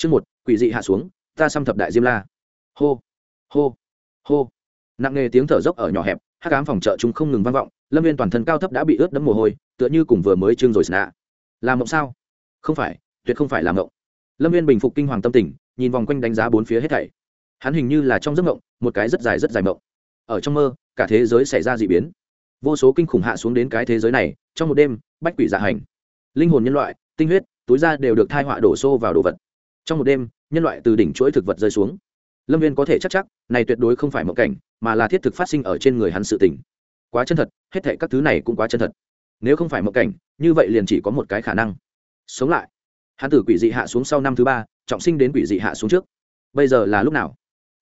chương một, quỷ dị hạ xuống, ta xăm thập đại diêm la. Hô hô hô. Nặng nề tiếng thở dốc ở nhỏ hẹp hát cám phòng chợ chúng không ngừng vang vọng, lâm viên toàn thân cao thấp đã bị ướt đẫm mồ hôi, tựa như cùng vừa mới trương rồi xạ làm mộng sao? Không phải, tuyệt không phải làm mộng. Lâm viên bình phục kinh hoàng tâm tình, nhìn vòng quanh đánh giá bốn phía hết thảy. Hắn hình như là trong giấc mộng, một cái rất dài rất dài mộng. Ở trong mơ, cả thế giới xảy ra d ị biến. Vô số kinh khủng hạ xuống đến cái thế giới này, trong một đêm, bách quỷ dạ hành. Linh hồn nhân loại, tinh huyết, túi da đều được thai họa đổ xô vào đồ vật trong một đêm, nhân loại từ đỉnh chuỗi thực vật rơi xuống. Lâm viên có thể chắc chắc, này tuyệt đối không phải mộng cảnh, mà là thiết thực phát sinh ở trên người hắn sự tỉnh quá chân thật, hết thệ các thứ này cũng quá chân thật. Nếu không phải mộng cảnh, như vậy liền chỉ có một cái khả năng. Sống lại. Hắn từ quỷ dị hạ xuống sau năm thứ ba, trọng sinh đến quỷ dị hạ xuống trước. Bây giờ là lúc nào?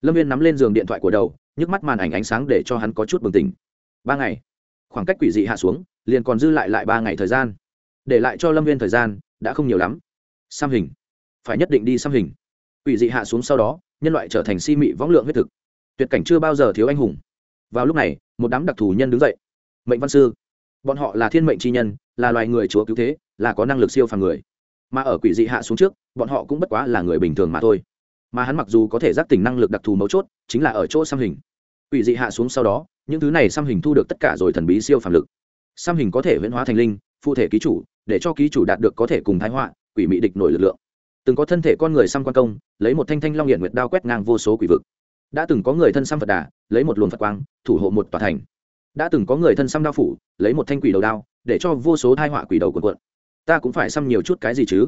Lâm viên nắm lên giường điện thoại của đầu, nhức mắt màn ảnh ánh sáng để cho hắn có chút bừng tỉnh. Ba ngày. Khoảng cách quỷ dị hạ xuống, liền còn dư lại lại ba ngày thời gian. Để lại cho lâm viên thời gian, đã không nhiều lắm. Xăm hình phải nhất định đi xăm hình. Quỷ dị hạ xuống sau đó, nhân loại trở thành si mị võng lượng huyết thực. Tuyệt cảnh chưa bao giờ thiếu anh hùng. Vào lúc này, một đám đặc thù nhân đứng dậy. Mệnh văn sư, bọn họ là thiên mệnh tri nhân, là loài người chúa cứu thế, là có năng lực siêu phàm người. Mà ở quỷ dị hạ xuống trước, bọn họ cũng bất quá là người bình thường mà thôi. Mà hắn mặc dù có thể giác tỉnh năng lực đặc thù mấu chốt, chính là ở chỗ xăm hình. Quỷ dị hạ xuống sau đó, những thứ này xăm hình thu được tất cả rồi thần bí siêu phàm lực. Xăm hình có thể viễn hóa thành linh, phụ thể ký chủ, để cho ký chủ đạt được có thể cùng thái họa, quỷ mị địch nổi lực lượng từng có thân thể con người xăm quan công, lấy một thanh thanh long hiện nguyệt đao quét ngang vô số quỷ vực. Đã từng có người thân xăm phật đà, lấy một luồng phật quang, thủ hộ một tòa thành. Đã từng có người thân xăm đao phủ, lấy một thanh quỷ đầu đao, để cho vô số thai họa quỷ đầu quần quận ta cũng phải xăm nhiều chút cái gì chứ?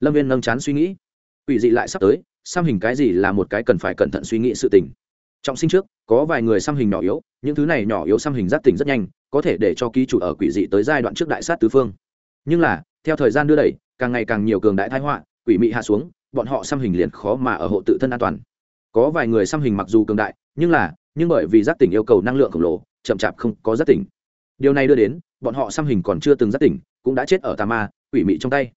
Lâm viên nâng chán suy nghĩ. Quỷ dị lại sắp tới, xăm hình cái gì là một cái cần phải cẩn thận suy nghĩ sự tình. Trọng sinh trước, có vài người xăm hình nhỏ yếu, những thứ này nhỏ yếu xăm hình giác tỉnh rất nhanh, có thể để cho ký chủ ở quỷ dị tới giai đoạn trước đại sát tứ phương. Nhưng là, theo thời gian đưa đẩy, càng ngày càng nhiều cường đại thái họa quỷ mị hạ xuống, bọn họ xăm hình liền khó mà ở hộ tự thân an toàn. Có vài người xăm hình mặc dù cường đại, nhưng là, nhưng bởi vì giác tỉnh yêu cầu năng lượng khổng lồ, chậm chạp không có giác tỉnh. Điều này đưa đến, bọn họ xăm hình còn chưa từng giác tỉnh, cũng đã chết ở tà ma, quỷ mị trong tay.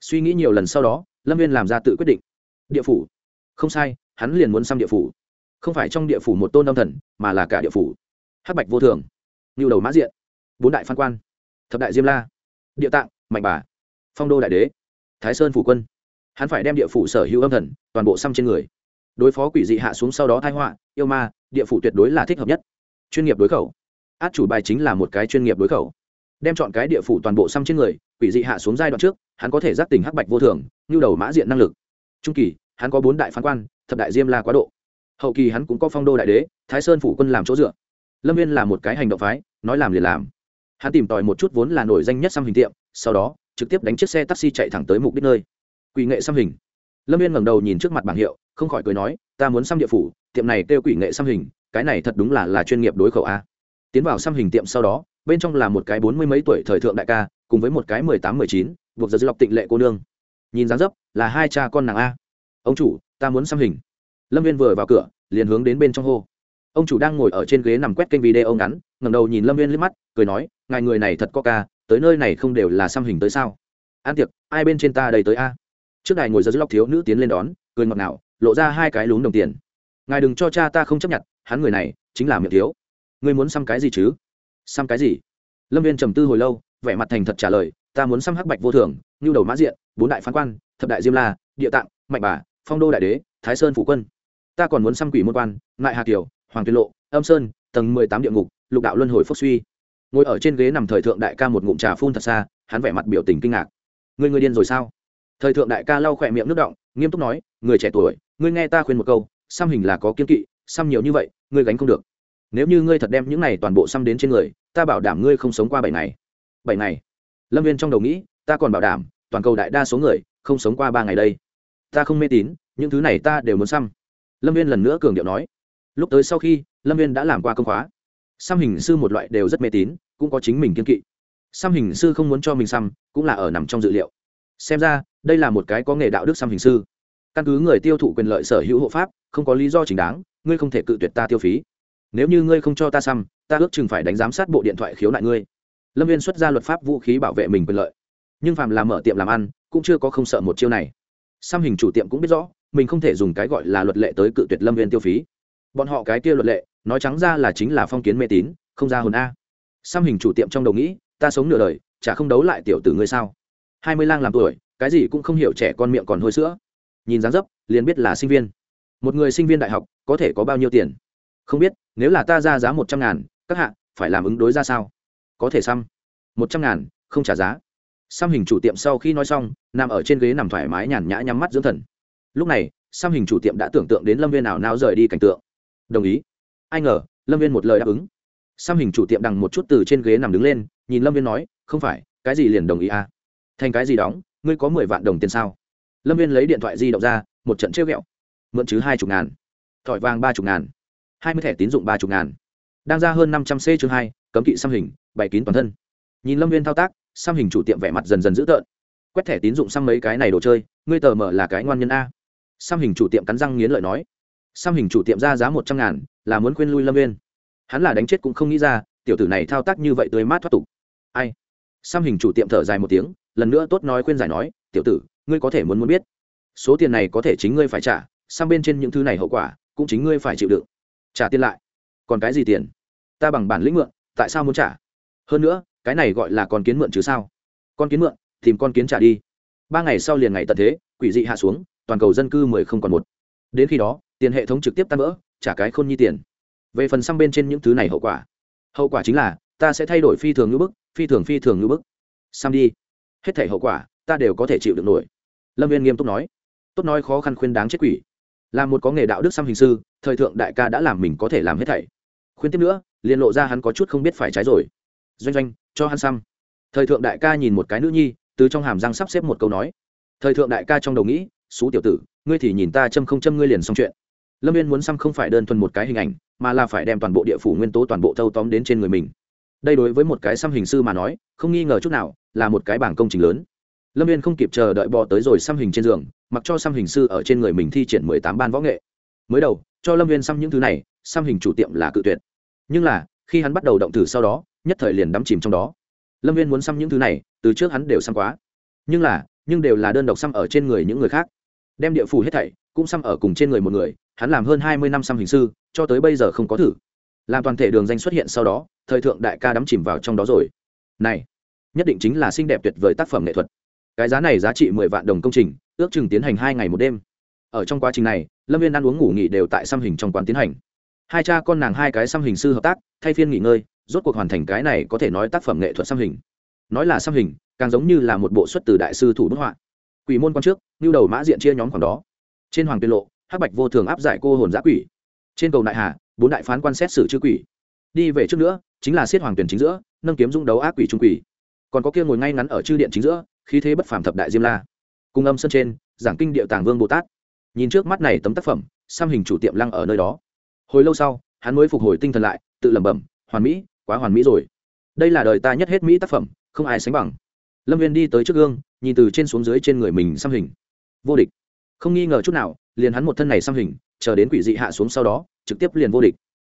Suy nghĩ nhiều lần sau đó, lâm viên làm ra tự quyết định. Địa phủ. Không sai, hắn liền muốn xăm địa phủ. Không phải trong địa phủ một tôn âm thần, mà là cả địa phủ. Hắc bạch vô thường. Như đầu mã diện. Bốn đại phan quan. Thập đại diêm la. Địa tạng, mạnh bà. Phong đô đại đế. Thái sơn phủ quân hắn phải đem địa phủ sở hữu âm thần, toàn bộ xăm trên người. Đối phó quỷ dị hạ xuống sau đó thai họa, yêu ma, địa phủ tuyệt đối là thích hợp nhất. Chuyên nghiệp đối khẩu. Át chủ bài chính là một cái chuyên nghiệp đối khẩu. Đem chọn cái địa phủ toàn bộ xăm trên người, quỷ dị hạ xuống giai đoạn trước, hắn có thể giác tỉnh hắc bạch vô thường như đầu mã diện năng lực. Trung kỳ, hắn có bốn đại phán quan, thập đại diêm la quá độ. Hậu kỳ hắn cũng có phong đô đại đế, thái sơn phủ quân làm chỗ dựa. Lâm viên là một cái hành động phái, nói làm liền làm. Hắn tìm tòi một chút vốn là nổi danh nhất xăm hình tiệm, sau đó, trực tiếp đánh chiếc xe taxi chạy thẳng tới mục đích nơi quỷ nghệ xăm hình. Lâm viên ngẩng đầu nhìn trước mặt bảng hiệu, không khỏi cười nói, ta muốn xăm địa phủ, tiệm này kêu quỷ nghệ xăm hình, cái này thật đúng là là chuyên nghiệp đối khẩu a. Tiến vào xăm hình tiệm sau đó, bên trong là một cái bốn mươi mấy tuổi thời thượng đại ca, cùng với một cái mười tám, mười chín, buộc giật lọc tịnh lệ cô nương. Nhìn dáng dấp, là hai cha con nàng a. Ông chủ, ta muốn xăm hình. Lâm viên vừa vào cửa, liền hướng đến bên trong hô. Ông chủ đang ngồi ở trên ghế nằm quét kênh video ngắn, ngẩng đầu nhìn lâm viên liếc mắt, cười nói, ngài người này thật có ca, tới nơi này không đều là xăm hình tới sao? An tiệc, ai bên trên ta đầy tới a? Trước đài ngồi giờ dư lọc thiếu nữ tiến lên đón, cười ngọt ngào, lộ ra hai cái lún đồng tiền. Ngài đừng cho cha ta không chấp nhận, hắn người này chính là miệng thiếu. Ngươi muốn xăm cái gì chứ? Xăm cái gì? Lâm viên trầm tư hồi lâu, vẻ mặt thành thật trả lời, ta muốn xăm hắc bạch vô thường như đầu mã diện, bốn đại phán quan, thập đại diêm la, địa tạng, mạnh bà, phong đô đại đế, thái sơn phủ quân. Ta còn muốn xăm quỷ môn quan, ngại hà kiều, hoàng tuyên lộ, âm sơn, tầng mười tám địa ngục, lục đạo luân hồi phúc suy. Ngồi ở trên ghế nằm thời thượng đại ca một ngụm trà phun thật xa, hắn vẻ mặt biểu tình kinh ngạc. Người người điên rồi sao? Thời thượng đại ca lau khỏe miệng nước động nghiêm túc nói, người trẻ tuổi, ngươi nghe ta khuyên một câu, xăm hình là có kiên kỵ, xăm nhiều như vậy, ngươi gánh không được. Nếu như ngươi thật đem những này toàn bộ xăm đến trên người, ta bảo đảm ngươi không sống qua bảy ngày. Bảy ngày? Lâm viên trong đầu nghĩ, ta còn bảo đảm, toàn cầu đại đa số người không sống qua ba ngày đây. Ta không mê tín, những thứ này ta đều muốn xăm. Lâm viên lần nữa cường điệu nói. Lúc tới sau khi, lâm viên đã làm qua công khóa. Xăm hình sư một loại đều rất mê tín, cũng có chính mình kiên kỵ. Xăm hình sư không muốn cho mình xăm, cũng là ở nằm trong dự liệu xem ra, đây là một cái có nghề đạo đức xăm hình sư. Căn cứ người tiêu thụ quyền lợi sở hữu hộ pháp, không có lý do chính đáng, ngươi không thể cự tuyệt ta tiêu phí. Nếu như ngươi không cho ta xăm, ta ước chừng phải đánh giám sát bộ điện thoại khiếu nại ngươi. Lâm viên xuất ra luật pháp vũ khí bảo vệ mình quyền lợi. Nhưng phàm làm mở tiệm làm ăn, cũng chưa có không sợ một chiêu này. Xăm hình chủ tiệm cũng biết rõ, mình không thể dùng cái gọi là luật lệ tới cự tuyệt lâm viên tiêu phí. Bọn họ cái kia luật lệ, nói trắng ra là chính là phong kiến mê tín, không ra hồn a. Xăm hình chủ tiệm trong đầu nghĩ, ta sống nửa đời, chả không đấu lại tiểu tử ngươi sao? Hai mươi lang làm tuổi, cái gì cũng không hiểu trẻ con miệng còn hôi sữa. Nhìn dáng dấp, liền biết là sinh viên. Một người sinh viên đại học, có thể có bao nhiêu tiền? Không biết, nếu là ta ra giá một trăm ngàn, các hạ, phải làm ứng đối ra sao? Có thể xăm. một trăm ngàn, không trả giá. Xăm hình chủ tiệm sau khi nói xong, nằm ở trên ghế nằm thoải mái nhàn nhã nhắm mắt dưỡng thần. Lúc này, xăm hình chủ tiệm đã tưởng tượng đến lâm viên nào nào rời đi cảnh tượng. Đồng ý. Ai ngờ, lâm viên một lời đáp ứng. Xăm hình chủ tiệm đằng một chút từ trên ghế nằm đứng lên, nhìn lâm viên nói, không phải, cái gì liền đồng ý à? Thành cái gì đóng, ngươi có mười vạn đồng tiền sao? Lâm viên lấy điện thoại di động ra, một trận trêu ghẹo. Mượn chứ hai chục ngàn. Thỏi vàng ba chục ngàn. Hai mươi thẻ tín dụng ba chục ngàn. Đang ra hơn năm trăm c chương hai, cấm kỵ xăm hình, bày kín toàn thân. Nhìn lâm viên thao tác, xăm hình chủ tiệm vẻ mặt dần dần dữ tợn. Quét thẻ tín dụng xăm mấy cái này đồ chơi, ngươi tờ mở là cái ngoan nhân a. Xăm hình chủ tiệm cắn răng nghiến lợi nói. Xăm hình chủ tiệm ra giá một trăm ngàn, là muốn khuyên lui lâm viên. Hắn là đánh chết cũng không nghĩ ra, tiểu tử này thao tác như vậy tươi mát thoát tục. Ai? Xăm hình chủ tiệm thở dài một tiếng lần nữa tốt nói khuyên giải nói, tiểu tử, ngươi có thể muốn muốn biết. Số tiền này có thể chính ngươi phải trả, sang bên trên những thứ này hậu quả cũng chính ngươi phải chịu đựng. Trả tiền lại. Còn cái gì tiền? Ta bằng bản lĩnh mượn, tại sao muốn trả? Hơn nữa, cái này gọi là con kiến mượn chứ sao? Con kiến mượn, tìm con kiến trả đi. Ba ngày sau liền ngày tận thế, quỷ dị hạ xuống, toàn cầu dân cư mười không còn một. Đến khi đó, tiền hệ thống trực tiếp tan vỡ, trả cái khôn nhi tiền. Về phần xăm bên trên những thứ này hậu quả. Hậu quả chính là, ta sẽ thay đổi phi thường ngữ bức, phi thường phi thường ngữ bức. Xăm đi hết thể hậu quả, ta đều có thể chịu được nổi. Lâm viên nghiêm túc nói. Tốt nói khó khăn khuyên đáng chết quỷ. Là một có nghề đạo đức xăm hình sư, thời thượng đại ca đã làm mình có thể làm hết thảy. Khuyên tiếp nữa, liền lộ ra hắn có chút không biết phải trái rồi. Doanh doanh, cho hắn xăm. Thời thượng đại ca nhìn một cái nữ nhi, từ trong hàm răng sắp xếp một câu nói. Thời thượng đại ca trong đầu nghĩ xú tiểu tử, ngươi thì nhìn ta châm không châm ngươi liền xong chuyện. Lâm viên muốn xăm không phải đơn thuần một cái hình ảnh, mà là phải đem toàn bộ địa phủ nguyên tố toàn bộ thâu tóm đến trên người mình đây đối với một cái xăm hình sư mà nói, không nghi ngờ chút nào là một cái bảng công trình lớn. Lâm viên không kịp chờ đợi bò tới rồi xăm hình trên giường, mặc cho xăm hình sư ở trên người mình thi triển mười tám ban võ nghệ. Mới đầu, cho lâm viên xăm những thứ này, xăm hình chủ tiệm là cự tuyệt. Nhưng là, khi hắn bắt đầu động thử sau đó, nhất thời liền đắm chìm trong đó. Lâm viên muốn xăm những thứ này, từ trước hắn đều xăm quá. Nhưng là, nhưng đều là đơn độc xăm ở trên người những người khác. Đem địa phủ hết thảy, cũng xăm ở cùng trên người một người, hắn làm hơn hai mươi năm xăm hình sư, cho tới bây giờ không có thử. Làm toàn thể đường danh xuất hiện sau đó thời thượng đại ca đắm chìm vào trong đó rồi. Này, nhất định chính là xinh đẹp tuyệt vời tác phẩm nghệ thuật. Cái giá này giá trị mười vạn đồng công trình, ước chừng tiến hành hai ngày một đêm. Ở trong quá trình này, lâm viên ăn uống ngủ nghỉ đều tại xăm hình trong quán tiến hành. Hai cha con nàng hai cái xăm hình sư hợp tác, thay phiên nghỉ ngơi, rốt cuộc hoàn thành cái này có thể nói tác phẩm nghệ thuật xăm hình. Nói là xăm hình, càng giống như là một bộ xuất từ đại sư thủ bức họa. Quỷ môn quan trước ngưu đầu mã diện chia nhóm khoảng đó. Trên hoàng tiên lộ, hắc bạch vô thường áp giải cô hồn giã quỷ. Trên cầu đại hà, bốn đại phán quan xét xử chư quỷ. Đi về trước nữa chính là siết hoàng tuyển chính giữa, nâng kiếm dung đấu ác quỷ trung quỷ. Còn có kia ngồi ngay ngắn ở chư điện chính giữa, khí thế bất phàm thập đại diêm la. Cung âm sân trên, giảng kinh địa tàng vương bồ tát. Nhìn trước mắt này tấm tác phẩm xăm hình chủ tiệm lăng ở nơi đó. Hồi lâu sau, hắn mới phục hồi tinh thần lại, tự lẩm bẩm, hoàn mỹ, quá hoàn mỹ rồi. Đây là đời ta nhất hết mỹ tác phẩm, không ai sánh bằng. Lâm viên đi tới trước gương, nhìn từ trên xuống dưới trên người mình xăm hình. Vô địch. Không nghi ngờ chút nào, liền hắn một thân này xăm hình, chờ đến quỷ dị hạ xuống sau đó, trực tiếp liền vô địch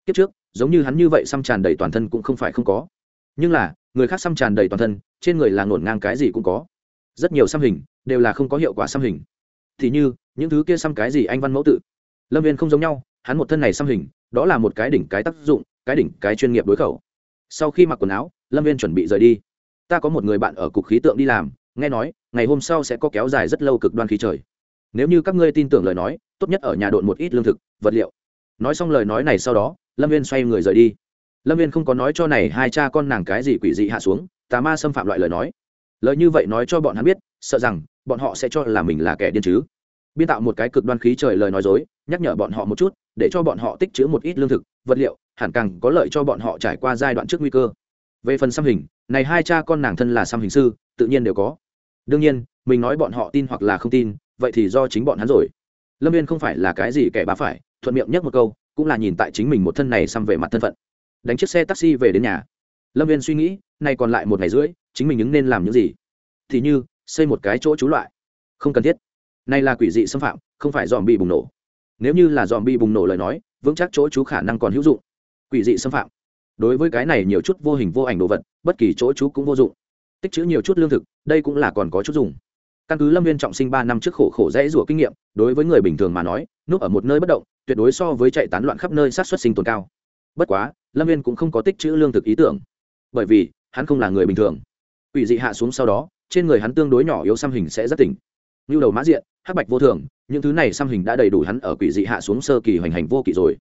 kiếp trước, giống như hắn như vậy xăm tràn đầy toàn thân cũng không phải không có. Nhưng là, người khác xăm tràn đầy toàn thân, trên người là ngổn ngang cái gì cũng có. Rất nhiều xăm hình, đều là không có hiệu quả xăm hình. Thì như, những thứ kia xăm cái gì anh văn mẫu tự. Lâm viên không giống nhau, hắn một thân này xăm hình, đó là một cái đỉnh cái tác dụng, cái đỉnh cái chuyên nghiệp đối khẩu. Sau khi mặc quần áo, lâm viên chuẩn bị rời đi. Ta có một người bạn ở cục khí tượng đi làm, nghe nói, ngày hôm sau sẽ có kéo dài rất lâu cực đoan khí trời. Nếu như các ngươi tin tưởng lời nói, tốt nhất ở nhà độn một ít lương thực, vật liệu nói xong lời nói này sau đó, lâm viên xoay người rời đi. Lâm viên không có nói cho này hai cha con nàng cái gì quỷ dị hạ xuống, tà ma xâm phạm loại lời nói. Lời như vậy nói cho bọn hắn biết, sợ rằng, bọn họ sẽ cho là mình là kẻ điên chứ. Biên tạo một cái cực đoan khí trời lời nói dối, nhắc nhở bọn họ một chút, để cho bọn họ tích chữ một ít lương thực, vật liệu, hẳn càng có lợi cho bọn họ trải qua giai đoạn trước nguy cơ. Về phần xăm hình, này hai cha con nàng thân là xăm hình sư, tự nhiên đều có. Đương nhiên, mình nói bọn họ tin hoặc là không tin, vậy thì do chính bọn hắn rồi. Lâm viên không phải là cái gì kẻ bá phải thuận miệng nhắc một câu, cũng là nhìn tại chính mình một thân này xăm về mặt thân phận. Đánh chiếc xe taxi về đến nhà. Lâm viên suy nghĩ, nay còn lại một ngày rưỡi, chính mình những nên làm những gì? Thì như, xây một cái chỗ trú loại. Không cần thiết. Nay là quỷ dị xâm phạm, không phải dòm bị bùng nổ. Nếu như là dòm bị bùng nổ lời nói, vững chắc chỗ trú khả năng còn hữu dụng. Quỷ dị xâm phạm. Đối với cái này nhiều chút vô hình vô ảnh đồ vật, bất kỳ chỗ trú cũng vô dụng. Tích chữ nhiều chút lương thực, đây cũng là còn có chút dùng. Căn cứ lâm viên trọng sinh ba năm trước khổ khổ dễ rủa kinh nghiệm, đối với người bình thường mà nói, núp ở một nơi bất động tuyệt đối so với chạy tán loạn khắp nơi sát xuất sinh tồn cao. Bất quá, lâm viên cũng không có tích chữ lương thực ý tưởng. Bởi vì, hắn không là người bình thường. Ủy dị hạ xuống sau đó, trên người hắn tương đối nhỏ yếu xăm hình sẽ rất tỉnh. Như đầu mã diện, hắc bạch vô thường, những thứ này xăm hình đã đầy đủ hắn ở quỷ dị hạ xuống sơ kỳ hoành hành vô kỵ rồi.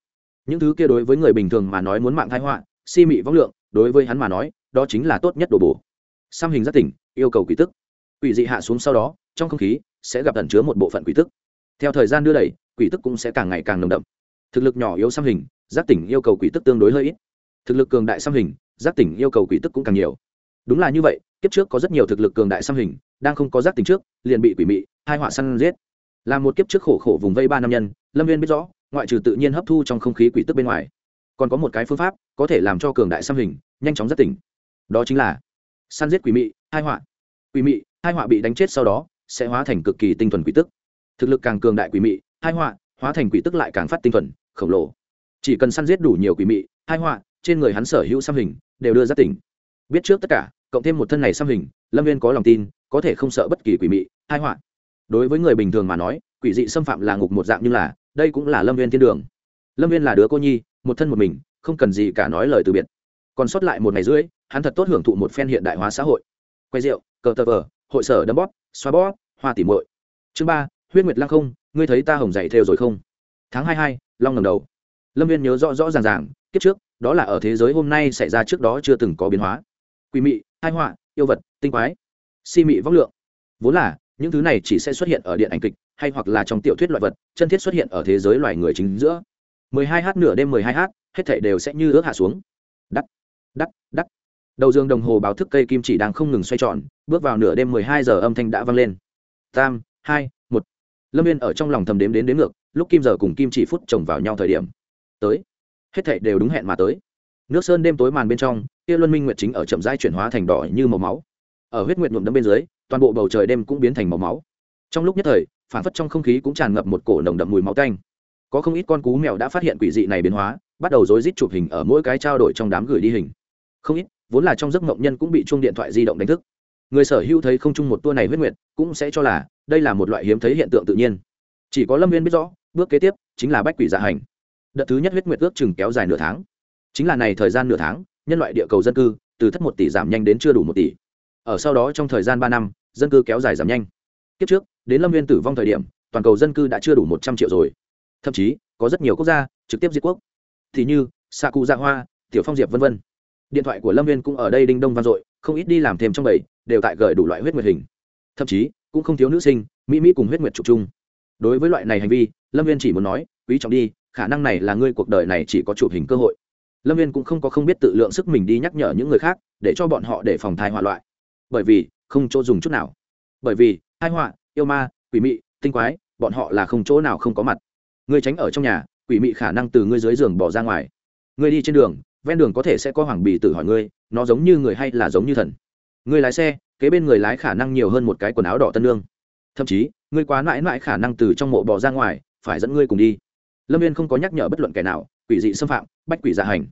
Những thứ kia đối với người bình thường mà nói muốn mạng thái họa, si mị vong lượng, đối với hắn mà nói, đó chính là tốt nhất đồ bổ. Xăm hình rất tỉnh, yêu cầu quỷ tức. Quỷ dị hạ xuống sau đó, trong không khí sẽ gặp ẩn chứa một bộ phận quỷ tức. Theo thời gian đưa đẩy quỷ tức cũng sẽ càng ngày càng nồng đậm. Thực lực nhỏ yếu xăm hình, giác tỉnh yêu cầu quỷ tức tương đối hơi ít. Thực lực cường đại xăm hình, giác tỉnh yêu cầu quỷ tức cũng càng nhiều. Đúng là như vậy, kiếp trước có rất nhiều thực lực cường đại xăm hình, đang không có giác tỉnh trước, liền bị quỷ mị, hai họa săn giết. Là một kiếp trước khổ khổ vùng vây ba năm nhân, lâm viên biết rõ, ngoại trừ tự nhiên hấp thu trong không khí quỷ tức bên ngoài, còn có một cái phương pháp có thể làm cho cường đại xăm hình nhanh chóng giác tỉnh. Đó chính là săn giết quỷ mị, hai họa. Quỷ mị, hai họa bị đánh chết sau đó, sẽ hóa thành cực kỳ tinh thuần quỷ tức. Thực lực càng cường đại quỷ mị hai họa, hóa thành quỷ tức lại càng phát tinh thuần, khổng lồ. Chỉ cần săn giết đủ nhiều quỷ mị, hai họa, trên người hắn sở hữu xăm hình, đều đưa ra tỉnh. Biết trước tất cả, cộng thêm một thân này xăm hình, lâm viên có lòng tin, có thể không sợ bất kỳ quỷ mị, hai họa. Đối với người bình thường mà nói, quỷ dị xâm phạm là ngục một dạng như là, đây cũng là lâm viên thiên đường. Lâm viên là đứa cô nhi, một thân một mình, không cần gì cả nói lời từ biệt. Còn sót lại một ngày rưỡi, hắn thật tốt hưởng thụ một phen hiện đại hóa xã hội. Quay rượu, cờ tờ vờ, hội sở đấm bóp, xoa bóp, hoa tỉ mội chương ba, huyết nguyệt lăng không ngươi thấy ta hồng dày theo rồi không? Tháng hai hai, long ngầm đầu. Lâm viên nhớ rõ rõ ràng ràng, kiếp trước, đó là ở thế giới hôm nay xảy ra trước đó chưa từng có biến hóa. Quỷ mị hai họa, yêu vật, tinh quái, si mị vóc lượng. Vốn là, những thứ này chỉ sẽ xuất hiện ở điện ảnh kịch, hay hoặc là trong tiểu thuyết loại vật, chân thiết xuất hiện ở thế giới loài người chính giữa. 12 h nửa đêm 12 h, hết thảy đều sẽ như ước hạ xuống. Đắt đắt đắt đầu dương đồng hồ báo thức cây kim chỉ đang không ngừng xoay tròn, bước vào nửa đêm 12 giờ âm thanh đã vang lên. Tam, hai lâm viên ở trong lòng thầm đếm đến đến ngược, lúc kim giờ cùng kim chỉ phút chồng vào nhau thời điểm. Tới. Hết thảy đều đúng hẹn mà tới. Nước sơn đêm tối màn bên trong, kia luân minh nguyệt chính ở chậm rãi chuyển hóa thành đỏ như màu máu. Ở huyết nguyệt nhuộm đấm bên dưới, toàn bộ bầu trời đêm cũng biến thành màu máu. Trong lúc nhất thời phản phất trong không khí cũng tràn ngập một cổ nồng đậm mùi máu tanh. Có không ít con cú mèo đã phát hiện quỷ dị này biến hóa, bắt đầu rối rít chụp hình ở mỗi cái trao đổi trong đám gửi đi hình. Không ít, vốn là trong giấc mộng nhân cũng bị chuông điện thoại di động đánh thức. Người sở hữu thấy không chung một tour này huyết nguyệt, cũng sẽ cho là đây là một loại hiếm thấy hiện tượng tự nhiên. Chỉ có lâm viên biết rõ, bước kế tiếp chính là bách quỷ dạ hành. Đợt thứ nhất huyết nguyệt ước chừng kéo dài nửa tháng. Chính là này thời gian nửa tháng, nhân loại địa cầu dân cư từ thất một tỷ giảm nhanh đến chưa đủ một tỷ. Ở sau đó trong thời gian ba năm, dân cư kéo dài giảm nhanh. Kiếp trước, đến lâm viên tử vong thời điểm, toàn cầu dân cư đã chưa đủ một trăm triệu rồi. Thậm chí, có rất nhiều quốc gia trực tiếp diệt quốc. Thì như sa cụ dạ hoa tiểu phong diệp v v điện thoại của lâm viên cũng ở đây đinh đông vang dội, không ít đi làm thêm trong bầy, đều tại gửi đủ loại huyết nguyệt hình. Thậm chí cũng không thiếu nữ sinh, mỹ mỹ cùng huyết nguyệt trục chung. Đối với loại này hành vi, lâm viên chỉ muốn nói, quý trọng đi, khả năng này là ngươi cuộc đời này chỉ có chụp hình cơ hội. Lâm viên cũng không có không biết tự lượng sức mình đi nhắc nhở những người khác, để cho bọn họ để phòng thai hỏa loại. Bởi vì, không chỗ dùng chút nào. Bởi vì hai họa, yêu ma, quỷ mị, tinh quái, bọn họ là không chỗ nào không có mặt. Ngươi tránh ở trong nhà, quỷ mị khả năng từ ngươi dưới giường bỏ ra ngoài. Ngươi đi trên đường, ven đường có thể sẽ có hoàng bì tử hỏi ngươi, nó giống như người hay là giống như thần ngươi lái xe, kế bên người lái khả năng nhiều hơn một cái quần áo đỏ tân lương thậm chí ngươi quá mãi mãi khả năng từ trong mộ bỏ ra ngoài, phải dẫn ngươi cùng đi. Lâm viên không có nhắc nhở bất luận kẻ nào, quỷ dị xâm phạm, bách quỷ dạ hành.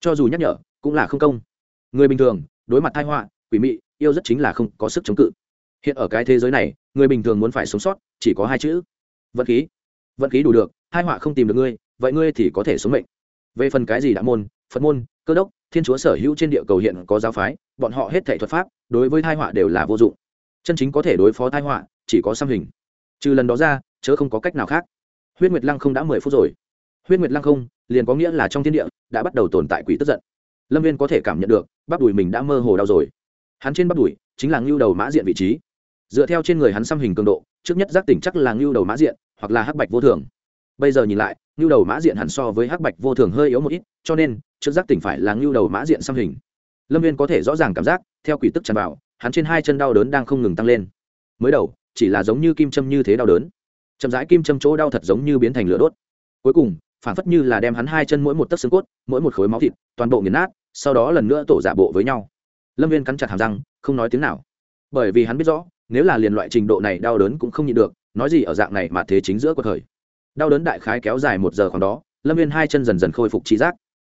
Cho dù nhắc nhở, cũng là không công. Người bình thường, đối mặt thai họa, quỷ mị, yêu rất chính là không có sức chống cự. Hiện ở cái thế giới này, người bình thường muốn phải sống sót, chỉ có hai chữ. Vận khí. Vận khí đủ được hai họa không tìm được ngươi, vậy ngươi thì có thể sống mệnh. Về phần cái gì đã môn, phật môn, cơ đốc thiên chúa sở hữu trên địa cầu hiện có giáo phái, bọn họ hết thể thuật pháp, đối với thai họa đều là vô dụng. Chân chính có thể đối phó thai họa, chỉ có xăm hình. Trừ lần đó ra, chớ không có cách nào khác. Huyết nguyệt lăng không đã mười phút rồi. Huyết nguyệt lăng không, liền có nghĩa là trong thiên địa, đã bắt đầu tồn tại quỷ tức giận. Lâm viên có thể cảm nhận được, bắp đùi mình đã mơ hồ đau rồi. Hắn trên bắp đùi, chính là ngưu đầu mã diện vị trí. Dựa theo trên người hắn xăm hình cường độ, trước nhất giác tỉnh chắc là ngưu đầu mã diện, hoặc là hắc bạch vô thường bây giờ nhìn lại, ngưu đầu mã diện hẳn so với hắc bạch vô thường hơi yếu một ít, cho nên, trước giác tỉnh phải là ngưu đầu mã diện xăm hình. Lâm viên có thể rõ ràng cảm giác, theo quỷ tức tràn vào, hắn trên hai chân đau đớn đang không ngừng tăng lên. Mới đầu, chỉ là giống như kim châm như thế đau đớn. Chậm rãi kim châm chỗ đau thật giống như biến thành lửa đốt. Cuối cùng, phản phất như là đem hắn hai chân mỗi một tấc xương cốt, mỗi một khối máu thịt, toàn bộ nghiền nát, sau đó lần nữa tổ giả bộ với nhau. Lâm viên cắn chặt hàm răng, không nói tiếng nào. Bởi vì hắn biết rõ, nếu là liền loại trình độ này đau đớn cũng không nhịn được, nói gì ở dạng này mà thế chính giữa cuộc thời đau đớn đại khái kéo dài một giờ khoảng đó, lâm viên hai chân dần dần khôi phục trí giác.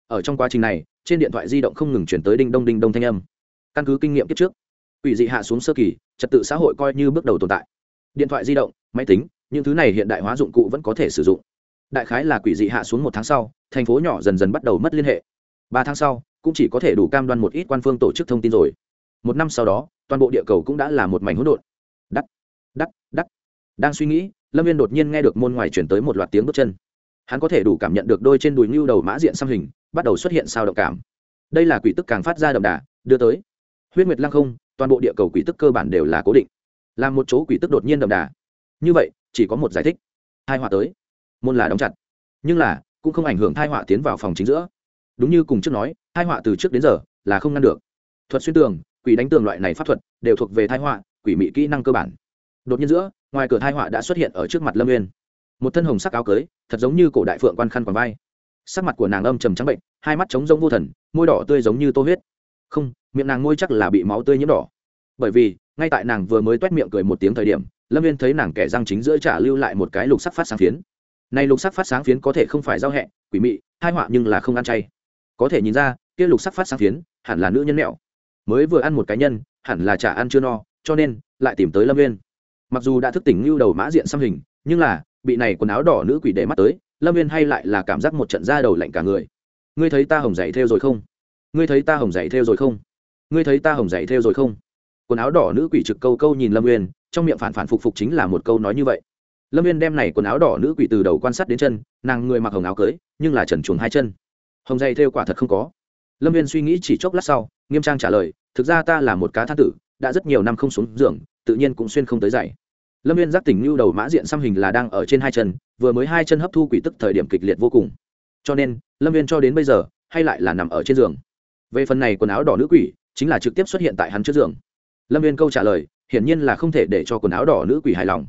Ở trong quá trình này, trên điện thoại di động không ngừng chuyển tới đinh đông đinh đông thanh âm. Căn cứ kinh nghiệm kiếp trước ủy dị hạ xuống sơ kỳ, trật tự xã hội coi như bước đầu tồn tại. Điện thoại di động, máy tính, những thứ này hiện đại hóa dụng cụ vẫn có thể sử dụng. Đại khái là quỷ dị hạ xuống một tháng sau, thành phố nhỏ dần dần bắt đầu mất liên hệ. Ba tháng sau, cũng chỉ có thể đủ cam đoan một ít quan phương tổ chức thông tin rồi. Một năm sau đó, toàn bộ địa cầu cũng đã là một mảnh hỗn độn. Đắt đắt đắt. Đang suy nghĩ lâm viên đột nhiên nghe được môn ngoài chuyển tới một loạt tiếng bước chân hắn có thể đủ cảm nhận được đôi trên đùi ngưu đầu mã diện xăm hình bắt đầu xuất hiện sao động cảm đây là quỷ tức càng phát ra đậm đà đưa tới huyết nguyệt lăng không toàn bộ địa cầu quỷ tức cơ bản đều là cố định làm một chỗ quỷ tức đột nhiên đậm đà như vậy chỉ có một giải thích hai họa tới môn là đóng chặt nhưng là cũng không ảnh hưởng thai họa tiến vào phòng chính giữa đúng như cùng trước nói thai họa từ trước đến giờ là không ngăn được thuật xuyên tường quỷ đánh tường loại này pháp thuật đều thuộc về thai họa quỷ mị kỹ năng cơ bản đột nhiên giữa, ngoài cửa thai họa đã xuất hiện ở trước mặt lâm nguyên một thân hồng sắc áo cưới, thật giống như cổ đại phượng quan khăn quàng vai. Sắc mặt của nàng âm trầm trắng bệnh, hai mắt trống rông vô thần, môi đỏ tươi giống như tô huyết. Không, miệng nàng môi chắc là bị máu tươi nhiễm đỏ. Bởi vì, ngay tại nàng vừa mới t u é t miệng cười một tiếng thời điểm, lâm viên thấy nàng kẻ răng chính giữa trả lưu lại một cái lục sắc phát sáng phiến. Này lục sắc phát sáng phiến có thể không phải giao hẹ, quỷ mị, hai họa nhưng là không ăn chay. Có thể nhìn ra, kia lục sắc phát sáng phiến, hẳn là nữ nhân mẹo. Mới vừa ăn một cái nhân, hẳn là chả ăn chưa no, cho nên, lại tìm tới lâm viên mặc dù đã thức tỉnh lưu đầu mã diện xăm hình, nhưng là, bị này quần áo đỏ nữ quỷ để mắt tới, lâm viên hay lại là cảm giác một trận da đầu lạnh cả người. Ngươi thấy ta hồng dày theo rồi không? Ngươi thấy ta hồng dày theo rồi không? Ngươi thấy ta hồng dày theo rồi không? Quần áo đỏ nữ quỷ trực câu câu nhìn lâm viên trong miệng phản phản phục phục chính là một câu nói như vậy. Lâm viên đem này quần áo đỏ nữ quỷ từ đầu quan sát đến chân, nàng người mặc hồng áo cưới, nhưng là trần chuồng hai chân. Hồng dày theo quả thật không có. Lâm viên suy nghĩ chỉ chốc lát sau, nghiêm trang trả lời, thực ra ta là một cá than tử, đã rất nhiều năm không xuống giường tự nhiên cũng xuyên không tới dậy lâm viên giác tỉnh lưu đầu mã diện xăm hình là đang ở trên hai chân, vừa mới hai chân hấp thu quỷ tức thời điểm kịch liệt vô cùng. Cho nên, lâm viên cho đến bây giờ, hay lại là nằm ở trên giường. Về phần này quần áo đỏ nữ quỷ, chính là trực tiếp xuất hiện tại hắn trước giường. Lâm viên câu trả lời, hiển nhiên là không thể để cho quần áo đỏ nữ quỷ hài lòng.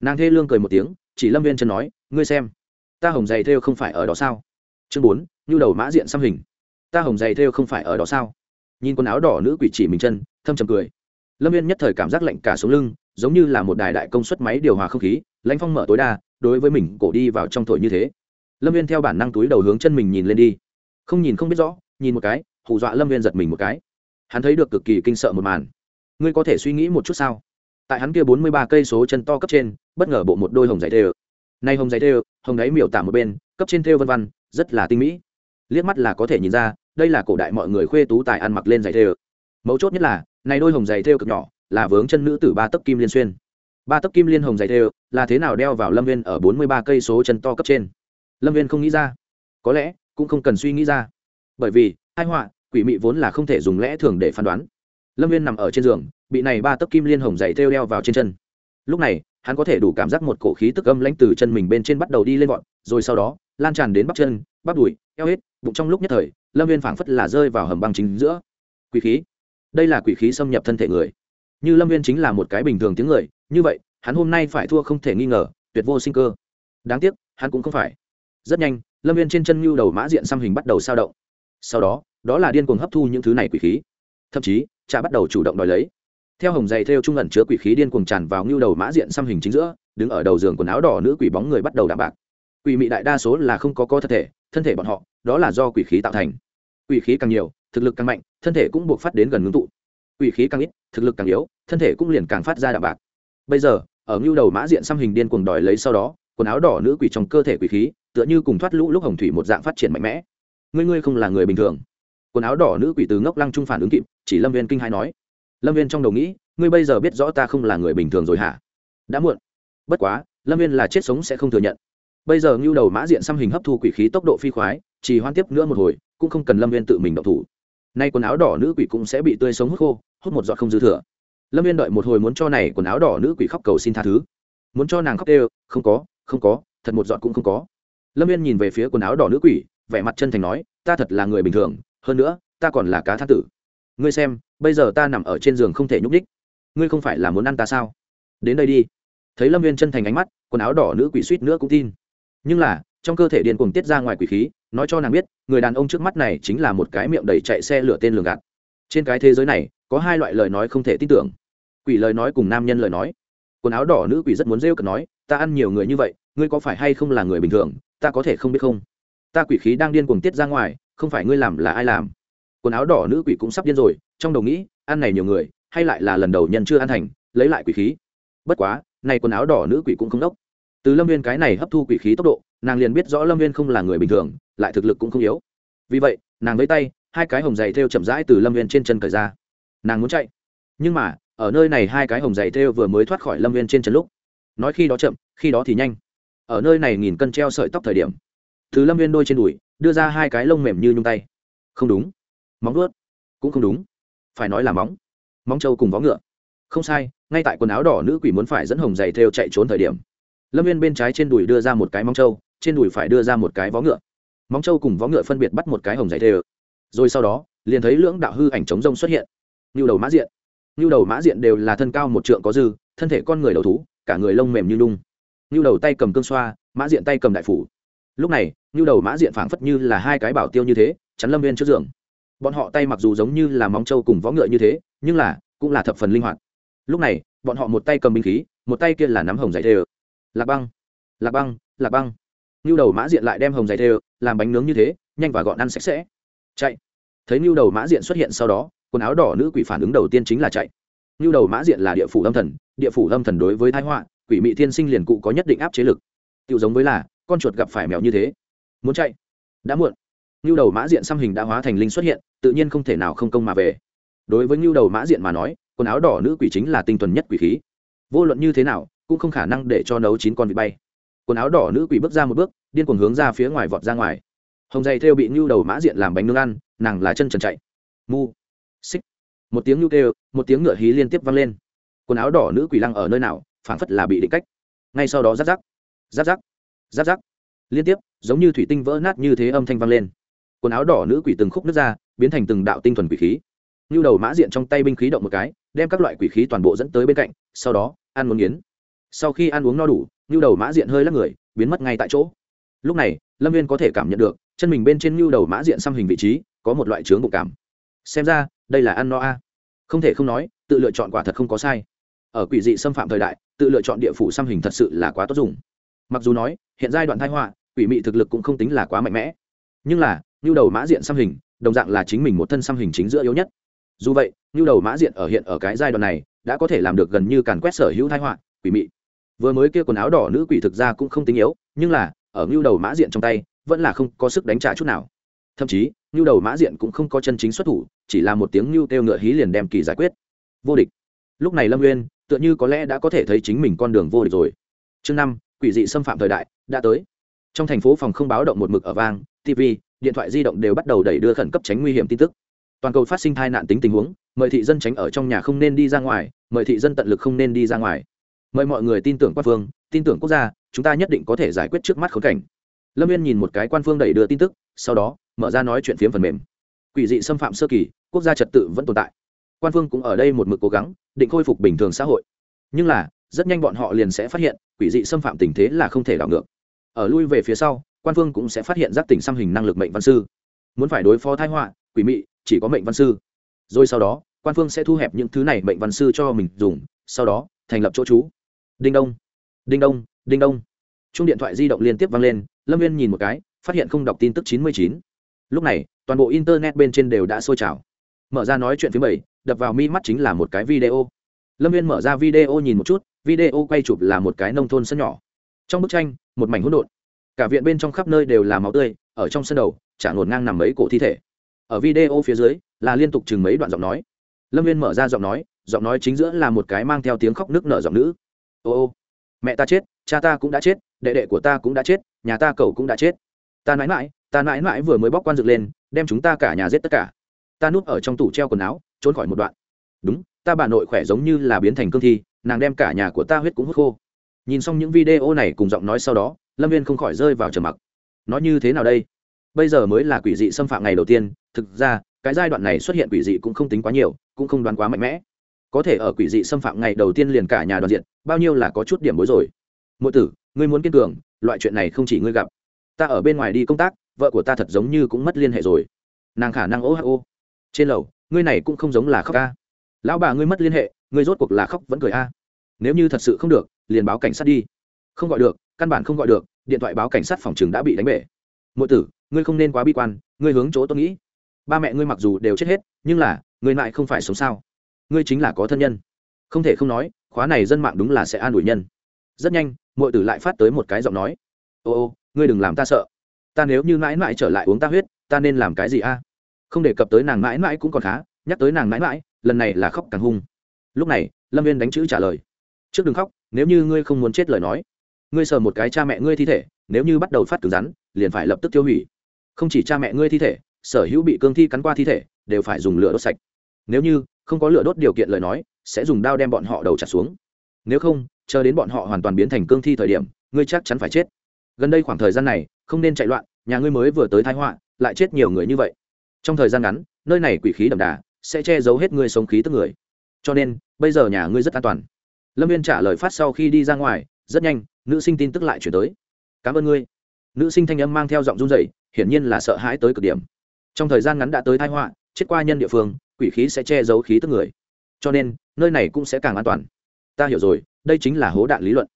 Nàng thê lương cười một tiếng, chỉ lâm viên chân nói, ngươi xem, ta hồng dày thêu không phải ở đó sao? Chương bốn nhu đầu mã diện xăm hình. Ta hồng dày thêu không phải ở đó sao? Nhìn quần áo đỏ nữ quỷ chỉ mình chân, thâm trầm cười lâm viên nhất thời cảm giác lạnh cả xuống lưng, giống như là một đài đại công suất máy điều hòa không khí, lãnh phong mở tối đa, đối với mình cổ đi vào trong thổi như thế. Lâm viên theo bản năng túi đầu hướng chân mình nhìn lên đi. Không nhìn không biết rõ, nhìn một cái, hù dọa lâm viên giật mình một cái. Hắn thấy được cực kỳ kinh sợ một màn. Ngươi có thể suy nghĩ một chút sao? Tại hắn kia bốn mươi ba cây số chân to cấp trên, bất ngờ bộ một đôi hồng giày thêu. Nay hồng giày thêu, hồng đáy miểu tả một bên, cấp trên thêu vân văn rất là tinh mỹ. Liếc mắt là có thể nhìn ra, đây là cổ đại mọi người khuê tú tài ăn mặc lên giày thêu. Mấu chốt nhất là này đôi hồng giày thêu cực nhỏ, là vướng chân nữ tử ba tấc kim liên xuyên. Ba tấc kim liên hồng giày thêu, là thế nào đeo vào lâm viên ở bốn mươi ba cây số chân to cấp trên? Lâm viên không nghĩ ra. Có lẽ, cũng không cần suy nghĩ ra. Bởi vì hai họa, quỷ mị vốn là không thể dùng lẽ thường để phán đoán. Lâm viên nằm ở trên giường, bị này ba tấc kim liên hồng dày thêu đeo vào trên chân. Lúc này, hắn có thể đủ cảm giác một cổ khí tức âm lãnh từ chân mình bên trên bắt đầu đi lên gọn rồi sau đó, lan tràn đến bắp chân, bắp đùi, eo hết, bụng trong lúc nhất thời, lâm viên phảng phất là rơi vào hầm băng chính giữa. Quỷ khí đây là quỷ khí xâm nhập thân thể người. Như lâm viên chính là một cái bình thường tiếng người, như vậy, hắn hôm nay phải thua không thể nghi ngờ, tuyệt vô sinh cơ. Đáng tiếc, hắn cũng không phải. Rất nhanh, lâm viên trên chân nhu đầu mã diện xăm hình bắt đầu sao động. Sau đó đó là điên cuồng hấp thu những thứ này quỷ khí. Thậm chí, cha bắt đầu chủ động đòi lấy. Theo hồng dày theo trung ẩn chứa quỷ khí điên cuồng tràn vào nhu đầu mã diện xăm hình chính giữa, đứng ở đầu giường quần áo đỏ nữ quỷ bóng người bắt đầu đạm bạc. Quỷ mị đại đa số là không có có thân thể thân thể bọn họ, đó là do quỷ khí tạo thành. Quỷ khí càng nhiều thực lực càng mạnh, thân thể cũng buộc phát đến gần ngưng tụ. Quỷ khí càng ít, thực lực càng yếu, thân thể cũng liền càng phát ra đạm bạc. Bây giờ, ở ngưu đầu mã diện xăm hình điên cuồng đòi lấy sau đó, quần áo đỏ nữ quỷ trong cơ thể quỷ khí, tựa như cùng thoát lũ lúc hồng thủy một dạng phát triển mạnh mẽ. Ngươi ngươi không là người bình thường. Quần áo đỏ nữ quỷ từ ngốc lăng trung phản ứng kịp, chỉ lâm viên kinh hai nói. Lâm viên trong đầu nghĩ, ngươi bây giờ biết rõ ta không là người bình thường rồi hả? Đã muộn. Bất quá, lâm viên là chết sống sẽ không thừa nhận. Bây giờ ngưu đầu mã diện xăm hình hấp thu quỷ khí tốc độ phi khoái chỉ hoan tiếp nữa một hồi, cũng không cần lâm viên tự mình động thủ nay quần áo đỏ nữ quỷ cũng sẽ bị tươi sống hút khô, hút một giọt không dư thừa. Lâm viên đợi một hồi muốn cho này quần áo đỏ nữ quỷ khóc cầu xin tha thứ. Muốn cho nàng khóc đều không có không có, thật một giọt cũng không có. Lâm viên nhìn về phía quần áo đỏ nữ quỷ, vẻ mặt chân thành nói, ta thật là người bình thường, hơn nữa, ta còn là cá tha tử. Ngươi xem, bây giờ ta nằm ở trên giường không thể nhúc ních ngươi không phải là muốn ăn ta sao? Đến đây đi. Thấy lâm viên chân thành ánh mắt, quần áo đỏ nữ quỷ suýt nữa cũng tin. Nhưng là, trong cơ thể điên cuồng tiết ra ngoài quỷ khí nói cho nàng biết, người đàn ông trước mắt này chính là một cái miệng đầy chạy xe lửa tên lường gạt. Trên cái thế giới này, có hai loại lời nói không thể tin tưởng. Quỷ lời nói cùng nam nhân lời nói. Quần áo đỏ nữ quỷ rất muốn rêu cực nói, ta ăn nhiều người như vậy, ngươi có phải hay không là người bình thường? Ta có thể không biết không? Ta quỷ khí đang điên cuồng tiết ra ngoài, không phải ngươi làm là ai làm? Quần áo đỏ nữ quỷ cũng sắp điên rồi, trong đầu nghĩ, ăn này nhiều người, hay lại là lần đầu nhân chưa ăn thành, lấy lại quỷ khí. Bất quá, này quần áo đỏ nữ quỷ cũng không đốc. Từ lâm viên cái này hấp thu quỷ khí tốc độ, nàng liền biết rõ lâm viên không là người bình thường lại thực lực cũng không yếu. Vì vậy, nàng lấy tay, hai cái hồng dày theo chậm rãi từ lâm viên trên chân cởi ra. Nàng muốn chạy. Nhưng mà, ở nơi này hai cái hồng dày theo vừa mới thoát khỏi lâm viên trên chân lúc, nói khi đó chậm, khi đó thì nhanh. Ở nơi này nghìn cân treo sợi tóc thời điểm thứ lâm viên đôi trên đùi, đưa ra hai cái lông mềm như nhung tay. Không đúng. Móng vuốt cũng không đúng. Phải nói là móng. Móng trâu cùng vó ngựa. Không sai, ngay tại quần áo đỏ nữ quỷ muốn phải dẫn hồng giày theo chạy trốn thời điểm, lâm viên bên trái trên đùi đưa ra một cái móng trâu, trên đùi phải đưa ra một cái vó ngựa móng trâu cùng vó ngựa phân biệt bắt một cái hồng giày thêu rồi sau đó, liền thấy lưỡng đạo hư ảnh chống rông xuất hiện. Như đầu mã diện. Như đầu mã diện đều là thân cao một trượng có dư, thân thể con người đầu thú, cả người lông mềm như lung như đầu tay cầm cương xoa, mã diện tay cầm đại phủ. Lúc này, như đầu mã diện phảng phất như là hai cái bảo tiêu như thế, chắn lâm viên trước giường. Bọn họ tay mặc dù giống như là móng trâu cùng võ ngựa như thế, nhưng là, cũng là thập phần linh hoạt. Lúc này, bọn họ một tay cầm binh khí, một tay kia là nắm hồng dày thê ơ. Lạc băng lạc băng lạc băng nhu đầu mã diện lại đem hồng dày thê làm bánh nướng như thế, nhanh và gọn ăn sạch sẽ. Chạy. Thấy nhu đầu mã diện xuất hiện sau đó, quần áo đỏ nữ quỷ phản ứng đầu tiên chính là chạy. Nhu đầu mã diện là địa phủ âm thần, địa phủ âm thần đối với thái họa, quỷ mị thiên sinh liền cụ có nhất định áp chế lực. Tự giống với là, con chuột gặp phải mèo như thế. Muốn chạy? Đã muộn. Nhu đầu mã diện xăm hình đã hóa thành linh xuất hiện, tự nhiên không thể nào không công mà về. Đối với nhu đầu mã diện mà nói, quần áo đỏ nữ quỷ chính là tinh thuần nhất quỷ khí. Vô luận như thế nào, cũng không khả năng để cho nấu chín con vịt bay quần áo đỏ nữ quỷ bước ra một bước, điên cuồng hướng ra phía ngoài vọt ra ngoài. Hồng dày thêu bị nhu đầu mã diện làm bánh nướng ăn, nàng là chân trần chạy. Mu. Xích. Một tiếng nhu kêu, một tiếng ngựa hí liên tiếp vang lên. Quần áo đỏ nữ quỷ lăng ở nơi nào, phảng phất là bị định cách. Ngay sau đó giáp giáp giáp giáp giáp giáp liên tiếp, giống như thủy tinh vỡ nát như thế âm thanh vang lên. Quần áo đỏ nữ quỷ từng khúc nước ra, biến thành từng đạo tinh thuần quỷ khí. Nhu đầu mã diện trong tay binh khí động một cái, đem các loại quỷ khí toàn bộ dẫn tới bên cạnh, sau đó, ăn muốn nghiến sau khi ăn uống no đủ như đầu mã diện hơi lắc người, biến mất ngay tại chỗ. Lúc này, lâm viên có thể cảm nhận được, chân mình bên trên như đầu mã diện xăm hình vị trí, có một loại trướng bụng cảm. Xem ra, đây là ăn no a. Không thể không nói, tự lựa chọn quả thật không có sai. Ở quỷ dị xâm phạm thời đại, tự lựa chọn địa phủ xăm hình thật sự là quá tốt dùng. Mặc dù nói, hiện giai đoạn thái họa, quỷ mị thực lực cũng không tính là quá mạnh mẽ. Nhưng là như đầu mã diện xăm hình, đồng dạng là chính mình một thân xăm hình chính giữa yếu nhất. Dù vậy như đầu mã diện ở hiện ở cái giai đoạn này, đã có thể làm được gần như càn quét sở hữu thái họa, quỷ mị vừa mới kia quần áo đỏ nữ quỷ thực ra cũng không tính yếu, nhưng là, ở ngưu đầu mã diện trong tay, vẫn là không có sức đánh trả chút nào. Thậm chí, ngưu đầu mã diện cũng không có chân chính xuất thủ, chỉ là một tiếng ngưu kêu ngựa hí liền đem kỳ giải quyết. Vô địch. Lúc này lâm nguyên tựa như có lẽ đã có thể thấy chính mình con đường vô địch rồi. Chương năm, quỷ dị xâm phạm thời đại, đã tới. Trong thành phố phòng không báo động một mực ở vang tv điện thoại di động đều bắt đầu đẩy đưa khẩn cấp tránh nguy hiểm tin tức. Toàn cầu phát sinh tai nạn tính tình huống, mời thị dân tránh ở trong nhà không nên đi ra ngoài, mời thị dân tận lực không nên đi ra ngoài mời mọi người tin tưởng quan phương, tin tưởng quốc gia, chúng ta nhất định có thể giải quyết trước mắt khốn cảnh. Lâm viên nhìn một cái quan phương đẩy đưa tin tức, sau đó, mở ra nói chuyện phiếm phần mềm. Quỷ dị xâm phạm sơ kỳ, quốc gia trật tự vẫn tồn tại. Quan phương cũng ở đây một mực cố gắng, định khôi phục bình thường xã hội. Nhưng là, rất nhanh bọn họ liền sẽ phát hiện, quỷ dị xâm phạm tình thế là không thể đảo ngược. Ở lui về phía sau, quan phương cũng sẽ phát hiện giác tỉnh xăm hình năng lực mệnh văn sư. Muốn phải đối phó thái họa, quỷ mị, chỉ có mệnh văn sư. Rồi sau đó, quan phương sẽ thu hẹp những thứ này mệnh văn sư cho mình dùng, sau đó, thành lập chỗ trú đinh đông đinh đông đinh đông. Chung điện thoại di động liên tiếp vang lên, lâm viên nhìn một cái, phát hiện không đọc tin tức chín mươi chín. Lúc này, toàn bộ internet bên trên đều đã sôi trào. Mở ra nói chuyện thứ bảy, đập vào mi mắt chính là một cái video. Lâm viên mở ra video nhìn một chút, video quay chụp là một cái nông thôn sân nhỏ. Trong bức tranh, một mảnh hỗn độn. Cả viện bên trong khắp nơi đều là máu tươi, ở trong sân đầu, chả ngổn ngang nằm mấy cổ thi thể. Ở video phía dưới, là liên tục chừng mấy đoạn giọng nói. Lâm viên mở ra giọng nói giọng nói chính giữa là một cái mang theo tiếng khóc nước nở giọng nữ ô ô, mẹ ta chết, cha ta cũng đã chết, đệ đệ của ta cũng đã chết, nhà ta cậu cũng đã chết. Ta mãi mãi, ta mãi mãi vừa mới bóc quan dựng lên, đem chúng ta cả nhà giết tất cả. Ta núp ở trong tủ treo quần áo, trốn khỏi một đoạn. Đúng, ta bà nội khỏe giống như là biến thành cương thi, nàng đem cả nhà của ta huyết cũng hút khô. Nhìn xong những video này cùng giọng nói sau đó, lâm viên không khỏi rơi vào trầm mặc. Nói như thế nào đây? Bây giờ mới là quỷ dị xâm phạm ngày đầu tiên, thực ra, cái giai đoạn này xuất hiện quỷ dị cũng không tính quá nhiều, cũng không đoán quá mạnh mẽ có thể ở quỷ dị xâm phạm ngày đầu tiên liền cả nhà đoàn diện, bao nhiêu là có chút điểm bối rồi mỗi tử, ngươi muốn kiên cường, loại chuyện này không chỉ ngươi gặp. Ta ở bên ngoài đi công tác, vợ của ta thật giống như cũng mất liên hệ rồi. Nàng khả năng ô hát ô. Trên lầu, ngươi này cũng không giống là khóc ca. Lão bà ngươi mất liên hệ, ngươi rốt cuộc là khóc vẫn cười a. Nếu như thật sự không được, liền báo cảnh sát đi. Không gọi được, căn bản không gọi được, điện thoại báo cảnh sát phòng trường đã bị đánh bể. Mỗi tử, ngươi không nên quá bi quan, ngươi hướng chỗ tôi nghĩ. Ba mẹ ngươi mặc dù đều chết hết, nhưng là, ngươi lại không phải sống sao? Ngươi chính là có thân nhân. Không thể không nói, khóa này dân mạng đúng là sẽ an ủi nhân. Rất nhanh mọi tử lại phát tới một cái giọng nói. Ô ô, ngươi đừng làm ta sợ. Ta nếu như mãi mãi trở lại uống ta huyết, ta nên làm cái gì a? Không đề cập tới nàng mãi mãi cũng còn khá, nhắc tới nàng mãi mãi, lần này là khóc càng hung. Lúc này, lâm viên đánh chữ trả lời. Trước đừng khóc, nếu như ngươi không muốn chết lời nói. Ngươi sờ một cái cha mẹ ngươi thi thể, nếu như bắt đầu phát cứng rắn, liền phải lập tức tiêu hủy. Không chỉ cha mẹ ngươi thi thể, sở hữu bị cương thi cắn qua thi thể, đều phải dùng lửa đốt sạch. Nếu như không có lửa đốt điều kiện lời nói, sẽ dùng đao đem bọn họ đầu chặt xuống. Nếu không, chờ đến bọn họ hoàn toàn biến thành cương thi thời điểm, ngươi chắc chắn phải chết. Gần đây khoảng thời gian này, không nên chạy loạn, nhà ngươi mới vừa tới thái họa, lại chết nhiều người như vậy. Trong thời gian ngắn, nơi này quỷ khí đậm đà, sẽ che giấu hết ngươi sống khí tức người. Cho nên, bây giờ nhà ngươi rất an toàn. Lâm viên trả lời phát sau khi đi ra ngoài, rất nhanh, nữ sinh tin tức lại chuyển tới. Cảm ơn ngươi. Nữ sinh thanh âm mang theo giọng run rẩy, hiển nhiên là sợ hãi tới cực điểm. Trong thời gian ngắn đã tới thái họa, chết qua nhân địa phương quỷ khí sẽ che giấu khí tức người. Cho nên, nơi này cũng sẽ càng an toàn. Ta hiểu rồi, đây chính là hố đạn lý luận.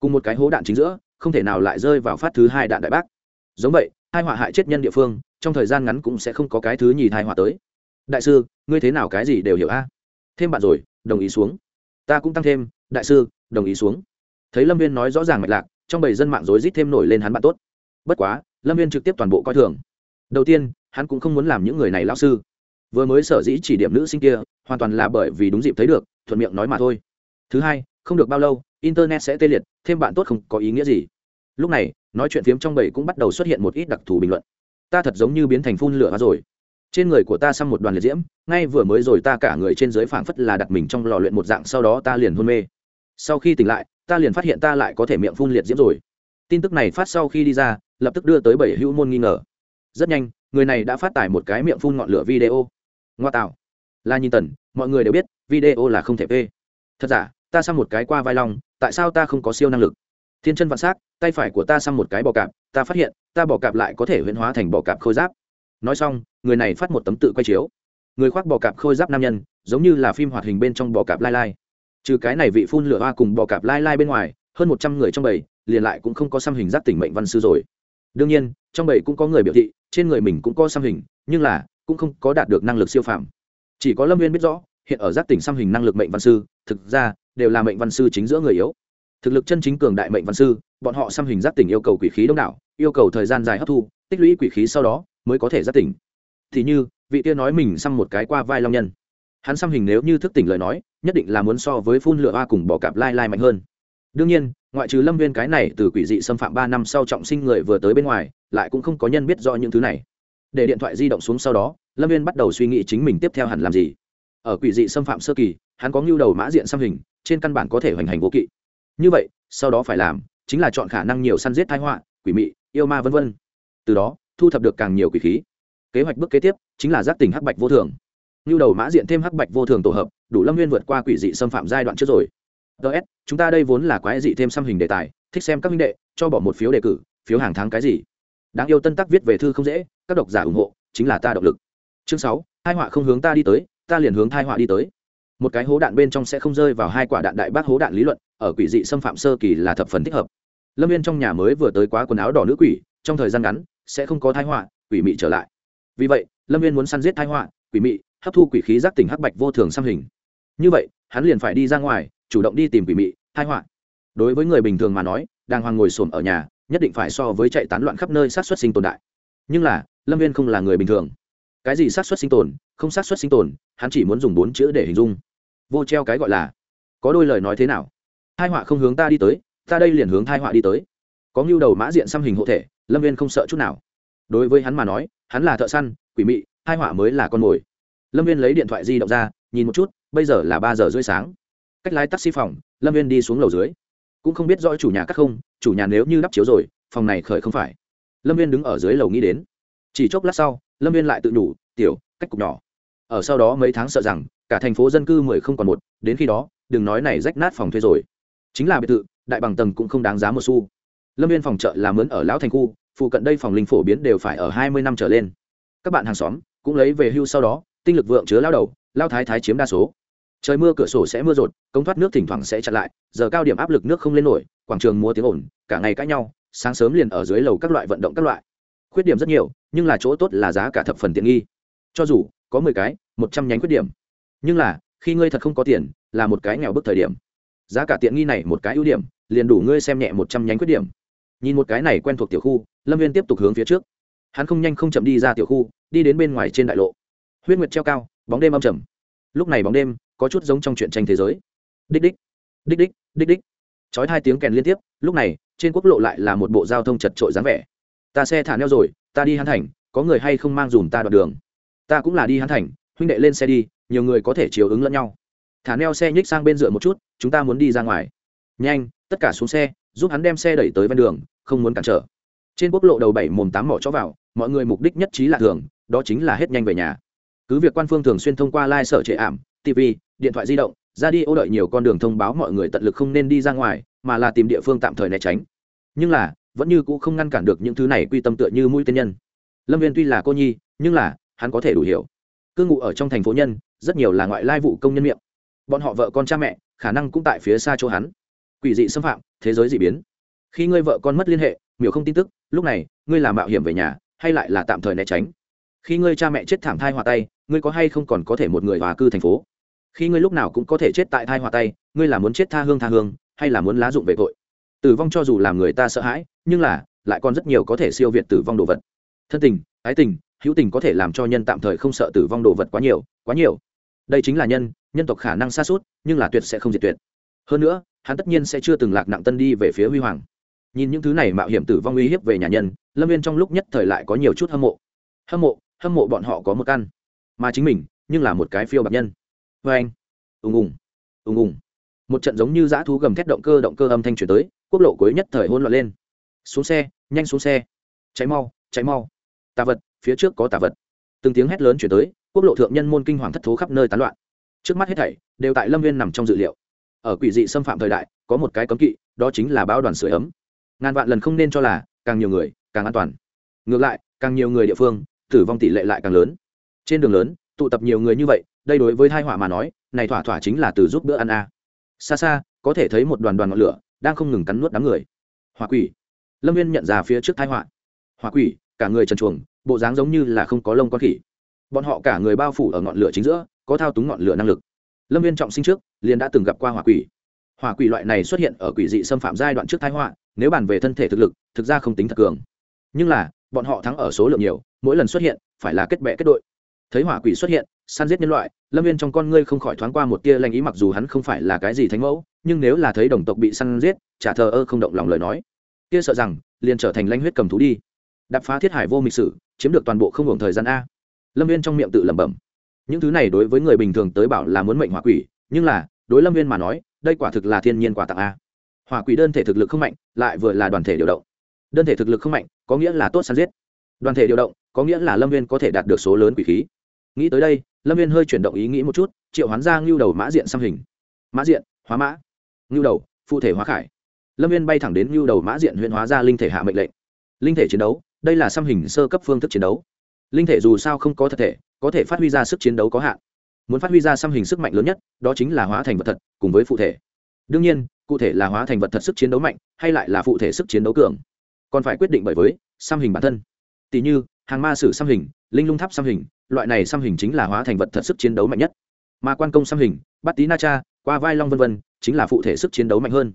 Cùng một cái hố đạn chính giữa, không thể nào lại rơi vào phát thứ hai đạn đại bác. Giống vậy, hai họa hại chết nhân địa phương, trong thời gian ngắn cũng sẽ không có cái thứ nhì thai họa tới. Đại sư, ngươi thế nào cái gì đều hiểu a? Thêm bạn rồi, đồng ý xuống. Ta cũng tăng thêm, đại sư, đồng ý xuống. Thấy lâm viên nói rõ ràng mạch lạc, trong bầy dân mạng rối rít thêm nổi lên hắn bạn tốt. Bất quá, lâm viên trực tiếp toàn bộ coi thường. Đầu tiên, hắn cũng không muốn làm những người này lao sư vừa mới sở dĩ chỉ điểm nữ sinh kia, hoàn toàn là bởi vì đúng dịp thấy được, thuận miệng nói mà thôi. Thứ hai, không được bao lâu, internet sẽ tê liệt, thêm bạn tốt không có ý nghĩa gì. Lúc này, nói chuyện phiếm trong bầy cũng bắt đầu xuất hiện một ít đặc thù bình luận. Ta thật giống như biến thành phun lửa hóa rồi. Trên người của ta xăm một đoàn liệt diễm, ngay vừa mới rồi ta cả người trên dưới phảng phất là đặt mình trong lò luyện một dạng, sau đó ta liền hôn mê. Sau khi tỉnh lại, ta liền phát hiện ta lại có thể miệng phun liệt diễm rồi. Tin tức này phát sau khi đi ra, lập tức đưa tới bảy hữu môn nghi ngờ. Rất nhanh, người này đã phát tải một cái miệng phun ngọn lửa video ngoa tạo là nhìn tần, mọi người đều biết, video là không thể p thật giả, ta xăm một cái qua vai long, tại sao ta không có siêu năng lực? Thiên chân vạn s á c tay phải của ta xăm một cái bò cạp, ta phát hiện, ta bò cạp lại có thể huyễn hóa thành bò cạp khôi giáp. Nói xong, người này phát một tấm tự quay chiếu. Người khoác bò cạp khôi giáp nam nhân, giống như là phim hoạt hình bên trong bò cạp lai lai. Trừ cái này vị phun lửa hoa cùng bò cạp lai lai bên ngoài, hơn một trăm người trong bầy, liền lại cũng không có xăm hình giác tỉnh mệnh văn sư rồi. Đương nhiên, trong bầy cũng có người biểu thị, trên người mình cũng có xăm hình, nhưng là cũng không có đạt được năng lực siêu phàm. Chỉ có lâm viên biết rõ, hiện ở giác tỉnh xăm hình năng lực mệnh văn sư, thực ra, đều là mệnh văn sư chính giữa người yếu. Thực lực chân chính cường đại mệnh văn sư, bọn họ xăm hình giác tỉnh yêu cầu quỷ khí đông đảo, yêu cầu thời gian dài hấp thu, tích lũy quỷ khí sau đó, mới có thể giác tỉnh. Thì như, vị kia nói mình xăm một cái qua vai long nhân. Hắn xăm hình nếu như thức tỉnh lời nói, nhất định là muốn so với phun lửa hoa cùng bỏ cạp lai lai mạnh hơn. Đương nhiên, ngoại trừ lâm viên cái này từ quỷ dị xâm phạm ba năm sau trọng sinh người vừa tới bên ngoài, lại cũng không có nhân biết rõ những thứ này. Để điện thoại di động xuống sau đó lâm viên bắt đầu suy nghĩ chính mình tiếp theo hẳn làm gì ở quỷ dị xâm phạm sơ kỳ hắn có ngưu đầu mã diện xăm hình trên căn bản có thể hoành hành vô kỵ như vậy sau đó phải làm chính là chọn khả năng nhiều săn giết thái họa quỷ mị yêu ma v v từ đó thu thập được càng nhiều quỷ khí kế hoạch bước kế tiếp chính là giác tỉnh hắc bạch vô thường ngưu đầu mã diện thêm hắc bạch vô thường tổ hợp đủ lâm viên vượt qua quỷ dị xâm phạm giai đoạn trước rồi ts chúng ta đây vốn là quái dị thêm xăm hình đề tài, thích xem các minh đệ, cho bỏ một phiếu đề cử, phiếu hàng tháng cái gì? Đáng yêu tân tắc viết về thư không dễ, các độc giả ủng hộ, chính là ta động lực chương sáu, hai họa không hướng ta đi tới, ta liền hướng thai họa đi tới. Một cái hố đạn bên trong sẽ không rơi vào hai quả đạn đại bác hố đạn lý luận, ở quỷ dị xâm phạm sơ kỳ là thập phần thích hợp. Lâm viên trong nhà mới vừa tới quá quần áo đỏ nữ quỷ, trong thời gian ngắn, sẽ không có thai họa, quỷ mị trở lại. Vì vậy, lâm viên muốn săn giết thai họa, quỷ mị, hấp thu quỷ khí giác tỉnh hắc bạch vô thường xăm hình. Như vậy, hắn liền phải đi ra ngoài, chủ động đi tìm quỷ mị, thai họa. Đối với người bình thường mà nói đang hoàng ngồi xổm ở nhà, nhất định phải so với chạy tán loạn khắp nơi sát xuất sinh tồn đại. Nhưng là, lâm viên không là người bình thường cái gì sát xuất sinh tồn, không sát xuất sinh tồn, hắn chỉ muốn dùng bốn chữ để hình dung. Vô treo cái gọi là, có đôi lời nói thế nào? Hai họa không hướng ta đi tới, ta đây liền hướng hai họa đi tới. Có ngưu đầu mã diện xăm hình hộ thể, lâm viên không sợ chút nào. Đối với hắn mà nói, hắn là thợ săn, quỷ mị hai họa mới là con mồi. Lâm viên lấy điện thoại di động ra, nhìn một chút, bây giờ là ba giờ rưỡi sáng. Cách lái taxi phòng, lâm viên đi xuống lầu dưới. Cũng không biết rõ chủ nhà cắt không, chủ nhà nếu như đắp chiếu rồi, phòng này khởi không phải. Lâm viên đứng ở dưới lầu nghĩ đến. Chỉ chốc lát sau lâm viên lại tự đủ tiểu, cách cục nhỏ. Ở sau đó mấy tháng sợ rằng, cả thành phố dân cư mười không còn một, đến khi đó, đừng nói này rách nát phòng thuê rồi. Chính là biệt thự, đại bằng tầng cũng không đáng giá một xu. Lâm viên phòng chợ là mướn ở lão thành khu, phụ cận đây phòng linh phổ biến đều phải ở hai mươi năm trở lên. Các bạn hàng xóm cũng lấy về hưu sau đó, tinh lực vượng chứa lao đầu, lao thái thái chiếm đa số. Trời mưa cửa sổ sẽ mưa rột công thoát nước thỉnh thoảng sẽ chặn lại, giờ cao điểm áp lực nước không lên nổi, quảng trường mua tiếng ồn, cả ngày cãi nhau, sáng sớm liền ở dưới lầu các loại vận động các loại. Khuyết điểm rất nhiều nhưng là chỗ tốt là giá cả thập phần tiện nghi. Cho dù có mười cái, một trăm nhánh khuyết điểm, nhưng là khi ngươi thật không có tiền, là một cái nghèo bức thời điểm. Giá cả tiện nghi này một cái ưu điểm, liền đủ ngươi xem nhẹ một trăm nhánh khuyết điểm. Nhìn một cái này quen thuộc tiểu khu, lâm viên tiếp tục hướng phía trước. Hắn không nhanh không chậm đi ra tiểu khu, đi đến bên ngoài trên đại lộ. Huyết nguyệt treo cao, bóng đêm âm trầm. Lúc này bóng đêm có chút giống trong chuyện tranh thế giới. Đích đích đích đích đích đích. Chói hai tiếng kèn liên tiếp, lúc này trên quốc lộ lại là một bộ giao thông chật trội dáng vẻ. Ta xe thả neo rồi ta đi hắn thành, có người hay không mang dùm ta đoạn đường. Ta cũng là đi hắn thành, huynh đệ lên xe đi, nhiều người có thể chiều ứng lẫn nhau. Thả neo xe nhích sang bên dựa một chút, chúng ta muốn đi ra ngoài. Nhanh, tất cả xuống xe, giúp hắn đem xe đẩy tới ven đường, không muốn cản trở. Trên quốc lộ đầu bảy mồm tám mỏ chó vào, mọi người mục đích nhất trí là thường, đó chính là hết nhanh về nhà. Cứ việc quan phương thường xuyên thông qua lai、like、sở trệ ảm, tv, điện thoại di động, ra đi ô đợi nhiều con đường thông báo mọi người tận lực không nên đi ra ngoài, mà là tìm địa phương tạm thời né tránh. Nhưng là vẫn như cũng không ngăn cản được những thứ này quy tâm tựa như mũi tên nhân. Lâm viên tuy là cô nhi, nhưng là, hắn có thể đủ hiểu. Cư ngụ ở trong thành phố nhân, rất nhiều là ngoại lai vụ công nhân miệng. Bọn họ vợ con cha mẹ, khả năng cũng tại phía xa chỗ hắn. Quỷ dị xâm phạm, thế giới d ị biến. Khi ngươi vợ con mất liên hệ, miểu không tin tức, lúc này, ngươi là mạo hiểm về nhà, hay lại là tạm thời né tránh? Khi ngươi cha mẹ chết thảm thai hòa tay, ngươi có hay không còn có thể một người hòa cư thành phố? Khi ngươi lúc nào cũng có thể chết tại thai hòa tay, ngươi là muốn chết tha hương tha hương, hay là muốn lá dụng về tội? Tử vong cho dù làm người ta sợ hãi, nhưng là, lại còn rất nhiều có thể siêu việt tử vong đồ vật. Thân tình, ái tình, hữu tình có thể làm cho nhân tạm thời không sợ tử vong đồ vật quá nhiều quá nhiều. Đây chính là nhân nhân tộc khả năng xa suốt, nhưng là tuyệt sẽ không diệt tuyệt. Hơn nữa, hắn tất nhiên sẽ chưa từng lạc nặng tân đi về phía huy hoàng. Nhìn những thứ này mạo hiểm tử vong uy hiếp về nhà nhân, lâm viên trong lúc nhất thời lại có nhiều chút hâm mộ. Hâm mộ hâm mộ bọn họ có một căn, mà chính mình, nhưng là một cái phiêu bạc nhân. Vê anh. Ùng ùng. Ùng ùng. Một trận giống như dã thú gầm thét động cơ động cơ âm thanh chuyển tới quốc lộ cuối nhất thời hôn loạn lên. Xuống xe, nhanh xuống xe. Cháy mau cháy mau. Tà vật, phía trước có tà vật. Từng tiếng hét lớn chuyển tới, quốc lộ thượng nhân môn kinh hoàng thất thố khắp nơi tán loạn. Trước mắt hết thảy đều tại lâm viên nằm trong dự liệu. Ở quỷ dị xâm phạm thời đại, có một cái cấm kỵ, đó chính là báo đoàn sửa ấm. Ngàn vạn lần không nên cho là, càng nhiều người, càng an toàn. Ngược lại, càng nhiều người địa phương, tử vong tỷ lệ lại càng lớn. Trên đường lớn, tụ tập nhiều người như vậy, đây đối với thai họa mà nói, này thỏa thỏa chính là từ giúp bữa ăn a. Xa xa, có thể thấy một đoàn đoàn ngọn lửa đang không ngừng cắn nuốt đám người. Hỏa quỷ. Lâm viên nhận ra phía trước thái họa. Hỏa quỷ, cả người trần chuồng bộ dáng giống như là không có lông con khỉ. Bọn họ cả người bao phủ ở ngọn lửa chính giữa, có thao túng ngọn lửa năng lực. Lâm viên trọng sinh trước, liền đã từng gặp qua hỏa quỷ. Hỏa quỷ loại này xuất hiện ở quỷ dị xâm phạm giai đoạn trước thái họa, nếu bàn về thân thể thực lực, thực ra không tính thật cường. Nhưng là, bọn họ thắng ở số lượng nhiều, mỗi lần xuất hiện, phải là kết bệ kết đội. Thấy hỏa quỷ xuất hiện săn giết nhân loại, lâm viên trong con ngươi không khỏi thoáng qua một tia lanh ý mặc dù hắn không phải là cái gì thánh mẫu, nhưng nếu là thấy đồng tộc bị săn giết, chả thờ ơ không động lòng lời nói. Kia sợ rằng, liền trở thành lanh huyết cầm thú đi. Đập phá thiết hải vô mịch sử, chiếm được toàn bộ không hưởng thời gian a. Lâm viên trong miệng tự lẩm bẩm. Những thứ này đối với người bình thường tới bảo là muốn mệnh hỏa quỷ, nhưng là, đối lâm viên mà nói, đây quả thực là thiên nhiên quả tặng a. Hỏa quỷ đơn thể thực lực không mạnh, lại vừa là đoàn thể điều động. Đơn thể thực lực không mạnh, có nghĩa là tốt săn giết. Đoàn thể điều động, có nghĩa là lâm viên có thể đạt được số lớn quỷ khí. Nghĩ tới đây lâm viên hơi chuyển động ý nghĩ một chút, triệu hoán ra ngưu đầu mã diện xăm hình. Mã diện, hóa mã. Ngưu đầu, phụ thể hóa khải. Lâm viên bay thẳng đến ngưu đầu mã diện huyện hóa ra linh thể hạ mệnh lệnh. Linh thể chiến đấu, đây là xăm hình sơ cấp phương thức chiến đấu. Linh thể dù sao không có thật thể, có thể phát huy ra sức chiến đấu có hạn. Muốn phát huy ra xăm hình sức mạnh lớn nhất, đó chính là hóa thành vật thật, cùng với phụ thể. Đương nhiên, cụ thể là hóa thành vật thật sức chiến đấu mạnh, hay lại là phụ thể sức chiến đấu cường. Còn phải quyết định bởi với xăm hình bản thân. Tỷ như, hàng ma sử xăm hình linh lung tháp xăm hình, loại này xăm hình chính là hóa thành vật thật sức chiến đấu mạnh nhất. Mà quan công xăm hình, bắt tí na cha, qua vai long vân vân, chính là phụ thể sức chiến đấu mạnh hơn.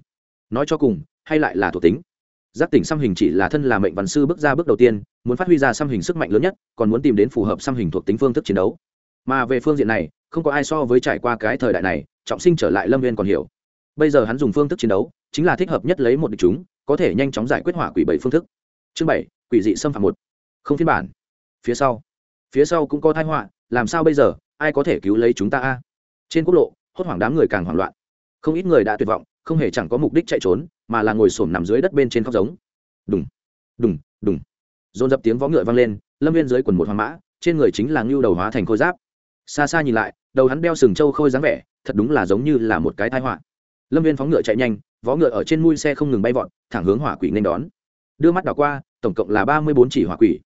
Nói cho cùng, hay lại là thuộc tính. Giác tỉnh xăm hình chỉ là thân là mệnh văn sư bước ra bước đầu tiên, muốn phát huy ra xăm hình sức mạnh lớn nhất, còn muốn tìm đến phù hợp xăm hình thuộc tính phương thức chiến đấu. Mà về phương diện này, không có ai so với trải qua cái thời đại này, trọng sinh trở lại lâm viên còn hiểu. Bây giờ hắn dùng phương thức chiến đấu, chính là thích hợp nhất lấy một địch chúng, có thể nhanh chóng giải quyết hỏa quỷ bảy phương thức. Chương bảy, quỷ dị xâm phạm một. Không phiên bản. Phía sau phía sau cũng có thái họa, làm sao bây giờ, ai có thể cứu lấy chúng ta a? Trên quốc lộ, hốt hoảng đám người càng hoảng loạn. Không ít người đã tuyệt vọng, không hề chẳng có mục đích chạy trốn, mà là ngồi xổm nằm dưới đất bên trên khóc giống. Đùng đùng đùng. Dồn dập tiếng vó ngựa vang lên, lâm viên dưới quần một hoàng mã, trên người chính là ngưu đầu hóa thành khôi giáp. Xa xa nhìn lại, đầu hắn đeo sừng trâu khôi dáng vẻ, thật đúng là giống như là một cái tai họa. Lâm viên phóng ngựa chạy nhanh, vó ngựa ở trên mui xe không ngừng bay vọt, thẳng hướng hỏa quỷ nên đón. Đưa mắt đảo qua, tổng cộng là ba mươi bốn chỉ hỏa quỷ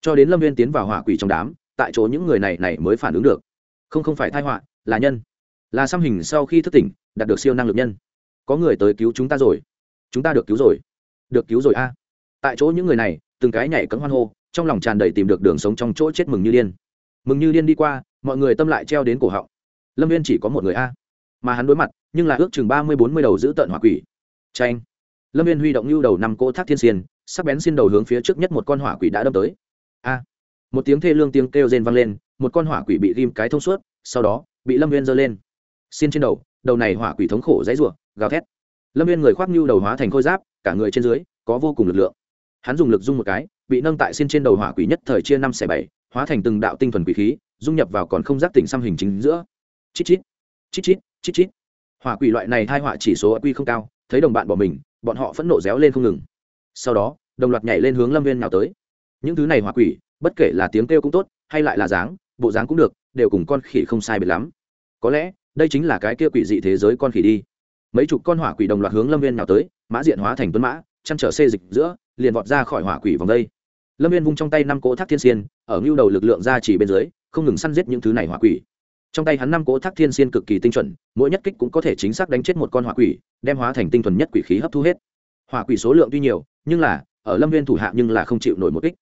cho đến lâm viên tiến vào hỏa quỷ trong đám, tại chỗ những người này này mới phản ứng được. Không không phải thai họa, là nhân. Là xăm hình sau khi thức tỉnh, đạt được siêu năng lực nhân. Có người tới cứu chúng ta rồi. Chúng ta được cứu rồi. Được cứu rồi a. Tại chỗ những người này, từng cái nhảy cấm hoan hô, trong lòng tràn đầy tìm được đường sống trong chỗ chết mừng như điên. Mừng như điên đi qua, mọi người tâm lại treo đến cổ họng. Lâm viên chỉ có một người a. Mà hắn đối mặt, nhưng là ước chừng ba mươi bốn mươi đầu giữ tợn hỏa quỷ. Tranh lâm viên huy động lưu đầu năm cỗ thác thiên xiên, sắc bén xin đầu hướng phía trước nhất một con hỏa quỷ đã đâm tới a. Một tiếng thê lương tiếng kêu rên vang lên, một con hỏa quỷ bị ghim cái thông suốt, sau đó, bị lâm viên giơ lên. Xin trên đầu đầu này hỏa quỷ thống khổ dãy rủa, gào thét. Lâm viên người khoác nhu đầu hóa thành khôi giáp, cả người trên dưới, có vô cùng lực lượng. Hắn dùng lực dung một cái, bị nâng tại xin trên đầu hỏa quỷ nhất thời chia năm xẻ bảy, hóa thành từng đạo tinh thuần quỷ khí, dung nhập vào còn không giác tỉnh xăm hình chính giữa. Chít chít chít chít chít chít. Hỏa quỷ loại này thai họa chỉ số quy không cao, thấy đồng bạn bỏ mình, bọn họ phẫn nộ réo lên không ngừng. Sau đó, đồng loạt nhảy lên hướng lâm viên nào tới những thứ này hỏa quỷ, bất kể là tiếng kêu cũng tốt, hay lại là dáng, bộ dáng cũng được, đều cùng con khỉ không sai biệt lắm. Có lẽ, đây chính là cái kia quỷ dị thế giới con khỉ đi. Mấy chục con hỏa quỷ đồng loạt hướng lâm viên nào tới, mã diện hóa thành tuấn mã, chăn trở xê dịch giữa, liền vọt ra khỏi hỏa quỷ vòng đây. Lâm viên vung trong tay năm cỗ thác thiên xiên, ở ngưu đầu lực lượng ra chỉ bên dưới, không ngừng săn giết những thứ này hỏa quỷ. Trong tay hắn năm cỗ thác thiên xiên cực kỳ tinh chuẩn, mỗi nhất kích cũng có thể chính xác đánh chết một con hỏa quỷ, đem hóa thành tinh thuần nhất quỷ khí hấp thu hết. Hỏa quỷ số lượng tuy nhiều, nhưng là, ở lâm viên thủ hạ nhưng là không chịu nổi một kích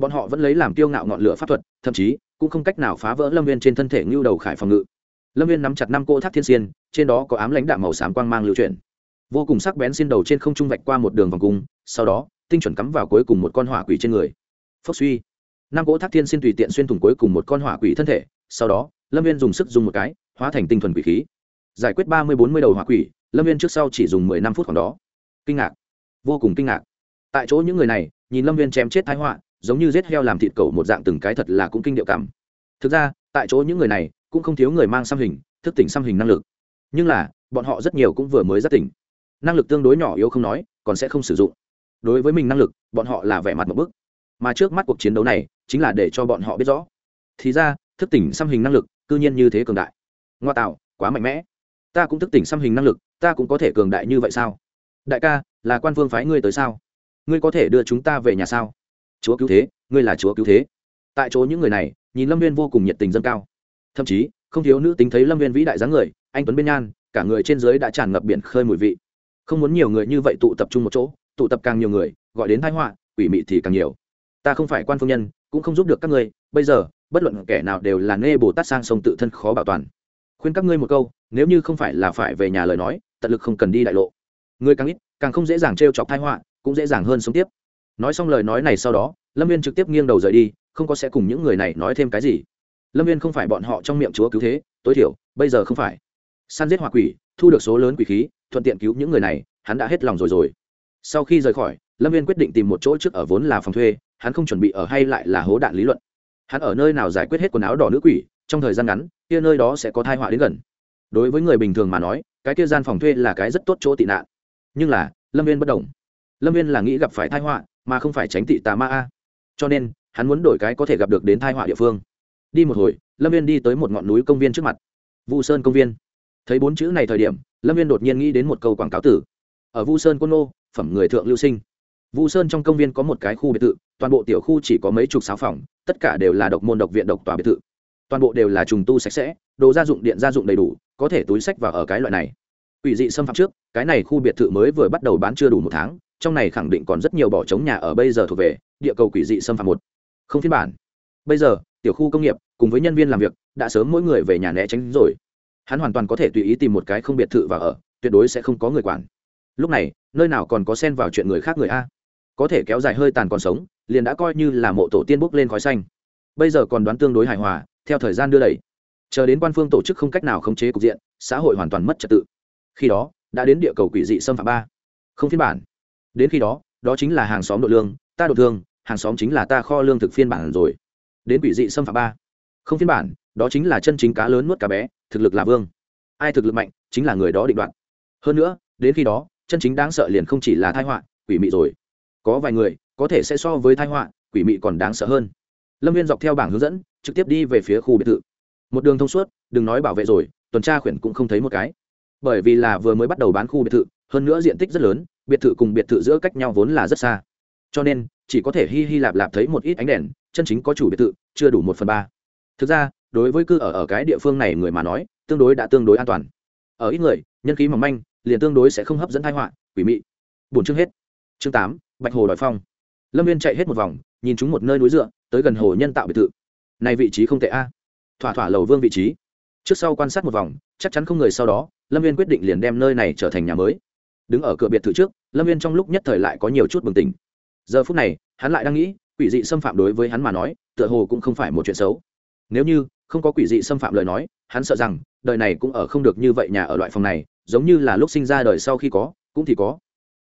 bọn họ vẫn lấy làm kiêu ngạo ngọn lửa pháp thuật, thậm chí cũng không cách nào phá vỡ lâm viên trên thân thể ngưu đầu khải phòng ngự. Lâm viên nắm chặt năm cỗ thác thiên xiên, trên đó có ám lãnh đạm màu xám quang mang lưu chuyển. Vô cùng sắc bén xin đầu trên không trung vạch qua một đường vòng cung, sau đó, tinh chuẩn cắm vào cuối cùng một con hỏa quỷ trên người. Phốc suy. Năm cỗ thác thiên xin tùy tiện xuyên thủng cuối cùng một con hỏa quỷ thân thể, sau đó, lâm viên dùng sức dùng một cái, hóa thành tinh thuần quỷ khí. Giải quyết ba mươi bốn mươi đầu hỏa quỷ, lâm viên trước sau chỉ dùng mười năm phút khoảng đó. Kinh ngạc. Vô cùng kinh ngạc. Tại chỗ những người này, nhìn lâm viên chém chết thái họa giống như giết heo làm thịt cầu một dạng từng cái thật là cũng kinh điệu cảm. Thực ra, tại chỗ những người này cũng không thiếu người mang xăm hình, thức tỉnh xăm hình năng lực. Nhưng là, bọn họ rất nhiều cũng vừa mới rất tỉnh. Năng lực tương đối nhỏ yếu không nói, còn sẽ không sử dụng. Đối với mình năng lực, bọn họ là vẻ mặt một bức. Mà trước mắt cuộc chiến đấu này, chính là để cho bọn họ biết rõ. Thì ra, thức tỉnh xăm hình năng lực, cư nhiên như thế cường đại. Ngoa tạo, quá mạnh mẽ. Ta cũng thức tỉnh xăm hình năng lực, ta cũng có thể cường đại như vậy sao? Đại ca, là quan phương phái ngươi tới sao? Ngươi có thể đưa chúng ta về nhà sao? Chúa cứu thế, ngươi là chúa cứu thế. Tại chỗ những người này, nhìn lâm viên vô cùng nhiệt tình dâng cao. Thậm chí, không thiếu nữ tính thấy lâm viên vĩ đại dáng người, anh tuấn bên nhan, cả người trên dưới đã tràn ngập biển khơi mùi vị. Không muốn nhiều người như vậy tụ tập trung một chỗ, tụ tập càng nhiều người, gọi đến thái họa, quỷ mị thì càng nhiều. Ta không phải quan phương nhân, cũng không giúp được các ngươi, bây giờ, bất luận kẻ nào đều là nê bồ tát sang sông tự thân khó bảo toàn. Khuyên các ngươi một câu, nếu như không phải là phải về nhà lời nói, tận lực không cần đi đại lộ. Người càng ít, càng không dễ dàng t r e o chọc thái họa, cũng dễ dàng hơn sống tiếp nói xong lời nói này sau đó, lâm viên trực tiếp nghiêng đầu rời đi, không có sẽ cùng những người này nói thêm cái gì. Lâm viên không phải bọn họ trong miệng chúa cứu thế, tối thiểu, bây giờ không phải. Săn giết hỏa quỷ, thu được số lớn quỷ khí, thuận tiện cứu những người này, hắn đã hết lòng rồi rồi. Sau khi rời khỏi, lâm viên quyết định tìm một chỗ trước ở vốn là phòng thuê, hắn không chuẩn bị ở hay lại là hố đạn lý luận. Hắn ở nơi nào giải quyết hết quần áo đỏ nữ quỷ, trong thời gian ngắn, kia nơi đó sẽ có thai họa đến gần. Đối với người bình thường mà nói, cái kia gian phòng thuê là cái rất tốt chỗ tị nạn. Nhưng là, lâm viên bất đồng lâm viên là nghĩ gặp phải thai họa mà không phải tránh tị tà ma a. Cho nên, hắn muốn đổi cái có thể gặp được đến thai họa địa phương. Đi một hồi, lâm viên đi tới một ngọn núi công viên trước mặt. Vu sơn công viên. Thấy bốn chữ này thời điểm, lâm viên đột nhiên nghĩ đến một câu quảng cáo tử. Ở vu sơn côn nô, phẩm người thượng lưu sinh. Vu sơn trong công viên có một cái khu biệt thự, toàn bộ tiểu khu chỉ có mấy chục sáu phòng, tất cả đều là độc môn độc viện độc tòa biệt thự. Toàn bộ đều là trùng tu sạch sẽ, đồ gia dụng điện gia dụng đầy đủ, có thể túi sách vào ở cái loại này. Ủy dị xâm phạm trước, cái này khu biệt thự mới vừa bắt đầu bán chưa đủ một tháng trong này khẳng định còn rất nhiều bỏ trống nhà ở bây giờ thuộc về địa cầu quỷ dị xâm phạm một. Không phiên bản. Bây giờ, tiểu khu công nghiệp cùng với nhân viên làm việc đã sớm mỗi người về nhà né tránh rồi. Hắn hoàn toàn có thể tùy ý tìm một cái không biệt thự và ở, tuyệt đối sẽ không có người quản. Lúc này, nơi nào còn có xen vào chuyện người khác người a. Có thể kéo dài hơi tàn còn sống, liền đã coi như là mộ tổ tiên bốc lên khói xanh. Bây giờ còn đoán tương đối hài hòa, theo thời gian đưa đẩy. Chờ đến quan phương tổ chức không cách nào khống chế cục diện, xã hội hoàn toàn mất trật tự. Khi đó, đã đến địa cầu quỷ dị xâm phạm ba. Không phiên bản đến khi đó đó chính là hàng xóm đội lương, ta đội thương, hàng xóm chính là ta kho lương thực phiên bản rồi. Đến quỷ dị xâm phạm ba. Không phiên bản, đó chính là chân chính cá lớn nuốt cá bé, thực lực là vương. Ai thực lực mạnh, chính là người đó định đoạt. Hơn nữa, đến khi đó, chân chính đáng sợ liền không chỉ là thai họa, quỷ mị rồi. Có vài người, có thể sẽ so với thai họa, quỷ mị còn đáng sợ hơn. Lâm viên dọc theo bảng hướng dẫn, trực tiếp đi về phía khu biệt thự. Một đường thông suốt, đừng nói bảo vệ rồi, tuần tra khuyển cũng không thấy một cái. Bởi vì là vừa mới bắt đầu bán khu biệt thự, hơn nữa diện tích rất lớn biệt thự cùng biệt thự giữa cách nhau vốn là rất xa. Cho nên, chỉ có thể hi hi lạp lạp thấy một ít ánh đèn, chân chính có chủ biệt thự, chưa đủ một phần ba. Thực ra, đối với cư ở ở cái địa phương này người mà nói, tương đối đã tương đối an toàn. Ở ít người, nhân khí mỏng manh, liền tương đối sẽ không hấp dẫn thai họa, quỷ mị. Bốn chương hết. Chương tám, bạch hồ đòi phong. Lâm viên chạy hết một vòng, nhìn chúng một nơi núi dựa, tới gần hồ nhân tạo biệt thự. Này vị trí không tệ a. Thỏa thỏa lầu vương vị trí. Trước sau quan sát một vòng, chắc chắn không người sau đó, lâm viên quyết định liền đem nơi này trở thành nhà mới đứng ở cửa biệt thự trước, lâm viên trong lúc nhất thời lại có nhiều chút bừng tỉnh. Giờ phút này, hắn lại đang nghĩ, quỷ dị xâm phạm đối với hắn mà nói, tựa hồ cũng không phải một chuyện xấu. Nếu như không có quỷ dị xâm phạm lời nói, hắn sợ rằng đời này cũng ở không được như vậy nhà ở loại phòng này, giống như là lúc sinh ra đời sau khi có, cũng thì có.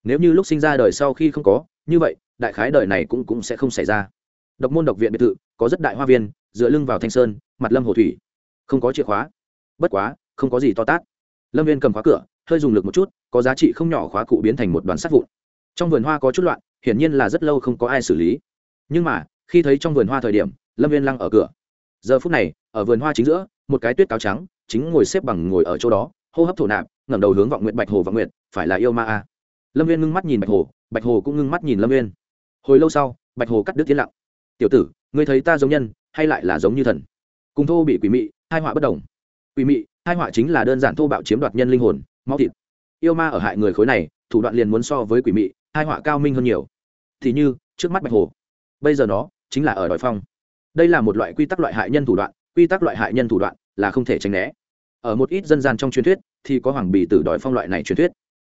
Nếu như lúc sinh ra đời sau khi không có, như vậy, đại khái đời này cũng cũng sẽ không xảy ra. Độc môn độc viện biệt thự, có rất đại hoa viên, dựa lưng vào thanh sơn, mặt lâm hồ thủy. Không có chìa khóa. Bất quá, không có gì to tát. Lâm viên cầm khóa cửa hơi dùng lực một chút, có giá trị không nhỏ khóa cụ biến thành một đoàn sắt vụn. Trong vườn hoa có chút loạn, hiển nhiên là rất lâu không có ai xử lý. Nhưng mà, khi thấy trong vườn hoa thời điểm, lâm viên lăng ở cửa. Giờ phút này, ở vườn hoa chính giữa, một cái tuyết cáo trắng, chính ngồi xếp bằng ngồi ở chỗ đó, hô hấp thổ nạp, ngẩng đầu hướng vọng nguyện bạch hồ vọng nguyện, phải là yêu ma a. Lâm viên ngưng mắt nhìn bạch hồ bạch hồ cũng ngưng mắt nhìn lâm viên hồi lâu sau, bạch hồ cắt đứt tiến lặng. Tiểu tử, ngươi thấy ta giống nhân, hay lại là giống như thần? Cùng thô bị quỷ mị, hai họa bất đồng. Quỷ mị, hai họa chính là đơn giản thô bạo chiếm đoạt nhân linh hồn máu thịt. Yêu ma ở hại người khối này, thủ đoạn liền muốn so với quỷ mị hai họa cao minh hơn nhiều. Thì như, trước mắt bạch hồ. Bây giờ nó chính là ở đòi phong. Đây là một loại quy tắc loại hại nhân thủ đoạn, quy tắc loại hại nhân thủ đoạn là không thể tránh né. Ở một ít dân gian trong truyền thuyết, thì có hoàng bì tử đòi phong loại này truyền thuyết.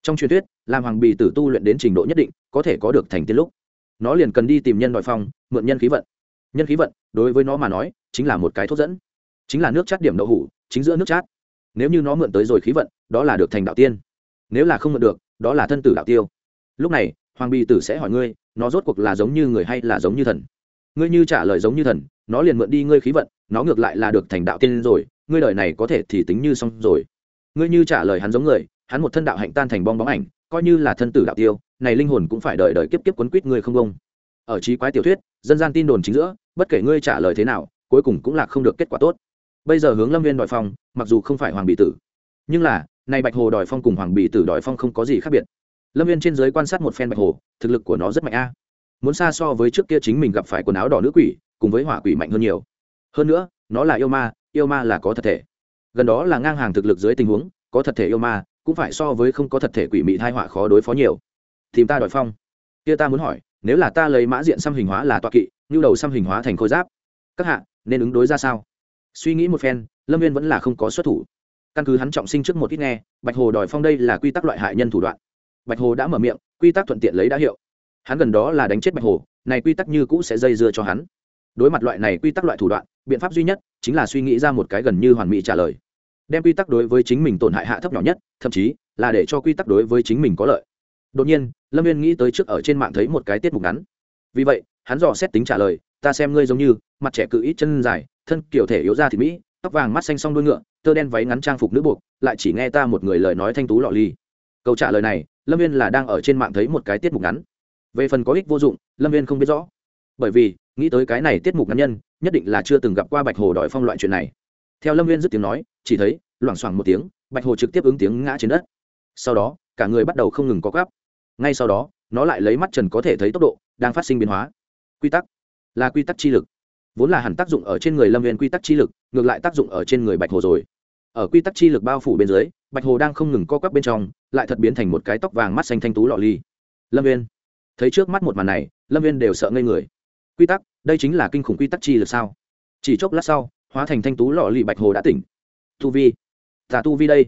Trong truyền thuyết, làm hoàng bì tử tu luyện đến trình độ nhất định, có thể có được thành tiên lúc. Nó liền cần đi tìm nhân đòi phong, mượn nhân khí vận. Nhân khí vận, đối với nó mà nói, chính là một cái thuốc dẫn. Chính là nước chát điểm đậu hủ, chính giữa nước chát nếu như nó mượn tới rồi khí vận, đó là được thành đạo tiên. Nếu là không mượn được, đó là thân tử đạo tiêu. Lúc này, hoàng bì tử sẽ hỏi ngươi, nó rốt cuộc là giống như người hay là giống như thần? Ngươi như trả lời giống như thần, nó liền mượn đi ngươi khí vận, nó ngược lại là được thành đạo tiên rồi, ngươi đời này có thể thì tính như xong rồi. Ngươi như trả lời hắn giống người, hắn một thân đạo hạnh tan thành bong bóng ảnh, coi như là thân tử đạo tiêu, này linh hồn cũng phải đợi đợi kiếp kiếp quấn quýt ngươi không công ở trí quái tiểu thuyết, dân gian tin đồn chính giữa, bất kể ngươi trả lời thế nào, cuối cùng cũng là không được kết quả tốt bây giờ hướng lâm viên đòi phong, mặc dù không phải hoàng bị tử, nhưng là này bạch hồ đòi phong cùng hoàng bị tử đòi phong không có gì khác biệt. Lâm viên trên giới quan sát một phen bạch hồ, thực lực của nó rất mạnh a. Muốn xa so với trước kia chính mình gặp phải quần áo đỏ nữ quỷ, cùng với hỏa quỷ mạnh hơn nhiều. Hơn nữa, nó là yêu ma yêu ma là có thật thể. Gần đó là ngang hàng thực lực dưới tình huống, có thật thể yêu ma, cũng phải so với không có thật thể quỷ mị thai họa khó đối phó nhiều. Tìm ta đòi phong. Kia ta muốn hỏi, nếu là ta lấy mã diện xăm hình hóa là toa kỵ như đầu xăm hình hóa thành khôi giáp, các hạ, nên ứng đối ra sao? Suy nghĩ một phen, lâm viên vẫn là không có xuất thủ. Căn cứ hắn trọng sinh trước một ít nghe, bạch hồ đòi phong đây là quy tắc loại hại nhân thủ đoạn. Bạch hồ đã mở miệng, quy tắc thuận tiện lấy đã hiệu. Hắn gần đó là đánh chết bạch hồ, này quy tắc như cũ sẽ dây dưa cho hắn. Đối mặt loại này quy tắc loại thủ đoạn, biện pháp duy nhất chính là suy nghĩ ra một cái gần như hoàn mỹ trả lời. Đem quy tắc đối với chính mình tổn hại hạ thấp nhỏ nhất, thậm chí là để cho quy tắc đối với chính mình có lợi. Đột nhiên, lâm viên nghĩ tới trước ở trên mạng thấy một cái tiết mục ngắn. Vì vậy, hắn dò xét tính trả lời, ta xem ngươi giống như, mặt trẻ cự ít chân dài thân kiểu thể yếu ra thì mỹ, tóc vàng mắt xanh s đuôi ngựa, tơ đen váy ngắn trang phục nữ buộc, lại chỉ nghe ta một người lời nói thanh tú lọ ly câu trả lời này, lâm viên là đang ở trên mạng thấy một cái tiết mục ngắn. Về phần có ích vô dụng, lâm viên không biết rõ. Bởi vì, nghĩ tới cái này tiết mục ngắn nhân, nhất định là chưa từng gặp qua bạch hồ đòi phong loại chuyện này. Theo lâm viên dứt tiếng nói, chỉ thấy, loảng xoảng một tiếng, bạch hồ trực tiếp ứng tiếng ngã trên đất. Sau đó, cả người bắt đầu không ngừng có gáp ngay sau đó, nó lại lấy mắt trần có thể thấy tốc độ đang phát sinh biến hóa. Quy tắc. Là quy tắc chi lực vốn là hẳn tác dụng ở trên người lâm viên quy tắc chi lực, ngược lại tác dụng ở trên người bạch hồ rồi. Ở quy tắc chi lực bao phủ bên dưới, bạch hồ đang không ngừng co quắp bên trong, lại thật biến thành một cái tóc vàng mắt xanh thanh tú lọ ly. Lâm viên, thấy trước mắt một màn này, lâm viên đều sợ ngây người. Quy tắc, đây chính là kinh khủng quy tắc chi lực sao? Chỉ chốc lát sau, hóa thành thanh tú lọ lì bạch hồ đã tỉnh. Tu vi, ta tu vi đây.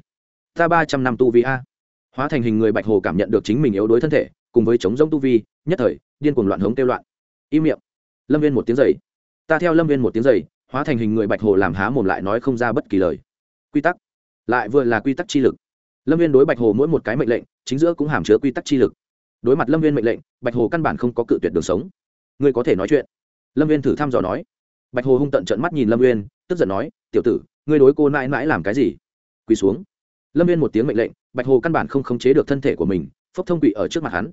Ta ba trăm năm tu vi a. Hóa thành hình người bạch hồ cảm nhận được chính mình yếu đuối thân thể, cùng với chống g tu vi, nhất thời, điên cuồng loạn hống kêu loạn. Im miệng. Lâm viên một tiếng giày ta theo lâm viên một tiếng giày, hóa thành hình người bạch hồ làm há mồm lại nói không ra bất kỳ lời. Quy tắc. Lại vừa là quy tắc chi lực. Lâm viên đối bạch hồ mỗi một cái mệnh lệnh, chính giữa cũng hàm chứa quy tắc chi lực. Đối mặt lâm viên mệnh lệnh, bạch hồ căn bản không có cự tuyệt đường sống. Ngươi có thể nói chuyện. Lâm viên thử thăm dò nói. Bạch hồ hung tận trận mắt nhìn lâm viên, tức giận nói, tiểu tử, ngươi đối cô mãi mãi làm cái gì? Quỳ xuống. Lâm viên một tiếng mệnh lệnh, bạch hồ căn bản không khống chế được thân thể của mình, phốc thông quỵ ở trước mặt hắn.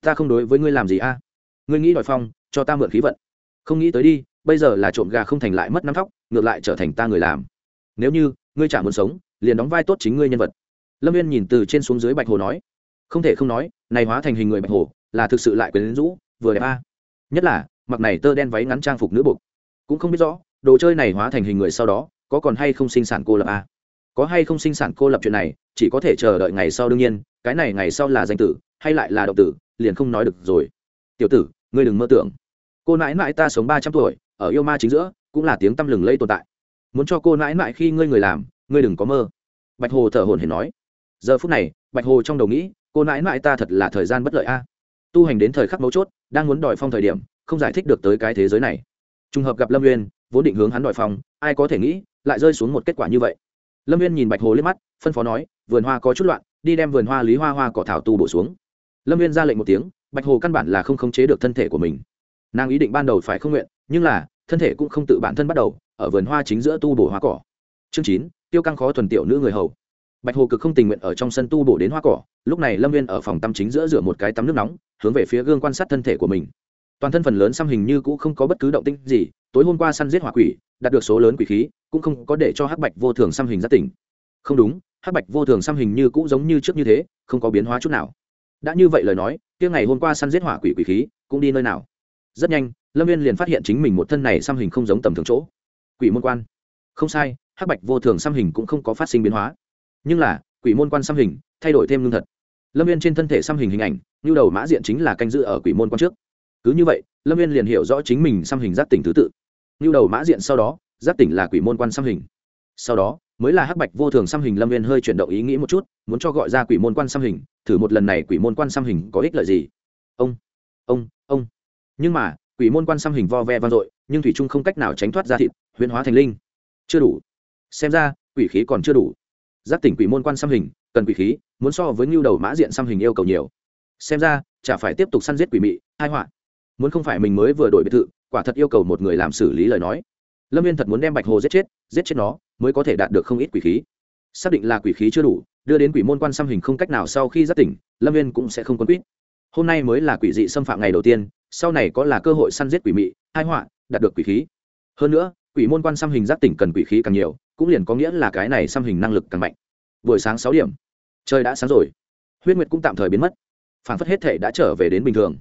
Ta không đối với ngươi làm gì a. Ngươi nghĩ đòi phong, cho ta mượn khí vận. Không nghĩ tới đi bây giờ là trộm gà không thành lại mất năm thóc, ngược lại trở thành ta người làm. Nếu như, ngươi chả muốn sống, liền đóng vai tốt chính ngươi nhân vật. Lâm viên nhìn từ trên xuống dưới bạch hồ nói. Không thể không nói, này hóa thành hình người bạch hồ, là thực sự lại quyến rũ, vừa đẹp a. Nhất là, mặc này tơ đen váy ngắn trang phục nữ bục cũng không biết rõ, đồ chơi này hóa thành hình người sau đó, có còn hay không sinh sản cô lập a? Có hay không sinh sản cô lập chuyện này, chỉ có thể chờ đợi ngày sau đương nhiên, cái này ngày sau là danh tử, hay lại là động tử, liền không nói được rồi. Tiểu tử, ngươi đừng mơ tưởng. Cô nãi nãi ta sống ba trăm tuổi ở yêu ma chính giữa, cũng là tiếng tăm lừng lây tồn tại. Muốn cho cô nãi nãi khi ngươi người làm, ngươi đừng có mơ. Bạch hồ thở hồn hển nói. Giờ phút này, bạch hồ trong đầu nghĩ, cô nãi nãi ta thật là thời gian bất lợi a. Tu hành đến thời khắc mấu chốt, đang muốn đòi phong thời điểm, không giải thích được tới cái thế giới này. Trùng hợp gặp lâm nguyên vốn định hướng hắn đòi phong, ai có thể nghĩ, lại rơi xuống một kết quả như vậy. Lâm uyên nhìn bạch hồ liếc mắt, phân phó nói, vườn hoa có chút loạn, đi đem vườn hoa lý hoa hoa cỏ thảo tu bổ xuống. Lâm uyên ra lệnh một tiếng, bạch hồ căn bản là không khống chế được thân thể của mình. Nàng ý định ban đầu phải không nguyện nhưng là, thân thể cũng không tự bản thân bắt đầu, ở vườn hoa chính giữa tu bổ hoa cỏ. Chương chín, tiêu căng khó thuần tiểu nữ người hầu. Bạch hồ cực không tình nguyện ở trong sân tu bổ đến hoa cỏ, lúc này lâm viên ở phòng tắm chính giữa rửa một cái tắm nước nóng, hướng về phía gương quan sát thân thể của mình. Toàn thân phần lớn xăm hình như cũng không có bất cứ động tinh gì, tối hôm qua săn giết hỏa quỷ, đạt được số lớn quỷ khí, cũng không có để cho hắc bạch vô thường xăm hình ra tỉnh. Không đúng, hắc bạch vô thường xăm hình như cũng giống như trước như thế, không có biến hóa chút nào. Đã như vậy lời nói, kia ngày hôm qua săn giết hỏa quỷ quỷ khí, cũng đi nơi nào? Rất nhanh lâm viên liền phát hiện chính mình một thân này xăm hình không giống tầm thường chỗ. Quỷ môn quan. Không sai, hắc bạch vô thường xăm hình cũng không có phát sinh biến hóa. Nhưng là, quỷ môn quan xăm hình, thay đổi thêm lương thật. Lâm viên trên thân thể xăm hình hình ảnh, như đầu mã diện chính là canh giữ ở quỷ môn quan trước. Cứ như vậy, lâm viên liền hiểu rõ chính mình xăm hình giáp tỉnh thứ tự. Như đầu mã diện sau đó giáp tỉnh là quỷ môn quan xăm hình. Sau đó, mới là hắc bạch vô thường xăm hình lâm viên hơi chuyển động ý nghĩ một chút, muốn cho gọi ra quỷ môn quan xăm hình, thử một lần này quỷ môn quan xăm hình có ích lợi gì. Ông ông ông. Nhưng mà quỷ môn quan xăm hình vo ve vang dội, nhưng thủy trung không cách nào tránh thoát ra thịt, huyễn hóa thành linh. Chưa đủ. Xem ra, quỷ khí còn chưa đủ. Giác tỉnh quỷ môn quan xăm hình, cần quỷ khí, muốn so với ngưu đầu mã diện xăm hình yêu cầu nhiều. Xem ra, chả phải tiếp tục săn giết quỷ mị, hai họa. Muốn không phải mình mới vừa đổi biệt thự, quả thật yêu cầu một người làm xử lý lời nói. Lâm viên thật muốn đem bạch hồ giết chết giết chết nó, mới có thể đạt được không ít quỷ khí. Xác định là quỷ khí chưa đủ, đưa đến quỷ môn quan xăm hình không cách nào sau khi giác tỉnh, lâm viên cũng sẽ không quân quýt hôm nay mới là quỷ dị xâm phạm ngày đầu tiên, sau này có là cơ hội săn giết quỷ mị hai họa, đạt được quỷ khí. Hơn nữa, quỷ môn quan xăm hình giác tỉnh cần quỷ khí càng nhiều, cũng liền có nghĩa là cái này xăm hình năng lực càng mạnh. Buổi sáng sáu điểm. Trời đã sáng rồi. Huyết nguyệt cũng tạm thời biến mất. Phản phất hết thể đã trở về đến bình thường.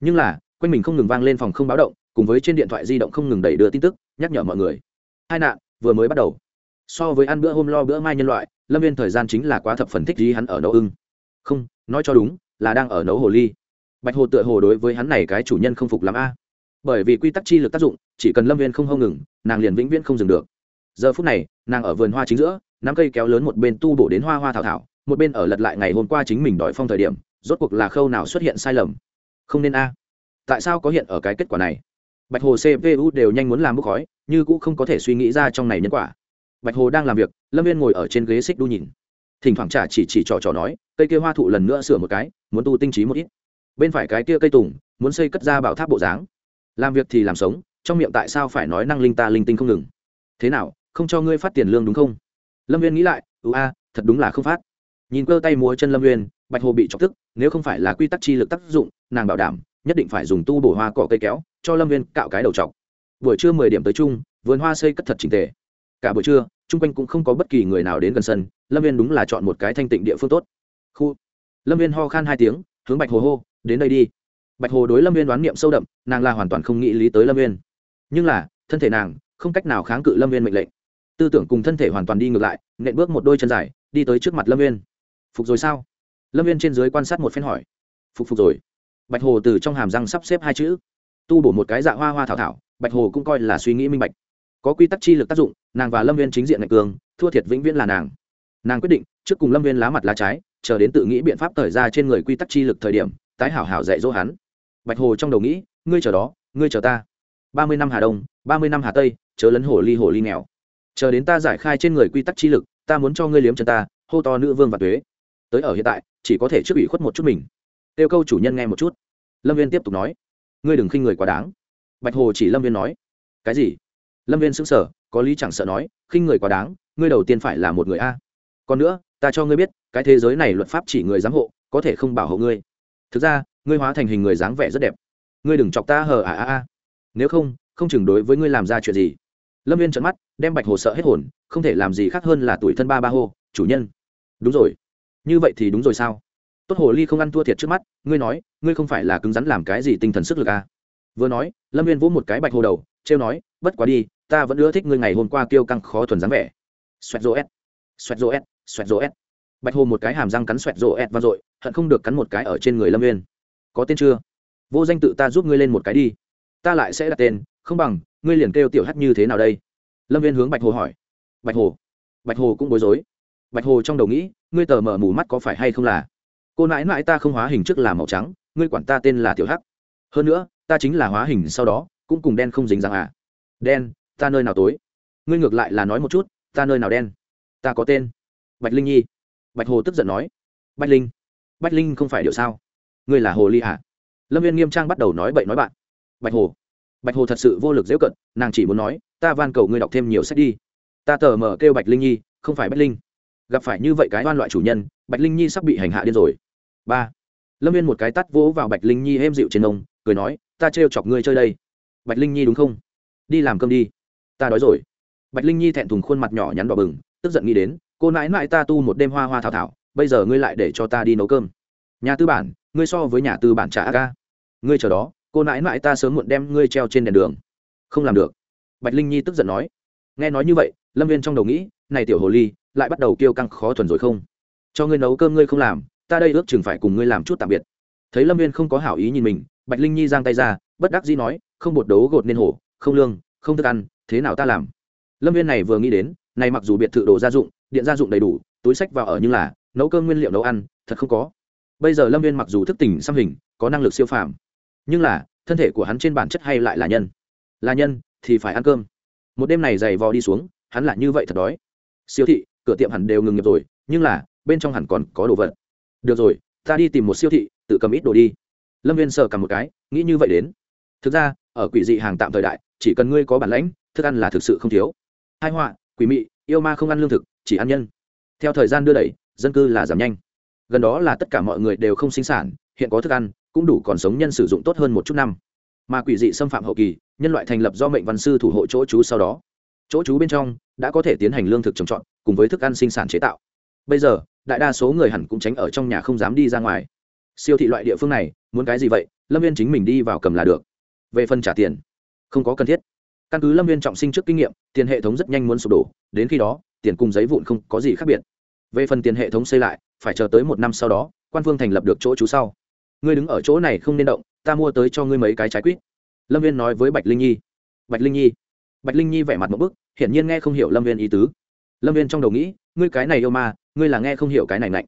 Nhưng là, quanh mình không ngừng vang lên phòng không báo động, cùng với trên điện thoại di động không ngừng đẩy đưa tin tức, nhắc nhở mọi người. Hai nạn, vừa mới bắt đầu. So với ăn bữa hôm lo bữa mai nhân loại, lâm viên thời gian chính là quá thập phần thích gì hắn ở nấu ưng. Không, nói cho đúng là đang ở nấu hồ ly. Bạch hồ tựa hồ đối với hắn này cái chủ nhân không phục lắm a. Bởi vì quy tắc chi lực tác dụng, chỉ cần lâm viên không hông ngừng, nàng liền vĩnh viễn không dừng được. Giờ phút này, nàng ở vườn hoa chính giữa, nắm cây kéo lớn một bên tu bổ đến hoa hoa thảo thảo, một bên ở lật lại ngày hôm qua chính mình đòi phong thời điểm, rốt cuộc là khâu nào xuất hiện sai lầm. Không nên a. Tại sao có hiện ở cái kết quả này? Bạch hồ cpu đều nhanh muốn làm bốc khói nhưng cũng không có thể suy nghĩ ra trong này nhân quả. Bạch hồ đang làm việc, lâm viên ngồi ở trên ghế xích đu nhìn. Thỉnh thoảng trả chỉ chỉ trò trò nói, cây kia hoa thụ lần nữa sửa một cái muốn tu tinh trí một ít. Bên phải cái kia cây tùng, muốn xây cất ra bảo tháp bộ dáng. Làm việc thì làm sống, trong miệng tại sao phải nói năng linh ta linh tinh không ngừng? Thế nào, không cho ngươi phát tiền lương đúng không? Lâm viên nghĩ lại ưu a, thật đúng là không phát. Nhìn cơ tay múa chân lâm viên bạch hồ bị chọc tức, nếu không phải là quy tắc chi lực tác dụng, nàng bảo đảm, nhất định phải dùng tu bổ hoa cỏ cây kéo, cho lâm viên cạo cái đầu chọc. Buổi trưa mười điểm tới chung, vườn hoa xây cất thật trình tề. Cả buổi trưa, chung quanh cũng không có bất kỳ người nào đến gần sân, lâm viên đúng là chọn một cái thanh tịnh địa phương tốt. Khu lâm viên ho khan hai tiếng, hướng bạch hồ hô, đến đây đi. Bạch hồ đối lâm viên đoán niệm sâu đậm, nàng là hoàn toàn không nghĩ lý tới lâm viên nhưng là, thân thể nàng, không cách nào kháng cự lâm viên mệnh lệnh. Tư tưởng cùng thân thể hoàn toàn đi ngược lại, nện bước một đôi chân dài, đi tới trước mặt lâm viên phục rồi sao? Lâm viên trên dưới quan sát một phen hỏi. Phục phục rồi. Bạch hồ từ trong hàm răng sắp xếp hai chữ. Tu bổ một cái dạ hoa hoa thảo thảo, bạch hồ cũng coi là suy nghĩ minh bạch. Có quy tắc chi lực tác dụng, nàng và lâm viên chính diện ngạch cường, thua thiệt vĩnh viễn là nàng. Nàng quyết định, trước cùng lâm viên lá mặt lá trái chờ đến tự nghĩ biện pháp thời ra trên người quy tắc chi lực thời điểm, tái hảo hảo dạy dỗ hắn. Bạch hồ trong đầu nghĩ, ngươi chờ đó, ngươi chờ ta. Ba mươi năm hà đông, ba mươi năm hà tây, chớ lấn hồ ly hồ ly nghèo. Chờ đến ta giải khai trên người quy tắc chi lực, ta muốn cho ngươi liếm chân ta, hô to nữ vương và tuế. Tới ở hiện tại, chỉ có thể trước ủy khuất một chút mình. Tiêu câu chủ nhân nghe một chút. Lâm viên tiếp tục nói, ngươi đừng khinh người quá đáng. Bạch hồ chỉ lâm viên nói, cái gì? Lâm viên xứng sở có lý chẳng sợ nói, khinh người quá đáng, ngươi đầu tiên phải là một người a. Còn nữa ta cho ngươi biết, cái thế giới này luật pháp chỉ người giám hộ, có thể không bảo hộ ngươi. Thực ra, ngươi hóa thành hình người dáng vẻ rất đẹp. Ngươi đừng chọc ta hờ à à à nếu không không chừng đối với ngươi làm ra chuyện gì. Lâm viên trận mắt, đem bạch hồ sợ hết hồn, không thể làm gì khác hơn là tuổi thân ba ba hô, chủ nhân. Đúng rồi. Như vậy thì đúng rồi sao? Tốt hồ ly không ăn thua thiệt trước mắt, ngươi nói, ngươi không phải là cứng rắn làm cái gì tinh thần sức lực à. vừa nói, lâm viên vỗ một cái bạch hồ đầu, trêu nói, bất quá đi, ta vẫn ưa thích ngươi ngày hôm qua kêu căng khó thuần dáng vẻ. Xoẹt rô s xoẹt rô s xoẹt rô s bạch hồ một cái hàm răng cắn xoẹt rô s vang dội, hận không được cắn một cái ở trên người lâm viên có tên chưa? Vô danh tự ta giúp ngươi lên một cái đi. Ta lại sẽ đặt tên, không bằng, ngươi liền kêu tiểu hát như thế nào đây? Lâm viên hướng bạch hồ hỏi. Bạch hồ. Bạch hồ cũng bối rối. Bạch hồ trong đầu nghĩ, ngươi tờ mở mù mắt có phải hay không là? Cô nãi nãi ta không hóa hình trước là màu trắng, ngươi quản ta tên là tiểu hắc. Hơn nữa, ta chính là hóa hình sau đó, cũng cùng đen không dính dáng à? Đen, ta nơi nào tối? Ngươi ngược lại là nói một chút, ta nơi nào đen? Ta có tên bạch linh nhi. Bạch hồ tức giận nói, Bạch linh Bạch linh không phải điều sao? Ngươi là hồ ly hả lâm viên nghiêm trang bắt đầu nói bậy nói bạn. Bạch hồ bạch hồ thật sự vô lực dễ cận, nàng chỉ muốn nói, ta van cầu ngươi đọc thêm nhiều sách đi. Ta tờ mờ kêu bạch linh nhi, không phải Bạch linh. Gặp phải như vậy cái oan loại chủ nhân, bạch linh nhi sắp bị hành hạ điên rồi. Ba. Lâm viên một cái tắt vỗ vào bạch linh nhi êm dịu trên ông, cười nói, ta trêu chọc ngươi chơi đây. Bạch linh nhi đúng không? Đi làm cơm đi. Ta đói rồi. Bạch linh nhi thẹn thùng khuôn mặt nhỏ nhắn đỏ bừng, tức giận nghĩ đến cô nãi nãi ta tu một đêm hoa hoa thảo thảo, bây giờ ngươi lại để cho ta đi nấu cơm. Nhà tư bản, ngươi so với nhà tư bản trả ca ngươi chờ đó, cô nãi nãi ta sớm muộn đem ngươi treo trên đèn đường. Không làm được. Bạch linh nhi tức giận nói. Nghe nói như vậy, lâm viên trong đầu nghĩ, này tiểu hồ ly, lại bắt đầu kêu căng khó thuần rồi không? Cho ngươi nấu cơm ngươi không làm, ta đây ước chừng phải cùng ngươi làm chút tạm biệt. Thấy lâm viên không có hảo ý nhìn mình, bạch linh nhi giang tay ra, bất đắc dĩ nói, không bột đấu gột nên hổ, không lương, không thức ăn, thế nào ta làm? Lâm viên này vừa nghĩ đến, này mặc dù biệt thự đồ gia dụng điện gia dụng đầy đủ, túi sách vào ở nhưng là, nấu cơm nguyên liệu nấu ăn, thật không có. Bây giờ lâm viên mặc dù thức tỉnh xăm hình, có năng lực siêu phàm, nhưng là, thân thể của hắn trên bản chất hay lại là nhân. Là nhân, thì phải ăn cơm. Một đêm này dày vò đi xuống, hắn lại như vậy thật đói. Siêu thị, cửa tiệm hẳn đều ngừng nghiệp rồi, nhưng là, bên trong hẳn còn có đồ vật. Được rồi, ta đi tìm một siêu thị, tự cầm ít đồ đi. Lâm viên sờ cầm một cái, nghĩ như vậy đến. Thực ra, ở quỷ dị hàng tạm thời đại, chỉ cần ngươi có bản lãnh, thức ăn là thực sự không thiếu. Hai họa, quỷ mị yêu ma không ăn lương thực, chỉ ăn nhân. Theo thời gian đưa đẩy, dân cư là giảm nhanh. Gần đó là tất cả mọi người đều không sinh sản, hiện có thức ăn, cũng đủ còn sống nhân sử dụng tốt hơn một chút năm. Mà quỷ dị xâm phạm hậu kỳ, nhân loại thành lập do mệnh văn sư thủ hộ chỗ trú sau đó. Chỗ trú bên trong đã có thể tiến hành lương thực trồng trọt, cùng với thức ăn sinh sản chế tạo. Bây giờ, đại đa số người hẳn cũng tránh ở trong nhà không dám đi ra ngoài. Siêu thị loại địa phương này, muốn cái gì vậy, lâm viên chính mình đi vào cầm là được. Về phần trả tiền, không có cần thiết căn cứ lâm viên trọng sinh trước kinh nghiệm, tiền hệ thống rất nhanh muốn sụp đổ, đến khi đó, tiền cùng giấy vụn không có gì khác biệt. Về phần tiền hệ thống xây lại, phải chờ tới một năm sau đó, quan phương thành lập được chỗ trú sau. Ngươi đứng ở chỗ này không nên động, ta mua tới cho ngươi mấy cái trái quýt. Lâm viên nói với bạch linh nhi. Bạch linh nhi. Bạch linh nhi vẻ mặt một bức, hiển nhiên nghe không hiểu lâm viên ý tứ. Lâm viên trong đầu nghĩ, ngươi cái này yêu ma, ngươi là nghe không hiểu cái này lạnh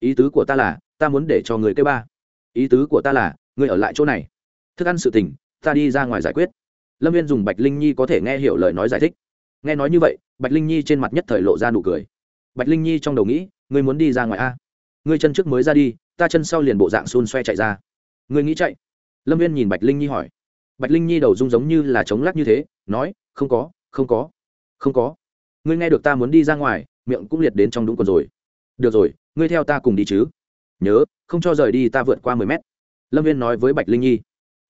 ý tứ của ta là, ta muốn để cho người kêu ba. Ý tứ của ta là, ngươi ở lại chỗ này. Thức ăn sự tình, ta đi ra ngoài giải quyết lâm viên dùng bạch linh nhi có thể nghe hiểu lời nói giải thích. Nghe nói như vậy, bạch linh nhi trên mặt nhất thời lộ ra nụ cười. Bạch linh nhi trong đầu nghĩ, ngươi muốn đi ra ngoài a? Ngươi chân trước mới ra đi, ta chân sau liền bộ dạng xôn xoe chạy ra. Ngươi nghĩ chạy? Lâm viên nhìn bạch linh nhi hỏi. Bạch linh nhi đầu rung giống như là chống lắc như thế, nói, không có không có không có. Ngươi nghe được ta muốn đi ra ngoài, miệng cũng liệt đến trong đúng còn rồi. Được rồi, ngươi theo ta cùng đi chứ. Nhớ, không cho rời đi ta vượt qua mười mét. Lâm viên nói với bạch linh nhi.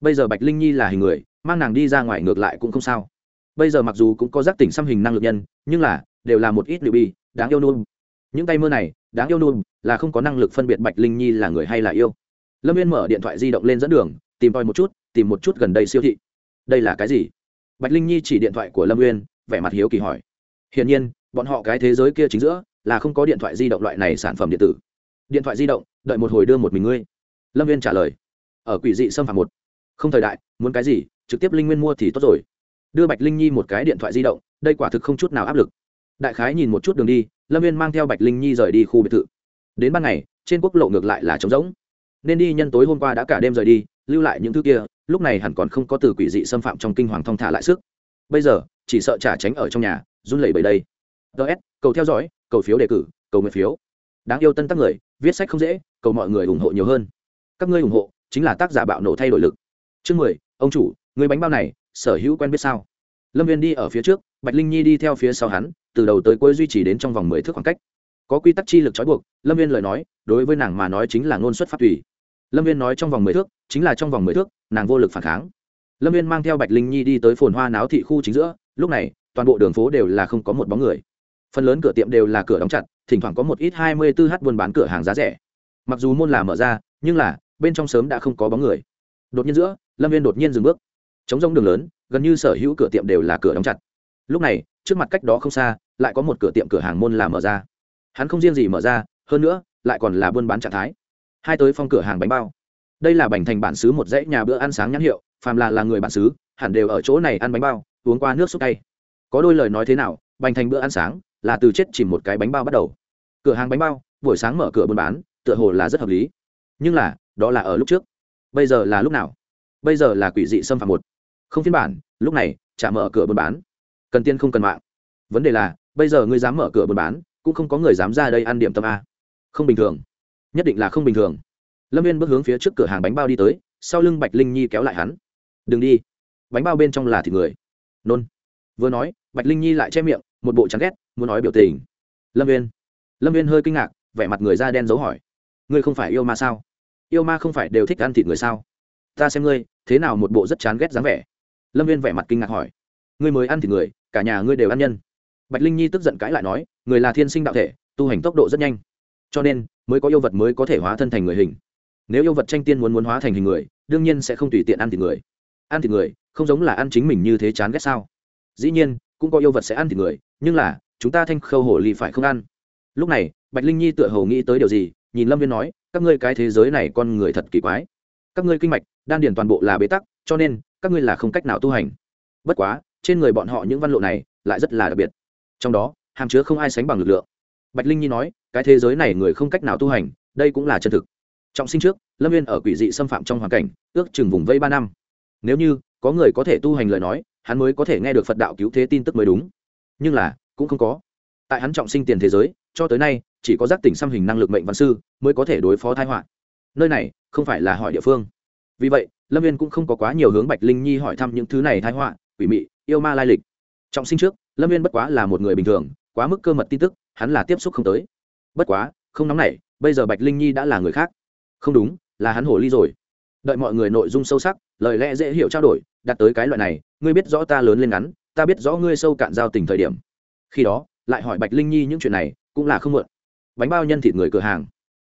Bây giờ bạch linh nhi là hình người mang nàng đi ra ngoài ngược lại cũng không sao. Bây giờ mặc dù cũng có giác tỉnh xăm hình năng lực nhân, nhưng là, đều là một ít liệu bi, đáng yêu nôn những tay mơ này, đáng yêu nôn là không có năng lực phân biệt bạch linh nhi là người hay là yêu. Lâm viên mở điện thoại di động lên dẫn đường, tìm tòi một chút, tìm một chút gần đây siêu thị. Đây là cái gì? Bạch linh nhi chỉ điện thoại của lâm viên vẻ mặt hiếu kỳ hỏi. Hiển nhiên, bọn họ cái thế giới kia chính giữa, là không có điện thoại di động loại này sản phẩm điện tử. Điện thoại di động, đợi một hồi đưa một mình ngươi. Lâm viên trả lời. Ở quỷ dị xâm phạm một. Không thời đại, muốn cái gì trực tiếp linh nguyên mua thì tốt rồi. Đưa bạch linh nhi một cái điện thoại di động, đây quả thực không chút nào áp lực. Đại khái nhìn một chút đường đi, lâm viên mang theo bạch linh nhi rời đi khu biệt thự. Đến ban ngày, trên quốc lộ ngược lại là trống rỗng. Nên đi nhân tối hôm qua đã cả đêm rời đi, lưu lại những thứ kia, lúc này hẳn còn không có từ quỷ dị xâm phạm trong kinh hoàng thong thả lại sức. Bây giờ, chỉ sợ trả tránh ở trong nhà, run lẩy bẩy đây. Ts cầu theo dõi, cầu phiếu đề cử, cầu nguyện phiếu. Đáng yêu tân tác người, viết sách không dễ, cầu mọi người ủng hộ nhiều hơn. Các ngươi ủng hộ, chính là tác giả bạo nổ thay đổi lực. Chương mười, ông chủ người bánh bao này, sở hữu quen biết sao? Lâm viên đi ở phía trước, bạch linh nhi đi theo phía sau hắn, từ đầu tới cuối duy trì đến trong vòng mười thước khoảng cách. Có quy tắc chi lực trói buộc, lâm viên lời nói, đối với nàng mà nói chính là ngôn xuất phát tùy. Lâm viên nói trong vòng mười thước, chính là trong vòng mười thước, nàng vô lực phản kháng. Lâm viên mang theo bạch linh nhi đi tới phồn hoa náo thị khu chính giữa, lúc này, toàn bộ đường phố đều là không có một bóng người. Phần lớn cửa tiệm đều là cửa đóng chặt, thỉnh thoảng có một ít hai mươi 24h buôn bán cửa hàng giá rẻ. Mặc dù môn là mở ra, nhưng là, bên trong sớm đã không có bóng người. Đột nhiên giữa, lâm viên đột nhiên dừng bước chống rông đường lớn, gần như sở hữu cửa tiệm đều là cửa đóng chặt. Lúc này, trước mặt cách đó không xa, lại có một cửa tiệm cửa hàng môn là mở ra. Hắn không riêng gì mở ra, hơn nữa, lại còn là buôn bán trạng thái. Hai tới phong cửa hàng bánh bao. Đây là bành thành bản xứ một dãy nhà bữa ăn sáng nhãn hiệu, phàm là là người bản xứ, hẳn đều ở chỗ này ăn bánh bao, uống qua nước xúc tay có đôi lời nói thế nào, bành thành bữa ăn sáng là từ chết chìm một cái bánh bao bắt đầu. Cửa hàng bánh bao, buổi sáng mở cửa buôn bán, tựa hồ là rất hợp lý. Nhưng là, đó là ở lúc trước. Bây giờ là lúc nào? Bây giờ là quỷ dị xâm phạm một không phiên bản, lúc này, chả mở cửa buôn bán. Cần tiên không cần mạng. Vấn đề là, bây giờ ngươi dám mở cửa buôn bán, cũng không có người dám ra đây ăn điểm tâm a. Không bình thường. Nhất định là không bình thường. Lâm viên bước hướng phía trước cửa hàng bánh bao đi tới, sau lưng bạch linh nhi kéo lại hắn. Đừng đi. Bánh bao bên trong là thịt người. Nôn. Vừa nói, bạch linh nhi lại che miệng, một bộ chán ghét, muốn nói biểu tình. Lâm viên lâm viên hơi kinh ngạc, vẻ mặt người da đen dấu hỏi. Ngươi không phải yêu ma sao? Yêu ma không phải đều thích ăn thịt người sao? Ta xem ngươi, thế nào một bộ rất chán ghét dáng vẻ lâm viên vẻ mặt kinh ngạc hỏi ngươi mới ăn thịt người cả nhà ngươi đều ăn nhân bạch linh nhi tức giận cãi lại nói người là thiên sinh đạo thể tu hành tốc độ rất nhanh cho nên mới có yêu vật mới có thể hóa thân thành người hình nếu yêu vật tranh tiên muốn muốn hóa thành hình người đương nhiên sẽ không tùy tiện ăn thịt người ăn thịt người không giống là ăn chính mình như thế chán ghét sao dĩ nhiên cũng có yêu vật sẽ ăn thịt người nhưng là chúng ta thanh khâu hồ ly phải không ăn lúc này bạch linh nhi tựa hồ nghĩ tới điều gì nhìn lâm viên nói các ngươi cái thế giới này con người thật kỳ quái các ngươi kinh mạch đan điền toàn bộ là bế tắc cho nên các ngươi là không cách nào tu hành. Bất quá, trên người bọn họ những văn lộ này lại rất là đặc biệt. Trong đó, hàm chứa không ai sánh bằng lực lượng. Bạch linh nhi nói, cái thế giới này người không cách nào tu hành, đây cũng là chân thực. Trọng sinh trước, lâm viên ở quỷ dị xâm phạm trong hoàn cảnh, ước chừng vùng vây ba năm. Nếu như có người có thể tu hành lời nói, hắn mới có thể nghe được phật đạo cứu thế tin tức mới đúng. Nhưng là, cũng không có. Tại hắn trọng sinh tiền thế giới, cho tới nay, chỉ có giác tỉnh xăm hình năng lực mệnh văn sư mới có thể đối phó thái họa. Nơi này không phải là hỏi địa phương. Vì vậy lâm viên cũng không có quá nhiều hướng bạch linh nhi hỏi thăm những thứ này thái họa, quỷ mị, yêu ma lai lịch. Trọng sinh trước, lâm viên bất quá là một người bình thường, quá mức cơ mật tin tức, hắn là tiếp xúc không tới. Bất quá, không nóng nảy, bây giờ bạch linh nhi đã là người khác. Không đúng, là hắn hồ ly rồi. Đợi mọi người nội dung sâu sắc, lời lẽ dễ hiểu trao đổi, đặt tới cái loại này, ngươi biết rõ ta lớn lên ngắn, ta biết rõ ngươi sâu cạn giao tình thời điểm. Khi đó, lại hỏi bạch linh nhi những chuyện này, cũng là không mượn. Bánh bao nhân thịt người cửa hàng.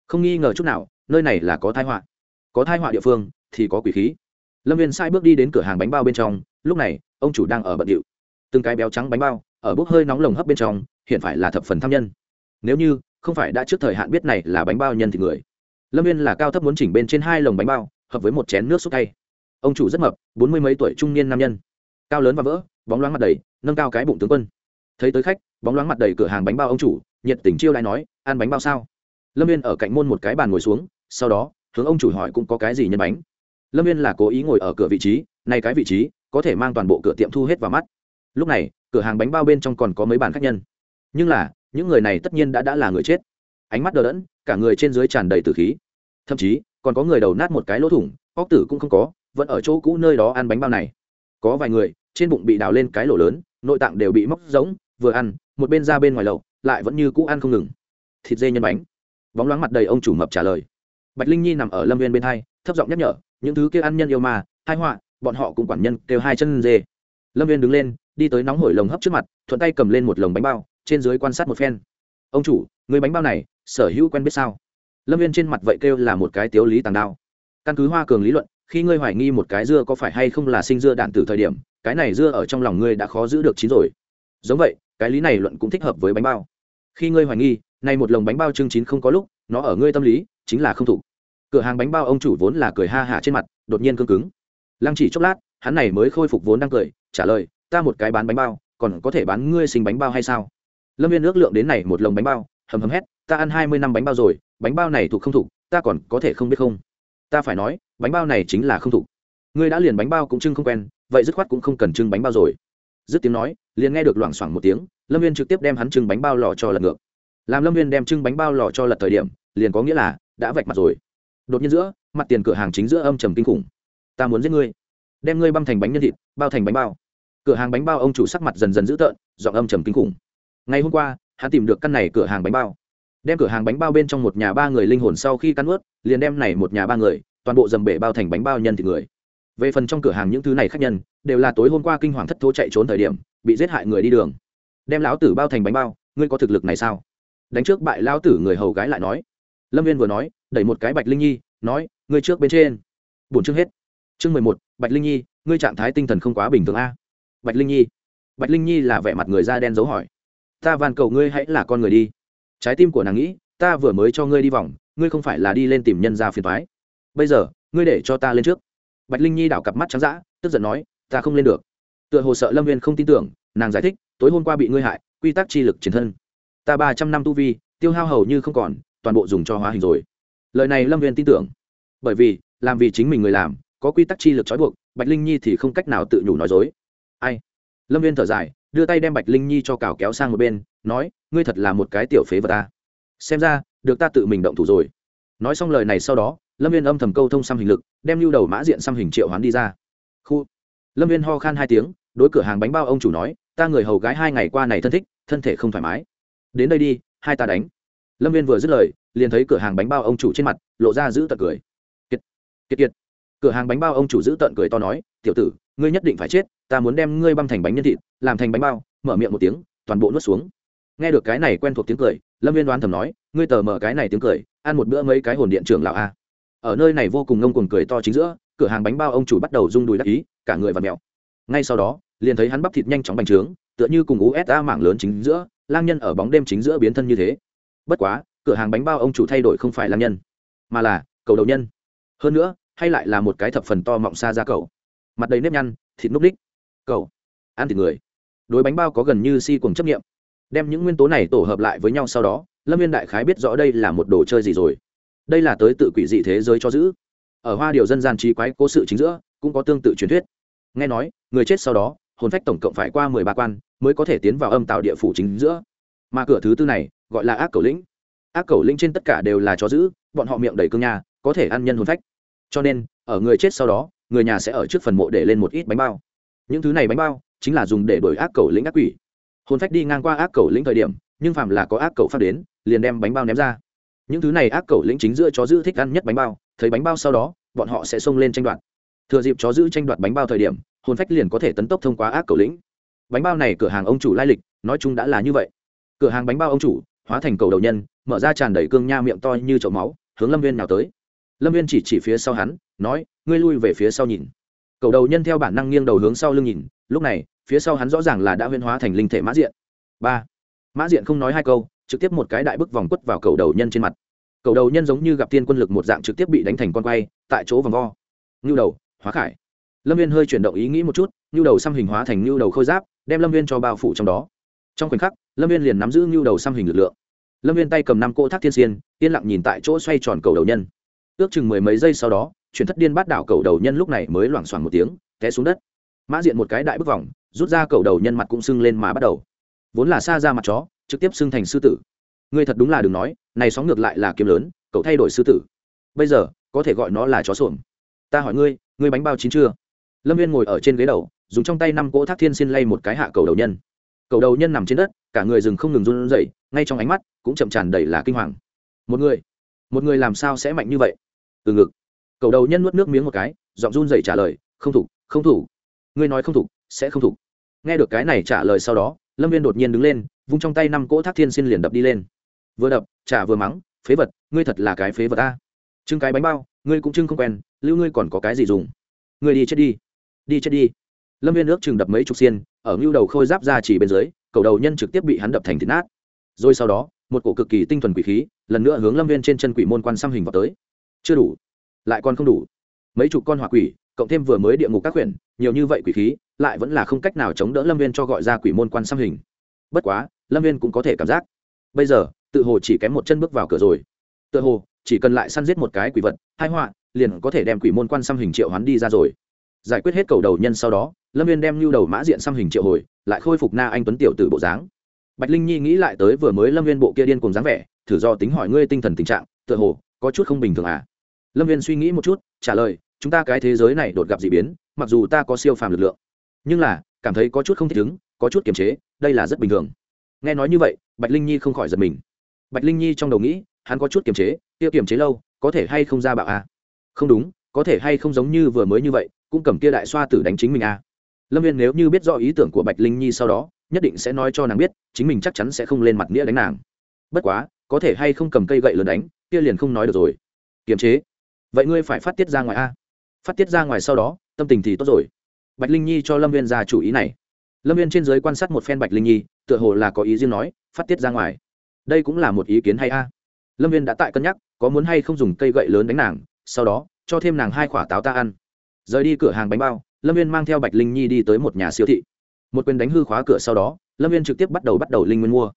Không nghi ngờ chút nào, nơi này là có thai họa. Có thai họa địa phương thì có quỷ khí. Lâm viên sai bước đi đến cửa hàng bánh bao bên trong, lúc này, ông chủ đang ở bận điệu. Từng cái béo trắng bánh bao, ở bốc hơi nóng lồng hấp bên trong, hiện phải là thập phần tham nhân. Nếu như, không phải đã trước thời hạn biết này là bánh bao nhân thì người. Lâm viên là cao thấp muốn chỉnh bên trên hai lồng bánh bao, hợp với một chén nước xúc tay. Ông chủ rất mập, bốn mươi mấy tuổi trung niên nam nhân. Cao lớn và vỡ, bóng loáng mặt đầy, nâng cao cái bụng tướng quân. Thấy tới khách, bóng loáng mặt đầy cửa hàng bánh bao ông chủ, nhiệt tình chiêu lại nói, ăn bánh bao sao? Lâm viên ở cạnh môn một cái bàn ngồi xuống, sau đó, hướng ông chủ hỏi cũng có cái gì nhân bánh lâm viên là cố ý ngồi ở cửa vị trí, nay cái vị trí có thể mang toàn bộ cửa tiệm thu hết vào mắt. Lúc này, cửa hàng bánh bao bên trong còn có mấy bàn khách nhân. Nhưng là, những người này tất nhiên đã đã là người chết. Ánh mắt đờ đẫn, cả người trên dưới tràn đầy tử khí. Thậm chí, còn có người đầu nát một cái lỗ thủng, óc tử cũng không có, vẫn ở chỗ cũ nơi đó ăn bánh bao này. Có vài người, trên bụng bị đào lên cái lỗ lớn, nội tạng đều bị móc rỗng, vừa ăn, một bên ra bên ngoài lầu, lại vẫn như cũ ăn không ngừng. Thịt dê nhân bánh. Bóng loáng mặt đầy ông chủ mập trả lời. Bạch linh nhi nằm ở lâm viên bên hai, thấp giọng nhắc nhở những thứ kia ăn nhân yêu mà hai họa, bọn họ cũng quản nhân kêu hai chân dê. Lâm viên đứng lên, đi tới nóng hổi lồng hấp trước mặt, thuận tay cầm lên một lồng bánh bao, trên dưới quan sát một phen. Ông chủ, người bánh bao này, sở hữu quen biết sao? Lâm viên trên mặt vậy kêu là một cái tiếu lý tàng đao. Căn cứ hoa cường lý luận, khi ngươi hoài nghi một cái dưa có phải hay không là sinh dưa đạn từ thời điểm, cái này dưa ở trong lòng ngươi đã khó giữ được chín rồi. Giống vậy, cái lý này luận cũng thích hợp với bánh bao. Khi ngươi hoài nghi, nay một lồng bánh bao chương chín không có lúc, nó ở ngươi tâm lý, chính là không thủ cửa hàng bánh bao ông chủ vốn là cười ha hả trên mặt, đột nhiên cương cứng. Lăng chỉ chốc lát, hắn này mới khôi phục vốn đang cười, trả lời, ta một cái bán bánh bao, còn có thể bán ngươi sinh bánh bao hay sao? Lâm viên ước lượng đến này một lồng bánh bao, hầm hầm hét, ta ăn hai mươi năm bánh bao rồi, bánh bao này thuộc không thuộc, ta còn có thể không biết không? Ta phải nói, bánh bao này chính là không thuộc. Ngươi đã liền bánh bao cũng trưng không quen, vậy dứt khoát cũng không cần trưng bánh bao rồi. Dứt tiếng nói, liền nghe được loảng xoảng một tiếng, lâm viên trực tiếp đem hắn trưng bánh bao lò cho lật ngược. Làm lâm viên đem trưng bánh bao lò cho lật thời điểm, liền có nghĩa là đã vạch mặt rồi đột nhiên giữa, mặt tiền cửa hàng chính giữa âm trầm kinh khủng. Ta muốn giết ngươi. Đem ngươi băm thành bánh nhân thịt, bao thành bánh bao. Cửa hàng bánh bao ông chủ sắc mặt dần dần dữ tợn, giọng âm trầm kinh khủng. Ngày hôm qua, hắn tìm được căn này cửa hàng bánh bao. Đem cửa hàng bánh bao bên trong một nhà ba người linh hồn sau khi cắn ướt liền đem này một nhà ba người, toàn bộ dầm bể bao thành bánh bao nhân thịt người. Về phần trong cửa hàng những thứ này khác nhân, đều là tối hôm qua kinh hoàng thất thố chạy trốn thời điểm, bị giết hại người đi đường. Đem lão tử bao thành bánh bao, ngươi có thực lực này sao? Đánh trước bại lão tử người hầu gái lại nói. Lâm viên vừa nói đẩy một cái bạch linh nhi, nói, ngươi trước bên trên. Bổn chương hết. Chương mười một, bạch linh nhi, ngươi trạng thái tinh thần không quá bình thường a. Bạch linh nhi. Bạch linh nhi là vẻ mặt người da đen dấu hỏi. Ta van cầu ngươi hãy là con người đi. Trái tim của nàng nghĩ, ta vừa mới cho ngươi đi vòng, ngươi không phải là đi lên tìm nhân ra phiền thoái bây giờ, ngươi để cho ta lên trước. Bạch linh nhi đảo cặp mắt trắng d ã tức giận nói, ta không lên được. Tựa hồ sợ lâm viên không tin tưởng, nàng giải thích, tối hôm qua bị ngươi hại, quy tắc chi lực chiến thân. Ta ba trăm năm tu vi, tiêu hao hầu như không còn, toàn bộ dùng cho hóa hình rồi lời này lâm viên tin tưởng. Bởi vì, làm vì chính mình người làm, có quy tắc chi lực trói buộc, bạch linh nhi thì không cách nào tự nhủ nói dối. Ai? Lâm viên thở dài, đưa tay đem bạch linh nhi cho cào kéo sang một bên, nói, ngươi thật là một cái tiểu phế vật ta. Xem ra, được ta tự mình động thủ rồi. Nói xong lời này sau đó, lâm viên âm thầm câu thông xăm hình lực, đem lưu đầu mã diện xăm hình triệu hoán đi ra. Khu. Lâm viên ho khan hai tiếng, đối cửa hàng bánh bao ông chủ nói, ta người hầu gái hai ngày qua này thân thích, thân thể không thoải mái. Đến đây đi, hai ta đánh lâm viên vừa dứt lời, liền thấy cửa hàng bánh bao ông chủ trên mặt, lộ ra giữ tận cười. Kiệt kiệt kiệt. Cửa hàng bánh bao ông chủ giữ tận cười to nói, tiểu tử, ngươi nhất định phải chết, ta muốn đem ngươi băm thành bánh nhân thịt, làm thành bánh bao. Mở miệng một tiếng, toàn bộ nuốt xuống. Nghe được cái này quen thuộc tiếng cười, lâm viên đoán thầm nói, ngươi tờ mở cái này tiếng cười, ăn một bữa mấy cái hồn điện trưởng lão a. Ở nơi này vô cùng ngông cuồng cười to chính giữa, cửa hàng bánh bao ông chủ bắt đầu rung đùi đắc ý, cả người và mèo. Ngay sau đó, liền thấy hắn bắp thịt nhanh chóng bành trướng, tựa như cùng usa mảng lớn chính giữa, lang nhân ở bóng đêm chính giữa biến thân như thế bất quá, cửa hàng bánh bao ông chủ thay đổi không phải lang nhân, mà là cầu đầu nhân. Hơn nữa, hay lại là một cái thập phần to mọng xa ra cầu. Mặt đầy nếp nhăn, thịt núc đích. Cầu. Ăn thịt người. Đối bánh bao có gần như si cùng chấp nghiệm đem những nguyên tố này tổ hợp lại với nhau sau đó, lâm viên đại khái biết rõ đây là một đồ chơi gì rồi. Đây là tới tự quỷ dị thế giới cho giữ. Ở hoa điều dân gian trí quái cố sự chính giữa, cũng có tương tự truyền thuyết. Nghe nói, người chết sau đó, hồn phách tổng cộng phải qua mười ba quan, mới có thể tiến vào âm tạo địa phủ chính giữa mà cửa thứ tư này gọi là ác cầu lĩnh. Ác cầu lĩnh trên tất cả đều là chó giữ bọn họ miệng đầy cương nhà có thể ăn nhân hồn phách. Cho nên, ở người chết sau đó, người nhà sẽ ở trước phần mộ để lên một ít bánh bao. Những thứ này bánh bao chính là dùng để đổi ác cầu lĩnh ác quỷ. Hồn phách đi ngang qua ác cầu lĩnh thời điểm, nhưng phạm là có ác cầu phát đến, liền đem bánh bao ném ra. Những thứ này ác cầu lĩnh chính giữa chó giữ thích ăn nhất bánh bao, thấy bánh bao sau đó, bọn họ sẽ xông lên tranh đoạt. Thừa dịp chó giữ tranh đoạt bánh bao thời điểm, hồn phách liền có thể tấn tốc thông qua ác cầu lĩnh. Bánh bao này cửa hàng ông chủ lai lịch, nói chung đã là như vậy cửa hàng bánh bao ông chủ, hóa thành cầu đầu nhân, mở ra tràn đầy cương nha miệng to như chậu máu, hướng lâm viên nào tới. Lâm viên chỉ chỉ phía sau hắn, nói, ngươi lui về phía sau nhìn. Cầu đầu nhân theo bản năng nghiêng đầu hướng sau lưng nhìn, lúc này, phía sau hắn rõ ràng là đã huyên hóa thành linh thể mã diện. Ba. Mã diện không nói hai câu, trực tiếp một cái đại bức vòng quất vào cầu đầu nhân trên mặt. Cầu đầu nhân giống như gặp tiên quân lực một dạng trực tiếp bị đánh thành con quay, tại chỗ vòng vo. Ngưu đầu, hóa khải. Lâm viên hơi chuyển động ý nghĩ một chút, ngưu đầu xăm hình hóa thành ngưu đầu khôi giáp, đem lâm viên cho bao phủ trong đó. Trong khoảnh khắc lâm viên liền nắm giữ ngưu đầu xăm hình lực lượng. Lâm viên tay cầm năm cỗ thác thiên xiên, yên lặng nhìn tại chỗ xoay tròn cầu đầu nhân. Ước chừng mười mấy giây sau đó, chuyển thất điên bắt đảo cầu đầu nhân lúc này mới loảng xoảng một tiếng, té xuống đất. Mã diện một cái đại bức vòng, rút ra cầu đầu nhân mặt cũng sưng lên mà bắt đầu. Vốn là xa ra mặt chó, trực tiếp sưng thành sư tử. Ngươi thật đúng là đừng nói, này sóng ngược lại là kiếm lớn, cậu thay đổi sư tử. Bây giờ, có thể gọi nó là chó xuồng ta hỏi ngươi ngươi bánh bao chín chưa? Lâm viên ngồi ở trên ghế đầu, dùng trong tay năm cỗ thác thiên xin lay một cái hạ cầu đầu nhân cầu đầu nhân nằm trên đất, cả người rừng không ngừng run rẩy, ngay trong ánh mắt cũng chậm tràn đầy là kinh hoàng. Một người một người làm sao sẽ mạnh như vậy? Từ ngực, cầu đầu nhân nuốt nước miếng một cái, giọng run rẩy trả lời, không thủ không thủ. Ngươi nói không thủ, sẽ không thủ. Nghe được cái này trả lời sau đó, lâm viên đột nhiên đứng lên, vung trong tay năm cỗ thác thiên xin liền đập đi lên. Vừa đập trả vừa mắng, phế vật, ngươi thật là cái phế vật ta trưng cái bánh bao, ngươi cũng trưng không quen, lưu ngươi còn có cái gì dùng? Ngươi đi chết đi. Đi chết đi. Lâm viên ước chừng đập mấy chục xiên ở ngưu đầu khôi giáp ra chỉ bên dưới, cầu đầu nhân trực tiếp bị hắn đập thành thịt nát. Rồi sau đó, một cổ cực kỳ tinh thuần quỷ khí, lần nữa hướng lâm viên trên chân quỷ môn quan xăm hình vào tới. Chưa đủ. Lại còn không đủ. Mấy chục con hỏa quỷ, cộng thêm vừa mới địa ngục các quyển, nhiều như vậy quỷ khí, lại vẫn là không cách nào chống đỡ lâm viên cho gọi ra quỷ môn quan xăm hình. Bất quá, lâm viên cũng có thể cảm giác. Bây giờ, tự hồ chỉ kém một chân bước vào cửa rồi. Tự hồ, chỉ cần lại săn giết một cái quỷ vật hai họa, liền có thể đem quỷ môn quan xăm hình triệu hoán đi ra rồi giải quyết hết cầu đầu nhân sau đó, lâm viên đem lưu đầu mã diện xăm hình triệu hồi, lại khôi phục na anh tuấn tiểu từ bộ dáng. Bạch linh nhi nghĩ lại tới vừa mới lâm viên bộ kia điên cùng dáng vẻ, thử do tính hỏi ngươi tinh thần tình trạng, tựa hồ, có chút không bình thường à? Lâm viên suy nghĩ một chút, trả lời, chúng ta cái thế giới này đột gặp d ị biến, mặc dù ta có siêu phàm lực lượng, nhưng là, cảm thấy có chút không thích ứng, có chút kiềm chế, đây là rất bình thường. Nghe nói như vậy, bạch linh nhi không khỏi giật mình. Bạch linh nhi trong đầu nghĩ, hắn có chút kiềm chế, kia kiềm chế lâu, có thể hay không ra bạo à? không đúng, có thể hay không giống như vừa mới như vậy cũng cầm kia đại xoa tử đánh chính mình à? lâm viên nếu như biết rõ ý tưởng của bạch linh nhi sau đó, nhất định sẽ nói cho nàng biết, chính mình chắc chắn sẽ không lên mặt nghĩa đánh nàng. Bất quá, có thể hay không cầm cây gậy lớn đánh, kia liền không nói được rồi. Kiềm chế. Vậy ngươi phải phát tiết ra ngoài a. Phát tiết ra ngoài sau đó, tâm tình thì tốt rồi. Bạch linh nhi cho lâm viên ra chủ ý này. Lâm viên trên giới quan sát một phen bạch linh nhi, tựa hồ là có ý riêng nói, phát tiết ra ngoài. Đây cũng là một ý kiến hay a. Lâm viên đã tại cân nhắc, có muốn hay không dùng cây gậy lớn đánh nàng, sau đó, cho thêm nàng hai quả táo ta ăn rời đi cửa hàng bánh bao, lâm viên mang theo bạch linh nhi đi tới một nhà siêu thị. Một quyền đánh hư khóa cửa sau đó, lâm viên trực tiếp bắt đầu bắt đầu linh nguyên mua.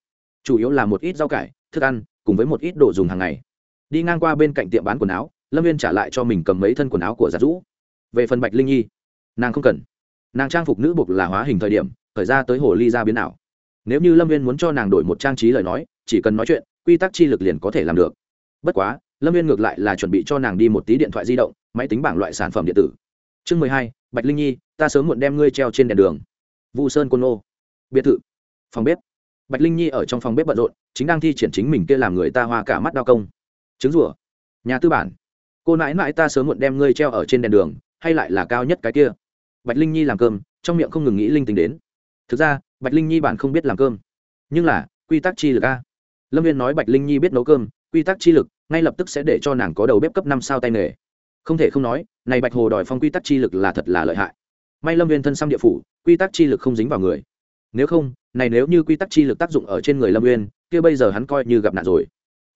Chủ yếu là một ít rau cải, thức ăn, cùng với một ít đồ dùng hàng ngày. Đi ngang qua bên cạnh tiệm bán quần áo, lâm viên trả lại cho mình cầm mấy thân quần áo của giặt rũ. Về phần bạch linh nhi, nàng không cần. Nàng trang phục nữ buộc là hóa hình thời điểm, thời ra tới hồ ly ra biến nào nếu như lâm viên muốn cho nàng đổi một trang trí lời nói, chỉ cần nói chuyện, quy tắc chi lực liền có thể làm được. Bất quá, lâm viên ngược lại là chuẩn bị cho nàng đi một tí điện thoại di động, máy tính bảng loại sản phẩm điện tử chương mười hai bạch linh nhi ta sớm muộn đem ngươi treo trên đèn đường. Vu sơn côn Ô, biệt thự. Phòng bếp. Bạch linh nhi ở trong phòng bếp bận rộn chính đang thi triển chính mình kia làm người ta hoa cả mắt đao công. Trứng rủa nhà tư bản. Cô nãi nãi ta sớm muộn đem ngươi treo ở trên đèn đường hay lại là cao nhất cái kia. Bạch linh nhi làm cơm trong miệng không ngừng nghĩ linh tính đến. Thực ra bạch linh nhi bản không biết làm cơm. Nhưng là quy tắc chi lực a. Lâm viên nói bạch linh nhi biết nấu cơm quy tắc chi lực ngay lập tức sẽ để cho nàng có đầu bếp cấp năm sao tay nghề không thể không nói, này bạch hồ đòi phong quy tắc chi lực là thật là lợi hại. May lâm viên thân xăm địa phủ, quy tắc chi lực không dính vào người. Nếu không, này nếu như quy tắc chi lực tác dụng ở trên người lâm uyên, kia bây giờ hắn coi như gặp nạn rồi.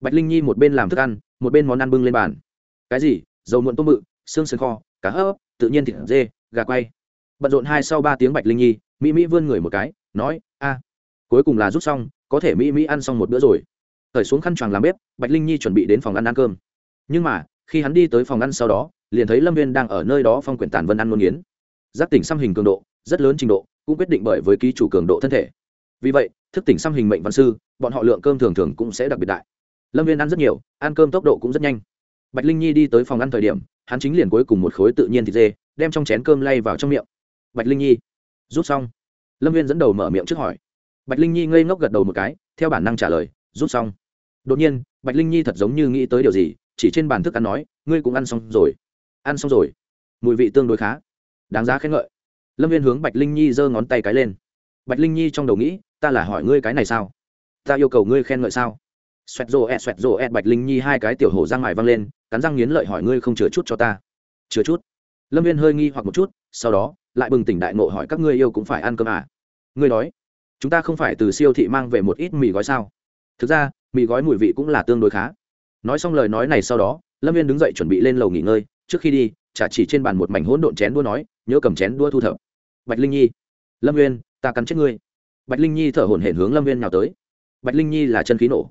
Bạch linh nhi một bên làm thức ăn, một bên món ăn bưng lên bàn. Cái gì? Dầu muộn tôm mự xương sườn kho, cá hấp, tự nhiên thịt dê, gà quay. Bận rộn hai sau ba tiếng bạch linh nhi, mỹ mỹ vươn người một cái, nói, a, cuối cùng là rút xong, có thể mỹ mỹ ăn xong một bữa rồi. Khởi xuống khăn choàng làm bếp, bạch linh nhi chuẩn bị đến phòng ăn ăn cơm. Nhưng mà khi hắn đi tới phòng ăn sau đó, liền thấy lâm viên đang ở nơi đó phong quyển tàn vân ăn muôn nghiến. Giác tỉnh xăm hình cường độ, rất lớn trình độ, cũng quyết định bởi với ký chủ cường độ thân thể. Vì vậy, thức tỉnh xăm hình mệnh văn sư, bọn họ lượng cơm thường thường cũng sẽ đặc biệt đại. Lâm viên ăn rất nhiều, ăn cơm tốc độ cũng rất nhanh. Bạch linh nhi đi tới phòng ăn thời điểm, hắn chính liền cuối cùng một khối tự nhiên thịt dê, đem trong chén cơm lay vào trong miệng. Bạch linh nhi. Rút xong, lâm viên dẫn đầu mở miệng trước hỏi. Bạch linh nhi ngây ngốc gật đầu một cái, theo bản năng trả lời, rút xong. Đột nhiên, bạch linh nhi thật giống như nghĩ tới điều gì chỉ trên bàn thức ăn nói ngươi cũng ăn xong rồi. Ăn xong rồi. Mùi vị tương đối khá. Đáng giá khen ngợi. Lâm viên hướng bạch linh nhi giơ ngón tay cái lên. Bạch linh nhi trong đầu nghĩ ta là hỏi ngươi cái này sao? Ta yêu cầu ngươi khen ngợi sao? Xoẹt rồ ẹt xoẹt rồ ẹt bạch linh nhi hai cái tiểu hổ răng mài văng lên cắn răng nghiến lợi hỏi ngươi không chừa chút cho ta. Chừa chút? Lâm viên hơi nghi hoặc một chút sau đó lại bừng tỉnh đại ngộ hỏi các ngươi yêu cũng phải ăn cơm à? Ngươi nói, chúng ta không phải từ siêu thị mang về một ít mì gói sao? Thực ra mì gói mùi vị cũng là tương đối khá nói xong lời nói này sau đó, lâm viên đứng dậy chuẩn bị lên lầu nghỉ ngơi, trước khi đi, chả chỉ trên bàn một mảnh hỗn độn chén đua nói, nhớ cầm chén đua thu thập. Bạch linh nhi. Lâm viên, ta cắn chết ngươi. Bạch linh nhi thở hổn hển hướng lâm viên nào tới. Bạch linh nhi là chân khí nổ.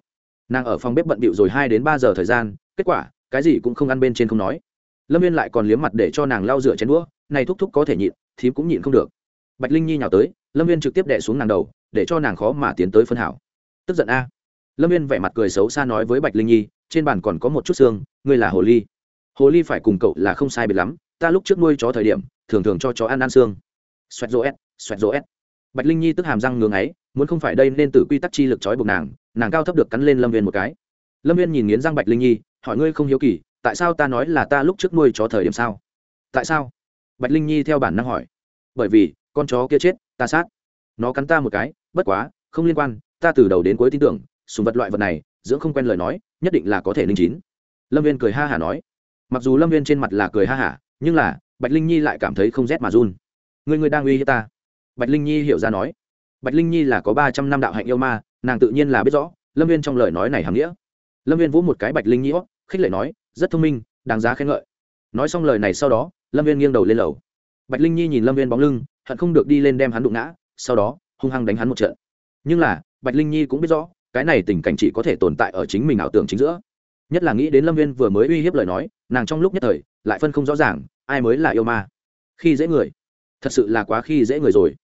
Nàng ở phòng bếp bận bịu rồi hai đến ba giờ thời gian, kết quả, cái gì cũng không ăn bên trên không nói. Lâm viên lại còn liếm mặt để cho nàng lau rửa chén đũa này thúc thúc có thể nhịn, thím cũng nhịn không được. Bạch linh nhi nhào tới, lâm viên trực tiếp đẻ xuống nàng đầu, để cho nàng khó mà tiến tới phân hảo. Tức giận a. Lâm viên vẻ mặt cười xấu xa nói với bạch linh nhi trên bàn còn có một chút xương, ngươi là hồ ly. Hồ ly phải cùng cậu là không sai biệt lắm, ta lúc trước nuôi chó thời điểm, thường thường cho chó ăn ăn xương. Xoẹt rô s xoẹt rô s bạch linh nhi tức hàm răng ngưng ấy muốn không phải đây nên từ quy tắc chi lực trói buộc nàng nàng cao thấp được cắn lên lâm viên một cái. Lâm viên nhìn nghiến răng bạch linh nhi, hỏi ngươi không hiếu kỳ, tại sao ta nói là ta lúc trước nuôi chó thời điểm sao? Tại sao? Bạch linh nhi theo bản năng hỏi. Bởi vì, con chó kia chết, ta sát. Nó cắn ta một cái, bất quá, không liên quan, ta từ đầu đến cuối tin tưởng, sùng vật loại vật này dưỡng không quen lời nói, nhất định là có thể linh chín. Lâm viên cười ha hả nói. Mặc dù lâm viên trên mặt là cười ha hả, nhưng là, bạch linh nhi lại cảm thấy không rét mà run. Người người đang uy hiếp ta. Bạch linh nhi hiểu ra nói. Bạch linh nhi là có ba trăm năm đạo hạnh yêu ma, nàng tự nhiên là biết rõ, lâm viên trong lời nói này hàm nghĩa. Lâm viên vỗ một cái bạch linh nhi óc khích lệ nói, rất thông minh, đáng giá khen ngợi. Nói xong lời này sau đó, lâm viên nghiêng đầu lên lầu. Bạch linh nhi nhìn lâm viên bóng lưng, hận không được đi lên đem hắn đụng ngã, sau đó, hung hăng đánh hắn một trận. Nhưng là, bạch linh nhi cũng biết rõ cái này tình cảnh chỉ có thể tồn tại ở chính mình ảo tưởng chính giữa. Nhất là nghĩ đến lâm viên vừa mới uy hiếp lời nói, nàng trong lúc nhất thời, lại phân không rõ ràng, ai mới là yêu ma. Khi dễ người. Thật sự là quá khi dễ người rồi.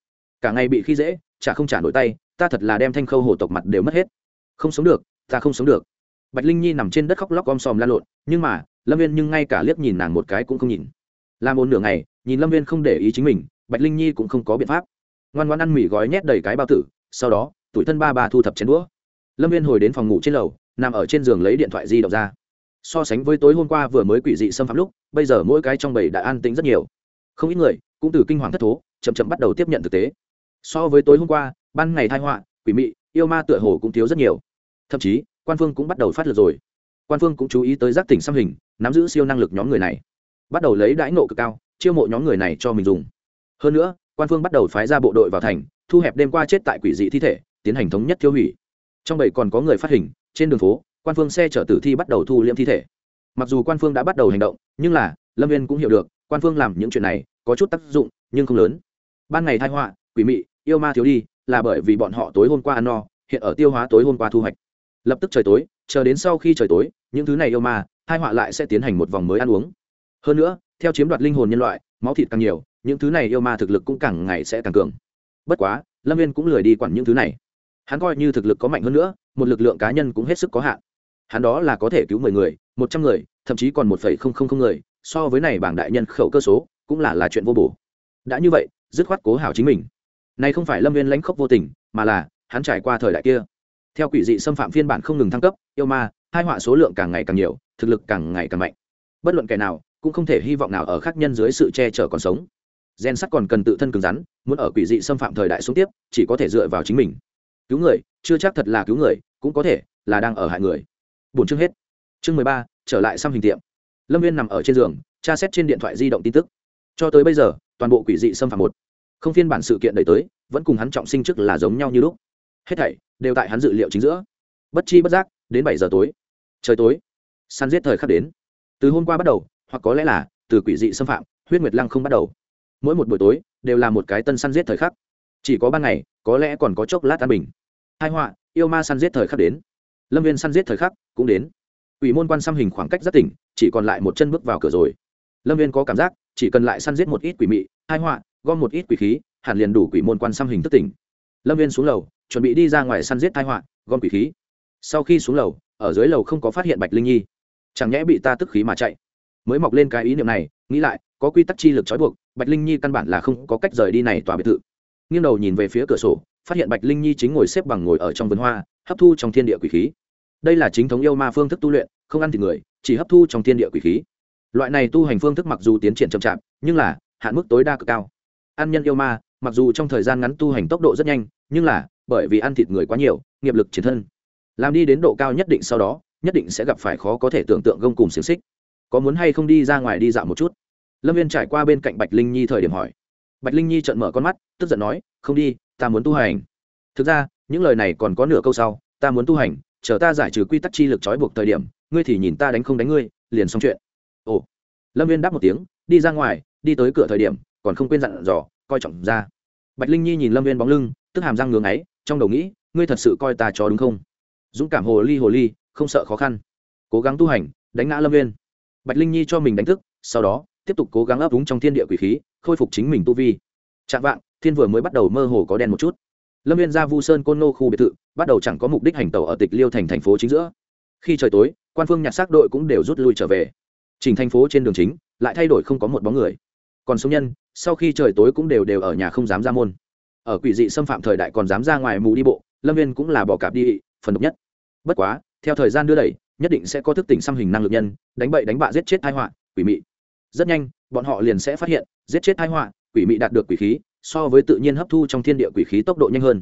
Cả ngày bị khi dễ, chả không trả nổi tay, ta thật là đem thanh khâu hổ tộc mặt đều mất hết. Không sống được, ta không sống được. Bạch linh nhi nằm trên đất khóc lóc om sòm la lộn, nhưng mà, lâm viên nhưng ngay cả liếc nhìn nàng một cái cũng không nhìn. Làm ồn nửa ngày, nhìn lâm viên không để ý chính mình, bạch linh nhi cũng không có biện pháp. Ngoan ngoan ăn mì gói nhét đầy cái bao tử, sau đó tủi thân ba bà thu thập chén đũa lâm viên hồi đến phòng ngủ trên lầu, nằm ở trên giường lấy điện thoại di động ra. So sánh với tối hôm qua vừa mới quỷ dị xâm phạm lúc, bây giờ mỗi cái trong bầy đã an tĩnh rất nhiều. Không ít người cũng từ kinh hoàng thất thố, chậm chậm bắt đầu tiếp nhận thực tế. So với tối hôm qua, ban ngày thai họa, quỷ mị, yêu ma tựa hồ cũng thiếu rất nhiều. Thậm chí, quan phương cũng bắt đầu phát lực rồi. Quan phương cũng chú ý tới giác tỉnh xăm hình, nắm giữ siêu năng lực nhóm người này. Bắt đầu lấy đãi nộ cực cao, chiêu mộ nhóm người này cho mình dùng. Hơn nữa, quan phương bắt đầu phái ra bộ đội vào thành, thu hẹp đêm qua chết tại quỷ dị thi thể, tiến hành thống nhất tiêu hủy trong bảy còn có người phát hình, trên đường phố, quan phương xe chở tử thi bắt đầu thu liễm thi thể. Mặc dù quan phương đã bắt đầu hành động, nhưng là, lâm viên cũng hiểu được, quan phương làm những chuyện này có chút tác dụng, nhưng không lớn. Ban ngày thai họa, quỷ mị, yêu ma thiếu đi, là bởi vì bọn họ tối hôm qua ăn no, hiện ở tiêu hóa tối hôm qua thu hoạch. Lập tức trời tối, chờ đến sau khi trời tối, những thứ này yêu ma hai họa lại sẽ tiến hành một vòng mới ăn uống. Hơn nữa, theo chiếm đoạt linh hồn nhân loại, máu thịt càng nhiều, những thứ này yêu ma thực lực cũng càng ngày sẽ càng cường. Bất quá, lâm viên cũng lười đi quản những thứ này hắn coi như thực lực có mạnh hơn nữa, một lực lượng cá nhân cũng hết sức có hạn. Hắn đó là có thể cứu mười người, một trăm người, thậm chí còn một phẩy không không không người, so với này bảng đại nhân khẩu cơ số, cũng là là chuyện vô bổ. Đã như vậy, dứt khoát cố hảo chính mình. Này không phải lâm viên lãnh khốc vô tình, mà là, hắn trải qua thời đại kia. Theo quỷ dị xâm phạm phiên bản không ngừng thăng cấp, yêu ma hai họa số lượng càng ngày càng nhiều, thực lực càng ngày càng mạnh. Bất luận kẻ nào, cũng không thể hy vọng nào ở khác nhân dưới sự che chở còn sống. Gen sắt còn cần tự thân cứng rắn, muốn ở quỷ dị xâm phạm thời đại xuống tiếp, chỉ có thể dựa vào chính mình cứu người, chưa chắc thật là cứu người, cũng có thể là đang ở hại người. Bốn chương hết. Chương mười ba, trở lại xăm hình tiệm. Lâm viên nằm ở trên giường, tra xét trên điện thoại di động tin tức. Cho tới bây giờ, toàn bộ quỷ dị xâm phạm một. Không phiên bản sự kiện đẩy tới, vẫn cùng hắn trọng sinh trước là giống nhau như lúc. Hết thảy đều tại hắn dự liệu chính giữa. Bất chi bất giác, đến bảy giờ tối. Trời tối. Săn giết thời khắc đến. Từ hôm qua bắt đầu, hoặc có lẽ là từ quỷ dị xâm phạm, huyết nguyệt lăng không bắt đầu. Mỗi một buổi tối đều là một cái tân săn giết thời khắc. Chỉ có ban ngày, có lẽ còn có chốc lát an bình hai họa, yêu ma săn giết thời khắc đến. Lâm viên săn giết thời khắc cũng đến. Ủy môn quan xăm hình khoảng cách rất tỉnh, chỉ còn lại một chân bước vào cửa rồi. Lâm viên có cảm giác, chỉ cần lại săn giết một ít quỷ mị, hai họa, gom một ít quỷ khí, hẳn liền đủ quỷ môn quan xăm hình thức tỉnh. Lâm viên xuống lầu, chuẩn bị đi ra ngoài săn giết hai họa, gom quỷ khí. Sau khi xuống lầu, ở dưới lầu không có phát hiện bạch linh nhi. Chẳng nhẽ bị ta tức khí mà chạy. Mới mọc lên cái ý niệm này, nghĩ lại, có quy tắc chi lực trói buộc, bạch linh nhi căn bản là không có cách rời đi này tòa biệt thự. Nghiêng đầu nhìn về phía cửa sổ phát hiện bạch linh nhi chính ngồi xếp bằng ngồi ở trong vườn hoa, hấp thu trong thiên địa quỷ khí. Đây là chính thống yêu ma phương thức tu luyện, không ăn thịt người, chỉ hấp thu trong thiên địa quỷ khí. Loại này tu hành phương thức mặc dù tiến triển chậm chạp, nhưng là hạn mức tối đa cực cao. Ăn nhân yêu ma, mặc dù trong thời gian ngắn tu hành tốc độ rất nhanh, nhưng là bởi vì ăn thịt người quá nhiều, nghiệp lực chiến thân. Làm đi đến độ cao nhất định sau đó, nhất định sẽ gặp phải khó có thể tưởng tượng gông cùng xiềng xích. Có muốn hay không đi ra ngoài đi dạo một chút? Lâm viên trải qua bên cạnh bạch linh nhi thời điểm hỏi. Bạch linh nhi trợn mở con mắt, tức giận nói, không đi ta muốn tu hành. Thực ra, những lời này còn có nửa câu sau, ta muốn tu hành, chờ ta giải trừ quy tắc chi lực trói buộc thời điểm, ngươi thì nhìn ta đánh không đánh ngươi, liền xong chuyện. Ồ. Lâm viên đáp một tiếng, đi ra ngoài, đi tới cửa thời điểm, còn không quên dặn dò, coi trọng ra. Bạch linh nhi nhìn lâm viên bóng lưng, tức hàm răng ngưng ấy trong đầu nghĩ, ngươi thật sự coi ta chó đúng không? Dũng cảm hồ ly hồ ly, không sợ khó khăn. Cố gắng tu hành, đánh ngã lâm viên. Bạch linh nhi cho mình đánh thức, sau đó, tiếp tục cố gắng ấp úng trong thiên địa quỷ khí, khôi phục chính mình tu vi chạm vạng thiên vừa mới bắt đầu mơ hồ có đen một chút. Lâm viên ra vu sơn côn nô khu biệt thự, bắt đầu chẳng có mục đích hành tàu ở tịch liêu thành thành phố chính giữa. Khi trời tối, quan phương nhặt xác đội cũng đều rút lui trở về. Chỉnh thành phố trên đường chính, lại thay đổi không có một bóng người. Còn sống nhân, sau khi trời tối cũng đều đều ở nhà không dám ra môn. Ở quỷ dị xâm phạm thời đại còn dám ra ngoài mù đi bộ, lâm viên cũng là bỏ cạp đi, phần độc nhất. Bất quá, theo thời gian đưa đẩy, nhất định sẽ có thức tỉnh xăm hình năng lực nhân, đánh bậy đánh bạ giết chết tai họa, quỷ mị. Rất nhanh, bọn họ liền sẽ phát hiện, giết chết tai họa quỷ mị đạt được quỷ khí, so với tự nhiên hấp thu trong thiên địa quỷ khí tốc độ nhanh hơn.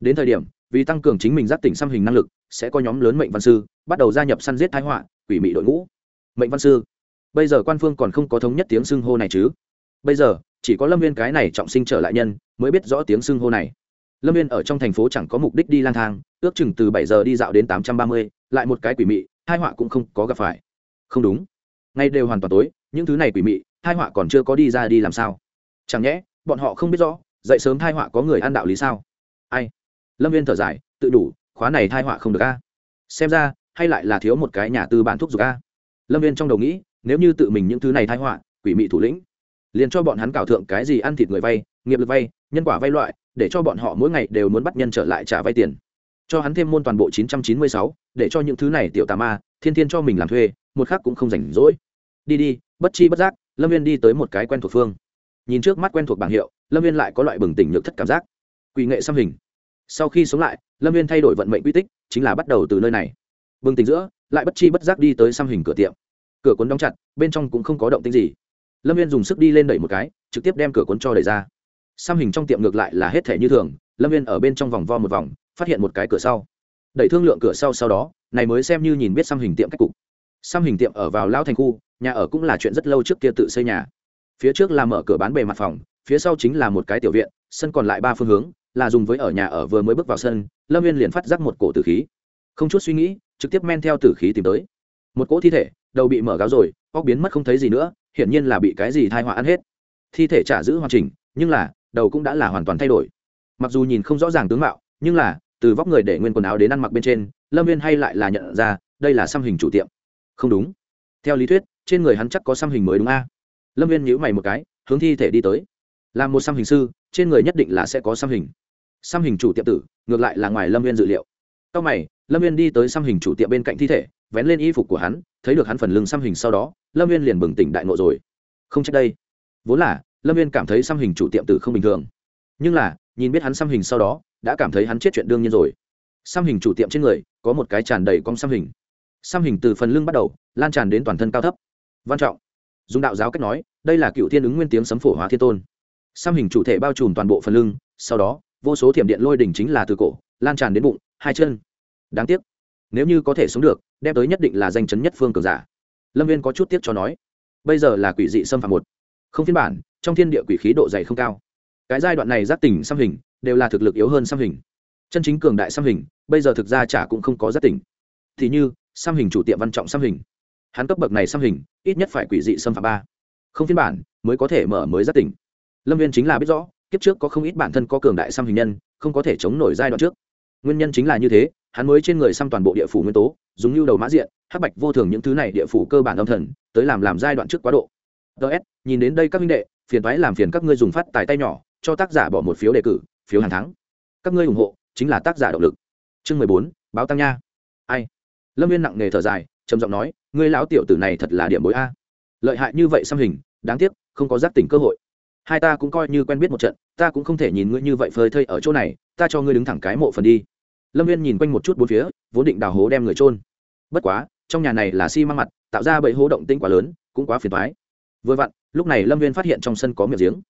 Đến thời điểm, vì tăng cường chính mình giáp tỉnh xăm hình năng lực, sẽ có nhóm lớn mệnh văn sư bắt đầu gia nhập săn giết thái họa, quỷ mị đội ngũ. Mệnh văn sư, bây giờ quan phương còn không có thống nhất tiếng xưng hô này chứ? Bây giờ, chỉ có lâm viên cái này trọng sinh trở lại nhân mới biết rõ tiếng xưng hô này. Lâm viên ở trong thành phố chẳng có mục đích đi lang thang, ước chừng từ bảy giờ đi dạo đến tám trăm ba mươi, lại một cái quỷ mị hai họa cũng không có gặp phải. Không đúng. Ngay đều hoàn toàn tối, những thứ này quỷ mị hai họa còn chưa có đi ra đi làm sao? Chẳng nhẽ bọn họ không biết rõ dậy sớm thai họa có người ăn đạo lý sao? Ai? Lâm viên thở dài tự đủ khóa này thai họa không được a. Xem ra hay lại là thiếu một cái nhà tư bản thuốc dục a. Lâm viên trong đầu nghĩ nếu như tự mình những thứ này thai họa quỷ mị thủ lĩnh liền cho bọn hắn cảo thượng cái gì ăn thịt người vay nghiệp lực vay nhân quả vay loại để cho bọn họ mỗi ngày đều muốn bắt nhân trở lại trả vay tiền. Cho hắn thêm môn toàn bộ 996, để cho những thứ này tiểu tà ma thiên thiên cho mình làm thuê một khắc cũng không rảnh rỗi. Đi đi bất chi bất giác lâm viên đi tới một cái quen thuộc phương nhìn trước mắt quen thuộc bảng hiệu, lâm viên lại có loại bừng tỉnh nhược thất cảm giác. Quỷ nghệ xăm hình. Sau khi sống lại, lâm viên thay đổi vận mệnh quy tích, chính là bắt đầu từ nơi này. Bừng tỉnh giữa, lại bất chi bất giác đi tới xăm hình cửa tiệm. Cửa cuốn đóng chặt, bên trong cũng không có động tính gì. Lâm viên dùng sức đi lên đẩy một cái, trực tiếp đem cửa cuốn cho đẩy ra. Xăm hình trong tiệm ngược lại là hết thể như thường, lâm viên ở bên trong vòng vo một vòng, phát hiện một cái cửa sau. Đẩy thương lượng cửa sau sau đó, này mới xem như nhìn biết xăm hình tiệm cách cục. Xăm hình tiệm ở vào lao thành khu, nhà ở cũng là chuyện rất lâu trước kia tự xây nhà phía trước là mở cửa bán bề mặt phòng, phía sau chính là một cái tiểu viện, sân còn lại ba phương hướng, là dùng với ở nhà ở vừa mới bước vào sân, lâm viên liền phát giác một cổ tử khí. Không chút suy nghĩ, trực tiếp men theo tử khí tìm tới. Một cỗ thi thể, đầu bị mở gáo rồi, óc biến mất không thấy gì nữa, hiển nhiên là bị cái gì thai họa ăn hết. Thi thể trả giữ hoàn chỉnh, nhưng là, đầu cũng đã là hoàn toàn thay đổi. Mặc dù nhìn không rõ ràng tướng mạo, nhưng là, từ vóc người để nguyên quần áo đến ăn mặc bên trên, lâm viên hay lại là nhận ra, đây là xăm hình chủ tiệm. Không đúng. Theo lý thuyết, trên người hắn chắc có xăm hình mới đúng a lâm viên nhữ mày một cái, hướng thi thể đi tới. Là một xăm hình sư, trên người nhất định là sẽ có xăm hình. Xăm hình chủ tiệm tử, ngược lại là ngoài lâm viên dự liệu. Sau mày, lâm viên đi tới xăm hình chủ tiệm bên cạnh thi thể, vén lên y phục của hắn, thấy được hắn phần lưng xăm hình sau đó, lâm viên liền bừng tỉnh đại ngộ rồi. Không trách đây. Vốn là, lâm viên cảm thấy xăm hình chủ tiệm tử không bình thường. Nhưng là, nhìn biết hắn xăm hình sau đó, đã cảm thấy hắn chết chuyện đương nhiên rồi. Xăm hình chủ tiệm trên người, có một cái tràn đầy cong xăm hình. Xăm hình từ phần lưng bắt đầu, lan tràn đến toàn thân cao thấp. Văn trọng dùng đạo giáo cách nói, đây là cựu thiên ứng nguyên tiếng sấm phổ hóa thiên tôn. Xăm hình chủ thể bao trùm toàn bộ phần lưng, sau đó, vô số thiểm điện lôi đỉnh chính là từ cổ, lan tràn đến bụng, hai chân. Đáng tiếc, nếu như có thể sống được, đem tới nhất định là danh chấn nhất phương cường giả. Lâm viên có chút tiếc cho nói, bây giờ là quỷ dị xâm phạm một. Không phiên bản, trong thiên địa quỷ khí độ dày không cao. Cái giai đoạn này giác tỉnh xăm hình, đều là thực lực yếu hơn xăm hình. Chân chính cường đại xăm hình, bây giờ thực ra chả cũng không có giác tỉnh. Thì như xăm hình chủ tiệm văn trọng xăm hình hắn cấp bậc này xăm hình, ít nhất phải quỷ dị xâm phạm ba. Không phiên bản, mới có thể mở mới giác tỉnh. Lâm viên chính là biết rõ, kiếp trước có không ít bản thân có cường đại xăm hình nhân, không có thể chống nổi giai đoạn trước. Nguyên nhân chính là như thế, hắn mới trên người xăm toàn bộ địa phủ nguyên tố, dùng lưu đầu mã diện, hắc bạch vô thường những thứ này địa phủ cơ bản âm thần, tới làm làm giai đoạn trước quá độ. Ts nhìn đến đây các minh đệ, phiền toái làm phiền các ngươi dùng phát tài tay nhỏ, cho tác giả bỏ một phiếu đề cử, phiếu hàng tháng. Các ngươi ủng hộ, chính là tác giả động lực. Chương mười bốn, báo tăng nha. Ai? Lâm viên nặng nề thở dài, trầm giọng nói ngươi lão tiểu tử này thật là điểm bối a. Lợi hại như vậy xăm hình, đáng tiếc, không có giác tỉnh cơ hội. Hai ta cũng coi như quen biết một trận, ta cũng không thể nhìn ngươi như vậy phơi thây ở chỗ này, ta cho ngươi đứng thẳng cái mộ phần đi. Lâm viên nhìn quanh một chút bốn phía, vốn định đào hố đem người trôn bất quá, trong nhà này là xi、si、măng mặt, tạo ra bẫy hố động tinh quá lớn, cũng quá phiền thoái vừa vặn, lúc này lâm viên phát hiện trong sân có miệng giếng.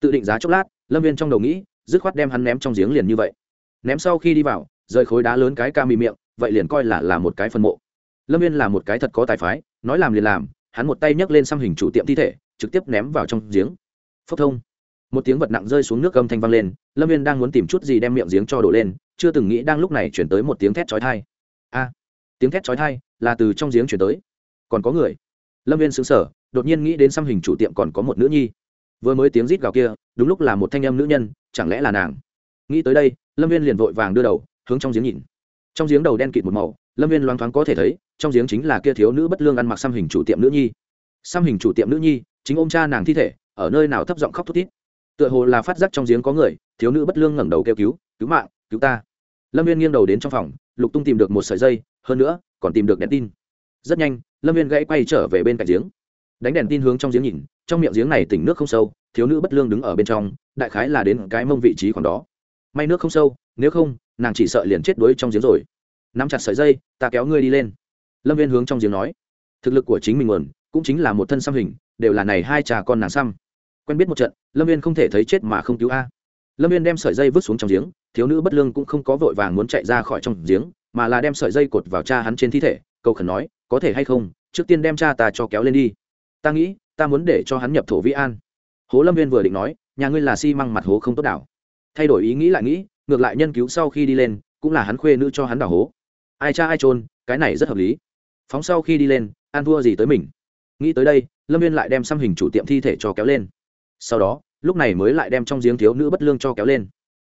Tự định giá chốc lát, lâm viên trong đầu nghĩ, dứt khoát đem hắn ném trong giếng liền như vậy. Ném sau khi đi vào, rời khối đá lớn cái ca mì miệng, vậy liền coi là là một cái phân mộ lâm viên là một cái thật có tài phái, nói làm liền làm, hắn một tay nhấc lên xăm hình chủ tiệm thi thể, trực tiếp ném vào trong giếng. Phốc thông. Một tiếng vật nặng rơi xuống nước gầm thanh vang lên, lâm viên đang muốn tìm chút gì đem miệng giếng cho đổ lên, chưa từng nghĩ đang lúc này chuyển tới một tiếng thét chói thai a! Tiếng thét chói thai là từ trong giếng chuyển tới. Còn có người. Lâm viên xứng sở đột nhiên nghĩ đến xăm hình chủ tiệm còn có một nữ nhi. Vừa mới tiếng rít gào kia, đúng lúc là một thanh em nữ nhân, chẳng lẽ là nàng? Nghĩ tới đây, lâm viên liền vội vàng đưa đầu, hướng trong giếng nhìn trong giếng đầu đen kịt một màu, lâm viên loáng thoáng có thể thấy, trong giếng chính là kia thiếu nữ bất lương ăn mặc xăm hình chủ tiệm nữ nhi. Xăm hình chủ tiệm nữ nhi, chính ôm cha nàng thi thể, ở nơi nào thấp giọng khóc thút thít. Tựa hồ là phát giác trong giếng có người, thiếu nữ bất lương ngẩng đầu kêu cứu cứu mạng, cứu ta. Lâm viên nghiêng đầu đến trong phòng, lục tung tìm được một sợi dây, hơn nữa, còn tìm được đèn tin. Rất nhanh, lâm viên gãy quay trở về bên cạnh giếng. Đánh đèn tin hướng trong giếng nhìn, trong miệng giếng này tỉnh nước không sâu, thiếu nữ bất lương đứng ở bên trong, đại khái là đến cái mông vị trí còn đó. May nước không sâu, nếu không nàng chỉ sợ liền chết đuối trong giếng rồi. Nắm chặt sợi dây, ta kéo ngươi đi lên. Lâm viên hướng trong giếng nói. Thực lực của chính mình nguồn, cũng chính là một thân xăm hình, đều là này hai trà con nàng xăm. Quen biết một trận, lâm viên không thể thấy chết mà không cứu a. Lâm viên đem sợi dây vứt xuống trong giếng, thiếu nữ bất lương cũng không có vội vàng muốn chạy ra khỏi trong giếng, mà là đem sợi dây cột vào cha hắn trên thi thể, cầu khẩn nói, có thể hay không, trước tiên đem cha ta cho kéo lên đi. Ta nghĩ, ta muốn để cho hắn nhập thổ vĩ an. Hố lâm viên vừa định nói, nhà ngươi là xi、si、măng mặt hố không tốt đảo. Thay đổi ý nghĩ lại nghĩ ngược lại nhân cứu sau khi đi lên, cũng là hắn khuê nữ cho hắn đảo hố. Ai cha ai trôn cái này rất hợp lý. Phóng sau khi đi lên an thua gì tới mình. Nghĩ tới đây, lâm viên lại đem xăm hình chủ tiệm thi thể cho kéo lên. Sau đó, lúc này mới lại đem trong giếng thiếu nữ bất lương cho kéo lên.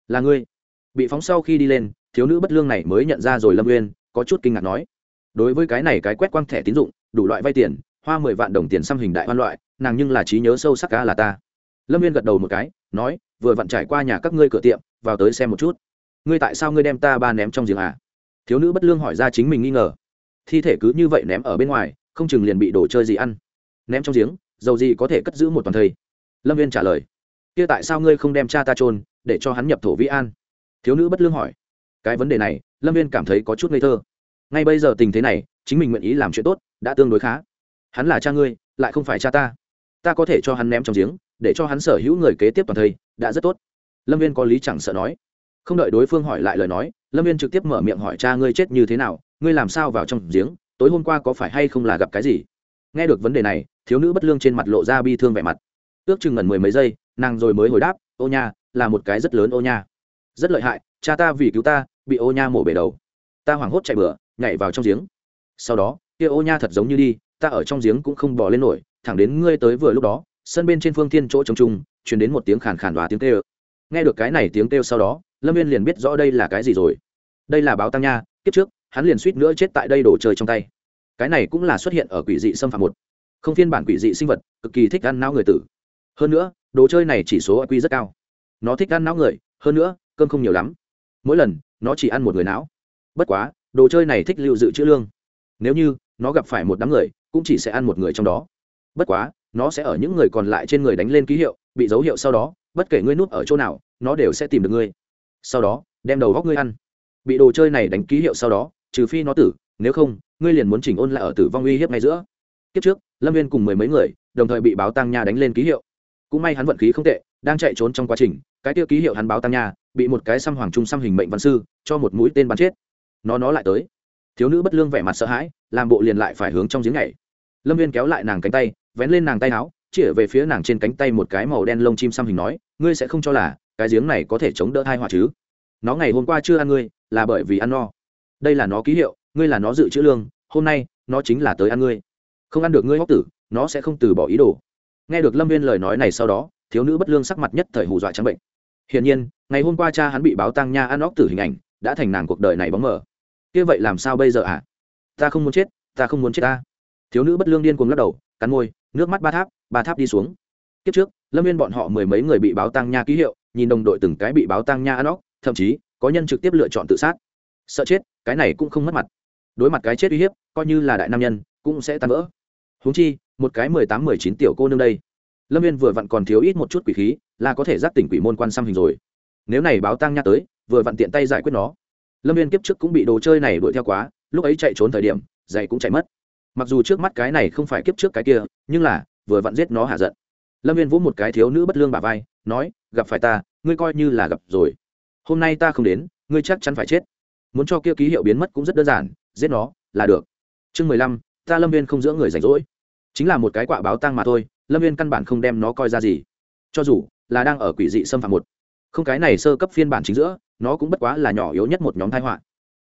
Là ngươi. Bị phóng sau khi đi lên, thiếu nữ bất lương này mới nhận ra rồi lâm uyên, có chút kinh ngạc nói. Đối với cái này cái quét quang thẻ tín dụng, đủ loại vay tiền, hoa mười vạn đồng tiền xăm hình đại hoan loại, nàng nhưng là trí nhớ sâu sắc cá là ta. Lâm viên gật đầu một cái, nói vừa vặn trải qua nhà các ngươi cửa tiệm, vào tới xem một chút. Ngươi tại sao ngươi đem ta ba ném trong giếng à? Thiếu nữ bất lương hỏi ra chính mình nghi ngờ. Thi thể cứ như vậy ném ở bên ngoài, không chừng liền bị đồ chơi gì ăn. Ném trong giếng, dầu gì có thể cất giữ một toàn thây. Lâm viên trả lời. Kia tại sao ngươi không đem cha ta trôn để cho hắn nhập thổ vĩ an? Thiếu nữ bất lương hỏi. Cái vấn đề này, lâm viên cảm thấy có chút ngây thơ. Ngay bây giờ tình thế này, chính mình nguyện ý làm chuyện tốt, đã tương đối khá. Hắn là cha ngươi, lại không phải cha ta. Ta có thể cho hắn ném trong giếng, để cho hắn sở hữu người kế tiếp toàn thây đã rất tốt. Lâm viên có lý chẳng sợ nói. Không đợi đối phương hỏi lại lời nói, lâm viên trực tiếp mở miệng hỏi cha ngươi chết như thế nào, ngươi làm sao vào trong giếng, tối hôm qua có phải hay không là gặp cái gì? Nghe được vấn đề này, thiếu nữ bất lương trên mặt lộ ra bi thương vẻ mặt. Ước chừng ngần mười mấy giây, nàng rồi mới hồi đáp, ô nha, là một cái rất lớn ô nha. Rất lợi hại, cha ta vì cứu ta, bị ô nha mổ bể đầu. Ta hoảng hốt chạy bừa, nhảy vào trong giếng. Sau đó, kia ô nha thật giống như đi, ta ở trong giếng cũng không bỏ lên nổi, thẳng đến ngươi tới vừa lúc đó sân bên trên phương thiên chỗ trống trung truyền đến một tiếng khàn khàn đoá tiếng kêu. Nghe được cái này tiếng kêu sau đó, lâm viên liền biết rõ đây là cái gì rồi. Đây là báo tăng nha, kiếp trước, hắn liền suýt nữa chết tại đây đồ chơi trong tay. Cái này cũng là xuất hiện ở quỷ dị xâm phạm một. Không phiên bản quỷ dị sinh vật, cực kỳ thích ăn não người tử. Hơn nữa, đồ chơi này chỉ số q rất cao. Nó thích ăn não người, hơn nữa, cơm không nhiều lắm. Mỗi lần, nó chỉ ăn một người não. Bất quá, đồ chơi này thích lưu dự trữ lương. Nếu như nó gặp phải một đám người, cũng chỉ sẽ ăn một người trong đó. Bất quá nó sẽ ở những người còn lại trên người đánh lên ký hiệu, bị dấu hiệu sau đó, bất kể ngươi núp ở chỗ nào, nó đều sẽ tìm được ngươi. Sau đó, đem đầu góc ngươi ăn. Bị đồ chơi này đánh ký hiệu sau đó, trừ phi nó tử, nếu không, ngươi liền muốn chỉnh ôn lại ở tử vong uy hiếp ngay giữa. Kiếp trước, lâm viên cùng mười mấy người, đồng thời bị báo tăng nha đánh lên ký hiệu. Cũng may hắn vận khí không tệ, đang chạy trốn trong quá trình, cái tiêu ký hiệu hắn báo tăng nha, bị một cái xăm hoàng trung xăm hình mệnh văn sư, cho một mũi tên bắn chết. Nó nó lại tới. Thiếu nữ bất lương vẻ mặt sợ hãi, làm bộ liền lại phải hướng trong giếng này lâm viên kéo lại nàng cánh tay vén lên nàng tay áo, chĩa về phía nàng trên cánh tay một cái màu đen lông chim xăm hình nói, ngươi sẽ không cho là cái giếng này có thể chống đỡ hai họa chứ? Nó ngày hôm qua chưa ăn ngươi, là bởi vì ăn no. Đây là nó ký hiệu, ngươi là nó dự trữ lương, hôm nay, nó chính là tới ăn ngươi. Không ăn được ngươi hóc tử, nó sẽ không từ bỏ ý đồ. Nghe được lâm viên lời nói này sau đó, thiếu nữ bất lương sắc mặt nhất thời hù dọa trắng bệnh. Hiển nhiên, ngày hôm qua cha hắn bị báo tăng nha ăn óc tử hình ảnh, đã thành nàng cuộc đời này bóng mờ. Kia vậy làm sao bây giờ ạ à? ta không muốn chết, ta không muốn chết ta. Thiếu nữ bất lương điên cuồng lắc đầu cắn môi, nước mắt ba tháp ba tháp đi xuống. Kiếp trước, lâm viên bọn họ mười mấy người bị báo tăng nha ký hiệu, nhìn đồng đội từng cái bị báo tăng nha ăn óc, thậm chí, có nhân trực tiếp lựa chọn tự sát. Sợ chết, cái này cũng không mất mặt. Đối mặt cái chết uy hiếp, coi như là đại nam nhân, cũng sẽ tan vỡ. Húng chi, một cái mười tám, mười chín tiểu cô nương đây. Lâm viên vừa vặn còn thiếu ít một chút quỷ khí, là có thể giác tỉnh quỷ môn quan xăm hình rồi. Nếu này báo tăng nha tới, vừa vặn tiện tay giải quyết nó. Lâm viên kiếp trước cũng bị đồ chơi này đuổi theo quá, lúc ấy chạy trốn thời điểm, giày cũng chạy mất mặc dù trước mắt cái này không phải kiếp trước cái kia, nhưng là, vừa vặn giết nó hạ giận. Lâm viên vỗ một cái thiếu nữ bất lương bà vai, nói, gặp phải ta, ngươi coi như là gặp rồi. Hôm nay ta không đến, ngươi chắc chắn phải chết. Muốn cho kia ký hiệu biến mất cũng rất đơn giản, giết nó, là được. Chương mười lăm, ta lâm viên không giữa người rảnh rỗi. Chính là một cái quạ báo tang mà thôi, lâm viên căn bản không đem nó coi ra gì. Cho dù là đang ở quỷ dị xâm phạm một. Không cái này sơ cấp phiên bản chính giữa, nó cũng bất quá là nhỏ yếu nhất một nhóm thái họa.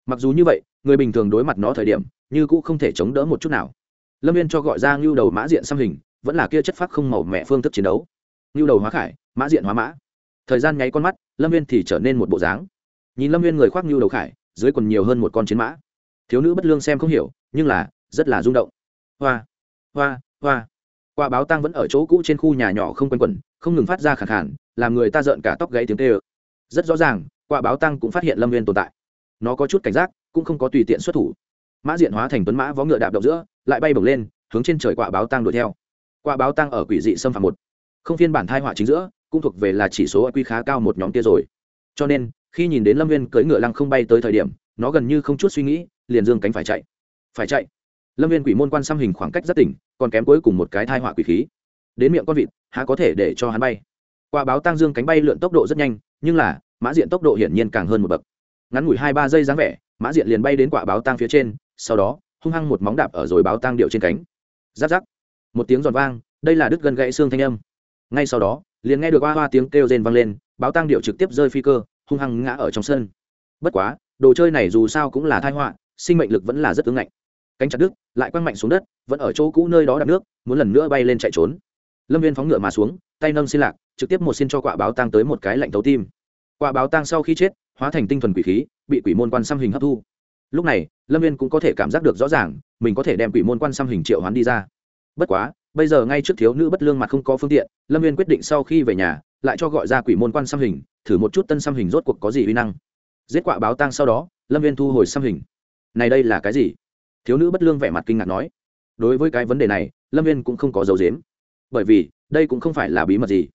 Mặc dù như vậy, người bình thường đối mặt nó thời điểm như cũ không thể chống đỡ một chút nào. Lâm viên cho gọi ra ngưu đầu mã diện xăm hình, vẫn là kia chất phác không màu mẹ phương thức chiến đấu. Ngưu đầu hóa khải, mã diện hóa mã. Thời gian nháy con mắt, lâm viên thì trở nên một bộ dáng. Nhìn lâm viên người khoác ngưu đầu khải, dưới còn nhiều hơn một con chiến mã. Thiếu nữ bất lương xem không hiểu, nhưng là, rất là rung động. Hoa hoa hoa. Quả báo tăng vẫn ở chỗ cũ trên khu nhà nhỏ không quanh quẩn, không ngừng phát ra khẳng khản làm người ta rợn cả tóc gãy tiếng tê ơ. Rất rõ ràng, quả báo tăng cũng phát hiện lâm viên tồn tại. Nó có chút cảnh giác, cũng không có tùy tiện xuất thủ mã diện hóa thành tuấn mã vó ngựa đạp đậu giữa, lại bay bổng lên, hướng trên trời quả báo tăng đuổi theo. Quả báo tăng ở quỷ dị xâm phạm một. Không phiên bản thai họa chính giữa, cũng thuộc về là chỉ số quy khá cao một nhóm kia rồi. Cho nên, khi nhìn đến lâm viên cưỡi ngựa lăng không bay tới thời điểm, nó gần như không chút suy nghĩ, liền dương cánh phải chạy. Phải chạy. Lâm viên quỷ môn quan xăm hình khoảng cách rất tỉnh, còn kém cuối cùng một cái thai họa quỷ khí. Đến miệng con vịt, há có thể để cho hắn bay. Quả báo tăng dương cánh bay lượn tốc độ rất nhanh, nhưng là, mã diện tốc độ hiển nhiên càng hơn một bậc. Ngắn ngủi hai ba giây dáng vẻ, mã diện liền bay đến quả báo tăng phía trên sau đó, hung hăng một móng đạp ở rồi báo tang điệu trên cánh. Giáp giáp. Một tiếng giòn vang, đây là đứt gân gãy xương thanh âm. Ngay sau đó, liền nghe được hoa hoa tiếng kêu rên vang lên, báo tang điệu trực tiếp rơi phi cơ, hung hăng ngã ở trong sân. Bất quá, đồ chơi này dù sao cũng là thai họa, sinh mệnh lực vẫn là rất ứng ngạnh. Cánh chặt đứt, lại quăng mạnh xuống đất, vẫn ở chỗ cũ nơi đó đặt nước, muốn lần nữa bay lên chạy trốn. Lâm viên phóng ngựa mà xuống, tay nâng xin lạc, trực tiếp một xin cho quả báo tang tới một cái lạnh thấu tim. Quả báo tang sau khi chết, hóa thành tinh thuần quỷ khí, bị quỷ môn quan xăm hình hấp thu lúc này, lâm viên cũng có thể cảm giác được rõ ràng, mình có thể đem quỷ môn quan xăm hình triệu hoán đi ra. Bất quá, bây giờ ngay trước thiếu nữ bất lương mặt không có phương tiện, lâm viên quyết định sau khi về nhà, lại cho gọi ra quỷ môn quan xăm hình, thử một chút tân xăm hình rốt cuộc có gì uy năng. Giết quạ báo tang sau đó, lâm viên thu hồi xăm hình. Này đây là cái gì? Thiếu nữ bất lương vẻ mặt kinh ngạc nói. Đối với cái vấn đề này, lâm viên cũng không có dấu dếm bởi vì, đây cũng không phải là bí mật gì.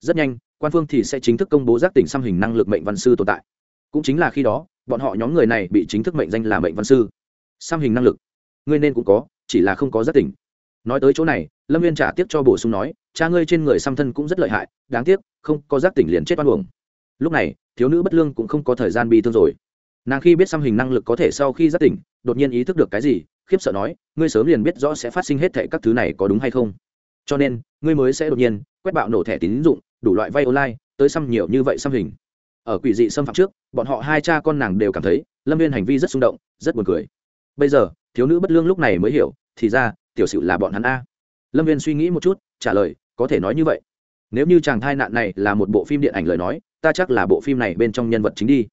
Rất nhanh, quan phương thì sẽ chính thức công bố giác tỉnh xăm hình năng lực mệnh văn sư tồn tại. Cũng chính là khi đó bọn họ nhóm người này bị chính thức mệnh danh là mệnh văn sư. Xăm hình năng lực. Ngươi nên cũng có, chỉ là không có giác tỉnh. Nói tới chỗ này, lâm viên trả tiếp cho bổ sung nói, cha ngươi trên người xăm thân cũng rất lợi hại, đáng tiếc, không có giác tỉnh liền chết oan uổng. Lúc này, thiếu nữ bất lương cũng không có thời gian bi thương rồi. Nàng khi biết xăm hình năng lực có thể sau khi giác tỉnh, đột nhiên ý thức được cái gì, khiếp sợ nói, ngươi sớm liền biết rõ sẽ phát sinh hết thệ các thứ này có đúng hay không. Cho nên, ngươi mới sẽ đột nhiên quét bạo nổ thẻ tín dụng, đủ loại vay online, tới xăm nhiều như vậy xăm hình ở quỷ dị xâm phạm trước, bọn họ hai cha con nàng đều cảm thấy, lâm viên hành vi rất xung động, rất buồn cười. Bây giờ, thiếu nữ bất lương lúc này mới hiểu, thì ra, tiểu sự là bọn hắn a. Lâm viên suy nghĩ một chút, trả lời, có thể nói như vậy. Nếu như chàng thai nạn này là một bộ phim điện ảnh lời nói, ta chắc là bộ phim này bên trong nhân vật chính đi.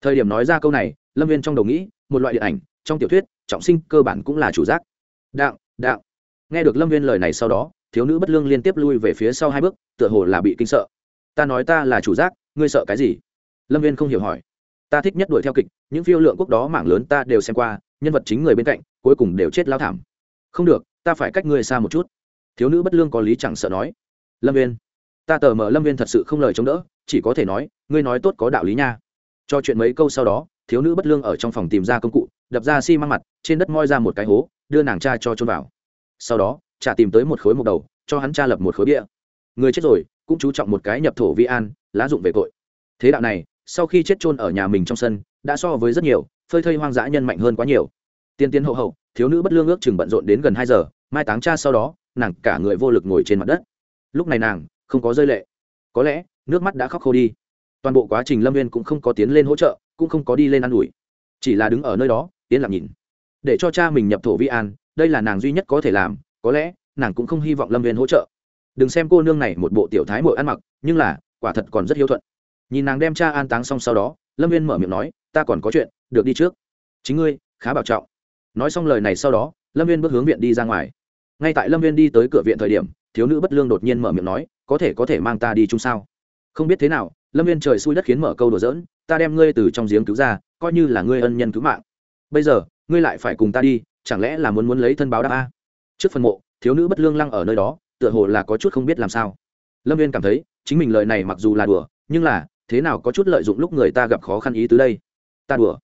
Thời điểm nói ra câu này, lâm viên trong đầu nghĩ, một loại điện ảnh, trong tiểu thuyết, trọng sinh cơ bản cũng là chủ giác. Đạo đạo nghe được lâm viên lời này sau đó, thiếu nữ bất lương liên tiếp lui về phía sau hai bước, tựa hồ là bị kinh sợ. Ta nói ta là chủ giác, ngươi sợ cái gì? Lâm viên không hiểu hỏi. Ta thích nhất đuổi theo kịch, những phiêu lượng quốc đó mảng lớn ta đều xem qua, nhân vật chính người bên cạnh, cuối cùng đều chết lao thảm. Không được, ta phải cách ngươi xa một chút. Thiếu nữ bất lương có lý chẳng sợ nói. Lâm viên, ta tờ mờ lâm viên thật sự không lời chống đỡ, chỉ có thể nói, ngươi nói tốt có đạo lý nha. Cho chuyện mấy câu sau đó, thiếu nữ bất lương ở trong phòng tìm ra công cụ, đập ra xi、si、măng mặt, trên đất moi ra một cái hố, đưa nàng cha cho trôn vào. Sau đó, cha tìm tới một khối mộc đầu, cho hắn cha lập một khối bia. Người chết rồi, cũng chú trọng một cái nhập thổ vi an, lá dụng về tội. Thế đạo này sau khi chết trôn ở nhà mình trong sân, đã so với rất nhiều, phơi thây hoang dã nhân mạnh hơn quá nhiều. Tiên tiến hậu hậu, thiếu nữ bất lương ước chừng bận rộn đến gần hai giờ, mai táng cha sau đó, nàng cả người vô lực ngồi trên mặt đất. Lúc này nàng, không có rơi lệ. Có lẽ, nước mắt đã khóc khô đi. Toàn bộ quá trình lâm viên cũng không có tiến lên hỗ trợ, cũng không có đi lên ă n ủi. Chỉ là đứng ở nơi đó tiến lặng nhìn. Để cho cha mình nhập thổ vi an, đây là nàng duy nhất có thể làm, có lẽ, nàng cũng không hy vọng lâm viên hỗ trợ. Đừng xem cô nương này một bộ tiểu thái mội ăn mặc, nhưng là, quả thật còn rất hiếu thuận nhìn nàng đem cha an táng xong sau đó, lâm viên mở miệng nói, ta còn có chuyện, được đi trước. Chính ngươi, khá bảo trọng. Nói xong lời này sau đó, lâm viên bước hướng viện đi ra ngoài. Ngay tại lâm viên đi tới cửa viện thời điểm, thiếu nữ bất lương đột nhiên mở miệng nói, có thể có thể mang ta đi chung sao? Không biết thế nào, lâm viên trời xui đất khiến mở câu đùa dỡn ta đem ngươi từ trong giếng cứu ra, coi như là ngươi ân nhân cứu mạng. Bây giờ, ngươi lại phải cùng ta đi, chẳng lẽ là muốn muốn lấy thân báo đáp a? Trước phần mộ, thiếu nữ bất lương lăng ở nơi đó, tựa hồ là có chút không biết làm sao. Lâm viên cảm thấy, chính mình lời này mặc dù là đùa, nhưng là thế nào có chút lợi dụng lúc người ta gặp khó khăn ý tứ đây? Ta đùa.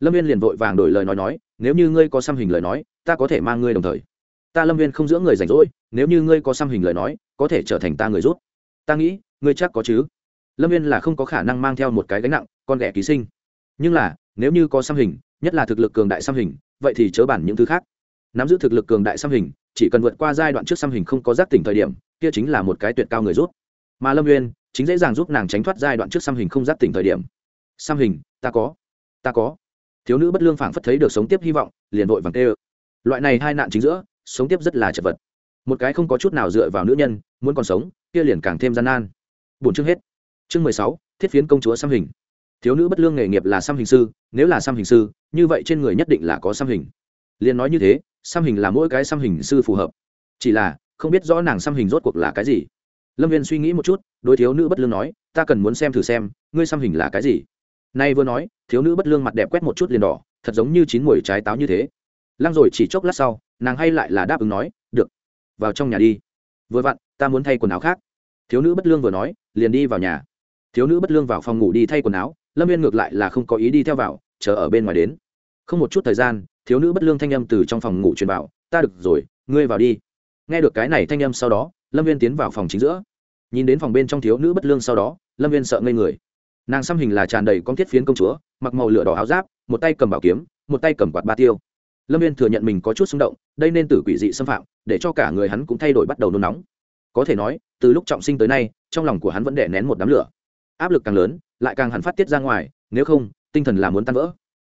Lâm viên liền vội vàng đổi lời nói nói, nếu như ngươi có xăm hình lời nói, ta có thể mang ngươi đồng thời. Ta lâm viên không giữa người rảnh rỗi, nếu như ngươi có xăm hình lời nói, có thể trở thành ta người rút. Ta nghĩ, ngươi chắc có chứ. Lâm viên là không có khả năng mang theo một cái gánh nặng, con ghẻ ký sinh. Nhưng là, nếu như có xăm hình, nhất là thực lực cường đại xăm hình, vậy thì chớ bản những thứ khác. Nắm giữ thực lực cường đại xăm hình, chỉ cần vượt qua giai đoạn trước xăm hình không có giác tỉnh thời điểm, kia chính là một cái tuyệt cao người rút. Mà lâm viên chính dễ dàng giúp nàng tránh thoát giai đoạn trước xăm hình không giác tỉnh thời điểm. Xăm hình, ta có ta có. Thiếu nữ bất lương phảng phất thấy được sống tiếp hy vọng, liền vội vàng tê ơ loại này hai nạn chính giữa, sống tiếp rất là chật vật. Một cái không có chút nào dựa vào nữ nhân, muốn còn sống, kia liền càng thêm gian nan. Bốn chương hết. Chương mười sáu, thiết phiến công chúa xăm hình. Thiếu nữ bất lương nghề nghiệp là xăm hình sư, nếu là xăm hình sư, như vậy trên người nhất định là có xăm hình. Liền nói như thế xăm hình là mỗi cái xăm hình sư phù hợp. Chỉ là, không biết rõ nàng xăm hình rốt cuộc là cái gì lâm viên suy nghĩ một chút, đối thiếu nữ bất lương nói, ta cần muốn xem thử xem, ngươi xăm hình là cái gì? Nay vừa nói, thiếu nữ bất lương mặt đẹp quét một chút liền đỏ, thật giống như chín mùi trái táo như thế. Lăng rồi chỉ chốc lát sau, nàng hay lại là đáp ứng nói, được, vào trong nhà đi. Vừa vặn, ta muốn thay quần áo khác. Thiếu nữ bất lương vừa nói, liền đi vào nhà. Thiếu nữ bất lương vào phòng ngủ đi thay quần áo, lâm viên ngược lại là không có ý đi theo vào, chờ ở bên ngoài đến. Không một chút thời gian, thiếu nữ bất lương thanh âm từ trong phòng ngủ truyền vào, ta được rồi, ngươi vào đi. Nghe được cái này thanh âm sau đó, lâm viên tiến vào phòng chính giữa nhìn đến phòng bên trong thiếu nữ bất lương sau đó, lâm viên sợ ngây người. Nàng xăm hình là tràn đầy con thiết phiến công chúa, mặc màu lửa đỏ áo giáp, một tay cầm bảo kiếm, một tay cầm quạt ba tiêu. Lâm viên thừa nhận mình có chút xung động, đây nên tử quỷ dị xâm phạm, để cho cả người hắn cũng thay đổi bắt đầu nôn nóng. Có thể nói, từ lúc trọng sinh tới nay, trong lòng của hắn vẫn đè nén một đám lửa. Áp lực càng lớn, lại càng hắn phát tiết ra ngoài, nếu không, tinh thần là muốn tan vỡ.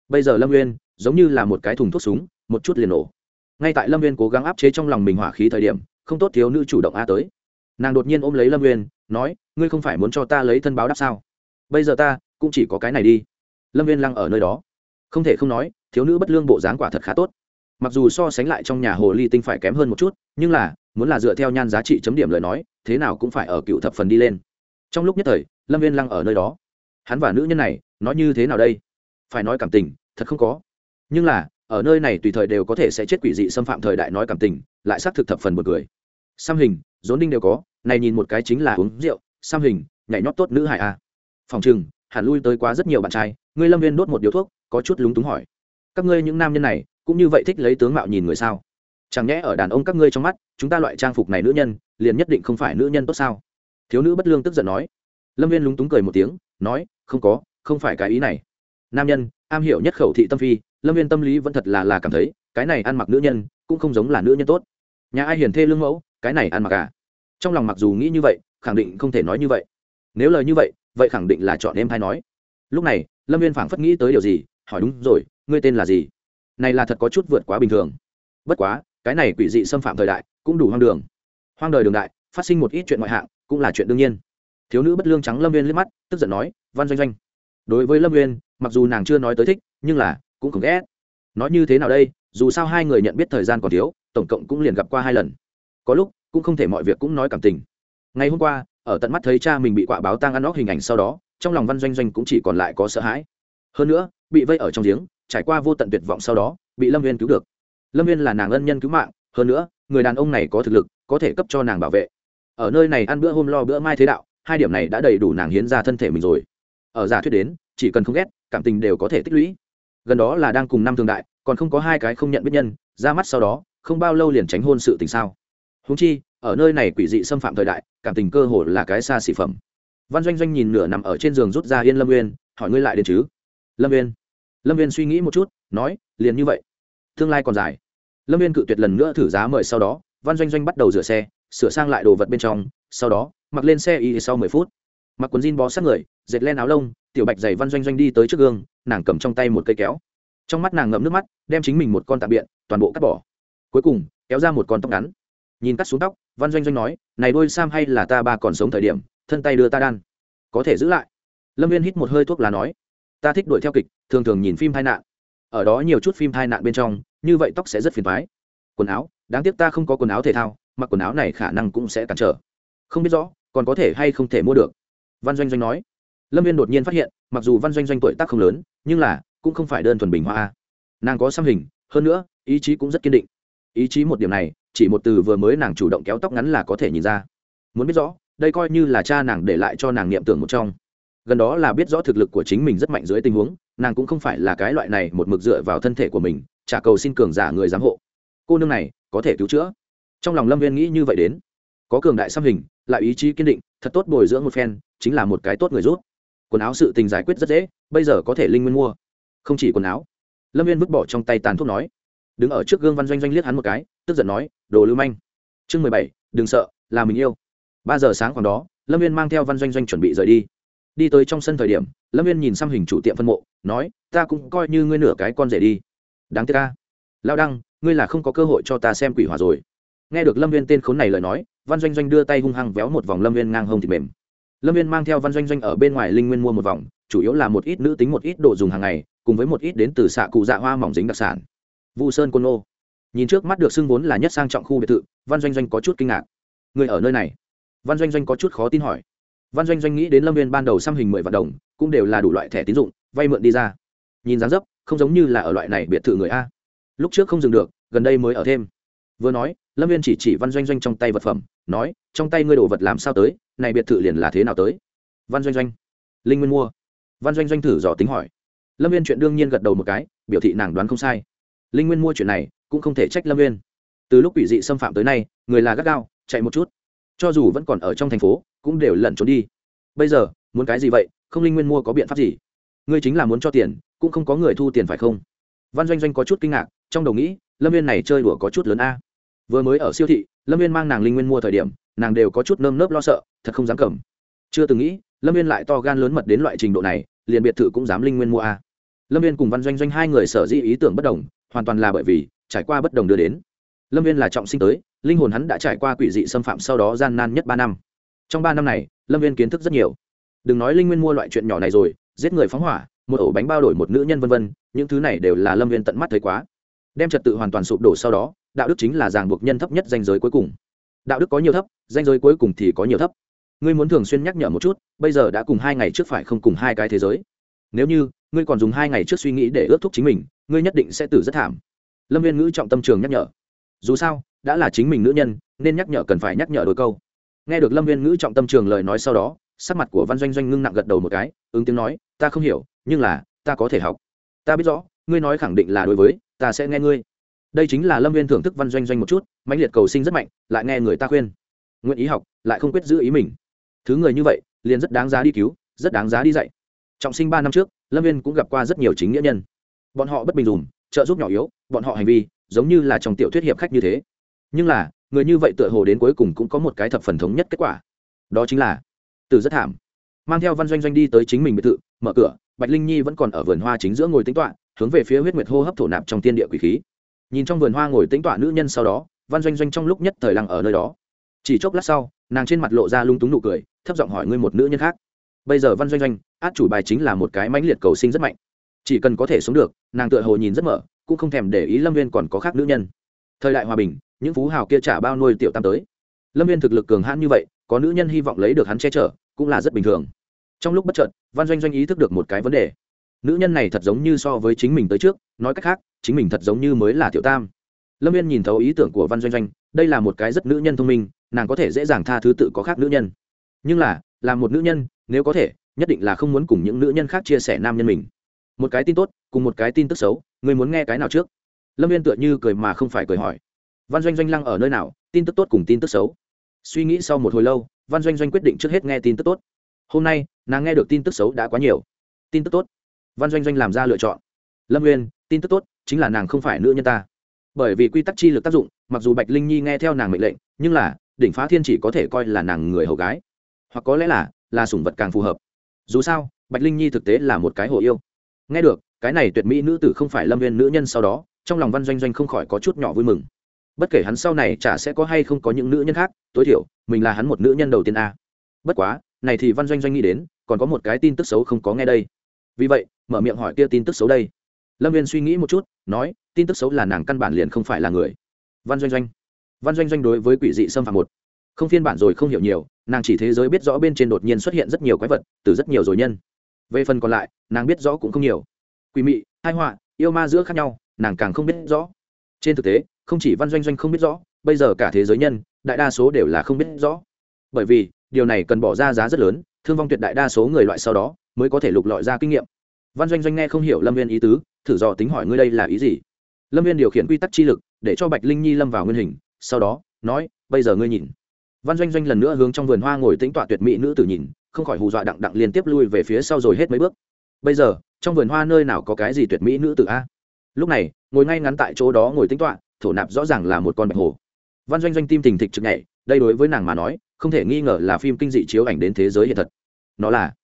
Bây giờ lâm viên giống như là một cái thùng thuốc súng, một chút liền nổ. Ngay tại lâm viên cố gắng áp chế trong lòng mình hỏa khí thời điểm, không tốt thiếu nữ chủ động a tới nàng đột nhiên ôm lấy lâm Nguyên, nói ngươi không phải muốn cho ta lấy thân báo đáp sao? Bây giờ ta cũng chỉ có cái này đi. Lâm viên lăng ở nơi đó. Không thể không nói thiếu nữ bất lương bộ dáng quả thật khá tốt. Mặc dù so sánh lại trong nhà hồ ly tinh phải kém hơn một chút nhưng là muốn là dựa theo nhan giá trị chấm điểm lời nói thế nào cũng phải ở cựu thập phần đi lên. Trong lúc nhất thời lâm viên lăng ở nơi đó. Hắn và nữ nhân này nói như thế nào đây? Phải nói cảm tình thật không có. Nhưng là ở nơi này tùy thời đều có thể sẽ chết quỷ dị xâm phạm thời đại nói cảm tình lại xác thực thập phần một người xăm hình rốn đinh đều có này nhìn một cái chính là uống rượu xăm hình, nhảy nhót tốt nữ hải a à. phòng chừng hẳn lui tới quá rất nhiều bạn trai, ngươi lâm viên đốt một điếu thuốc, có chút lúng túng hỏi. Các ngươi những nam nhân này, cũng như vậy thích lấy tướng mạo nhìn người sao? Chẳng nhẽ ở đàn ông các ngươi trong mắt, chúng ta loại trang phục này nữ nhân, liền nhất định không phải nữ nhân tốt sao? Thiếu nữ bất lương tức giận nói. Lâm viên lúng túng cười một tiếng, nói, không có, không phải cái ý này. Nam nhân, am hiểu nhất khẩu thị tâm phi, lâm viên tâm lý vẫn thật là là cảm thấy, cái này ăn mặc nữ nhân, cũng không giống là nữ nhân tốt. Nhà ai hiền thê lương mẫu, cái này ăn mặc à? Trong lòng mặc dù nghĩ như vậy, khẳng định không thể nói như vậy. Nếu lời như vậy vậy khẳng định là chọn em hay nói. Lúc này, lâm viên phảng phất nghĩ tới điều gì, hỏi đúng rồi, ngươi tên là gì? Này là thật có chút vượt quá bình thường. Bất quá, cái này quỷ dị xâm phạm thời đại, cũng đủ hoang đường. Hoang đời đường đại, phát sinh một ít chuyện ngoại hạng, cũng là chuyện đương nhiên. Thiếu nữ bất lương trắng lâm viên liếc mắt, tức giận nói, văn doanh doanh. Đối với lâm viên mặc dù nàng chưa nói tới thích, nhưng là, cũng không ghét. Nói như thế nào đây, dù sao hai người nhận biết thời gian còn thiếu, tổng cộng cũng liền gặp qua hai lần. Có lúc cũng không thể mọi việc cũng nói cảm tình. Ngày hôm qua, ở tận mắt thấy cha mình bị quạ báo tang ăn óc hình ảnh sau đó, trong lòng văn doanh doanh cũng chỉ còn lại có sợ hãi. Hơn nữa, bị vây ở trong giếng, trải qua vô tận tuyệt vọng sau đó, bị lâm viên cứu được. Lâm viên là nàng ân nhân cứu mạng, hơn nữa, người đàn ông này có thực lực, có thể cấp cho nàng bảo vệ. Ở nơi này ăn bữa hôm lo bữa mai thế đạo, hai điểm này đã đầy đủ nàng hiến ra thân thể mình rồi. Ở giả thuyết đến, chỉ cần không ghét, cảm tình đều có thể tích lũy. Gần đó là đang cùng năm thương đại, còn không có hai cái không nhận biết nhân, ra mắt sau đó, không bao lâu liền tránh hôn sự tình sao húng chi, ở nơi này quỷ dị xâm phạm thời đại, cảm tình cơ hồ là cái xa xỉ phẩm. Văn doanh doanh nhìn nửa nằm ở trên giường rút ra yên lâm uyên, hỏi ngươi lại đến chứ? Lâm uyên. Lâm viên suy nghĩ một chút, nói, liền như vậy. Tương lai còn dài. Lâm viên cự tuyệt lần nữa thử giá mời sau đó, văn doanh doanh bắt đầu rửa xe, sửa sang lại đồ vật bên trong, sau đó, mặc lên xe y sau mười phút. Mặc quần jean bó sát người, dệt len áo lông, tiểu bạch giày văn doanh doanh đi tới trước gương, nàng cầm trong tay một cây kéo. Trong mắt nàng ngậm nước mắt, đem chính mình một con tạm biện, toàn bộ cắt bỏ. Cuối cùng, kéo ra một con tóc ngắn nhìn cắt xuống tóc, văn doanh doanh nói, này đôi sam hay là ta ba còn sống thời điểm, thân tay đưa ta đan. Có thể giữ lại. Lâm viên hít một hơi thuốc lá nói, ta thích đuổi theo kịch, thường thường nhìn phim tai nạn. Ở đó nhiều chút phim tai nạn bên trong, như vậy tóc sẽ rất phiền thoái quần áo, đáng tiếc ta không có quần áo thể thao, mặc quần áo này khả năng cũng sẽ cản trở. Không biết rõ, còn có thể hay không thể mua được. Văn doanh doanh nói. Lâm viên đột nhiên phát hiện, mặc dù văn doanh doanh tuổi tác không lớn, nhưng là, cũng không phải đơn thuần bình hoa nàng có xăm hình, hơn nữa, ý chí cũng rất kiên định. Ý chí một điểm này chỉ một từ vừa mới nàng chủ động kéo tóc ngắn là có thể nhìn ra. Muốn biết rõ, đây coi như là cha nàng để lại cho nàng niệm tưởng một trong. Gần đó là biết rõ thực lực của chính mình rất mạnh dưới tình huống, nàng cũng không phải là cái loại này một mực dựa vào thân thể của mình trả cầu xin cường giả người giám hộ. Cô nương này, có thể cứu chữa. Trong lòng lâm viên nghĩ như vậy đến. Có cường đại xăm hình, lại ý chí kiên định, thật tốt bồi dưỡng một phen, chính là một cái tốt người rút quần áo sự tình giải quyết rất dễ, bây giờ có thể linh nguyên mua. Không chỉ quần áo. Lâm viên vứt bỏ trong tay tàn thuốc nói đứng ở trước gương văn doanh doanh liếc hắn một cái, tức giận nói, đồ lưu manh, chương mười bảy, đừng sợ, là mình yêu. Ba giờ sáng khoảng đó, lâm viên mang theo văn doanh doanh chuẩn bị rời đi. Đi tới trong sân thời điểm, lâm viên nhìn xăm hình chủ tiệm phân mộ, nói, ta cũng coi như ngươi nửa cái con rể đi. Đáng tiếc ca lao đăng, ngươi là không có cơ hội cho ta xem quỷ hỏa rồi. Nghe được lâm viên tên khốn này lời nói, văn doanh doanh đưa tay hung hăng véo một vòng lâm viên ngang hông thịt mềm. Lâm viên mang theo văn doanh doanh ở bên ngoài linh nguyên mua một vòng, chủ yếu là một ít nữ tính một ít đồ dùng hàng ngày, cùng với một ít đến từ xạ cụ dạ hoa mỏng dính đặc sản vu sơn côn ô nhìn trước mắt được xưng vốn là nhất sang trọng khu biệt thự, văn doanh doanh có chút kinh ngạc. Người ở nơi này? Văn doanh doanh có chút khó tin hỏi. Văn doanh doanh nghĩ đến lâm viên ban đầu xăm hình mười vạn đồng, cũng đều là đủ loại thẻ tín dụng, vay mượn đi ra. Nhìn dáng dấp, không giống như là ở loại này biệt thự người a. Lúc trước không dừng được, gần đây mới ở thêm. Vừa nói, lâm viên chỉ chỉ văn doanh doanh trong tay vật phẩm, nói, trong tay ngươi đồ vật làm sao tới, này biệt thự liền là thế nào tới? Văn doanh doanh, linh nguyên mua. Văn doanh doanh thử dò tính hỏi. Lâm viên chuyện đương nhiên gật đầu một cái, biểu thị nàng đoán không sai linh nguyên mua chuyện này cũng không thể trách lâm Nguyên. từ lúc quỷ dị xâm phạm tới nay, người là gắt gao, chạy một chút. cho dù vẫn còn ở trong thành phố, cũng đều lẩn trốn đi. bây giờ, muốn cái gì vậy? không linh nguyên mua có biện pháp gì? ngươi chính là muốn cho tiền, cũng không có người thu tiền phải không? văn doanh doanh có chút kinh ngạc, trong đầu nghĩ, lâm viên này chơi đùa có chút lớn a. vừa mới ở siêu thị, lâm viên mang nàng linh nguyên mua thời điểm, nàng đều có chút nơm nớp lo sợ, thật không dám cầm. chưa từng nghĩ, lâm viên lại to gan lớn mật đến loại trình độ này, liền biệt thự cũng dám linh nguyên mua a. lâm viên cùng văn doanh doanh hai người sở dĩ ý tưởng bất đồng hoàn toàn là bởi vì trải qua bất đồng đưa đến. Lâm viên là trọng sinh tới, linh hồn hắn đã trải qua quỷ dị xâm phạm sau đó gian nan nhất ba năm. Trong ba năm này, lâm viên kiến thức rất nhiều. Đừng nói linh nguyên mua loại chuyện nhỏ này rồi, giết người phóng hỏa, một ổ bánh bao đổi một nữ nhân vân vân, những thứ này đều là lâm viên tận mắt thấy quá. Đem trật tự hoàn toàn sụp đổ sau đó, đạo đức chính là ràng buộc nhân thấp nhất danh giới cuối cùng. Đạo đức có nhiều thấp, danh giới cuối cùng thì có nhiều thấp. Ngươi muốn thường xuyên nhắc nhở một chút, bây giờ đã cùng hai ngày trước phải không cùng hai cái thế giới. Nếu như, ngươi còn dùng hai ngày trước suy nghĩ để ước thúc chính mình ngươi nhất định sẽ tử rất thảm. Lâm viên ngữ trọng tâm trường nhắc nhở. Dù sao, đã là chính mình nữ nhân, nên nhắc nhở cần phải nhắc nhở đôi câu. Nghe được lâm viên ngữ trọng tâm trường lời nói sau đó, sắc mặt của văn doanh doanh ngưng nặng gật đầu một cái, ứng tiếng nói, ta không hiểu, nhưng là, ta có thể học. Ta biết rõ, ngươi nói khẳng định là đối với, ta sẽ nghe ngươi. Đây chính là lâm viên thưởng thức văn doanh doanh một chút, mãnh liệt cầu sinh rất mạnh, lại nghe người ta khuyên. Nguyện ý học, lại không quyết giữ ý mình. Thứ người như vậy, liền rất đáng giá đi cứu, rất đáng giá đi dạy. Trọng sinh ba năm trước, lâm viên cũng gặp qua rất nhiều chính nghĩa nhân bọn họ bất bình dùm, trợ giúp nhỏ yếu, bọn họ hành vi, giống như là trong tiểu thuyết hiệp khách như thế. Nhưng là, người như vậy tựa hồ đến cuối cùng cũng có một cái thập phần thống nhất kết quả. Đó chính là, từ rất thảm. Mang theo văn doanh doanh đi tới chính mình biệt thự, mở cửa, bạch linh nhi vẫn còn ở vườn hoa chính giữa ngồi tính toạ hướng về phía huyết nguyệt hô hấp thổ nạp trong tiên địa quỷ khí. Nhìn trong vườn hoa ngồi tính toạ nữ nhân sau đó, văn doanh doanh trong lúc nhất thời lăng ở nơi đó. Chỉ chốc lát sau, nàng trên mặt lộ ra lung túng nụ cười, thấp giọng hỏi ngươi một nữ nhân khác. Bây giờ văn doanh doanh, át chủ bài chính là một cái mãnh liệt cầu sinh rất mạnh chỉ cần có thể sống được, nàng tựa hồ nhìn rất mở, cũng không thèm để ý lâm viên còn có khác nữ nhân. Thời đại hòa bình, những phú hào kia trả bao nuôi tiểu tam tới. Lâm viên thực lực cường hãn như vậy, có nữ nhân hy vọng lấy được hắn che chở, cũng là rất bình thường. Trong lúc bất chợt, văn doanh doanh ý thức được một cái vấn đề. Nữ nhân này thật giống như so với chính mình tới trước, nói cách khác, chính mình thật giống như mới là tiểu tam. Lâm viên nhìn thấu ý tưởng của văn doanh doanh, đây là một cái rất nữ nhân thông minh, nàng có thể dễ dàng tha thứ tự có khác nữ nhân. Nhưng là là một nữ nhân, nếu có thể, nhất định là không muốn cùng những nữ nhân khác chia sẻ nam nhân mình một cái tin tốt, cùng một cái tin tức xấu người muốn nghe cái nào trước? Lâm viên tựa như cười mà không phải cười hỏi. Văn doanh doanh lăng ở nơi nào, tin tức tốt cùng tin tức xấu? Suy nghĩ sau một hồi lâu, văn doanh doanh quyết định trước hết nghe tin tức tốt. Hôm nay, nàng nghe được tin tức xấu đã quá nhiều. Tin tức tốt. Văn doanh doanh làm ra lựa chọn. Lâm nguyên tin tức tốt chính là nàng không phải nữ nhân ta. Bởi vì quy tắc chi lực tác dụng, mặc dù bạch linh nhi nghe theo nàng mệnh lệnh, nhưng là, đỉnh phá thiên chỉ có thể coi là nàng người hầu gái. Hoặc có lẽ là là sủng vật càng phù hợp. Dù sao, bạch linh nhi thực tế là một cái hồ yêu nghe được, cái này tuyệt mỹ nữ tử không phải lâm viên nữ nhân sau đó, trong lòng văn doanh doanh không khỏi có chút nhỏ vui mừng. Bất kể hắn sau này chả sẽ có hay không có những nữ nhân khác, tối thiểu, mình là hắn một nữ nhân đầu tiên a. Bất quá, này thì văn doanh doanh nghĩ đến, còn có một cái tin tức xấu không có nghe đây. Vì vậy, mở miệng hỏi kia tin tức xấu đây. Lâm viên suy nghĩ một chút, nói, tin tức xấu là nàng căn bản liền không phải là người. Văn doanh doanh. Văn doanh doanh đối với quỷ dị xâm phạm một. Không phiên bản rồi không hiểu nhiều, nàng chỉ thế giới biết rõ bên trên đột nhiên xuất hiện rất nhiều quái vật, từ rất nhiều rồi nhân về phần còn lại, nàng biết rõ cũng không nhiều. Quỷ mị hai họa, yêu ma giữa khác nhau, nàng càng không biết rõ. Trên thực tế, không chỉ văn doanh doanh không biết rõ, bây giờ cả thế giới nhân, đại đa số đều là không biết rõ. Bởi vì, điều này cần bỏ ra giá rất lớn, thương vong tuyệt đại đa số người loại sau đó mới có thể lục lọi ra kinh nghiệm. Văn doanh doanh nghe không hiểu lâm viên ý tứ, thử dò tính hỏi ngươi đây là ý gì? Lâm viên điều khiển quy tắc chi lực, để cho bạch linh nhi lâm vào nguyên hình, sau đó, nói, bây giờ ngươi nhìn. Văn doanh doanh lần nữa hướng trong vườn hoa ngồi tính tọa tuyệt mỹ nữ tử nhìn không khỏi hù dọa đặng đặng liên tiếp lui về phía sau rồi hết mấy bước. Bây giờ, trong vườn hoa nơi nào có cái gì tuyệt mỹ nữ tử a? Lúc này, ngồi ngay ngắn tại chỗ đó ngồi tính tọa thổ nạp rõ ràng là một con bạch hồ. Văn doanh doanh tim thình thịch trực nhảy, đây đối với nàng mà nói, không thể nghi ngờ là phim kinh dị chiếu ảnh đến thế giới hiện thật. Nó là?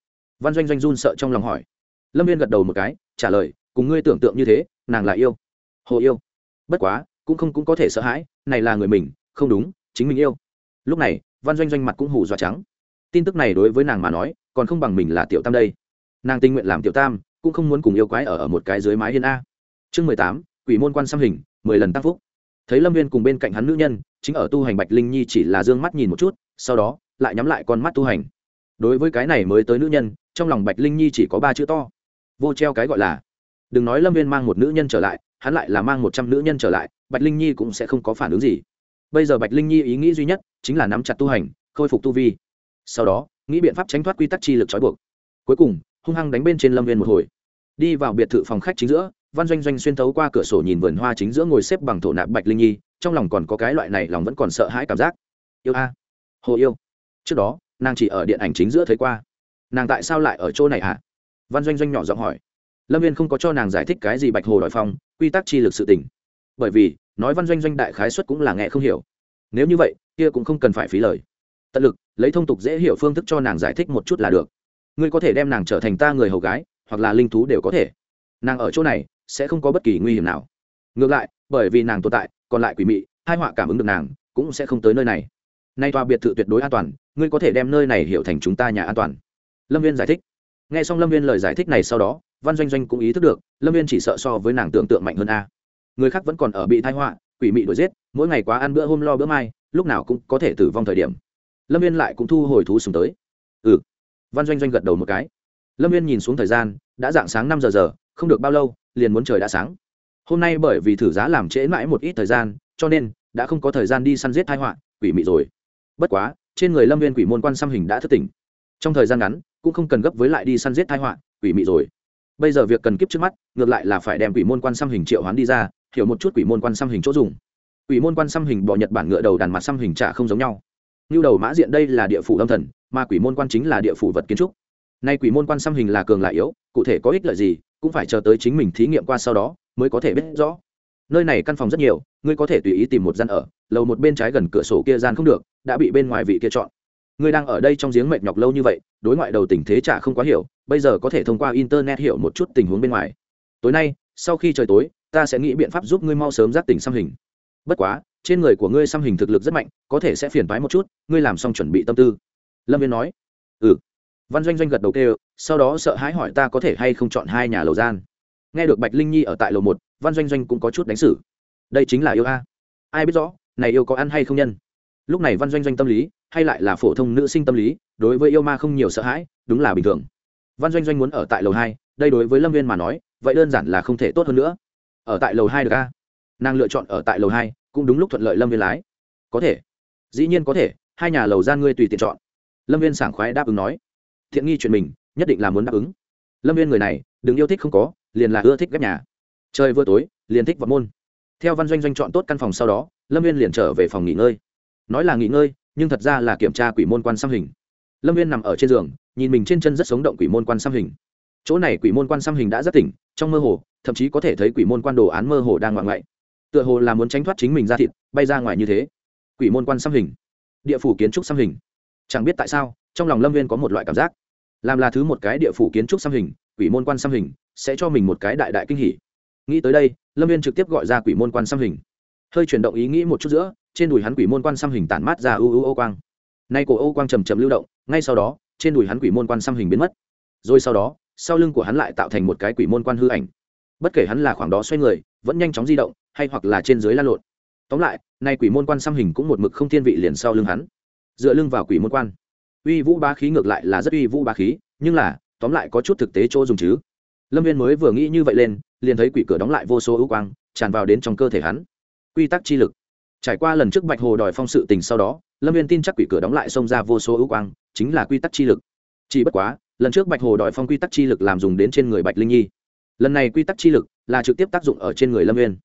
Văn doanh doanh run sợ trong lòng hỏi. Lâm viên gật đầu một cái, trả lời, cùng ngươi tưởng tượng như thế, nàng là yêu. Hồ yêu. Bất quá, cũng không cũng có thể sợ hãi, này là người mình, không đúng, chính mình yêu. Lúc này, văn doanh doanh mặt cũng hù dọa trắng tin tức này đối với nàng mà nói, còn không bằng mình là tiểu tam đây. Nàng tình nguyện làm tiểu tam, cũng không muốn cùng yêu quái ở ở một cái dưới mái hiên a. Chương mười tám, quỷ môn quan xăm hình, mười lần tăng phúc. Thấy lâm viên cùng bên cạnh hắn nữ nhân, chính ở tu hành bạch linh nhi chỉ là d ư ơ n g mắt nhìn một chút, sau đó, lại nhắm lại con mắt tu hành. Đối với cái này mới tới nữ nhân, trong lòng bạch linh nhi chỉ có ba chữ to. Vô treo cái gọi là, đừng nói lâm viên mang một nữ nhân trở lại, hắn lại là mang một trăm nữ nhân trở lại, bạch linh nhi cũng sẽ không có phản ứng gì. Bây giờ bạch linh nhi ý nghĩ duy nhất, chính là nắm chặt tu hành, khôi phục tu vi sau đó, nghĩ biện pháp tránh thoát quy tắc chi lực trói buộc. Cuối cùng, hung hăng đánh bên trên lâm viên một hồi. Đi vào biệt thự phòng khách chính giữa, văn doanh doanh xuyên thấu qua cửa sổ nhìn vườn hoa chính giữa ngồi xếp bằng thổ nạp bạch linh nhi, trong lòng còn có cái loại này lòng vẫn còn sợ hãi cảm giác. Yêu a. Hồ yêu. Trước đó, nàng chỉ ở điện ảnh chính giữa thấy qua. Nàng tại sao lại ở chỗ này hả? Văn doanh doanh nhỏ giọng hỏi. Lâm viên không có cho nàng giải thích cái gì bạch hồ đòi phong, quy tắc chi lực sự tình. Bởi vì, nói văn doanh doanh đại khái xuất cũng là nghe không hiểu. Nếu như vậy, kia cũng không cần phải phí lời tận lực, lấy thông tục dễ hiểu phương thức cho nàng giải thích một chút là được. Ngươi có thể đem nàng trở thành ta người hầu gái, hoặc là linh thú đều có thể. Nàng ở chỗ này, sẽ không có bất kỳ nguy hiểm nào. Ngược lại, bởi vì nàng tồn tại, còn lại quỷ mị hai họa cảm ứng được nàng, cũng sẽ không tới nơi này. Nay tòa biệt thự tuyệt đối an toàn, ngươi có thể đem nơi này hiểu thành chúng ta nhà an toàn. Lâm viên giải thích. N g h e xong lâm viên lời giải thích này sau đó, văn doanh doanh cũng ý thức được, lâm viên chỉ sợ so với nàng tưởng tượng mạnh hơn a. Người khác vẫn còn ở bị thai họa, quỷ mị đuổi giết, mỗi ngày quá ăn bữa hôm lo bữa mai, lúc nào cũng có thể tử vong thời điểm lâm viên lại cũng thu hồi thú sùng tới. Ừ. Văn doanh doanh gật đầu một cái. Lâm viên nhìn xuống thời gian, đã dạng sáng năm giờ giờ, không được bao lâu, liền muốn trời đã sáng. Hôm nay bởi vì thử giá làm trễ mãi một ít thời gian, cho nên, đã không có thời gian đi săn giết thai họa, quỷ mị rồi. Bất quá, trên người lâm viên quỷ môn quan xăm hình đã thất tỉnh. Trong thời gian ngắn, cũng không cần gấp với lại đi săn giết thai họa, quỷ mị rồi. Bây giờ việc cần kiếp trước mắt, ngược lại là phải đem quỷ môn quan xăm hình triệu hoán đi ra, hiểu một chút quỷ môn quan xăm hình chỗ dùng. Quỷ môn quan xăm hình bỏ nhật bản ngựa đầu đàn mặt xăm hình trả không giống nhau như đầu mã diện đây là địa phủ âm thần, mà quỷ môn quan chính là địa phủ vật kiến trúc. Nay quỷ môn quan xăm hình là cường lại yếu, cụ thể có ích lợi gì, cũng phải chờ tới chính mình thí nghiệm qua sau đó mới có thể biết rõ. Nơi này căn phòng rất nhiều, ngươi có thể tùy ý tìm một gian ở, lầu một bên trái gần cửa sổ kia gian không được, đã bị bên ngoài vị kia chọn. Ngươi đang ở đây trong giếng mệt nhọc lâu như vậy, đối ngoại đầu tình thế chả không quá hiểu, bây giờ có thể thông qua internet hiểu một chút tình huống bên ngoài. Tối nay, sau khi trời tối, ta sẽ nghĩ biện pháp giúp ngươi mau sớm giác tỉnh xăm hình. Bất quá trên người của ngươi xăm hình thực lực rất mạnh, có thể sẽ phiền thoái một chút, ngươi làm xong chuẩn bị tâm tư. Lâm viên nói. Ừ. Văn doanh doanh gật đầu kêu, sau đó sợ hãi hỏi ta có thể hay không chọn hai nhà lầu gian. Nghe được bạch linh nhi ở tại lầu một, văn doanh doanh cũng có chút đánh xử. Đây chính là yêu a. Ai biết rõ, này yêu có ăn hay không nhân? Lúc này văn doanh doanh tâm lý, hay lại là phổ thông nữ sinh tâm lý, đối với yêu ma không nhiều sợ hãi, đúng là bình thường. Văn doanh doanh muốn ở tại lầu hai, đây đối với lâm viên mà nói, vậy đơn giản là không thể tốt hơn nữa. Ở tại lầu hai được a. Nàng lựa chọn ở tại lầu hai cũng đúng lúc thuận lợi lâm viên lái. Có thể. Dĩ nhiên có thể, hai nhà lầu gian ngươi tùy tiện chọn. Lâm viên sảng khoái đáp ứng nói. Thiện nghi chuyện mình, nhất định là muốn đáp ứng. Lâm viên người này, đừng yêu thích không có, liền là ưa thích ghép nhà. Trời vừa tối, liền thích vật môn. Theo văn doanh doanh chọn tốt căn phòng sau đó, lâm viên liền trở về phòng nghỉ ngơi. Nói là nghỉ ngơi, nhưng thật ra là kiểm tra quỷ môn quan xăm hình. Lâm viên nằm ở trên giường, nhìn mình trên chân rất sống động quỷ môn quan xăm hình. Chỗ này quỷ môn quan xăm hình đã rất tỉnh, trong mơ hồ, thậm chí có thể thấy quỷ môn quan đồ án mơ hồ đang ngoạn ngoại tựa hồ là muốn tránh thoát chính mình ra thịt, bay ra ngoài như thế. Quỷ môn quan xăm hình, địa phủ kiến trúc xăm hình. Chẳng biết tại sao, trong lòng lâm viên có một loại cảm giác. Làm là thứ một cái địa phủ kiến trúc xăm hình, quỷ môn quan xăm hình sẽ cho mình một cái đại đại kinh hỉ. Nghĩ tới đây, lâm viên trực tiếp gọi ra quỷ môn quan xăm hình. Hơi chuyển động ý nghĩ một chút giữa, trên đùi hắn quỷ môn quan xăm hình tản mát ra u u ô quang. Nay cổ ô quang trầm trầm lưu động, ngay sau đó, trên đùi hắn quỷ môn quan xăm hình biến mất. Rồi sau đó, sau lưng của hắn lại tạo thành một cái quỷ môn quan hư ảnh. Bất kể hắn là khoảng đó xoay người vẫn nhanh chóng di động, hay hoặc là trên dưới lan lộn. Tóm lại, nay quỷ môn quan xăm hình cũng một mực không thiên vị liền sau lưng hắn. Dựa lưng vào quỷ môn quan. Uy vũ ba khí ngược lại là rất uy vũ ba khí, nhưng là, tóm lại có chút thực tế chỗ dùng chứ. Lâm viên mới vừa nghĩ như vậy lên, liền thấy quỷ cửa đóng lại vô số ưu quang, tràn vào đến trong cơ thể hắn. Quy tắc chi lực. Trải qua lần trước bạch hồ đòi phong sự tình sau đó, lâm viên tin chắc quỷ cửa đóng lại xông ra vô số ưu quang, chính là quy tắc chi lực. Chỉ bất quá, lần trước bạch hồ đòi phong quy tắc chi lực làm dùng đến trên người bạch linh nhi. Lần này quy tắc chi lực là trực tiếp tác dụng ở trên người lâm viên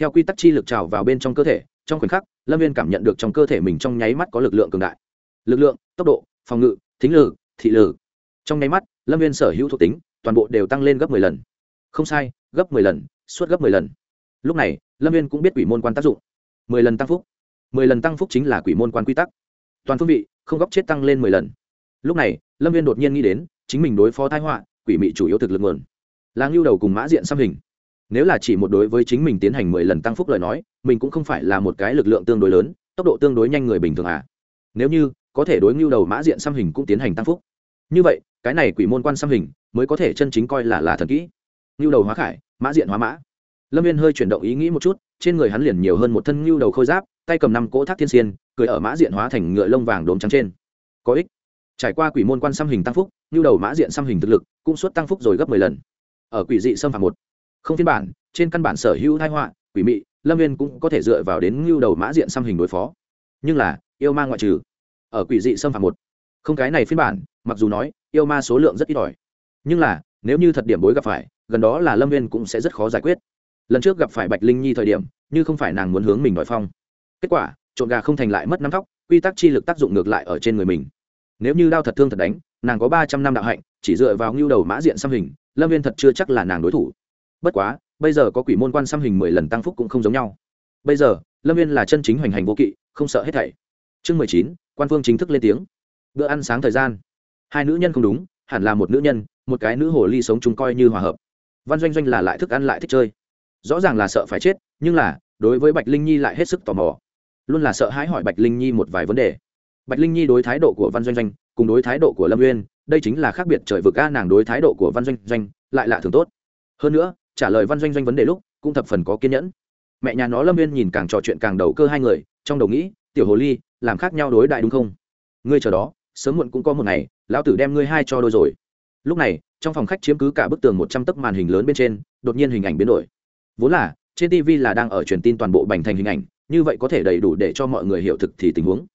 theo quy tắc chi lực trào vào bên trong cơ thể, trong khoảnh khắc, lâm viên cảm nhận được trong cơ thể mình trong nháy mắt có lực lượng cường đại. Lực lượng, tốc độ, phòng ngự, thính lực, thị lực. Trong nháy mắt, lâm viên sở hữu thuộc tính, toàn bộ đều tăng lên gấp m ộ ư ơ i lần. Không sai, gấp m ộ ư ơ i lần, suốt gấp m ộ ư ơ i lần. Lúc này, lâm viên cũng biết quỷ môn quan tác dụng. Mười lần tăng phúc. Mười lần tăng phúc chính là quỷ môn quan quy tắc. Toàn phương vị, không góc chết tăng lên mười lần. Lúc này, lâm viên đột nhiên nghĩ đến, chính mình đối phó thái họa, quỷ mị chủ yếu thực lực nguồn. Là ngưu đầu cùng mã diện xăm hình nếu là chỉ một đối với chính mình tiến hành mười lần tăng phúc lời nói, mình cũng không phải là một cái lực lượng tương đối lớn, tốc độ tương đối nhanh người bình thường à. Nếu như, có thể đối ngưu đầu mã diện xăm hình cũng tiến hành tăng phúc. Như vậy, cái này quỷ môn quan xăm hình mới có thể chân chính coi là là thần kỹ. Ngưu đầu hóa khải, mã diện hóa mã. Lâm viên hơi chuyển động ý nghĩ một chút, trên người hắn liền nhiều hơn một thân ngưu đầu khôi giáp, tay cầm năm cỗ thác thiên xiên, cười ở mã diện hóa thành ngựa lông vàng đốm trắng trên. Có ích. Trải qua quỷ môn quan xăm hình tăng phúc, ngưu đầu mã diện xăm hình thực lực cũng suốt tăng phúc rồi gấp mười lần. Ở quỷ dị xâm phạm một không phiên bản, trên căn bản sở hữu thái họa, quỷ mị, lâm viên cũng có thể dựa vào đến ngưu đầu mã diện xăm hình đối phó. Nhưng là, yêu ma ngoại trừ, ở quỷ dị xâm phạm một. Không cái này phiên bản, mặc dù nói, yêu ma số lượng rất ít ỏi. Nhưng là, nếu như thật điểm bối gặp phải, gần đó là lâm viên cũng sẽ rất khó giải quyết. Lần trước gặp phải bạch linh nhi thời điểm, như không phải nàng muốn hướng mình đòi phong. Kết quả, trộn gà không thành lại mất năm tóc quy tắc chi lực tác dụng ngược lại ở trên người mình. Nếu như đao thật thương thật đánh, nàng có ba trăm năm đạo hạnh, chỉ dựa vào ngưu đầu mã diện xăm hình, lâm viên thật chưa chắc là nàng đối thủ bất quá, bây giờ có quỷ môn quan xăm hình mười lần tăng phúc cũng không giống nhau. Bây giờ, lâm viên là chân chính hoành hành vô kỵ, không sợ hết thảy. Chương mười chín, quan phương chính thức lên tiếng. Bữa ăn sáng thời gian. Hai nữ nhân không đúng, hẳn là một nữ nhân, một cái nữ hồ ly sống chúng coi như hòa hợp. Văn doanh doanh là lại thức ăn lại thích chơi. Rõ ràng là sợ phải chết, nhưng là, đối với bạch linh nhi lại hết sức tò mò. Luôn là sợ hãi hỏi bạch linh nhi một vài vấn đề. Bạch linh nhi đối thái độ của văn doanh doanh, cùng đối thái độ của lâm uyên, đây chính là khác biệt trời vực a, nàng đối thái độ của văn doanh doanh lại lạ thường tốt. Hơn nữa trả lời văn doanh doanh vấn đề lúc, cũng thập phần có kiên nhẫn. Mẹ nhà nó lâm viên nhìn càng trò chuyện càng đầu cơ hai người, trong đầu nghĩ, tiểu hồ ly, làm khác nhau đối đại đúng không? Ngươi chờ đó, sớm muộn cũng có một ngày, lão tử đem ngươi hai cho đôi rồi. Lúc này, trong phòng khách chiếm cứ cả bức tường một trăm tấc màn hình lớn bên trên, đột nhiên hình ảnh biến đổi. Vốn là, trên tv là đang ở truyền tin toàn bộ bành thành hình ảnh, như vậy có thể đầy đủ để cho mọi người hiểu thực thì tình huống.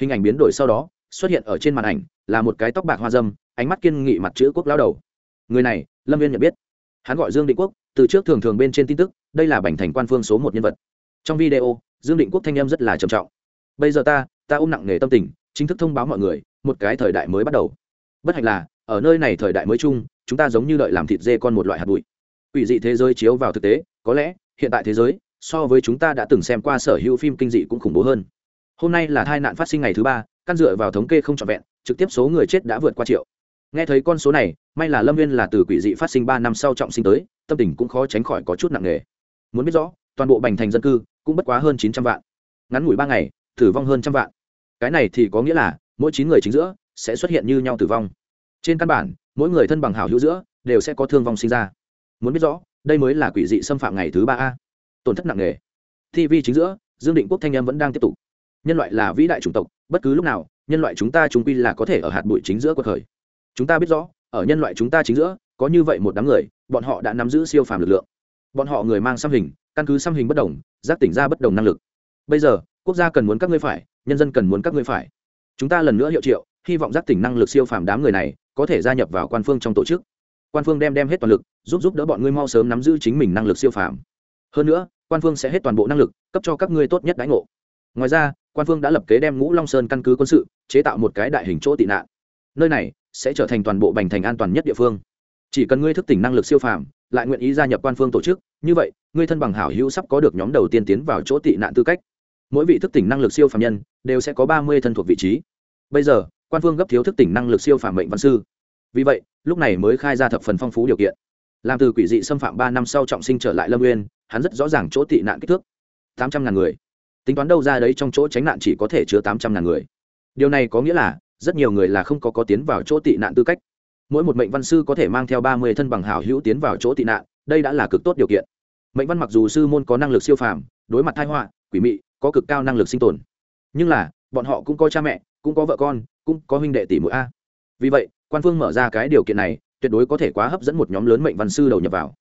Hình ảnh biến đổi sau đó, xuất hiện ở trên màn ảnh, là một cái tóc bạc hoa dâm, ánh mắt kiên nghị mặt chữ quốc lao đầu. Người này, lâm viên nhận biết. Hắn gọi dương định quốc từ trước thường thường bên trên tin tức, đây là bành thành quan phương số một nhân vật. Trong video, dương định quốc thanh em rất là trầm trọng. Bây giờ ta ta ôm nặng nghề tâm tình, chính thức thông báo mọi người, một cái thời đại mới bắt đầu. Bất hạnh là, ở nơi này thời đại mới chung, chúng ta giống như đợi làm thịt dê con một loại hạt bụi. Quỷ dị thế giới chiếu vào thực tế, có lẽ, hiện tại thế giới, so với chúng ta đã từng xem qua sở hữu phim kinh dị cũng khủng bố hơn. Hôm nay là tai nạn phát sinh ngày thứ ba, căn dựa vào thống kê không trọn vẹn, trực tiếp số người chết đã vượt qua triệu nghe thấy con số này, may là lâm viên là từ quỷ dị phát sinh ba năm sau trọng sinh tới, tâm tình cũng khó tránh khỏi có chút nặng nề. Muốn biết rõ, toàn bộ bành thành dân cư cũng bất quá hơn chín trăm vạn. Ngắn ngủi ba ngày, tử vong hơn trăm vạn. Cái này thì có nghĩa là, mỗi chín người chính giữa sẽ xuất hiện như nhau tử vong. Trên căn bản, mỗi người thân bằng hảo hữu giữa đều sẽ có thương vong sinh ra. Muốn biết rõ, đây mới là quỷ dị xâm phạm ngày thứ ba a. Tổn thất nặng nề. Thi vi chính giữa, dương định quốc thanh em vẫn đang tiếp tục. Nhân loại là vĩ đại chủng tộc, bất cứ lúc nào, nhân loại chúng ta chúng quy là có thể ở hạt bụi chính giữa cuộc khởi chúng ta biết rõ, ở nhân loại chúng ta chính giữa, có như vậy một đám người, bọn họ đã nắm giữ siêu phàm lực lượng. Bọn họ người mang xăm hình, căn cứ xăm hình bất đồng, giác tỉnh ra bất đồng năng lực. Bây giờ, quốc gia cần muốn các ngươi phải, nhân dân cần muốn các ngươi phải. Chúng ta lần nữa hiệu triệu, hy vọng giác tỉnh năng lực siêu phàm đám người này có thể gia nhập vào quan phương trong tổ chức. Quan phương đem đem hết toàn lực, giúp giúp đỡ bọn ngươi mau sớm nắm giữ chính mình năng lực siêu phàm. Hơn nữa, quan phương sẽ hết toàn bộ năng lực, cấp cho các ngươi tốt nhất đãi ngộ. Ngoài ra, quan phương đã lập kế đem ngũ long sơn căn cứ quân sự, chế tạo một cái đại hình chỗ tị nạn. Nơi này sẽ trở thành toàn bộ bành thành an toàn nhất địa phương. Chỉ cần ngươi thức tỉnh năng lực siêu phàm, lại nguyện ý gia nhập quan phương tổ chức, như vậy, ngươi thân bằng hảo hữu sắp có được nhóm đầu tiên tiến vào chỗ tị nạn tư cách. Mỗi vị thức tỉnh năng lực siêu phàm nhân đều sẽ có ba mươi thân thuộc vị trí. Bây giờ, quan phương gấp thiếu thức tỉnh năng lực siêu phàm mệnh văn sư. Vì vậy, lúc này mới khai ra thập phần phong phú điều kiện. Làm từ quỷ dị xâm phạm ba năm sau trọng sinh trở lại lâm nguyên hắn rất rõ ràng chỗ tị nạn kích thước. Tám trăm ngàn người. Tính toán đâu ra đấy trong chỗ tránh nạn chỉ có thể chứa tám trăm ngàn người. Điều này có nghĩa là rất nhiều người là không có có tiến vào chỗ tị nạn tư cách. Mỗi một mệnh văn sư có thể mang theo ba mươi thân bằng hảo hữu tiến vào chỗ tị nạn, đây đã là cực tốt điều kiện. Mệnh văn mặc dù sư môn có năng lực siêu phàm, đối mặt thai họa, quỷ mị, có cực cao năng lực sinh tồn. Nhưng là, bọn họ cũng có cha mẹ, cũng có vợ con, cũng có huynh đệ tỷ mũi a. Vì vậy, quan phương mở ra cái điều kiện này, tuyệt đối có thể quá hấp dẫn một nhóm lớn mệnh văn sư đầu nhập vào.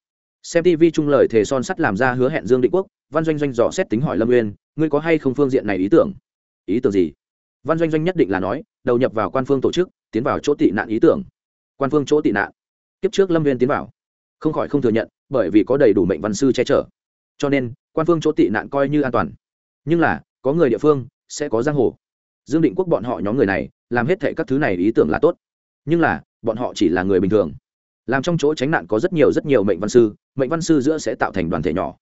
Xem tv chung lời thề son sắt làm ra hứa hẹn dương định quốc, văn doanh doanh dò xét tính hỏi lâm uyên, ngươi có hay không phương diện này ý tưởng? Ý tưởng gì? Văn doanh doanh nhất định là nói, đầu nhập vào quan phương tổ chức, tiến vào chỗ tị nạn ý tưởng. Quan phương chỗ tị nạn. Kiếp trước lâm viên tiến vào. Không khỏi không thừa nhận, bởi vì có đầy đủ mệnh văn sư che chở. Cho nên, quan phương chỗ tị nạn coi như an toàn. Nhưng là, có người địa phương, sẽ có giang hồ. Dương định quốc bọn họ nhóm người này, làm hết thệ các thứ này ý tưởng là tốt. Nhưng là, bọn họ chỉ là người bình thường. Làm trong chỗ tránh nạn có rất nhiều rất nhiều mệnh văn sư, mệnh văn sư giữa sẽ tạo thành đoàn thể nhỏ.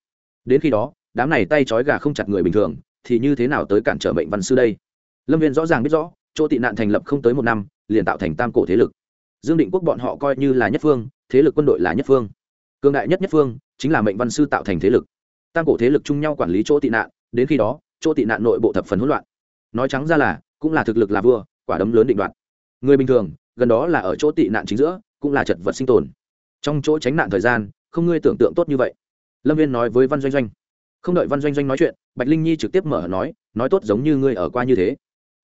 Đến khi đó, đám này tay trói gà không chặt người bình thường, thì như thế nào tới cản trở mệnh văn sư đây? Lâm viên rõ ràng biết rõ, chỗ tị nạn thành lập không tới một năm, liền tạo thành tam cổ thế lực. Dương định quốc bọn họ coi như là nhất phương, thế lực quân đội là nhất phương. Cương đại nhất nhất phương, chính là mệnh văn sư tạo thành thế lực. Tam cổ thế lực chung nhau quản lý chỗ tị nạn, đến khi đó, chỗ tị nạn nội bộ thập phần hỗn loạn. Nói trắng ra là, cũng là thực lực là vua, quả đấm lớn định đoạt. Người bình thường, gần đó là ở chỗ tị nạn chính giữa, cũng là chật vật sinh tồn. Trong chỗ tránh nạn thời gian, không ngươi tưởng tượng tốt như vậy. Lâm viên nói với văn doanh doanh. Không đợi văn doanh doanh nói chuyện, bạch linh nhi trực tiếp mở nói nói tốt giống như ngươi ở qua như thế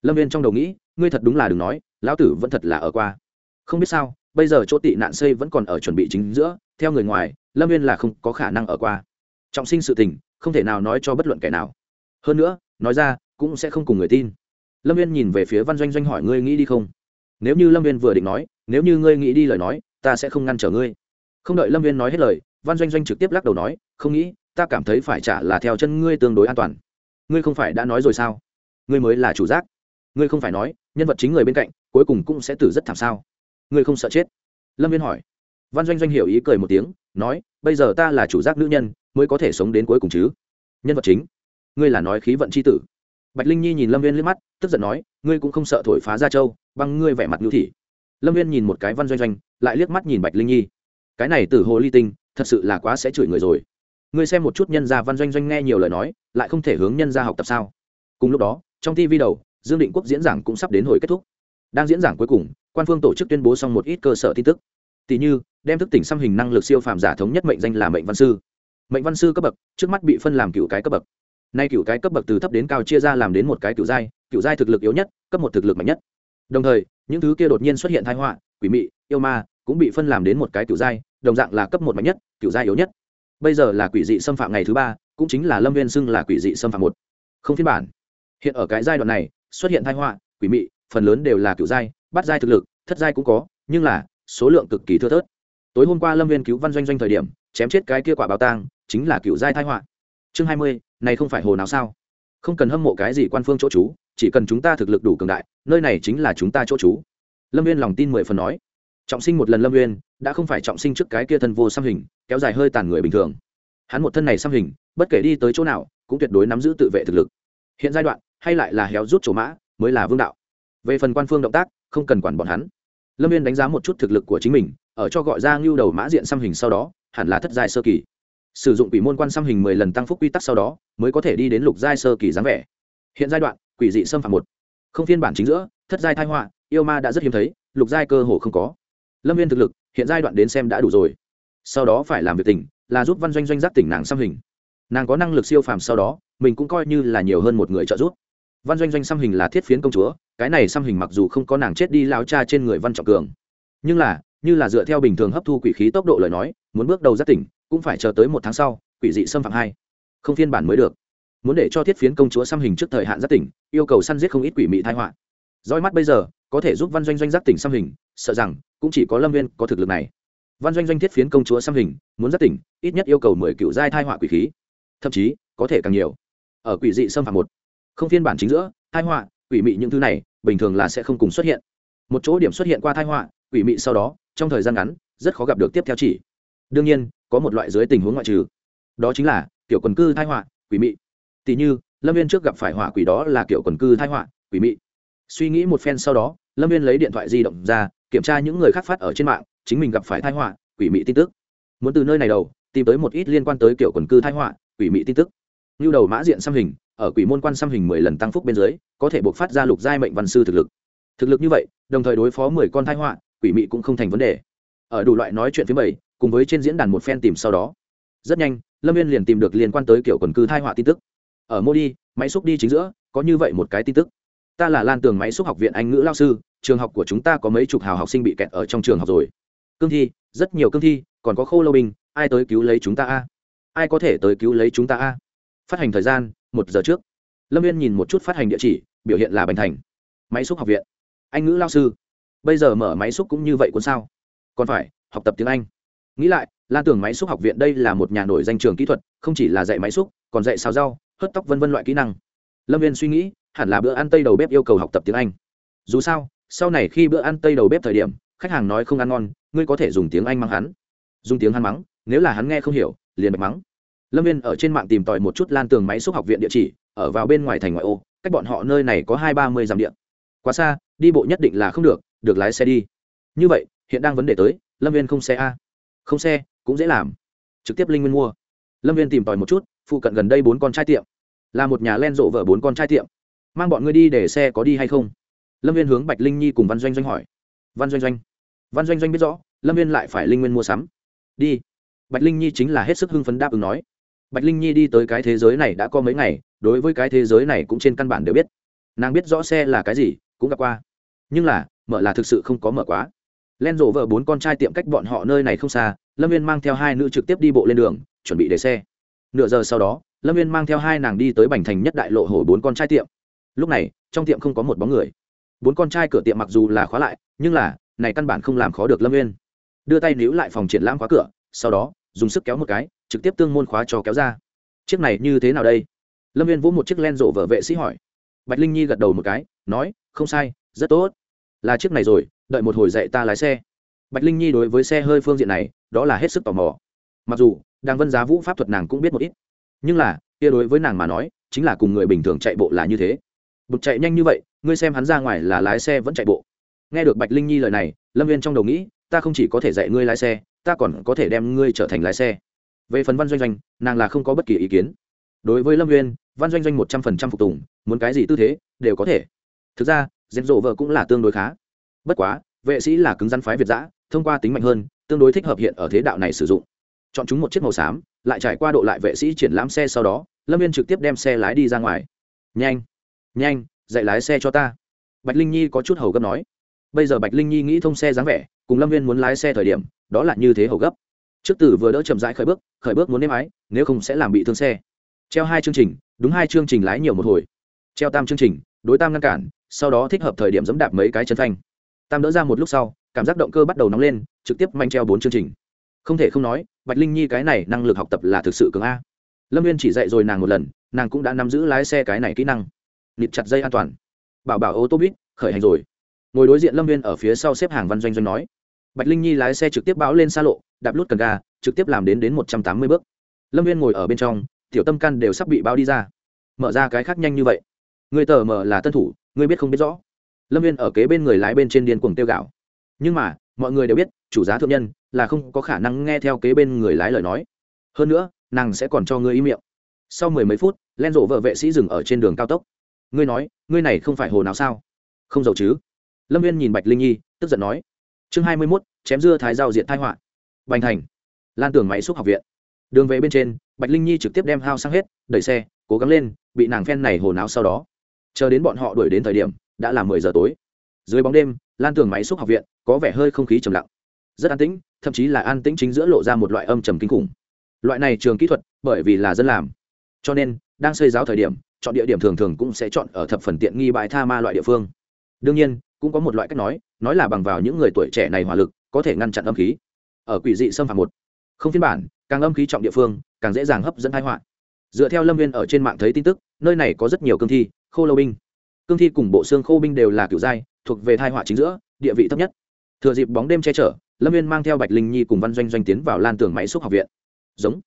lâm viên trong đầu nghĩ, ngươi thật đúng là đừng nói, lão tử vẫn thật là ở qua. Không biết sao, bây giờ chỗ tị nạn xây vẫn còn ở chuẩn bị chính giữa, theo người ngoài, lâm viên là không có khả năng ở qua. Trọng sinh sự tình, không thể nào nói cho bất luận kẻ nào. Hơn nữa, nói ra, cũng sẽ không cùng người tin. Lâm viên nhìn về phía văn doanh doanh hỏi ngươi nghĩ đi không? Nếu như lâm viên vừa định nói, nếu như ngươi nghĩ đi lời nói, ta sẽ không ngăn trở ngươi. Không đợi lâm viên nói hết lời, văn doanh doanh trực tiếp lắc đầu nói, không nghĩ, ta cảm thấy phải trả là theo chân ngươi tương đối an toàn. Ngươi không phải đã nói rồi sao? Ngươi mới là chủ giác ngươi không phải nói, nhân vật chính người bên cạnh, cuối cùng cũng sẽ tử rất thảm sao? Ngươi không sợ chết? Lâm viên hỏi. Văn doanh doanh hiểu ý cười một tiếng, nói, bây giờ ta là chủ giác nữ nhân, mới có thể sống đến cuối cùng chứ. Nhân vật chính? Ngươi là nói khí vận c h i tử. Bạch linh nhi nhìn lâm viên liếc mắt, tức giận nói, ngươi cũng không sợ thổi phá ra châu, băng ngươi vẻ mặt ngữ thị. Lâm viên nhìn một cái văn doanh doanh, lại liếc mắt nhìn bạch linh nhi. Cái này từ hồ ly tinh, thật sự là quá sẽ chửi người rồi. Ngươi xem một chút nhân gia văn doanh doanh nghe nhiều lời nói, lại không thể hướng nhân gia học tập sao? Cùng lúc đó, trong tv đầu dương định quốc diễn giảng cũng sắp đến hồi kết thúc. Đang diễn giảng cuối cùng, quan phương tổ chức tuyên bố xong một ít cơ sở tin tức. Tỷ như, đem thức tỉnh xăm hình năng lực siêu phàm giả thống nhất mệnh danh là mệnh văn sư. Mệnh văn sư cấp bậc, trước mắt bị phân làm cựu cái cấp bậc. Nay cựu cái cấp bậc từ thấp đến cao chia ra làm đến một cái cựu giai cựu giai thực lực yếu nhất, cấp một thực lực mạnh nhất. Đồng thời, những thứ kia đột nhiên xuất hiện thái họa, quỷ mị, yêu ma cũng bị phân làm đến một cái cựu giai, đồng dạng là cấp một mạnh nhất, cựu giai yếu nhất. Bây giờ là quỷ dị xâm phạm ngày thứ ba, cũng chính là lâm viên xưng là quỷ dị xâm phạm một. Không phiên bản. Hiện ở cái giai đoạn này xuất hiện thai họa, quỷ mị, phần lớn đều là cựu giai bắt giai thực lực, thất giai cũng có, nhưng là, số lượng cực kỳ thưa thớt. Tối hôm qua lâm viên cứu văn doanh doanh thời điểm, chém chết cái kia quả bảo tàng, chính là cựu giai thai họa. Chương hai mươi, này không phải hồ nào sao? Không cần hâm mộ cái gì quan phương chỗ chú, chỉ cần chúng ta thực lực đủ cường đại, nơi này chính là chúng ta chỗ chú. Lâm viên lòng tin mười phần nói. Trọng sinh một lần lâm viên, đã không phải trọng sinh trước cái kia thân vô xăm hình, kéo dài hơi tàn người bình thường. Hắn một thân này xăm hình, bất kể đi tới chỗ nào, cũng tuyệt đối nắm giữ tự vệ thực lực hiện giai đoạn, hay lại là héo rút chỗ mã, mới là vương đạo. Về phần quan phương động tác, không cần quản bọn hắn. Lâm viên đánh giá một chút thực lực của chính mình, ở cho gọi ra ngưu đầu mã diện xăm hình sau đó, hẳn là thất giai sơ kỳ. Sử dụng quỷ môn quan xăm hình mười lần tăng phúc quy tắc sau đó, mới có thể đi đến lục giai sơ kỳ dáng vẻ. Hiện giai đoạn, quỷ dị xâm phạm một. Không phiên bản chính giữa, thất giai thai họa, yêu ma đã rất hiếm thấy, lục giai cơ hồ không có. Lâm viên thực lực, hiện giai đoạn đến xem đã đủ rồi. Sau đó phải làm việc tỉnh, là giúp văn doanh doanh giác tỉnh nàng xăm hình. Nàng có năng lực siêu phàm sau đó mình cũng coi như là nhiều hơn một người trợ giúp. Văn doanh doanh xăm hình là thiết phiến công chúa, cái này xăm hình mặc dù không có nàng chết đi lao cha trên người văn trọng cường. Nhưng là, như là dựa theo bình thường hấp thu quỷ khí tốc độ lời nói, muốn bước đầu giác tỉnh, cũng phải chờ tới một tháng sau, quỷ dị xâm phạm hai. Không phiên bản mới được. Muốn để cho thiết phiến công chúa xăm hình trước thời hạn giác tỉnh, yêu cầu săn giết không ít quỷ mị thai họa. Roi mắt bây giờ, có thể giúp văn doanh doanh giác tỉnh xăm hình, sợ rằng, cũng chỉ có lâm viên có thực lực này. Văn doanh doanh thiết phiến công chúa xăm hình, muốn giác tỉnh, ít nhất yêu cầu mười cựu giai thai họa quỷ khí. Thậm chí, có thể càng nhiều ở quỷ dị xâm phạm một. Không phiên bản chính giữa thai họa, quỷ mị những thứ này, bình thường là sẽ không cùng xuất hiện. Một chỗ điểm xuất hiện qua thai họa, quỷ mị sau đó, trong thời gian ngắn, rất khó gặp được tiếp theo chỉ. Đương nhiên, có một loại dưới tình huống ngoại trừ. Đó chính là, kiểu quần cư thai họa, quỷ mị. Tỷ như, lâm viên trước gặp phải họa quỷ đó là kiểu quần cư thai họa, quỷ mị. Suy nghĩ một phen sau đó, lâm viên lấy điện thoại di động ra, kiểm tra những người khác phát ở trên mạng, chính mình gặp phải thai họa, quỷ mị tin tức. Muốn từ nơi này đầu, tìm tới một ít liên quan tới kiểu quần cư thai họa, quỷ mị tin tức như đầu mã diện xăm hình, ở quỷ môn quan xăm hình mười lần tăng phúc bên dưới, có thể buộc phát ra lục giai mệnh văn sư thực lực. Thực lực như vậy, đồng thời đối phó mười con thái họa, quỷ mị cũng không thành vấn đề. Ở đủ loại nói chuyện phía bảy, cùng với trên diễn đàn một phen tìm sau đó. Rất nhanh, lâm viên liền tìm được liên quan tới kiểu quần cư thai họa tin tức. Ở mô đi, máy xúc đi chính giữa, có như vậy một cái tin tức. Ta là lan tường máy xúc học viện anh ngữ lao sư, trường học của chúng ta có mấy chục hào học sinh bị kẹt ở trong trường học rồi. Cương thi, rất nhiều cương thi, còn có khô lâu binh, ai tới cứu lấy chúng ta a? Ai có thể tới cứu lấy chúng ta a? Phát hành thời gian, một giờ trước. Lâm viên nhìn một chút phát hành địa chỉ, biểu hiện là bành thành. Máy xúc học viện. Anh ngữ lao sư. Bây giờ mở máy xúc cũng như vậy cuốn sao? Còn phải, học tập tiếng anh. Nghĩ lại, lan tưởng máy xúc học viện đây là một nhà nổi danh trường kỹ thuật, không chỉ là dạy máy xúc, còn dạy xào rau, hớt tóc vân vân loại kỹ năng. Lâm viên suy nghĩ, hẳn là bữa ăn tây đầu bếp yêu cầu học tập tiếng anh. Dù sao, sau này khi bữa ăn tây đầu bếp thời điểm, khách hàng nói không ăn ngon, ngươi có thể dùng tiếng anh mắng hắn. Dùng tiếng hắn mắng, nếu là hắn nghe không hiểu, liền bạch mắng lâm viên ở trên mạng tìm tòi một chút lan tường máy xúc học viện địa chỉ, ở vào bên ngoài thành ngoại ô, cách bọn họ nơi này có hai ba mươi dặm điện quá xa, đi bộ nhất định là không được được lái xe đi. Như vậy, hiện đang vấn đề tới, lâm viên không xe a. Không xe, cũng dễ làm. Trực tiếp linh nguyên mua. Lâm viên tìm tòi một chút, phụ cận gần đây bốn con trai tiệm. Là một nhà len rộ vợ bốn con trai tiệm. Mang bọn ngươi đi để xe có đi hay không? Lâm viên hướng bạch linh nhi cùng văn doanh doanh hỏi. Văn doanh doanh. Văn doanh doanh biết rõ, lâm viên lại phải linh nguyên mua sắm. Đi. Bạch linh nhi chính là hết sức hưng phấn đáp ứng nói bạch linh nhi đi tới cái thế giới này đã có mấy ngày, đối với cái thế giới này cũng trên căn bản đều biết. Nàng biết rõ xe là cái gì, cũng gặp qua. Nhưng là, mở là thực sự không có mở quá. Len rộ vợ bốn con trai tiệm cách bọn họ nơi này không xa, lâm viên mang theo hai nữ trực tiếp đi bộ lên đường, chuẩn bị để xe. Nửa giờ sau đó, lâm viên mang theo hai nàng đi tới bành thành nhất đại lộ hồi bốn con trai tiệm. Lúc này, trong tiệm không có một bóng người. Bốn con trai cửa tiệm mặc dù là khóa lại, nhưng là, này căn bản không làm khó được lâm viên. Đưa tay níu lại phòng triển lãm khóa cửa, sau đó dùng sức kéo một cái, trực tiếp tương môn khóa cho kéo ra. Chiếc này như thế nào đây? Lâm viên vỗ một chiếc len rộ vợ vệ sĩ hỏi. Bạch linh nhi gật đầu một cái, nói, không sai, rất tốt. Là chiếc này rồi, đợi một hồi dạy ta lái xe. Bạch linh nhi đối với xe hơi phương diện này, đó là hết sức tò mò. Mặc dù đang vân giá vũ pháp thuật nàng cũng biết một ít, nhưng là, kia đối với nàng mà nói, chính là cùng người bình thường chạy bộ là như thế. Bụt chạy nhanh như vậy, ngươi xem hắn ra ngoài là lái xe vẫn chạy bộ. Nghe được bạch linh nhi lời này, lâm viên trong đầu nghĩ, ta không chỉ có thể dạy ngươi lái xe ta còn có thể đem ngươi trở thành lái xe. Về phần văn doanh doanh nàng là không có bất kỳ ý kiến. Đối với lâm Nguyên, văn doanh doanh một trăm phần trăm phục tùng muốn cái gì tư thế đều có thể. Thực ra dẹp rộ vợ cũng là tương đối khá. Bất quá vệ sĩ là cứng rắn phái việt giã thông qua tính mạnh hơn tương đối thích hợp hiện ở thế đạo này sử dụng. Chọn chúng một chiếc màu xám lại trải qua độ lại vệ sĩ triển lãm xe sau đó lâm viên trực tiếp đem xe lái đi ra ngoài. Nhanh nhanh dạy lái xe cho ta. Bạch linh nhi có chút hầu gấp nói. Bây giờ bạch linh nhi nghĩ thông xe dáng vẻ cùng lâm viên muốn lái xe thời điểm, đó là như thế hầu gấp. Trước tử vừa đỡ chậm rãi khởi bước khởi bước muốn nêm ái, nếu không sẽ làm bị thương xe. Treo hai chương trình, đúng hai chương trình lái nhiều một hồi. Treo tam chương trình, đối tam ngăn cản, sau đó thích hợp thời điểm dẫm đạp mấy cái chân phanh. Tam đỡ ra một lúc sau, cảm giác động cơ bắt đầu nóng lên, trực tiếp manh treo bốn chương trình. Không thể không nói, bạch linh nhi cái này năng lực học tập là thực sự cường a. Lâm viên chỉ dạy rồi nàng một lần, nàng cũng đã nắm giữ lái xe cái này kỹ năng. Nịt chặt dây an toàn. Bảo bảo ô tô buýt, khởi hành rồi. Ngồi đối diện lâm viên ở phía sau xếp hàng văn doanh doanh nói bạch linh nhi lái xe trực tiếp báo lên xa lộ, đạp lút cần ga, trực tiếp làm đến đến một trăm tám mươi bước. Lâm viên ngồi ở bên trong, tiểu tâm căn đều sắp bị báo đi ra. Mở ra cái khác nhanh như vậy. Người tờ mờ là tân thủ, người biết không biết rõ. Lâm viên ở kế bên người lái bên trên điên cuồng tiêu gạo nhưng mà, mọi người đều biết, chủ giá thượng nhân là không có khả năng nghe theo kế bên người lái lời nói. Hơn nữa, nàng sẽ còn cho ngươi ý miệng. Sau mười mấy phút, len rộ vợ vệ sĩ dừng ở trên đường cao tốc. Ngươi nói, ngươi này không phải hồ nào sao? Không giàu chứ? Lâm viên nhìn bạch linh nhi, tức giận nói chương hai mươi mốt, chém dưa thái giao diện tai họa. Bành thành. Lan tường máy xúc học viện. Đường về bên trên, bạch linh nhi trực tiếp đem hao sang hết, đẩy xe, cố gắng lên, bị nàng phen này hồ não sau đó. Chờ đến bọn họ đuổi đến thời điểm, đã là mười giờ tối. Dưới bóng đêm, lan tường máy xúc học viện, có vẻ hơi không khí trầm lặng. Rất an tĩnh, thậm chí là an tĩnh chính giữa lộ ra một loại âm trầm kinh khủng. Loại này trường kỹ thuật, bởi vì là dân làm. Cho nên, đang xây giáo thời điểm, chọn địa điểm thường thường cũng sẽ chọn ở thập phần tiện nghi bãi tha ma loại địa phương. Đương nhiên, cũng có một loại cách nói nói là bằng vào những người tuổi trẻ này hỏa lực, có thể ngăn chặn âm khí. Ở quỷ dị xâm phạm một, không phiên bản, càng âm khí trọng địa phương, càng dễ dàng hấp dẫn thái họa. Dựa theo lâm viên ở trên mạng thấy tin tức, nơi này có rất nhiều cương thi, khô lâu binh. Cương thi cùng bộ xương khô binh đều là kiểu giai, thuộc về thai họa chính giữa, địa vị thấp nhất. Thừa dịp bóng đêm che chở, lâm viên mang theo bạch linh nhi cùng văn doanh doanh tiến vào lan tường máy xúc học viện. Giống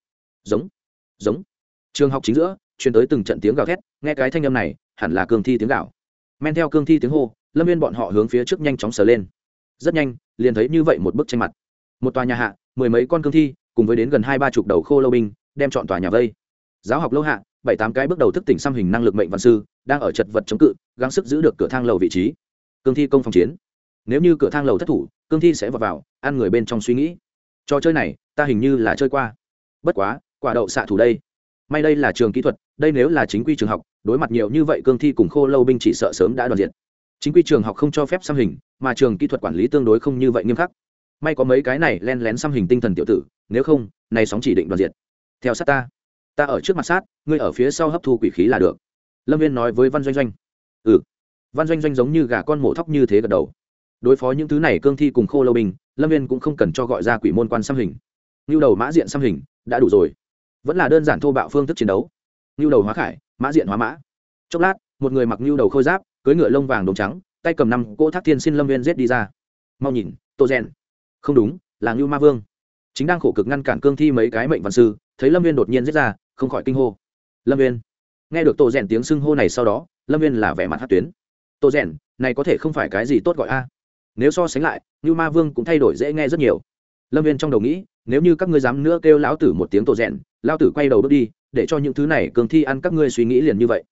giống giống. Trường học chính giữa, truyền tới từng trận tiếng gào thét, nghe cái thanh âm này, hẳn là cương thi tiếng gào men theo cương thi tiếng hô lâm viên bọn họ hướng phía trước nhanh chóng sờ lên. Rất nhanh liền thấy như vậy một bức tranh mặt. Một tòa nhà hạ mười mấy con cương thi cùng với đến gần hai ba chục đầu khô lâu binh đem chọn tòa nhà vây. Giáo học lâu hạ bảy tám cái bước đầu thức tỉnh xăm hình năng lực mệnh văn sư đang ở chật vật chống cự gắng sức giữ được cửa thang lầu vị trí. Cương thi công phòng chiến. Nếu như cửa thang lầu thất thủ cương thi sẽ vào, vào ăn người bên trong suy nghĩ. Trò chơi này ta hình như là chơi qua. Bất quá quả đậu xạ thủ đây. May đây là trường kỹ thuật đây nếu là chính quy trường học đối mặt nhiều như vậy cương thi cùng khô lâu binh chỉ sợ sớm đã đoàn diện chính quy trường học không cho phép xăm hình, mà trường kỹ thuật quản lý tương đối không như vậy nghiêm khắc. May có mấy cái này len lén xăm hình tinh thần tiểu tử, nếu không, này sóng chỉ định đoàn diện theo sát ta. Ta ở trước mặt sát, ngươi ở phía sau hấp thu quỷ khí là được. Lâm viên nói với văn doanh doanh. Ừ. Văn doanh doanh giống như gà con mổ thóc như thế gật đầu. Đối phó những thứ này cương thi cùng khô lâu bình, lâm viên cũng không cần cho gọi ra quỷ môn quan xăm hình. Như đầu mã diện xăm hình, đã đủ rồi. Vẫn là đơn giản thô bạo phương thức chiến đấu. Như đầu hóa khải, mã diện hóa mã. Chốc lát, một người mặc như đầu khôi giáp cưới ngựa lông vàng đốm trắng, tay cầm năm cỗ thác thiên xin lâm viên giết đi ra. Mau nhìn, tô gen không đúng, là ngưu ma vương. Chính đang khổ cực ngăn cản cương thi mấy cái mệnh văn sư, thấy lâm viên đột nhiên giết ra, không khỏi kinh hô. Lâm viên. Nghe được tô rèn tiếng xưng hô này sau đó, lâm viên là vẻ mặt hát tuyến. Tô rèn, này có thể không phải cái gì tốt gọi a? Nếu so sánh lại như ma vương cũng thay đổi dễ nghe rất nhiều. Lâm viên trong đầu nghĩ, nếu như các ngươi dám nữa kêu lão tử một tiếng tô rèn, lão tử quay đầu bước đi, để cho những thứ này cường thi ăn các ngươi suy nghĩ liền như vậy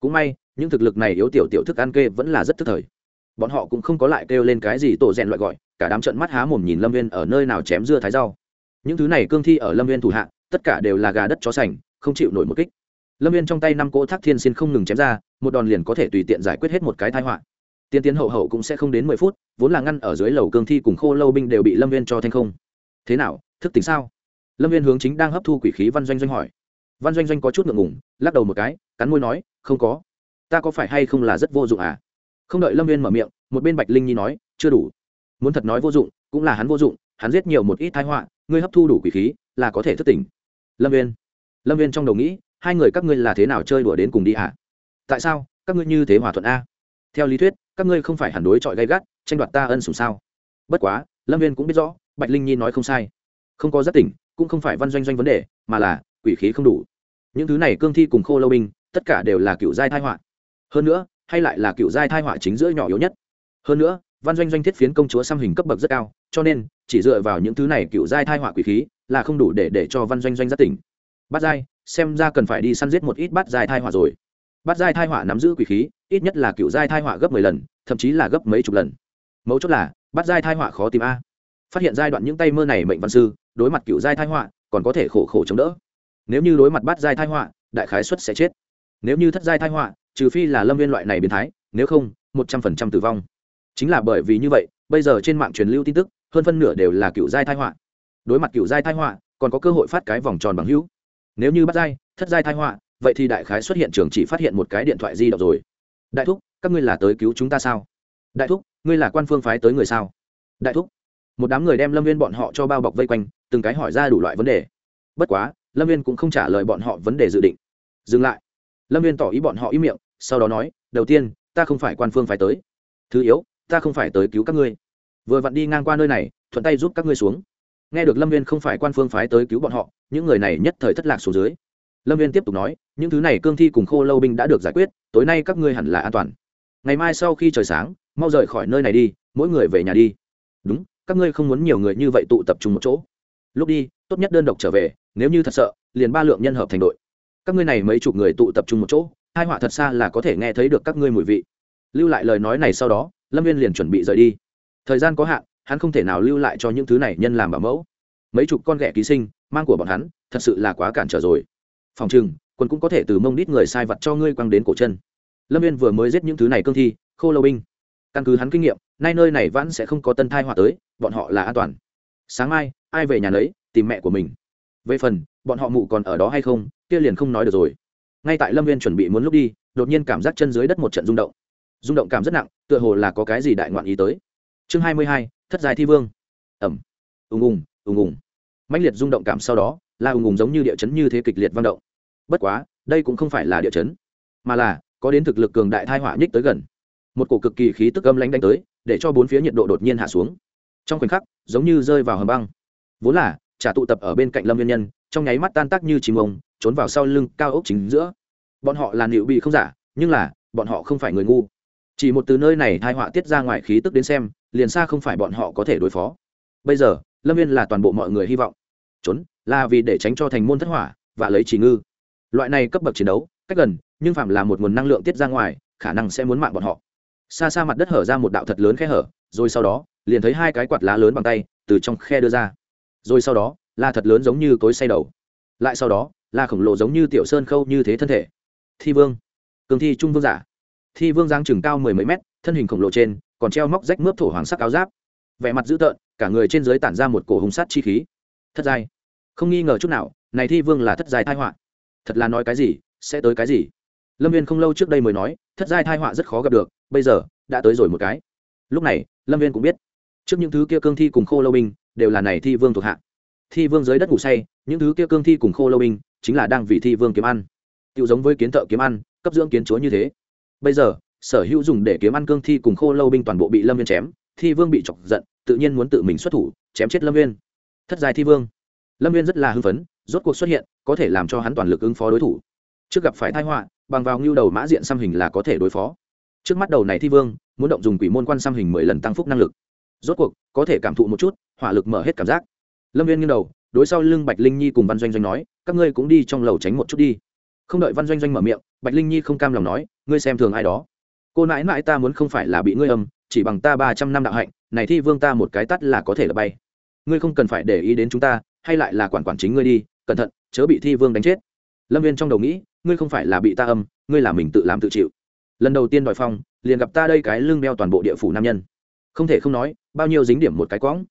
cũng may, những thực lực này yếu tiểu tiểu thức ăn kê vẫn là rất thức thời. Bọn họ cũng không có lại kêu lên cái gì tổ rèn loại gọi, cả đám trận mắt há mồm nhìn lâm viên ở nơi nào chém dưa thái rau. Những thứ này cương thi ở lâm viên thủ hạ, tất cả đều là gà đất chó sành, không chịu nổi một kích. Lâm viên trong tay năm cỗ thác thiên xin không ngừng chém ra, một đòn liền có thể tùy tiện giải quyết hết một cái thái họa. Tiên tiến hậu hậu cũng sẽ không đến mười phút, vốn là ngăn ở dưới lầu cương thi cùng khô lâu binh đều bị lâm viên cho thanh không. Thế nào, thức tính sao? Lâm viên hướng chính đang hấp thu quỷ khí văn doanh doanh hỏi văn doanh doanh có chút ngượng ngủng lắc đầu một cái, cắn môi nói, không có. Ta có phải hay không là rất vô dụng à? Không đợi lâm viên mở miệng, một bên bạch linh nhi nói, chưa đủ. Muốn thật nói vô dụng, cũng là hắn vô dụng, hắn giết nhiều một ít thái họa, ngươi hấp thu đủ quỷ khí, là có thể thất tỉnh. Lâm viên lâm viên trong đầu nghĩ, hai người các ngươi là thế nào chơi đùa đến cùng đi à? tại sao? Các ngươi như thế hòa thuận a theo lý thuyết, các ngươi không phải hẳn đối chọi gay gắt, tranh đoạt ta ân sủng sao? Bất quá, lâm viên cũng biết rõ, bạch linh nhi nói không sai. Không có giác tỉnh, cũng không phải văn doanh doanh vấn đề, mà là quỷ khí không đủ những thứ này cương thi cùng khô lâu binh, tất cả đều là cựu giai thai họa. Hơn nữa, hay lại là cựu giai thai họa chính giữa nhỏ yếu nhất. Hơn nữa, văn doanh doanh thiết phiến công chúa xăm hình cấp bậc rất cao, cho nên, chỉ dựa vào những thứ này cựu giai thai họa quỷ khí, là không đủ để để cho văn doanh doanh ra tỉnh. Bát giai, xem ra cần phải đi săn giết một ít bát giai thai họa rồi. Bát giai thai họa nắm giữ quỷ khí, ít nhất là cựu giai thai họa gấp mười lần, thậm chí là gấp mấy chục lần. Mấu chốt là, bát giai thai họa khó tìm a. Phát hiện giai đoạn những tay mơ này mệnh văn sư, đối mặt cựu giai thai họa, còn có thể khổ khổ chống đỡ nếu như đối mặt bắt giai thai họa, đại khái xuất sẽ chết. Nếu như thất giai thai họa, trừ phi là lâm viên loại này biến thái, nếu không, một trăm phần trăm tử vong. Chính là bởi vì như vậy, bây giờ trên mạng truyền lưu tin tức, hơn phân nửa đều là cựu giai thai họa. Đối mặt cựu giai thai họa, còn có cơ hội phát cái vòng tròn bằng hữu. Nếu như bắt giai, thất giai thai họa, vậy thì đại khái xuất hiện trường chỉ phát hiện một cái điện thoại di động rồi. Đại thúc, các ngươi là tới cứu chúng ta sao? Đại thúc, ngươi là quan phương phái tới người sao? Đại thúc, một đám người đem lâm viên bọn họ cho bao bọc vây quanh, từng cái hỏi ra đủ loại vấn đề. Bất quá lâm viên cũng không trả lời bọn họ vấn đề dự định. Dừng lại. Lâm viên tỏ ý bọn họ ý miệng, sau đó nói, đầu tiên, ta không phải quan phương phái tới. Thứ yếu, ta không phải tới cứu các ngươi. Vừa vặn đi ngang qua nơi này, thuận tay giúp các ngươi xuống. Nghe được lâm viên không phải quan phương phái tới cứu bọn họ, những người này nhất thời thất lạc xuống dưới. Lâm viên tiếp tục nói, những thứ này cương thi cùng khô lâu binh đã được giải quyết, tối nay các ngươi hẳn là an toàn. Ngày mai sau khi trời sáng, mau rời khỏi nơi này đi, mỗi người về nhà đi. Đúng, các ngươi không muốn nhiều người như vậy tụ tập trung một chỗ. Lúc đi, tốt nhất đơn độc trở về nếu như thật sợ, liền ba lượng nhân hợp thành đội. Các ngươi này mấy chục người tụ tập trung một chỗ, hai họa thật xa là có thể nghe thấy được các ngươi mùi vị. Lưu lại lời nói này sau đó, lâm viên liền chuẩn bị rời đi. Thời gian có hạn, hắn không thể nào lưu lại cho những thứ này nhân làm bảo mẫu. Mấy chục con ghẻ ký sinh, mang của bọn hắn, thật sự là quá cản trở rồi. Phòng chừng quân cũng có thể từ mông đít người sai vặt cho ngươi quăng đến cổ chân. Lâm viên vừa mới giết những thứ này cương thi, khô lâu binh. Căn cứ hắn kinh nghiệm, nay nơi này vẫn sẽ không có tân thai họa tới, bọn họ là an toàn. Sáng mai, ai về nhà lấy tìm mẹ của mình về phần, bọn họ mụ còn ở đó hay không, kia liền không nói được rồi. Ngay tại lâm viên chuẩn bị muốn lúc đi, đột nhiên cảm giác chân dưới đất một trận rung động. Rung động cảm rất nặng, tựa hồ là có cái gì đại ngoạn ý tới. Chương hai mươi hai, thất dài thi vương. Ẩm ùng ùng ùng ùng. Mạnh liệt rung động cảm sau đó, là ùng ùng giống như địa chấn như thế kịch liệt vang động. Bất quá, đây cũng không phải là địa chấn, mà là có đến thực lực cường đại thai hỏa nhích tới gần. Một cổ cực kỳ khí tức âm lãnh đánh tới, để cho bốn phía nhiệt độ đột nhiên hạ xuống. Trong khoảnh khắc, giống như rơi vào hầm băng. Vốn là trả tụ tập ở bên cạnh lâm viên nhân, trong nháy mắt tan tác như chim ông, trốn vào sau lưng cao ốc chính giữa. Bọn họ là liệu bị không giả, nhưng là, bọn họ không phải người ngu. Chỉ một từ nơi này thai họa tiết ra ngoài khí tức đến xem, liền xa không phải bọn họ có thể đối phó. Bây giờ, lâm viên là toàn bộ mọi người hy vọng. Trốn, là vì để tránh cho thành môn thất hỏa, và lấy chỉ ngư. Loại này cấp bậc chiến đấu, cách gần, nhưng phạm là một nguồn năng lượng tiết ra ngoài, khả năng sẽ muốn mạng bọn họ. Xa xa mặt đất hở ra một đạo thật lớn khe hở, rồi sau đó, liền thấy hai cái quạt lá lớn bằng tay, từ trong khe đưa ra rồi sau đó là thật lớn giống như cối say đầu. Lại sau đó là khổng lồ giống như tiểu sơn khâu như thế thân thể. Thi vương. Cường thi trung vương giả. Thi vương giang chừng cao mười mấy mét, thân hình khổng lồ trên, còn treo móc rách mướp thổ hoàng sắc áo giáp. Vẻ mặt dữ tợn, cả người trên dưới tản ra một cổ hùng sát chi khí. Thất giai. Không nghi ngờ chút nào, này thi vương là thất giai thai họa. Thật là nói cái gì, sẽ tới cái gì? Lâm viên không lâu trước đây mới nói, thất giai thai họa rất khó gặp được, bây giờ, đã tới rồi một cái. Lúc này, lâm viên cũng biết. Trước những thứ kia cương thi cùng khô lâu binh đều là này thi vương thuộc hạ. Thi vương dưới đất ngủ say, những thứ kia cương thi cùng khô lâu binh, chính là đang vì thi vương kiếm ăn. Tự giống với kiến thợ kiếm ăn, cấp dưỡng kiến chúa như thế. Bây giờ, sở hữu dùng để kiếm ăn cương thi cùng khô lâu binh toàn bộ bị lâm viên chém, thi vương bị chọc giận, tự nhiên muốn tự mình xuất thủ, chém chết lâm viên. Thất giai thi vương. Lâm viên rất là hưng phấn, rốt cuộc xuất hiện, có thể làm cho hắn toàn lực ứng phó đối thủ. Trước gặp phải thái họa, bằng vào ngưu đầu mã diện xăm hình là có thể đối phó. Trước mắt đầu này thi vương, muốn động dùng quỷ môn quan xăm hình mười lần tăng phúc năng lực rốt cuộc, có thể cảm thụ một chút, hỏa lực mở hết cảm giác. Lâm viên nghiêng đầu, đối sau lưng bạch linh nhi cùng văn doanh doanh nói, các ngươi cũng đi trong lầu tránh một chút đi. Không đợi văn doanh doanh mở miệng, bạch linh nhi không cam lòng nói, ngươi xem thường ai đó. Cô nãi mãi ta muốn không phải là bị ngươi âm, chỉ bằng ta ba trăm năm đạo hạnh, này thi vương ta một cái tắt là có thể là bay. Ngươi không cần phải để ý đến chúng ta, hay lại là quản quản chính ngươi đi, cẩn thận, chớ bị thi vương đánh chết. Lâm viên trong đầu nghĩ, ngươi không phải là bị ta âm, ngươi là mình tự làm tự chịu. Lần đầu tiên đòi phong liền gặp ta đây cái lưng đeo toàn bộ địa phủ nam nhân không thể không nói, bao nhiêu dính điểm một cái quõng.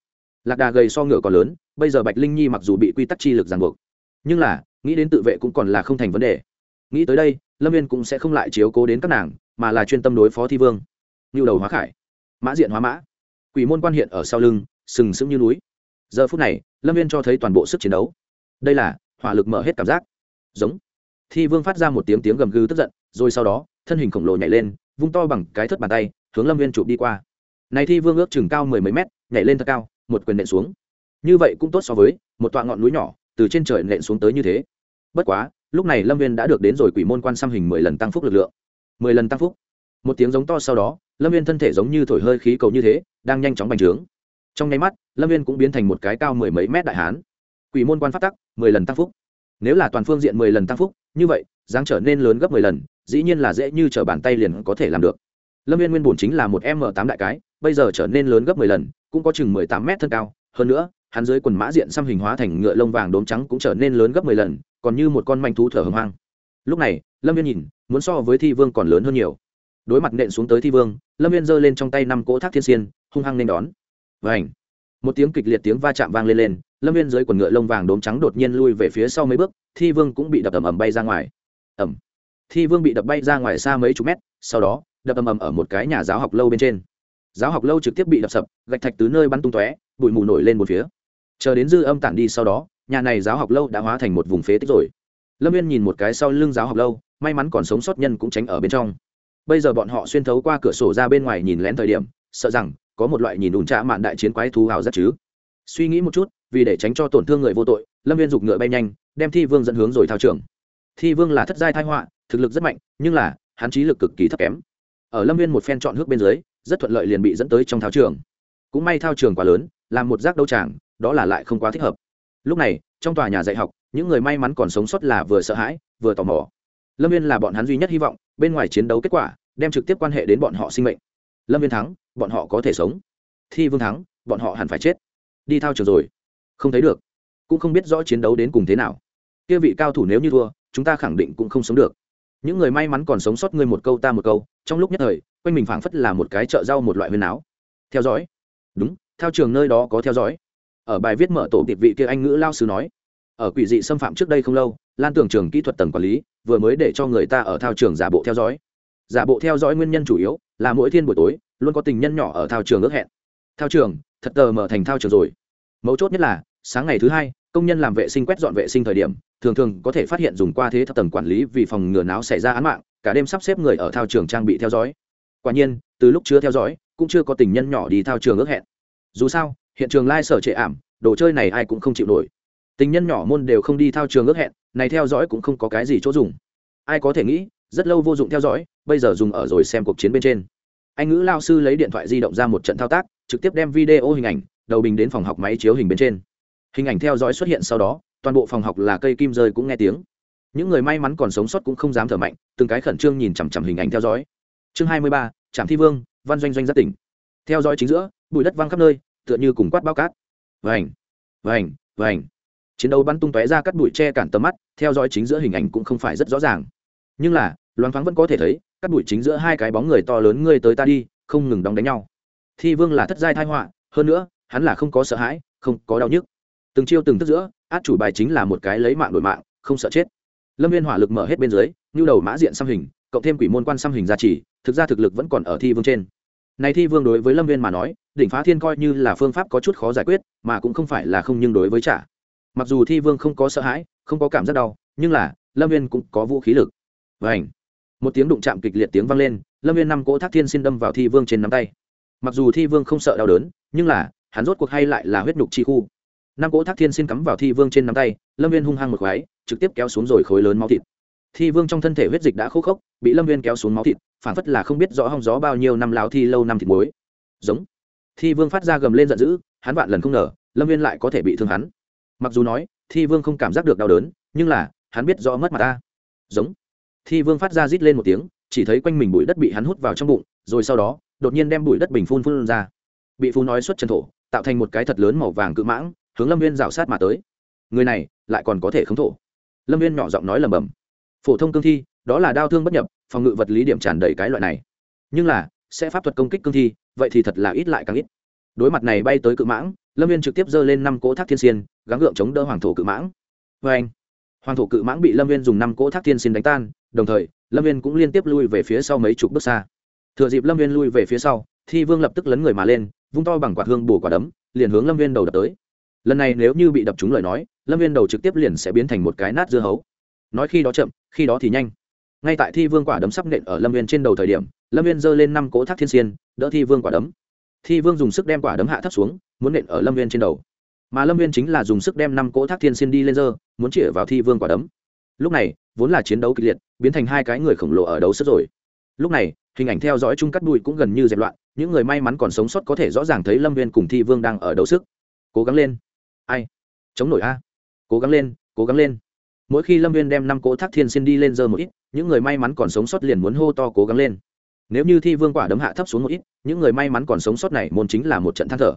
Lạc đà gầy so ngựa còn lớn, bây giờ bạch linh nhi mặc dù bị quy tắc chi lực ràng buộc, nhưng là, nghĩ đến tự vệ cũng còn là không thành vấn đề. Nghĩ tới đây, lâm viên cũng sẽ không lại chiếu cố đến các nàng, mà là chuyên tâm đối phó thi vương. Như đầu hóa khải, mã diện hóa mã. Quỷ môn quan hiện ở sau lưng, sừng sững như núi. Giờ phút này, lâm viên cho thấy toàn bộ sức chiến đấu. Đây là, hỏa lực mở hết cảm giác. Giống. Thi vương phát ra một tiếng tiếng gầm gừ tức giận, rồi sau đó, thân hình khổng lồ nhảy lên, vung to bằng cái thất bàn tay, hướng lâm viên chụp đi qua này thi vương ước chừng cao mười mấy mét, nhảy lên thật cao, một quyền nện xuống. Như vậy cũng tốt so với một tọa ngọn núi nhỏ, từ trên trời nện xuống tới như thế. Bất quá, lúc này lâm viên đã được đến rồi quỷ môn quan xăm hình mười lần tăng phúc lực lượng. Mười lần tăng phúc. Một tiếng giống to sau đó, lâm viên thân thể giống như thổi hơi khí cầu như thế, đang nhanh chóng bành trướng. Trong nháy mắt, lâm viên cũng biến thành một cái cao mười mấy mét đại hán. Quỷ môn quan phát tắc, mười lần tăng phúc. Nếu là toàn phương diện mười lần tăng phúc, như vậy, dáng trở nên lớn gấp mười lần, dĩ nhiên là dễ như t r ở bàn tay liền có thể làm được. Lâm viên nguyên bổn chính là một m tám đại cái bây giờ trở nên lớn gấp mười lần, cũng có chừng mười tám mét thân cao. Hơn nữa, hắn dưới quần mã diện xăm hình hóa thành ngựa lông vàng đốm trắng cũng trở nên lớn gấp mười lần, còn như một con manh thú thở hồng hoang lúc này, lâm viên nhìn, muốn so với thi vương còn lớn hơn nhiều. Đối mặt nện xuống tới thi vương, lâm viên giơ lên trong tay năm cỗ thác thiên xiên, hung hăng nên đón. Và ảnh một tiếng kịch liệt tiếng va chạm vang lên lên, lâm viên dưới quần ngựa lông vàng đốm trắng đột nhiên lui về phía sau mấy bước, thi vương cũng bị đập ầm ầm bay ra ngoài. Ẩm thi vương bị đập bay ra ngoài xa mấy chục mét, sau đó, đập ầm ầm ở một cái nhà giáo học lâu bên trên giáo học lâu trực tiếp bị đập sập, gạch thạch từ nơi bắn tung tóe, bụi mù nổi lên một phía. Chờ đến dư âm tản đi sau đó, nhà này giáo học lâu đã hóa thành một vùng phế tích rồi. Lâm viên nhìn một cái sau lưng giáo học lâu, may mắn còn sống sót nhân cũng tránh ở bên trong. Bây giờ bọn họ xuyên thấu qua cửa sổ ra bên ngoài nhìn lén thời điểm, sợ rằng có một loại nhìn ủn trạ mạn đại chiến quái thú hào rất chứ. Suy nghĩ một chút, vì để tránh cho tổn thương người vô tội, lâm viên giục ngựa bay nhanh, đem thi vương dẫn hướng rồi thao trường. Thi vương là thất giai thai họa, thực lực rất mạnh, nhưng là hắn trí lực cực kỳ thấp kém. Ở lâm viên một phen chọn hước bên dưới rất thuận lợi liền bị dẫn tới trong thao trường. Cũng may thao trường quá lớn, làm một giác đấu tràng, đó là lại không quá thích hợp. Lúc này, trong tòa nhà dạy học, những người may mắn còn sống sót là vừa sợ hãi, vừa tò mò. Lâm viên là bọn hắn duy nhất hy vọng, bên ngoài chiến đấu kết quả, đem trực tiếp quan hệ đến bọn họ sinh mệnh. Lâm viên thắng, bọn họ có thể sống. Thi vương thắng, bọn họ hẳn phải chết. Đi thao trường rồi. Không thấy được. Cũng không biết rõ chiến đấu đến cùng thế nào. Kia vị cao thủ nếu như thua, chúng ta khẳng định cũng không sống được những người may mắn còn sống sót ngươi một câu ta một câu, trong lúc nhất thời, quanh mình phảng phất là một cái chợ rau một loại huyền áo. Theo dõi. Đúng, theo trường nơi đó có theo dõi. Ở bài viết mở tổ tiệp vị kia anh ngữ lao sư nói, ở quỷ dị xâm phạm trước đây không lâu, lan Tưởng trường kỹ thuật tầng quản lý, vừa mới để cho người ta ở thao trường giả bộ theo dõi. Giả bộ theo dõi nguyên nhân chủ yếu là mỗi thiên buổi tối, luôn có tình nhân nhỏ ở thao trường ước hẹn. Thao trường, thật tờ mở thành thao trường rồi. Mấu chốt nhất là, sáng ngày thứ hai công nhân làm vệ sinh quét dọn vệ sinh thời điểm, thường thường có thể phát hiện dùng qua thế thao tầng quản lý vì phòng ngừa náo xảy ra án mạng, cả đêm sắp xếp người ở thao trường trang bị theo dõi. Quả nhiên, từ lúc chưa theo dõi, cũng chưa có tình nhân nhỏ đi thao trường ước hẹn. Dù sao, hiện trường lai sở trệ ảm, đồ chơi này ai cũng không chịu nổi. Tình nhân nhỏ môn đều không đi thao trường ước hẹn, này theo dõi cũng không có cái gì chỗ dùng. Ai có thể nghĩ, rất lâu vô dụng theo dõi, bây giờ dùng ở rồi xem cuộc chiến bên trên. Anh ngữ lao sư lấy điện thoại di động ra một trận thao tác, trực tiếp đem video hình ảnh, đầu bình đến phòng học máy chiếu hình bên trên hình ảnh theo dõi xuất hiện sau đó, toàn bộ phòng học là cây kim rơi cũng nghe tiếng. Những người may mắn còn sống sót cũng không dám thở mạnh, từng cái khẩn trương nhìn chằm chằm hình ảnh theo dõi. Chương hai mươi ba, trạm thi vương, văn doanh doanh rất tỉnh. Theo dõi chính giữa, bụi đất văng khắp nơi, tựa như cùng quát bao cát. Vành vành vành. Chiến đấu bắn tung tóe ra cắt bụi che cản tầm mắt, theo dõi chính giữa hình ảnh cũng không phải rất rõ ràng. Nhưng là, loáng thoáng vẫn có thể thấy cắt bụi chính giữa hai cái bóng người to lớn ngươi tới ta đi, không ngừng đóng đánh nhau. Thi vương là thất giai thai họa, hơn nữa, hắn là không có sợ hãi, không có đau nhức từng chiêu từng tức giữa, át chủ bài chính là một cái lấy mạng đổi mạng, không sợ chết. Lâm viên hỏa lực mở hết bên dưới, như đầu mã diện xăm hình, cộng thêm quỷ môn quan xăm hình gia trì, thực ra thực lực vẫn còn ở thi vương trên. Này thi vương đối với lâm viên mà nói, đỉnh phá thiên coi như là phương pháp có chút khó giải quyết, mà cũng không phải là không nhưng đối với trả. Mặc dù thi vương không có sợ hãi, không có cảm giác đau, nhưng là, lâm viên cũng có vũ khí lực. Vảnh một tiếng đụng chạm kịch liệt tiếng vang lên, lâm viên năm cỗ thác thiên xin đâm vào thi vương trên nắm tay. Mặc dù thi vương không sợ đau đớn, nhưng là, hắn rốt cuộc hay lại là huyết nhục chi khu năm cỗ thác thiên xin cắm vào thi vương trên nắm tay, lâm viên hung hăng một khoái, trực tiếp kéo xuống rồi khối lớn máu thịt. Thi vương trong thân thể huyết dịch đã khô khốc, bị lâm viên kéo xuống máu thịt, phản phất là không biết rõ hong gió bao nhiêu năm láo thi lâu năm thịt muối. Giống. Thi vương phát ra gầm lên giận dữ, hắn vạn lần không ngờ, lâm viên lại có thể bị thương hắn. Mặc dù nói, thi vương không cảm giác được đau đớn, nhưng là, hắn biết rõ mất mặt ta. Giống. Thi vương phát ra rít lên một tiếng, chỉ thấy quanh mình bụi đất bị hắn hút vào trong bụng, rồi sau đó, đột nhiên đem bụi đất bình phun phun ra. Bị phun nói xuất chân thổ, tạo thành một cái thật lớn màu vàng cự mãng hướng lâm viên rào sát mà tới người này lại còn có thể khống thổ lâm viên nhỏ giọng nói lầm bầm. phổ thông cương thi, đó là đau thương bất nhập, phòng ngự vật lý điểm tràn đầy cái loại này. nhưng là, sẽ pháp thuật công kích cương thi, vậy thì thật là ít lại càng ít. đối mặt này bay tới cự mãng, lâm viên trực tiếp giơ lên năm cỗ thác thiên xiên, gắng gượng chống đỡ hoàng thổ cự mãng. Vê anh, hoàng thổ cự mãng bị lâm viên dùng năm cỗ thác thiên xiên đánh tan, đồng thời, lâm viên cũng liên tiếp lui về phía sau mấy chục bước xa. thừa dịp lâm viên lui về phía sau, thi vương lập tức lấn người mà lên, vung to bằng quạt hương bổ quả đấm, liền hướng lâm viên đầu đập tới lần này nếu như bị đập trúng lời nói, lâm viên đầu trực tiếp liền sẽ biến thành một cái nát dưa hấu. Nói khi đó chậm, khi đó thì nhanh. Ngay tại thi vương quả đấm sắp nện ở lâm viên trên đầu thời điểm, lâm viên giơ lên năm cỗ thác thiên xiên, đỡ thi vương quả đấm. Thi vương dùng sức đem quả đấm hạ thấp xuống, muốn nện ở lâm viên trên đầu. Mà lâm viên chính là dùng sức đem năm cỗ thác thiên xiên đi lên giơ, muốn chĩa vào thi vương quả đấm. Lúc này, vốn là chiến đấu kịch liệt, biến thành hai cái người khổng lồ ở đấu sức rồi. Lúc này, hình ảnh theo dõi chung cắt đùi cũng gần như dẹp loạn, những người may mắn còn sống sót có thể rõ ràng thấy lâm viên cùng thi vương đang ở đấu sức. Cố gắng lên ai? Chống nổi a. Cố gắng lên, cố gắng lên. Mỗi khi lâm viên đem năm cỗ thác thiên xin đi lên giờ một ít, những người may mắn còn sống sót liền muốn hô to cố gắng lên. Nếu như thi vương quả đấm hạ thấp xuống một ít, những người may mắn còn sống sót này môn chính là một trận than thở.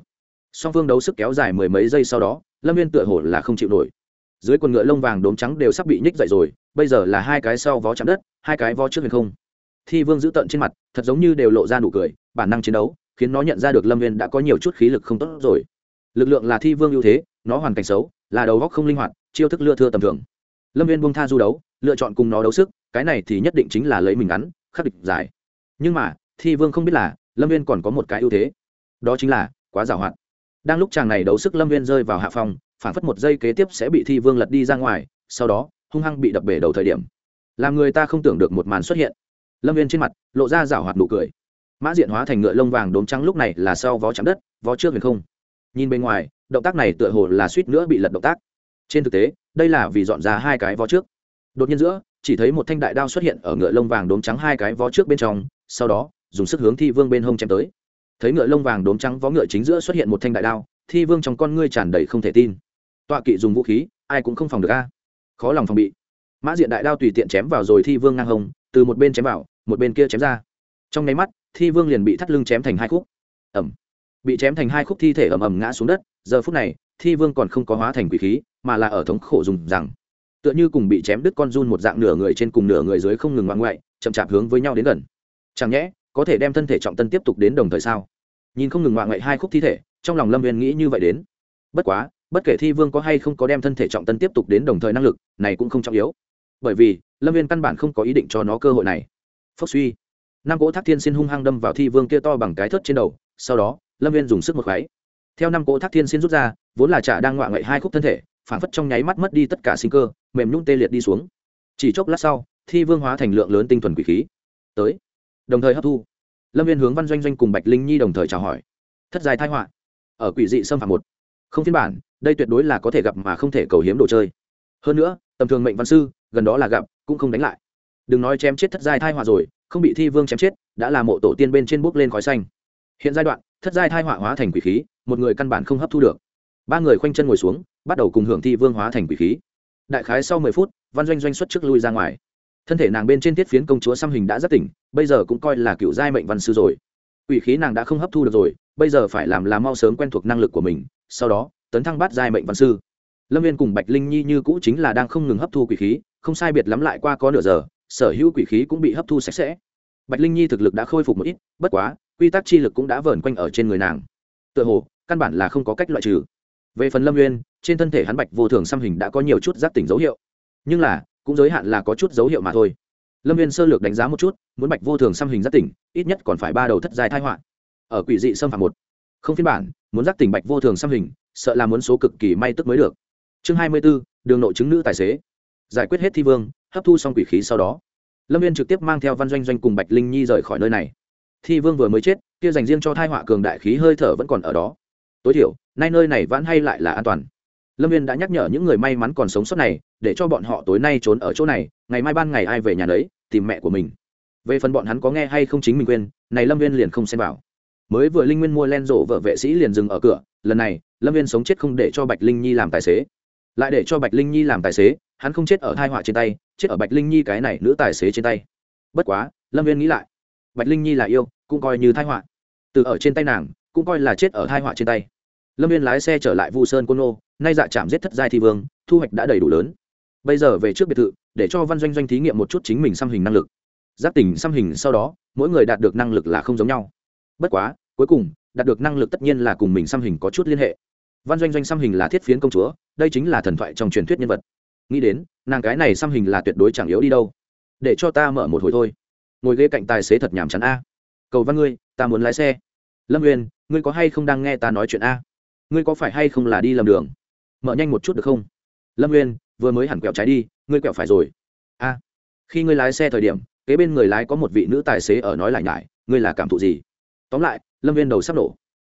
Song phương đấu sức kéo dài mười mấy giây sau đó, lâm viên tựa hồ là không chịu nổi. Dưới quần ngựa lông vàng đốm trắng đều sắp bị nhích dậy rồi, bây giờ là hai cái sau vó chạm đất, hai cái vó trước huyền không. Thi vương giữ tận trên mặt, thật giống như đều lộ ra nụ cười, bản năng chiến đấu, khiến nó nhận ra được lâm viên đã có nhiều chút khí lực không tốt rồi lực lượng là thi vương ưu thế, nó hoàn cảnh xấu, là đầu góc không linh hoạt, chiêu thức lưa thưa tầm thường. Lâm viên buông tha du đấu, lựa chọn cùng nó đấu sức, cái này thì nhất định chính là lấy mình ngắn, khắc địch dài. Nhưng mà, thi vương không biết là, lâm viên còn có một cái ưu thế. Đó chính là, quá giảo hoạt. Đang lúc chàng này đấu sức lâm viên rơi vào hạ phòng phản phất một giây kế tiếp sẽ bị thi vương lật đi ra ngoài, sau đó, hung hăng bị đập bể đầu thời điểm. Làm người ta không tưởng được một màn xuất hiện. Lâm viên trên mặt, lộ ra rảo hoạt nụ cười. Mã diện hóa thành ngựa lông vàng đốm trắng lúc này là sau vó chạm đất, vó trước huyền không nhìn bên ngoài, động tác này tựa hồ là suýt nữa bị lật động tác. Trên thực tế, đây là vì dọn ra hai cái vó trước. Đột nhiên giữa, chỉ thấy một thanh đại đao xuất hiện ở ngựa lông vàng đốm trắng hai cái vó trước bên trong, sau đó, dùng sức hướng thi vương bên hông chém tới. Thấy ngựa lông vàng đốm trắng vó ngựa chính giữa xuất hiện một thanh đại đao, thi vương trong con ngươi tràn đầy không thể tin. Tọa kỵ dùng vũ khí, ai cũng không phòng được a. Khó lòng phòng bị. Mã diện đại đao tùy tiện chém vào rồi thi vương ngang hông, từ một bên chém vào, một bên kia chém ra. Trong nháy mắt, thi vương liền bị thắt lưng chém thành hai khúc. Ẩm bị chém thành hai khúc thi thể ầm ầm ngã xuống đất, giờ phút này, thi vương còn không có hóa thành quỷ khí, mà là ở thống khổ dùng rằng. Tựa như cùng bị chém đứt con run một dạng nửa người trên cùng nửa người dưới không ngừng ngoan ngoại, chậm chạp hướng với nhau đến gần. Chẳng nhẽ, có thể đem thân thể trọng tân tiếp tục đến đồng thời sao? Nhìn không ngừng ngoan ngoại hai khúc thi thể, trong lòng lâm viên nghĩ như vậy đến. Bất quá, bất kể thi vương có hay không có đem thân thể trọng tân tiếp tục đến đồng thời năng lực, này cũng không trọng yếu. Bởi vì, lâm viên căn bản không có ý định cho nó cơ hội này. Phốc suy. Năm cỗ thác thiên xin hung hăng đâm vào thi vương kia to bằng cái thớt trên đầu, sau đó lâm viên dùng sức một khoáy theo năm cỗ thác thiên xin rút ra, vốn là chả đang ngoạ ngậy hai khúc thân thể phản phất trong nháy mắt mất đi tất cả sinh cơ, mềm nhún tê liệt đi xuống. chỉ chốc lát sau, thi vương hóa thành lượng lớn tinh thuần quỷ khí. tới. đồng thời hấp thu. lâm viên hướng văn doanh doanh cùng bạch linh nhi đồng thời chào hỏi. thất dài thai họa. ở quỷ dị xâm phạm một. không phiên bản, đây tuyệt đối là có thể gặp mà không thể cầu hiếm đồ chơi. hơn nữa, tầm thường mệnh văn sư, gần đó là gặp, cũng không đánh lại. đừng nói chém chết thất giai thai họa rồi, không bị thi vương chém chết, đã là mộ tổ tiên bên trên bước lên khói xanh. hiện giai đoạn thất giai thai họa hóa thành quỷ khí, một người căn bản không hấp thu được. Ba người khoanh chân ngồi xuống, bắt đầu cùng hưởng thi vương hóa thành quỷ khí. Đại khái sau mười phút, văn doanh doanh xuất trước lui ra ngoài. Thân thể nàng bên trên tiết phiến công chúa xăm hình đã rất tỉnh, bây giờ cũng coi là cựu giai mệnh văn sư rồi. Quỷ khí nàng đã không hấp thu được rồi, bây giờ phải làm là mau sớm quen thuộc năng lực của mình, sau đó, tấn thăng bát giai mệnh văn sư. Lâm viên cùng bạch linh nhi như cũ chính là đang không ngừng hấp thu quỷ khí, không sai biệt lắm lại qua có nửa giờ, sở hữu quỷ khí cũng bị hấp thu sạch sẽ. Bạch linh nhi thực lực đã khôi phục một ít, bất quá quy tắc chi lực cũng đã vờn quanh ở trên người nàng. Tựa hồ, căn bản là không có cách loại trừ. Về phần lâm nguyên trên thân thể hắn bạch vô thường xăm hình đã có nhiều chút giác tỉnh dấu hiệu. Nhưng là, cũng giới hạn là có chút dấu hiệu mà thôi. Lâm viên sơ lược đánh giá một chút, muốn bạch vô thường xăm hình giác tỉnh, ít nhất còn phải ba đầu thất dài thai họa. Ở quỷ dị xâm phạm một. Không phiên bản, muốn giác tỉnh bạch vô thường xăm hình, sợ là muốn số cực kỳ may tức mới được. Chương hai mươi b ố đường nội chứng nữ tài xế. Giải quyết hết thi vương, hấp thu xong quỷ khí sau đó. Lâm viên trực tiếp mang theo văn doanh doanh cùng bạch linh nhi rời khỏi nơi này thi vương vừa mới chết, kia dành riêng cho thai họa cường đại khí hơi thở vẫn còn ở đó. Tối thiểu, nay nơi này vẫn hay lại là an toàn? Lâm viên đã nhắc nhở những người may mắn còn sống sót này, để cho bọn họ tối nay trốn ở chỗ này, ngày mai ban ngày ai về nhà đấy tìm mẹ của mình. Về phần bọn hắn có nghe hay không chính mình quên, này lâm viên liền không xem vào. Mới vừa linh nguyên mua len rổ vợ vệ sĩ liền dừng ở cửa, lần này, lâm viên sống chết không để cho bạch linh nhi làm tài xế. Lại để cho bạch linh nhi làm tài xế, hắn không chết ở thai họa trên tay, chết ở bạch linh nhi cái này nữ tài xế trên tay. Bất quá, lâm viên nghĩ lại bạch linh nhi là yêu cũng coi như thai họa. Từ ở trên tay nàng cũng coi là chết ở thai họa trên tay. Lâm viên lái xe trở lại vu sơn côn Ô, nay dạ chạm giết thất giai thi vương thu hoạch đã đầy đủ lớn. Bây giờ về trước biệt thự để cho văn doanh doanh thí nghiệm một chút chính mình xăm hình năng lực. Giác tỉnh xăm hình sau đó mỗi người đạt được năng lực là không giống nhau. Bất quá cuối cùng đạt được năng lực tất nhiên là cùng mình xăm hình có chút liên hệ. Văn doanh doanh xăm hình là thiết phiến công chúa đây chính là thần thoại trong truyền thuyết nhân vật. Nghĩ đến nàng cái này xăm hình là tuyệt đối chẳng yếu đi đâu. Để cho ta mở một hồi thôi ngồi ghế cạnh tài xế thật nhàm chán a. Cầu văn ngươi ta muốn lái xe. Lâm Nguyên, ngươi có hay không đang nghe ta nói chuyện a? Ngươi có phải hay không là đi lầm đường? Mở nhanh một chút được không? Lâm Nguyên, vừa mới hẳn quẹo trái đi ngươi quẹo phải rồi. A. Khi ngươi lái xe thời điểm kế bên người lái có một vị nữ tài xế ở nói lại nhải ngươi là cảm thụ gì? Tóm lại lâm viên đầu sắp nổ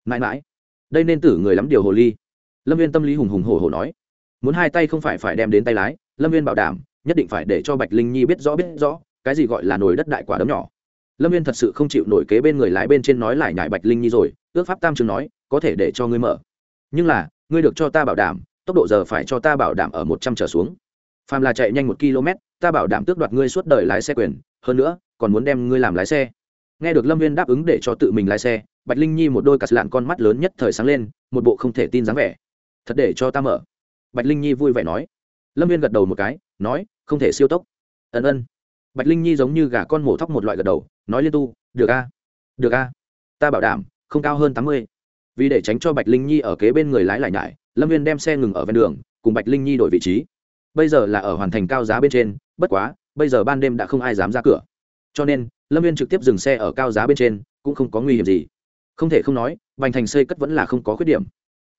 mãi mãi. Đây nên tử người lắm điều hồ ly. Lâm viên tâm lý hùng hùng hổ hổ nói. Muốn hai tay không phải phải đem đến tay lái lâm viên bảo đảm nhất định phải để cho bạch linh nhi biết rõ biết rõ cái gì gọi là nồi đất đại quả đấm nhỏ. Lâm viên thật sự không chịu nổi kế bên người lái bên trên nói lại nhải bạch linh nhi rồi, ước pháp tam trường nói, có thể để cho ngươi mở. Nhưng là, ngươi được cho ta bảo đảm, tốc độ giờ phải cho ta bảo đảm ở một trăm trở xuống. Phàm là chạy nhanh một km, ta bảo đảm tước đoạt ngươi suốt đời lái xe quyền, hơn nữa, còn muốn đem ngươi làm lái xe. Nghe được lâm viên đáp ứng để cho tự mình lái xe, bạch linh nhi một đôi cặt lạn con mắt lớn nhất thời sáng lên, một bộ không thể tin dáng vẻ. Thật để cho ta mở. Bạch linh nhi vui vẻ nói. Lâm viên gật đầu một cái, nói, không thể siêu tốc. Ân ân bạch linh nhi giống như gà con mổ thóc một loại gật đầu, nói liên tu, được a được a, ta bảo đảm, không cao hơn tám mươi. Vì để tránh cho bạch linh nhi ở kế bên người lái lại nhải, lâm viên đem xe ngừng ở ven đường, cùng bạch linh nhi đổi vị trí. Bây giờ là ở hoàn thành cao giá bên trên, bất quá, bây giờ ban đêm đã không ai dám ra cửa. Cho nên, lâm viên trực tiếp dừng xe ở cao giá bên trên, cũng không có nguy hiểm gì. Không thể không nói vành thành xây cất vẫn là không có khuyết điểm.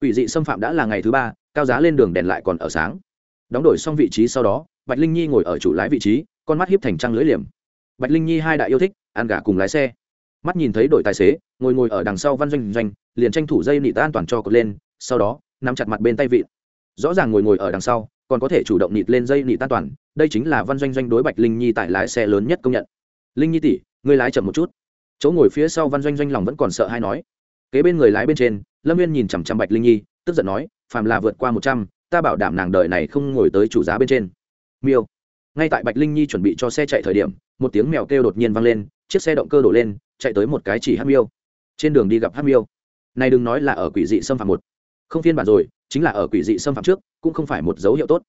Ủy dị xâm phạm đã là ngày thứ ba, cao giá lên đường đèn lại còn ở sáng. Đóng đổi xong vị trí sau đó, bạch linh nhi ngồi ở chủ lái vị trí con mắt hiếp thành trăng lưỡi liềm. Bạch linh nhi hai đại yêu thích, ăn gà cùng lái xe. Mắt nhìn thấy đội tài xế, ngồi ngồi ở đằng sau văn doanh doanh, liền tranh thủ dây nịt an toàn cho cột lên, sau đó, nắm chặt mặt bên tay vịn. Rõ ràng ngồi ngồi ở đằng sau, còn có thể chủ động nịt lên dây nịt an toàn, đây chính là văn doanh doanh đối bạch linh nhi tại lái xe lớn nhất công nhận. Linh nhi tỷ, ngươi lái chậm một chút. Chỗ ngồi phía sau văn doanh doanh lòng vẫn còn sợ hay nói. Kế bên người lái bên trên, lâm viên nhìn chằm chằm bạch linh nhi, tức giận nói, phàm là vượt qua một trăm, ta bảo đảm nàng đợi này không ngồi tới chủ giá bên trên. Miêu ngay tại bạch linh nhi chuẩn bị cho xe chạy thời điểm, một tiếng mèo kêu đột nhiên vang lên, chiếc xe động cơ đổ lên, chạy tới một cái chỉ hát miêu. Trên đường đi gặp hát miêu. Này đừng nói là ở quỷ dị xâm phạm một. Không phiên bản rồi, chính là ở quỷ dị xâm phạm trước, cũng không phải một dấu hiệu tốt.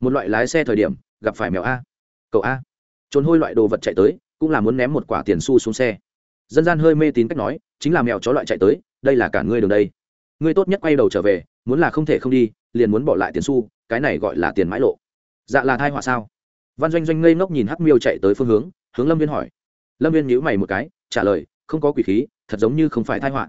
Một loại lái xe thời điểm, gặp phải mèo a. Cậu a. Trốn hôi loại đồ vật chạy tới, cũng là muốn ném một quả tiền xu xuống xe. Dân gian hơi mê tín cách nói, chính là mèo chó loại chạy tới, đây là cả ngươi đường đây. Ngươi tốt nhất quay đầu trở về, muốn là không thể không đi, liền muốn bỏ lại tiền xu, cái này gọi là tiền mãi lộ. Dạ là thai họa sao? Văn doanh doanh ngây ngốc nhìn hắc miêu chạy tới phương hướng hướng lâm viên hỏi. Lâm viên nhíu mày một cái, trả lời, không có quỷ khí, thật giống như không phải thai họa.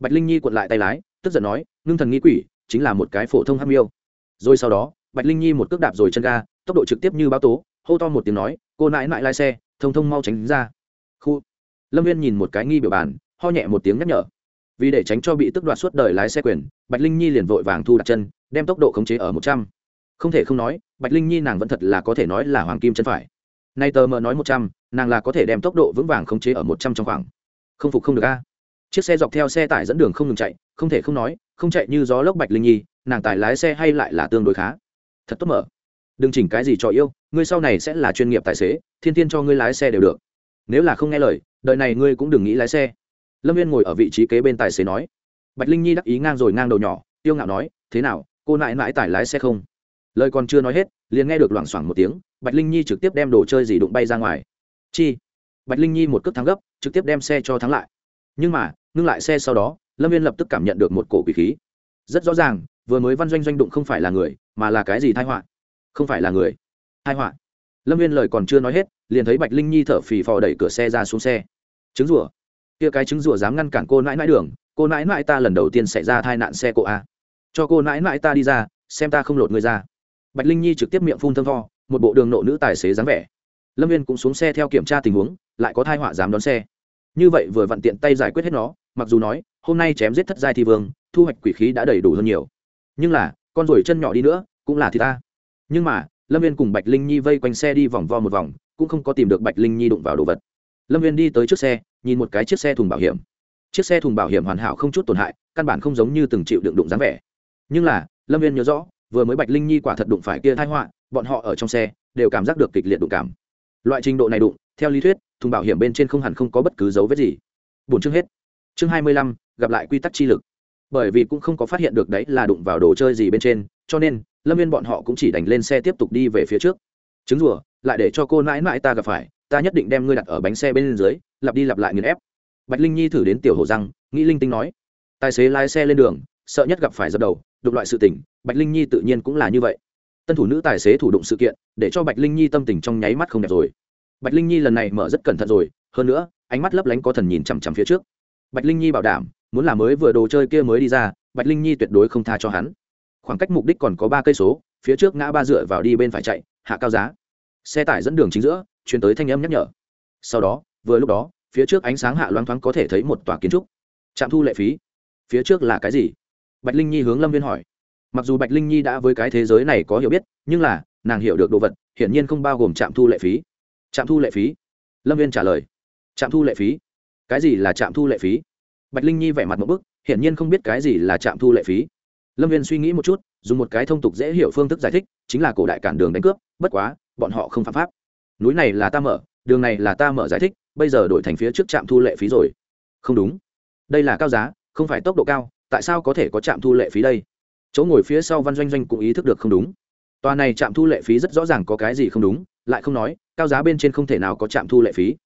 Bạch linh nhi cuộn lại tay lái, tức giận nói, ngưng thần nghĩ quỷ, chính là một cái phổ thông hắc miêu. Rồi sau đó, bạch linh nhi một cước đạp rồi chân ga, tốc độ trực tiếp như báo tố, hô to một tiếng nói, cô nãi nãi lái xe, thông thông mau tránh ra. Khu. Lâm viên nhìn một cái nghi biểu bàn, ho nhẹ một tiếng nhắc nhở. Vì để tránh cho bị tức đoạt suốt đời lái xe quyền, bạch linh nhi liền vội vàng thu đặt chân, đem tốc độ khống chế ở một trăm. Không thể không nói bạch linh nhi nàng vẫn thật là có thể nói là hoàng kim chân phải. Nay tờ mờ nói một trăm, nàng là có thể đem tốc độ vững vàng khống chế ở một trăm trong khoảng. Không phục không được a. Chiếc xe dọc theo xe tải dẫn đường không ngừng chạy, không thể không nói, không chạy như gió lốc bạch linh nhi, nàng tài lái xe hay lại là tương đối khá. Thật tốt mở. Đừng chỉnh cái gì cho yêu, ngươi sau này sẽ là chuyên nghiệp tài xế, thiên thiên cho ngươi lái xe đều được. Nếu là không nghe lời, đợi này ngươi cũng đừng nghĩ lái xe. Lâm viên ngồi ở vị trí kế bên tài xế nói. Bạch linh nhi đắc ý ngang rồi ngang đầu nhỏ, tiêu ngạo nói, thế nào, cô nại mãi tải lái xe không? Lời còn chưa nói hết, liền nghe được loảng xoảng một tiếng, bạch linh nhi trực tiếp đem đồ chơi gì đụng bay ra ngoài. Chi? Bạch linh nhi một cước thắng gấp, trực tiếp đem xe cho thắng lại. Nhưng mà, ngưng lại xe sau đó, lâm viên lập tức cảm nhận được một cổ quỷ khí. Rất rõ ràng, vừa mới văn doanh doanh đụng không phải là người, mà là cái gì thai họa? Không phải là người. Thai họa. Lâm viên lời còn chưa nói hết, liền thấy bạch linh nhi thở phì phò đẩy cửa xe ra xuống xe. Trứng rủa kia cái trứng rủa dám ngăn cản cô nãi nãi đường, cô nãi nãi ta lần đầu tiên xảy ra tai nạn xe cộ a. Cho cô nãi nãi ta đi ra, xem ta không lột người ra bạch linh nhi trực tiếp miệng phun thơm tho, một bộ đường nộ nữ tài xế dáng vẻ. Lâm viên cũng xuống xe theo kiểm tra tình huống, lại có thai họa dám đón xe. Như vậy vừa vặn tiện tay giải quyết hết nó, mặc dù nói, hôm nay chém giết thất giai thi vương, thu hoạch quỷ khí đã đầy đủ hơn nhiều. Nhưng là, con ruồi chân nhỏ đi nữa, cũng là thì ta. Nhưng mà, lâm viên cùng bạch linh nhi vây quanh xe đi vòng vo một vòng, cũng không có tìm được bạch linh nhi đụng vào đồ vật. Lâm viên đi tới trước xe, nhìn một cái chiếc xe thùng bảo hiểm. Chiếc xe thùng bảo hiểm hoàn hảo không chút tổn hại, căn bản không giống như từng chịu đựng đụng dáng vẻ. Nhưng là, lâm viên nhớ rõ vừa mới bạch linh nhi quả thật đụng phải kia thai họa, bọn họ ở trong xe, đều cảm giác được kịch liệt đụng cảm. Loại trình độ này đụng, theo lý thuyết, thùng bảo hiểm bên trên không hẳn không có bất cứ dấu vết gì. Bốn chương hết. Chương hai mươi lăm, gặp lại quy tắc chi lực. Bởi vì cũng không có phát hiện được đấy là đụng vào đồ chơi gì bên trên, cho nên, lâm viên bọn họ cũng chỉ đành lên xe tiếp tục đi về phía trước. Trứng rùa lại để cho cô mãi mãi ta gặp phải, ta nhất định đem ngươi đặt ở bánh xe bên dưới, lặp đi lặp lại nghiền ép. Bạch linh nhi thử đến tiểu hồ răng, nghĩ linh tinh nói. Tài xế lái xe lên đường, sợ nhất gặp phải dập đầu, đụng loại sự tình bạch linh nhi tự nhiên cũng là như vậy. Tân thủ nữ tài xế thủ đụng sự kiện, để cho bạch linh nhi tâm tình trong nháy mắt không đẹp rồi. Bạch linh nhi lần này mở rất cẩn thận rồi, hơn nữa, ánh mắt lấp lánh có thần nhìn chằm chằm phía trước. Bạch linh nhi bảo đảm, muốn làm mới vừa đồ chơi kia mới đi ra, bạch linh nhi tuyệt đối không tha cho hắn. Khoảng cách mục đích còn có ba cây số, phía trước ngã ba dựa vào đi bên phải chạy, hạ cao giá. Xe tải dẫn đường chính giữa chuyển tới thanh âm nhắc nhở. Sau đó, vừa lúc đó, phía trước ánh sáng hạ loáng thoáng có thể thấy một tòa kiến trúc. Trạm thu lệ phí. Phía trước là cái gì? Bạch linh nhi hướng lâm viên hỏi mặc dù bạch linh nhi đã với cái thế giới này có hiểu biết, nhưng là, nàng hiểu được đồ vật, hiển nhiên không bao gồm trạm thu lệ phí. Trạm thu lệ phí? Lâm viên trả lời. Trạm thu lệ phí? Cái gì là trạm thu lệ phí? Bạch linh nhi vẻ mặt một bức, hiển nhiên không biết cái gì là trạm thu lệ phí. Lâm viên suy nghĩ một chút, dùng một cái thông tục dễ hiểu phương thức giải thích, chính là cổ đại cản đường đánh cướp, bất quá, bọn họ không phạm pháp. Núi này là ta mở, đường này là ta mở giải thích, bây giờ đổi thành phía trước trạm thu lệ phí rồi. Không đúng. Đây là cao giá, không phải tốc độ cao, tại sao có thể có trạm thu lệ phí đây? Chỗ ngồi phía sau văn doanh doanh cũng ý thức được không đúng. Tòa này trạm thu lệ phí rất rõ ràng có cái gì không đúng, lại không nói, cao giá bên trên không thể nào có trạm thu lệ phí.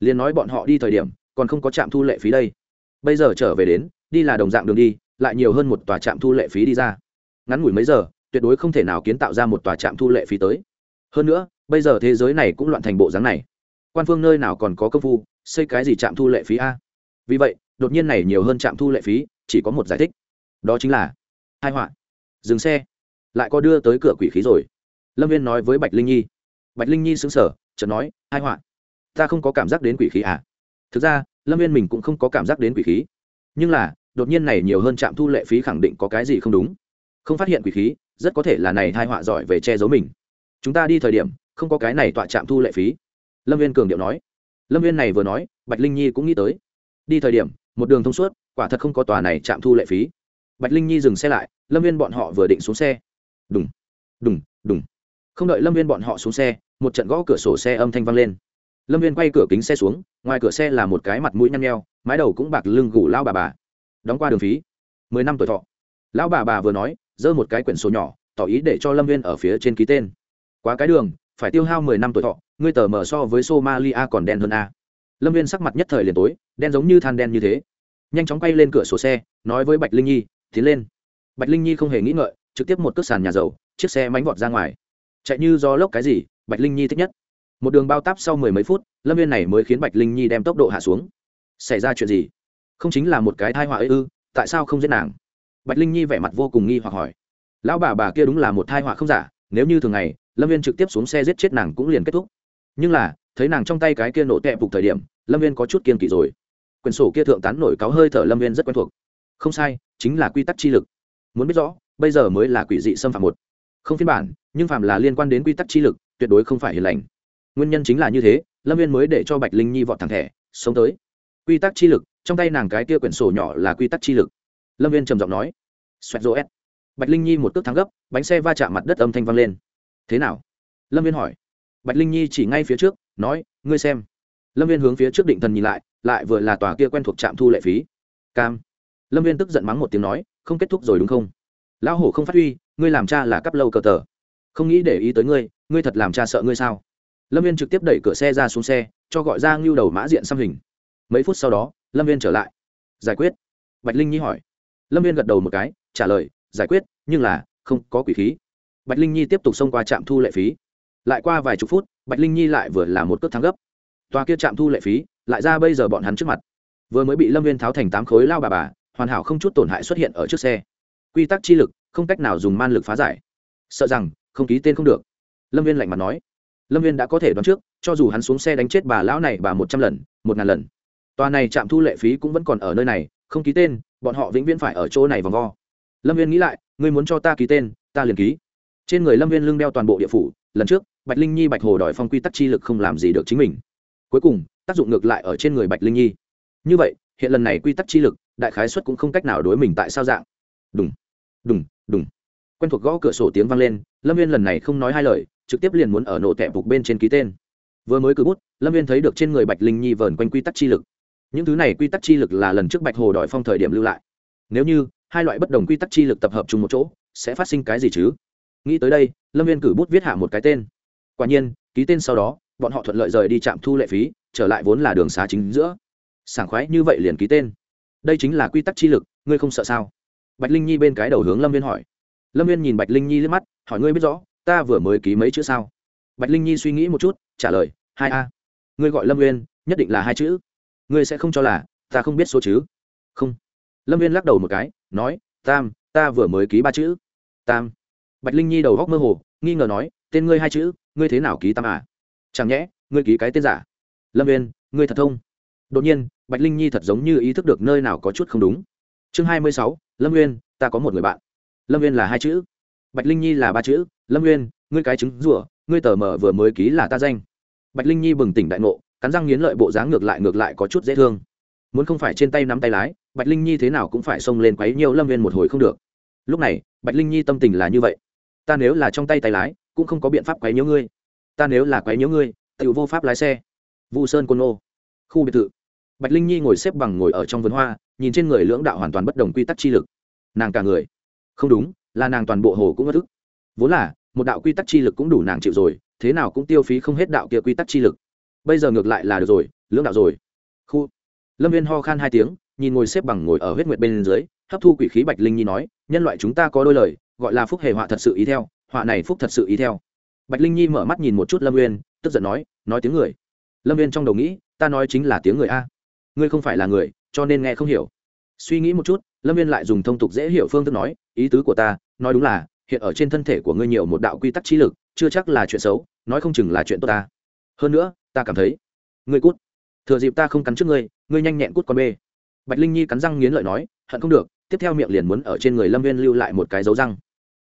Liền nói bọn họ đi thời điểm, còn không có trạm thu lệ phí đây. Bây giờ trở về đến, đi là đồng dạng đường đi, lại nhiều hơn một tòa trạm thu lệ phí đi ra. Ngắn ngủi mấy giờ, tuyệt đối không thể nào kiến tạo ra một tòa trạm thu lệ phí tới. Hơn nữa, bây giờ thế giới này cũng loạn thành bộ dáng này. Quan phương nơi nào còn có công phu, xây cái gì trạm thu lệ phí a? Vì vậy, đột nhiên này nhiều hơn trạm thu lệ phí, chỉ có một giải thích. Đó chính là hai họa. Dừng xe. Lại có đưa tới cửa quỷ khí rồi. Lâm viên nói với bạch linh nhi. Bạch linh nhi xứng sở chợt nói, hai họa, ta không có cảm giác đến quỷ khí à? Thực ra, lâm viên mình cũng không có cảm giác đến quỷ khí. Nhưng là, đột nhiên này nhiều hơn trạm thu lệ phí khẳng định có cái gì không đúng. Không phát hiện quỷ khí, rất có thể là này hai họa giỏi về che giấu mình. Chúng ta đi thời điểm, không có cái này tọa trạm thu lệ phí. Lâm viên cường điệu nói. Lâm viên này vừa nói, bạch linh nhi cũng nghĩ tới. Đi thời điểm, một đường thông suốt, quả thật không có tòa này trạm thu lệ phí bạch linh nhi dừng xe lại, lâm viên bọn họ vừa định xuống xe. Đúng đúng đúng không đợi lâm viên bọn họ xuống xe, một trận gõ cửa sổ xe âm thanh vang lên. Lâm viên quay cửa kính xe xuống, ngoài cửa xe là một cái mặt mũi nhăn nheo, mái đầu cũng bạc lưng gù lao bà bà. Đóng qua đường phí. Mười năm tuổi thọ. Lão bà bà vừa nói, giơ một cái quyển sổ nhỏ, tỏ ý để cho lâm viên ở phía trên ký tên. Quá cái đường, phải tiêu hao mười năm tuổi thọ, ngươi tờ mở so với somalia còn đen hơn a. Lâm viên sắc mặt nhất thời liền tối, đen giống như than đen như thế. Nhanh chóng quay lên cửa sổ xe, nói với bạch linh nhi tiến lên. Bạch linh nhi không hề nghĩ ngợi, trực tiếp một cước sàn nhà dầu, chiếc xe mánh vọt ra ngoài. Chạy như do lốc cái gì, bạch linh nhi thích nhất. Một đường bao táp sau mười mấy phút, lâm viên này mới khiến bạch linh nhi đem tốc độ hạ xuống. Xảy ra chuyện gì? Không chính là một cái thai họa ư, tại sao không giết nàng? Bạch linh nhi vẻ mặt vô cùng nghi hoặc hỏi. Lão bà bà kia đúng là một thai họa không giả, nếu như thường ngày, lâm viên trực tiếp xuống xe giết chết nàng cũng liền kết thúc. Nhưng là, thấy nàng trong tay cái kia nổ tẹp phục thời điểm, lâm viên có chút kiên kỵ rồi. Quyển sổ kia thượng tán nổi cáo hơi thở lâm viên rất quen thuộc. Không sai chính là quy tắc chi lực. Muốn biết rõ, bây giờ mới là quỷ dị xâm phạm một. Không phiên bản, nhưng phạm là liên quan đến quy tắc chi lực, tuyệt đối không phải hiền lành. Nguyên nhân chính là như thế, lâm viên mới để cho bạch linh nhi vọt thẳng thẻ, sống tới. Quy tắc chi lực, trong tay nàng cái kia quyển sổ nhỏ là quy tắc chi lực. Lâm viên trầm giọng nói, xoẹt rô s bạch linh nhi một cước thắng gấp, bánh xe va chạm mặt đất âm thanh vang lên. Thế nào? Lâm viên hỏi. Bạch linh nhi chỉ ngay phía trước, nói, ngươi xem. Lâm viên hướng phía trước định thần nhìn lại lại vừa là tòa kia quen thuộc trạm thu lệ phí. Cam lâm viên tức giận mắng một tiếng nói, không kết thúc rồi đúng không? Lão hổ không phát huy, ngươi làm cha là cắp lâu cờ tờ. Không nghĩ để ý tới ngươi ngươi thật làm cha sợ ngươi sao? Lâm viên trực tiếp đẩy cửa xe ra xuống xe, cho gọi ra ngưu đầu mã diện xăm hình. Mấy phút sau đó, lâm viên trở lại. Giải quyết. Bạch linh nhi hỏi. Lâm viên gật đầu một cái, trả lời, giải quyết, nhưng là, không có quỷ khí. Bạch linh nhi tiếp tục xông qua trạm thu lệ phí. Lại qua vài chục phút, bạch linh nhi lại vừa là một cước thắng gấp. Tòa kia trạm thu lệ phí, lại ra bây giờ bọn hắn trước mặt. Vừa mới bị lâm viên tháo thành tám khối lao bà bà hoàn hảo không chút tổn hại xuất hiện ở trước xe. Quy tắc chi lực, không cách nào dùng man lực phá giải. Sợ rằng, không ký tên không được. Lâm viên lạnh mặt nói. Lâm viên đã có thể đoán trước, cho dù hắn xuống xe đánh chết bà lão này bà một trăm lần, một ngàn lần, tòa này trạm thu lệ phí cũng vẫn còn ở nơi này, không ký tên, bọn họ vĩnh viễn phải ở chỗ này vòng vo. Lâm viên nghĩ lại, ngươi muốn cho ta ký tên, ta liền ký. Trên người lâm viên lưng đeo toàn bộ địa phủ, lần trước, bạch linh nhi, bạch hồ đòi phong quy tắc chi lực không làm gì được chính mình. Cuối cùng, tác dụng ngược lại ở trên người bạch linh nhi. Như vậy hiện lần này quy tắc chi lực, đại khái xuất cũng không cách nào đối mình tại sao dạng. Đúng đúng đúng quen thuộc gõ cửa sổ tiếng vang lên, lâm viên lần này không nói hai lời, trực tiếp liền muốn ở nổ tẹp phục bên trên ký tên. Vừa mới cử bút, lâm viên thấy được trên người bạch linh nhi vờn quanh quy tắc chi lực. Những thứ này quy tắc chi lực là lần trước bạch hồ đòi phong thời điểm lưu lại. Nếu như hai loại bất đồng quy tắc chi lực tập hợp chung một chỗ, sẽ phát sinh cái gì chứ? Nghĩ tới đây, lâm viên cử bút viết hạ một cái tên. Quả nhiên, ký tên sau đó, bọn họ thuận lợi rời đi trạm thu lệ phí, trở lại vốn là đường xá chính giữa sảng khoái như vậy liền ký tên. Đây chính là quy tắc chi lực, ngươi không sợ sao? Bạch linh nhi bên cái đầu hướng lâm viên hỏi. Lâm viên nhìn bạch linh nhi liếc mắt, hỏi ngươi biết rõ, ta vừa mới ký mấy chữ sao? Bạch linh nhi suy nghĩ một chút, trả lời, hai a. Ngươi gọi lâm viên, nhất định là hai chữ. Ngươi sẽ không cho là, ta không biết số chứ không. Lâm viên lắc đầu một cái, nói, tam, ta vừa mới ký ba chữ. Tam. Bạch linh nhi đầu góc mơ hồ, nghi ngờ nói, tên ngươi hai chữ, ngươi thế nào ký tam à? Chẳng nhẽ, ngươi ký cái tên giả? Lâm viên, ngươi thật thông đột nhiên, bạch linh nhi thật giống như ý thức được nơi nào có chút không đúng. Chương hai mươi sáu, lâm nguyên ta có một người bạn. Lâm nguyên là hai chữ. Bạch linh nhi là ba chữ. Lâm nguyên ngươi cái trứng rủa ngươi tờ mờ vừa mới ký là ta danh. Bạch linh nhi bừng tỉnh đại ngộ, cắn răng nghiến lợi bộ dáng ngược lại ngược lại có chút dễ thương. Muốn không phải trên tay nắm tay lái, bạch linh nhi thế nào cũng phải xông lên quấy nhiều lâm viên một hồi không được. Lúc này, bạch linh nhi tâm tình là như vậy. Ta nếu là trong tay tay lái, cũng không có biện pháp quấy nhiễu ngươi. Ta nếu là quấy nhiễu ngươi tự vô pháp lái xe. Vu sơn côn ô khu biệt thự bạch linh nhi ngồi xếp bằng ngồi ở trong vườn hoa, nhìn trên người lưỡng đạo hoàn toàn bất đồng quy tắc chi lực. Nàng cả người. Không đúng, là nàng toàn bộ hồ cũng ngất thức vốn là, một đạo quy tắc chi lực cũng đủ nàng chịu rồi, thế nào cũng tiêu phí không hết đạo kia quy tắc chi lực. Bây giờ ngược lại là được rồi, lưỡng đạo rồi. Khu. Lâm viên ho khan hai tiếng, nhìn ngồi xếp bằng ngồi ở huyết nguyệt bên dưới, hấp thu quỷ khí bạch linh nhi nói, nhân loại chúng ta có đôi lời, gọi là phúc hề họa thật sự ý theo, họa này phúc thật sự ý theo. Bạch linh nhi mở mắt nhìn một chút lâm uyên tức giận nói nói tiếng người. Lâm uyên trong đầu nghĩ, ta nói chính là tiếng người a ngươi không phải là người, cho nên nghe không hiểu. Suy nghĩ một chút, lâm viên lại dùng thông tục dễ hiểu phương thức nói, ý tứ của ta, nói đúng là, hiện ở trên thân thể của ngươi nhiều một đạo quy tắc trí lực, chưa chắc là chuyện xấu, nói không chừng là chuyện tốt ta. Hơn nữa, ta cảm thấy, ngươi cút. Thừa dịp ta không cắn trước ngươi ngươi nhanh nhẹn cút con bê. Bạch linh nhi cắn răng nghiến lợi nói, hận không được, tiếp theo miệng liền muốn ở trên người lâm viên lưu lại một cái dấu răng.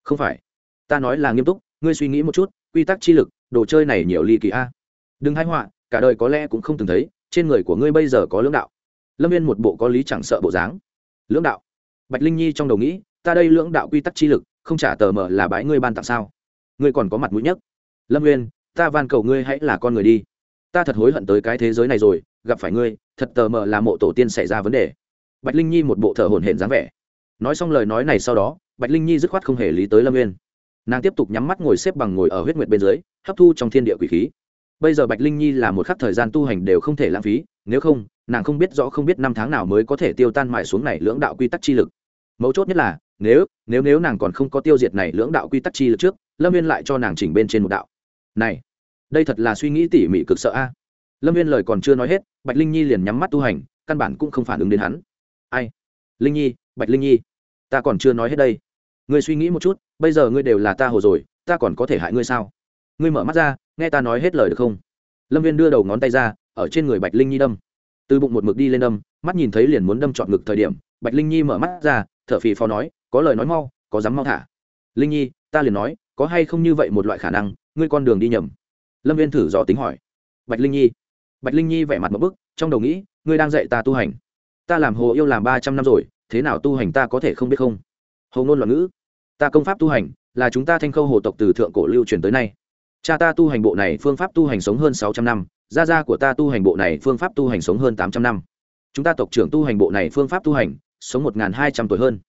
Không phải. Ta nói là nghiêm túc, ngươi suy nghĩ một chút, quy tắc chi lực, đồ chơi này nhiều ly kỳ a. Đừng hái họa, cả đời có lẽ cũng không từng thấy trên người của ngươi bây giờ có lưỡng đạo. Lâm viên một bộ có lý chẳng sợ bộ dáng. Lưỡng đạo? Bạch linh nhi trong đầu nghĩ, ta đây lưỡng đạo quy tắc chi lực, không trả tờ mờ là bái ngươi ban tặng sao? Ngươi còn có mặt mũi nhất. Lâm viên, ta van cầu ngươi hãy là con người đi. Ta thật hối hận tới cái thế giới này rồi, gặp phải ngươi, thật tờ mờ là mộ tổ tiên xảy ra vấn đề. Bạch linh nhi một bộ thở hổn hển dáng vẻ. Nói xong lời nói này sau đó, bạch linh nhi dứt khoát không hề lý tới lâm viên. Nàng tiếp tục nhắm mắt ngồi xếp bằng ngồi ở huyết nguyệt bên dưới, hấp thu trong thiên địa quỷ khí bây giờ bạch linh nhi là một khắc thời gian tu hành đều không thể lãng phí, nếu không, nàng không biết rõ không biết năm tháng nào mới có thể tiêu tan mại xuống này lưỡng đạo quy tắc chi lực. Mấu chốt nhất là, nếu nếu nếu nàng còn không có tiêu diệt này lưỡng đạo quy tắc chi lực trước, lâm viên lại cho nàng chỉnh bên trên một đạo. Này, đây thật là suy nghĩ tỉ mỉ cực sợ a. Lâm viên lời còn chưa nói hết, bạch linh nhi liền nhắm mắt tu hành, căn bản cũng không phản ứng đến hắn. Ai? Linh nhi, bạch linh nhi, ta còn chưa nói hết đây. Ngươi suy nghĩ một chút, bây giờ ngươi đều là ta hồ rồi, ta còn có thể hại ngươi sao? Ngươi mở mắt ra, nghe ta nói hết lời được không? Lâm viên đưa đầu ngón tay ra, ở trên người bạch linh nhi đâm. Từ bụng một mực đi lên đâm, mắt nhìn thấy liền muốn đâm chọn ngực thời điểm, bạch linh nhi mở mắt ra, thở phì phò nói, có lời nói mau, có dám mau thả. Linh nhi, ta liền nói, có hay không như vậy một loại khả năng, ngươi con đường đi nhầm. Lâm viên thử dò tính hỏi. Bạch linh nhi. Bạch linh nhi vẻ mặt một bức, trong đầu nghĩ, ngươi đang dạy ta tu hành. Ta làm hồ yêu làm ba trăm năm rồi, thế nào tu hành ta có thể không biết không? Hầu ngôn loạn ngữ. Ta công pháp tu hành, là chúng ta thanh khâu hồ tộc từ thượng cổ lưu truyền tới nay cha ta tu hành bộ này phương pháp tu hành sống hơn sáu trăm năm, gia gia của ta tu hành bộ này phương pháp tu hành sống hơn tám trăm năm. Chúng ta tộc trưởng tu hành bộ này phương pháp tu hành, sống một hai trăm tuổi hơn.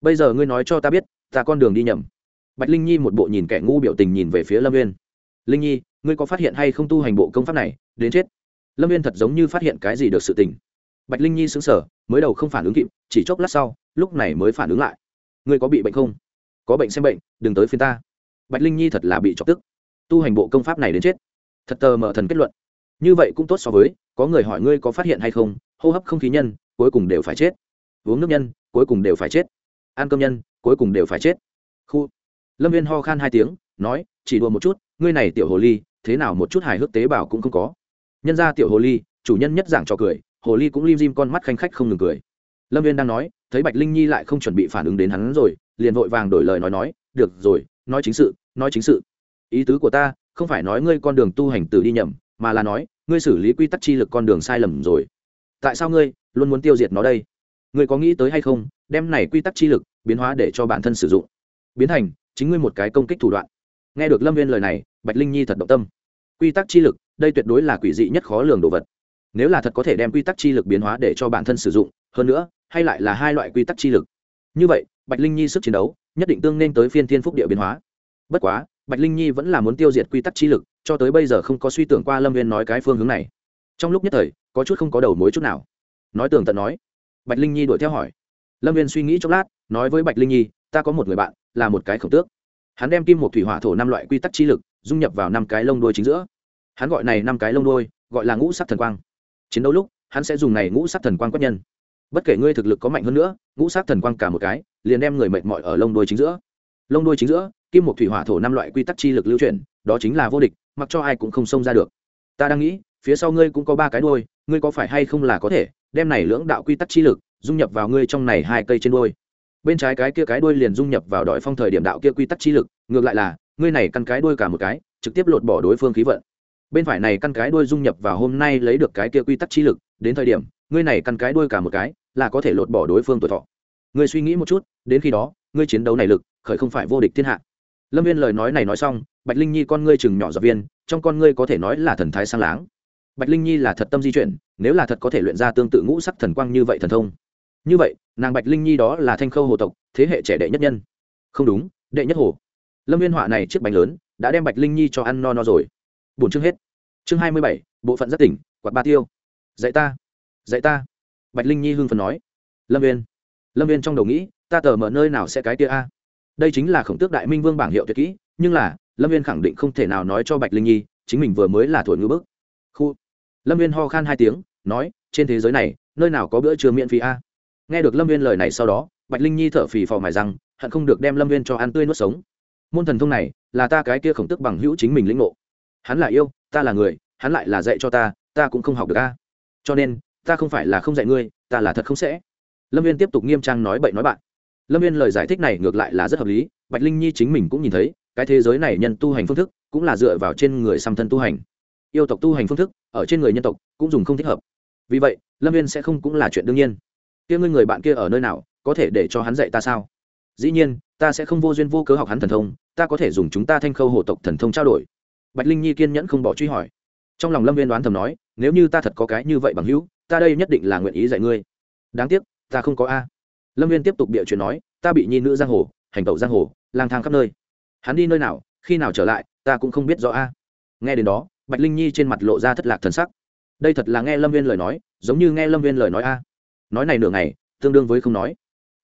Bây giờ ngươi nói cho ta biết, ta con đường đi nhầm. Bạch linh nhi một bộ nhìn kẻ ngu biểu tình nhìn về phía lâm viên linh nhi, ngươi có phát hiện hay không tu hành bộ công pháp này, đến chết. Lâm viên thật giống như phát hiện cái gì được sự tình. Bạch linh nhi xứng sở mới đầu không phản ứng kịp, chỉ chốc lát sau, lúc này mới phản ứng lại. Ngươi có bị bệnh không? Có bệnh xem bệnh, đừng tới phiên ta. Bạch linh nhi thật là bị chọc tức tu hành bộ công pháp này đến chết. Thật tờ mở thần kết luận. Như vậy cũng tốt so với, có người hỏi ngươi có phát hiện hay không, hô hấp không khí nhân, cuối cùng đều phải chết. Uống nước nhân, cuối cùng đều phải chết. Ăn cơm nhân, cuối cùng đều phải chết. Khu. Lâm viên ho khan hai tiếng, nói, chỉ đùa một chút, ngươi này tiểu hồ ly, thế nào một chút hài hước tế bào cũng không có. Nhân ra tiểu hồ ly, chủ nhân nhất giảng cho cười, hồ ly cũng lim dim con mắt khanh khách không ngừng cười. Lâm viên đang nói, thấy bạch linh nhi lại không chuẩn bị phản ứng đến hắn rồi, liền vội vàng đổi lời nói nói, được rồi, nói chính sự, nói chính sự ý tứ của ta, không phải nói ngươi con đường tu hành từ đi nhầm, mà là nói, ngươi xử lý quy tắc chi lực con đường sai lầm rồi. Tại sao ngươi luôn muốn tiêu diệt nó đây? Ngươi có nghĩ tới hay không, đem này quy tắc chi lực biến hóa để cho bản thân sử dụng? Biến thành chính ngươi một cái công kích thủ đoạn. Nghe được lâm viên lời này, bạch linh nhi thật động tâm. Quy tắc chi lực, đây tuyệt đối là quỷ dị nhất khó lường đồ vật. Nếu là thật có thể đem quy tắc chi lực biến hóa để cho bản thân sử dụng, hơn nữa, hay lại là hai loại quy tắc chi lực. Như vậy, bạch linh nhi sức chiến đấu, nhất định tương nên tới phiên thiên phúc địa biến hóa. Bất quá bạch linh nhi vẫn là muốn tiêu diệt quy tắc chi lực, cho tới bây giờ không có suy tưởng qua lâm viên nói cái phương hướng này. Trong lúc nhất thời, có chút không có đầu mối chút nào. Nói tường tận nói. Bạch linh nhi đuổi theo hỏi. Lâm viên suy nghĩ chốc lát, nói với bạch linh nhi, ta có một người bạn, là một cái khổng tước. Hắn đem kim một thủy hỏa thổ năm loại quy tắc chi lực dung nhập vào năm cái lông đuôi chính giữa. Hắn gọi này năm cái lông đuôi, gọi là ngũ sắc thần quang. Chiến đấu lúc, hắn sẽ dùng này ngũ sắc thần quang quét nhân. Bất kể ngươi thực lực có mạnh hơn nữa, ngũ sắc thần quang cả một cái, liền đem người mệt mỏi ở lông đuôi chính giữa. Lông đuôi chính giữa kim một thủy hỏa thổ năm loại quy tắc chi lực lưu chuyển, đó chính là vô địch, mặc cho ai cũng không xông ra được. Ta đang nghĩ, phía sau ngươi cũng có ba cái đuôi, ngươi có phải hay không là có thể, đem này lưỡng đạo quy tắc chi lực, dung nhập vào ngươi trong này hai cây trên đuôi. Bên trái cái kia cái đuôi liền dung nhập vào đội phong thời điểm đạo kia quy tắc chi lực, ngược lại là, ngươi này căn cái đuôi cả một cái, trực tiếp lột bỏ đối phương khí vận. Bên phải này căn cái đuôi dung nhập vào hôm nay lấy được cái kia quy tắc chi lực, đến thời điểm, ngươi này căn cái đuôi cả một cái, là có thể lột bỏ đối phương tuổi thọ. Ngươi suy nghĩ một chút, đến khi đó, ngươi chiến đấu này lực, khởi không phải vô địch thiên hạ lâm viên lời nói này nói xong, bạch linh nhi con ngươi chừng nhỏ giọt viên, trong con ngươi có thể nói là thần thái sang láng. Bạch linh nhi là thật tâm di chuyển, nếu là thật có thể luyện ra tương tự ngũ sắc thần quang như vậy thần thông. Như vậy, nàng bạch linh nhi đó là thanh khâu hồ tộc, thế hệ trẻ đệ nhất nhân. Không đúng, đệ nhất hồ. Lâm viên họa này chiếc bánh lớn, đã đem bạch linh nhi cho ăn no no rồi. Bổn chương hết. Chương hai mươi bảy, bộ phận rất tỉnh, quạt ba tiêu. Dạy ta. Dạy ta. Bạch linh nhi hưng phần nói. Lâm viên lâm viên trong đầu nghĩ, ta tờ mở nơi nào sẽ cái tia a? Đây chính là khổng tước đại minh vương bảng hiệu tuyệt kỹ, nhưng là, lâm viên khẳng định không thể nào nói cho bạch linh nhi, chính mình vừa mới là thổi ngư bức. Khu. Lâm viên ho khan hai tiếng, nói, trên thế giới này, nơi nào có bữa trưa miễn phí a? Nghe được lâm viên lời này sau đó, bạch linh nhi thở phì phò mài rằng hận không được đem lâm viên cho ăn tươi nuốt sống. Môn thần thông này, là ta cái kia khổng tức bằng hữu chính mình lĩnh ngộ. Hắn là yêu, ta là người, hắn lại là dạy cho ta ta cũng không học được a. Cho nên, ta không phải là không dạy ngươi, ta là thật không sẽ. Lâm viên tiếp tục nghiêm trang nói bậy nói bạn lâm viên lời giải thích này ngược lại là rất hợp lý, bạch linh nhi chính mình cũng nhìn thấy, cái thế giới này nhân tu hành phương thức cũng là dựa vào trên người xăm thân tu hành. Yêu tộc tu hành phương thức, ở trên người nhân tộc cũng dùng không thích hợp. Vì vậy, lâm viên sẽ không cũng là chuyện đương nhiên. Kia ngươi người bạn kia ở nơi nào, có thể để cho hắn dạy ta sao? Dĩ nhiên, ta sẽ không vô duyên vô cớ học hắn thần thông, ta có thể dùng chúng ta thanh khâu hộ tộc thần thông trao đổi. Bạch linh nhi kiên nhẫn không bỏ truy hỏi. Trong lòng lâm viên đoán thầm nói, nếu như ta thật có cái như vậy bằng hữu, ta đây nhất định là nguyện ý dạy ngươi. Đáng tiếc, ta không có a lâm viên tiếp tục địa chuyện nói, ta bị nhi nữ giang hồ, hành tẩu giang hồ, lang thang khắp nơi. Hắn đi nơi nào, khi nào trở lại, ta cũng không biết rõ a. Nghe đến đó, bạch linh nhi trên mặt lộ ra thất lạc thần sắc. Đây thật là nghe lâm viên lời nói, giống như nghe lâm viên lời nói a. Nói này nửa ngày, tương đương với không nói.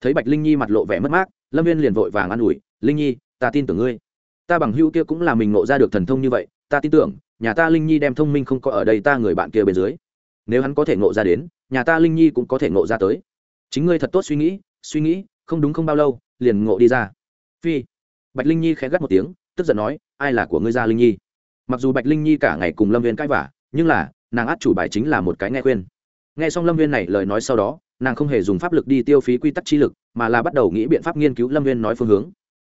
Thấy bạch linh nhi mặt lộ vẻ mất mát, lâm viên liền vội vàng an ủi, linh nhi, ta tin tưởng ngươi. Ta bằng hữu kia cũng là mình ngộ ra được thần thông như vậy, ta tin tưởng, nhà ta linh nhi đem thông minh không có ở đây ta người bạn kia bên dưới. Nếu hắn có thể ngộ ra đến, nhà ta linh nhi cũng có thể ngộ ra tới chính ngươi thật tốt suy nghĩ suy nghĩ, không đúng không bao lâu, liền ngộ đi ra. Phi. Bạch linh nhi khẽ gắt một tiếng, tức giận nói, ai là của ngươi gia linh nhi? Mặc dù bạch linh nhi cả ngày cùng lâm viên cãi vả nhưng là, nàng át chủ bài chính là một cái nghe khuyên. Nghe xong lâm viên này lời nói sau đó, nàng không hề dùng pháp lực đi tiêu phí quy tắc chi lực, mà là bắt đầu nghĩ biện pháp nghiên cứu lâm viên nói phương hướng.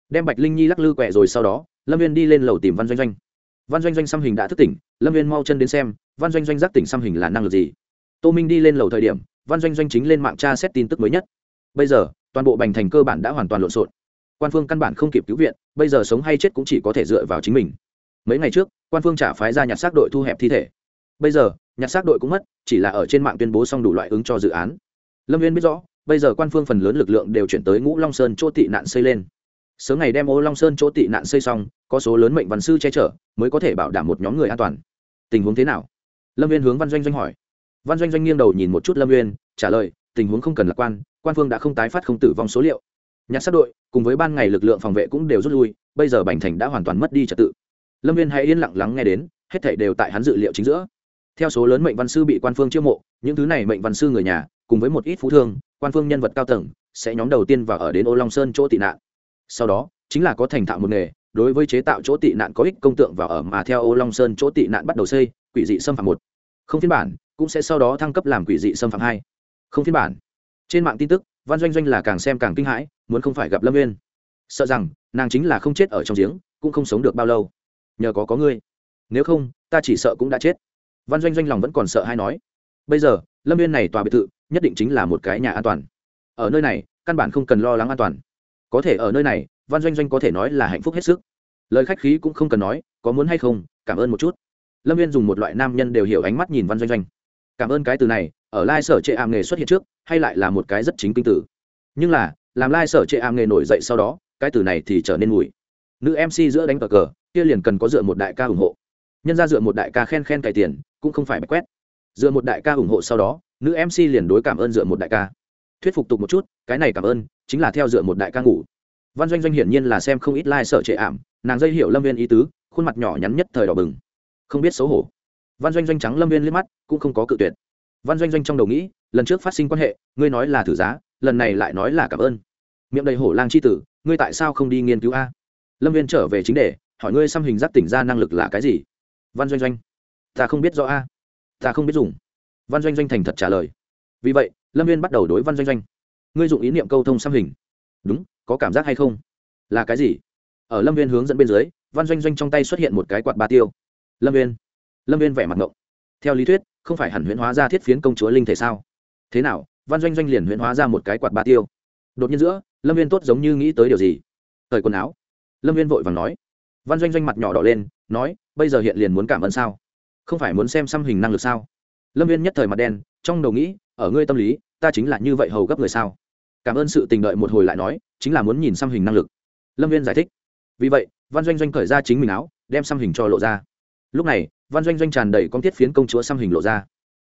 Đem bạch linh nhi lắc lư quẹ rồi sau đó, lâm viên đi lên lầu tìm văn doanh doanh. Văn doanh doanh xăm hình đã thức tỉnh, lâm viên mau chân đến xem, văn doanh doanh giác tỉnh xăm hình là năng lực gì. Tô minh đi lên lầu thời điểm văn doanh doanh chính lên mạng tra xét tin tức mới nhất. Bây giờ, toàn bộ bành thành cơ bản đã hoàn toàn lộn xộn. Quan phương căn bản không kịp cứu viện, bây giờ sống hay chết cũng chỉ có thể dựa vào chính mình. Mấy ngày trước, quan phương trả phái ra nhặt xác đội thu hẹp thi thể. Bây giờ, nhặt xác đội cũng mất, chỉ là ở trên mạng tuyên bố xong đủ loại ứng cho dự án. Lâm viên biết rõ, bây giờ quan phương phần lớn lực lượng đều chuyển tới ngũ long sơn chỗ tị nạn xây lên. Sớm ngày đem ô long sơn chỗ tị nạn xây xong, có số lớn mệnh văn sư che chở, mới có thể bảo đảm một nhóm người an toàn. Tình huống thế nào? Lâm viên hướng văn doanh doanh hỏi văn doanh doanh nghiêng đầu nhìn một chút lâm Nguyên, trả lời tình huống không cần lạc quan quan phương đã không tái phát không tử vong số liệu. Nhạc sát đội cùng với ban ngày lực lượng phòng vệ cũng đều rút lui bây giờ bành thành đã hoàn toàn mất đi trật tự. Lâm viên hãy yên lặng lắng nghe đến hết thảy đều tại hắn dự liệu chính giữa. Theo số lớn mệnh văn sư bị quan phương chiêu mộ những thứ này mệnh văn sư người nhà cùng với một ít phú thương quan phương nhân vật cao tầng sẽ nhóm đầu tiên vào ở đến ô long sơn chỗ tị nạn. Sau đó chính là có thành thạo một nghề đối với chế tạo chỗ tị nạn có ích công tượng vào ở mà theo ô long sơn chỗ tị nạn bắt đầu xây quỷ dị xâm phạm một. Không phiên bản cũng sẽ sau đó thăng cấp làm quỷ dị xâm phạm hai. Không phiên bản. Trên mạng tin tức, văn doanh doanh là càng xem càng kinh hãi, muốn không phải gặp lâm viên sợ rằng, nàng chính là không chết ở trong giếng, cũng không sống được bao lâu. Nhờ có có ngươi. Nếu không, ta chỉ sợ cũng đã chết. Văn doanh doanh lòng vẫn còn sợ hay nói. Bây giờ, lâm viên này tòa biệt thự, nhất định chính là một cái nhà an toàn. Ở nơi này, căn bản không cần lo lắng an toàn. Có thể ở nơi này, văn doanh doanh có thể nói là hạnh phúc hết sức. Lời khách khí cũng không cần nói, có muốn hay không, cảm ơn một chút. Lâm viên dùng một loại nam nhân đều hiểu ánh mắt nhìn văn doanh doanh cảm ơn cái từ này, ở lai sở trệ ảm nghề xuất hiện trước, hay lại là một cái rất chính kinh tử nhưng là, làm lai sở trệ ảm nghề nổi dậy sau đó, cái từ này thì trở nên mùi. Nữ mc giữa đánh cờ cờ, kia liền cần có dựa một đại ca ủng hộ. Nhân ra dựa một đại ca khen khen cày tiền, cũng không phải bạch quét. Dựa một đại ca ủng hộ sau đó, nữ mc liền đối cảm ơn dựa một đại ca. Thuyết phục tục một chút, cái này cảm ơn, chính là theo dựa một đại ca ngủ. Văn doanh doanh hiển nhiên là xem không ít lai、like、sợ trệ ảm nàng dây hiểu lâm viên ý tứ, khuôn mặt nhỏ nhắn nhất thời đỏ bừng. Không biết xấu hổ văn doanh doanh trắng lâm viên liếc mắt, cũng không có cự tuyệt. Văn doanh doanh trong đầu nghĩ, lần trước phát sinh quan hệ, ngươi nói là thử giá, lần này lại nói là cảm ơn. Miệng đầy hổ lang c h i tử, ngươi tại sao không đi nghiên cứu a? Lâm viên trở về chính đề, hỏi ngươi xăm hình giáp tỉnh ra năng lực là cái gì? Văn doanh doanh, ta không biết rõ a. Ta không biết dùng. Văn doanh doanh thành thật trả lời. Vì vậy, lâm viên bắt đầu đối văn doanh doanh. Ngươi dụng ý niệm câu thông xăm hình. Đúng, có cảm giác hay không? Là cái gì? Ở lâm viên hướng dẫn bên dưới, văn doanh doanh trong tay xuất hiện một cái quạt ba tiêu. Lâm viên lâm viên vẻ mặt ngộng. Theo lý thuyết, không phải hẳn huyễn hóa ra thiết phiến công chúa linh thể sao? Thế nào, văn doanh doanh liền huyễn hóa ra một cái quạt ba tiêu? Đột nhiên giữa, lâm viên tốt giống như nghĩ tới điều gì? Thời quần áo. Lâm viên vội vàng nói. Văn doanh doanh mặt nhỏ đỏ lên, nói, bây giờ hiện liền muốn cảm ơn sao? Không phải muốn xem xăm hình năng lực sao? Lâm viên nhất thời mặt đen, trong đầu nghĩ, ở ngươi tâm lý, ta chính là như vậy hầu gấp người sao? Cảm ơn sự tình đợi một hồi lại nói, chính là muốn nhìn xăm hình năng lực. Lâm viên giải thích. Vì vậy, văn doanh doanh cởi ra chính mình áo, đem xăm hình cho lộ ra lúc này, văn doanh doanh tràn đầy con thiết phiến công chúa xăm hình lộ ra.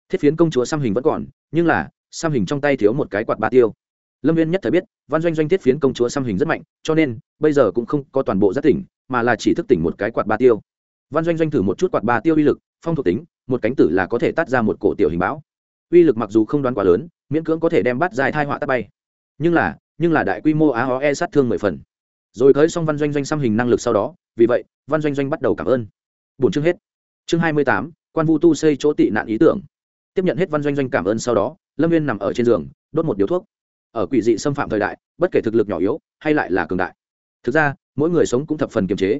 Thiết phiến công chúa xăm hình vẫn còn, nhưng là xăm hình trong tay thiếu một cái quạt ba tiêu. Lâm viên nhất thời biết, văn doanh doanh thiết phiến công chúa xăm hình rất mạnh, cho nên, bây giờ cũng không có toàn bộ giác tỉnh, mà là chỉ thức tỉnh một cái quạt ba tiêu. Văn doanh doanh thử một chút quạt ba tiêu uy lực, phong thuộc tính, một cánh tử là có thể tắt ra một cổ tiểu hình bão. Uy lực mặc dù không đoán quá lớn, miễn cưỡng có thể đem bắt dài thai họa tắt bay. Nhưng là nhưng là đại quy mô á ho e sát thương mười phần. Rồi tới xong văn doanh doanh xăm hình năng lực sau đó, vì vậy, văn doanh doanh bắt đầu cảm ơn bốn chương hết. Chương hai mươi tám, quan vu tu xây chỗ tị nạn ý tưởng. Tiếp nhận hết văn doanh doanh cảm ơn sau đó, lâm viên nằm ở trên giường, đốt một điếu thuốc. Ở quỷ dị xâm phạm thời đại, bất kể thực lực nhỏ yếu hay lại là cường đại. Thực ra, mỗi người sống cũng thập phần kiềm chế.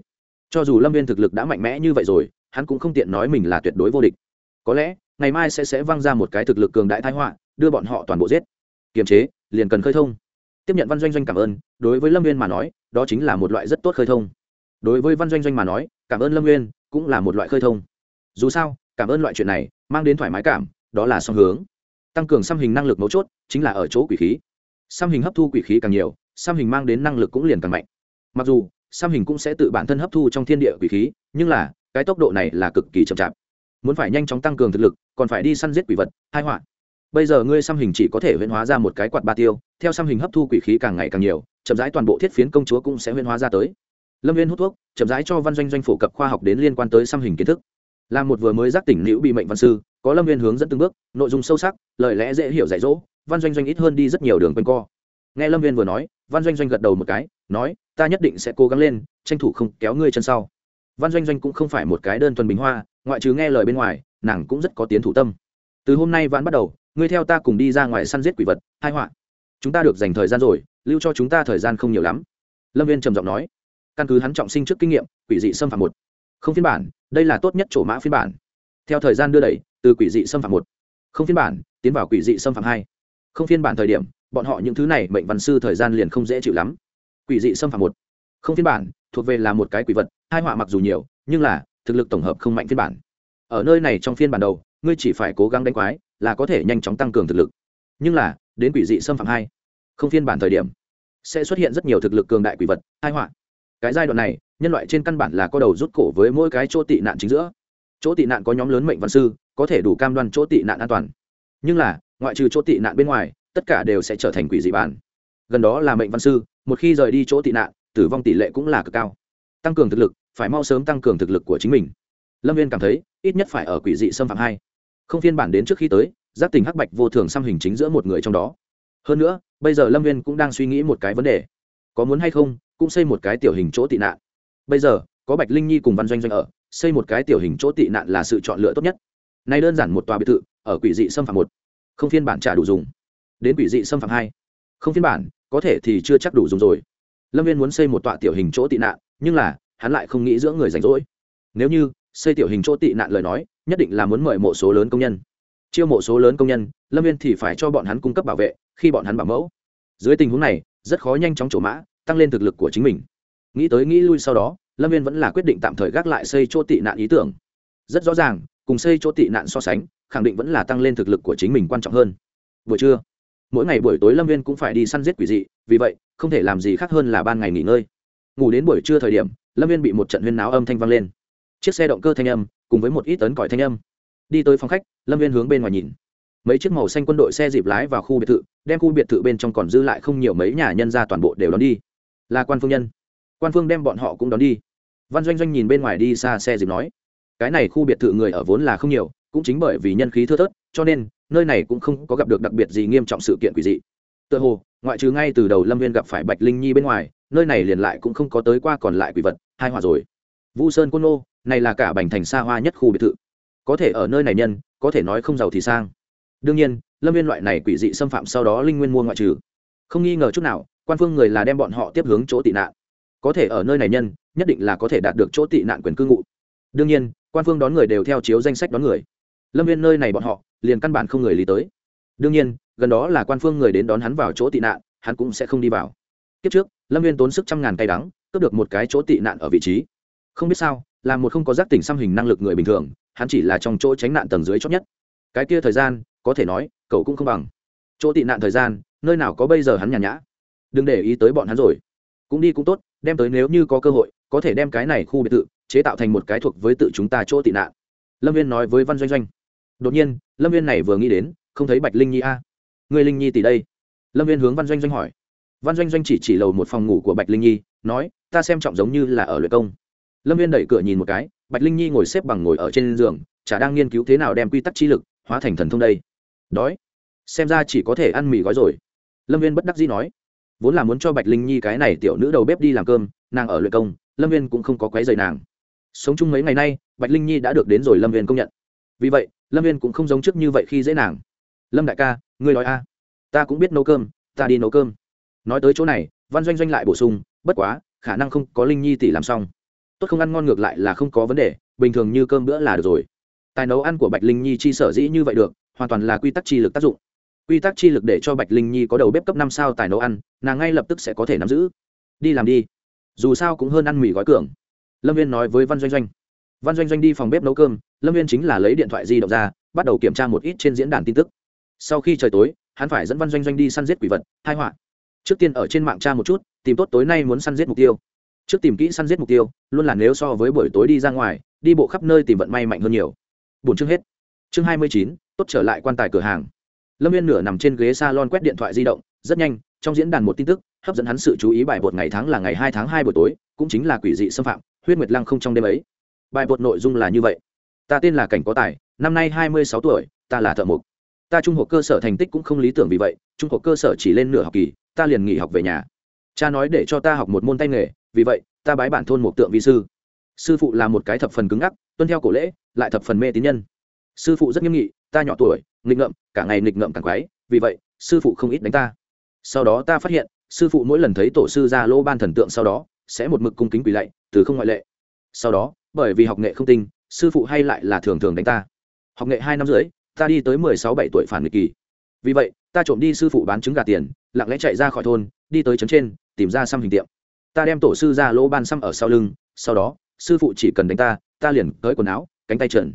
Cho dù lâm viên thực lực đã mạnh mẽ như vậy rồi, hắn cũng không tiện nói mình là tuyệt đối vô địch. Có lẽ, ngày mai sẽ sẽ văng ra một cái thực lực cường đại thái họa, đưa bọn họ toàn bộ giết. Kiềm chế, liền cần khơi thông. Tiếp nhận văn doanh doanh cảm ơn, đối với lâm viên mà nói, đó chính là một loại rất tốt khơi thông. Đối với văn doanh doanh mà nói, cảm ơn lâm Nguyên cũng là một loại khơi thông. Dù sao, cảm ơn loại chuyện này, mang đến thoải mái cảm, đó là song hướng. Tăng cường xăm hình năng lực mấu chốt chính là ở chỗ quỷ khí. Xăm hình hấp thu quỷ khí càng nhiều, xăm hình mang đến năng lực cũng liền càng mạnh. Mặc dù, xăm hình cũng sẽ tự bản thân hấp thu trong thiên địa quỷ khí, nhưng là, cái tốc độ này là cực kỳ chậm chạp. Muốn phải nhanh chóng tăng cường thực lực, còn phải đi săn giết quỷ vật hai họa. Bây giờ ngươi xăm hình chỉ có thể huyễn hóa ra một cái quạt ba tiêu, theo xăm hình hấp thu quỷ khí càng ngày càng nhiều, chậm rãi toàn bộ thiết phiến công chúa cũng sẽ huyễn hóa ra tới lâm viên hút thuốc, chậm rãi cho văn doanh doanh phổ cập khoa học đến liên quan tới xăm hình kiến thức. Là một vừa mới giác tỉnh nữ bị mệnh văn sư, có lâm viên hướng dẫn từng bước, nội dung sâu sắc, lời lẽ dễ hiểu dạy dỗ, văn doanh doanh ít hơn đi rất nhiều đường quanh co. Nghe lâm viên vừa nói, văn doanh doanh gật đầu một cái, nói, ta nhất định sẽ cố gắng lên, tranh thủ không kéo ngươi chân sau. Văn doanh doanh cũng không phải một cái đơn thuần bình hoa, ngoại trừ nghe lời bên ngoài, nàng cũng rất có tiến thủ tâm. Từ hôm nay vãn bắt đầu, ngươi theo ta cùng đi ra ngoài săn giết quỷ vật hai họa. Chúng ta được dành thời gian rồi, lưu cho chúng ta thời gian không nhiều lắm. Lâm viên trầm giọng nói căn cứ hắn trọng sinh trước kinh nghiệm, quỷ dị xâm phạm một. Không phiên bản, đây là tốt nhất chỗ mã phiên bản. Theo thời gian đưa đẩy, từ quỷ dị xâm phạm một. Không phiên bản, tiến vào quỷ dị xâm phạm hai. Không phiên bản thời điểm, bọn họ những thứ này mệnh văn sư thời gian liền không dễ chịu lắm. Quỷ dị xâm phạm một. Không phiên bản, thuộc về là một cái quỷ vật, hai họa mặc dù nhiều, nhưng là, thực lực tổng hợp không mạnh phiên bản. Ở nơi này trong phiên bản đầu, ngươi chỉ phải cố gắng đánh quái, là có thể nhanh chóng tăng cường thực lực. Nhưng là, đến quỷ dị xâm phạm hai. Không phiên bản thời điểm, sẽ xuất hiện rất nhiều thực lực cường đại quỷ vật, hai họa cái giai đoạn này, nhân loại trên căn bản là có đầu rút cổ với mỗi cái chỗ tị nạn chính giữa. Chỗ tị nạn có nhóm lớn mệnh văn sư, có thể đủ cam đoan chỗ tị nạn an toàn. Nhưng là, ngoại trừ chỗ tị nạn bên ngoài, tất cả đều sẽ trở thành quỷ dị bản. Gần đó là mệnh văn sư, một khi rời đi chỗ tị nạn, tử vong tỷ lệ cũng là cực cao. Tăng cường thực lực, phải mau sớm tăng cường thực lực của chính mình. Lâm viên cảm thấy, ít nhất phải ở quỷ dị xâm phạm hai. Không phiên bản đến trước khi tới giáp tình hắc bạch vô thường xăm hình chính giữa một người trong đó. Hơn nữa, bây giờ lâm viên cũng đang suy nghĩ một cái vấn đề. Có muốn hay không cũng xây một cái tiểu hình chỗ tị nạn. Bây giờ, có bạch linh nhi cùng văn doanh doanh ở, xây một cái tiểu hình chỗ tị nạn là sự chọn lựa tốt nhất. Nay đơn giản một tòa biệt thự, ở quỷ dị xâm phạm một. Không phiên bản trả đủ dùng. Đến quỷ dị xâm phạm hai. Không phiên bản, có thể thì chưa chắc đủ dùng rồi. Lâm viên muốn xây một tọa tiểu hình chỗ tị nạn, nhưng là, hắn lại không nghĩ giữa người rảnh rỗi. Nếu như, xây tiểu hình chỗ tị nạn lời nói, nhất định là muốn mời một số lớn công nhân. Chiêu mộ số lớn công nhân, lâm viên thì phải cho bọn hắn cung cấp bảo vệ, khi bọn hắn bảo mẫu. Dưới tình huống này, rất khó nhanh chóng trổ mã tăng lên thực lực của chính mình. Nghĩ tới nghĩ lui sau đó, lâm viên vẫn là quyết định tạm thời gác lại xây chỗ tị nạn ý tưởng. Rất rõ ràng, cùng xây chỗ tị nạn so sánh, khẳng định vẫn là tăng lên thực lực của chính mình quan trọng hơn. Buổi trưa, mỗi ngày buổi tối lâm viên cũng phải đi săn giết quỷ dị, vì vậy, không thể làm gì khác hơn là ban ngày nghỉ ngơi. Ngủ đến buổi trưa thời điểm, lâm viên bị một trận huyên náo âm thanh vang lên. Chiếc xe động cơ thanh âm, cùng với một ít tấn còi thanh âm. Đi tới phòng khách, lâm viên hướng bên ngoài nhìn. Mấy chiếc màu xanh quân đội xe dịp lái vào khu biệt thự, đem khu biệt thự bên trong còn dư lại không nhiều mấy nhà nhân ra toàn bộ đều đón đi là quan phương nhân. Quan phương đem bọn họ cũng đón đi. Văn doanh doanh nhìn bên ngoài đi xa xe dịp nói, cái này khu biệt thự người ở vốn là không nhiều, cũng chính bởi vì nhân khí thưa thớt, cho nên nơi này cũng không có gặp được đặc biệt gì nghiêm trọng sự kiện quỷ dị. Tựa hồ, ngoại trừ ngay từ đầu lâm viên gặp phải bạch linh nhi bên ngoài, nơi này liền lại cũng không có tới qua còn lại quỷ vật, hai hòa rồi. Vu sơn quân nô, này là cả bành thành xa hoa nhất khu biệt thự. Có thể ở nơi này nhân, có thể nói không giàu thì sang. Đương nhiên, lâm viên loại này quỷ dị xâm phạm sau đó linh nguyên mua ngoại trừ. Không nghi ngờ chút nào quan phương người là đem bọn họ tiếp hướng chỗ tị nạn. Có thể ở nơi này nhân, nhất định là có thể đạt được chỗ tị nạn quyền cư ngụ. Đương nhiên, quan phương đón người đều theo chiếu danh sách đón người. Lâm viên nơi này bọn họ, liền căn bản không người lý tới. Đương nhiên, gần đó là quan phương người đến đón hắn vào chỗ tị nạn, hắn cũng sẽ không đi vào. Kiếp trước, lâm viên tốn sức trăm ngàn cay đắng, cướp được một cái chỗ tị nạn ở vị trí. Không biết sao, là một không có giác tỉnh xăm hình năng lực người bình thường, hắn chỉ là trong chỗ tránh nạn tầng dưới chót nhất. Cái kia thời gian, có thể nói, cậu cũng không bằng. Chỗ tị nạn thời gian, nơi nào có bây giờ hắn nhàn nhã? Đừng để ý tới bọn hắn rồi. Cũng đi cũng tốt, đem tới nếu như có cơ hội, có thể đem cái này khu biệt thự chế tạo thành một cái thuộc với tự chúng ta chỗ tị nạn. Lâm viên nói với văn doanh doanh. Đột nhiên, lâm viên này vừa nghĩ đến, không thấy bạch linh nhi a. À. người linh nhi tỷ đây? Lâm viên hướng văn doanh doanh hỏi. Văn doanh doanh chỉ chỉ lầu một phòng ngủ của bạch linh nhi, nói, ta xem trọng giống như là ở luyện công. Lâm viên đẩy cửa nhìn một cái, bạch linh nhi ngồi xếp bằng ngồi ở trên giường, chả đang nghiên cứu thế nào đem quy tắc chi lực hóa thành thần thông đây. Đói. Xem ra chỉ có thể ăn mì gói rồi. Lâm viên bất đắc dĩ nói vốn là muốn cho bạch linh nhi cái này tiểu nữ đầu bếp đi làm cơm, nàng ở luyện công, lâm viên cũng không có quái dày nàng. Sống chung mấy ngày nay, bạch linh nhi đã được đến rồi lâm viên công nhận. Vì vậy, lâm viên cũng không giống trước như vậy khi dễ nàng. Lâm đại ca, ngươi nói a, ta cũng biết nấu cơm, ta đi nấu cơm. Nói tới chỗ này, văn doanh doanh lại bổ sung, bất quá, khả năng không có linh nhi tỷ làm xong. Tốt không ăn ngon ngược lại là không có vấn đề, bình thường như cơm bữa là được rồi. Tài nấu ăn của bạch linh nhi chi sở dĩ như vậy được, hoàn toàn là quy tắc chi lực tác dụng quy tắc chi lực để cho bạch linh nhi có đầu bếp cấp năm sao tài nấu ăn, nàng ngay lập tức sẽ có thể nắm giữ. Đi làm đi. Dù sao cũng hơn ăn mì gói cường. Lâm viên nói với văn doanh doanh. Văn doanh doanh đi phòng bếp nấu cơm, lâm viên chính là lấy điện thoại di động ra, bắt đầu kiểm tra một ít trên diễn đàn tin tức. Sau khi trời tối, hắn phải dẫn văn doanh doanh đi săn giết quỷ vật hai họa. Trước tiên ở trên mạng tra một chút, tìm tốt tối nay muốn săn giết mục tiêu. Trước tìm kỹ săn giết mục tiêu, luôn là nếu so với buổi tối đi ra ngoài, đi bộ khắp nơi tìm vận may mạnh hơn nhiều. Bốn chương hết. Chương hai mươi chín, tốt trở lại quan tài cửa hàng lâm viên nửa nằm trên ghế s a lon quét điện thoại di động, rất nhanh, trong diễn đàn một tin tức, hấp dẫn hắn sự chú ý bài bột ngày tháng là ngày hai tháng hai buổi tối, cũng chính là quỷ dị xâm phạm, huyết nguyệt lăng không trong đêm ấy. Bài bột nội dung là như vậy. Ta tên là cảnh có tài, năm nay hai mươi sáu tuổi, ta là thợ mộc. Ta trung học cơ sở thành tích cũng không lý tưởng vì vậy, trung học cơ sở chỉ lên nửa học kỳ, ta liền nghỉ học về nhà. Cha nói để cho ta học một môn tay nghề, vì vậy, ta bái bản thôn một tượng vi sư. Sư phụ là một cái thập phần cứng ngắc, tuân theo cổ lễ, lại thập phần mê tín nhân. Sư phụ rất nghiêm nghị, ta nhỏ tuổi, nghịch ngợm cả ngày nghịch ngợm càng quái, vì vậy, sư phụ không ít đánh ta. Sau đó ta phát hiện, sư phụ mỗi lần thấy tổ sư ra lô ban thần tượng sau đó, sẽ một mực cung kính quỳ lạy, từ không ngoại lệ. Sau đó, bởi vì học nghệ không tinh, sư phụ hay lại là thường thường đánh ta. Học nghệ hai năm rưỡi, ta đi tới mười sáu bảy tuổi phản nghịch kỳ. Vì vậy, ta trộm đi sư phụ bán trứng gà tiền, lặng lẽ chạy ra khỏi thôn, đi tới trấn trên, tìm ra xăm hình tiệm. Ta đem tổ sư ra lỗ ban xăm ở sau lưng, sau đó, sư phụ chỉ cần đánh ta ta liền tới quần áo, cánh tay trần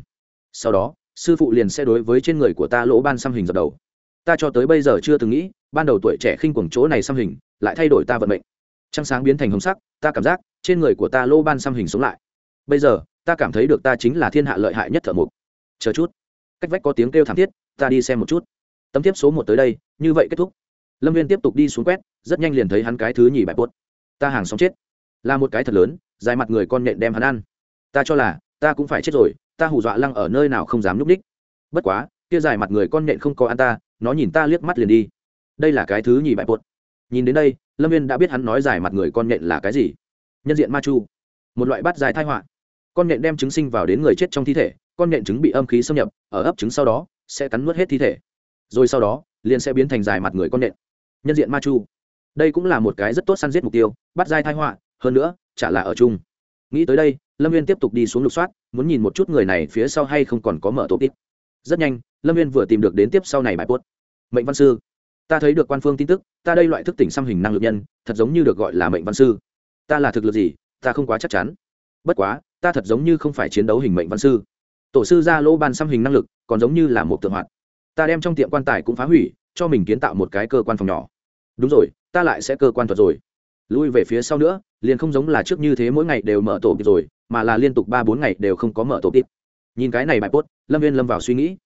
sau đó sư phụ liền sẽ đối với trên người của ta lỗ ban xăm hình dập đầu. Ta cho tới bây giờ chưa từng nghĩ, ban đầu tuổi trẻ khinh quẩn chỗ này xăm hình, lại thay đổi ta vận mệnh. Trăng sáng biến thành hồng sắc, ta cảm giác trên người của ta lỗ ban xăm hình sống lại. Bây giờ, ta cảm thấy được ta chính là thiên hạ lợi hại nhất thợ mục chờ chút. Cách vách có tiếng kêu thảm thiết, ta đi xem một chút. Tấm tiếp số một tới đây, như vậy kết thúc. Lâm viên tiếp tục đi xuống quét, rất nhanh liền thấy hắn cái thứ nhì bại bốt ta hàng xóm chết. Là một cái thật lớn, dài mặt người con nhện đem hắn ăn. Ta cho là, ta cũng phải chết rồi ta hù dọa lăng ở nơi nào không dám núp ních bất quá, kia dài mặt người con nện không có ăn ta, nó nhìn ta liếc mắt liền đi. Đây là cái thứ nhì bại bột nhìn đến đây, lâm viên đã biết hắn nói dài mặt người con nện là cái gì. Nhân diện ma chu. Một loại bát dài thai họa. Con nện đem trứng sinh vào đến người chết trong thi thể, con nện trứng bị âm khí xâm nhập, ở ấp trứng sau đó, sẽ cắn nuốt hết thi thể. Rồi sau đó, liền sẽ biến thành dài mặt người con nện. nhân diện ma chu. Đây cũng là một cái rất tốt săn giết mục tiêu, bắt dai thai họa, hơn nữa, chả là ở chung. Nghĩ tới đây lâm viên tiếp tục đi xuống lục soát, muốn nhìn một chút người này phía sau hay không còn có mở tổ tít rất nhanh, lâm viên vừa tìm được đến tiếp sau này bài post. Mệnh văn sư, ta thấy được quan phương tin tức, ta đây loại thức tỉnh xăm hình năng lực nhân, thật giống như được gọi là mệnh văn sư. Ta là thực lực gì, ta không quá chắc chắn. Bất quá, ta thật giống như không phải chiến đấu hình mệnh văn sư. Tổ sư ra lỗ ban xăm hình năng lực, còn giống như là một tượng hoạt. Ta đem trong tiệm quan tài cũng phá hủy, cho mình kiến tạo một cái cơ quan phòng nhỏ. Đúng rồi, ta lại sẽ cơ quan thuật rồi. Lui về phía sau nữa, liền không giống là trước như thế mỗi ngày đều mở tổ kịp rồi mà là liên tục ba bốn ngày đều không có mở tổ tiếp. Nhìn cái này bài post, lâm viên lâm vào suy nghĩ.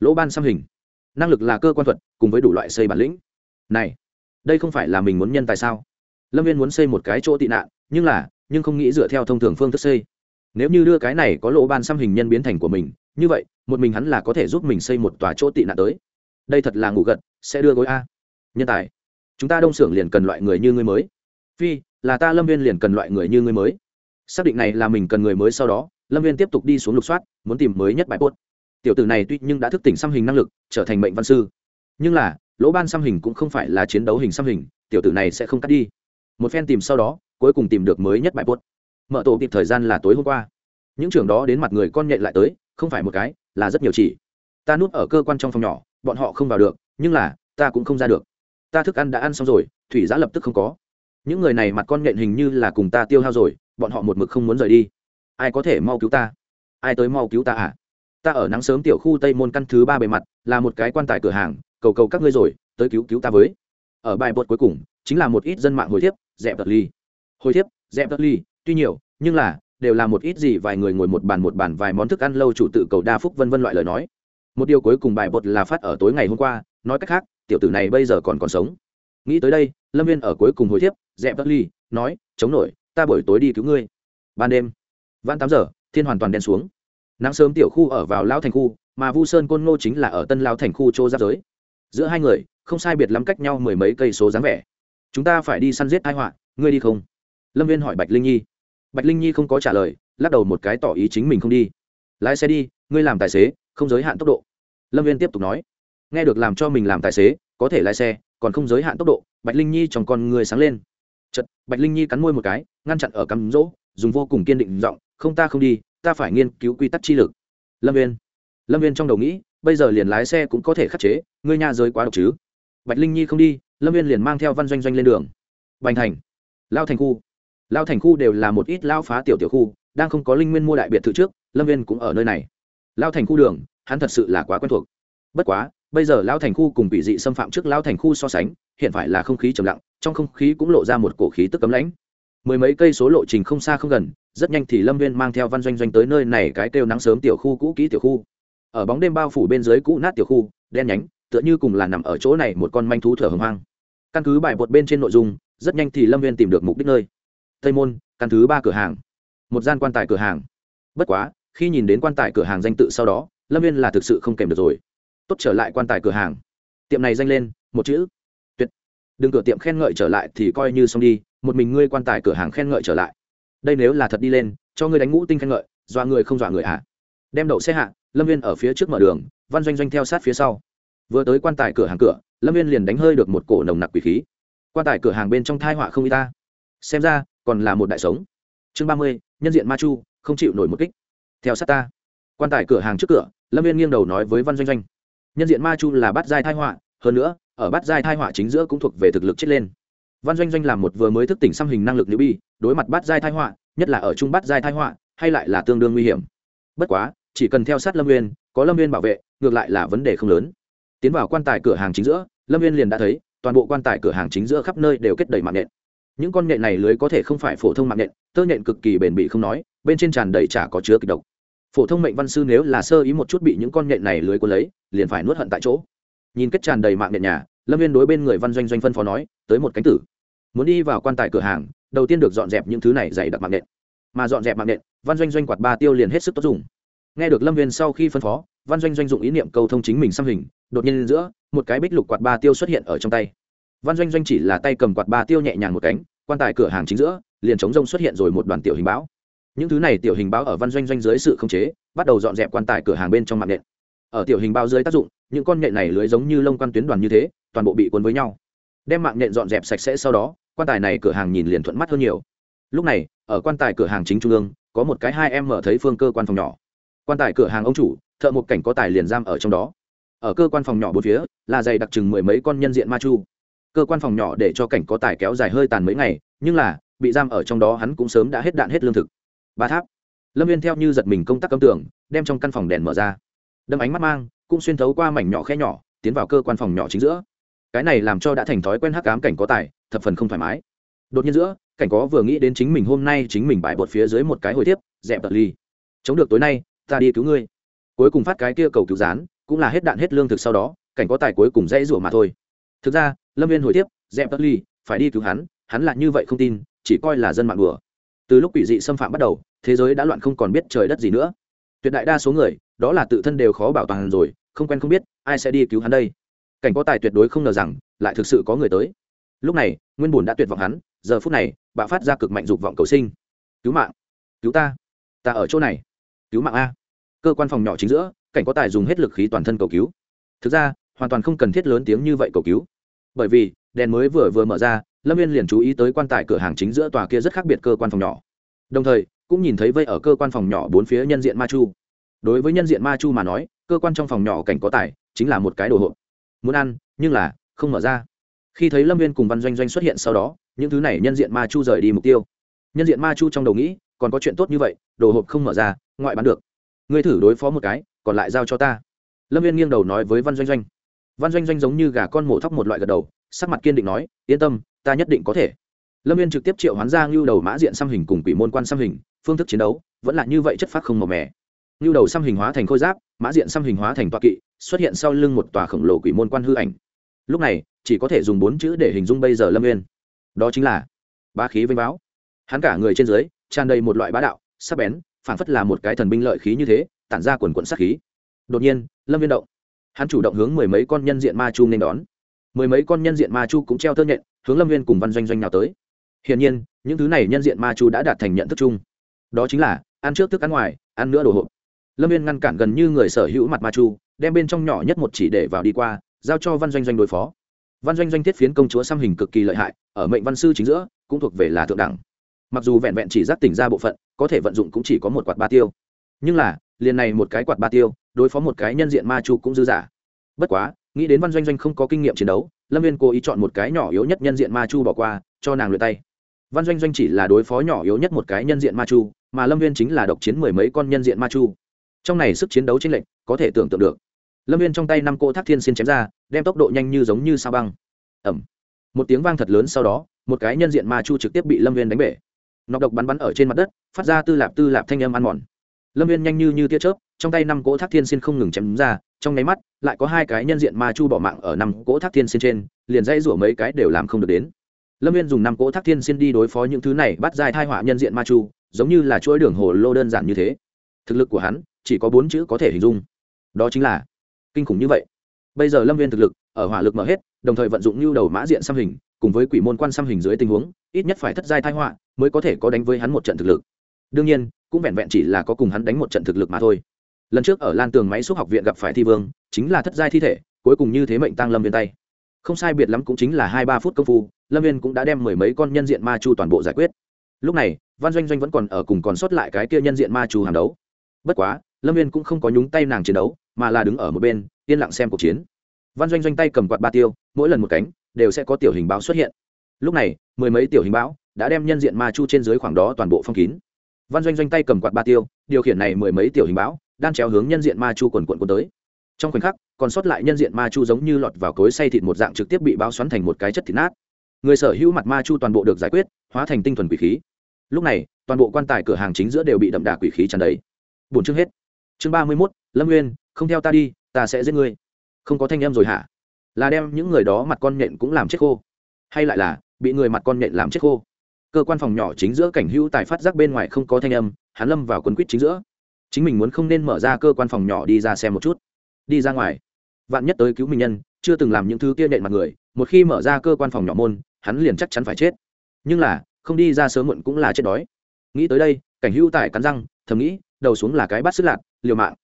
Lỗ ban xăm hình. Năng lực là cơ quan thuật, cùng với đủ loại xây bản lĩnh. Này, đây không phải là mình muốn nhân tại sao? Lâm viên muốn xây một cái chỗ tị nạn, nhưng là, nhưng không nghĩ dựa theo thông thường phương thức xây. Nếu như đưa cái này có lỗ ban xăm hình nhân biến thành của mình, như vậy, một mình hắn là có thể giúp mình xây một tòa chỗ tị nạn tới. Đây thật là ngủ gật, sẽ đưa gối a. Nhân tài. Chúng ta đông xưởng liền cần loại người như ngươi mới. Phi, là ta lâm viên liền cần loại người như ngươi mới xác định này là mình cần người mới sau đó, lâm viên tiếp tục đi xuống lục soát, muốn tìm mới nhất bài bốt tiểu tử này tuy nhưng đã thức tỉnh xăm hình năng lực, trở thành mệnh văn sư. Nhưng là, lỗ ban xăm hình cũng không phải là chiến đấu hình xăm hình, tiểu tử này sẽ không cắt đi. Một phen tìm sau đó, cuối cùng tìm được mới nhất bài bốt mở tổ kịp thời gian là tối hôm qua. Những trường đó đến mặt người con nhện lại tới, không phải một cái, là rất nhiều chỉ. Ta núp ở cơ quan trong phòng nhỏ, bọn họ không vào được, nhưng là, ta cũng không ra được. Ta thức ăn đã ăn xong rồi, thủy giã lập tức không có. Những người này mặt con nhện hình như là cùng ta tiêu hao rồi bọn họ một mực không muốn rời đi. Ai có thể mau cứu ta? Ai tới mau cứu ta à? Ta ở nắng sớm tiểu khu tây môn căn thứ ba bề mặt, là một cái quan tài cửa hàng, cầu cầu các ngươi rồi, tới cứu cứu ta với. Ở bài bột cuối cùng, chính là một ít dân mạng hồi thiếp, dẹp tật ly. Hồi thiếp, dẹp tật ly, tuy nhiều, nhưng là, đều là một ít gì vài người ngồi một bàn một bàn vài món thức ăn lâu chủ tự cầu đa phúc vân vân loại lời nói. Một điều cuối cùng bài bột là phát ở tối ngày hôm qua, nói cách khác, tiểu tử này bây giờ còn còn sống. Nghĩ tới đây, lâm viên ở cuối cùng hồi thiếp, dẹp tật ly, nói, chống nổi ta buổi tối đi cứu ngươi. Ban đêm vạn tám giờ, thiên hoàn toàn đen xuống. Nắng sớm tiểu khu ở vào lao thành khu, mà vu sơn côn ngô chính là ở tân lao thành khu châu giáp giới. Giữa hai người, không sai biệt lắm cách nhau mười mấy cây số dáng vẻ. Chúng ta phải đi săn giết hai họa, ngươi đi không? Lâm viên hỏi bạch linh nhi. Bạch linh nhi không có trả lời, lắc đầu một cái tỏ ý chính mình không đi. Lái xe đi, ngươi làm tài xế, không giới hạn tốc độ. Lâm viên tiếp tục nói. Nghe được làm cho mình làm tài xế, có thể lái xe, còn không giới hạn tốc độ, bạch linh nhi trong con người sáng lên chật, bạch linh nhi cắn môi một cái, ngăn chặn ở cắm rỗ, dùng vô cùng kiên định giọng, không ta không đi, ta phải nghiên cứu quy tắc chi lực. Lâm viên lâm viên trong đầu nghĩ, bây giờ liền lái xe cũng có thể khắc chế, ngươi nhà giới quá độc chứ. Bạch linh nhi không đi, lâm viên liền mang theo văn doanh doanh lên đường. Bành thành. Lao thành khu. Lao thành khu đều là một ít lao phá tiểu tiểu khu, đang không có linh nguyên mua đại biệt thự trước, lâm viên cũng ở nơi này. Lao thành khu đường, hắn thật sự là quá quen thuộc. Bất quá bây giờ lao thành khu cùng bị dị xâm phạm trước lao thành khu so sánh, hiện phải là không khí trầm lặng, trong không khí cũng lộ ra một cổ khí tức cấm lãnh. Mười mấy cây số lộ trình không xa không gần, rất nhanh thì lâm viên mang theo văn doanh doanh tới nơi này cái kêu nắng sớm tiểu khu cũ kỹ tiểu khu. Ở bóng đêm bao phủ bên dưới cũ nát tiểu khu, đen nhánh, tựa như cùng là nằm ở chỗ này một con manh thú thở hồng hoang. Căn cứ bài bột bên trên nội dung, rất nhanh thì lâm viên tìm được mục đích nơi. Tây môn, căn thứ ba cửa hàng. Một gian quan tài cửa hàng. Bất quá, khi nhìn đến quan tài cửa hàng danh tự sau đó, lâm viên là thực sự không kèm được rồi tốt trở lại quan tài cửa hàng. Tiệm này danh lên, một chữ, tuyệt. Đừng cửa tiệm khen ngợi trở lại thì coi như xong đi, một mình ngươi quan tài cửa hàng khen ngợi trở lại. Đây nếu là thật đi lên, cho ngươi đánh ngũ tinh khen ngợi, dọa người không dọa người ạ à. đem đậu xe hạ, lâm viên ở phía trước mở đường, văn doanh doanh theo sát phía sau. Vừa tới quan tài cửa hàng cửa, lâm viên liền đánh hơi được một cổ nồng nặc quỷ khí. Quan tài cửa hàng bên trong thai họa không y ta. Xem ra, còn là một đại sống. Chương ba mươi, nhân diện ma chu, không chịu nổi một kích. Theo sát ta. Quan tài cửa hàng trước cửa, lâm viên nghiêng đầu nói với văn doanh doanh nhân diện ma chu là bắt giai thai họa hơn nữa ở bắt giai thai họa chính giữa cũng thuộc về thực lực chết lên. Văn doanh doanh là một vừa mới thức tỉnh xăm hình năng lực nữ bi đối mặt bắt giai thai họa nhất là ở trung bắt giai thai họa hay lại là tương đương nguy hiểm. Bất quá chỉ cần theo sát lâm Nguyên, có lâm Nguyên bảo vệ ngược lại là vấn đề không lớn. Tiến vào quan tài cửa hàng chính giữa lâm Nguyên liền đã thấy toàn bộ quan tài cửa hàng chính giữa khắp nơi đều kết đầy mạng nhện. Những con nhện này lưới có thể không phải phổ thông mạng nhện tơ nhện cực kỳ bền bỉ không nói bên trên tràn đầy chả có chứa kịch độc phổ thông mệnh văn sư nếu là sơ ý một chút bị những con nhện này lưới cuốn lấy, liền phải nuốt hận tại chỗ. Nhìn kết tràn đầy mạng nhện nhà, lâm viên đối bên người văn doanh doanh phân phó nói, tới một cánh tử. Muốn đi vào quan tài cửa hàng, đầu tiên được dọn dẹp những thứ này dày đặc mạng nhện. Mà dọn dẹp mạng nhện, văn doanh doanh quạt ba tiêu liền hết sức tốt dùng. Nghe được lâm viên sau khi phân phó, văn doanh doanh dụng ý niệm câu thông chính mình xăm hình, đột nhiên giữa, một cái bích lục quạt ba tiêu xuất hiện ở trong tay. Văn doanh doanh chỉ là tay cầm quạt ba tiêu nhẹ nhàng một cánh, quan tài cửa hàng chính giữa, liền chống rông xuất hiện rồi một đoàn tiểu hình báo những thứ này tiểu hình báo ở văn doanh doanh dưới sự khống chế, bắt đầu dọn dẹp quan tài cửa hàng bên trong mạng nện. Ở tiểu hình báo dưới tác dụng, những con nhện này lưới giống như lông quan tuyến đoàn như thế, toàn bộ bị cuốn với nhau. Đem mạng nhện dọn dẹp sạch sẽ sau đó, quan tài này cửa hàng nhìn liền thuận mắt hơn nhiều. Lúc này, ở quan tài cửa hàng chính trung ương, có một cái hai em mở thấy phương cơ quan phòng nhỏ. Quan tài cửa hàng ông chủ, thợ một cảnh có tài liền giam ở trong đó. Ở cơ quan phòng nhỏ bốn phía, là dày đặc chừng mười mấy con nhân diện ma chu. Cơ quan phòng nhỏ để cho cảnh có tài kéo dài hơi tàn mấy ngày, nhưng là, bị giam ở trong đó hắn cũng sớm đã hết đạn hết lương thực ba tháp. Lâm viên theo như giật mình công tác cấm tưởng đem trong căn phòng đèn mở ra. Đâm ánh mắt mang, cũng xuyên thấu qua mảnh nhỏ khe nhỏ, tiến vào cơ quan phòng nhỏ chính giữa. Cái này làm cho đã thành thói quen hắc cám cảnh có tài, thập phần không thoải mái. Đột nhiên giữa, cảnh có vừa nghĩ đến chính mình hôm nay chính mình bại bột phía dưới một cái hồi tiếp, dẹp tật ly. Chống được tối nay, ta đi cứu ngươi. Cuối cùng phát cái kia cầu cứu rán cũng là hết đạn hết lương thực sau đó, cảnh có tài cuối cùng dãy rủa mà thôi. Thực ra, lâm viên hồi tiếp, dẹp tật ly, phải đi cứu hắn hắn là như vậy không tin, chỉ coi là dân mạng đùa. Từ lúc quỷ dị xâm phạm bắt đầu thế giới đã loạn không còn biết trời đất gì nữa. Tuyệt đại đa số người, đó là tự thân đều khó bảo toàn rồi, không quen không biết, ai sẽ đi cứu hắn đây? Cảnh có tài tuyệt đối không ngờ rằng, lại thực sự có người tới. Lúc này, nguyên bùn đã tuyệt vọng hắn, giờ phút này, bạo phát ra cực mạnh dục vọng cầu sinh. Cứu mạng! Cứu ta! Ta ở chỗ này! Cứu mạng a! Cơ quan phòng nhỏ chính giữa, cảnh có tài dùng hết lực khí toàn thân cầu cứu. Thực ra, hoàn toàn không cần thiết lớn tiếng như vậy cầu cứu. Bởi vì, đèn mới vừa vừa mở ra, lâm viên liền chú ý tới quan tài cửa hàng chính giữa tòa kia rất khác biệt cơ quan phòng nhỏ. Đồng thời cũng nhìn thấy vây ở cơ quan phòng nhỏ bốn phía nhân diện ma chu. Đối với nhân diện ma chu mà nói, cơ quan trong phòng nhỏ cảnh có tài, chính là một cái đồ hộp. Muốn ăn, nhưng là không mở ra. Khi thấy lâm viên cùng văn doanh doanh xuất hiện sau đó, những thứ này nhân diện ma chu rời đi mục tiêu. Nhân diện ma chu trong đầu nghĩ, còn có chuyện tốt như vậy, đồ hộp không mở ra, ngoại bán được. Ngươi thử đối phó một cái, còn lại giao cho ta. Lâm viên nghiêng đầu nói với văn doanh doanh. Văn doanh doanh giống như gà con mổ thóc một loại gật đầu, sắc mặt kiên định nói, yên tâm, ta nhất định có thể. Lâm viên trực tiếp triệu hoán ra ngưu đầu mã diện xăm hình cùng quỷ môn quan xăm hình phương thức chiến đấu vẫn là như vậy chất phát không màu mè. Như đầu xăm hình hóa thành khôi giáp mã diện xăm hình hóa thành toa kỵ xuất hiện sau lưng một tòa khổng lồ quỷ môn quan hư ảnh. Lúc này chỉ có thể dùng bốn chữ để hình dung bây giờ lâm nguyên, đó chính là ba khí vinh báo. Hắn cả người trên dưới tràn đầy một loại bá đạo sắc bén phảng phất là một cái thần binh lợi khí như thế tản ra quần quận sắc khí. Đột nhiên lâm viên động. Hắn chủ động hướng mười mấy con nhân diện ma chu nên đón. Mười mấy con nhân diện ma chu cũng treo thơ nhện hướng lâm viên cùng văn doanh doanh nào tới. Hiển nhiên những thứ này nhân diện ma chu đã đạt thành nhận thức chung đó chính là, ăn trước thức ăn ngoài, ăn nữa đồ hộp. Lâm viên ngăn cản gần như người sở hữu mặt ma chu, đem bên trong nhỏ nhất một chỉ để vào đi qua, giao cho văn doanh doanh đối phó. Văn doanh doanh thiết phiến công chúa xăm hình cực kỳ lợi hại, ở mệnh văn sư chính giữa, cũng thuộc về là thượng đẳng. Mặc dù vẹn vẹn chỉ giác tỉnh ra bộ phận, có thể vận dụng cũng chỉ có một quạt ba tiêu. Nhưng là, liền này một cái quạt ba tiêu, đối phó một cái nhân diện ma chu cũng dư giả bất quá, nghĩ đến văn doanh doanh không có kinh nghiệm chiến đấu, lâm viên cố ý chọn một cái nhỏ yếu nhất nhân diện ma chu bỏ qua, cho nàng luyện tay văn doanh doanh chỉ là đối phó nhỏ yếu nhất một cái nhân diện ma chu, mà lâm viên chính là độc chiến mười mấy con nhân diện ma chu. Trong này sức chiến đấu chênh lệch, có thể tưởng tượng được. Lâm viên trong tay năm cỗ thác thiên xin chém ra, đem tốc độ nhanh như giống như sao băng. Ẩm một tiếng vang thật lớn sau đó, một cái nhân diện ma chu trực tiếp bị lâm viên đánh bể. Nọc độc bắn bắn ở trên mặt đất, phát ra tư lạp tư lạp thanh âm ăn mòn. Lâm viên nhanh như như tia chớp, trong tay năm cỗ thác thiên xin không ngừng chém ra, trong nháy mắt, lại có hai cái nhân diện ma chu bỏ mạng ở năm cỗ thác thiên xin trên, liền dây rủa mấy cái đều làm không được đến lâm viên dùng năm cỗ thác thiên xin đi đối phó những thứ này, bắt dài thai họa nhân diện ma chu, giống như là chuỗi đường hồ lô đơn giản như thế. Thực lực của hắn, chỉ có bốn chữ có thể hình dung. Đó chính là kinh khủng như vậy. Bây giờ lâm viên thực lực, ở hỏa lực mở hết, đồng thời vận dụng nhu đầu mã diện xăm hình, cùng với quỷ môn quan xăm hình dưới tình huống, ít nhất phải thất giai thai họa mới có thể có đánh với hắn một trận thực lực. Đương nhiên, cũng vẹn vẹn chỉ là có cùng hắn đánh một trận thực lực mà thôi. Lần trước ở lan tường máy xúc học viện gặp phải thi vương, chính là thất giai thi thể, cuối cùng như thế mệnh tăng lâm viên tay không sai biệt lắm cũng chính là hai ba phút công phu, lâm viên cũng đã đem mười mấy con nhân diện ma chu toàn bộ giải quyết. Lúc này, văn doanh doanh vẫn còn ở cùng còn sót lại cái kia nhân diện ma chu hàng đấu. Bất quá, lâm viên cũng không có nhúng tay nàng chiến đấu, mà là đứng ở một bên, yên lặng xem cuộc chiến. Văn doanh doanh tay cầm quạt ba tiêu, mỗi lần một cánh, đều sẽ có tiểu hình báo xuất hiện. Lúc này, mười mấy tiểu hình báo đã đem nhân diện ma chu trên dưới khoảng đó toàn bộ phong kín. Văn doanh doanh tay cầm quạt ba tiêu, điều khiển này mười mấy tiểu hình báo đan chéo hướng nhân diện ma chu quần quận quân tới. Trong khoảnh khắc còn sót lại nhân diện ma chu giống như lọt vào cối say thịt một dạng trực tiếp bị báo xoắn thành một cái chất thịt nát. Người sở hữu mặt ma chu toàn bộ được giải quyết, hóa thành tinh thuần quỷ khí. Lúc này, toàn bộ quan tài cửa hàng chính giữa đều bị đậm đà quỷ khí tràn đầy. Bốn chương hết. Chương ba mươi mốt, lâm nguyên, không theo ta đi, ta sẽ giết ngươi. Không có thanh em rồi hả? Là đem những người đó mặt con nhện cũng làm chết khô. Hay lại là, bị người mặt con nhện làm chết khô. Cơ quan phòng nhỏ chính giữa cảnh hữu tài phát giác bên ngoài không có thanh âm, hắn lâm vào quần quýt chính giữa. Chính mình muốn không nên mở ra cơ quan phòng nhỏ đi ra xem một chút. Đi ra ngoài vạn nhất tới cứu mình nhân, chưa từng làm những thứ kia nện mặt người, một khi mở ra cơ quan phòng nhỏ môn, hắn liền chắc chắn phải chết. Nhưng là, không đi ra sớm muộn cũng là chết đói. Nghĩ tới đây, cảnh hữu tài cắn răng, thầm nghĩ, đầu xuống là cái bắt sức lạc liều mạng.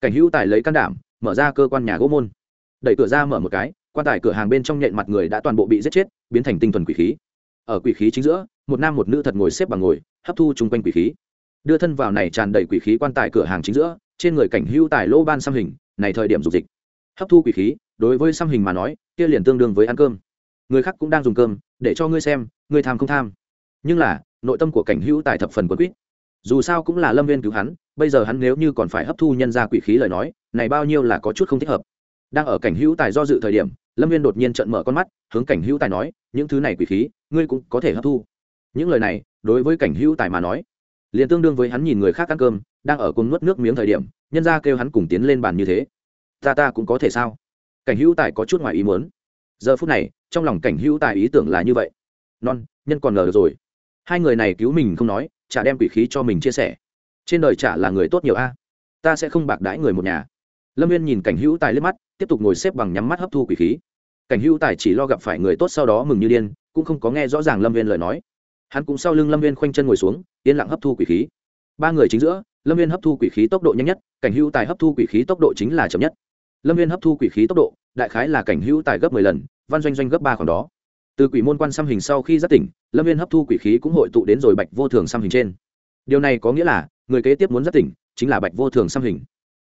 Cảnh hữu tài lấy can đảm, mở ra cơ quan nhà gỗ môn. Đẩy cửa ra mở một cái, quan tài cửa hàng bên trong nhện mặt người đã toàn bộ bị giết chết, biến thành tinh thuần quỷ khí. Ở quỷ khí chính giữa, một nam một nữ thật ngồi xếp bằng ngồi, hấp thu chung quanh quỷ khí. Đưa thân vào này tràn đầy quỷ khí quan tài cửa hàng chính giữa, trên người cảnh hữu tài lô ban xăm hình, này thời điểm dục dịch hấp thu quỷ khí, đối với xăm hình mà nói, kia liền tương đương với ăn cơm. Người khác cũng đang dùng cơm, để cho ngươi xem, ngươi tham không tham. Nhưng là, nội tâm của cảnh hữu tài thập phần quấn quýt. Dù sao cũng là lâm viên cứu hắn, bây giờ hắn nếu như còn phải hấp thu nhân ra quỷ khí lời nói, này bao nhiêu là có chút không thích hợp. Đang ở cảnh hữu tài do dự thời điểm, lâm viên đột nhiên trận mở con mắt, hướng cảnh hữu tài nói, những thứ này quỷ khí, ngươi cũng có thể hấp thu. Những lời này, đối với cảnh hữu tài mà nói, liền tương đương với hắn nhìn người khác ăn cơm, đang ở côn nuốt nước miếng thời điểm, nhân ra kêu hắn cùng tiến lên bàn như thế ta ta cũng có thể sao? Cảnh hữu tài có chút ngoài ý muốn. Giờ phút này, trong lòng cảnh hữu tài ý tưởng là như vậy. Non, nhân còn ngờ được rồi. Hai người này cứu mình không nói, chả đem quỷ khí cho mình chia sẻ. Trên đời chả là người tốt nhiều a. Ta sẽ không bạc đãi người một nhà. Lâm viên nhìn cảnh hữu tài liếc mắt, tiếp tục ngồi xếp bằng nhắm mắt hấp thu quỷ khí. Cảnh hữu tài chỉ lo gặp phải người tốt sau đó mừng như điên, cũng không có nghe rõ ràng lâm viên lời nói. Hắn cũng sau lưng lâm viên khoanh chân ngồi xuống, yên lặng hấp thu quỷ khí. Ba người chính giữa, lâm viên hấp thu quỷ khí tốc độ nhanh nhất, cảnh hữu tài hấp thu quỷ khí tốc độ chính là chậm nhất lâm viên hấp thu quỷ khí tốc độ, đại khái là cảnh hữu tài gấp m ộ ư ơ i lần, văn doanh doanh gấp ba khoảng đó. Từ quỷ môn quan xăm hình sau khi giác tỉnh, lâm viên hấp thu quỷ khí cũng hội tụ đến rồi bạch vô thường xăm hình trên. Điều này có nghĩa là, người kế tiếp muốn giác tỉnh chính là bạch vô thường xăm hình.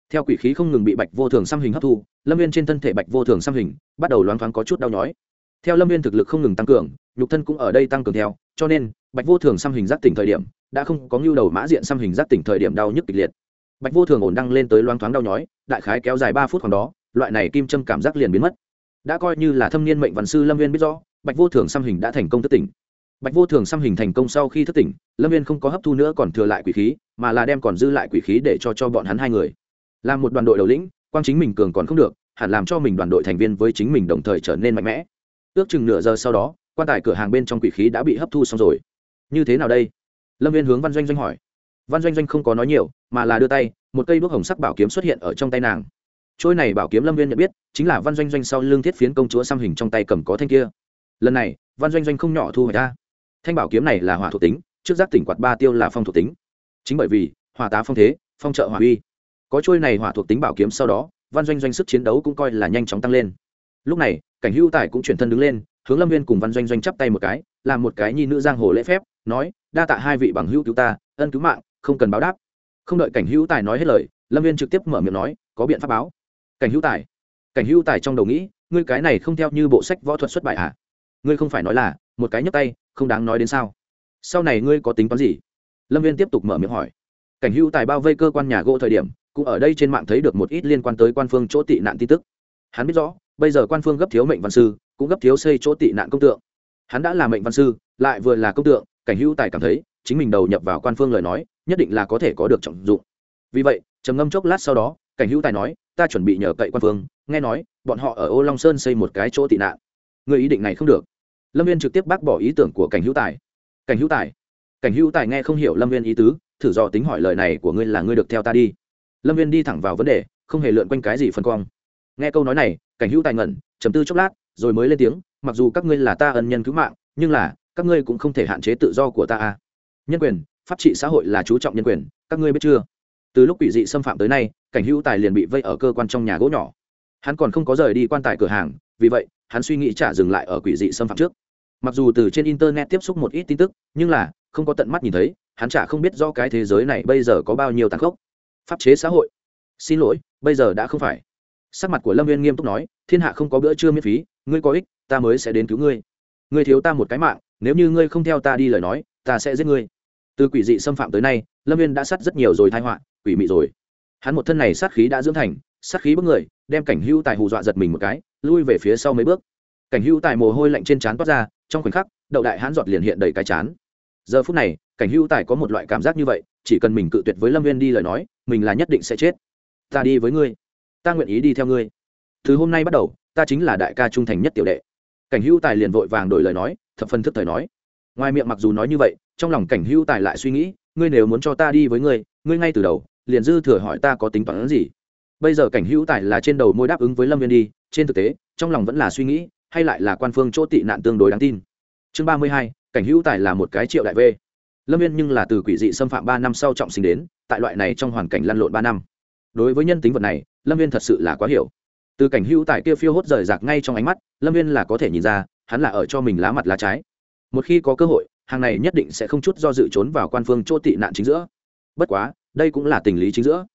Theo quỷ khí không ngừng bị bạch vô thường xăm hình hấp thu, lâm viên trên thân thể bạch vô thường xăm hình bắt đầu loáng thoáng có chút đau nhói. Theo lâm viên thực lực không ngừng tăng cường, nhục thân cũng ở đây tăng cường theo, cho nên, bạch vô thường xăm hình giác tỉnh thời điểm, đã không có nhu đầu mã diện xăm hình giác tỉnh thời điểm đau nhức kịch liệt bạch vô thường ổn đăng lên tới loáng thoáng đau nhói, đại khái kéo dài ba phút khoảng đó, loại này kim châm cảm giác liền biến mất. Đã coi như là thâm niên mệnh văn sư lâm viên biết rõ, bạch vô thường xăm hình đã thành công thất tỉnh. Bạch vô thường xăm hình thành công sau khi thất tỉnh, lâm viên không có hấp thu nữa còn thừa lại quỷ khí, mà là đem còn dư lại quỷ khí để cho cho bọn hắn hai người. Làm một đoàn đội đầu lĩnh, quang chính mình cường còn không được, hẳn làm cho mình đoàn đội thành viên với chính mình đồng thời trở nên mạnh mẽ. Ước chừng nửa giờ sau đó, quan tài cửa hàng bên trong quỷ khí đã bị hấp thu xong rồi. Như thế nào đây? Lâm viên hướng văn doanh doanh hỏi văn doanh doanh không có nói nhiều, mà là đưa tay, một cây đuốc hồng sắc bảo kiếm xuất hiện ở trong tay nàng. Trôi này bảo kiếm lâm viên nhận biết, chính là văn doanh doanh sau lưng thiết phiến công chúa xăm hình trong tay cầm có thanh kia. Lần này, văn doanh doanh không nhỏ thu hoạch ra. Thanh bảo kiếm này là hỏa thuộc tính, trước giác tỉnh quạt ba tiêu là phong thuộc tính. Chính bởi vì, hỏa tá phong thế, phong trợ hỏa uy. Có trôi này hỏa thuộc tính bảo kiếm sau đó, văn doanh doanh sức chiến đấu cũng coi là nhanh chóng tăng lên. Lúc này, cảnh hữu tài cũng chuyển thân đứng lên, hướng lâm viên cùng văn doanh doanh chắp tay một cái, làm một cái nhi nữ giang hồ lễ phép, nói, đa tạ hai vị bằng hữu cứu ta, ân cứu mạng không cần báo đáp. Không đợi cảnh hữu tài nói hết lời, lâm viên trực tiếp mở miệng nói, có biện pháp báo. Cảnh hữu tài, cảnh hữu tài trong đầu nghĩ, ngươi cái này không theo như bộ sách võ thuật xuất bại à? Ngươi không phải nói là, một cái nhấp tay, không đáng nói đến sao? Sau này ngươi có tính toán gì? Lâm viên tiếp tục mở miệng hỏi. Cảnh hữu tài bao vây cơ quan nhà gỗ thời điểm, cũng ở đây trên mạng thấy được một ít liên quan tới quan phương chỗ tị nạn tin tức. Hắn biết rõ, bây giờ quan phương gấp thiếu mệnh văn sư, cũng gấp thiếu xây chỗ tị nạn công tượng. Hắn đã là mệnh văn sư, lại vừa là công tượng, cảnh hữu tài cảm thấy, chính mình đầu nhập vào quan phương lời nói nhất định là có thể có được trọng dụng. Vì vậy, trầm ngâm chốc lát sau đó, cảnh hữu tài nói, ta chuẩn bị nhờ cậy quan phương nghe nói, bọn họ ở ô long sơn xây một cái chỗ tị nạn. Người ý định này không được. Lâm viên trực tiếp bác bỏ ý tưởng của cảnh hữu tài. Cảnh hữu tài? Cảnh hữu tài nghe không hiểu lâm viên ý tứ, thử dò tính hỏi lời này của ngươi là ngươi được theo ta đi. Lâm viên đi thẳng vào vấn đề, không hề lượn quanh cái gì phân quang nghe câu nói này, cảnh hữu tài ngẩn chấm tư chốc lát, rồi mới lên tiếng, mặc dù các ngươi là ta ân nhân cứu mạng, nhưng là, các ngươi cũng không thể hạn chế tự do của ta à. nhân quyền pháp trị xã hội là chú trọng nhân quyền, các ngươi biết chưa? Từ lúc quỷ dị xâm phạm tới nay, cảnh hữu tài liền bị vây ở cơ quan trong nhà gỗ nhỏ. Hắn còn không có rời đi quan tài cửa hàng, vì vậy, hắn suy nghĩ trả dừng lại ở quỷ dị xâm phạm trước. Mặc dù từ trên internet tiếp xúc một ít tin tức, nhưng là, không có tận mắt nhìn thấy, hắn chả không biết do cái thế giới này bây giờ có bao nhiêu tàn khốc. Pháp chế xã hội. Xin lỗi, bây giờ đã không phải. Sắc mặt của lâm viên nghiêm túc nói, thiên hạ không có bữa trưa miễn phí, ngươi có ích, ta mới sẽ đến cứu ngươi. Ngươi thiếu ta một cái mạng, nếu như ngươi không theo ta đi lời nói, ta sẽ giết ngươi từ quỷ dị xâm phạm tới nay, lâm viên đã sát rất nhiều rồi thai họa, quỷ mị rồi. Hắn một thân này sát khí đã dưỡng thành, sát khí bức người, đem cảnh hưu tài hù dọa giật mình một cái, lui về phía sau mấy bước. Cảnh hưu tài mồ hôi lạnh trên trán toát ra, trong khoảnh khắc, đậu đại hãn giọt liền hiện đầy cái chán giờ phút này, cảnh hưu tài có một loại cảm giác như vậy, chỉ cần mình cự tuyệt với lâm viên đi lời nói, mình là nhất định sẽ chết. Ta đi với ngươi. Ta nguyện ý đi theo ngươi. Từ hôm nay bắt đầu, ta chính là đại ca trung thành nhất tiểu đệ. Cảnh hưu tài liền vội vàng đổi lời nói, thập phân thức thời nói. Ngoài miệng mặc dù nói như vậy trong lòng cảnh hữu tài lại suy nghĩ, ngươi nếu muốn cho ta đi với ngươi ngươi ngay từ đầu, liền dư thừa hỏi ta có tính toán gì? Bây giờ cảnh hữu tài là trên đầu môi đáp ứng với lâm viên đi, trên thực tế, trong lòng vẫn là suy nghĩ, hay lại là quan phương chỗ tị nạn tương đối đáng tin. Chương ba mươi hai, cảnh hữu tài là một cái triệu đại v. Lâm viên nhưng là từ quỷ dị xâm phạm ba năm sau trọng sinh đến, tại loại này trong hoàn cảnh lăn lộn ba năm. Đối với nhân tính vật này, lâm viên thật sự là quá hiểu. Từ cảnh hữu tài kia phiêu hốt rời rạc ngay trong ánh mắt, lâm viên là có thể nhìn ra, hắn là ở cho mình lá mặt lá trái. Một khi có cơ hội hàng này nhất định sẽ không chút do dự trốn vào quan phương chỗ tị nạn chính giữa. Bất quá, đây cũng là tình lý chính giữa.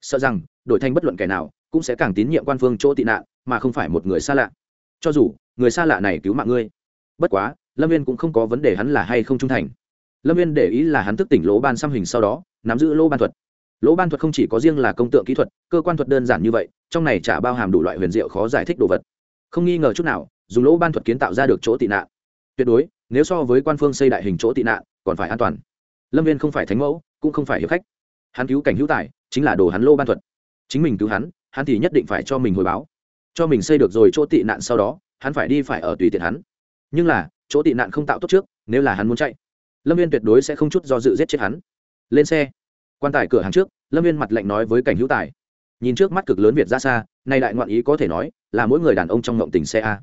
Sợ rằng, đổi thành bất luận kẻ nào, cũng sẽ càng tín nhiệm quan phương chỗ tị nạn, mà không phải một người xa lạ. Cho dù, người xa lạ này cứu mạng ngươi. Bất quá, lâm viên cũng không có vấn đề hắn là hay không trung thành. Lâm viên để ý là hắn thức tỉnh lỗ ban xăm hình sau đó, nắm giữ lỗ ban thuật. Lỗ ban thuật không chỉ có riêng là công tượng kỹ thuật, cơ quan thuật đơn giản như vậy, trong này chả bao hàm đủ loại huyền diệu khó giải thích đồ vật. Không nghi ngờ chút nào, dùng lỗ ban thuật kiến tạo ra được chỗ tị nạn. Tuyệt đối nếu so với quan phương xây đại hình chỗ tị nạn, còn phải an toàn. Lâm viên không phải thánh mẫu, cũng không phải hiệp khách. Hắn cứu cảnh hữu tài, chính là đồ hắn lô ban thuật. Chính mình cứu hắn hắn thì nhất định phải cho mình hồi báo. Cho mình xây được rồi chỗ tị nạn sau đó, hắn phải đi phải ở tùy tiện hắn. Nhưng là, chỗ tị nạn không tạo tốt trước, nếu là hắn muốn chạy, lâm viên tuyệt đối sẽ không chút do dự giết chết hắn. Lên xe. Quan tài cửa hàng trước, lâm viên mặt lạnh nói với cảnh hữu tài. Nhìn trước mắt cực lớn việt ra xa, nay đại ngoạn ý có thể nói là mỗi người đàn ông trong ngộng tình xe a.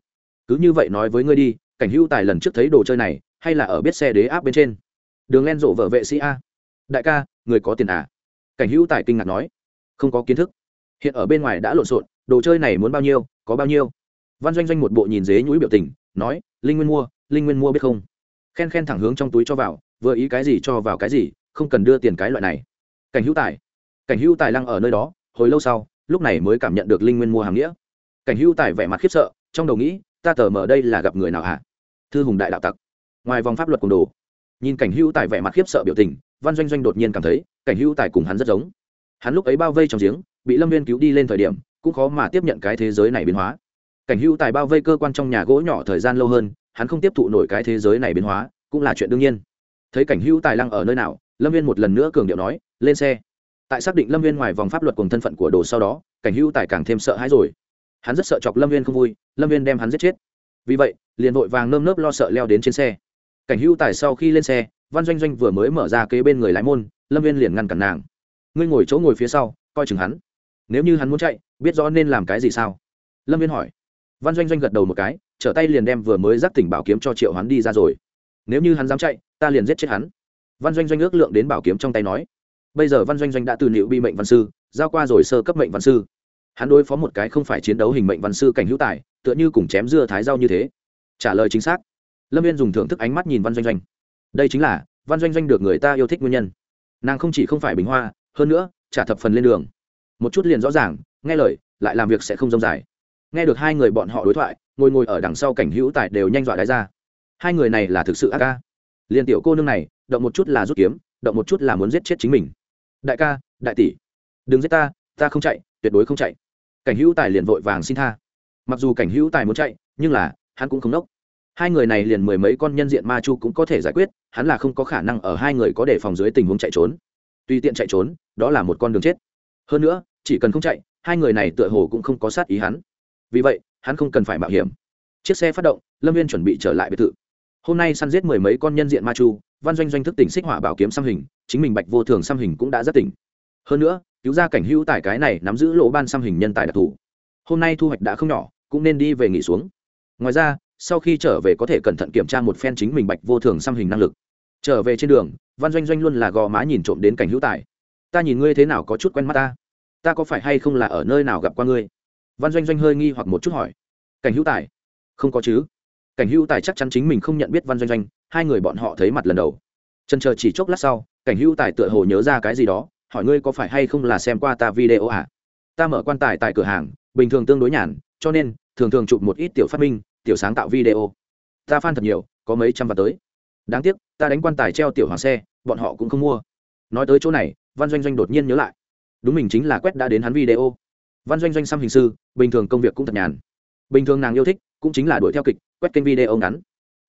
Cứ như vậy nói với ngươi đi cảnh hữu tài lần trước thấy đồ chơi này, hay là ở biết xe đế áp bên trên? Đường len rộ vợ vệ sĩ a. Đại ca, người có tiền à? Cảnh hữu tài kinh ngạc nói. Không có kiến thức. Hiện ở bên ngoài đã lộn xộn, đồ chơi này muốn bao nhiêu, có bao nhiêu? Văn doanh doanh một bộ nhìn dế nhũi biểu tình, nói, linh nguyên mua, linh nguyên mua biết không? Khen khen thẳng hướng trong túi cho vào, vừa ý cái gì cho vào cái gì, không cần đưa tiền cái loại này. Cảnh hữu tài. Cảnh hữu tài lăng ở nơi đó, hồi lâu sau, lúc này mới cảm nhận được linh nguyên mua hàng nghĩa. Cảnh hữu tài vẻ mặt khiếp sợ, trong đầu nghĩ, ta tờ mở đây là gặp người nào hả? Thư hùng đại đạo tặc. Ngoài vòng pháp luật cùng đồ, nhìn cảnh hữu tài vẻ mặt khiếp sợ biểu tình, văn doanh doanh đột nhiên cảm thấy, cảnh hữu tài cùng hắn rất giống. Hắn lúc ấy bao vây trong giếng, bị lâm viên cứu đi lên thời điểm, cũng khó mà tiếp nhận cái thế giới này biến hóa. Cảnh hữu tài bao vây cơ quan trong nhà gỗ nhỏ thời gian lâu hơn, hắn không tiếp thụ nổi cái thế giới này biến hóa, cũng là chuyện đương nhiên. Thấy cảnh hữu tài lăng ở nơi nào, lâm viên một lần nữa cường điệu nói, lên xe. Tại xác định lâm viên ngoài vòng pháp luật cùng thân phận của đồ sau đó, cảnh hữu tài càng thêm sợ hãi rồi. Hắn rất sợ chọc lâm viên không vui, lâm viên đem hắn giết chết vì vậy, liền vội vàng nơm nớp lo sợ leo đến trên xe. Cảnh hữu tài sau khi lên xe, văn doanh doanh vừa mới mở ra kế bên người lái môn, lâm viên liền ngăn cản nàng. Ngươi ngồi chỗ ngồi phía sau, coi chừng hắn. Nếu như hắn muốn chạy, biết rõ nên làm cái gì sao? Lâm viên hỏi. Văn doanh doanh gật đầu một cái, trở tay liền đem vừa mới giác tỉnh bảo kiếm cho triệu hắn đi ra rồi. Nếu như hắn dám chạy, ta liền giết chết hắn. Văn doanh doanh ước lượng đến bảo kiếm trong tay nói. Bây giờ văn doanh doanh đã từ liệu bi mệnh văn sư, giao qua rồi sơ cấp mệnh văn sư hắn đối phó một cái không phải chiến đấu hình mệnh văn sư cảnh hữu tài, tựa như cùng chém dưa thái rau như thế. Trả lời chính xác. Lâm viên dùng thưởng thức ánh mắt nhìn văn doanh doanh. Đây chính là, văn doanh doanh được người ta yêu thích nguyên nhân. Nàng không chỉ không phải bình hoa, hơn nữa, trả thập phần lên đường. Một chút liền rõ ràng, nghe lời, lại làm việc sẽ không rông dài. Nghe được hai người bọn họ đối thoại, ngồi ngồi ở đằng sau cảnh hữu tài đều nhanh dọa đáy ra. Hai người này là thực sự ác ca. Liền tiểu cô nương này, động một chút là rút kiếm, động một chút là muốn giết chết chính mình. Đại ca, đại tỷ, đừng giết ta ta không chạy, tuyệt đối không chạy cảnh hữu tài liền vội vàng xin tha. Mặc dù cảnh hữu tài muốn chạy, nhưng là, hắn cũng không đốc hai người này liền mười mấy con nhân diện ma chu cũng có thể giải quyết, hắn là không có khả năng ở hai người có đề phòng dưới tình huống chạy trốn. Tuy tiện chạy trốn, đó là một con đường chết. Hơn nữa, chỉ cần không chạy, hai người này tựa hồ cũng không có sát ý hắn. Vì vậy, hắn không cần phải mạo hiểm. Chiếc xe phát động, lâm viên chuẩn bị trở lại biệt thự. Hôm nay săn giết mười mấy con nhân diện ma chu, văn doanh doanh thức tỉnh xích hỏa bảo kiếm xăm hình, chính mình bạch vô thường xăm hình cũng đã rất tỉnh. Hơn nữa cứu ra cảnh hữu tài cái này nắm giữ lỗ ban xăm hình nhân tài đặc thù. Hôm nay thu hoạch đã không nhỏ, cũng nên đi về nghỉ xuống. Ngoài ra, sau khi trở về có thể cẩn thận kiểm tra một phen chính mình bạch vô thường xăm hình năng lực. Trở về trên đường, văn doanh doanh luôn là gò má nhìn trộm đến cảnh hữu tài. Ta nhìn ngươi thế nào có chút quen mắt ta. Ta có phải hay không là ở nơi nào gặp qua ngươi? Văn doanh doanh hơi nghi hoặc một chút hỏi. Cảnh hữu tài? Không có chứ. Cảnh hữu tài chắc chắn chính mình không nhận biết văn doanh doanh, hai người bọn họ thấy mặt lần đầu. Trần chờ chỉ chốc lát sau, cảnh hữu tài tựa hồ nhớ ra cái gì đó hỏi ngươi có phải hay không là xem qua ta video à? ta mở quan tài tại cửa hàng, bình thường tương đối nhàn, cho nên, thường thường chụp một ít tiểu phát minh, tiểu sáng tạo video. Ta fan thật nhiều, có mấy trăm vạn tới. Đáng tiếc, ta đánh quan tài treo tiểu hoàng xe, bọn họ cũng không mua. Nói tới chỗ này, văn doanh doanh đột nhiên nhớ lại. Đúng mình chính là quét đã đến hắn video. Văn doanh doanh xăm hình sư, bình thường công việc cũng thật nhàn. Bình thường nàng yêu thích, cũng chính là đuổi theo kịch, quét kênh video ngắn.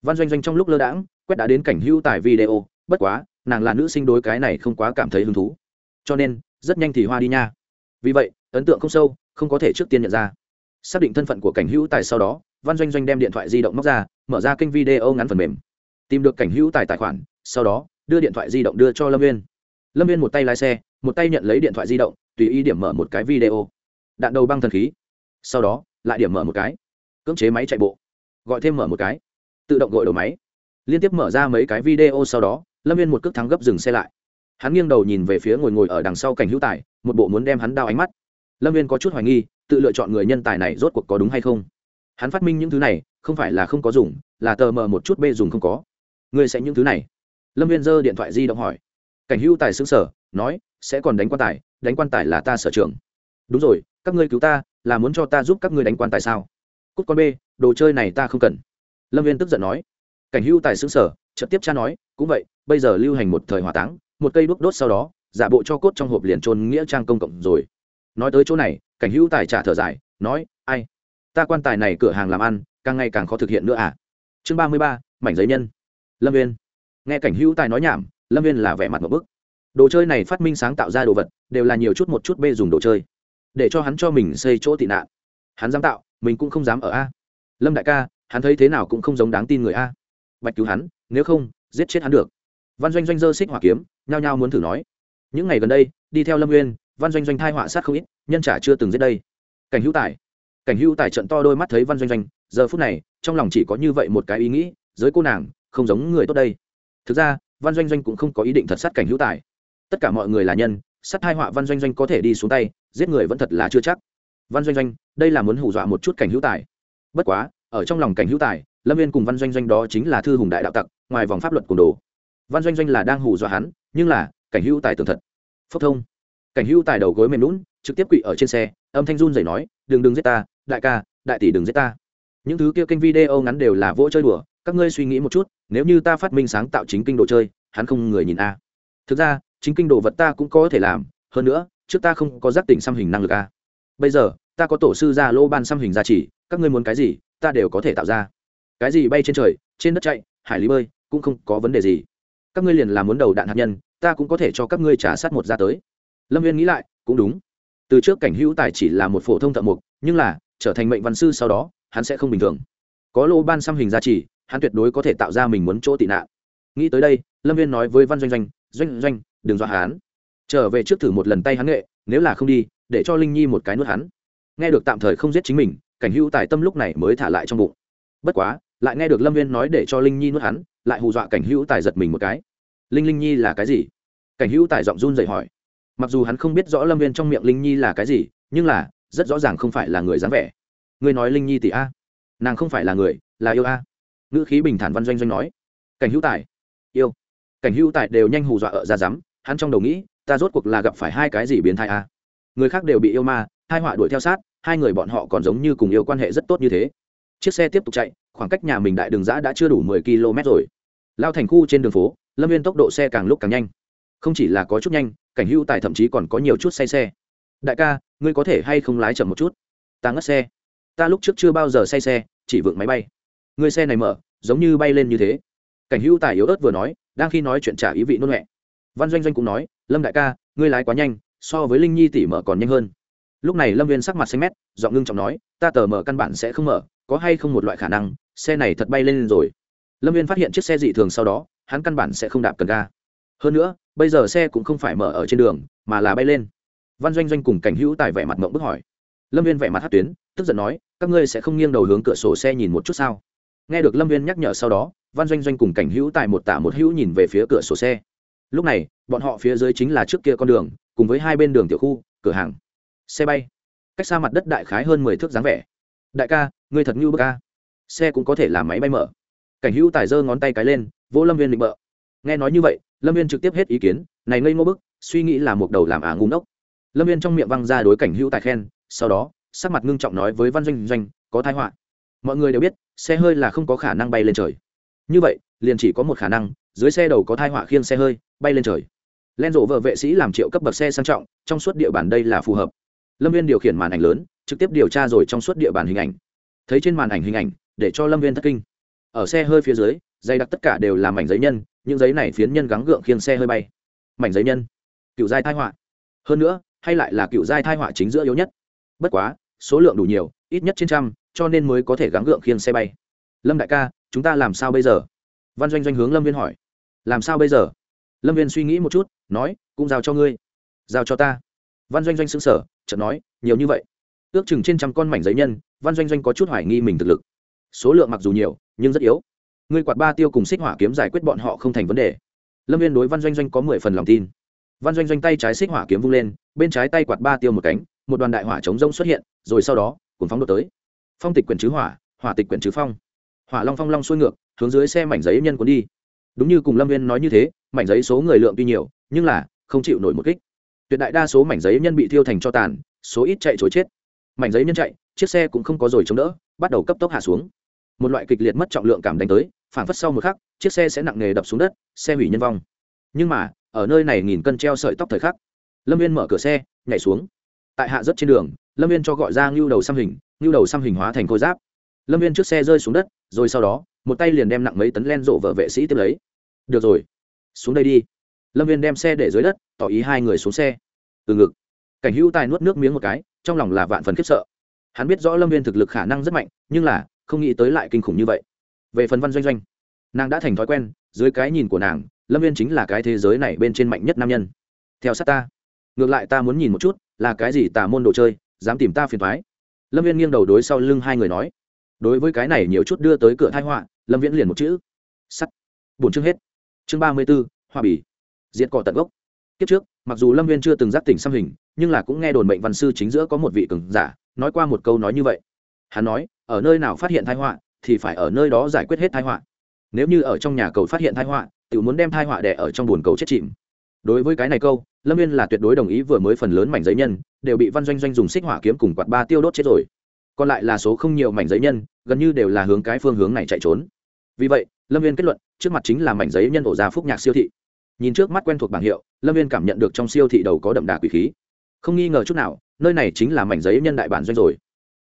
Văn doanh doanh trong lúc lơ đãng, quét đã đến cảnh hưu tải video, bất quá, nàng là nữ sinh đối cái này không quá cảm thấy hứng thú cho nên, rất nhanh thì hoa đi nha. Vì vậy, ấn tượng không sâu, không có thể trước tiên nhận ra. Xác định thân phận của cảnh hữu tài sau đó, văn doanh doanh đem điện thoại di động móc ra, mở ra kênh video ngắn phần mềm. Tìm được cảnh hữu tài tài khoản, sau đó, đưa điện thoại di động đưa cho lâm viên lâm viên một tay lái xe, một tay nhận lấy điện thoại di động, tùy ý điểm mở một cái video. Đạn đầu băng thần khí. Sau đó, lại điểm mở một cái. Cưỡng chế máy chạy bộ. Gọi thêm mở một cái. Tự động gội đầu máy. Liên tiếp mở ra mấy cái video sau đó, lâm viên một cước thắng gấp dừng xe lại hắn nghiêng đầu nhìn về phía ngồi ngồi ở đằng sau cảnh hữu tài, một bộ muốn đem hắn đao ánh mắt. Lâm viên có chút hoài nghi, tự lựa chọn người nhân tài này rốt cuộc có đúng hay không? Hắn phát minh những thứ này, không phải là không có dùng, là tờ mờ một chút bê dùng không có. Ngươi sẽ những thứ này? Lâm viên giơ điện thoại di động hỏi. Cảnh hữu tài xứng sở nói, sẽ còn đánh quan tài, đánh quan tài là ta sở trường. Đúng rồi, các ngươi cứu ta, là muốn cho ta giúp các ngươi đánh quan tài sao? Cút con bê, đồ chơi này ta không cần. Lâm viên tức giận nói. Cảnh hữu tài xứng sở trực tiếp cha nói, cũng vậy, bây giờ lưu hành một thời hỏa táng một cây đuốc đốt sau đó, giả bộ cho cốt trong hộp liền trôn nghĩa trang công cộng rồi. Nói tới chỗ này, cảnh hữu tài trả thở dài, nói, ai? Ta quan tài này cửa hàng làm ăn, càng ngày càng khó thực hiện nữa à? Chương ba mươi ba, mảnh giấy nhân. Lâm viên nghe cảnh hữu tài nói nhảm, lâm viên là vẻ mặt một bức. Đồ chơi này phát minh sáng tạo ra đồ vật, đều là nhiều chút một chút bê dùng đồ chơi. Để cho hắn cho mình xây chỗ tị nạn. Hắn dám tạo, mình cũng không dám ở a. Lâm đại ca, hắn thấy thế nào cũng không giống đáng tin người a. Bạch cứu hắn, nếu không, giết chết hắn được văn doanh doanh dơ xích hỏa kiếm, nhao nhao muốn thử nói. Những ngày gần đây, đi theo lâm nguyên văn doanh doanh thai họa sát không ít, nhân trả chưa từng giết đây. Cảnh hữu tài. Cảnh hữu tài trận to đôi mắt thấy văn doanh doanh, giờ phút này, trong lòng chỉ có như vậy một cái ý nghĩ, giới cô nàng, không giống người tốt đây. Thực ra, văn doanh doanh cũng không có ý định thật sát cảnh hữu tài. Tất cả mọi người là nhân, sát thai họa văn doanh doanh có thể đi xuống tay, giết người vẫn thật là chưa chắc. Văn doanh doanh, đây là muốn hù dọa một chút cảnh hữu tài. Bất quá, ở trong lòng cảnh hữu tài, lâm viên cùng văn doanh doanh đó chính là thư hùng đại đạo tặc, ngoài vòng pháp luật cồn đồ văn doanh doanh là đang hù dọa hắn, nhưng là, cảnh hữu tài tường thật. Phốc thông. Cảnh hữu tài đầu gối mềm lún trực tiếp quỵ ở trên xe, âm thanh run dày nói, đừng đừng giết ta, đại ca, đại tỷ đừng giết ta. Những thứ kia kênh video ngắn đều là vỗ chơi đùa, các ngươi suy nghĩ một chút, nếu như ta phát minh sáng tạo chính kinh đồ chơi, hắn không người nhìn a. Thực ra, chính kinh đồ vật ta cũng có thể làm, hơn nữa, trước ta không có giác tỉnh xăm hình năng lực a. Bây giờ, ta có tổ sư gia lô ban xăm hình gia chỉ các ngươi muốn cái gì, ta đều có thể tạo ra. Cái gì bay trên trời, trên đất chạy, hải lý bơi, cũng không có vấn đề gì các ngươi liền làm muốn đầu đạn hạt nhân, ta cũng có thể cho các ngươi trả sát một ra tới. Lâm viên nghĩ lại, cũng đúng. Từ trước cảnh hữu tài chỉ là một phổ thông thợ mục nhưng là, trở thành mệnh văn sư sau đó, hắn sẽ không bình thường. Có lô ban xăm hình gia trì, hắn tuyệt đối có thể tạo ra mình muốn chỗ tị nạn. Nghĩ tới đây, lâm viên nói với văn doanh doanh doanh doanh, đừng dọa hắn. Trở về trước thử một lần tay hắn nghệ, nếu là không đi, để cho linh nhi một cái nuốt hắn. Nghe được tạm thời không giết chính mình, cảnh hữu tài tâm lúc này mới thả lại trong bụng. Bất quá lại nghe được lâm viên nói để cho linh nhi nuốt hắn, lại hù dọa cảnh hữu tài giật mình một cái. Linh linh nhi là cái gì? Cảnh hữu tài giọng run dậy hỏi. Mặc dù hắn không biết rõ lâm viên trong miệng linh nhi là cái gì, nhưng là, rất rõ ràng không phải là người dáng vẻ. Ngươi nói linh nhi tỷ a? Nàng không phải là người, là yêu a? Ngữ khí bình thản văn doanh doanh nói. Cảnh hữu tài. Yêu. Cảnh hữu tài đều nhanh hù dọa ở ra rắm hắn trong đầu nghĩ, ta rốt cuộc là gặp phải hai cái gì biến thai a? Người khác đều bị yêu ma, hai họa đuổi theo sát, hai người bọn họ còn giống như cùng yêu quan hệ rất tốt như thế. Chiếc xe tiếp tục chạy khoảng cách nhà mình đại đường giã đã chưa đủ mười km rồi. Lao thành khu trên đường phố, lâm viên tốc độ xe càng lúc càng nhanh. Không chỉ là có chút nhanh, cảnh hữu tài thậm chí còn có nhiều chút say xe. Đại ca, ngươi có thể hay không lái chậm một chút? Ta ngất xe. Ta lúc trước chưa bao giờ say xe, chỉ vượng máy bay. Ngươi xe này mở, giống như bay lên như thế. Cảnh hữu tài yếu ớt vừa nói, đang khi nói chuyện trả ý vị nôn mẹ văn doanh doanh cũng nói, lâm đại ca, ngươi lái quá nhanh, so với linh nhi tỷ mở còn nhanh hơn. Lúc này lâm viên sắc mặt xanh mét, giọng ngưng trọng nói, ta tờ mở căn bản sẽ không mở, có hay không một loại khả năng xe này thật bay lên rồi. Lâm viên phát hiện chiếc xe dị thường sau đó, hắn căn bản sẽ không đạp cần ga. Hơn nữa, bây giờ xe cũng không phải mở ở trên đường, mà là bay lên. Văn doanh doanh cùng cảnh hữu tài vẻ mặt mộng bức hỏi. Lâm viên vẻ mặt hát tuyến, tức giận nói, các ngươi sẽ không nghiêng đầu hướng cửa sổ xe nhìn một chút sao? Nghe được lâm viên nhắc nhở sau đó, văn doanh doanh cùng cảnh hữu tài một tả một hữu nhìn về phía cửa sổ xe. Lúc này, bọn họ phía dưới chính là trước kia con đường, cùng với hai bên đường tiểu khu, cửa hàng. Xe bay. Cách xa mặt đất đại khái hơn mười thước dáng vẻ. Đại ca, ngươi thật như bức ca xe cũng có thể làm máy bay mở. Cảnh hữu tài giơ ngón tay cái lên vô lâm viên định bợ. Nghe nói như vậy, lâm viên trực tiếp hết ý kiến, này ngây ngô bức, suy nghĩ là một đầu làm ả ngu ngốc. Lâm viên trong miệng văng ra đối cảnh hữu tài khen, sau đó, sắc mặt ngưng trọng nói với văn doanh doanh, có thái họa. Mọi người đều biết, xe hơi là không có khả năng bay lên trời. Như vậy, liền chỉ có một khả năng, dưới xe đầu có thai họa khiêng xe hơi, bay lên trời. Len rộ vợ vệ sĩ làm triệu cấp bậc xe sang trọng, trong suốt địa bàn đây là phù hợp. Lâm viên điều khiển màn ảnh lớn, trực tiếp điều tra rồi trong suốt địa bàn hình ảnh. Thấy trên màn ảnh hình ảnh để cho lâm viên thất kinh. Ở xe hơi phía dưới dày đặc tất cả đều là mảnh giấy nhân, những giấy này phiến nhân gắng gượng khiêng xe hơi bay. Mảnh giấy nhân cựu giai thai họa. Hơn nữa, hay lại là cựu giai thai họa chính giữa yếu nhất. Bất quá, số lượng đủ nhiều, ít nhất trên trăm, cho nên mới có thể gắng gượng khiêng xe bay. Lâm đại ca, chúng ta làm sao bây giờ? Văn doanh doanh hướng lâm viên hỏi. Làm sao bây giờ? Lâm viên suy nghĩ một chút, nói, cũng giao cho ngươi. Giao cho ta. Văn doanh doanh xứng sở chợt nói, nhiều như vậy. Ước chừng trên trăm con mảnh giấy nhân, văn doanh doanh có chút hoài nghi mình thực lực số lượng mặc dù nhiều, nhưng rất yếu. Ngươi quạt ba tiêu cùng xích hỏa kiếm giải quyết bọn họ không thành vấn đề. Lâm viên đối văn doanh doanh có mười phần lòng tin. Văn doanh doanh tay trái xích hỏa kiếm vung lên, bên trái tay quạt ba tiêu một cánh, một đoàn đại hỏa chống rông xuất hiện, rồi sau đó cùng phóng đột tới. Phong tịch quyển chứ hỏa hỏa tịch quyển chứ phong. Hỏa long phong long xuôi ngược, hướng dưới xe mảnh giấy nhân cuốn đi. Đúng như cùng lâm viên nói như thế, mảnh giấy số người lượng tuy nhiều, nhưng là, không chịu nổi một kích. Tuyệt đại đa số mảnh giấy nhân bị thiêu thành cho tàn, số ít chạy chối chết. Mảnh giấy nhân chạy, chiếc xe cũng không có rồi chống đỡ, bắt đầu cấp tốc hạ xuống một loại kịch liệt mất trọng lượng cảm đánh tới phản phất sau một khắc, chiếc xe sẽ nặng nề đập xuống đất, xe hủy nhân vong. Nhưng mà, ở nơi này nghìn cân treo sợi tóc thời khắc, lâm viên mở cửa xe, nhảy xuống. Tại hạ rất trên đường, lâm viên cho gọi ra ngưu đầu xăm hình, ngưu đầu xăm hình hóa thành khôi giáp. Lâm viên trước xe rơi xuống đất, rồi sau đó, một tay liền đem nặng mấy tấn len rộ vợ vệ sĩ tiếp lấy. Được rồi, xuống đây đi. Lâm viên đem xe để dưới đất, tỏ ý hai người xuống xe. Từ ngực. Cảnh hữu tài nuốt nước miếng một cái, trong lòng là vạn phần khiếp sợ. Hắn biết rõ lâm viên thực lực khả năng rất mạnh, nhưng là không nghĩ tới lại kinh khủng như vậy. Về phần văn doanh doanh nàng đã thành thói quen dưới cái nhìn của nàng lâm viên chính là cái thế giới này bên trên mạnh nhất nam nhân. Theo sát ta ngược lại ta muốn nhìn một chút là cái gì tà môn đồ chơi dám tìm ta phiền thoái lâm viên nghiêng đầu đối sau lưng hai người nói. Đối với cái này nhiều chút đưa tới cửa thai họa lâm viễn liền một chữ. Sắt. Bốn chương hết. Chương ba mươi b ố hoa Bỉ, diện cỏ tận gốc. Kiếp trước mặc dù lâm viên chưa từng giác tỉnh xăm hình nhưng là cũng nghe đồn mệnh văn sư chính giữa có một vị cường giả nói qua một câu nói như vậy. Hắn nói ở nơi nào phát hiện tai họa thì phải ở nơi đó giải quyết hết tai họa. Nếu như ở trong nhà cầu phát hiện tai họa tự muốn đem tai họa đẻ ở trong bồn cầu chết chìm. Đối với cái này câu, lâm viên là tuyệt đối đồng ý vừa mới phần lớn mảnh giấy nhân đều bị văn doanh doanh dùng xích hỏa kiếm cùng quạt ba tiêu đốt chết rồi. Còn lại là số không nhiều mảnh giấy nhân, gần như đều là hướng cái phương hướng này chạy trốn. Vì vậy, lâm viên kết luận, trước mặt chính là mảnh giấy nhân ổ gia phúc nhạc siêu thị. Nhìn trước mắt quen thuộc bảng hiệu, lâm viên cảm nhận được trong siêu thị đầu có đậm đà quỷ khí. Không nghi ngờ chút nào, nơi này chính là mảnh giấy nhân đại bản doanh rồi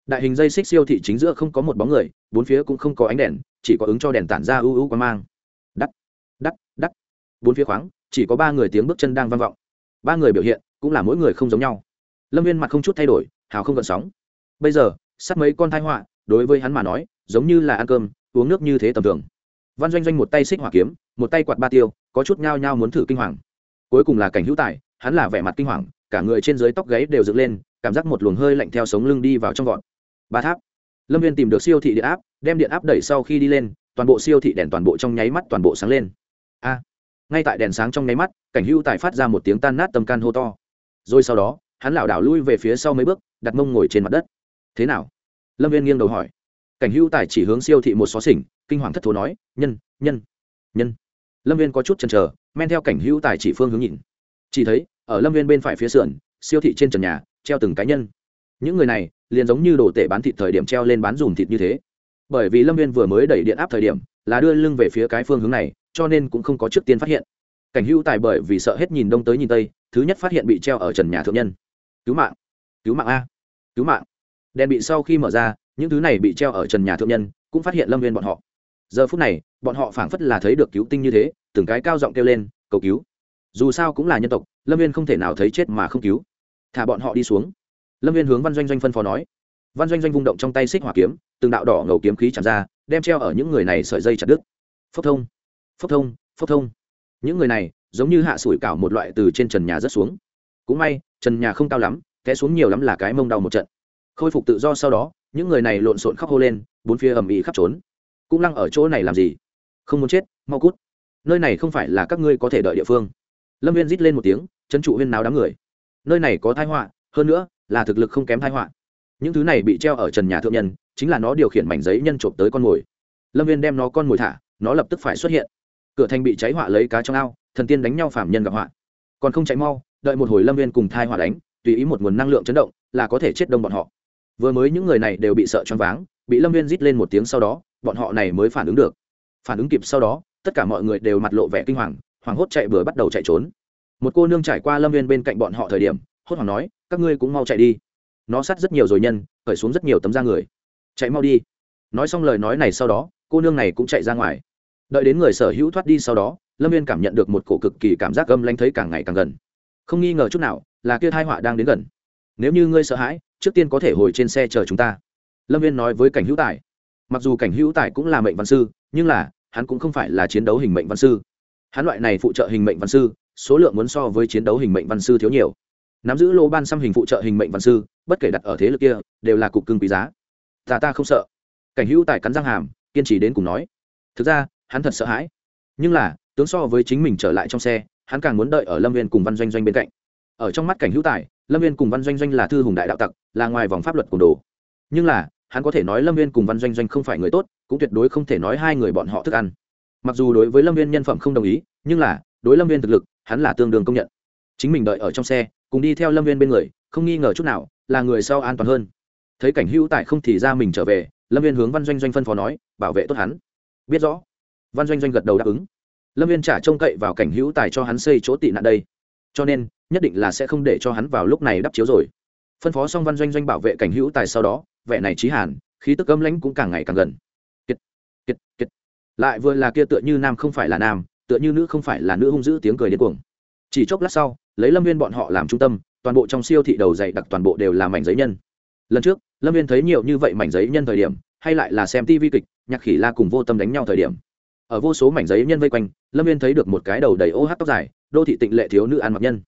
đại hình dây xích siêu thị chính giữa không có một bóng người, bốn phía cũng không có ánh đèn, chỉ có ứng cho đèn tản ra ưu ưu qua mang. Đắt đắt đắt bốn phía khoáng, chỉ có ba người tiếng bước chân đang vang vọng. Ba người biểu hiện cũng là mỗi người không giống nhau. Lâm viên mặt không chút thay đổi, hào không gợn sóng. Bây giờ sắt mấy con thai họa, đối với hắn mà nói, giống như là ăn cơm, uống nước như thế tầm thường. Văn doanh doanh một tay xích hỏa kiếm, một tay quạt ba tiêu, có chút nhao nhao muốn thử kinh hoàng. Cuối cùng là cảnh hữu tài, hắn là vẻ mặt kinh hoàng, cả người trên dưới tóc gáy đều dựng lên, cảm giác một luồng hơi lạnh theo sống lưng đi vào trong gọn ba tháp. Lâm viên tìm được siêu thị điện áp, đem điện áp đẩy sau khi đi lên, toàn bộ siêu thị đèn toàn bộ trong nháy mắt toàn bộ sáng lên. A! Ngay tại đèn sáng trong nháy mắt, cảnh hữu tài phát ra một tiếng tan nát tâm can hô to. Rồi sau đó, hắn lảo đảo lui về phía sau mấy bước, đặt mông ngồi trên mặt đất. Thế nào? Lâm viên nghiêng đầu hỏi. Cảnh hữu tài chỉ hướng siêu thị một xó xỉnh, kinh hoàng thất thố nói, nhân nhân nhân. Lâm viên có chút chần chờ, men theo cảnh hữu tài chỉ phương hướng nhìn. Chỉ thấy, ở lâm viên bên phải phía sườn, siêu thị trên trần nhà, treo từng cá nhân những người này liền giống như đồ tể bán thịt thời điểm treo lên bán dùm thịt như thế. Bởi vì lâm viên vừa mới đẩy điện áp thời điểm là đưa lưng về phía cái phương hướng này, cho nên cũng không có trước tiên phát hiện. Cảnh hữu tài bởi vì sợ hết nhìn đông tới nhìn tây, thứ nhất phát hiện bị treo ở trần nhà thượng nhân. Cứu mạng cứu mạng a, cứu mạng. Đèn bị sau khi mở ra, những thứ này bị treo ở trần nhà thượng nhân cũng phát hiện lâm viên bọn họ. Giờ phút này, bọn họ phảng phất là thấy được cứu tinh như thế, từng cái cao giọng kêu lên, cầu cứu. Dù sao cũng là nhân tộc, lâm viên không thể nào thấy chết mà không cứu. Thả bọn họ đi xuống lâm viên hướng văn doanh doanh phân phó nói. Văn doanh doanh vung động trong tay xích hỏa kiếm, từng đạo đỏ ngầu kiếm khí chạm ra, đem treo ở những người này sợi dây chặt đứt. Phốc thông phốc thông phốc thông. Những người này giống như hạ sủi cảo một loại từ trên trần nhà rớt xuống. Cũng may, trần nhà không cao lắm, té xuống nhiều lắm là cái mông đau một trận. Khôi phục tự do sau đó, những người này lộn xộn khóc hô lên, bốn phía ầm ĩ khắp trốn. Cũng lăng ở chỗ này làm gì? Không muốn chết, mau cút. Nơi này không phải là các ngươi có thể đợi địa phương. Lâm viên rít lên một tiếng chân trụ huyên náo đám người. Nơi này có thái họa, hơn nữa là thực lực không kém thái họa. Những thứ này bị treo ở trần nhà thượng nhân, chính là nó điều khiển mảnh giấy nhân trộm tới con mồi. Lâm viên đem nó con mồi thả, nó lập tức phải xuất hiện. Cửa thành bị cháy họa lấy cá trong ao, thần tiên đánh nhau phạm nhân gặp họa. Còn không chạy mau, đợi một hồi lâm viên cùng thai họa đánh, tùy ý một nguồn năng lượng chấn động, là có thể chết đông bọn họ. Vừa mới những người này đều bị sợ choáng váng, bị lâm viên rít lên một tiếng sau đó, bọn họ này mới phản ứng được. Phản ứng kịp sau đó, tất cả mọi người đều mặt lộ vẻ kinh hoàng, hoảng hốt chạy bừa bắt đầu chạy trốn. Một cô nương trải qua lâm viên bên cạnh bọn họ thời điểm hốt hoảng nói, các ngươi cũng mau chạy đi. Nó sát rất nhiều rồi nhân, khởi xuống rất nhiều tấm da người. Chạy mau đi. Nói xong lời nói này sau đó, cô nương này cũng chạy ra ngoài. Đợi đến người sở hữu thoát đi sau đó, lâm viên cảm nhận được một cổ cực kỳ cảm giác gâm lanh thấy càng ngày càng gần. Không nghi ngờ chút nào, là kia thai họa đang đến gần. Nếu như ngươi sợ hãi, trước tiên có thể hồi trên xe chờ chúng ta. Lâm viên nói với cảnh hữu tài. Mặc dù cảnh hữu tài cũng là mệnh văn sư, nhưng là, hắn cũng không phải là chiến đấu hình mệnh văn sư. Hắn loại này phụ trợ hình mệnh văn sư, số lượng muốn so với chiến đấu hình mệnh văn sư thiếu nhiều nắm giữ lô ban xăm hình phụ trợ hình mệnh văn sư, bất kể đặt ở thế lực kia, đều là cục cưng quý giá. Ta ta không sợ. Cảnh hữu tài cắn răng hàm, kiên trì đến cùng nói. Thực ra, hắn thật sợ hãi. Nhưng là, tướng so với chính mình trở lại trong xe, hắn càng muốn đợi ở lâm viên cùng văn doanh doanh bên cạnh. Ở trong mắt cảnh hữu tài, lâm viên cùng văn doanh doanh là thư hùng đại đạo tặc, là ngoài vòng pháp luật cồn đồ. Nhưng là, hắn có thể nói lâm viên cùng văn doanh doanh không phải người tốt, cũng tuyệt đối không thể nói hai người bọn họ thức ăn. Mặc dù đối với lâm viên nhân phẩm không đồng ý, nhưng là, đối lâm viên thực lực, hắn là tương đương công nhận. Chính mình đợi ở trong xe cùng đi theo lâm viên bên người không nghi ngờ chút nào là người sau an toàn hơn. Thấy cảnh hữu tại không thì ra mình trở về lâm viên hướng văn doanh doanh phân phó nói bảo vệ tốt hắn. Biết rõ. Văn doanh doanh gật đầu đáp ứng. Lâm viên trả trông cậy vào cảnh hữu tài cho hắn xây chỗ tị nạn đây. Cho nên nhất định là sẽ không để cho hắn vào lúc này đắp chiếu rồi. Phân phó xong văn doanh doanh bảo vệ cảnh hữu tài sau đó vẻ này trí hàn khí tức âm lãnh cũng càng ngày càng gần. Kiệt, kiệt, kiệt. lại vừa là kia tựa như nam không phải là nam tựa như nữ không phải là nữ hung dữ tiếng cười điên cuồng chỉ chốc lát sau, lấy lâm viên bọn họ làm trung tâm, toàn bộ trong siêu thị đầu dày đặc toàn bộ đều là mảnh giấy nhân. Lần trước, lâm viên thấy nhiều như vậy mảnh giấy nhân thời điểm, hay lại là xem tv kịch, nhạc khỉ la cùng vô tâm đánh nhau thời điểm. Ở vô số mảnh giấy nhân vây quanh, lâm viên thấy được một cái đầu đầy ô hát tóc dài, đô thị tịnh lệ thiếu nữ ăn mặc nhân.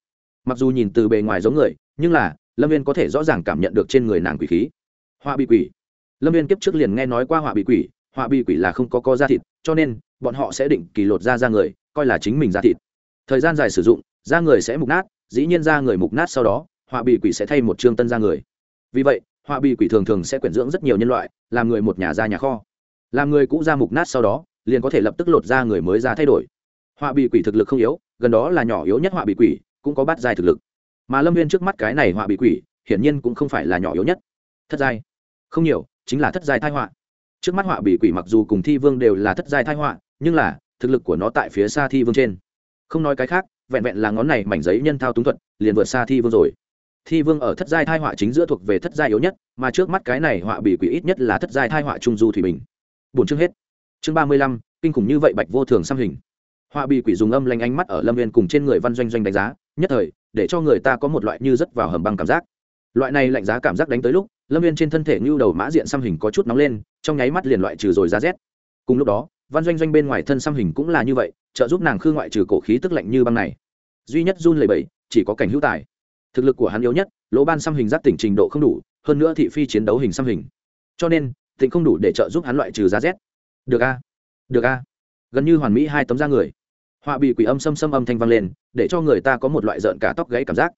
Mặc dù nhìn từ bề ngoài giống người, nhưng là, lâm viên có thể rõ ràng cảm nhận được trên người nàng quỷ khí. Họa bị quỷ. Lâm viên kiếp trước liền nghe nói qua họa bị quỷ, họa bị quỷ là không có co da thịt, cho nên, bọn họ sẽ định kỳ lột da ra người, coi là chính mình da thịt. Thời gian dài sử dụng da người sẽ mục nát, dĩ nhiên da người mục nát sau đó, họa bị quỷ sẽ thay một trương tân da người. Vì vậy, họa bị quỷ thường thường sẽ quyển dưỡng rất nhiều nhân loại, làm người một nhà ra nhà kho. Làm người cũ ra mục nát sau đó, liền có thể lập tức lột ra người mới ra thay đổi. Họa bị quỷ thực lực không yếu, gần đó là nhỏ yếu nhất họa bị quỷ, cũng có bát giai thực lực. Mà lâm viên trước mắt cái này họa bị quỷ, hiển nhiên cũng không phải là nhỏ yếu nhất. Thất giai. Không nhiều, chính là thất giai thai họa. Trước mắt họa bị quỷ mặc dù cùng thi vương đều là thất giai thai họa, nhưng là, thực lực của nó tại phía xa thi vương trên. Không nói cái khác vẹn vẹn là ngón này mảnh giấy nhân thao túng thuật, liền vượt xa thi vương rồi. Thi vương ở thất giai thai họa chính giữa thuộc về thất giai yếu nhất, mà trước mắt cái này họa bị quỷ ít nhất là thất giai thai họa trung du thủy bình. Bốn chương hết. Chương ba mươi lăm, kinh khủng như vậy bạch vô thường xăm hình. Họa bị quỷ dùng âm lanh ánh mắt ở lâm viên cùng trên người văn doanh doanh đánh giá, nhất thời, để cho người ta có một loại như rất vào hầm băng cảm giác. Loại này lạnh giá cảm giác đánh tới lúc, lâm viên trên thân thể như đầu mã diện xăm hình có chút nóng lên, trong nháy mắt liền loại trừ rồi ra rét. Cùng lúc đó văn doanh doanh bên ngoài thân xăm hình cũng là như vậy, trợ giúp nàng khư ngoại trừ cổ khí tức lạnh như băng này. Duy nhất run lầy bẫy chỉ có cảnh hữu tài. Thực lực của hắn yếu nhất, lỗ ban xăm hình giác tỉnh trình độ không đủ, hơn nữa thị phi chiến đấu hình xăm hình. Cho nên, tỉnh không đủ để trợ giúp hắn loại trừ giá rét. Được a được a. Gần như hoàn mỹ hai tấm da người. Họa bị quỷ âm xâm xâm âm thanh vang lên, để cho người ta có một loại rợn cả tóc gãy cảm giác.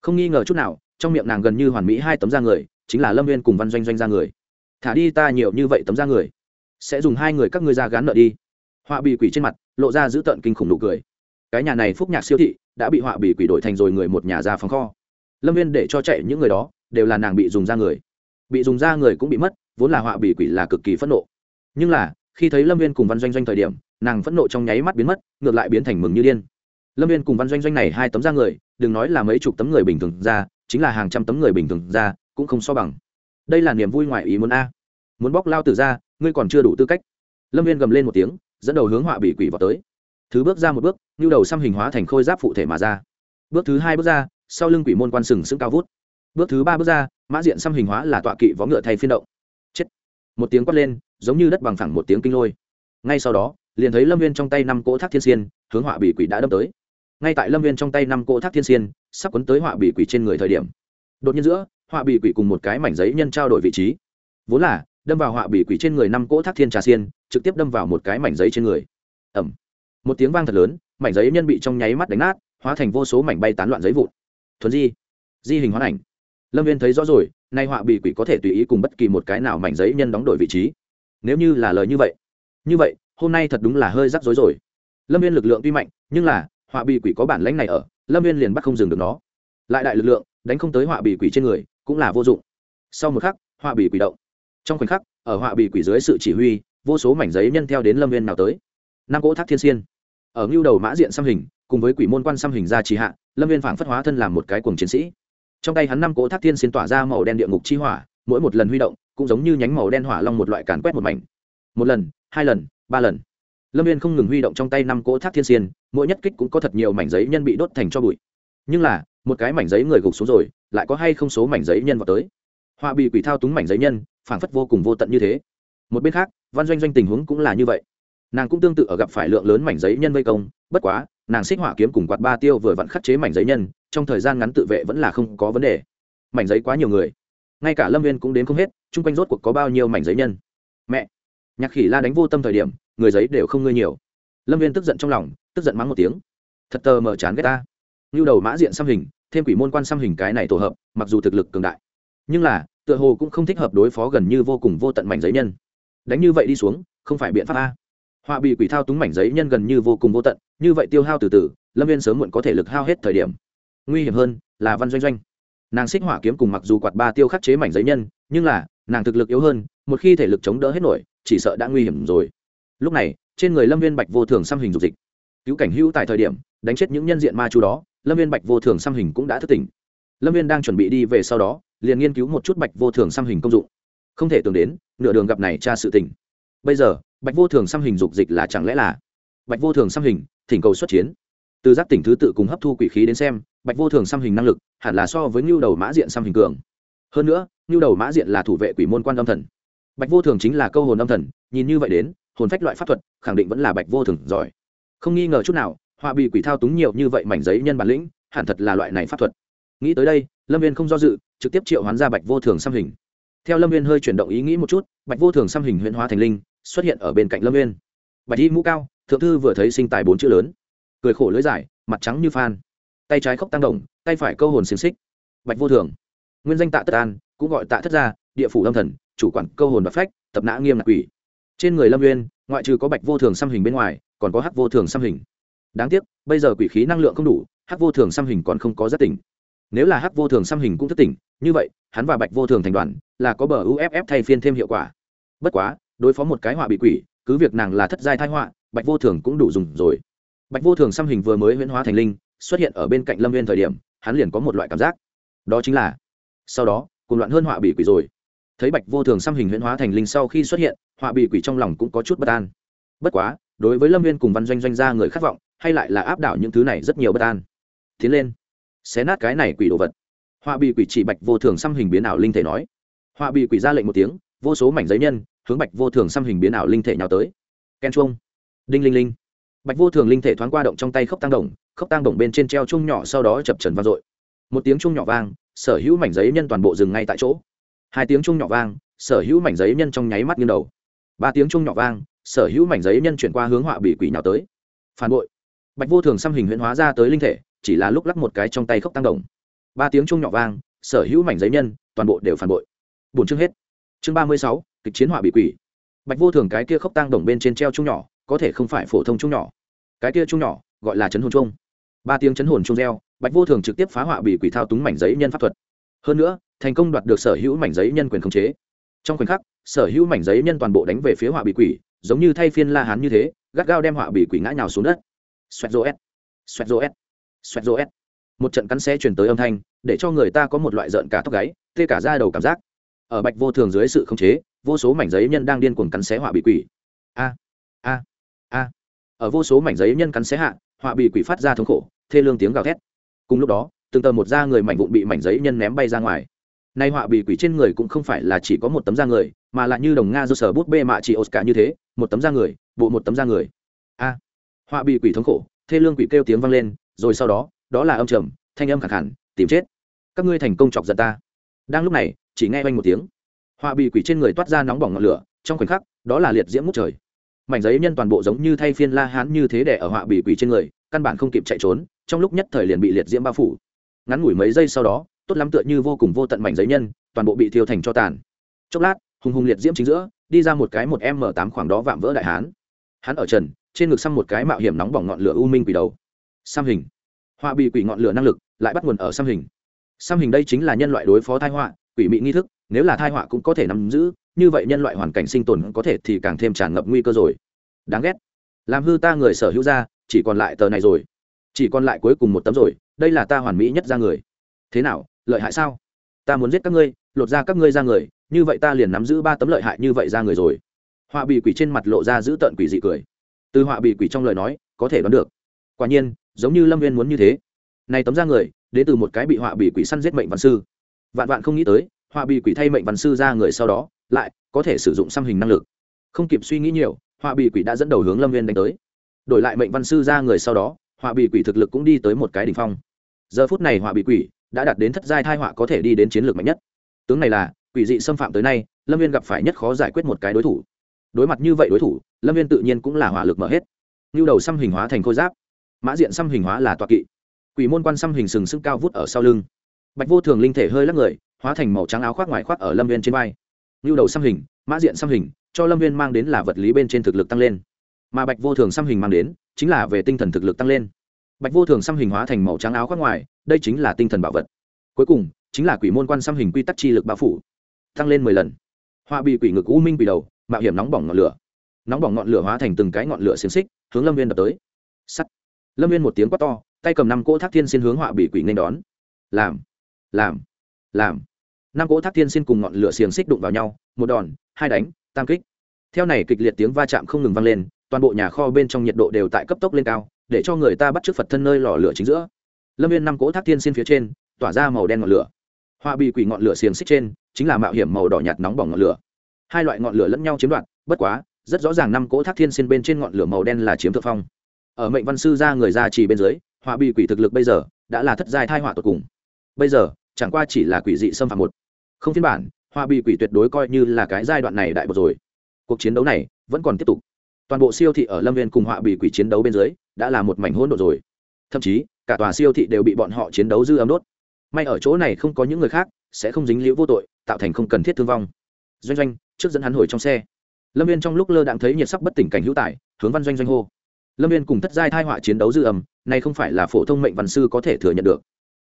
Không nghi ngờ chút nào, trong miệng nàng gần như hoàn mỹ hai tấm da người, chính là lâm viên cùng văn doanh doanh da người. Thả đi ta nhiều như vậy tấm da người sẽ dùng hai người các ngươi ra gán nợ đi. Họa bị quỷ trên mặt lộ ra giữ tợn kinh khủng nụ cười. Cái nhà này phúc nhạc siêu thị đã bị họa bị quỷ đổi thành rồi người một nhà ra phòng kho. Lâm viên để cho chạy những người đó đều là nàng bị dùng ra người. Bị dùng ra người cũng bị mất, vốn là họa bị quỷ là cực kỳ phẫn nộ. Nhưng là, khi thấy lâm viên cùng văn doanh doanh thời điểm, nàng phẫn nộ trong nháy mắt biến mất, ngược lại biến thành mừng như điên. Lâm viên cùng văn doanh doanh này hai tấm da người, đừng nói là mấy chục tấm người bình thường ra, chính là hàng trăm tấm người bình thường ra, cũng không so bằng. Đây là niềm vui ngoài ý muốn a. Muốn bóc lao từ ra ngươi còn chưa đủ tư cách. Lâm viên gầm lên một tiếng, dẫn đầu hướng họa bị quỷ vào tới. Thứ bước ra một bước nhu đầu xăm hình hóa thành khôi giáp phụ thể mà ra. Bước thứ hai bước ra, sau lưng quỷ môn quan sừng sững cao vút. Bước thứ ba bước ra, mã diện xăm hình hóa là tọa kỵ võ ngựa thay phiên động. Chết. Một tiếng quát lên, giống như đất bằng phẳng một tiếng kinh lôi. Ngay sau đó, liền thấy lâm viên trong tay năm cỗ thác thiên xiên, hướng họa bị quỷ đã đâm tới. Ngay tại lâm viên trong tay năm cỗ thác thiên xiên, sắp quấn tới họa bị quỷ trên người thời điểm. Đột nhiên giữa, họa bị quỷ cùng một cái mảnh giấy nhân trao đổi vị trí. Vốn là đâm vào họa bị quỷ trên người năm cỗ thác thiên trà xiên, trực tiếp đâm vào một cái mảnh giấy trên người. Ẩm một tiếng vang thật lớn, mảnh giấy nhân bị trong nháy mắt đánh nát, hóa thành vô số mảnh bay tán loạn giấy vụn. Thuần di. Di hình hoán ảnh. Lâm viên thấy rõ rồi, nay họa bị quỷ có thể tùy ý cùng bất kỳ một cái nào mảnh giấy nhân đóng đổi vị trí. Nếu như là lời như vậy. Như vậy, hôm nay thật đúng là hơi rắc rối rồi. Lâm viên lực lượng tuy mạnh, nhưng là, họa bị quỷ có bản lãnh này ở, lâm viên liền bắt không dừng được nó. Lại đại lực lượng, đánh không tới họa bị quỷ trên người, cũng là vô dụng. Sau một khắc, họa bị quỷ động trong khoảnh khắc, ở họa bị quỷ dưới sự chỉ huy, vô số mảnh giấy nhân theo đến lâm viên nào tới. Năm cỗ thác thiên xiên. Ở ngưu đầu mã diện xăm hình, cùng với quỷ môn quan xăm hình ra trì hạ, lâm viên phảng phất hóa thân làm một cái cuồng chiến sĩ. Trong tay hắn năm cỗ thác thiên xiên tỏa ra màu đen địa ngục chi hỏa, mỗi một lần huy động, cũng giống như nhánh màu đen hỏa long một loại càn quét một mảnh. Một lần, hai lần, ba lần. Lâm viên không ngừng huy động trong tay năm cỗ thác thiên xiên, mỗi nhất kích cũng có thật nhiều mảnh giấy nhân bị đốt thành cho bụi. Nhưng là, một cái mảnh giấy người gục xuống rồi, lại có hay không số mảnh giấy nhân vào tới? Họa bị quỷ thao túng mảnh giấy nhân phảng phất vô cùng vô tận như thế. Một bên khác, văn doanh doanh tình huống cũng là như vậy. Nàng cũng tương tự ở gặp phải lượng lớn mảnh giấy nhân vây công, bất quá, nàng xích hỏa kiếm cùng quạt ba tiêu vừa vặn khắc chế mảnh giấy nhân, trong thời gian ngắn tự vệ vẫn là không có vấn đề. Mảnh giấy quá nhiều người. Ngay cả lâm viên cũng đến không hết, chung quanh rốt cuộc có bao nhiêu mảnh giấy nhân. Mẹ! Nhạc khỉ la đánh vô tâm thời điểm, người giấy đều không ngơi nhiều. Lâm viên tức giận trong lòng, tức giận mắng một tiếng. Thật tờ mở chán ghét ta. Như đầu mã diện xăm hình, thêm quỷ môn quan xăm hình cái này tổ hợp, mặc dù thực lực cường đại. Nhưng là tựa hồ cũng không thích hợp đối phó gần như vô cùng vô tận mảnh giấy nhân. Đánh như vậy đi xuống, không phải biện pháp a. Họa bị quỷ thao túng mảnh giấy nhân gần như vô cùng vô tận, như vậy tiêu hao từ từ, lâm viên sớm muộn có thể lực hao hết thời điểm. Nguy hiểm hơn là văn doanh doanh. Nàng xích hỏa kiếm cùng mặc dù quạt ba tiêu khắc chế mảnh giấy nhân, nhưng là, nàng thực lực yếu hơn, một khi thể lực chống đỡ hết nổi, chỉ sợ đã nguy hiểm rồi. Lúc này, trên người lâm viên bạch vô thường xăm hình dục dịch. Cứu cảnh hữu tại thời điểm, đánh chết những nhân diện ma chú đó, lâm viên bạch vô thường xăm hình cũng đã thất tỉnh lâm viên đang chuẩn bị đi về sau đó, liền nghiên cứu một chút bạch vô thường xăm hình công dụng. Không thể tưởng đến, nửa đường gặp này tra sự tình. bây giờ, bạch vô thường xăm hình dục dịch là chẳng lẽ là bạch vô thường xăm hình, thỉnh cầu xuất chiến. Từ giác tỉnh thứ tự cùng hấp thu quỷ khí đến xem, bạch vô thường xăm hình năng lực hẳn là so với ngưu đầu mã diện xăm hình cường. Hơn nữa, ngưu đầu mã diện là thủ vệ quỷ môn quan âm thần. Bạch vô thường chính là câu hồn âm thần, nhìn như vậy đến, hồn phách loại pháp thuật khẳng định vẫn là bạch vô thường giỏi. Không nghi ngờ chút nào, họa bị quỷ thao túng nhiều như vậy mảnh giấy nhân bản lĩnh, hẳn thật là loại này pháp thuật nghĩ tới đây, lâm viên không do dự, trực tiếp triệu hoán ra bạch vô thường xăm hình. Theo lâm viên hơi chuyển động ý nghĩ một chút, bạch vô thường xăm hình huyễn hóa thành linh, xuất hiện ở bên cạnh lâm viên. Bạch y mũ cao, thượng thư vừa thấy sinh tài bốn chữ lớn. Cười khổ lưới dài, mặt trắng như phan. Tay trái khóc tăng động, tay phải câu hồn xiềng xích. Bạch vô thường. Nguyên danh tạ tất an, cũng gọi tạ thất gia, địa phủ lâm thần, chủ quản câu hồn và phách, tập nã nghiêm nặc quỷ. Trên người lâm viên, ngoại trừ có bạch vô thường xăm hình bên ngoài, còn có hắc vô thường xăm hình. Đáng tiếc, bây giờ quỷ khí năng lượng không đủ, hắc vô thường xăm hình còn không có rất tỉnh nếu là hắc vô thường xăm hình cũng thất tỉnh, như vậy, hắn và bạch vô thường thành đoàn, là có bờ uff thay phiên thêm hiệu quả. Bất quá, đối phó một cái họa bị quỷ, cứ việc nàng là thất giai thái họa, bạch vô thường cũng đủ dùng rồi. Bạch vô thường xăm hình vừa mới huyễn hóa thành linh, xuất hiện ở bên cạnh lâm viên thời điểm, hắn liền có một loại cảm giác. Đó chính là, sau đó cùng loạn hơn họa bị quỷ rồi. Thấy bạch vô thường xăm hình huyễn hóa thành linh sau khi xuất hiện, họa bị quỷ trong lòng cũng có chút bất an. Bất quá, đối với lâm viên cùng văn doanh doanh ra người khát vọng, hay lại là áp đảo những thứ này rất nhiều bất an. Tiến lên xé nát cái này quỷ đồ vật. Họa bị quỷ chỉ bạch vô thường xăm hình biến ảo linh thể nói. Họa bị quỷ ra lệnh một tiếng, vô số mảnh giấy nhân, hướng bạch vô thường xăm hình biến ảo linh thể nhào tới. Ken chuông. Đinh linh linh. Bạch vô thường linh thể thoáng qua động trong tay khốc tăng đồng, khốc tăng đồng bên trên treo chung nhỏ sau đó chập trần vang dội. Một tiếng chung nhỏ vang, sở hữu mảnh giấy nhân toàn bộ dừng ngay tại chỗ. Hai tiếng chung nhỏ vang, sở hữu mảnh giấy nhân trong nháy mắt nghiêng đầu. Ba tiếng chung nhỏ vang, sở hữu mảnh giấy nhân chuyển qua hướng họa bị quỷ nhào tới. Phản bội. Bạch vô thường xăm hình huyễn hóa ra tới linh thể chỉ là lúc lắc một cái trong tay khốc tăng đồng. Ba tiếng chung nhỏ vang, sở hữu mảnh giấy nhân, toàn bộ đều phản bội. Bốn chương hết. Chương ba mươi sáu, kịch chiến họa bị quỷ. Bạch vô thường cái kia khốc tăng đồng bên trên treo chung nhỏ, có thể không phải phổ thông chung nhỏ. Cái kia chung nhỏ, gọi là chấn hồn chung ba tiếng chấn hồn chung reo, bạch vô thường trực tiếp phá họa bị quỷ thao túng mảnh giấy nhân pháp thuật. Hơn nữa, thành công đoạt được sở hữu mảnh giấy nhân quyền khống chế. Trong khoảnh khắc, sở hữu mảnh giấy nhân toàn bộ đánh về phía họa bị quỷ, giống như thay phiên la hán như thế, gắt gao đem họa bị quỷ ngã nhào xuống đất. Xoẹt rô s xoẹt rô s xoẹt rô s một trận cắn xe truyền tới âm thanh, để cho người ta có một loại rợn cả tóc gáy, tê cả ra đầu cảm giác. Ở bạch vô thường dưới sự khống chế, vô số mảnh giấy nhân đang điên cuồng cắn xé họa bị quỷ. A a a. Ở vô số mảnh giấy nhân cắn xé hạ, họa bị quỷ phát ra thống khổ, thê lương tiếng gào thét. Cùng lúc đó, từng tờ một da người mảnh vụn bị mảnh giấy nhân ném bay ra ngoài. Nay họa bị quỷ trên người cũng không phải là chỉ có một tấm da người, mà lại như đồng nga do sở bút bê mạ chỉ oscar như thế, một tấm da người, bộ một tấm da người. A, họa bị quỷ thống khổ, thê lương quỷ kêu tiếng vang lên rồi sau đó đó là âm trầm, thanh âm khẳng hẳn tìm chết. Các ngươi thành công chọc giận ta. Đang lúc này, chỉ nghe oanh một tiếng. Họa bị quỷ trên người toát ra nóng bỏng ngọn lửa, trong khoảnh khắc, đó là liệt diễm ngút trời. Mảnh giấy nhân toàn bộ giống như thay phiên la hán như thế để ở họa bị quỷ trên người, căn bản không kịp chạy trốn, trong lúc nhất thời liền bị liệt diễm bao phủ. Ngắn ngủi mấy giây sau đó, tốt lắm tựa như vô cùng vô tận mảnh giấy nhân, toàn bộ bị thiêu thành cho tàn. Chốc lát, hùng hùng liệt diễm chính giữa, đi ra một cái một m tám khoảng đó vạm vỡ đại hán. Hắn ở trần, trên ngực xăm một cái mạo hiểm nóng bỏng ngọn lửa u minh quỷ đầu xăm hình. Họa bị quỷ ngọn lửa năng lực, lại bắt nguồn ở xăm hình. Xăm hình đây chính là nhân loại đối phó thai họa, quỷ mị nghi thức, nếu là thai họa cũng có thể nắm giữ, như vậy nhân loại hoàn cảnh sinh tồn có thể thì càng thêm tràn ngập nguy cơ rồi. Đáng ghét. Làm hư ta người sở hữu ra, chỉ còn lại tờ này rồi. Chỉ còn lại cuối cùng một tấm rồi, đây là ta hoàn mỹ nhất ra người. Thế nào, lợi hại sao? Ta muốn giết các ngươi, lột ra các ngươi ra người, như vậy ta liền nắm giữ ba tấm lợi hại như vậy ra người rồi. Họa bị quỷ trên mặt lộ ra giữ tợn quỷ dị cười. Từ họa bị quỷ trong lời nói, có thể đoán được. Quả nhiên giống như lâm viên muốn như thế. Này tấm ra người đến từ một cái bị họa bị quỷ săn giết mệnh văn sư. Vạn vạn không nghĩ tới, họa bị quỷ thay mệnh văn sư ra người sau đó, lại có thể sử dụng xăm hình năng lực. Không kịp suy nghĩ nhiều, họa bị quỷ đã dẫn đầu hướng lâm viên đánh tới. Đổi lại mệnh văn sư ra người sau đó, họa bị quỷ thực lực cũng đi tới một cái đ ỉ n h phong. Giờ phút này họa bị quỷ đã đạt đến thất giai thai họa có thể đi đến chiến lược mạnh nhất. Tướng này là, quỷ dị xâm phạm tới nay, lâm viên gặp phải nhất khó giải quyết một cái đối thủ. Đối mặt như vậy đối thủ, lâm viên tự nhiên cũng là hỏa lực mở hết. Như đầu xăm hình hóa thành khôi giáp mã diện xăm hình hóa là tọa kỵ. Quỷ môn quan xăm hình sừng sững cao vút ở sau lưng. Bạch vô thường linh thể hơi lắc người, hóa thành màu trắng áo khoác ngoài khoác ở lâm viên trên vai. Như đầu xăm hình, mã diện xăm hình, cho lâm viên mang đến là vật lý bên trên thực lực tăng lên. Mà bạch vô thường xăm hình mang đến, chính là về tinh thần thực lực tăng lên. Bạch vô thường xăm hình hóa thành màu trắng áo khoác ngoài, đây chính là tinh thần bảo vật. Cuối cùng, chính là quỷ môn quan xăm hình quy tắc chi lực bao phủ. Tăng lên mười lần. Họa bị quỷ ngực u minh quỷ đầu, mạo hiểm nóng bỏng ngọn lửa. Nóng bỏng ngọn lửa hóa thành từng cái ngọn lửa xiềng xích, hướng lâm viên đập tới. Sắt lâm viên một tiếng quát to, tay cầm năm cỗ thác thiên xin hướng họa bị quỷ nên đón. Làm làm làm. Năm cỗ thác thiên xin cùng ngọn lửa xiềng xích đụng vào nhau, một đòn, hai đánh, tam kích. Theo này kịch liệt tiếng va chạm không ngừng vang lên, toàn bộ nhà kho bên trong nhiệt độ đều tại cấp tốc lên cao, để cho người ta bắt t r ư ớ c phật thân nơi lò lửa chính giữa. Lâm viên năm cỗ thác thiên xin phía trên, tỏa ra màu đen ngọn lửa. Họa bị quỷ ngọn lửa xiềng xích trên, chính là mạo hiểm màu đỏ nhạt nóng bỏng ngọn lửa. Hai loại ngọn lửa lẫn nhau chiếm đoạt, bất quá, rất rõ ràng năm cỗ thác thiên xin bên trên ngọn lửa màu đen là chiếm thượng phong ở mệnh văn sư ra người ra chỉ bên dưới hoa bị quỷ thực lực bây giờ đã là thất giai thai họa tột cùng. Bây giờ, chẳng qua chỉ là quỷ dị xâm phạm một. Không phiên bản hoa bị quỷ tuyệt đối coi như là cái giai đoạn này đại bột rồi. Cuộc chiến đấu này vẫn còn tiếp tục. Toàn bộ siêu thị ở lâm viên cùng họa bị quỷ chiến đấu bên dưới đã là một mảnh hỗn độ rồi. Thậm chí, cả tòa siêu thị đều bị bọn họ chiến đấu dư âm đốt. May ở chỗ này không có những người khác, sẽ không dính liễu vô tội, tạo thành không cần thiết thương vong. Doanh doanh, trước dẫn hắn hồi trong xe. Lâm viên trong lúc lơ đạn thấy nhiệt sắc bất tỉnh cảnh hữu tài, hướng văn doanh doanh hô lâm viên cùng thất giai thai họa chiến đấu dư âm, này không phải là phổ thông mệnh văn sư có thể thừa nhận được.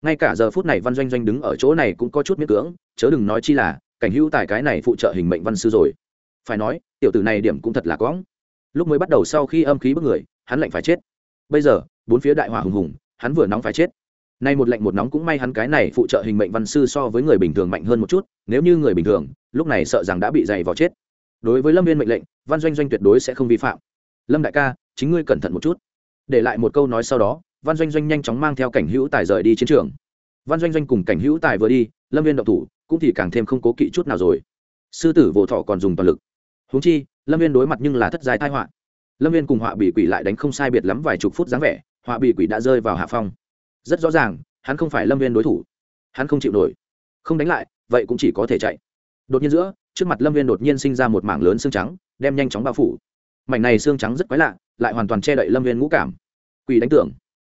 Ngay cả giờ phút này văn doanh doanh đứng ở chỗ này cũng có chút miễn cưỡng, chớ đừng nói chi là, cảnh hữu tài cái này phụ trợ hình mệnh văn sư rồi. Phải nói, tiểu tử này điểm cũng thật là quõng. Lúc mới bắt đầu sau khi âm khí bức người, hắn lạnh phải chết. Bây giờ, bốn phía đại hỏa hùng hùng, hắn vừa nóng phải chết. Nay một lạnh một nóng cũng may hắn cái này phụ trợ hình mệnh văn sư so với người bình thường mạnh hơn một chút, nếu như người bình thường, lúc này sợ rằng đã bị dày vào chết. Đối với lâm viên mệnh lệnh, văn doanh doanh tuyệt đối sẽ không vi phạm. Lâm đại ca chính ngươi cẩn thận một chút. Để lại một câu nói sau đó, văn doanh doanh nhanh chóng mang theo cảnh hữu tài rời đi chiến trường. Văn doanh doanh cùng cảnh hữu tài vừa đi, lâm viên động thủ, cũng thì càng thêm không cố kỵ chút nào rồi. Sư tử vỗ thọ còn dùng toàn lực. Húng chi, lâm viên đối mặt nhưng là thất giai thai họa. Lâm viên cùng họa bị quỷ lại đánh không sai biệt lắm vài chục phút dáng vẻ, họa bị quỷ đã rơi vào hạ phong. Rất rõ ràng, hắn không phải lâm viên đối thủ. Hắn không chịu nổi. Không đánh lại, vậy cũng chỉ có thể chạy. Đột nhiên giữa, trước mặt lâm viên đột nhiên sinh ra một mảng lớn xương trắng, đem nhanh chóng bao phủ mảnh này xương trắng rất quái lạ, lại hoàn toàn che đậy lâm viên ngũ cảm. Quỷ đánh tưởng.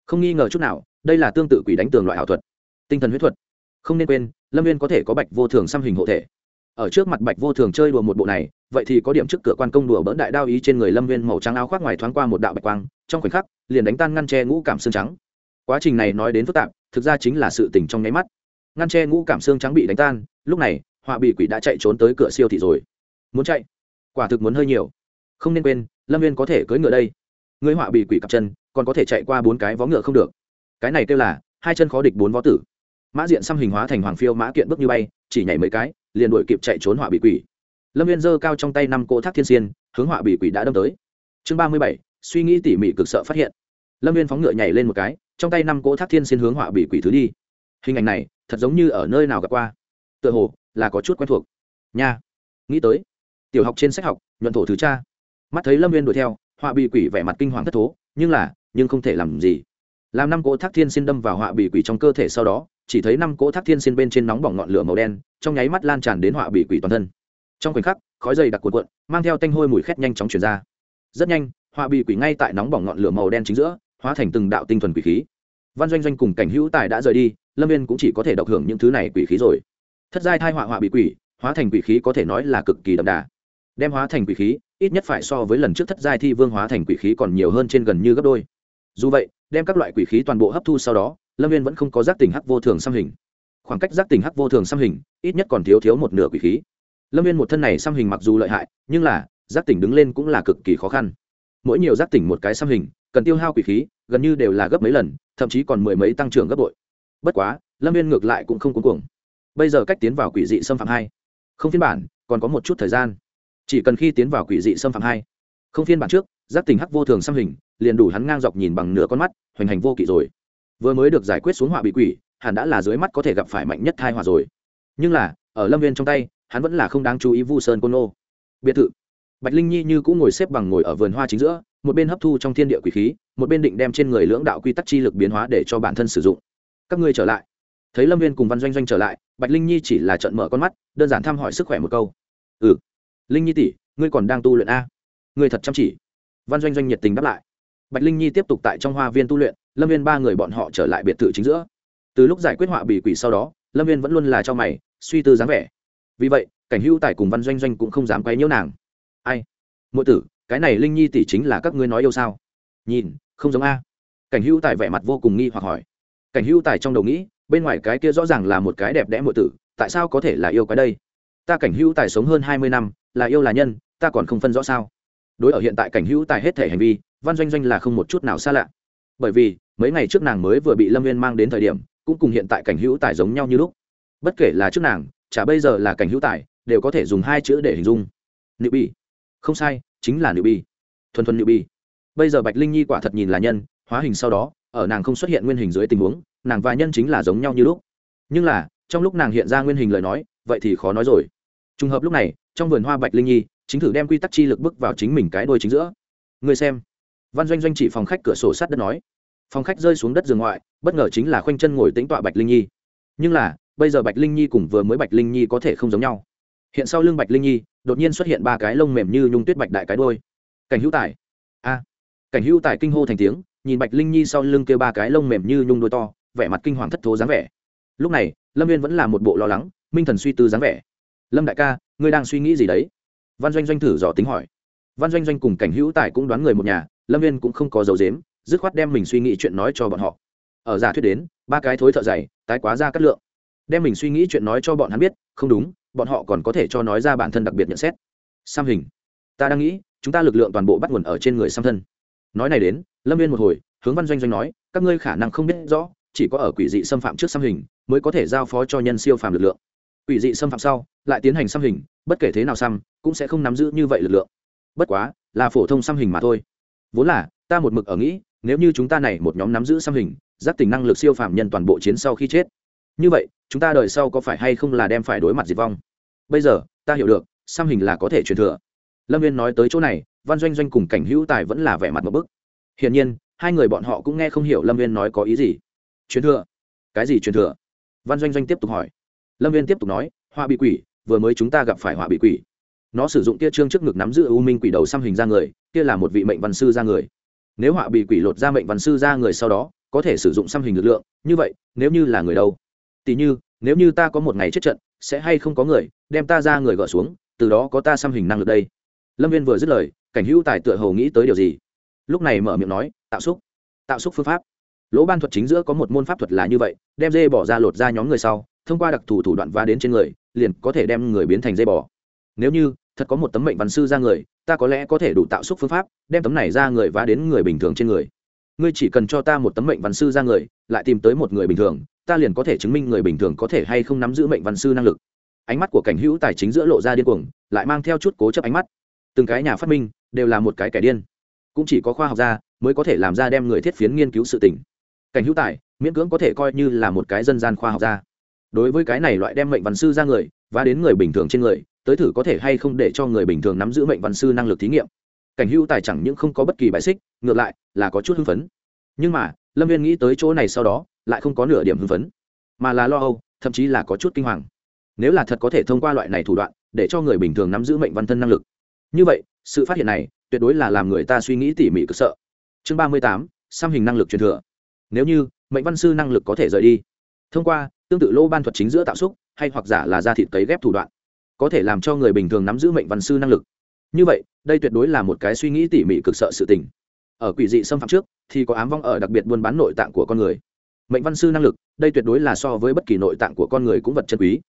Không nghi ngờ chút nào, đây là tương tự quỷ đánh tường loại ảo thuật. Tinh thần huyết thuật. Không nên quên, lâm viên có thể có bạch vô thường xăm hình hộ thể. Ở trước mặt bạch vô thường chơi đùa một bộ này, vậy thì có điểm trước cửa quan công đùa bỡn đại đao ý trên người lâm viên màu trắng áo khoác ngoài thoáng qua một đạo bạch quang, trong khoảnh khắc, liền đánh tan ngăn tre ngũ cảm xương trắng. Quá trình này nói đến phức tạp, thực ra chính là sự tình trong nháy mắt. Ngăn tre ngũ cảm xương trắng bị đánh tan, lúc này, họa bị quỷ đã chạy trốn tới cửa siêu thị rồi. Muốn chạy? Quả thực muốn hơi nhiều không nên quên, lâm viên có thể cưỡi ngựa đây. Ngươi họa bị quỷ cặp chân, còn có thể chạy qua bốn cái vó ngựa không được. Cái này kêu là, hai chân khó địch bốn vó tử. Mã diện xăm hình hóa thành hoàng phiêu mã kiện bước như bay, chỉ nhảy mấy cái, liền đuổi kịp chạy trốn họa bị quỷ. Lâm viên giơ cao trong tay năm cỗ thác thiên xiên, hướng họa bị quỷ đã đâm tới. Chương ba mươi bảy, suy nghĩ tỉ mỉ cực sợ phát hiện. Lâm viên phóng ngựa nhảy lên một cái, trong tay năm cỗ thác thiên xiên hướng họa bị quỷ thứ đi. Hình ảnh này, thật giống như ở nơi nào gặp qua. Tựa hồ, là có chút quen thuộc. Nha. Nghĩ tới, tiểu học trên sách học, nhuận thổ thứ cha mắt thấy lâm viên đuổi theo họa bị quỷ vẻ mặt kinh hoàng thất thố nhưng là nhưng không thể làm gì làm năm cỗ thác thiên xin đâm vào họa bị quỷ trong cơ thể sau đó chỉ thấy năm cỗ thác thiên xin bên trên nóng bỏng ngọn lửa màu đen trong nháy mắt lan tràn đến họa bị quỷ toàn thân trong khoảnh khắc khói dày đặc cuộn cuộn mang theo tanh hôi mùi khét nhanh chóng chuyển ra rất nhanh họa bị quỷ ngay tại nóng bỏng ngọn lửa màu đen chính giữa hóa thành từng đạo tinh thuần quỷ khí văn doanh doanh cùng cảnh hữu tài đã rời đi lâm viên cũng chỉ có thể độc hưởng những thứ này quỷ khí rồi thất giai thai họa họa bị quỷ hóa thành quỷ khí có thể nói là cực kỳ đậm đà đem hóa thành quỷ khí ít nhất phải so với lần trước thất giai thi vương hóa thành quỷ khí còn nhiều hơn trên gần như gấp đôi. Dù vậy, đem các loại quỷ khí toàn bộ hấp thu sau đó, lâm viên vẫn không có giác tình hắc vô thường xăm hình. Khoảng cách giác tình hắc vô thường xăm hình, ít nhất còn thiếu thiếu một nửa quỷ khí. Lâm viên một thân này xăm hình mặc dù lợi hại, nhưng là, giác tỉnh đứng lên cũng là cực kỳ khó khăn. Mỗi nhiều giác tỉnh một cái xăm hình, cần tiêu hao quỷ khí, gần như đều là gấp mấy lần, thậm chí còn mười mấy tăng trưởng gấp bội. Bất quá, lâm viên ngược lại cũng không cuống cuồng. Bây giờ cách tiến vào quỷ dị xâm phạm hai. Không phiên bản, còn có một chút thời gian chỉ cần khi tiến vào quỷ dị xâm phạm hai, không phiên bản trước, giác tình hắc vô thường xăm hình, liền đủ hắn ngang dọc nhìn bằng nửa con mắt, hoành hành vô kỵ rồi. Vừa mới được giải quyết xuống họa bị quỷ, hẳn đã là dưới mắt có thể gặp phải mạnh nhất thai họa rồi. Nhưng là, ở lâm viên trong tay, hắn vẫn là không đáng chú ý vu sơn côn ô biệt thự. Bạch linh nhi như cũng ngồi xếp bằng ngồi ở vườn hoa chính giữa, một bên hấp thu trong thiên địa quỷ khí, một bên định đem trên người lưỡng đạo quy tắc chi lực biến hóa để cho bản thân sử dụng. Các ngươi trở lại. Thấy lâm viên cùng văn doanh doanh trở lại, bạch linh nhi chỉ là trận mở con mắt, đơn giản thăm hỏi sức khỏe một câu. Ừ linh nhi tỷ, ngươi còn đang tu luyện a? Ngươi thật chăm chỉ. Văn doanh doanh nhiệt tình đáp lại. Bạch linh nhi tiếp tục tại trong hoa viên tu luyện, lâm viên ba người bọn họ trở lại biệt thự chính giữa. Từ lúc giải quyết họa bị quỷ sau đó, lâm viên vẫn luôn là cho mày, suy tư dáng vẻ. Vì vậy, cảnh hữu tài cùng văn doanh doanh cũng không dám quay nhiễu nàng. Ai? Ngụ tử, cái này linh nhi tỷ chính là các ngươi nói yêu sao? Nhìn, không giống a. Cảnh hữu tài vẻ mặt vô cùng nghi hoặc hỏi. Cảnh hữu tài trong đầu nghĩ, bên ngoài cái kia rõ ràng là một cái đẹp đẽ ngụ tử, tại sao có thể là yêu cái đây? Ta cảnh hữu tài sống hơn hai mươi năm, là yêu là nhân, ta còn không phân rõ sao? Đối ở hiện tại cảnh hữu tài hết thể hành vi, văn doanh doanh là không một chút nào xa lạ. Bởi vì, mấy ngày trước nàng mới vừa bị lâm viên mang đến thời điểm, cũng cùng hiện tại cảnh hữu tài giống nhau như lúc. Bất kể là trước nàng, chả bây giờ là cảnh hữu tài, đều có thể dùng hai chữ để hình dung. Nữ bi. Không sai, chính là nữ bi. Thuần thuần nữ bi. Bây giờ bạch linh nhi quả thật nhìn là nhân, hóa hình sau đó, ở nàng không xuất hiện nguyên hình dưới tình huống, nàng và nhân chính là giống nhau như lúc. Nhưng là, trong lúc nàng hiện ra nguyên hình lời nói, vậy thì khó nói rồi trùng hợp lúc này, trong vườn hoa bạch linh nhi, chính thử đem quy tắc chi lực bước vào chính mình cái đôi chính giữa. Người xem. Văn doanh doanh chỉ phòng khách cửa sổ sát đất nói. Phòng khách rơi xuống đất giường ngoại, bất ngờ chính là khoanh chân ngồi tính tọa bạch linh nhi. Nhưng là, bây giờ bạch linh nhi cùng vừa mới bạch linh nhi có thể không giống nhau. Hiện sau lưng bạch linh nhi, đột nhiên xuất hiện ba cái lông mềm như nhung tuyết bạch đại cái đôi. Cảnh hữu tài. A. Cảnh hữu tài kinh hô thành tiếng, nhìn bạch linh nhi sau lưng kêu ba cái lông mềm như nhung đôi to, vẻ mặt kinh hoàng thất thố dáng vẻ. Lúc này, lâm viên vẫn là một bộ lo lắng, minh thần suy tư dáng vẻ lâm đại ca, ngươi đang suy nghĩ gì đấy? Văn doanh doanh thử dò tính hỏi. Văn doanh doanh cùng cảnh hữu tài cũng đoán người một nhà, lâm viên cũng không có dấu dếm dứt khoát đem mình suy nghĩ chuyện nói cho bọn họ. Ở giả thuyết đến, ba cái thối thợ dày, tái quá ra cắt lượng. Đem mình suy nghĩ chuyện nói cho bọn hắn biết, không đúng, bọn họ còn có thể cho nói ra bản thân đặc biệt nhận xét. Sam hình, ta đang nghĩ, chúng ta lực lượng toàn bộ bắt nguồn ở trên người sam thân. Nói này đến, lâm viên một hồi, hướng văn doanh doanh nói, các ngươi khả năng không biết rõ, chỉ có ở quỷ dị xâm phạm trước xăm hình, mới có thể giao phó cho nhân siêu phàm lực lượng. Quỷ dị xâm phạm sau lại tiến hành xăm hình, bất kể thế nào xăm, cũng sẽ không nắm giữ như vậy lực lượng. Bất quá, là phổ thông xăm hình mà thôi. Vốn là, ta một mực ở nghĩ, nếu như chúng ta này một nhóm nắm giữ xăm hình giáp tình năng lực siêu phàm nhân toàn bộ chiến sau khi chết. Như vậy, chúng ta đời sau có phải hay không là đem phải đối mặt diệt vong? Bây giờ, ta hiểu được, xăm hình là có thể truyền thừa. Lâm viên nói tới chỗ này, văn doanh doanh cùng cảnh hữu tài vẫn là vẻ mặt một bức. Hiển nhiên, hai người bọn họ cũng nghe không hiểu lâm viên nói có ý gì. Truyền thừa? Cái gì truyền thừa? Văn doanh doanh tiếp tục hỏi. Lâm viên tiếp tục nói họa bị quỷ vừa mới chúng ta gặp phải họa bị quỷ. Nó sử dụng tia trương trước ngực nắm giữ u minh quỷ đầu xăm hình ra người, kia là một vị mệnh văn sư ra người. Nếu họa bị quỷ lột ra mệnh văn sư ra người sau đó, có thể sử dụng xăm hình lực lượng, như vậy, nếu như là người đâu? Tỉ như, nếu như ta có một ngày chết trận, sẽ hay không có người, đem ta ra người gỡ xuống, từ đó có ta xăm hình năng lực đây? Lâm viên vừa dứt lời, cảnh hữu tài tựa hầu nghĩ tới điều gì? Lúc này mở miệng nói, tạo xúc tạo xúc phương pháp. Lỗ ban thuật chính giữa có một môn pháp thuật là như vậy, đem dê bỏ ra lột ra nhóm người sau, thông qua đặc thù thủ đoạn va đến trên người liền có thể đem người biến thành dây bò. nếu như, thật có một tấm mệnh văn sư ra người, ta có lẽ có thể đủ tạo xúc phương pháp, đem tấm này ra người và đến người bình thường trên người. Ngươi chỉ cần cho ta một tấm mệnh văn sư ra người, lại tìm tới một người bình thường, ta liền có thể chứng minh người bình thường có thể hay không nắm giữ mệnh văn sư năng lực. Ánh mắt của cảnh hữu tài chính giữa lộ ra điên cuồng, lại mang theo chút cố chấp ánh mắt. Từng cái nhà phát minh, đều là một cái kẻ điên. Cũng chỉ có khoa học gia, mới có thể làm ra đem người thiết phiến nghiên cứu sự tình. Cảnh hữu tài, miễn cưỡng có thể coi như là một cái dân gian khoa học gia đối với cái này loại đem mệnh văn sư ra người và đến người bình thường trên người, tới thử có thể hay không để cho người bình thường nắm giữ mệnh văn sư năng lực thí nghiệm. Cảnh hữu tài chẳng những không có bất kỳ bài xích, ngược lại là có chút hưng phấn. Nhưng mà, lâm viên nghĩ tới chỗ này sau đó, lại không có nửa điểm hưng phấn, mà là lo âu, thậm chí là có chút kinh hoàng. Nếu là thật có thể thông qua loại này thủ đoạn, để cho người bình thường nắm giữ mệnh văn thân năng lực. Như vậy, sự phát hiện này, tuyệt đối là làm người ta suy nghĩ tỉ mỉ cực sợ. Chương ba mươi tám xăm hình năng lực truyền thừa. Nếu như, mệnh văn sư năng lực có thể rời đi. Thông qua tương tự lô ban thuật chính giữa tạo xúc, hay hoặc giả là da thịt cấy ghép thủ đoạn, có thể làm cho người bình thường nắm giữ mệnh văn sư năng lực. Như vậy, đây tuyệt đối là một cái suy nghĩ tỉ mỉ cực sợ sự tình. Ở quỷ dị xâm phạm trước, thì có ám vong ở đặc biệt buôn bán nội tạng của con người. Mệnh văn sư năng lực, đây tuyệt đối là so với bất kỳ nội tạng của con người cũng vật chân quý.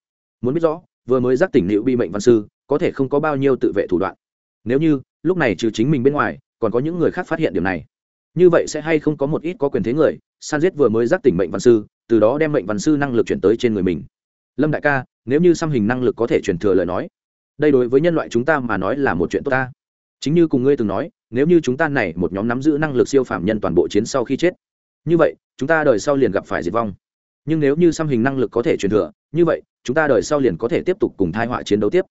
Muốn biết rõ, vừa mới giác tỉnh liệu bị mệnh văn sư, có thể không có bao nhiêu tự vệ thủ đoạn. Nếu như, lúc này trừ chính mình bên ngoài, còn có những người khác phát hiện điều này, như vậy sẽ hay không có một ít có quyền thế người, san giết vừa mới giác tỉnh mệnh văn sư từ đó đem mệnh văn sư năng lực chuyển tới trên người mình. Lâm đại ca, nếu như xăm hình năng lực có thể truyền thừa lời nói, đây đối với nhân loại chúng ta mà nói là một chuyện tốt ta. Chính như cùng ngươi từng nói, nếu như chúng ta này một nhóm nắm giữ năng lực siêu phạm nhân toàn bộ chiến sau khi chết, như vậy, chúng ta đời sau liền gặp phải diệt vong. Nhưng nếu như xăm hình năng lực có thể truyền thừa, như vậy, chúng ta đời sau liền có thể tiếp tục cùng thai họa chiến đấu tiếp.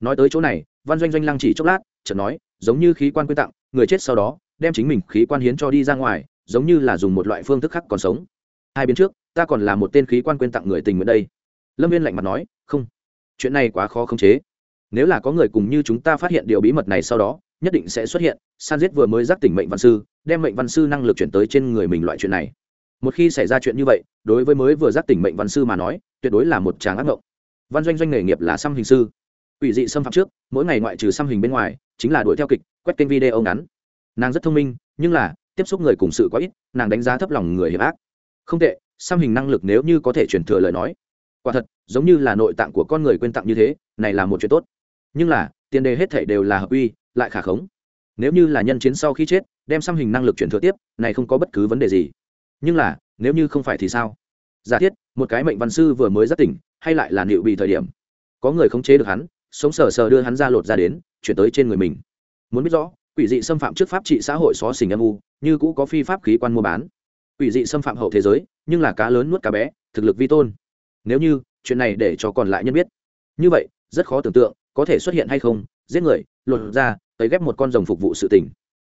Nói tới chỗ này, văn doanh doanh lăng chỉ chốc lát, chợt nói, giống như khí quan quy tặng, người chết sau đó, đem chính mình khí quan hiến cho đi ra ngoài, giống như là dùng một loại phương thức khác còn sống. Hai biến trước ta còn là một tên khí quan quên tặng người tình nguyện đây. Lâm viên lạnh mặt nói, không, chuyện này quá khó khống chế. Nếu là có người cùng như chúng ta phát hiện điều bí mật này sau đó, nhất định sẽ xuất hiện. San giết vừa mới giác tỉnh mệnh văn sư, đem mệnh văn sư năng lực chuyển tới trên người mình loại chuyện này. Một khi xảy ra chuyện như vậy, đối với mới vừa giác tỉnh mệnh văn sư mà nói, tuyệt đối là một tràng ác mộng. Văn doanh doanh nghề nghiệp là xăm hình sư. Ủy dị xâm phạm trước, mỗi ngày ngoại trừ xăm hình bên ngoài, chính là đuổi theo kịch, quét kênh video ngắn. Nàng rất thông minh, nhưng là, tiếp xúc người cùng sự quá ít, nàng đánh giá thấp lòng người hiểm ác. Không tệ xăm hình năng lực nếu như có thể truyền thừa lời nói, quả thật, giống như là nội tạng của con người quên tặng như thế, này là một chuyện tốt. Nhưng là, tiền đề hết thể đều là hợp uy lại khả khống. Nếu như là nhân chiến sau khi chết, đem xăm hình năng lực chuyển thừa tiếp, này không có bất cứ vấn đề gì. Nhưng là, nếu như không phải thì sao? Giả thiết, một cái mệnh văn sư vừa mới giác tỉnh, hay lại là liệu bị thời điểm, có người khống chế được hắn, sống sờ sờ đưa hắn ra lột ra đến, chuyển tới trên người mình. Muốn biết rõ, quỷ dị xâm phạm trước pháp trị xã hội xó xỉnh âm u, như cũ có phi pháp khí quan mua bán quỷ dị xâm phạm hậu thế giới, nhưng là cá lớn nuốt cá bé, thực lực vi tôn. Nếu như, chuyện này để cho còn lại nhân biết. Như vậy, rất khó tưởng tượng, có thể xuất hiện hay không, giết người, lột ra tấy ghép một con rồng phục vụ sự tình.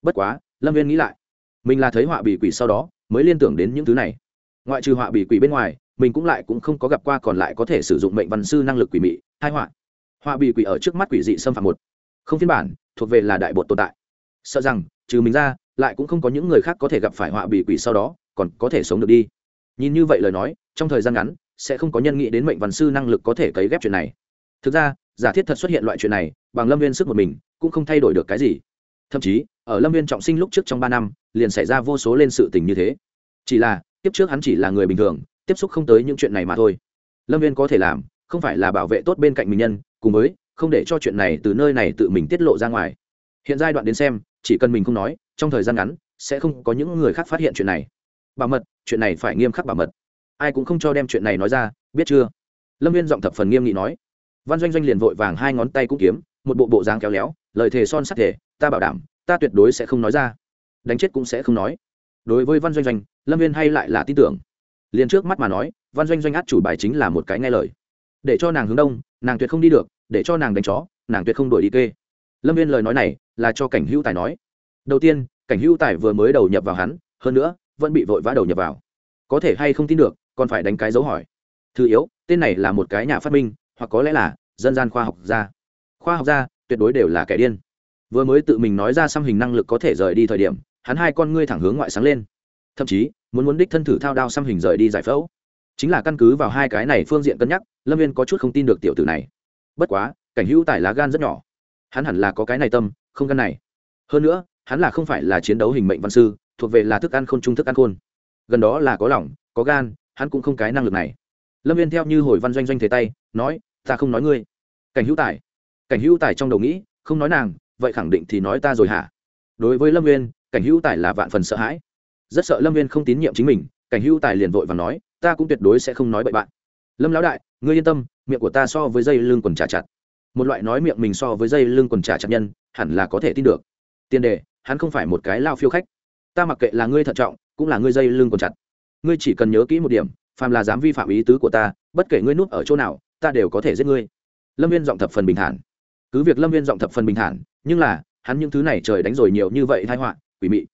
Bất quá, lâm viên nghĩ lại. Mình là thấy họa bị quỷ sau đó, mới liên tưởng đến những thứ này. Ngoại trừ họa bị quỷ bên ngoài, mình cũng lại cũng không có gặp qua còn lại có thể sử dụng mệnh văn sư năng lực quỷ mị hai họa. Họa bị quỷ ở trước mắt quỷ dị xâm phạm một. Không phiên bản, thuộc về là đại bột tồn tại. Sợ rằng, trừ mình ra, lại cũng không có những người khác có thể gặp phải họa bị quỷ sau đó còn có thể sống được đi. Nhìn như vậy lời nói, trong thời gian ngắn, sẽ không có nhân nghĩ đến mệnh văn sư năng lực có thể cấy ghép chuyện này. Thực ra, giả thiết thật xuất hiện loại chuyện này, bằng lâm viên sức một mình, cũng không thay đổi được cái gì. Thậm chí, ở lâm viên trọng sinh lúc trước trong ba năm, liền xảy ra vô số lên sự tình như thế. Chỉ là tiếp trước hắn chỉ là người bình thường, tiếp xúc không tới những chuyện này mà thôi. Lâm viên có thể làm, không phải là bảo vệ tốt bên cạnh mình nhân, cùng với, không để cho chuyện này từ nơi này tự mình tiết lộ ra ngoài. Hiện giai đoạn đến xem, chỉ cần mình không nói, trong thời gian ngắn, sẽ không có những người khác phát hiện chuyện này bảo mật, chuyện này phải nghiêm khắc bảo mật. Ai cũng không cho đem chuyện này nói ra, biết chưa? Lâm viên giọng thập phần nghiêm nghị nói. Văn doanh doanh liền vội vàng hai ngón tay cũng kiếm, một bộ bộ dáng kéo léo, lời thề son sắt thể ta bảo đảm, ta tuyệt đối sẽ không nói ra. Đánh chết cũng sẽ không nói. Đối với văn doanh doanh, lâm viên hay lại là tin tưởng. Liền trước mắt mà nói, văn doanh doanh át chủ bài chính là một cái nghe lời. Để cho nàng hướng đông, nàng tuyệt không đi được, để cho nàng đánh chó, nàng tuyệt không đổi đi kê. Lâm viên lời nói này là cho cảnh hữu tài nói. Đầu tiên, cảnh hữu tài vừa mới đầu nhập vào hắn, hơn nữa vẫn bị vội vã đầu nhập vào. Có thể hay không tin được, còn phải đánh cái dấu hỏi. Thứ yếu, tên này là một cái nhà phát minh, hoặc có lẽ là dân gian khoa học gia. Khoa học gia, tuyệt đối đều là kẻ điên. Vừa mới tự mình nói ra xăm hình năng lực có thể rời đi thời điểm, hắn hai con ngươi thẳng hướng ngoại sáng lên. Thậm chí, muốn muốn đích thân thử thao đao xăm hình rời đi giải phẫu. Chính là căn cứ vào hai cái này phương diện cân nhắc, lâm viên có chút không tin được tiểu tử này. Bất quá, cảnh hữu tài lá gan rất nhỏ. Hắn hẳn là có cái này tâm, không gan này. Hơn nữa, hắn là không phải là chiến đấu hình mệnh văn sư thuộc về là thức ăn khôn trung thức ăn khôn. Gần đó là có lòng có gan, hắn cũng không cái năng lực này. Lâm viên theo như hồi văn doanh doanh thế tay, nói, ta không nói ngươi. Cảnh hữu tài. Cảnh hữu tài trong đầu nghĩ, không nói nàng, vậy khẳng định thì nói ta rồi hả? Đối với lâm viên cảnh hữu tài là vạn phần sợ hãi. Rất sợ lâm viên không tín nhiệm chính mình, cảnh hữu tài liền vội và nói, ta cũng tuyệt đối sẽ không nói bậy bạn. Lâm lão đại, ngươi yên tâm, miệng của ta so với dây lưng quần trà chặt. Một loại nói miệng mình so với dây lưng quần trà chặt nhân, hẳn là có thể tin được. Tiền đề, hắn không phải một cái lao phiêu khách ta mặc kệ là ngươi thận trọng, cũng là ngươi dây lưng còn chặt. Ngươi chỉ cần nhớ kỹ một điểm, phàm là dám vi phạm ý tứ của ta, bất kể ngươi núp ở chỗ nào, ta đều có thể giết ngươi. Lâm viên giọng thập phần bình thản. Cứ việc lâm viên giọng thập phần bình thản, nhưng là, hắn những thứ này trời đánh rồi nhiều như vậy thai họa, quỷ mị.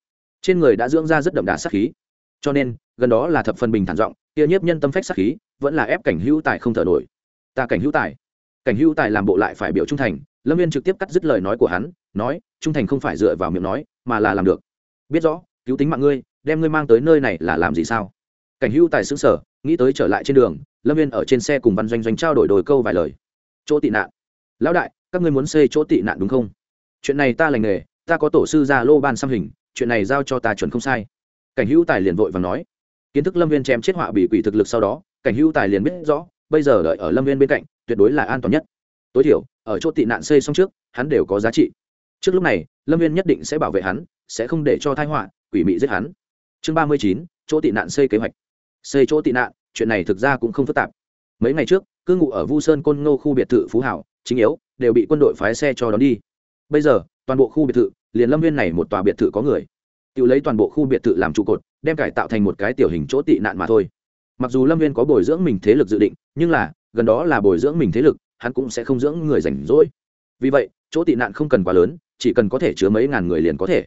Trên người đã dưỡng ra rất đậm đà sát khí. Cho nên, gần đó là thập phần bình thản giọng, kia nhiếp nhân tâm phách sát khí, vẫn là ép cảnh hữu tài không thở nổi. Ta cảnh hữu tài. Cảnh hữu tài làm bộ lại phải biểu trung thành, lâm viên trực tiếp cắt dứt lời nói của hắn, nói, trung thành không phải dựa vào miệng nói, mà là làm được biết rõ, cứu tính mạng ngươi, đem ngươi mang tới nơi này là làm gì sao? Cảnh hữu tài xứng sở nghĩ tới trở lại trên đường, lâm viên ở trên xe cùng văn doanh doanh trao đổi đồi câu vài lời. Chỗ tị nạn. Lão đại, các ngươi muốn xây chỗ tị nạn đúng không? Chuyện này ta lành nghề, ta có tổ sư ra lô ban xăm hình, chuyện này giao cho ta chuẩn không sai. Cảnh hữu tài liền vội và nói. Kiến thức lâm viên chém chết họa bị quỷ thực lực sau đó, cảnh hữu tài liền biết rõ, bây giờ đợi ở lâm viên bên cạnh, tuyệt đối là an toàn nhất. Tối thiểu, ở chỗ tị nạn xây xong trước, hắn đều có giá trị trước lúc này, lâm viên nhất định sẽ bảo vệ hắn, sẽ không để cho thai họa, quỷ mị giết hắn. Chương ba mươi chín, chỗ tị nạn xây kế hoạch. Xây chỗ tị nạn, chuyện này thực ra cũng không phức tạp. Mấy ngày trước, cư ngụ ở vu sơn côn ngô khu biệt thự phú hảo, chính yếu, đều bị quân đội phái xe cho đón đi. Bây giờ, toàn bộ khu biệt thự, liền lâm viên này một tòa biệt thự có người. Tự lấy toàn bộ khu biệt thự làm trụ cột, đem cải tạo thành một cái tiểu hình chỗ tị nạn mà thôi. Mặc dù lâm viên có bồi dưỡng mình thế lực dự định, nhưng là, gần đó là bồi dưỡng mình thế lực, hắn cũng sẽ không dưỡng người rảnh rỗi. Vì vậy, chỗ tị nạn không cần quá lớn chỉ cần có thể chứa mấy ngàn người liền có thể.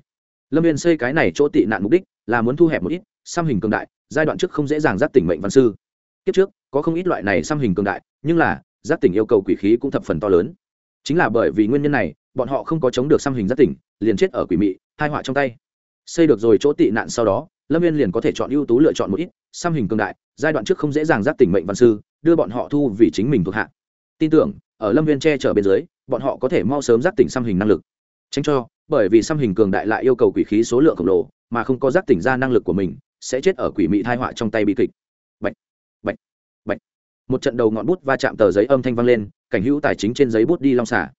Lâm viên xây cái này chỗ tị nạn mục đích là muốn thu hẹp một ít xăm hình cường đại, giai đoạn trước không dễ dàng giác tỉnh mệnh văn sư. Kiếp trước, có không ít loại này xăm hình cường đại, nhưng là giác tỉnh yêu cầu quỷ khí cũng thập phần to lớn. Chính là bởi vì nguyên nhân này, bọn họ không có chống được xăm hình giác tỉnh, liền chết ở quỷ mị hai họa trong tay. Xây được rồi chỗ tị nạn sau đó, lâm viên liền có thể chọn ưu tú lựa chọn một ít xăm hình cường đại, giai đoạn trước không dễ dàng giác tỉnh mệnh văn sư, đưa bọn họ thu vì chính mình thuộc hạ. Tin tưởng, ở lâm viên che chở bên dưới, bọn họ có thể mau sớm giác tỉnh xăm hình năng lực tránh cho bởi vì xăm hình cường đại lại yêu cầu quỷ khí số lượng khổng lồ mà không có giác tỉnh ra năng lực của mình sẽ chết ở quỷ mị thai họa trong tay bi kịch. Bạch, bạch, bạch. một trận đầu ngọn bút va chạm tờ giấy âm thanh vang lên cảnh hữu tài chính trên giấy bút đi long xả.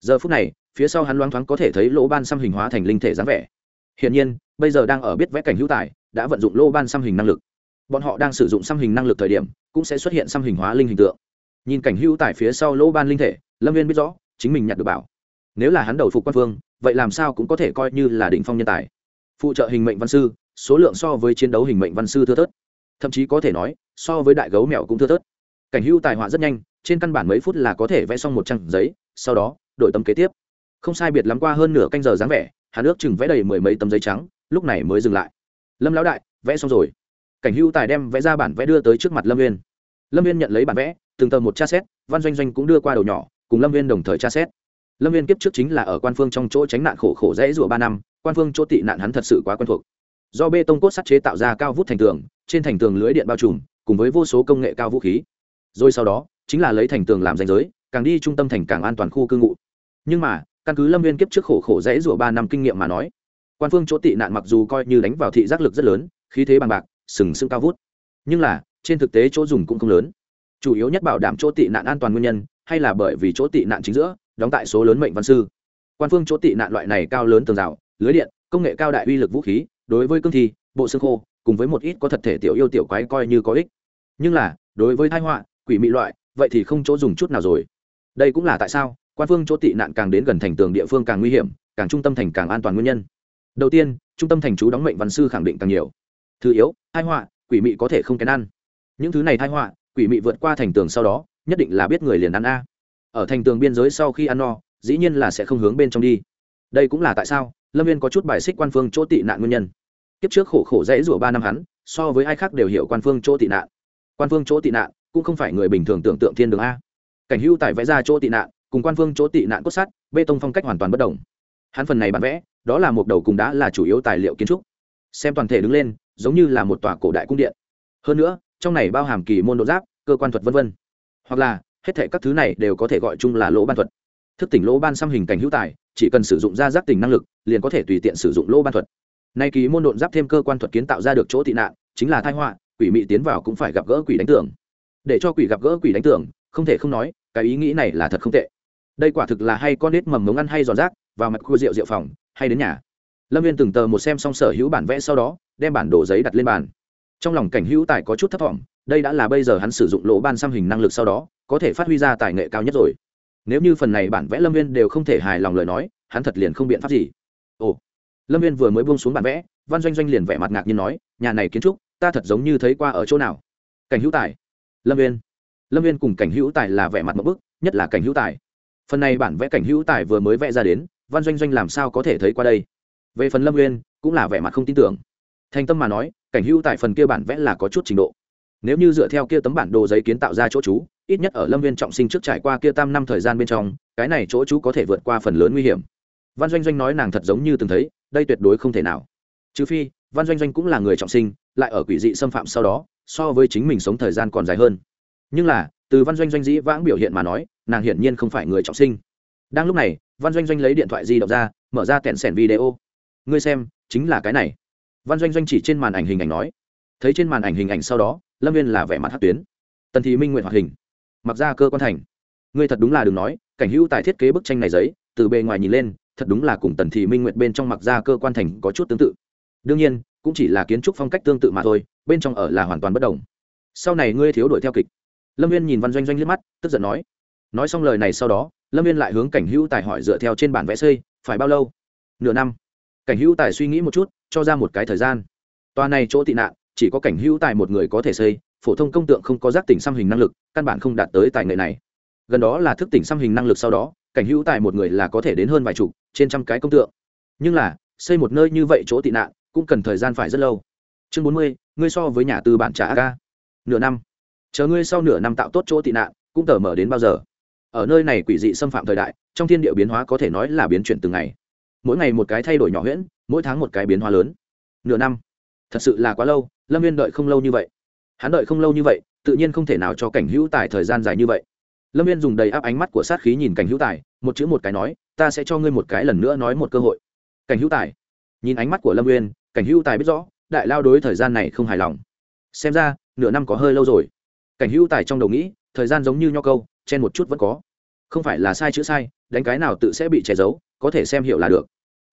Giờ phút này phía sau hắn loáng thoáng có thể thấy lỗ ban xăm hình hóa thành linh thể dáng vẻ. Hiển nhiên bây giờ đang ở biết vẽ cảnh hữu tài đã vận dụng lỗ ban xăm hình năng lực. Bọn họ đang sử dụng xăm hình năng lực thời điểm cũng sẽ xuất hiện xăm hình hóa linh hình tượng. Nhìn cảnh hữu tài phía sau lỗ ban linh thể lâm viên biết rõ chính mình nhặt được bảo nếu là hắn đầu phục quan phương, vậy làm sao cũng có thể coi như là đỉnh phong nhân tài. Phụ trợ hình mệnh văn sư, số lượng so với chiến đấu hình mệnh văn sư thưa thớt. Thậm chí có thể nói, so với đại gấu mèo cũng thưa thớt. Cảnh hữu tài họa rất nhanh, trên căn bản mấy phút là có thể vẽ xong một trang giấy, sau đó, đổi tấm kế tiếp. Không sai biệt lắm qua hơn nửa canh giờ dáng vẻ, hắn ước chừng vẽ đầy mười mấy tấm giấy trắng, lúc này mới dừng lại. Lâm lão đại, vẽ xong rồi. Cảnh hữu tài đem vẽ ra bản vẽ đưa tới trước mặt lâm viên lâm viên nhận lấy bản vẽ, từng tờ một tra xét, văn doanh doanh cũng đưa qua đầu nhỏ, cùng lâm viên đồng thời tra xét lâm viên kiếp trước chính là ở quan phương trong chỗ tránh nạn khổ khổ dễ rủa ba năm, quan phương chỗ tị nạn hắn thật sự quá quen thuộc. Do bê tông cốt sắt chế tạo ra cao vút thành tường, trên thành tường lưới điện bao trùm, cùng với vô số công nghệ cao vũ khí. Rồi sau đó, chính là lấy thành tường làm danh giới, càng đi trung tâm thành càng an toàn khu cư ngụ. Nhưng mà, căn cứ lâm viên kiếp trước khổ khổ dễ rủa ba năm kinh nghiệm mà nói, quan phương chỗ tị nạn mặc dù coi như đánh vào thị giác lực rất lớn, khí thế bằng bạc, sừng sững cao vút. Nhưng là, trên thực tế chỗ dùng cũng không lớn. Chủ yếu nhất bảo đảm chỗ tị nạn an toàn nguyên nhân, hay là bởi vì chỗ tị nạn chính giữa đóng tại số lớn mệnh văn sư. Quan phương chỗ tị nạn loại này cao lớn tường rào, lưới điện, công nghệ cao đại uy lực vũ khí, đối với cương thi, bộ xương khô, cùng với một ít có thật thể tiểu yêu tiểu quái coi như có ích. Nhưng là, đối với thái họa, quỷ mị loại, vậy thì không chỗ dùng chút nào rồi. Đây cũng là tại sao, quan phương chỗ tị nạn càng đến gần thành tường địa phương càng nguy hiểm, càng trung tâm thành càng an toàn nguyên nhân. Đầu tiên, trung tâm thành chú đóng mệnh văn sư khẳng định càng nhiều. Thứ yếu thái họa, quỷ mị có thể không kén ăn. Những thứ này thái họa, quỷ mị vượt qua thành tường sau đó, nhất định là biết người liền ăn a ở thành tường biên giới sau khi ăn no, dĩ nhiên là sẽ không hướng bên trong đi. Đây cũng là tại sao lâm viên có chút bài xích quan phương chỗ tị nạn nguyên nhân. Kiếp trước khổ khổ dãy rủa ba năm hắn, so với ai khác đều hiểu quan phương chỗ tị nạn. Quan phương chỗ tị nạn cũng không phải người bình thường tưởng tượng thiên đường a. Cảnh hưu tài vẽ ra chỗ tị nạn, cùng quan phương chỗ tị nạn cốt sắt, bê tông phong cách hoàn toàn bất đồng. Hắn phần này bản vẽ, đó là một đầu cùng đá là chủ yếu tài liệu kiến trúc. Xem toàn thể đứng lên, giống như là một tòa cổ đại cung điện. Hơn nữa, trong này bao hàm kỳ môn độ giáp, cơ quan thuật v v hoặc là hết thể các thứ này đều có thể gọi chung là lỗ ban thuật. Thức tỉnh lỗ ban xăm hình cảnh hữu tài, chỉ cần sử dụng ra giác tỉnh năng lực, liền có thể tùy tiện sử dụng lỗ ban thuật. Nay ký môn độn giáp thêm cơ quan thuật kiến tạo ra được chỗ tị nạn, chính là thai họa, quỷ mị tiến vào cũng phải gặp gỡ quỷ đánh tưởng để cho quỷ gặp gỡ quỷ đánh tưởng không thể không nói, cái ý nghĩ này là thật không tệ. Đây quả thực là hay con nết mầm mống ăn hay giòn rác, vào mặt cua rượu rượu phòng, hay đến nhà. Lâm viên từng tờ một xem xong sở hữu bản vẽ sau đó, đem bản đồ giấy đặt lên bàn. Trong lòng cảnh hữu tài có chút thất vọng đây đã là bây giờ hắn sử dụng lỗ ban xăm hình năng lực sau đó có thể phát huy ra tài nghệ cao nhất rồi. Nếu như phần này bản vẽ lâm viên đều không thể hài lòng lời nói, hắn thật liền không biện pháp gì. Ồ, lâm viên vừa mới buông xuống bản vẽ, văn doanh doanh liền vẻ mặt ngạc nhiên nói, nhà này kiến trúc, ta thật giống như thấy qua ở chỗ nào? Cảnh hữu tài. Lâm viên lâm viên cùng cảnh hữu tài là vẻ mặt một bức, nhất là cảnh hữu tài. Phần này bản vẽ cảnh hữu tài vừa mới vẽ ra đến, văn doanh doanh làm sao có thể thấy qua đây? Về phần lâm viên cũng là vẻ mặt không tin tưởng. Thành tâm mà nói, cảnh hữu tài phần kia bản vẽ là có chút trình độ. Nếu như dựa theo kia tấm bản đồ giấy kiến tạo ra chỗ chú ít nhất ở lâm viên trọng sinh trước trải qua kia tam năm thời gian bên trong, cái này chỗ chú có thể vượt qua phần lớn nguy hiểm. Văn doanh doanh nói nàng thật giống như từng thấy, đây tuyệt đối không thể nào. Trừ phi, văn doanh doanh cũng là người trọng sinh, lại ở quỷ dị xâm phạm sau đó, so với chính mình sống thời gian còn dài hơn. Nhưng là, từ văn doanh doanh dĩ vãng biểu hiện mà nói, nàng hiển nhiên không phải người trọng sinh. Đang lúc này, văn doanh doanh lấy điện thoại di động ra, mở ra kẹn sẻn video. Ngươi xem, chính là cái này. Văn doanh doanh chỉ trên màn ảnh hình ảnh nói. Thấy trên màn ảnh hình ảnh sau đó, lâm viên là vẻ mặt hát tuyến. Tần thị minh nguyện hoạt hình mặc ra cơ quan thành. Ngươi thật đúng là đừng nói, cảnh hữu tại thiết kế bức tranh này giấy, từ bề ngoài nhìn lên, thật đúng là cùng tần thị minh nguyện bên trong mặc ra cơ quan thành có chút tương tự. Đương nhiên, cũng chỉ là kiến trúc phong cách tương tự mà thôi, bên trong ở là hoàn toàn bất đồng. Sau này ngươi thiếu đuổi theo kịch. Lâm viên nhìn văn doanh doanh liếc mắt, tức giận nói. Nói xong lời này sau đó, lâm viên lại hướng cảnh hữu tài hỏi dựa theo trên bản vẽ xây, phải bao lâu? Nửa năm. Cảnh hữu tài suy nghĩ một chút, cho ra một cái thời gian. Tòa này chỗ tị nạn, chỉ có cảnh hữu tài một người có thể xây phổ thông công tượng không có giác tỉnh xăm hình năng lực, căn bản không đạt tới tài nghệ này. Gần đó là thức tỉnh xăm hình năng lực sau đó, cảnh hữu tài một người là có thể đến hơn vài chục, trên trăm cái công tượng. Nhưng là, xây một nơi như vậy chỗ tị nạn, cũng cần thời gian phải rất lâu. Chương bốn mươi, ngươi so với nhà tư bản trả ca nửa năm. Chờ ngươi sau nửa năm tạo tốt chỗ tị nạn, cũng tờ mở đến bao giờ? Ở nơi này quỷ dị xâm phạm thời đại, trong thiên địa biến hóa có thể nói là biến chuyển từng ngày. Mỗi ngày một cái thay đổi nhỏ huyễn, mỗi tháng một cái biến hóa lớn. Nửa năm. Thật sự là quá lâu, lâm viên đợi không lâu như vậy hắn đợi không lâu như vậy, tự nhiên không thể nào cho cảnh hữu tài thời gian dài như vậy. Lâm viên dùng đầy áp ánh mắt của sát khí nhìn cảnh hữu tài, một chữ một cái nói, ta sẽ cho ngươi một cái lần nữa nói một cơ hội. Cảnh hữu tài. Nhìn ánh mắt của lâm viên, cảnh hữu tài biết rõ, đại lao đối thời gian này không hài lòng. Xem ra, nửa năm có hơi lâu rồi. Cảnh hữu tài trong đầu nghĩ, thời gian giống như nho câu chen một chút vẫn có. Không phải là sai chữ sai, đánh cái nào tự sẽ bị che giấu, có thể xem hiểu là được.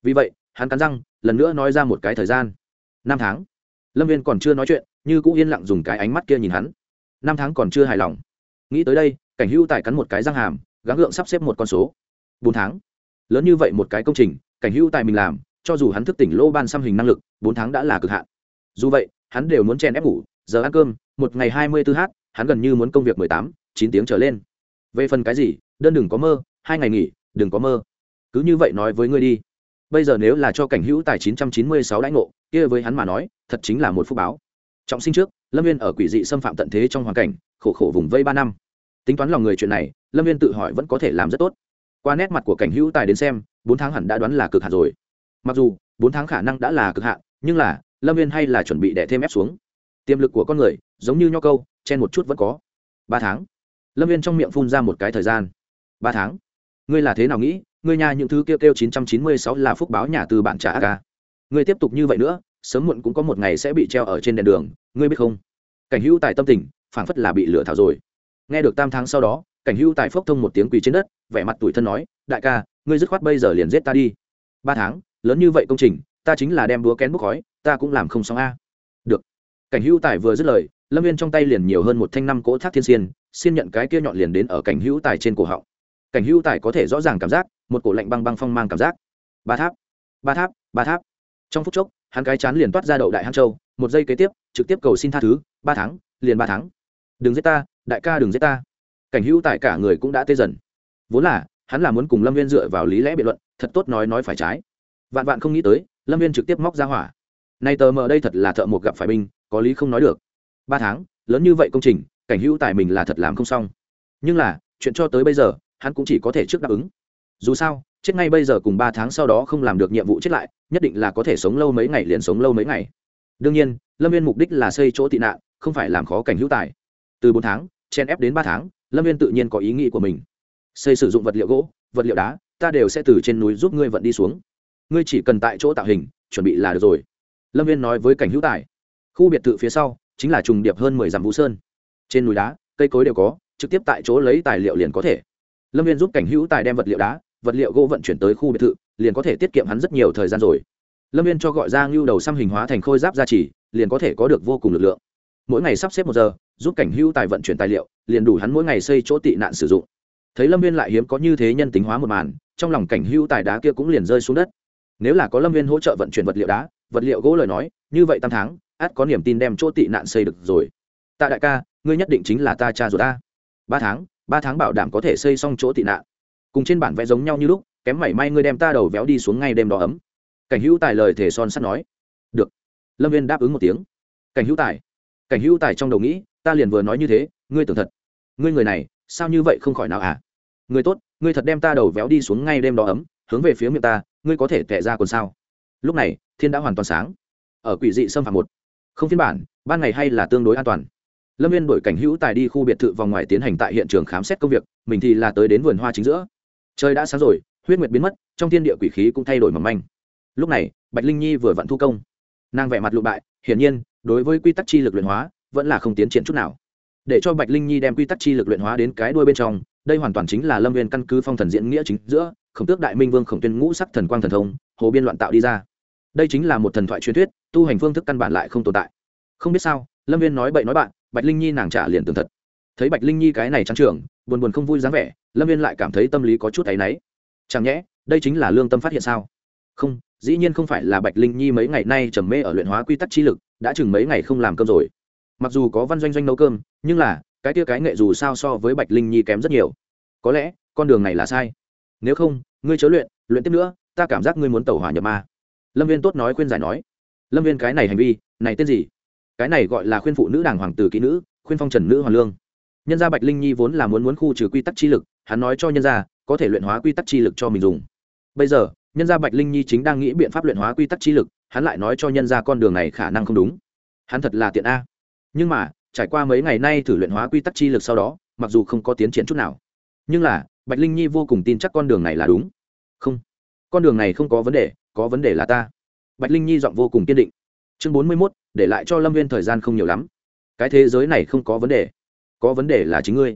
Vì vậy, hắn cắn răng, lần nữa nói ra một cái thời gian. Năm tháng. Lâm viên còn chưa nói chuyện như cũng yên lặng dùng cái ánh mắt kia nhìn hắn. Năm tháng còn chưa hài lòng. Nghĩ tới đây, cảnh hữu tài cắn một cái răng hàm, gắng gượng sắp xếp một con số. Bốn tháng. Lớn như vậy một cái công trình, cảnh hữu tài mình làm, cho dù hắn thức tỉnh lô ban xăm hình năng lực, bốn tháng đã là cực hạn. Dù vậy, hắn đều muốn chen ép ngủ, giờ ăn cơm, một ngày hai mươi tư h hắn gần như muốn công việc mười tám, chín tiếng trở lên. Về phần cái gì, đơn đừng có mơ, hai ngày nghỉ, đừng có mơ. Cứ như vậy nói với ngươi đi. Bây giờ nếu là cho cảnh hữu tài chín trăm chín mươi sáu đãi ngộ, kia với hắn mà nói, thật chính là một phúc báo trọng sinh trước, lâm viên ở quỷ dị xâm phạm tận thế trong hoàn cảnh, khổ khổ vùng vây ba năm. Tính toán lòng người chuyện này, lâm viên tự hỏi vẫn có thể làm rất tốt. Qua nét mặt của cảnh hữu tài đến xem, bốn tháng hẳn đã đoán là cực hạn rồi. Mặc dù, bốn tháng khả năng đã là cực hạn, nhưng là, lâm viên hay là chuẩn bị đẻ thêm ép xuống. Tiềm lực của con người, giống như nho câu, chen một chút vẫn có. Ba tháng. Lâm viên trong miệng phun ra một cái thời gian. Ba tháng. Ngươi là thế nào nghĩ? Ngươi nhà những thứ kêu kêu chín trăm chín mươi sáu là phúc báo nhà từ bạn trả ca ngươi tiếp tục như vậy nữa sớm muộn cũng có một ngày sẽ bị treo ở trên đèn đường, ngươi biết không? Cảnh hữu tài tâm tình, phảng phất là bị lửa thảo rồi. Nghe được tam tháng sau đó, cảnh hữu tài phốc thông một tiếng quỳ trên đất, vẻ mặt tủi thân nói, đại ca, ngươi dứt khoát bây giờ liền giết ta đi. Ba tháng, lớn như vậy công trình, ta chính là đem búa kén bốc khói, ta cũng làm không xong a. Được. Cảnh hữu tài vừa dứt lời, lâm viên trong tay liền nhiều hơn một thanh năm cỗ thác thiên xiên xin nhận cái kia nhọn liền đến ở cảnh hữu tài trên cổ họng. Cảnh hữu tài có thể rõ ràng cảm giác, một cổ lạnh băng băng phong mang cảm giác. Ba tháp ba tháp ba tháp trong phút chốc, hắn cái chán liền toát ra đậu đại hang châu, một giây kế tiếp, trực tiếp cầu xin tha thứ, ba tháng, liền ba tháng. Đừng giết ta, đại ca đừng giết ta. Cảnh hữu tài cả người cũng đã tê dần. Vốn là, hắn là muốn cùng lâm viên dựa vào lý lẽ biện luận, thật tốt nói nói phải trái. Vạn vạn không nghĩ tới, lâm viên trực tiếp móc ra hỏa. Nay tờ mờ đây thật là thợ một gặp phải binh, có lý không nói được. Ba tháng, lớn như vậy công trình, cảnh hữu tài mình là thật làm không xong. Nhưng là, chuyện cho tới bây giờ, hắn cũng chỉ có thể trước đáp ứng. Dù sao chết ngay bây giờ cùng ba tháng sau đó không làm được nhiệm vụ chết lại, nhất định là có thể sống lâu mấy ngày liền sống lâu mấy ngày. Đương nhiên, lâm viên mục đích là xây chỗ tị nạn, không phải làm khó cảnh hữu tài. Từ bốn tháng, chen ép đến ba tháng, lâm viên tự nhiên có ý nghĩ của mình. Xây sử dụng vật liệu gỗ, vật liệu đá, ta đều sẽ từ trên núi giúp ngươi vận đi xuống. Ngươi chỉ cần tại chỗ tạo hình, chuẩn bị là được rồi. Lâm viên nói với cảnh hữu tài. Khu biệt thự phía sau, chính là trùng điệp hơn mười dặm vũ sơn. Trên núi đá, cây cối đều có, trực tiếp tại chỗ lấy tài liệu liền có thể. Lâm viên giúp cảnh hữu tài đem vật liệu đá vật liệu gỗ vận chuyển tới khu biệt thự, liền có thể tiết kiệm hắn rất nhiều thời gian rồi. Lâm viên cho gọi ra ngưu đầu xăm hình hóa thành khôi giáp gia trì, liền có thể có được vô cùng lực lượng. Mỗi ngày sắp xếp một giờ, giúp cảnh Hưu tài vận chuyển tài liệu, liền đủ hắn mỗi ngày xây chỗ tị nạn sử dụng. Thấy lâm viên lại hiếm có như thế nhân tính hóa một màn, trong lòng cảnh Hưu tài đá kia cũng liền rơi xuống đất. Nếu là có lâm viên hỗ trợ vận chuyển vật liệu đá, vật liệu gỗ lời nói, như vậy tam tháng át có niềm tin đem chỗ tị nạn xây được rồi. Tạ đại ca, ngươi nhất định chính là ta cha rồi ta. Ba tháng ba tháng bảo đảm có thể xây xong chỗ tị nạn cùng trên bản vẽ giống nhau như lúc, kém mảy may ngươi đem ta đầu véo đi xuống ngay đêm đó ấm. Cảnh hữu tài lời thể son sắt nói. Được. Lâm viên đáp ứng một tiếng. Cảnh hữu tài. Cảnh hữu tài trong đầu nghĩ, ta liền vừa nói như thế, ngươi tưởng thật. Ngươi người này, sao như vậy không khỏi nào à? Người tốt, ngươi thật đem ta đầu véo đi xuống ngay đêm đó ấm, hướng về phía miệng ta, ngươi có thể tệ ra còn sao? Lúc này, thiên đã hoàn toàn sáng. Ở quỷ dị xâm phạm một. Không phiên bản, ban ngày hay là tương đối an toàn. Lâm viên đổi cảnh hữu tài đi khu biệt thự vòng ngoài tiến hành tại hiện trường khám xét công việc, mình thì là tới đến vườn hoa chính giữa trời đã sáng rồi, huyết nguyệt biến mất, trong thiên địa quỷ khí cũng thay đổi mầm manh. Lúc này, bạch linh nhi vừa vặn thu công. Nàng vẻ mặt lụ bại, hiển nhiên, đối với quy tắc chi lực luyện hóa, vẫn là không tiến triển chút nào. Để cho bạch linh nhi đem quy tắc chi lực luyện hóa đến cái đuôi bên trong, đây hoàn toàn chính là lâm viên căn cứ phong thần diễn nghĩa chính giữa, khổng tước đại minh vương khổng tuyên ngũ sắc thần quang thần thông, hồ biên loạn tạo đi ra. Đây chính là một thần thoại truyền thuyết, tu hành phương thức căn bản lại không tồn tại. Không biết sao, lâm viên nói bậy nói bạn, bạch linh nhi nàng trả liền tường thật thấy bạch linh nhi cái này trắng trưởng buồn buồn không vui dáng vẻ, lâm viên lại cảm thấy tâm lý có chút áy náy. Chẳng nhẽ, đây chính là lương tâm phát hiện sao? Không, dĩ nhiên không phải là bạch linh nhi mấy ngày nay trầm mê ở luyện hóa quy tắc chi lực, đã chừng mấy ngày không làm cơm rồi. Mặc dù có văn doanh doanh nấu cơm, nhưng là, cái tia cái nghệ dù sao so với bạch linh nhi kém rất nhiều. Có lẽ, con đường này là sai. Nếu không, ngươi chớ luyện luyện tiếp nữa, ta cảm giác ngươi muốn tẩu hỏa nhập ma. Lâm viên tốt nói khuyên giải nói. Lâm viên cái này hành vi, này tên gì? Cái này gọi là khuyên phụ nữ đảng hoàng tử kỹ nữ, khuyên phong trần nữ hoàng lương nhân gia bạch linh nhi vốn là muốn muốn khu trừ quy tắc chi lực, hắn nói cho nhân gia, có thể luyện hóa quy tắc chi lực cho mình dùng. Bây giờ, nhân gia bạch linh nhi chính đang nghĩ biện pháp luyện hóa quy tắc chi lực, hắn lại nói cho nhân gia con đường này khả năng không đúng. Hắn thật là tiện a. Nhưng mà, trải qua mấy ngày nay thử luyện hóa quy tắc chi lực sau đó, mặc dù không có tiến triển chút nào, nhưng là, bạch linh nhi vô cùng tin chắc con đường này là đúng. Không, con đường này không có vấn đề, có vấn đề là ta. Bạch linh nhi giọng vô cùng kiên định. Chương bốn mươi mốt, để lại cho lâm viên thời gian không nhiều lắm. Cái thế giới này không có vấn đề có vấn đề là chính ngươi.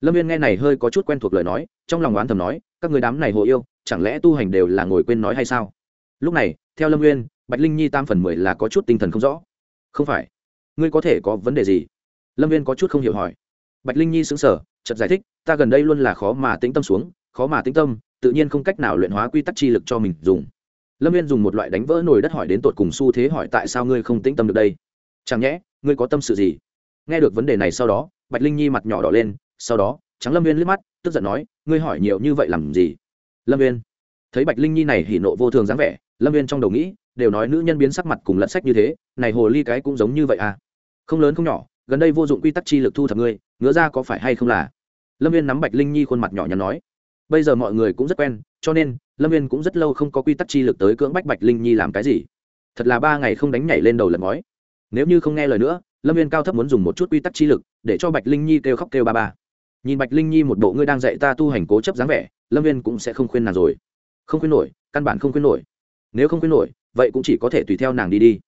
Lâm viên nghe này hơi có chút quen thuộc lời nói, trong lòng oán thầm nói, các người đám này hộ yêu, chẳng lẽ tu hành đều là ngồi quên nói hay sao? Lúc này, theo lâm viên bạch linh nhi tam phần mười là có chút tinh thần không rõ. Không phải. Ngươi có thể có vấn đề gì? Lâm viên có chút không hiểu hỏi. Bạch linh nhi xứng sở chật giải thích, ta gần đây luôn là khó mà tĩnh tâm xuống, khó mà tĩnh tâm, tự nhiên không cách nào luyện hóa quy tắc chi lực cho mình dùng. Lâm viên dùng một loại đánh vỡ nồi đất hỏi đến tột cùng xu thế hỏi tại sao ngươi không tĩnh tâm được đây? Chẳng nhẽ, ngươi có tâm sự gì? Nghe được vấn đề này sau đó, bạch linh nhi mặt nhỏ đỏ lên, sau đó, trắng lâm viên liếc mắt, tức giận nói, ngươi hỏi nhiều như vậy làm gì? Lâm viên thấy bạch linh nhi này hỉ nộ vô thường dáng vẻ, lâm viên trong đầu nghĩ, đều nói nữ nhân biến sắc mặt cùng lẫn sách như thế, này hồ ly cái cũng giống như vậy à? Không lớn không nhỏ, gần đây vô dụng quy tắc chi lực thu thập ngươi, ngứa ra có phải hay không là? Lâm viên nắm bạch linh nhi khuôn mặt nhỏ nhắn nói. Bây giờ mọi người cũng rất quen, cho nên, lâm viên cũng rất lâu không có quy tắc chi lực tới cưỡng bách bạch linh nhi làm cái gì. Thật là ba ngày không đánh nhảy lên đầu lật ngói. Nếu như không nghe lời nữa lâm viên cao thấp muốn dùng một chút quy tắc chi lực, để cho bạch linh nhi kêu khóc kêu ba ba. Nhìn bạch linh nhi một bộ ngươi đang dạy ta tu hành cố chấp dáng vẻ, lâm viên cũng sẽ không khuyên nàng rồi. Không khuyên nổi, căn bản không khuyên nổi. Nếu không khuyên nổi, vậy cũng chỉ có thể tùy theo nàng đi đi.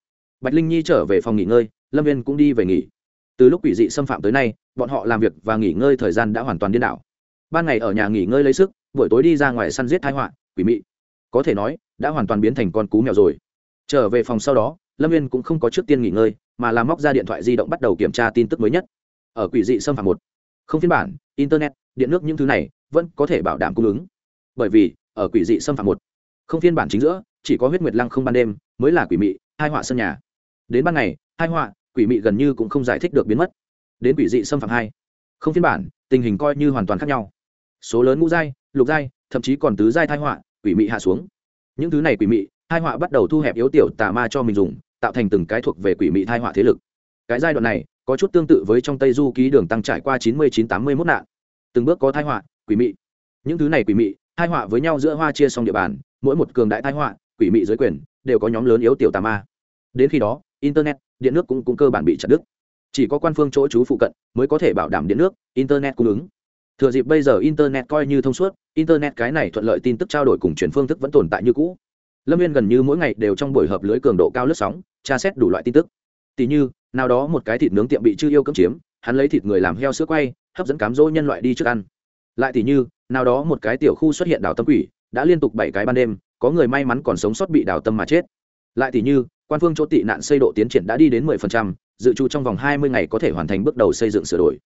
Bạch linh nhi trở về phòng nghỉ ngơi, lâm viên cũng đi về nghỉ. Từ lúc quỷ dị xâm phạm tới nay, bọn họ làm việc và nghỉ ngơi thời gian đã hoàn toàn điên đảo. Ban ngày ở nhà nghỉ ngơi lấy sức, buổi tối đi ra ngoài săn giết thái họa, quỷ mị. Có thể nói, đã hoàn toàn biến thành con cú mèo rồi. Trở về phòng sau đó, lâm viên cũng không có trước tiên nghỉ ngơi mà là móc ra điện thoại di động bắt đầu kiểm tra tin tức mới nhất. Ở quỷ dị xâm phạm một, không phiên bản, internet, điện nước những thứ này vẫn có thể bảo đảm cung ứng. Bởi vì, ở quỷ dị xâm phạm một, không phiên bản chính giữa, chỉ có huyết nguyệt lăng không ban đêm mới là quỷ mị, hai họa sân nhà. Đến ban ngày, hai họa, quỷ mị gần như cũng không giải thích được biến mất. Đến quỷ dị xâm phạm hai, không phiên bản, tình hình coi như hoàn toàn khác nhau. Số lớn ngũ giai, lục giai, thậm chí còn tứ giai thai họa, quỷ mị hạ xuống. Những thứ này quỷ mị, hai họa bắt đầu thu hẹp yếu tiểu tà ma cho mình dùng tạo thành từng cái thuộc về quỷ mị thai họa thế lực. Cái giai đoạn này có chút tương tự với trong tây du ký đường tăng trải qua chín mươi chín tám mươi mốt nạn. Từng bước có thai họa quỷ mị. Những thứ này quỷ mị thai họa với nhau giữa hoa chia xong địa bàn mỗi một cường đại thai họa quỷ mị dưới quyền đều có nhóm lớn yếu tiểu tà ma. Đến khi đó internet điện nước cũng, cũng cơ bản bị chặt đứt. Chỉ có quan phương chỗ trú phụ cận mới có thể bảo đảm điện nước internet cung ứng. Thừa dịp bây giờ internet coi như thông suốt internet cái này thuận lợi tin tức trao đổi cùng chuyển phương thức vẫn tồn tại như cũ. Lâm viên gần như mỗi ngày đều trong buổi hợp lưới cường độ cao lướt sóng tra xét đủ loại tin tức. Tỷ như nào đó một cái thịt nướng tiệm bị chư yêu cưỡng chiếm hắn lấy thịt người làm heo sữa quay hấp dẫn cám dỗ nhân loại đi trước ăn. Lại tỷ như nào đó một cái tiểu khu xuất hiện đào tâm quỷ đã liên tục bảy cái ban đêm có người may mắn còn sống sót bị đào tâm mà chết. Lại tỷ như quan phương chỗ tị nạn xây độ tiến triển đã đi đến 10%, dự trù trong vòng 20 ngày có thể hoàn thành bước đầu xây dựng sửa đổi.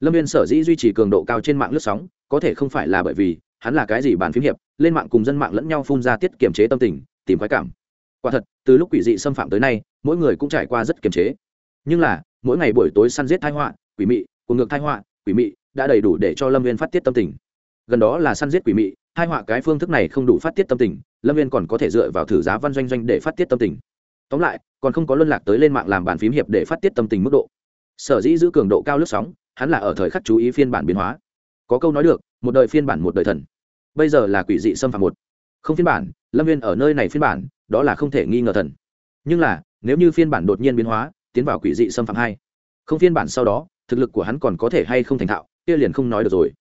Lâm viên sở dĩ duy trì cường độ cao trên mạng lướt sóng có thể không phải là bởi vì hắn là cái gì bàn phím hiệp lên mạng cùng dân mạng lẫn nhau phun ra tiết kiểm chế tâm tình tìm khoái cảm quả thật, từ lúc quỷ dị xâm phạm tới nay, mỗi người cũng trải qua rất kiềm chế. Nhưng là, mỗi ngày buổi tối săn giết thái họa, quỷ mị của ngược thái họa, quỷ mị đã đầy đủ để cho lâm viên phát tiết tâm tình. Gần đó là săn giết quỷ mị hai họa cái phương thức này không đủ phát tiết tâm tình, lâm viên còn có thể dựa vào thử giá văn doanh doanh để phát tiết tâm tình. Tóm lại, còn không có luân lạc tới lên mạng làm bàn phím hiệp để phát tiết tâm tình mức độ. Sở dĩ giữ cường độ cao lướt sóng, hắn là ở thời khắc chú ý phiên bản biến hóa. Có câu nói được, một đời phiên bản một đời thần. Bây giờ là quỷ dị xâm phạm một không phiên bản, lâm viên ở nơi này phiên bản, đó là không thể nghi ngờ thần. Nhưng là, nếu như phiên bản đột nhiên biến hóa, tiến vào quỷ dị xâm phạm hai. Không phiên bản sau đó, thực lực của hắn còn có thể hay không thành thạo, kia liền không nói được rồi.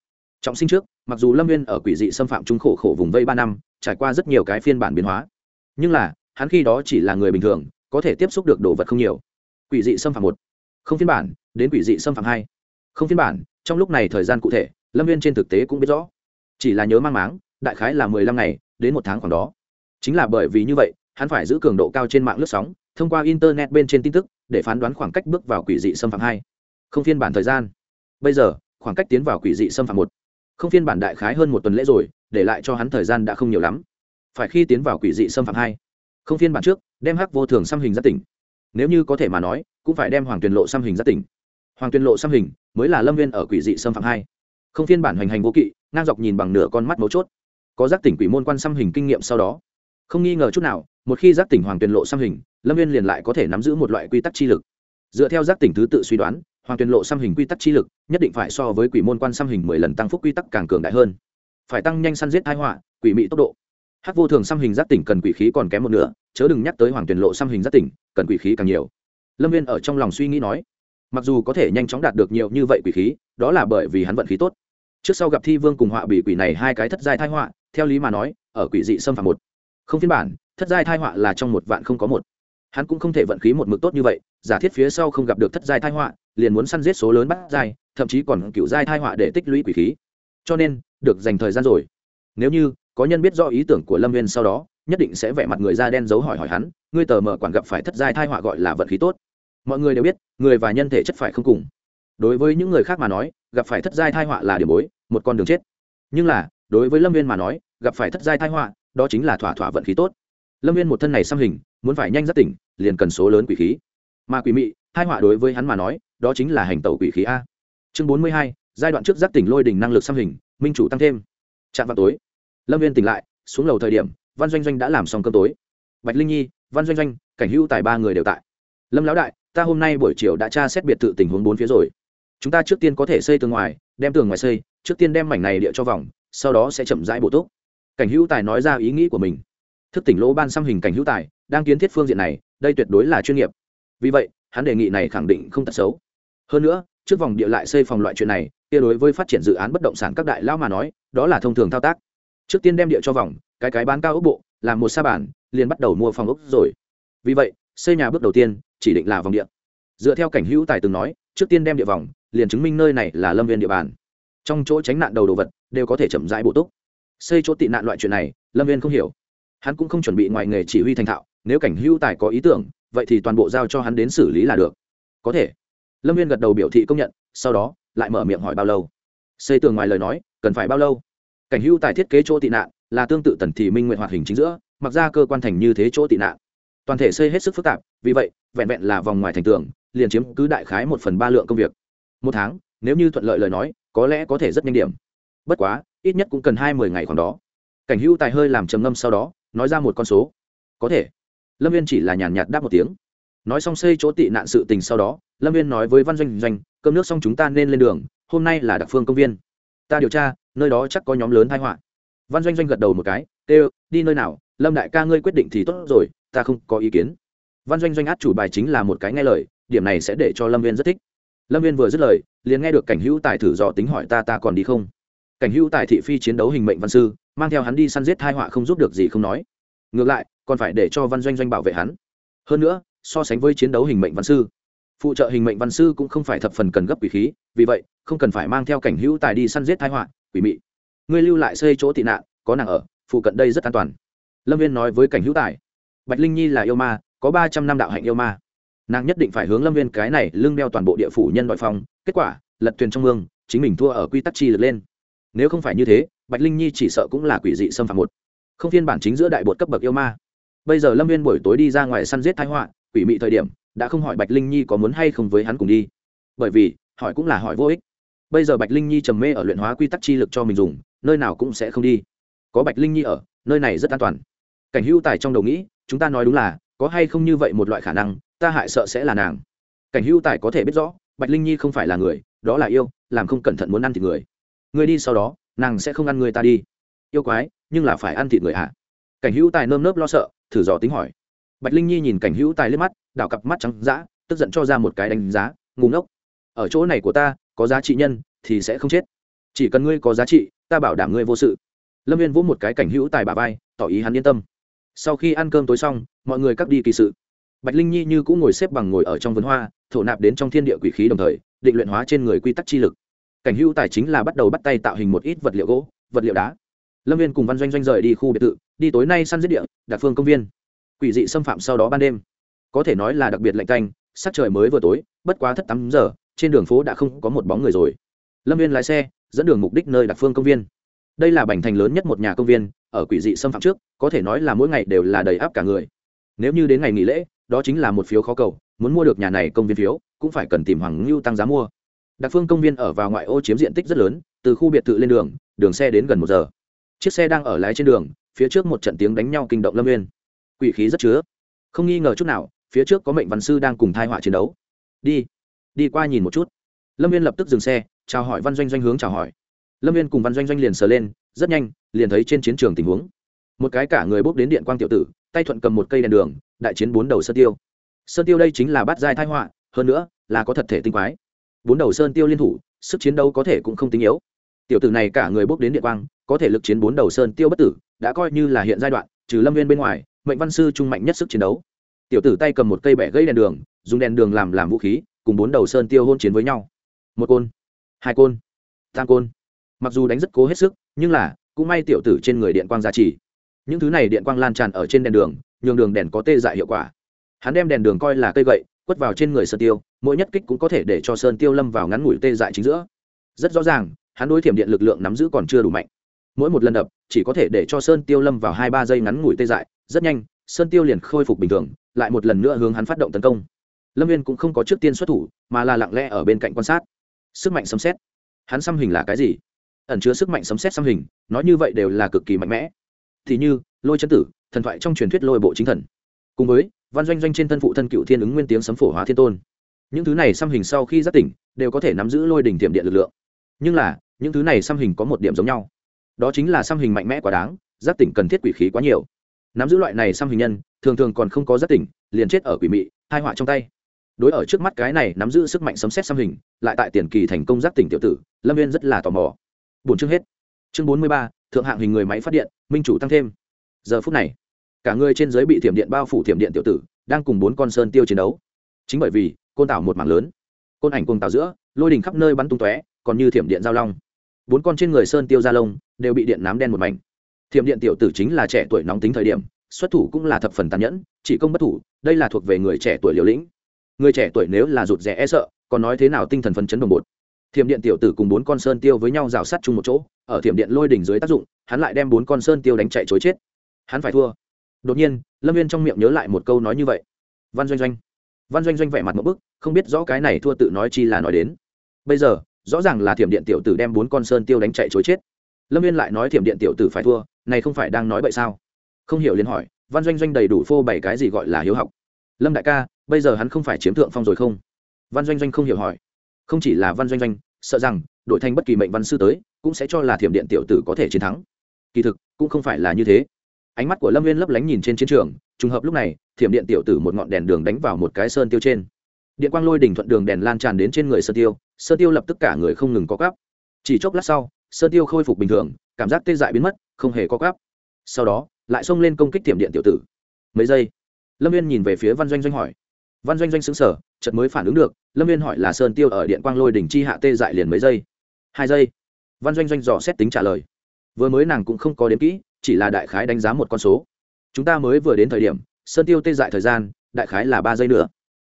Trọng sinh trước, mặc dù lâm viên ở quỷ dị xâm phạm trung khổ khổ vùng vây ba năm, trải qua rất nhiều cái phiên bản biến hóa, nhưng là, hắn khi đó chỉ là người bình thường, có thể tiếp xúc được đồ vật không nhiều. Quỷ dị xâm phạm một. Không phiên bản, đến quỷ dị xâm phạm hai. Không phiên bản, trong lúc này thời gian cụ thể, lâm viên trên thực tế cũng biết rõ. Chỉ là nhớ mang máng, đại khái là mười lăm ngày đến một tháng khoảng đó. Chính là bởi vì như vậy, hắn phải giữ cường độ cao trên mạng lướt sóng, thông qua internet bên trên tin tức, để phán đoán khoảng cách bước vào quỷ dị xâm phạm hai. Không phiên bản thời gian. Bây giờ, khoảng cách tiến vào quỷ dị xâm phạm một. Không phiên bản đại khái hơn một tuần lễ rồi, để lại cho hắn thời gian đã không nhiều lắm. Phải khi tiến vào quỷ dị xâm phạm hai. Không phiên bản trước, đem hắc vô thường xăm hình ra tỉnh. Nếu như có thể mà nói, cũng phải đem hoàng tuyền lộ xăm hình ra tỉnh. Hoàng tuyền lộ xăm hình mới là lâm viên ở quỷ dị xâm phạm hai. Không phiên bản hoành hành vô kỵ, ngang dọc nhìn bằng nửa con mắt mấu chốt có giác tỉnh quỷ môn quan xăm hình kinh nghiệm sau đó. Không nghi ngờ chút nào, một khi giác tỉnh hoàng tuyền lộ xăm hình, lâm viên liền lại có thể nắm giữ một loại quy tắc chi lực. Dựa theo giác tỉnh thứ tự suy đoán, hoàng tuyền lộ xăm hình quy tắc chi lực nhất định phải so với quỷ môn quan xăm hình mười lần tăng phúc quy tắc càng cường đại hơn. Phải tăng nhanh săn giết thái họa, quỷ mị tốc độ. Hát vô thường xăm hình giác tỉnh cần quỷ khí còn kém một nửa, chớ đừng nhắc tới hoàng tuyền lộ xăm hình giác tỉnh, cần quỷ khí càng nhiều. Lâm viên ở trong lòng suy nghĩ nói, mặc dù có thể nhanh chóng đạt được nhiều như vậy quỷ khí, đó là bởi vì hắn vận khí tốt. Trước sau gặp thi vương cùng họa bị quỷ này hai cái thất giai thai họa theo lý mà nói, ở quỷ dị xâm phạm một không phiên bản, thất giai thai họa là trong một vạn không có một. Hắn cũng không thể vận khí một mực tốt như vậy, giả thiết phía sau không gặp được thất giai thai họa, liền muốn săn giết số lớn bắt giai, thậm chí còn cựu giai thai họa để tích lũy quỷ khí. Cho nên, được dành thời gian rồi. Nếu như có nhân biết do ý tưởng của lâm viên sau đó, nhất định sẽ vẽ mặt người da đen giấu hỏi hỏi hắn, ngươi tờ mở quản gặp phải thất giai thai họa gọi là vận khí tốt. Mọi người đều biết, người và nhân thể chất phải không cùng. Đối với những người khác mà nói, gặp phải thất giai thai họa là điểm bối, một con đường chết. Nhưng là, đối với lâm viên mà nói gặp phải thất giai tai họa, đó chính là thỏa thỏa vận khí tốt. Lâm viên một thân này xăm hình, muốn phải nhanh rất tỉnh, liền cần số lớn quỷ khí. Mà quỷ mị, tai họa đối với hắn mà nói, đó chính là hành tẩu quỷ khí a. Chương bốn mươi hai, giai đoạn trước giác tỉnh lôi đỉnh năng lực xăm hình, minh chủ tăng thêm. Chạm vào tối. Lâm viên tỉnh lại, xuống lầu thời điểm, văn doanh doanh đã làm xong cơm tối. Bạch linh nhi, văn doanh doanh, cảnh hữu tài ba người đều tại. Lâm lão đại, ta hôm nay buổi chiều đã tra xét biệt thự tình huống bốn phía rồi. Chúng ta trước tiên có thể xây tường ngoài, đem tường ngoài xây, trước tiên đem mảnh này địa cho vòng, sau đó sẽ chậm rãi bổ túc cảnh hữu tài nói ra ý nghĩ của mình. Thức tỉnh lỗ ban xăm hình cảnh hữu tài, đang kiến thiết phương diện này, đây tuyệt đối là chuyên nghiệp. Vì vậy, hắn đề nghị này khẳng định không tật xấu. Hơn nữa, trước vòng địa lại xây phòng loại chuyện này, kia đối với phát triển dự án bất động sản các đại lao mà nói, đó là thông thường thao tác. Trước tiên đem địa cho vòng, cái cái bán cao ốc bộ, làm một sa bản liền bắt đầu mua phòng ốc rồi. Vì vậy, xây nhà bước đầu tiên, chỉ định là vòng địa. Dựa theo cảnh hữu tài từng nói, trước tiên đem địa vòng, liền chứng minh nơi này là lâm viên địa bàn. Trong chỗ tránh nạn đầu đồ vật, đều có thể chậm rãi bổ túc xây chỗ tị nạn loại chuyện này, lâm viên không hiểu. Hắn cũng không chuẩn bị ngoài nghề chỉ huy thành thạo, nếu cảnh Hưu tài có ý tưởng, vậy thì toàn bộ giao cho hắn đến xử lý là được. Có thể. Lâm viên gật đầu biểu thị công nhận, sau đó, lại mở miệng hỏi bao lâu. Xây tường ngoài lời nói, cần phải bao lâu? Cảnh Hưu tài thiết kế chỗ tị nạn, là tương tự tần thị minh nguyện hoạt hình chính giữa, mặc ra cơ quan thành như thế chỗ tị nạn. Toàn thể xây hết sức phức tạp, vì vậy, vẹn vẹn là vòng ngoài thành tường, liền chiếm cứ đại khái một phần ba lượng công việc. Một tháng, nếu như thuận lợi lời nói, có lẽ có thể rất nhanh điểm. Bất quá ít nhất cũng cần hai mươi ngày khoảng đó. Cảnh hữu tài hơi làm trầm ngâm sau đó, nói ra một con số. Có thể. Lâm viên chỉ là nhàn nhạt đáp một tiếng. Nói xong xây chỗ tị nạn sự tình sau đó, lâm viên nói với văn doanh doanh, cơm nước xong chúng ta nên lên đường, hôm nay là đặc phương công viên. Ta điều tra, nơi đó chắc có nhóm lớn thái họa. Văn doanh doanh gật đầu một cái kêu đi nơi nào? Lâm đại ca ngươi quyết định thì tốt rồi, ta không có ý kiến. Văn doanh doanh át chủ bài chính là một cái nghe lời, điểm này sẽ để cho lâm viên rất thích. Lâm viên vừa dứt lời, liền nghe được cảnh hữu tài thử dò tính hỏi, ta ta còn đi không? Cảnh hữu tài thị phi chiến đấu hình mệnh văn sư, mang theo hắn đi săn giết thai họa không giúp được gì không nói. Ngược lại, còn phải để cho văn doanh doanh bảo vệ hắn. Hơn nữa, so sánh với chiến đấu hình mệnh văn sư, phụ trợ hình mệnh văn sư cũng không phải thập phần cần gấp quỷ khí, vì vậy, không cần phải mang theo cảnh hữu tài đi săn giết thai họa, quỷ mị. Ngươi lưu lại xây chỗ tị nạn, có nàng ở, phụ cận đây rất an toàn. Lâm viên nói với cảnh hữu tài, bạch linh nhi là yêu ma, có ba trăm năm đạo hạnh yêu ma. Nàng nhất định phải hướng lâm viên cái này lưng đeo toàn bộ địa phủ nhân đội phòng. kết quả, lật thuyền trong mương, chính mình thua ở quy tắc chi lực lên nếu không phải như thế, bạch linh nhi chỉ sợ cũng là quỷ dị xâm phạm một. Không phiên bản chính giữa đại bột cấp bậc yêu ma. Bây giờ lâm viên buổi tối đi ra ngoài săn giết thái họa, quỷ mị thời điểm, đã không hỏi bạch linh nhi có muốn hay không với hắn cùng đi. Bởi vì, hỏi cũng là hỏi vô ích. Bây giờ bạch linh nhi trầm mê ở luyện hóa quy tắc chi lực cho mình dùng, nơi nào cũng sẽ không đi. Có bạch linh nhi ở, nơi này rất an toàn. Cảnh hữu tài trong đầu nghĩ, chúng ta nói đúng là, có hay không như vậy một loại khả năng, ta hại sợ sẽ là nàng. Cảnh hữu tài có thể biết rõ, bạch linh nhi không phải là người, đó là yêu, làm không cẩn thận muốn ăn thì người. Ngươi đi sau đó, nàng sẽ không ăn người ta đi. Yêu quái, nhưng là phải ăn thịt người hả? Cảnh hữu tài nơm nớp lo sợ, thử dò tính hỏi. Bạch linh nhi nhìn cảnh hữu tài liếc mắt, đảo cặp mắt trắng d tức giận cho ra một cái đánh giá ngủ ngốc. Ở chỗ này của ta, có giá trị nhân, thì sẽ không chết. Chỉ cần ngươi có giá trị, ta bảo đảm ngươi vô sự. Lâm viên vỗ một cái cảnh hữu tài bà vai, tỏ ý hắn yên tâm. Sau khi ăn cơm tối xong, mọi người cắt đi kỳ sự. Bạch linh nhi như cũng ngồi xếp bằng ngồi ở trong vườn hoa, thổ nạp đến trong thiên địa quỷ khí đồng thời, định luyện hóa trên người quy tắc chi lực cảnh hữu tài chính là bắt đầu bắt tay tạo hình một ít vật liệu gỗ, vật liệu đá. Lâm viên cùng văn doanh doanh rời đi khu biệt thự, đi tối nay săn giết địa đặc phương công viên. Quỷ dị xâm phạm sau đó ban đêm. Có thể nói là đặc biệt lạnh canh, sắc trời mới vừa tối, bất quá thất tám giờ, trên đường phố đã không có một bóng người rồi. Lâm viên lái xe, dẫn đường mục đích nơi đặc phương công viên. Đây là bành thành lớn nhất một nhà công viên, ở quỷ dị xâm phạm trước, có thể nói là mỗi ngày đều là đầy áp cả người. Nếu như đến ngày nghỉ lễ, đó chính là một phiếu khó cầu, muốn mua được nhà này công viên phiếu, cũng phải cần tìm hoàng ngưu tăng giá mua đặc phương công viên ở vào ngoại ô chiếm diện tích rất lớn, từ khu biệt thự lên đường đường xe đến gần một giờ. Chiếc xe đang ở lái trên đường, phía trước một trận tiếng đánh nhau kinh động lâm nguyên quỷ khí rất chứa. Không nghi ngờ chút nào, phía trước có mệnh văn sư đang cùng thai họa chiến đấu. Đi đi qua nhìn một chút. Lâm viên lập tức dừng xe, chào hỏi văn doanh doanh hướng chào hỏi. Lâm viên cùng văn doanh doanh liền sờ lên, rất nhanh, liền thấy trên chiến trường tình huống. Một cái cả người bốc đến điện quang tiểu tử, tay thuận cầm một cây đèn đường, đại chiến bốn đầu sơn tiêu. Sơn tiêu đây chính là bát giai thai họa, hơn nữa là có thật thể tinh quái bốn đầu sơn tiêu liên thủ, sức chiến đấu có thể cũng không tính yếu. Tiểu tử này cả người bốc đến điện quang, có thể lực chiến bốn đầu sơn tiêu bất tử, đã coi như là hiện giai đoạn, trừ lâm viên bên ngoài, mệnh văn sư trung mạnh nhất sức chiến đấu. Tiểu tử tay cầm một cây bẻ gây đèn đường, dùng đèn đường làm làm vũ khí, cùng bốn đầu sơn tiêu hôn chiến với nhau. Một côn, hai côn, tam côn. Mặc dù đánh rất cố hết sức, nhưng là, cũng may tiểu tử trên người điện quang gia trì. Những thứ này điện quang lan tràn ở trên đèn đường, nhường đường đèn có tê dại hiệu quả. Hắn đem đèn đường coi là cây gậy quất vào trên người sơn tiêu, mỗi nhất kích cũng có thể để cho sơn tiêu lâm vào ngắn ngủi tê dại chính giữa. Rất rõ ràng, hắn đối thiểm điện lực lượng nắm giữ còn chưa đủ mạnh. Mỗi một lần đập, chỉ có thể để cho sơn tiêu lâm vào hai ba giây ngắn ngủi tê dại, rất nhanh, sơn tiêu liền khôi phục bình thường, lại một lần nữa hướng hắn phát động tấn công. Lâm viên cũng không có trước tiên xuất thủ, mà là lặng lẽ ở bên cạnh quan sát. Sức mạnh sấm xét hắn xăm hình là cái gì? Ẩn chứa sức mạnh sấm xét xăm hình, nói như vậy đều là cực kỳ mạnh mẽ. Thì như, lôi chân tử, thần thoại trong truyền thuyết lôi bộ chính thần cùng với, văn doanh doanh trên thân phụ thân cựu thiên ứng nguyên tiếng sấm phổ hóa thiên tôn. Những thứ này xăm hình sau khi giác tỉnh, đều có thể nắm giữ lôi đỉnh tiệm điện lực lượng. Nhưng là, những thứ này xăm hình có một điểm giống nhau. Đó chính là xăm hình mạnh mẽ quá đáng, giác tỉnh cần thiết quỷ khí quá nhiều. Nắm giữ loại này xăm hình nhân, thường thường còn không có giác tỉnh, liền chết ở quỷ mị hai họa trong tay. Đối ở trước mắt cái này nắm giữ sức mạnh sấm xét xăm hình, lại tại tiền kỳ thành công giác tỉnh tiểu tử, lâm viên rất là tò mò. Bốn chương hết. Chương bốn mươi ba, thượng hạng hình người máy phát điện, minh chủ tăng thêm. Giờ phút này cả người trên giới bị thiểm điện bao phủ thiểm điện tiểu tử, đang cùng bốn con sơn tiêu chiến đấu. Chính bởi vì, côn tạo một mảng lớn. Côn ảnh cùng tạo giữa, lôi đình khắp nơi bắn tung tóe, còn như thiểm điện giao long. Bốn con trên người sơn tiêu gia lông, đều bị điện nám đen một mảnh. Thiểm điện tiểu tử chính là trẻ tuổi nóng tính thời điểm, xuất thủ cũng là thập phần tàn nhẫn, chỉ công bất thủ, đây là thuộc về người trẻ tuổi liều lĩnh. Người trẻ tuổi nếu là rụt rẻ e sợ, còn nói thế nào tinh thần phấn chấn đồng bột. Thiểm điện tiểu tử cùng bốn con sơn tiêu với nhau rào sát chung một chỗ, ở thiểm điện lôi đỉnh dưới tác dụng, hắn lại đem bốn con sơn tiêu đánh chạy chối chết. Hắn phải thua đột nhiên, lâm viên trong miệng nhớ lại một câu nói như vậy. Văn doanh doanh. Văn doanh doanh vẻ mặt một bức, không biết rõ cái này thua tự nói chi là nói đến. Bây giờ, rõ ràng là thiểm điện tiểu tử đem bốn con sơn tiêu đánh chạy chối chết. Lâm viên lại nói thiểm điện tiểu tử phải thua, này không phải đang nói vậy sao? Không hiểu liền hỏi, văn doanh doanh đầy đủ phô bảy cái gì gọi là hiếu học? Lâm đại ca, bây giờ hắn không phải chiếm thượng phong rồi không? Văn doanh doanh không hiểu hỏi. Không chỉ là văn doanh doanh, sợ rằng đội thành bất kỳ mệnh văn sư tới, cũng sẽ cho là thiểm điện tiểu tử có thể chiến thắng. Kỳ thực, cũng không phải là như thế ánh mắt của lâm viên lấp lánh nhìn trên chiến trường, trùng hợp lúc này, thiểm điện tiểu tử một ngọn đèn đường đánh vào một cái sơn tiêu trên. Điện quang lôi đỉnh thuận đường đèn lan tràn đến trên người sơn tiêu sơn tiêu lập tức cả người không ngừng có cắp chỉ chốc lát sau, sơn tiêu khôi phục bình thường, cảm giác tê dại biến mất, không hề có cắp sau đó, lại xông lên công kích thiểm điện tiểu tử. Mấy giây, lâm viên nhìn về phía văn doanh doanh hỏi. Văn doanh doanh xứng sở chợt mới phản ứng được, lâm viên hỏi là sơn tiêu ở điện quang lôi đỉnh chi hạ tê dại liền mấy giây? Hai giây. Văn doanh doanh dò xét tính trả lời. Vừa mới nàng cũng không có đến kỹ chỉ là đại khái đánh giá một con số. Chúng ta mới vừa đến thời điểm, sơn tiêu tê dại thời gian, đại khái là ba giây nữa.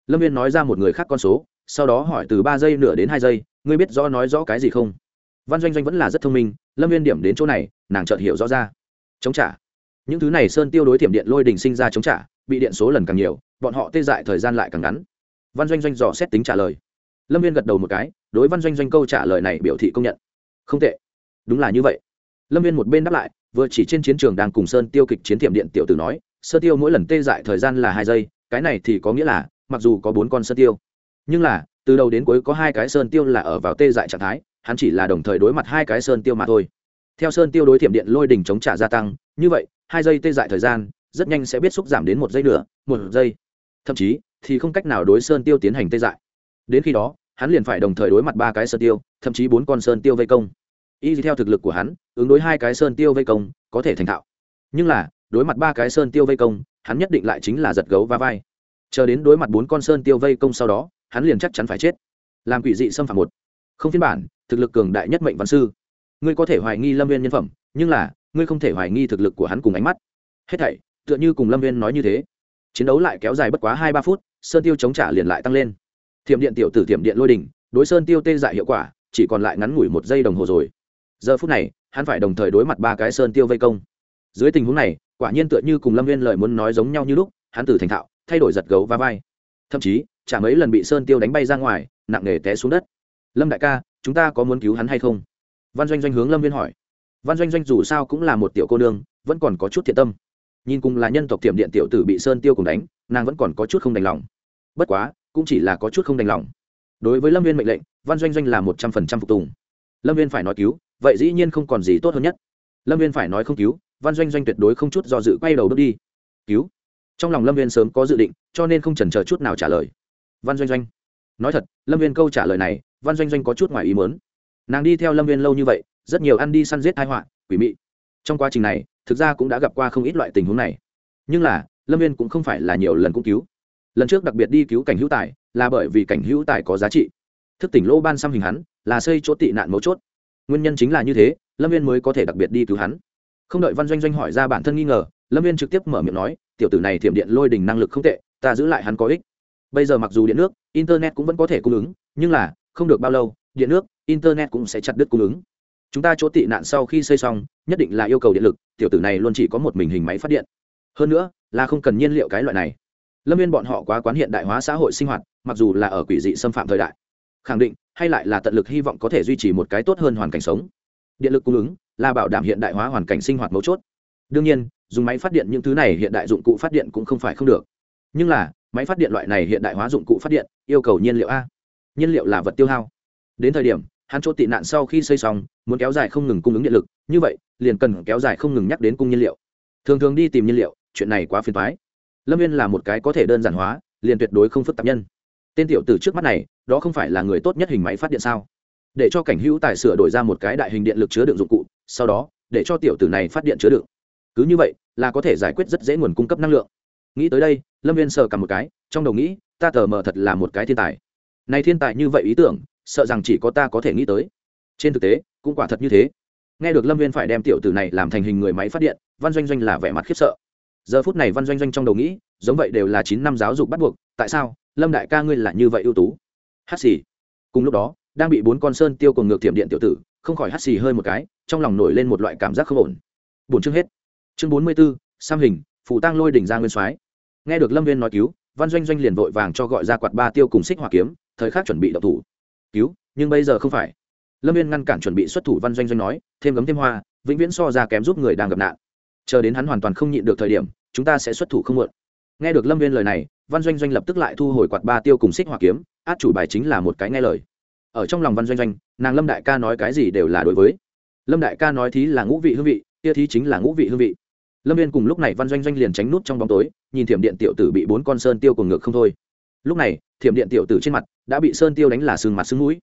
Lâm viên nói ra một người khác con số, sau đó hỏi từ ba giây nữa đến hai giây, ngươi biết rõ nói rõ cái gì không? Văn doanh doanh vẫn là rất thông minh, lâm viên điểm đến chỗ này, nàng chợt hiểu rõ ra. Chống trả. Những thứ này sơn tiêu đối thiểm điện lôi đình sinh ra chống trả, bị điện số lần càng nhiều, bọn họ tê dại thời gian lại càng ngắn. Văn doanh doanh dò xét tính trả lời. Lâm viên gật đầu một cái, đối văn doanh doanh câu trả lời này biểu thị công nhận. Không tệ. Đúng là như vậy lâm viên một bên đáp lại, vừa chỉ trên chiến trường đang cùng sơn tiêu kịch chiến tiệm điện tiểu tử nói sơ tiêu mỗi lần tê dại thời gian là hai giây, cái này thì có nghĩa là, mặc dù có bốn con sơn tiêu, nhưng là, từ đầu đến cuối có hai cái sơn tiêu là ở vào tê dại trạng thái, hắn chỉ là đồng thời đối mặt hai cái sơn tiêu mà thôi. Theo sơn tiêu đối thiểm điện lôi đình chống trả gia tăng, như vậy, hai giây tê dại thời gian, rất nhanh sẽ biết xúc giảm đến một giây nữa, một giây. Thậm chí, thì không cách nào đối sơn tiêu tiến hành tê dại. Đến khi đó, hắn liền phải đồng thời đối mặt ba cái sơn tiêu, thậm chí bốn con sơn tiêu vây công y theo thực lực của hắn, ứng đối hai cái sơn tiêu vây công, có thể thành thạo. Nhưng là, đối mặt ba cái sơn tiêu vây công, hắn nhất định lại chính là giật gấu và vai. Chờ đến đối mặt bốn con sơn tiêu vây công sau đó, hắn liền chắc chắn phải chết. Làm quỷ dị xâm phạm một. Không phiên bản, thực lực cường đại nhất mệnh văn sư. Ngươi có thể hoài nghi lâm viên nhân phẩm, nhưng là, ngươi không thể hoài nghi thực lực của hắn cùng ánh mắt. Hết thảy, tựa như cùng lâm viên nói như thế. Chiến đấu lại kéo dài bất quá hai ba phút, sơn tiêu chống trả liền lại tăng lên. Thiểm điện tiểu tử thiểm điện lôi đình đối sơn tiêu tê dại hiệu quả, chỉ còn lại ngắn ngủi một giây đồng hồ rồi giờ phút này, hắn phải đồng thời đối mặt ba cái sơn tiêu vây công. Dưới tình huống này, quả nhiên tựa như cùng lâm viên lời muốn nói giống nhau như lúc, hắn từ thành thạo, thay đổi giật gấu và vai. Thậm chí, chả mấy lần bị sơn tiêu đánh bay ra ngoài, nặng nề té xuống đất. Lâm đại ca, chúng ta có muốn cứu hắn hay không? Văn doanh doanh hướng lâm viên hỏi. Văn doanh doanh dù sao cũng là một tiểu cô nương, vẫn còn có chút thiện tâm. Nhìn cùng là nhân tộc tiệm điện tiểu tử bị sơn tiêu cùng đánh, nàng vẫn còn có chút không đành lòng. Bất quá, cũng chỉ là có chút không đành lòng. Đối với lâm viên mệnh lệnh, văn doanh doanh là một trăm phần trăm phục tùng. Lâm viên phải nói cứu vậy dĩ nhiên không còn gì tốt hơn nhất. Lâm viên phải nói không cứu, văn doanh doanh tuyệt đối không chút do dự quay đầu bước đi. Cứu? Trong lòng lâm viên sớm có dự định, cho nên không chần chờ chút nào trả lời. Văn doanh doanh. Nói thật, lâm viên câu trả lời này, văn doanh doanh có chút ngoài ý mớn nàng đi theo lâm viên lâu như vậy, rất nhiều ăn đi săn giết thai họa, quỷ mị. Trong quá trình này, thực ra cũng đã gặp qua không ít loại tình huống này. Nhưng là, lâm viên cũng không phải là nhiều lần cũng cứu. Lần trước đặc biệt đi cứu cảnh hữu tài, là bởi vì cảnh hữu tài có giá trị. Thức tỉnh lô ban xăm hình hắn, là xây chỗ tị nạn mấu chốt nguyên nhân chính là như thế, lâm viên mới có thể đặc biệt đi cứu hắn. Không đợi văn doanh doanh hỏi ra bản thân nghi ngờ, lâm viên trực tiếp mở miệng nói, tiểu tử này thiểm điện lôi đình năng lực không tệ, ta giữ lại hắn có ích. Bây giờ mặc dù điện nước, internet cũng vẫn có thể cung ứng, nhưng là, không được bao lâu, điện nước, internet cũng sẽ chặt đứt cung ứng. Chúng ta chỗ tị nạn sau khi xây xong, nhất định là yêu cầu điện lực, tiểu tử này luôn chỉ có một mình hình máy phát điện. Hơn nữa, là không cần nhiên liệu cái loại này. Lâm viên bọn họ quá quán hiện đại hóa xã hội sinh hoạt, mặc dù là ở quỷ dị xâm phạm thời đại khẳng định hay lại là tận lực hy vọng có thể duy trì một cái tốt hơn hoàn cảnh sống. Điện lực cung ứng là bảo đảm hiện đại hóa hoàn cảnh sinh hoạt mấu chốt. Đương nhiên, dùng máy phát điện những thứ này hiện đại dụng cụ phát điện cũng không phải không được. Nhưng là, máy phát điện loại này hiện đại hóa dụng cụ phát điện, yêu cầu nhiên liệu a. Nhiên liệu là vật tiêu hao. Đến thời điểm, hắn chỗ tị nạn sau khi xây xong, muốn kéo dài không ngừng cung ứng điện lực, như vậy, liền cần kéo dài không ngừng nhắc đến cung nhiên liệu. Thường thường đi tìm nhiên liệu, chuyện này quá phiền thoái lâm viên là một cái có thể đơn giản hóa, liền tuyệt đối không phức tạp nhân tên tiểu từ trước mắt này, đó không phải là người tốt nhất hình máy phát điện sao? Để cho cảnh hữu tài sửa đổi ra một cái đại hình điện lực chứa đựng dụng cụ, sau đó, để cho tiểu tử này phát điện chứa đựng. Cứ như vậy, là có thể giải quyết rất dễ nguồn cung cấp năng lượng. Nghĩ tới đây, lâm viên sờ cả một cái, trong đầu nghĩ, ta tờ mờ thật là một cái thiên tài. Này thiên tài như vậy ý tưởng, sợ rằng chỉ có ta có thể nghĩ tới. Trên thực tế, cũng quả thật như thế. Nghe được lâm viên phải đem tiểu tử này làm thành hình người máy phát điện, văn doanh doanh là vẻ mặt khiếp sợ. Giờ phút này văn doanh doanh trong đầu nghĩ, giống vậy đều là chín năm giáo dục bắt buộc, tại sao? Lâm đại ca ngươi là như vậy ưu tú. Hát xì. Cùng lúc đó, đang bị bốn con sơn tiêu cùng ngược tiệm điện tiểu tử, không khỏi hát xì hơi một cái, trong lòng nổi lên một loại cảm giác không ổn. Bốn chương hết. Chương bốn mươi b ố sam hình, phụ tăng lôi đỉnh ra nguyên soái. Nghe được lâm viên nói cứu, văn doanh doanh liền vội vàng cho gọi ra quạt ba tiêu cùng xích hỏa kiếm, thời khắc chuẩn bị đậu thủ. Cứu, nhưng bây giờ không phải. Lâm viên ngăn cản chuẩn bị xuất thủ, văn doanh doanh nói, thêm gấm thêm hoa, vĩnh viễn so ra kém giúp người đang gặp nạn. Chờ đến hắn hoàn toàn không nhịn được thời điểm, chúng ta sẽ xuất thủ không muộn. Nghe được lâm viên lời này văn doanh doanh lập tức lại thu hồi quạt ba tiêu cùng xích hỏa kiếm, át chủ bài chính là một cái nghe lời. Ở trong lòng văn doanh doanh, nàng lâm đại ca nói cái gì đều là đối với. Lâm đại ca nói thí là ngũ vị hương vị, kia thí chính là ngũ vị hương vị. Lâm viên cùng lúc này văn doanh doanh liền tránh nút trong bóng tối, nhìn thiểm điện tiểu tử bị bốn con sơn tiêu cùng ngược không thôi. Lúc này, thiểm điện tiểu tử trên mặt đã bị sơn tiêu đánh là sừng mặt sưng mũi.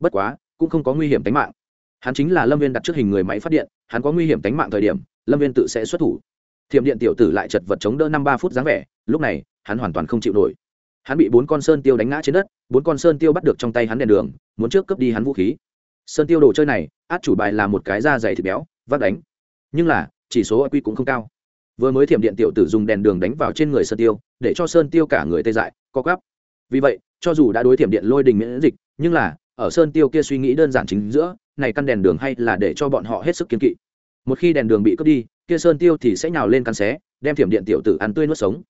Bất quá, cũng không có nguy hiểm tính mạng. Hắn chính là lâm viên đặt trước hình người máy phát điện, hắn có nguy hiểm tính mạng thời điểm, lâm viên tự sẽ xuất thủ. Thiểm điện tiểu tử lại chật vật chống đỡ năm ba phút dáng vẻ, lúc này hắn hoàn toàn không chịu nổi. Hắn bị bốn con sơn tiêu đánh ngã trên đất, bốn con sơn tiêu bắt được trong tay hắn đèn đường, muốn trước cướp đi hắn vũ khí. Sơn tiêu đồ chơi này, át chủ bài là một cái da dày thịt béo, vác đánh. Nhưng là, chỉ số q cũng không cao. Vừa mới thiểm điện tiểu tử dùng đèn đường đánh vào trên người sơn tiêu, để cho sơn tiêu cả người tê dại, co gắp vì vậy, cho dù đã đối thiểm điện lôi đình miễn dịch, nhưng là, ở sơn tiêu kia suy nghĩ đơn giản chính giữa, này căn đèn đường hay là để cho bọn họ hết sức kiên kỵ. Một khi đèn đường bị cướp đi, kia sơn tiêu thì sẽ nhào lên căn xé, đem thiểm điện tiểu tử ăn tươi nuốt sống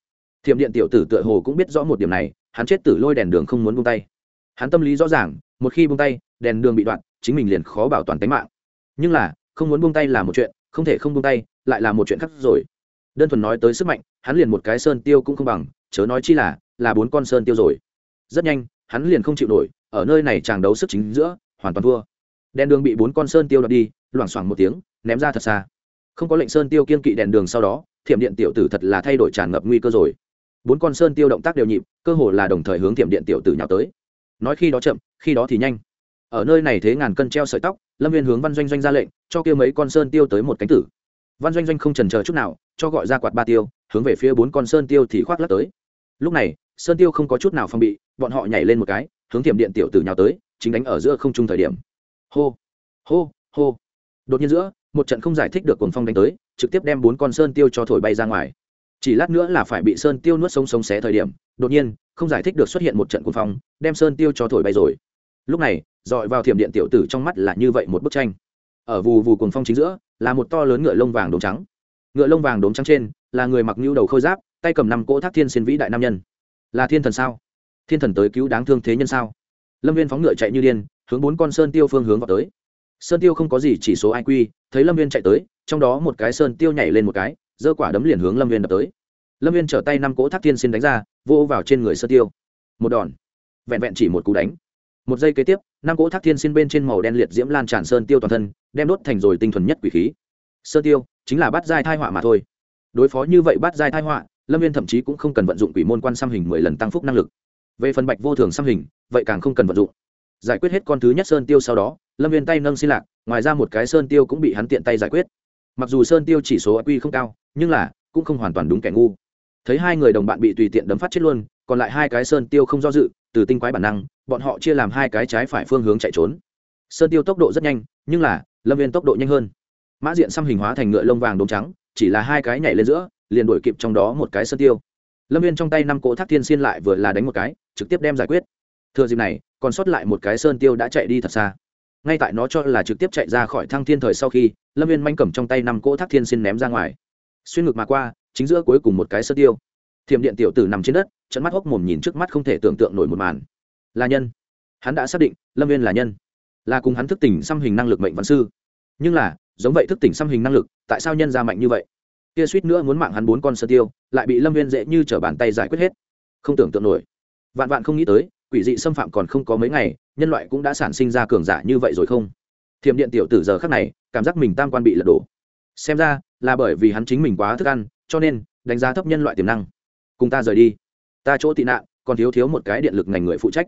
thiểm điện tiểu tử tựa hồ cũng biết rõ một điểm này, hắn chết tử lôi đèn đường không muốn buông tay. Hắn tâm lý rõ ràng, một khi buông tay, đèn đường bị đoạn, chính mình liền khó bảo toàn tính mạng. Nhưng là, không muốn buông tay là một chuyện, không thể không buông tay, lại là một chuyện khác rồi. Đơn thuần nói tới sức mạnh, hắn liền một cái sơn tiêu cũng không bằng, chớ nói chi là là bốn con sơn tiêu rồi. Rất nhanh, hắn liền không chịu nổi, ở nơi này chàng đấu sức chính giữa, hoàn toàn thua. Đèn đường bị bốn con sơn tiêu đập đi, loảng xoảng một tiếng, ném ra thật xa. Không có lệnh sơn tiêu kiên kỵ đèn đường sau đó, thiểm điện tiểu tử thật là thay đổi tràn ngập nguy cơ rồi bốn con sơn tiêu động tác đều nhịp, cơ hồ là đồng thời hướng thiểm điện tiểu tử nhào tới. Nói khi đó chậm, khi đó thì nhanh. Ở nơi này thế ngàn cân treo sợi tóc, lâm viên hướng văn doanh doanh ra lệnh, cho kia mấy con sơn tiêu tới một cánh tử. Văn doanh doanh không trần chờ chút nào, cho gọi ra quạt ba tiêu, hướng về phía bốn con sơn tiêu thì khoác lắc tới. Lúc này, sơn tiêu không có chút nào phong bị, bọn họ nhảy lên một cái, hướng thiểm điện tiểu tử nhào tới, chính đánh ở giữa không trung thời điểm. Hô hô hô. Đột nhiên giữa, một trận không giải thích được cuồng phong đánh tới, trực tiếp đem bốn con sơn tiêu cho thổi bay ra ngoài chỉ lát nữa là phải bị sơn tiêu nuốt sống sống xé thời điểm, đột nhiên, không giải thích được xuất hiện một trận cuồng phong, đem sơn tiêu cho thổi bay rồi. Lúc này, dọi vào thiểm điện tiểu tử trong mắt là như vậy một bức tranh. Ở vù vù cuồng phong chính giữa, là một to lớn ngựa lông vàng đốm trắng. Ngựa lông vàng đốm trắng trên, là người mặc nhu đầu khôi giáp, tay cầm năm cỗ thác thiên xin vĩ đại nam nhân. Là thiên thần sao? Thiên thần tới cứu đáng thương thế nhân sao? Lâm viên phóng ngựa chạy như điên, hướng bốn con sơn tiêu phương hướng vào tới. Sơn tiêu không có gì chỉ số iq thấy lâm viên chạy tới, trong đó một cái sơn tiêu nhảy lên một cái giơ quả đấm liền hướng lâm viên đập tới. Lâm viên trở tay năm cỗ thác thiên xin đánh ra vô vào trên người sơ tiêu. Một đòn. Vẹn vẹn chỉ một cú đánh. Một giây kế tiếp, năm cỗ thác thiên xin bên trên màu đen liệt diễm lan tràn sơn tiêu toàn thân, đem đốt thành rồi tinh thuần nhất quỷ khí. Sơ tiêu, chính là bắt giai thai họa mà thôi. Đối phó như vậy bắt giai thai họa, lâm viên thậm chí cũng không cần vận dụng quỷ môn quan xăm hình mười lần tăng phúc năng lực. Về phần bạch vô thường xăm hình, vậy càng không cần vận dụng. Giải quyết hết con thứ nhất sơn tiêu sau đó, lâm viên tay nâng xin lạc, ngoài ra một cái sơn tiêu cũng bị hắn tiện tay giải quyết mặc dù sơn tiêu chỉ số q không cao, nhưng là cũng không hoàn toàn đúng kẻ ngu. Thấy hai người đồng bạn bị tùy tiện đấm phát chết luôn, còn lại hai cái sơn tiêu không do dự, từ tinh quái bản năng, bọn họ chia làm hai cái trái phải phương hướng chạy trốn. Sơn tiêu tốc độ rất nhanh, nhưng là lâm viên tốc độ nhanh hơn. Mã diện xăm hình hóa thành ngựa lông vàng đốm trắng, chỉ là hai cái nhảy lên giữa, liền đuổi kịp trong đó một cái sơn tiêu. Lâm viên trong tay năm cỗ thác thiên xiên lại vừa là đánh một cái, trực tiếp đem giải quyết. Thừa dịp này, còn sót lại một cái sơn tiêu đã chạy đi thật xa ngay tại nó cho là trực tiếp chạy ra khỏi thăng thiên thời sau khi, lâm viên manh cầm trong tay năm cỗ thác thiên xin ném ra ngoài. Xuyên ngực mà qua, chính giữa cuối cùng một cái sơ tiêu. Thiềm điện tiểu tử nằm trên đất trận mắt hốc mồm nhìn trước mắt không thể tưởng tượng nổi một màn. Là nhân. Hắn đã xác định, lâm viên là nhân. Là cùng hắn thức tỉnh xăm hình năng lực mệnh văn sư. Nhưng là, giống vậy thức tỉnh xăm hình năng lực, tại sao nhân ra mạnh như vậy? Kia suýt nữa muốn mạng hắn bốn con sơ tiêu, lại bị lâm viên dễ như t bàn tay giải quyết hết. Không tưởng tượng nổi. Vạn vạn không nghĩ tới quỷ dị xâm phạm còn không có mấy ngày, nhân loại cũng đã sản sinh ra cường giả như vậy rồi không? Thiểm điện tiểu tử giờ khác này, cảm giác mình tam quan bị lật đổ. Xem ra, là bởi vì hắn chính mình quá thức ăn, cho nên, đánh giá thấp nhân loại tiềm năng. Cùng ta rời đi. Ta chỗ tị nạn, còn thiếu thiếu một cái điện lực ngành người phụ trách.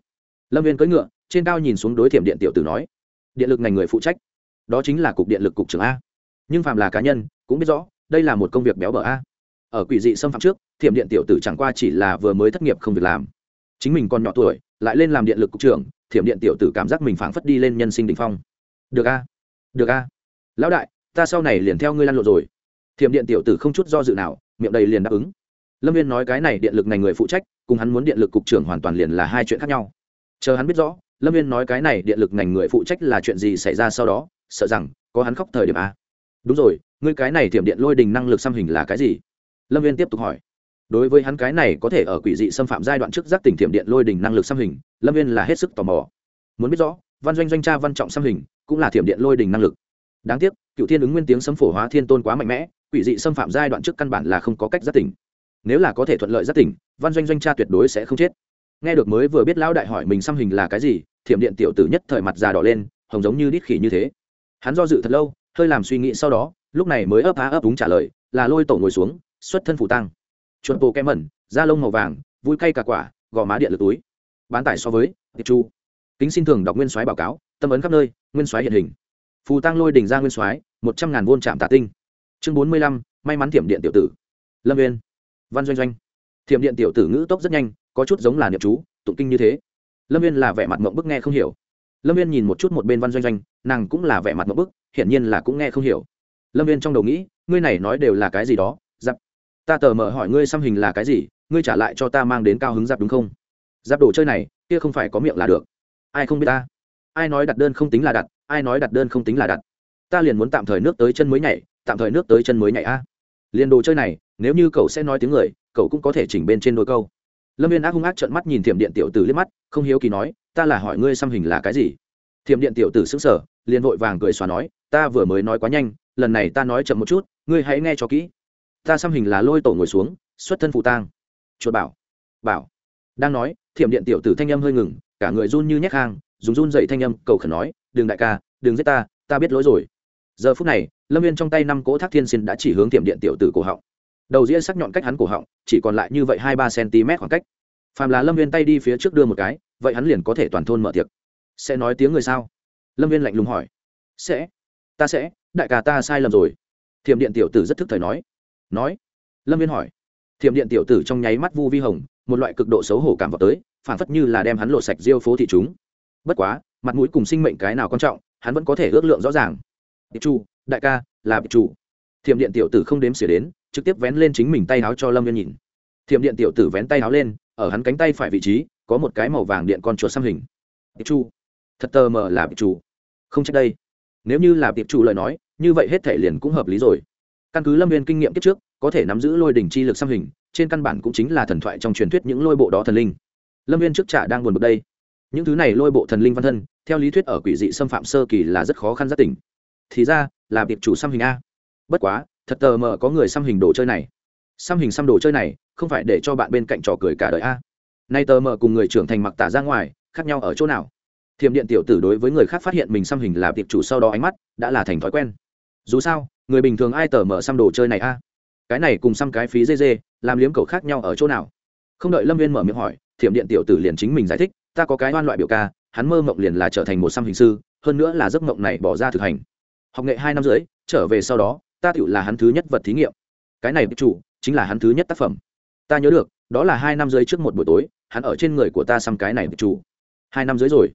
Lâm viên cưỡi ngựa, trên cao nhìn xuống đối thiểm điện tiểu tử nói. Điện lực ngành người phụ trách? Đó chính là cục điện lực cục trưởng a. Nhưng phạm là cá nhân, cũng biết rõ, đây là một công việc béo bở a. Ở quỷ dị xâm phạm trước, thiểm điện tiểu tử chẳng qua chỉ là vừa mới thất nghiệp không việc làm chính mình còn nhỏ tuổi, lại lên làm điện lực cục trưởng, thiểm điện tiểu tử cảm giác mình phảng phất đi lên nhân sinh đình phong. Được a được a. Lão đại, ta sau này liền theo ngươi lăn lộn rồi. Thiểm điện tiểu tử không chút do dự nào, miệng đầy liền đáp ứng. Lâm viên nói cái này điện lực ngành người phụ trách, cùng hắn muốn điện lực cục trưởng hoàn toàn liền là hai chuyện khác nhau. Chờ hắn biết rõ, lâm viên nói cái này điện lực ngành người phụ trách là chuyện gì xảy ra sau đó, sợ rằng có hắn khóc thời điểm a. Đúng rồi, ngươi cái này thiểm điện lôi đình năng lực xăm hình là cái gì? Lâm viên tiếp tục hỏi đối với hắn cái này có thể ở quỷ dị xâm phạm giai đoạn trước giác tỉnh thiểm điện lôi đình năng lực xăm hình, lâm viên là hết sức tò mò. Muốn biết rõ, văn doanh doanh cha văn trọng xăm hình, cũng là thiểm điện lôi đình năng lực. Đáng tiếc, cựu thiên ứng nguyên tiếng xâm phổ hóa thiên tôn quá mạnh mẽ, quỷ dị xâm phạm giai đoạn trước căn bản là không có cách giác tỉnh. Nếu là có thể thuận lợi giác tỉnh, văn doanh doanh cha tuyệt đối sẽ không chết. Nghe được mới vừa biết lão đại hỏi mình xăm hình là cái gì, thiểm điện tiểu tử nhất thời mặt già đỏ lên, hồng giống như đít khỉ như thế. Hắn do dự thật lâu, hơi làm suy nghĩ sau đó, lúc này mới ấp á ấp đúng trả lời, là lôi tổ ngồi xuống, xuất thân phủ tăng chuột bộ kem mẩn, da lông màu vàng, vui cay cả quả, gò má điện lực túi. Bán tải so với tiệp chu. Kính xin thường đọc nguyên soái báo cáo, tâm ấn khắp nơi, nguyên soái hiện hình. Phù tăng lôi đỉnh ra nguyên soái, một trăm ngàn vôn trạm tạ tinh. Chương bốn mươi lăm, may mắn thiểm điện tiểu tử. Lâm viên văn doanh doanh. Thiểm điện tiểu tử ngữ tốc rất nhanh, có chút giống là niệm chú, tụng kinh như thế. Lâm viên là vẻ mặt mộng bức nghe không hiểu. Lâm viên nhìn một chút một bên văn doanh doanh, nàng cũng là vẻ mặt mộng bức, hiển nhiên là cũng nghe không hiểu. Lâm viên trong đầu nghĩ, ngươi này nói đều là cái gì đó ta tờ mở hỏi ngươi xăm hình là cái gì, ngươi trả lại cho ta mang đến cao hứng giáp đúng không? Giáp đồ chơi này, kia không phải có miệng là được. Ai không biết ta? Ai nói đặt đơn không tính là đặt, ai nói đặt đơn không tính là đặt. Ta liền muốn tạm thời nước tới chân mới nhảy, tạm thời nước tới chân mới nhảy a. Liền đồ chơi này, nếu như cậu sẽ nói tiếng người, cậu cũng có thể chỉnh bên trên đôi câu. Lâm viên ác hung ác trợn mắt nhìn thiểm điện tiểu tử liếc mắt, không hiếu kỳ nói, ta là hỏi ngươi xăm hình là cái gì? Thiểm điện tiểu tử xứng sở liền vội vàng cười xóa nói, ta vừa mới nói quá nhanh, lần này ta nói chậm một chút, ngươi hãy nghe cho kỹ ta xăm hình là lôi tổ ngồi xuống, xuất thân phụ tang. Chuột bảo. Bảo. Đang nói, thiểm điện tiểu tử thanh âm hơi ngừng, cả người run như nhét hang dùng run dậy thanh âm cầu khẩn nói, đừng đại ca, đừng giết ta ta biết lỗi rồi. Giờ phút này, lâm viên trong tay năm cỗ thác thiên xin đã chỉ hướng thiểm điện tiểu tử cổ họng. Đầu diễn sắc nhọn cách hắn cổ họng, chỉ còn lại như vậy hai ba cm khoảng cách. Phàm là lâm viên tay đi phía trước đưa một cái, vậy hắn liền có thể toàn thôn mở tiệc. Sẽ nói tiếng người sao? Lâm viên lạnh lùng hỏi. Sẽ. Ta sẽ. Đại ca ta sai lầm rồi. Thiểm điện tiểu tử rất thức thời nói nói. Lâm viên hỏi. Thiểm điện tiểu tử trong nháy mắt vu vi hồng, một loại cực độ xấu hổ cảm vào tới, phản phất như là đem hắn lộ sạch diêu phố thị chúng. Bất quá, mặt mũi cùng sinh mệnh cái nào quan trọng, hắn vẫn có thể ước lượng rõ ràng. Bị chu, đại ca, là bị chủ thiểm điện tiểu tử không đếm xỉa đến, trực tiếp vén lên chính mình tay áo cho lâm viên nhìn. Thiểm điện tiểu tử vén tay áo lên, ở hắn cánh tay phải vị trí, có một cái màu vàng điện con chuột xăm hình. Bị chu. Thật tờ mờ là bị chủ không trách đây. Nếu như là tiệp chủ lời nói, như vậy hết thể liền cũng hợp lý rồi căn cứ lâm viên kinh nghiệm kiếp trước, có thể nắm giữ lôi đỉnh chi lực xăm hình, trên căn bản cũng chính là thần thoại trong truyền thuyết những lôi bộ đó thần linh. Lâm viên trước trả đang buồn bực đây. Những thứ này lôi bộ thần linh văn thân, theo lý thuyết ở quỷ dị xâm phạm sơ kỳ là rất khó khăn giác tỉnh. Thì ra, là việc chủ xăm hình a. Bất quá, thật tờ mờ có người xăm hình đồ chơi này. Xăm hình xăm đồ chơi này, không phải để cho bạn bên cạnh trò cười cả đời a. Nay tờ mờ cùng người trưởng thành mặc tả ra ngoài, khác nhau ở chỗ nào? Thiềm điện tiểu tử đối với người khác phát hiện mình xăm hình là tiệp chủ sau đó ánh mắt, đã là thành thói quen. Dù sao người bình thường ai tờ mở xăm đồ chơi này a? Cái này cùng xăm cái phí dê dê, làm liếm cầu khác nhau ở chỗ nào? Không đợi lâm viên mở miệng hỏi, thiểm điện tiểu tử liền chính mình giải thích, ta có cái oan loại biểu ca, hắn mơ mộng liền là trở thành một xăm hình sư, hơn nữa là giấc mộng này bỏ ra thực hành. Học nghệ hai năm rưỡi, trở về sau đó, ta tựu là hắn thứ nhất vật thí nghiệm. Cái này chủ, chính là hắn thứ nhất tác phẩm. Ta nhớ được, đó là hai năm rưỡi trước một buổi tối, hắn ở trên người của ta xăm cái này chủ. Hai năm rưỡi rồi.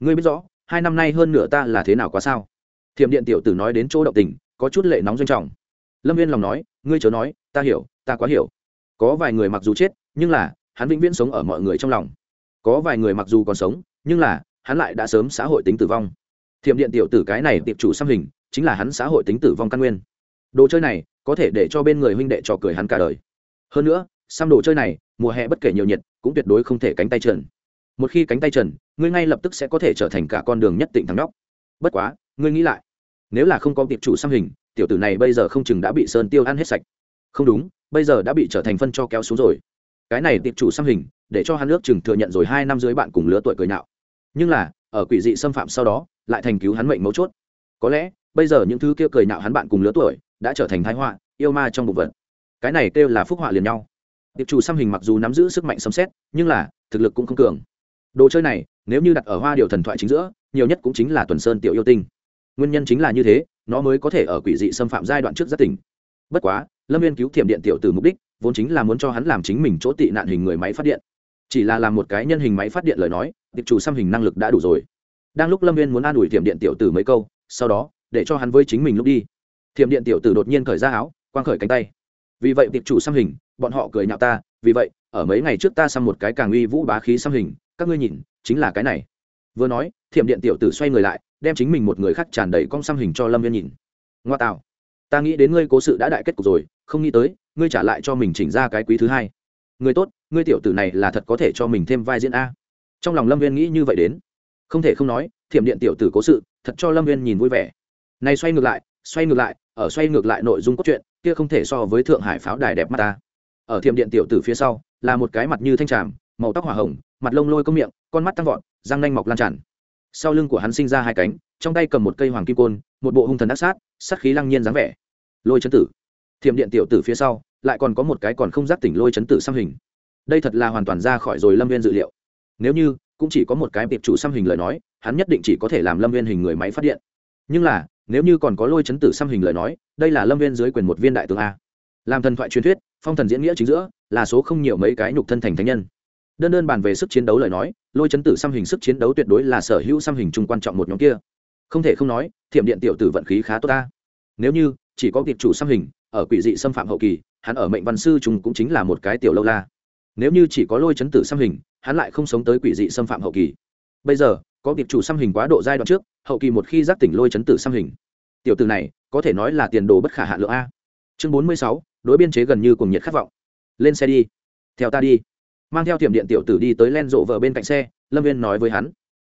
Ngươi biết rõ, hai năm nay hơn nửa ta là thế nào quá sao? Thiểm điện tiểu tử nói đến chỗ động tình có chút lệ nóng doanh trọng. Lâm viên lòng nói, ngươi chớ nói, ta hiểu, ta quá hiểu. Có vài người mặc dù chết, nhưng là, hắn vĩnh viễn sống ở mọi người trong lòng. Có vài người mặc dù còn sống, nhưng là, hắn lại đã sớm xã hội tính tử vong. Thiệm điện tiểu tử cái này tiệp chủ xăm hình, chính là hắn xã hội tính tử vong căn nguyên. Đồ chơi này, có thể để cho bên người huynh đệ trò cười hắn cả đời. Hơn nữa, xăm đồ chơi này, mùa hè bất kể nhiều nhiệt, cũng tuyệt đối không thể cánh tay trần. Một khi cánh tay trần, ngươi ngay lập tức sẽ có thể trở thành cả con đường nhất tịnh thắng nhóc bất quá, ngươi nghĩ lại nếu là không có tiệp chủ xăm hình, tiểu tử này bây giờ không chừng đã bị sơn tiêu ăn hết sạch. Không đúng, bây giờ đã bị trở thành phân cho kéo xuống rồi. Cái này tiệp chủ xăm hình, để cho hắn nước chừng thừa nhận rồi hai năm dưới bạn cùng lứa tuổi cười nhạo. Nhưng là, ở quỷ dị xâm phạm sau đó, lại thành cứu hắn mệnh mấu chốt. Có lẽ, bây giờ những thứ kia cười nhạo hắn bạn cùng lứa tuổi, đã trở thành thái họa, yêu ma trong bụng vật. Cái này kêu là phúc họa liền nhau. Tiệp chủ xăm hình mặc dù nắm giữ sức mạnh sấm xét nhưng là, thực lực cũng không cường. Đồ chơi này, nếu như đặt ở hoa điều thần thoại chính giữa, nhiều nhất cũng chính là tuần sơn tiểu yêu tinh nguyên nhân chính là như thế, nó mới có thể ở quỷ dị xâm phạm giai đoạn trước rất tỉnh. Bất quá, lâm viên cứu thiểm điện tiểu từ mục đích, vốn chính là muốn cho hắn làm chính mình chỗ tị nạn hình người máy phát điện. Chỉ là làm một cái nhân hình máy phát điện lời nói tiệp chủ xăm hình năng lực đã đủ rồi. Đang lúc lâm viên muốn an ủi thiểm điện tiểu tử mấy câu, sau đó, để cho hắn với chính mình lúc đi. Thiểm điện tiểu tử đột nhiên khởi ra áo, quang khởi cánh tay. Vì vậy tiệp chủ xăm hình, bọn họ cười nhạo ta, vì vậy, ở mấy ngày trước ta xăm một cái càng uy vũ bá khí xăm hình, các ngươi nhìn, chính là cái này. Vừa nói, thiểm điện tiểu tử xoay người lại đem chính mình một người khác tràn đầy con xăm hình cho lâm viên nhìn. Ngoa tạo, ta nghĩ đến ngươi cố sự đã đại kết cục rồi, không nghĩ tới, ngươi trả lại cho mình chỉnh ra cái quý thứ hai. Người tốt, ngươi tiểu tử này là thật có thể cho mình thêm vai diễn a. Trong lòng lâm viên nghĩ như vậy đến. Không thể không nói, thiểm điện tiểu tử cố sự, thật cho lâm viên nhìn vui vẻ. Này xoay ngược lại, xoay ngược lại, ở xoay ngược lại nội dung cốt truyện, kia không thể so với thượng hải pháo đài đẹp mắt ta. Ở thiểm điện tiểu tử phía sau, là một cái mặt như thanh tràm, màu tóc hỏa hồng, mặt lông lôi công miệng, con mắt tăng vọt, răng nanh mọc lan tràn sau lưng của hắn sinh ra hai cánh, trong tay cầm một cây hoàng kim côn, một bộ hung thần ác sát sát khí lăng nhiên dáng vẻ. Lôi chấn tử. Thiểm điện tiểu tử phía sau, lại còn có một cái còn không giác tỉnh lôi chấn tử xăm hình. Đây thật là hoàn toàn ra khỏi rồi lâm viên dự liệu. Nếu như, cũng chỉ có một cái tiệp chủ xăm hình lời nói, hắn nhất định chỉ có thể làm lâm viên hình người máy phát điện. Nhưng là, nếu như còn có lôi chấn tử xăm hình lời nói, đây là lâm viên dưới quyền một viên đại tướng a. Làm thần thoại truyền thuyết, phong thần diễn nghĩa chính giữa, là số không nhiều mấy cái nhục thân thành thánh nhân đơn đơn bàn về sức chiến đấu lời nói, lôi chấn tử xăm hình sức chiến đấu tuyệt đối là sở hữu xăm hình chung quan trọng một nhóm kia. Không thể không nói, thiểm điện tiểu tử vận khí khá tốt ta. Nếu như chỉ có kịp chủ xăm hình, ở quỷ dị xâm phạm hậu kỳ, hắn ở mệnh văn sư chúng cũng chính là một cái tiểu lâu la. Nếu như chỉ có lôi chấn tử xăm hình, hắn lại không sống tới quỷ dị xâm phạm hậu kỳ. Bây giờ, có kịp chủ xăm hình quá độ giai đoạn trước, hậu kỳ một khi giác tỉnh lôi chấn tử xăm hình. Tiểu tử này, có thể nói là tiền đồ bất khả hạ lượng a. Chương bốn mươi sáu, đối biên chế gần như cùng nhiệt khát vọng. Lên xe đi. Theo ta đi mang theo thiểm điện tiểu tử đi tới len rộ vợ bên cạnh xe, lâm viên nói với hắn.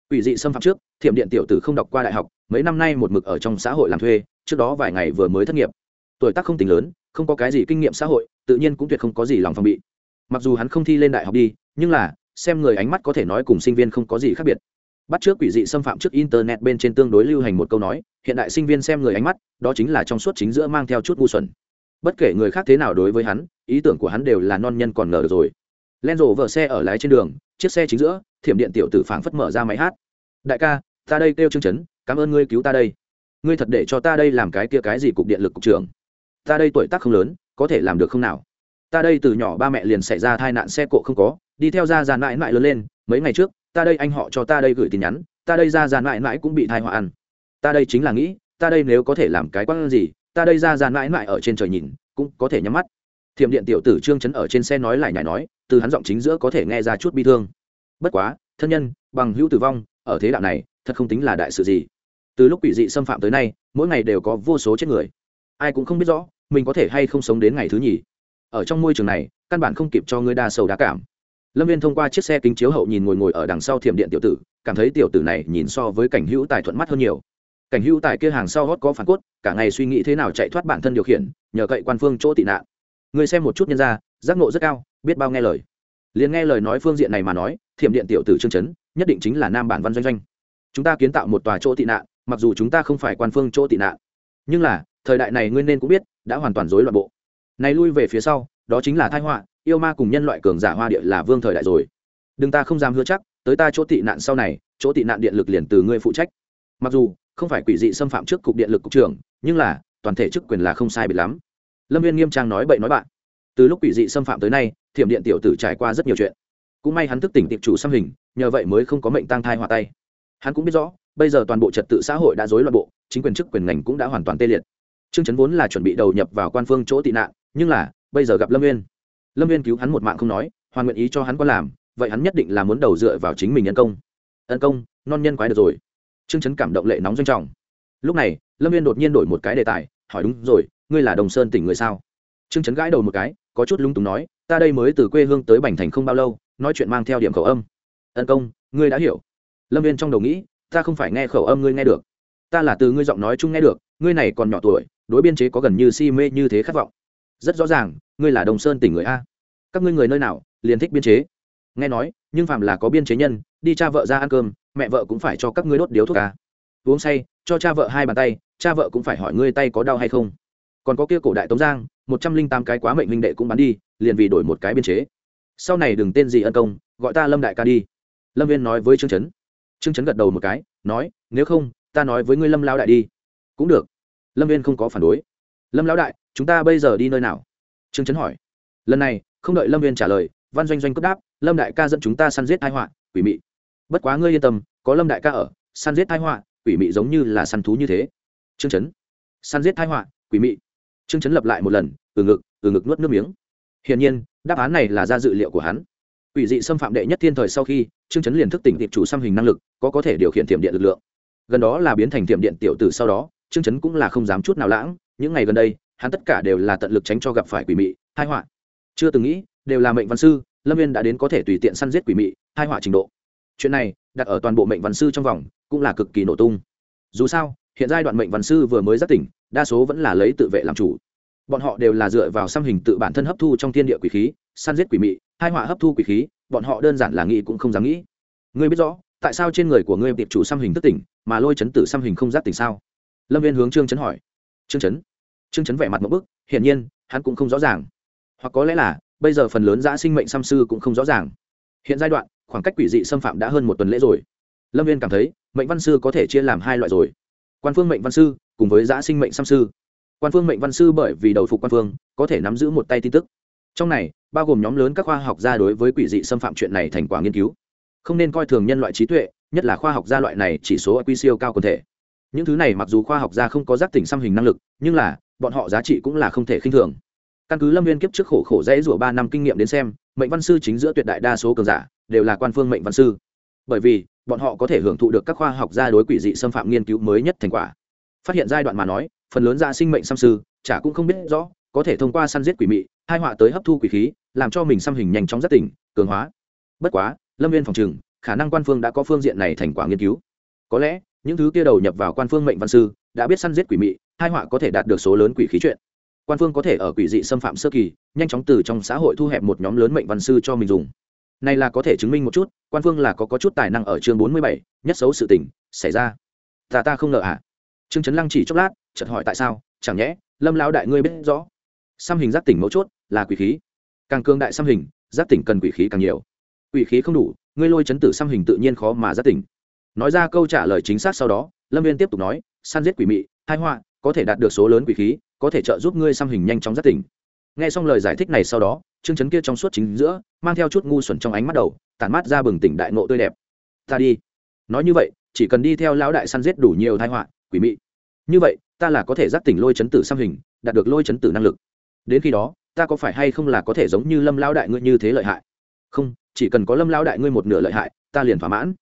Ủy dị xâm phạm trước, thiểm điện tiểu tử không đọc qua đại học, mấy năm nay một mực ở trong xã hội làm thuê, trước đó vài ngày vừa mới thất nghiệp. Tuổi tác không tính lớn, không có cái gì kinh nghiệm xã hội, tự nhiên cũng tuyệt không có gì lòng phòng bị. Mặc dù hắn không thi lên đại học đi, nhưng là, xem người ánh mắt có thể nói cùng sinh viên không có gì khác biệt. Bắt trước quỷ dị xâm phạm trước internet bên trên tương đối lưu hành một câu nói, hiện đại sinh viên xem người ánh mắt, đó chính là trong suốt chính giữa mang theo chút ngu xuẩn. Bất kể người khác thế nào đối với hắn, ý tưởng của hắn đều là non nhân còn ngờ được rồi len rổ vợ xe ở lái trên đường, chiếc xe chính giữa, thiểm điện tiểu tử phảng phất mở ra máy hát. Đại ca, ta đây kêu chương chấn cảm ơn ngươi cứu ta đây. Ngươi thật để cho ta đây làm cái kia cái gì cục điện lực cục trưởng? Ta đây tuổi tác không lớn, có thể làm được không nào? Ta đây từ nhỏ ba mẹ liền xảy ra tai nạn xe cộ không có, đi theo ra giàn mãi mãi lớn lên, mấy ngày trước, ta đây anh họ cho ta đây gửi tin nhắn, ta đây ra giàn mãi mãi cũng bị thai họa ăn. Ta đây chính là nghĩ, ta đây nếu có thể làm cái quan gì, ta đây ra giàn mãi mãi ở trên trời nhìn, cũng có thể nhắm mắt. Thiểm điện tiểu tử trương chấn ở trên xe nói lại nhảy nói từ hắn giọng chính giữa có thể nghe ra chút bi thương. Bất quá, thân nhân, bằng hữu tử vong, ở thế đạo này, thật không tính là đại sự gì. Từ lúc quỷ dị xâm phạm tới nay, mỗi ngày đều có vô số chết người. Ai cũng không biết rõ, mình có thể hay không sống đến ngày thứ nhì. Ở trong môi trường này, căn bản không kịp cho ngươi đa sầu đa cảm. Lâm viên thông qua chiếc xe kính chiếu hậu nhìn ngồi ngồi ở đằng sau thiểm điện tiểu tử, cảm thấy tiểu tử này nhìn so với cảnh hữu tài thuận mắt hơn nhiều. Cảnh hữu tài kia hàng sau hót có phản cốt, cả ngày suy nghĩ thế nào chạy thoát bản thân điều khiển, nhờ cậy quan phương chỗ tị nạn. Người xem một chút nhân ra giác ngộ rất cao biết bao nghe lời. Liền nghe lời nói phương diện này mà nói, thiểm điện tiểu tử trương chấn, nhất định chính là nam bản văn doanh doanh. Chúng ta kiến tạo một tòa chỗ tị nạn, mặc dù chúng ta không phải quan phương chỗ tị nạn. Nhưng là, thời đại này nguyên nên cũng biết, đã hoàn toàn rối loạn bộ. Này lui về phía sau, đó chính là thai họa, yêu ma cùng nhân loại cường giả hoa địa là vương thời đại rồi. Đừng ta không dám hứa chắc, tới ta chỗ tị nạn sau này, chỗ tị nạn điện lực liền từ ngươi phụ trách. Mặc dù, không phải quỷ dị xâm phạm trước cục điện lực cục trưởng, nhưng là, toàn thể chức quyền là không sai biệt lắm. Lâm viên nghiêm trang nói bậy nói bạn từ lúc quỷ dị xâm phạm tới nay, thiểm điện tiểu tử trải qua rất nhiều chuyện. Cũng may hắn thức tỉnh tiệp chủ xăm hình, nhờ vậy mới không có mệnh tăng thai hòa tay. Hắn cũng biết rõ, bây giờ toàn bộ trật tự xã hội đã dối loạn bộ, chính quyền chức quyền ngành cũng đã hoàn toàn tê liệt. Trương chấn vốn là chuẩn bị đầu nhập vào quan phương chỗ tị nạn, nhưng là, bây giờ gặp lâm viên lâm viên cứu hắn một mạng không nói, hoàn nguyện ý cho hắn có làm, vậy hắn nhất định là muốn đầu dựa vào chính mình nhân công. Ân công, non nhân quái được rồi. Trương chấn cảm động lệ nóng doanh trọng. Lúc này, lâm viên đột nhiên đổi một cái đề tài, hỏi đúng rồi, ngươi là đồng sơn tỉnh người sao? Trương chấn gãi đầu một cái có chút lung túng nói, ta đây mới từ quê hương tới bành thành không bao lâu, nói chuyện mang theo điểm khẩu âm. Ân công, ngươi đã hiểu. Lâm viên trong đầu nghĩ, ta không phải nghe khẩu âm ngươi nghe được. Ta là từ ngươi giọng nói chung nghe được, ngươi này còn nhỏ tuổi, đối biên chế có gần như si mê như thế khát vọng. Rất rõ ràng, ngươi là đồng sơn tỉnh người a. Các ngươi người nơi nào, liền thích biên chế. Nghe nói, nhưng phạm là có biên chế nhân, đi cha vợ ra ăn cơm, mẹ vợ cũng phải cho các ngươi đốt điếu thuốc ca uống say, cho cha vợ hai bàn tay, cha vợ cũng phải hỏi ngươi tay có đau hay không. Còn có kia cổ đại tống giang một trăm linh tám cái quá mệnh huynh đệ cũng bắn đi, liền vì đổi một cái biên chế. Sau này đừng tên gì ân công, gọi ta lâm đại ca đi. Lâm viên nói với trương trấn trương trấn gật đầu một cái, nói, nếu không, ta nói với ngươi lâm lao đại đi. Cũng được. Lâm viên không có phản đối. Lâm lão đại, chúng ta bây giờ đi nơi nào? Trương trấn hỏi. Lần này, không đợi lâm viên trả lời, văn doanh doanh cất đáp, lâm đại ca dẫn chúng ta săn giết tai họa, quỷ mị. Bất quá ngươi yên tâm, có lâm đại ca ở, săn giết tai họa, quỷ mị giống như là săn thú như thế. Trương trấn săn giết tai họa, quỷ mị. Trương trấn lập lại một lần từ ngực từ ngực nuốt nước miếng. Hiển nhiên, đáp án này là ra dự liệu của hắn. Ủy dị xâm phạm đệ nhất thiên thời sau khi, trương chấn liền thức tỉnh tiệp chủ xăm hình năng lực, có có thể điều khiển tiệm điện lực lượng. Gần đó là biến thành tiệm điện tiểu tử sau đó, trương chấn cũng là không dám chút nào lãng. Những ngày gần đây, hắn tất cả đều là tận lực tránh cho gặp phải quỷ mị hai họa. Chưa từng nghĩ, đều là mệnh văn sư, lâm viên đã đến có thể tùy tiện săn giết quỷ mị hai họa trình độ. Chuyện này, đặt ở toàn bộ mệnh văn sư trong vòng, cũng là cực kỳ nổ tung. Dù sao, hiện giai đoạn mệnh văn sư vừa mới giác tỉnh, đa số vẫn là lấy tự vệ làm chủ bọn họ đều là dựa vào xăm hình tự bản thân hấp thu trong thiên địa quỷ khí, săn giết quỷ mị, hai họa hấp thu quỷ khí, bọn họ đơn giản là nghĩ cũng không dám nghĩ. Ngươi biết rõ, tại sao trên người của ngươi tiệp chủ xăm hình thức tỉnh, mà lôi chấn tử xăm hình không giác tỉnh sao? Lâm viên hướng trương chấn hỏi. Trương chấn? Trương chấn vẻ mặt một bức, hiển nhiên, hắn cũng không rõ ràng. Hoặc có lẽ là, bây giờ phần lớn giã sinh mệnh xăm sư cũng không rõ ràng. Hiện giai đoạn, khoảng cách quỷ dị xâm phạm đã hơn một tuần lễ rồi. Lâm viên cảm thấy, mệnh văn sư có thể chia làm hai loại rồi. Quan phương mệnh văn sư, cùng với giã sinh mệnh xăm sư quan phương mệnh văn sư bởi vì đầu phục quan phương, có thể nắm giữ một tay tin tức. Trong này, bao gồm nhóm lớn các khoa học gia đối với quỷ dị xâm phạm chuyện này thành quả nghiên cứu. Không nên coi thường nhân loại trí tuệ, nhất là khoa học gia loại này chỉ số quy siêu cao quần thể. Những thứ này mặc dù khoa học gia không có giác tỉnh xăm hình năng lực, nhưng là, bọn họ giá trị cũng là không thể khinh thường. Căn cứ lâm viên kiếp trước khổ khổ dễ rủa ba năm kinh nghiệm đến xem, mệnh văn sư chính giữa tuyệt đại đa số cường giả, đều là quan phương mệnh văn sư. Bởi vì, bọn họ có thể hưởng thụ được các khoa học gia đối quỷ dị xâm phạm nghiên cứu mới nhất thành quả phát hiện giai đoạn mà nói phần lớn gia sinh mệnh xăm sư chả cũng không biết rõ có thể thông qua săn giết quỷ mị hai họa tới hấp thu quỷ khí làm cho mình xăm hình nhanh chóng rất tỉnh cường hóa. Bất quá lâm viên phòng trừng khả năng quan phương đã có phương diện này thành quả nghiên cứu. Có lẽ những thứ kia đầu nhập vào quan phương mệnh văn sư đã biết săn giết quỷ mị hai họa có thể đạt được số lớn quỷ khí chuyện. Quan phương có thể ở quỷ dị xâm phạm sơ kỳ nhanh chóng từ trong xã hội thu hẹp một nhóm lớn mệnh văn sư cho mình dùng. Này là có thể chứng minh một chút quan phương là có, có chút tài năng ở chương bốn mươi bảy nhất xấu sự tình xảy ra. Ta ta không ngờ ạ à trương trấn lăng chỉ chốc lát, chợt hỏi tại sao? Chẳng nhẽ, lâm lão đại ngươi biết rõ. Xăm hình giác tỉnh mấu chốt là quỷ khí. Càng cương đại xăm hình, giác tỉnh cần quỷ khí càng nhiều. Quỷ khí không đủ, ngươi lôi chấn tử xăm hình tự nhiên khó mà giác tỉnh. Nói ra câu trả lời chính xác sau đó, lâm viên tiếp tục nói, săn giết quỷ mị hai họa, có thể đạt được số lớn quỷ khí, có thể trợ giúp ngươi xăm hình nhanh chóng giác tỉnh. Nghe xong lời giải thích này sau đó chương chấn kia trong suốt chính giữa, mang theo chút ngu xuẩn trong ánh mắt đầu, tản mát ra bừng tỉnh đại ngộ tươi đẹp. Ta đi. Nói như vậy, chỉ cần đi theo lão đại săn giết đủ nhiều thai họa quỷ mị. Như vậy, ta là có thể giác tỉnh lôi chấn tử xăm hình, đạt được lôi chấn tử năng lực. Đến khi đó, ta có phải hay không là có thể giống như lâm lão đại ngươi như thế lợi hại? Không, chỉ cần có lâm lão đại ngươi một nửa lợi hại, ta liền thỏa mãn.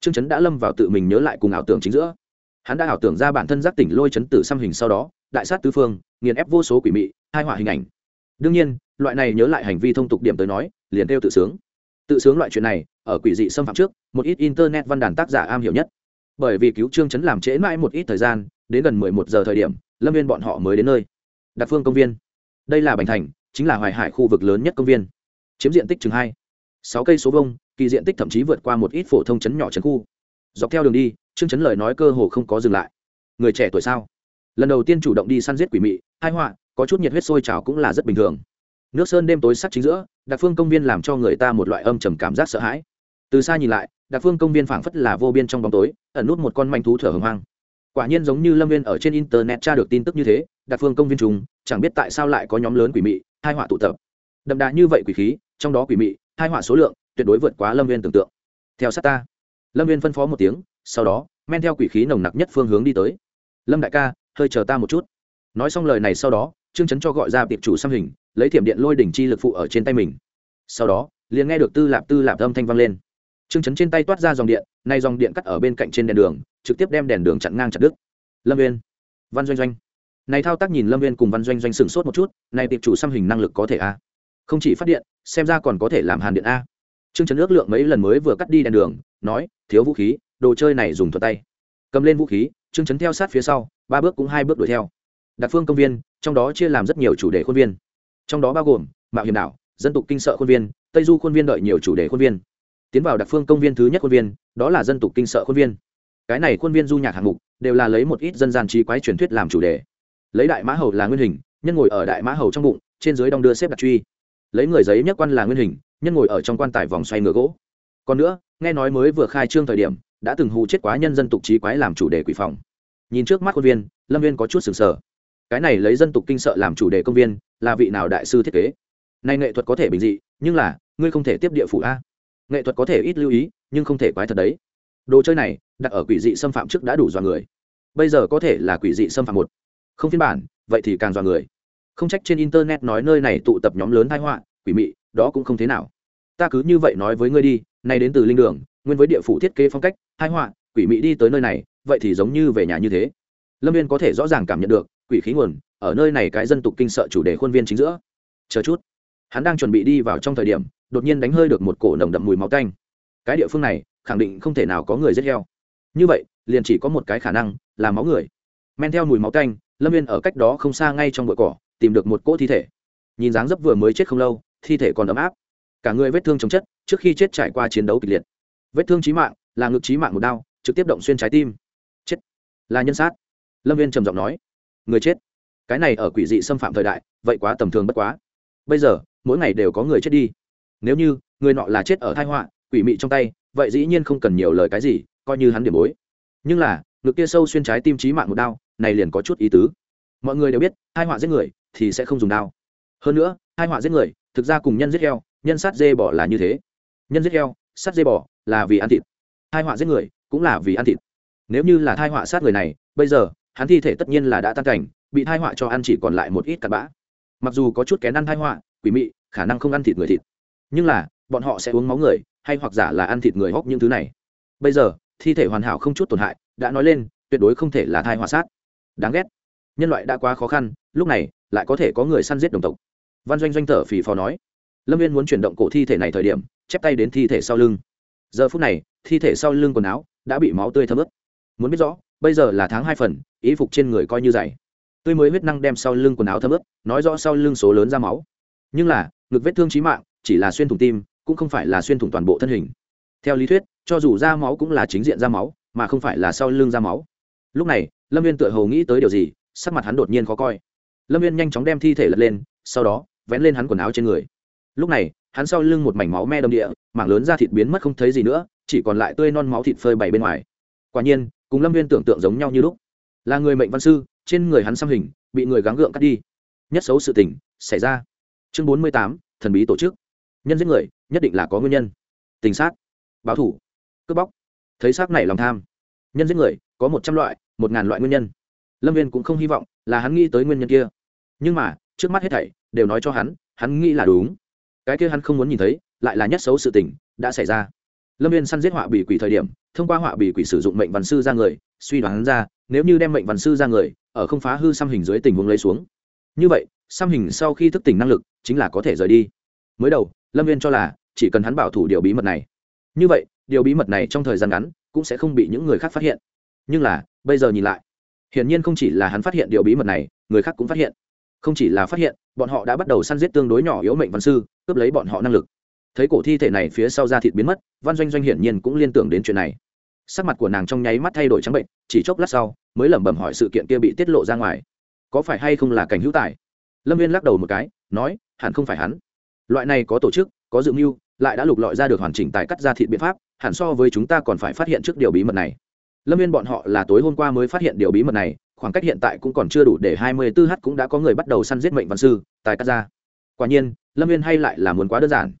Trương chấn đã lâm vào tự mình nhớ lại cùng ảo tưởng chính giữa. Hắn đã ảo tưởng ra bản thân giác tỉnh lôi chấn tử xăm hình sau đó, đại sát tứ phương, nghiền ép vô số quỷ mị, hai họa hình ảnh. Đương nhiên, loại này nhớ lại hành vi thông tục điểm tới nói, liền theo tự sướng. Tự sướng loại chuyện này, ở quỷ dị xâm phạm trước, một ít internet văn đàn tác giả am hiểu nhất bởi vì cứu trương chấn làm trễ mãi một ít thời gian, đến gần mười một giờ thời điểm, lâm viên bọn họ mới đến nơi. Đặc phương công viên. Đây là bành thành, chính là hoài hải khu vực lớn nhất công viên. Chiếm diện tích chừng hai, sáu cây số vông kỳ diện tích thậm chí vượt qua một ít phổ thông chấn nhỏ chấn khu. Dọc theo đường đi, trương chấn lời nói cơ hồ không có dừng lại. Người trẻ tuổi sao? Lần đầu tiên chủ động đi săn giết quỷ mị, hai họa, có chút nhiệt huyết sôi trào cũng là rất bình thường. Nước sơn đêm tối sắc chính giữa đặc phương công viên làm cho người ta một loại âm trầm cảm giác sợ hãi. Từ xa nhìn lại đặc phương công viên phảng phất là vô biên trong bóng tối, ẩn nút một con manh thú thở hồng hoang quả nhiên giống như lâm viên ở trên internet tra được tin tức như thế đặc phương công viên chúng chẳng biết tại sao lại có nhóm lớn quỷ mị, hai họa tụ tập. Đậm đà như vậy quỷ khí, trong đó quỷ mị, hai họa số lượng tuyệt đối vượt quá lâm viên tưởng tượng. Theo sát ta, lâm viên phân phó một tiếng, sau đó, men theo quỷ khí nồng nặc nhất phương hướng đi tới. Lâm đại ca, hơi chờ ta một chút. Nói xong lời này sau đó, trương chấn cho gọi ra tiệp chủ xăm hình, lấy thiểm điện lôi đỉnh chi lực phụ ở trên tay mình. Sau đó, liền nghe được tư lạp tư lạp âm thanh vang lên trương chấn trên tay toát ra dòng điện, nay dòng điện cắt ở bên cạnh trên đèn đường, trực tiếp đem đèn đường chặn ngang chặt đứt. Lâm viên văn doanh doanh. Này thao tác nhìn lâm viên cùng văn doanh doanh sửng sốt một chút, này tiệp chủ xăm hình năng lực có thể a? Không chỉ phát điện, xem ra còn có thể làm hàn điện a. Trương Chấn ước lượng mấy lần mới vừa cắt đi đèn đường, nói, thiếu vũ khí, đồ chơi này dùng thuật tay. Cầm lên vũ khí, trương Chấn theo sát phía sau, ba bước cũng hai bước đuổi theo. Đặc phương công viên, trong đó chia làm rất nhiều chủ đề khuôn viên. Trong đó bao gồm mạo hiểm đảo, dân tục kinh sợ khuôn viên, tây du khuôn viên đợi nhiều chủ đề khuôn viên tiến vào đặc phương công viên thứ nhất khuôn viên, đó là dân tục kinh sợ khuôn viên. Cái này khuôn viên du nhạc hạng mục đều là lấy một ít dân gian trí quái truyền thuyết làm chủ đề. Lấy đại mã hầu là nguyên hình, nhân ngồi ở đại mã hầu trong bụng, trên dưới đong đưa xếp đặt truy. Lấy người giấy nhất quan là nguyên hình, nhân ngồi ở trong quan tài vòng xoay ngựa gỗ. Còn nữa, nghe nói mới vừa khai trương thời điểm, đã từng hù chết quá nhân dân tục trí quái làm chủ đề quỷ phòng. Nhìn trước mắt khuôn viên, lâm viên có chút sừng sờ. Cái này lấy dân tục kinh sợ làm chủ đề công viên, là vị nào đại sư thiết kế? Nay nghệ thuật có thể bình dị, nhưng là, ngươi không thể tiếp địa phủ a nghệ thuật có thể ít lưu ý, nhưng không thể quái thật đấy. Đồ chơi này, đặt ở quỷ dị xâm phạm trước đã đủ dọa người. Bây giờ có thể là quỷ dị xâm phạm một. Không phiên bản, vậy thì càng dọa người. Không trách trên internet nói nơi này tụ tập nhóm lớn thái họa, quỷ mị, đó cũng không thế nào. Ta cứ như vậy nói với ngươi đi, nay đến từ linh đường, nguyên với địa phủ thiết kế phong cách thái họa, quỷ mị đi tới nơi này, vậy thì giống như về nhà như thế. Lâm viên có thể rõ ràng cảm nhận được, quỷ khí nguồn, ở nơi này cái dân tục kinh sợ chủ đề khuôn viên chính giữa. Chờ chút. Hắn đang chuẩn bị đi vào trong thời điểm đột nhiên đánh hơi được một cổ nồng đậm mùi máu tanh cái địa phương này, khẳng định không thể nào có người giết heo. Như vậy, liền chỉ có một cái khả năng, là máu người. Men theo mùi máu tanh lâm viên ở cách đó không xa ngay trong bụi cỏ, tìm được một cỗ thi thể. Nhìn dáng dấp vừa mới chết không lâu, thi thể còn ấm áp. Cả người vết thương chống chất, trước khi chết trải qua chiến đấu kịch liệt. Vết thương trí mạng, là ngực trí mạng một đau, trực tiếp động xuyên trái tim. Chết. Là nhân sát. Lâm viên trầm giọng nói. Người chết. Cái này ở quỷ dị xâm phạm thời đại, vậy quá tầm thường bất quá. Bây giờ, mỗi ngày đều có người chết đi nếu như, người nọ là chết ở thai họa, quỷ mị trong tay, vậy dĩ nhiên không cần nhiều lời cái gì, coi như hắn điểm bối. Nhưng là, ngực kia sâu xuyên trái tim trí mạng một đau này liền có chút ý tứ. Mọi người đều biết hai họa giết người thì sẽ không dùng đao. Hơn nữa hai họa giết người, thực ra cùng nhân giết heo, nhân sát dê bỏ là như thế. Nhân giết heo, sát dê bỏ là vì ăn thịt. Hai họa giết người cũng là vì ăn thịt. Nếu như là thai họa sát người này, bây giờ, hắn thi thể tất nhiên là đã tan cảnh, bị thai họa cho ăn chỉ còn lại một ít cặn bã. Mặc dù có chút kén ăn thai họa, quỷ mị, khả năng không ăn thịt người thịt nhưng là, bọn họ sẽ uống máu người, hay hoặc giả là ăn thịt người hóc những thứ này. Bây giờ, thi thể hoàn hảo không chút tổn hại, đã nói lên, tuyệt đối không thể là thai hòa sát. Đáng ghét. Nhân loại đã quá khó khăn, lúc này, lại có thể có người săn giết đồng tộc. Văn doanh doanh thở phì phò nói. Lâm viên muốn chuyển động cổ thi thể này thời điểm, chép tay đến thi thể sau lưng. Giờ phút này, thi thể sau lưng quần áo đã bị máu tươi thấm ướt. Muốn biết rõ, bây giờ là tháng hai phần ý phục trên người coi như dày. Tươi mới huyết năng đem sau lưng quần áo thấm ướt, nói rõ sau lưng số lớn ra máu. Nhưng là, ngực vết thương trí mạng chỉ là xuyên thủng tim, cũng không phải là xuyên thủng toàn bộ thân hình. Theo lý thuyết, cho dù ra máu cũng là chính diện ra máu, mà không phải là sau lưng ra máu. Lúc này, lâm viên tựa hồ nghĩ tới điều gì, sắc mặt hắn đột nhiên khó coi. Lâm viên nhanh chóng đem thi thể lật lên, sau đó, vén lên hắn quần áo trên người. Lúc này, hắn sau lưng một mảnh máu me đầm địa, mảng lớn da thịt biến mất không thấy gì nữa, chỉ còn lại tươi non máu thịt phơi bày bên ngoài. Quả nhiên, cùng lâm viên tưởng tượng giống nhau như lúc. Là người mệnh văn sư, trên người hắn xăm hình, bị người gắng gượng cắt đi. Nhất xấu sự tình, xảy ra. Chương bốn mươi tám, thần bí tổ chức nhân giết người, nhất định là có nguyên nhân. Tình sát, báo thủ, cướp bóc. Thấy xác này lòng tham, nhân giết người, có một trăm loại, một ngàn loại nguyên nhân. Lâm viên cũng không hy vọng là hắn nghĩ tới nguyên nhân kia. Nhưng mà, trước mắt hết thảy đều nói cho hắn hắn nghĩ là đúng. Cái kia hắn không muốn nhìn thấy, lại là nhất xấu sự tình đã xảy ra. Lâm viên săn giết họa bị quỷ thời điểm, thông qua họa bị quỷ sử dụng mệnh văn sư ra người, suy đoán ra, nếu như đem mệnh văn sư ra người, ở không phá hư xăm hình dưới tình huống lấy xuống. Như vậy, xăm hình sau khi thức tỉnh năng lực chính là có thể rời đi. Mới đầu lâm viên cho là chỉ cần hắn bảo thủ điều bí mật này như vậy điều bí mật này trong thời gian ngắn cũng sẽ không bị những người khác phát hiện nhưng là bây giờ nhìn lại hiển nhiên không chỉ là hắn phát hiện điều bí mật này người khác cũng phát hiện không chỉ là phát hiện bọn họ đã bắt đầu săn giết tương đối nhỏ yếu mệnh văn sư cướp lấy bọn họ năng lực thấy cổ thi thể này phía sau da thịt biến mất văn doanh doanh hiển nhiên cũng liên tưởng đến chuyện này sắc mặt của nàng trong nháy mắt thay đổi trắng bệnh chỉ chốc lát sau mới lẩm bẩm hỏi sự kiện kia bị tiết lộ ra ngoài có phải hay không là cảnh hữu tài lâm viên lắc đầu một cái nói hẳn không phải hắn loại này có tổ chức, có dự mưu, lại đã lục lọi ra được hoàn chỉnh tài cắt ra thịt biện pháp, hẳn so với chúng ta còn phải phát hiện trước điều bí mật này. Lâm viên bọn họ là tối hôm qua mới phát hiện điều bí mật này, khoảng cách hiện tại cũng còn chưa đủ để hai mươi 24 h cũng đã có người bắt đầu săn giết mệnh văn sư, tài cắt ra. Quả nhiên, lâm viên hay lại là muốn quá đơn giản.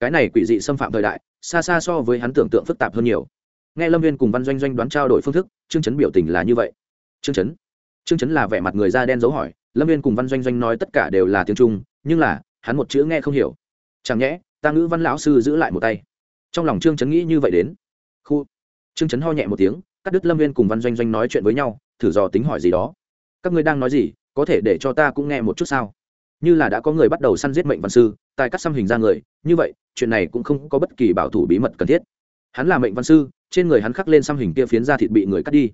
Cái này quỷ dị xâm phạm thời đại, xa xa so với hắn tưởng tượng phức tạp hơn nhiều. Nghe lâm viên cùng văn doanh doanh đoán trao đổi phương thức chương chấn biểu tình là như vậy. Chương chấn? Chương chấn là vẻ mặt người da đen dấu hỏi. Lâm viên cùng văn doanh doanh nói tất cả đều là tiếng trung, nhưng là hắn một chữ nghe không hiểu. Chẳng nhẽ, ta ngữ văn lão sư giữ lại một tay. Trong lòng trương chấn nghĩ như vậy đến. Khu. Trương chấn ho nhẹ một tiếng, cắt đứt lâm viên cùng văn doanh doanh nói chuyện với nhau, thử dò tính hỏi gì đó. Các ngươi đang nói gì, có thể để cho ta cũng nghe một chút sao? Như là đã có người bắt đầu săn giết mệnh văn sư, tài cắt xăm hình ra người, như vậy, chuyện này cũng không có bất kỳ bảo thủ bí mật cần thiết. Hắn là mệnh văn sư, trên người hắn khắc lên xăm hình kia phiến da thịt bị người cắt đi.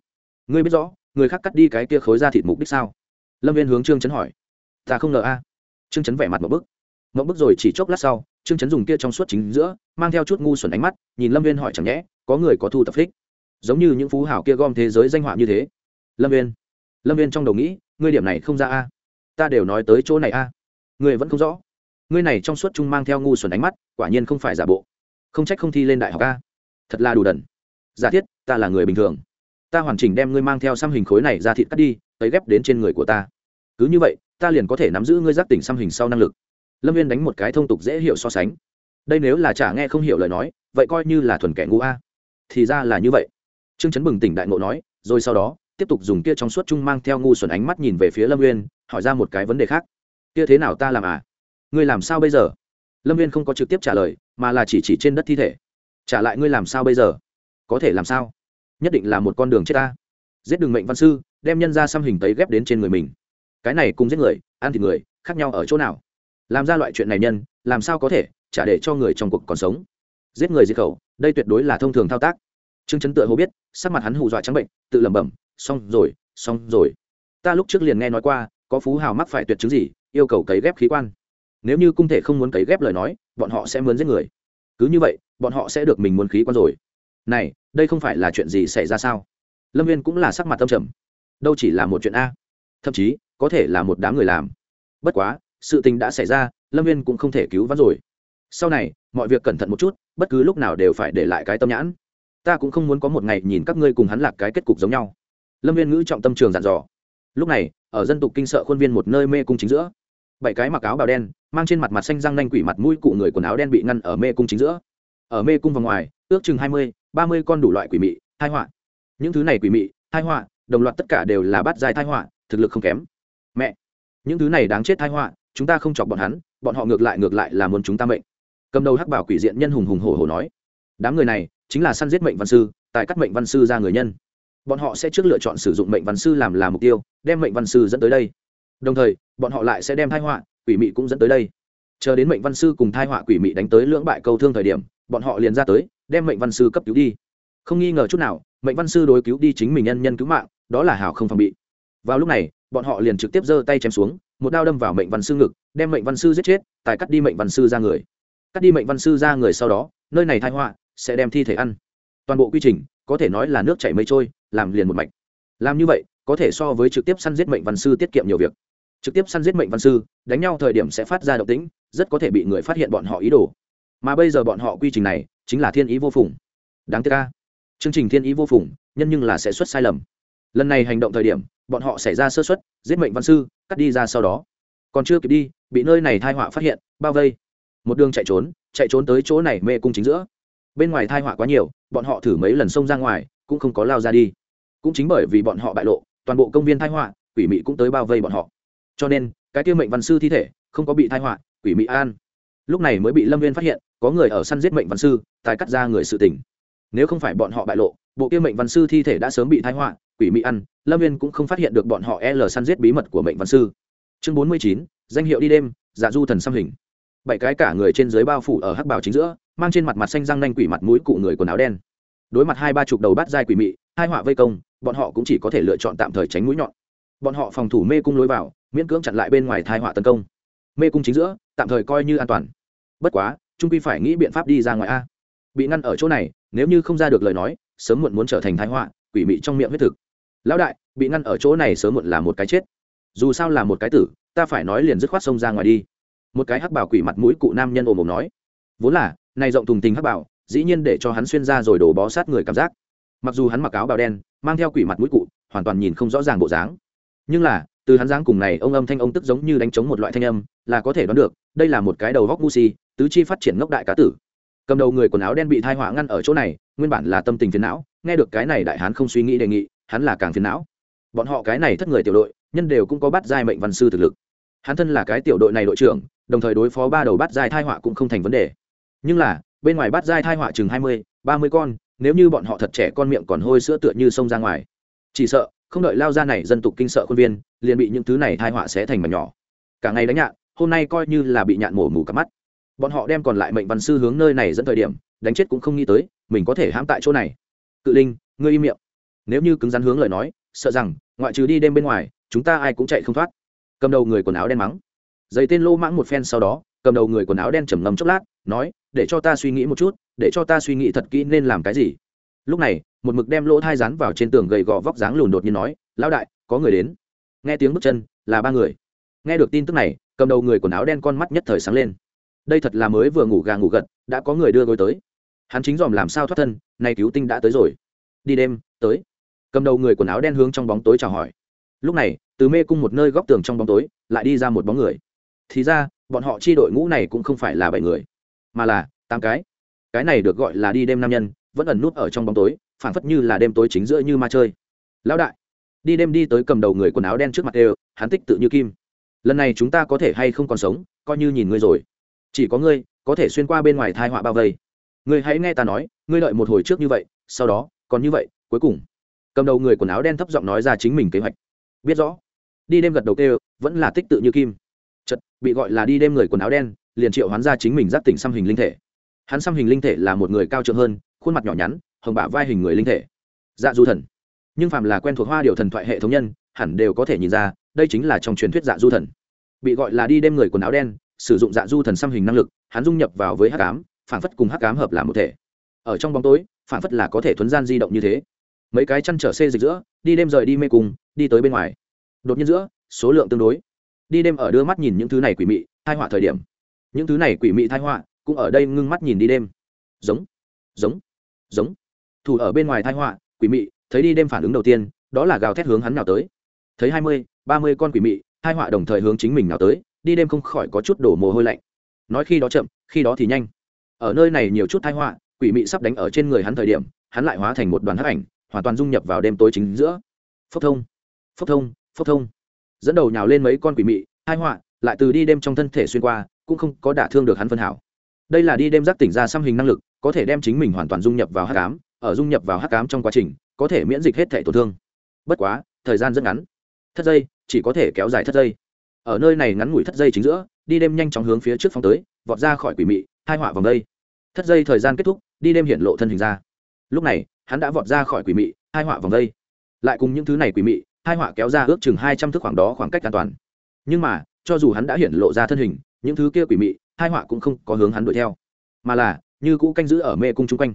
Ngươi biết rõ, người khác cắt đi cái kia khối da thịt mục đích sao? Lâm viên hướng trương chấn hỏi. Ta không ngờ a. Trương chấn vẻ mặt một bức một bức rồi chỉ chốc lát sau, trương chấn dùng kia trong suốt chính giữa, mang theo chút ngu xuẩn ánh mắt, nhìn lâm viên hỏi chẳng nhẽ, có người có thu tập thích? Giống như những phú hảo kia gom thế giới danh họa như thế. Lâm viên lâm viên trong đầu nghĩ, ngươi điểm này không ra a. Ta đều nói tới chỗ này a. Ngươi vẫn không rõ. Ngươi này trong suốt chung mang theo ngu xuẩn ánh mắt, quả nhiên không phải giả bộ. Không trách không thi lên đại học a. Thật là đủ đần. Giả thiết, ta là người bình thường. Ta hoàn chỉnh đem ngươi mang theo xăm hình khối này ra thịt cắt đi tới ghép đến trên người của ta. Cứ như vậy, ta liền có thể nắm giữ ngươi giác tỉnh xăm hình sau năng lực lâm viên đánh một cái thông tục dễ hiểu so sánh đây nếu là chả nghe không hiểu lời nói vậy coi như là thuần kẻ ngu a thì ra là như vậy trương chấn bừng tỉnh đại ngộ nói rồi sau đó tiếp tục dùng kia trong suốt chung mang theo ngu xuẩn ánh mắt nhìn về phía lâm viên hỏi ra một cái vấn đề khác kia thế nào ta làm à ngươi làm sao bây giờ lâm viên không có trực tiếp trả lời mà là chỉ chỉ trên đất thi thể trả lại ngươi làm sao bây giờ có thể làm sao nhất định là một con đường chết ta giết đường mệnh văn sư đem nhân ra xăm hình tấy ghép đến trên người mình cái này cùng giết người ăn thịt người khác nhau ở chỗ nào làm ra loại chuyện này nhân, làm sao có thể trả để cho người trong cuộc còn sống? Giết người diệt khẩu, đây tuyệt đối là thông thường thao tác. Trương chấn tựa hồ biết, sắc mặt hắn hù dọa trắng bệnh, tự lẩm bẩm, xong rồi xong rồi. Ta lúc trước liền nghe nói qua, có phú hào mắc phải tuyệt chứng gì, yêu cầu cấy ghép khí quan. Nếu như cung thể không muốn cấy ghép lời nói, bọn họ sẽ mướn giết người. Cứ như vậy, bọn họ sẽ được mình muốn khí quan rồi. Này, đây không phải là chuyện gì xảy ra sao? Lâm viên cũng là sắc mặt tâm trầm. Đâu chỉ là một chuyện a, thậm chí có thể là một đám người làm. Bất quá sự tình đã xảy ra, lâm viên cũng không thể cứu vãn rồi. Sau này, mọi việc cẩn thận một chút, bất cứ lúc nào đều phải để lại cái tâm nhãn. Ta cũng không muốn có một ngày nhìn các ngươi cùng hắn lạc cái kết cục giống nhau. Lâm viên ngữ trọng tâm trường dặn dò. Lúc này, ở dân tục kinh sợ khuôn viên một nơi mê cung chính giữa, bảy cái mặc áo bào đen, mang trên mặt mặt xanh răng nanh quỷ mặt mũi cụ người quần áo đen bị ngăn ở mê cung chính giữa. Ở mê cung vòng ngoài, ước chừng hai mươi, ba mươi con đủ loại quỷ mị thai họa. Những thứ này quỷ mị thai họa, đồng loạt tất cả đều là bát dài thai họa, thực lực không kém. Mẹ, những thứ này đáng chết thai họa chúng ta không chọc bọn hắn, bọn họ ngược lại ngược lại là muốn chúng ta mệnh. Cầm đầu hắc bảo quỷ diện nhân hùng hùng hổ hổ nói, đám người này chính là săn giết mệnh văn sư tại cắt mệnh văn sư ra người nhân. Bọn họ sẽ trước lựa chọn sử dụng mệnh văn sư làm là mục tiêu, đem mệnh văn sư dẫn tới đây. Đồng thời, bọn họ lại sẽ đem thai họa quỷ mị cũng dẫn tới đây. Chờ đến mệnh văn sư cùng thai họa quỷ mị đánh tới lưỡng bại câu thương thời điểm, bọn họ liền ra tới, đem mệnh văn sư cấp cứu đi. Không nghi ngờ chút nào, mệnh văn sư đối cứu đi chính mình nhân nhân cứu mạng, đó là hào không phòng bị. Vào lúc này bọn họ liền trực tiếp giơ tay chém xuống, một đao đâm vào mệnh văn sư ngực, đem mệnh văn sư giết chết, tài cắt đi mệnh văn sư ra người. Cắt đi mệnh văn sư ra người sau đó, nơi này thai họa sẽ đem thi thể ăn. Toàn bộ quy trình, có thể nói là nước chảy mây trôi, làm liền một mạch. Làm như vậy, có thể so với trực tiếp săn giết mệnh văn sư tiết kiệm nhiều việc. Trực tiếp săn giết mệnh văn sư, đánh nhau thời điểm sẽ phát ra động tĩnh, rất có thể bị người phát hiện bọn họ ý đồ. Mà bây giờ bọn họ quy trình này, chính là thiên ý vô phùng. Đáng tiếc ca chương trình thiên ý vô phùng, nhân nhưng là sẽ xuất sai lầm. Lần này hành động thời điểm bọn họ xảy ra sơ xuất giết mệnh văn sư, cắt đi ra sau đó. Còn chưa kịp đi, bị nơi này thai họa phát hiện, bao vây. Một đường chạy trốn chạy trốn tới chỗ này mê cung chính giữa. Bên ngoài thai họa quá nhiều, bọn họ thử mấy lần xông ra ngoài, cũng không có lao ra đi. Cũng chính bởi vì bọn họ bại lộ, toàn bộ công viên thai họa, quỷ mị cũng tới bao vây bọn họ. Cho nên, cái tiêu mệnh văn sư thi thể, không có bị thai họa, quỷ mị an. Lúc này mới bị lâm viên phát hiện, có người ở săn giết mệnh văn sư, tài cắt ra người sự tình. Nếu không phải bọn họ bại lộ, bộ kia mệnh văn sư thi thể đã sớm bị thái họa, quỷ mị ăn lâm viên cũng không phát hiện được bọn họ l săn giết bí mật của mệnh văn sư. Chương bốn mươi chín, danh hiệu đi đêm dạ du thần xăm hình. Bảy cái cả người trên dưới bao phủ ở hắc bào chính giữa, mang trên mặt mặt xanh răng nanh quỷ mặt mũi cụ người quần áo đen. Đối mặt hai ba chục đầu bát dai quỷ mị, hai họa vây công, bọn họ cũng chỉ có thể lựa chọn tạm thời tránh mũi nhọn. Bọn họ phòng thủ mê cung lối vào, miễn cưỡng chặn lại bên ngoài thai họa tấn công. Mê cung chính giữa, tạm thời coi như an toàn. Bất quá, trung quy phải nghĩ biện pháp đi ra ngoài a. Bị ngăn ở chỗ này, nếu như không ra được lời nói, sớm muộn muốn trở thành thái họa, quỷ mị trong miệng huyết thực lão đại, bị ngăn ở chỗ này sớm muộn là một cái chết. Dù sao là một cái tử, ta phải nói liền dứt khoát xông ra ngoài đi. Một cái hắc bảo quỷ mặt mũi cụ nam nhân ồm ồm nói. Vốn là, này rộng thùng tình hắc bảo, dĩ nhiên để cho hắn xuyên ra rồi đổ bó sát người cảm giác. Mặc dù hắn mặc áo bào đen, mang theo quỷ mặt mũi cụ, hoàn toàn nhìn không rõ ràng bộ dáng. Nhưng là, từ hắn dáng cùng này ông âm thanh ông tức giống như đánh trống một loại thanh âm, là có thể đoán được, đây là một cái đầu góc ngu si, tứ chi phát triển ngốc đại cá tử. Cầm đầu người quần áo đen bị thai họa ngăn ở chỗ này, nguyên bản là tâm tình phiền não, nghe được cái này đại hán không suy nghĩ đề nghị hắn là càng phiền não. Bọn họ cái này thất người tiểu đội, nhân đều cũng có bắt giai mệnh văn sư thực lực. Hắn thân là cái tiểu đội này đội trưởng, đồng thời đối phó ba đầu bắt giai thai họa cũng không thành vấn đề. Nhưng là, bên ngoài bắt giai thai họa chừng hai mươi, ba mươi con, nếu như bọn họ thật trẻ con miệng còn hôi sữa tựa như sông ra ngoài. Chỉ sợ, không đợi lao ra này dân tục kinh sợ khuôn viên, liền bị những thứ này thai họa sẽ thành mảnh nhỏ. Cả ngày đánh nhạn, hôm nay coi như là bị nhạn mổ mù cả mắt. Bọn họ đem còn lại mệnh văn sư hướng nơi này dẫn thời điểm, đánh chết cũng không nghĩ tới, mình có thể hãm tại chỗ này. Cự linh, ngươi im miệng nếu như cứng rắn hướng lời nói, sợ rằng, ngoại trừ đi đêm bên ngoài, chúng ta ai cũng chạy không thoát. Cầm đầu người quần áo đen mắng. Giấy tên lô mãng một phen sau đó, cầm đầu người quần áo đen trầm ngâm chốc lát, nói, để cho ta suy nghĩ một chút, để cho ta suy nghĩ thật kỹ nên làm cái gì? Lúc này, một mực đem lỗ thai rắn vào trên tường gầy gò vóc dáng lùn đột nhiên nói, lão đại, có người đến. Nghe tiếng bước chân, là ba người. Nghe được tin tức này, cầm đầu người quần áo đen con mắt nhất thời sáng lên. Đây thật là mới vừa ngủ gà ngủ gật, đã có người đưa gối tới. Hắn chính dòm làm sao thoát thân, nay cứu tinh đã tới rồi. Đi đêm, tới cầm đầu người quần áo đen hướng trong bóng tối chào hỏi. Lúc này, từ mê cung một nơi góc tường trong bóng tối, lại đi ra một bóng người. Thì ra, bọn họ chi đội ngũ này cũng không phải là bảy người, mà là tám cái. Cái này được gọi là đi đêm nam nhân, vẫn ẩn nút ở trong bóng tối, phảng phất như là đêm tối chính giữa như ma chơi. Lão đại, đi đêm đi tới cầm đầu người quần áo đen trước mặt đều, hắn tích tự như kim. Lần này chúng ta có thể hay không còn sống, coi như nhìn ngươi rồi. Chỉ có ngươi, có thể xuyên qua bên ngoài thai họa bao vây. Ngươi hãy nghe ta nói, ngươi đợi một hồi trước như vậy, sau đó, còn như vậy, cuối cùng cầm đầu người quần áo đen thấp giọng nói ra chính mình kế hoạch. Biết rõ. Đi đêm gật đầu kêu, vẫn là tích tự như kim. Chật, bị gọi là đi đêm người quần áo đen, liền triệu hoán ra chính mình giác tỉnh xăm hình linh thể. Hắn xăm hình linh thể là một người cao trượng hơn, khuôn mặt nhỏ nhắn, hồng bả vai hình người linh thể. Dạ du thần. Nhưng phạm là quen thuộc hoa điều thần thoại hệ thống nhân, hẳn đều có thể nhìn ra, đây chính là trong truyền thuyết dạ du thần. Bị gọi là đi đêm người quần áo đen, sử dụng dạ du thần xăm hình năng lực, hắn dung nhập vào với hắc ám phản phất cùng hắc ám hợp làm một thể. Ở trong bóng tối phản phất là có thể thuấn gian di động như thế mấy cái chăn trở xê dịch giữa, đi đêm rời đi mê cùng đi tới bên ngoài. Đột nhiên giữa, số lượng tương đối. Đi đêm ở đưa mắt nhìn những thứ này quỷ mị thai họa thời điểm. Những thứ này quỷ mị thai họa cũng ở đây ngưng mắt nhìn đi đêm. Giống giống giống. Thủ ở bên ngoài thai họa, quỷ mị, thấy đi đêm phản ứng đầu tiên, đó là gào thét hướng hắn nào tới. Thấy hai mươi, ba mươi con quỷ mị hai họa đồng thời hướng chính mình nào tới, đi đêm không khỏi có chút đổ mồ hôi lạnh. Nói khi đó chậm, khi đó thì nhanh. Ở nơi này nhiều chút thái họa, quỷ mị sắp đánh ở trên người hắn thời điểm, hắn lại hóa thành một đoàn hắc ảnh hoàn toàn dung nhập vào đêm tối chính giữa. Phốc thông phốc thông phốc thông. Dẫn đầu nhào lên mấy con quỷ mị hai họa, lại từ đi đêm trong thân thể xuyên qua, cũng không có đả thương được hắn phân hảo. Đây là đi đêm giác tỉnh ra xăm hình năng lực, có thể đem chính mình hoàn toàn dung nhập vào hắc ám, ở dung nhập vào hắc ám trong quá trình, có thể miễn dịch hết thể tổn thương. Bất quá, thời gian rất ngắn. Thất giây chỉ có thể kéo dài thất giây ở nơi này ngắn ngủi thất dây chính giữa, đi đêm nhanh chóng hướng phía trước phóng tới, vọt ra khỏi quỷ mị hai họa vòng đây. Thất dây thời gian kết thúc, đi đêm hiện lộ thân hình ra. Lúc này hắn đã vọt ra khỏi quỷ mị, hai họa vòng đây. Lại cùng những thứ này quỷ mị, hai họa kéo ra ước chừng hai trăm thước khoảng đó khoảng cách an toàn. Nhưng mà, cho dù hắn đã hiện lộ ra thân hình, những thứ kia quỷ mị, hai họa cũng không có hướng hắn đuổi theo. Mà là, như cũ canh giữ ở mê cung chung quanh.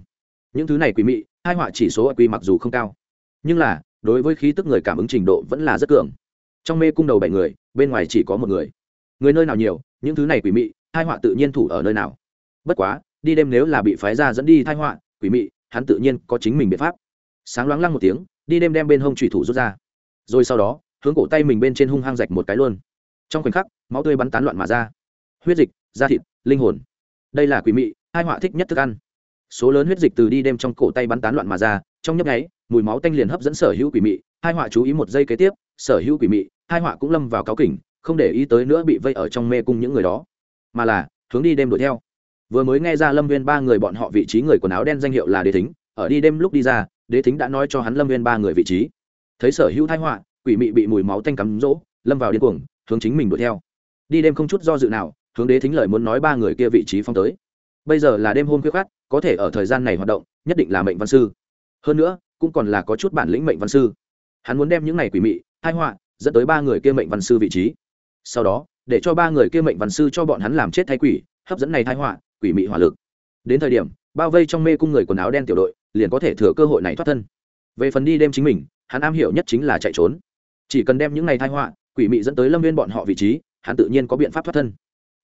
Những thứ này quỷ mị, hai họa chỉ số quy mặc dù không cao, nhưng là, đối với khí tức người cảm ứng trình độ vẫn là rất cường. Trong mê cung đầu bảy người, bên ngoài chỉ có một người. Người nơi nào nhiều, những thứ này quỷ mị, hai họa tự nhiên thủ ở nơi nào. Bất quá, đi đêm nếu là bị phái ra dẫn đi thai họa, quỷ mị hắn tự nhiên có chính mình biện pháp. Sáng loáng lăng một tiếng, đi đêm đem bên hông trùy thủ rút ra. Rồi sau đó, hướng cổ tay mình bên trên hung hăng rạch một cái luôn. Trong khoảnh khắc, máu tươi bắn tán loạn mà ra. Huyết dịch, da thịt, linh hồn. Đây là quỷ mị, hai họa thích nhất thức ăn. Số lớn huyết dịch từ đi đêm trong cổ tay bắn tán loạn mà ra, trong nhấp nháy, mùi máu tanh liền hấp dẫn sở hữu quỷ mị. Hai họa chú ý một giây kế tiếp, sở hữu quỷ mị, hai họa cũng lâm vào cáo kỉnh, không để ý tới nữa bị vây ở trong mê cung những người đó. Mà là, hướng đi đêm đuổi theo vừa mới nghe ra lâm viên ba người bọn họ vị trí người quần áo đen danh hiệu là đế thính, ở đi đêm lúc đi ra, đế thính đã nói cho hắn lâm viên ba người vị trí. Thấy sở hữu thái họa, quỷ mị bị mùi máu tanh cắm rỗ, lâm vào điên cuồng, hướng chính mình đuổi theo. Đi đêm không chút do dự nào, hướng đế thính lời muốn nói ba người kia vị trí phong tới. Bây giờ là đêm hôm khuya khát có thể ở thời gian này hoạt động, nhất định là mệnh văn sư. Hơn nữa, cũng còn là có chút bản lĩnh mệnh văn sư. Hắn muốn đem những này quỷ mị hai họa, dẫn tới ba người kia mệnh văn sư vị trí. Sau đó, để cho ba người kia mệnh văn sư cho bọn hắn làm chết thay quỷ, hấp dẫn này thai họa quỷ mị hỏa lực. Đến thời điểm, bao vây trong mê cung người quần áo đen tiểu đội, liền có thể thừa cơ hội này thoát thân. Về phần đi đêm chính mình, hắn am hiểu nhất chính là chạy trốn. Chỉ cần đem những này thai họa, quỷ mị dẫn tới lâm viên bọn họ vị trí, hắn tự nhiên có biện pháp thoát thân.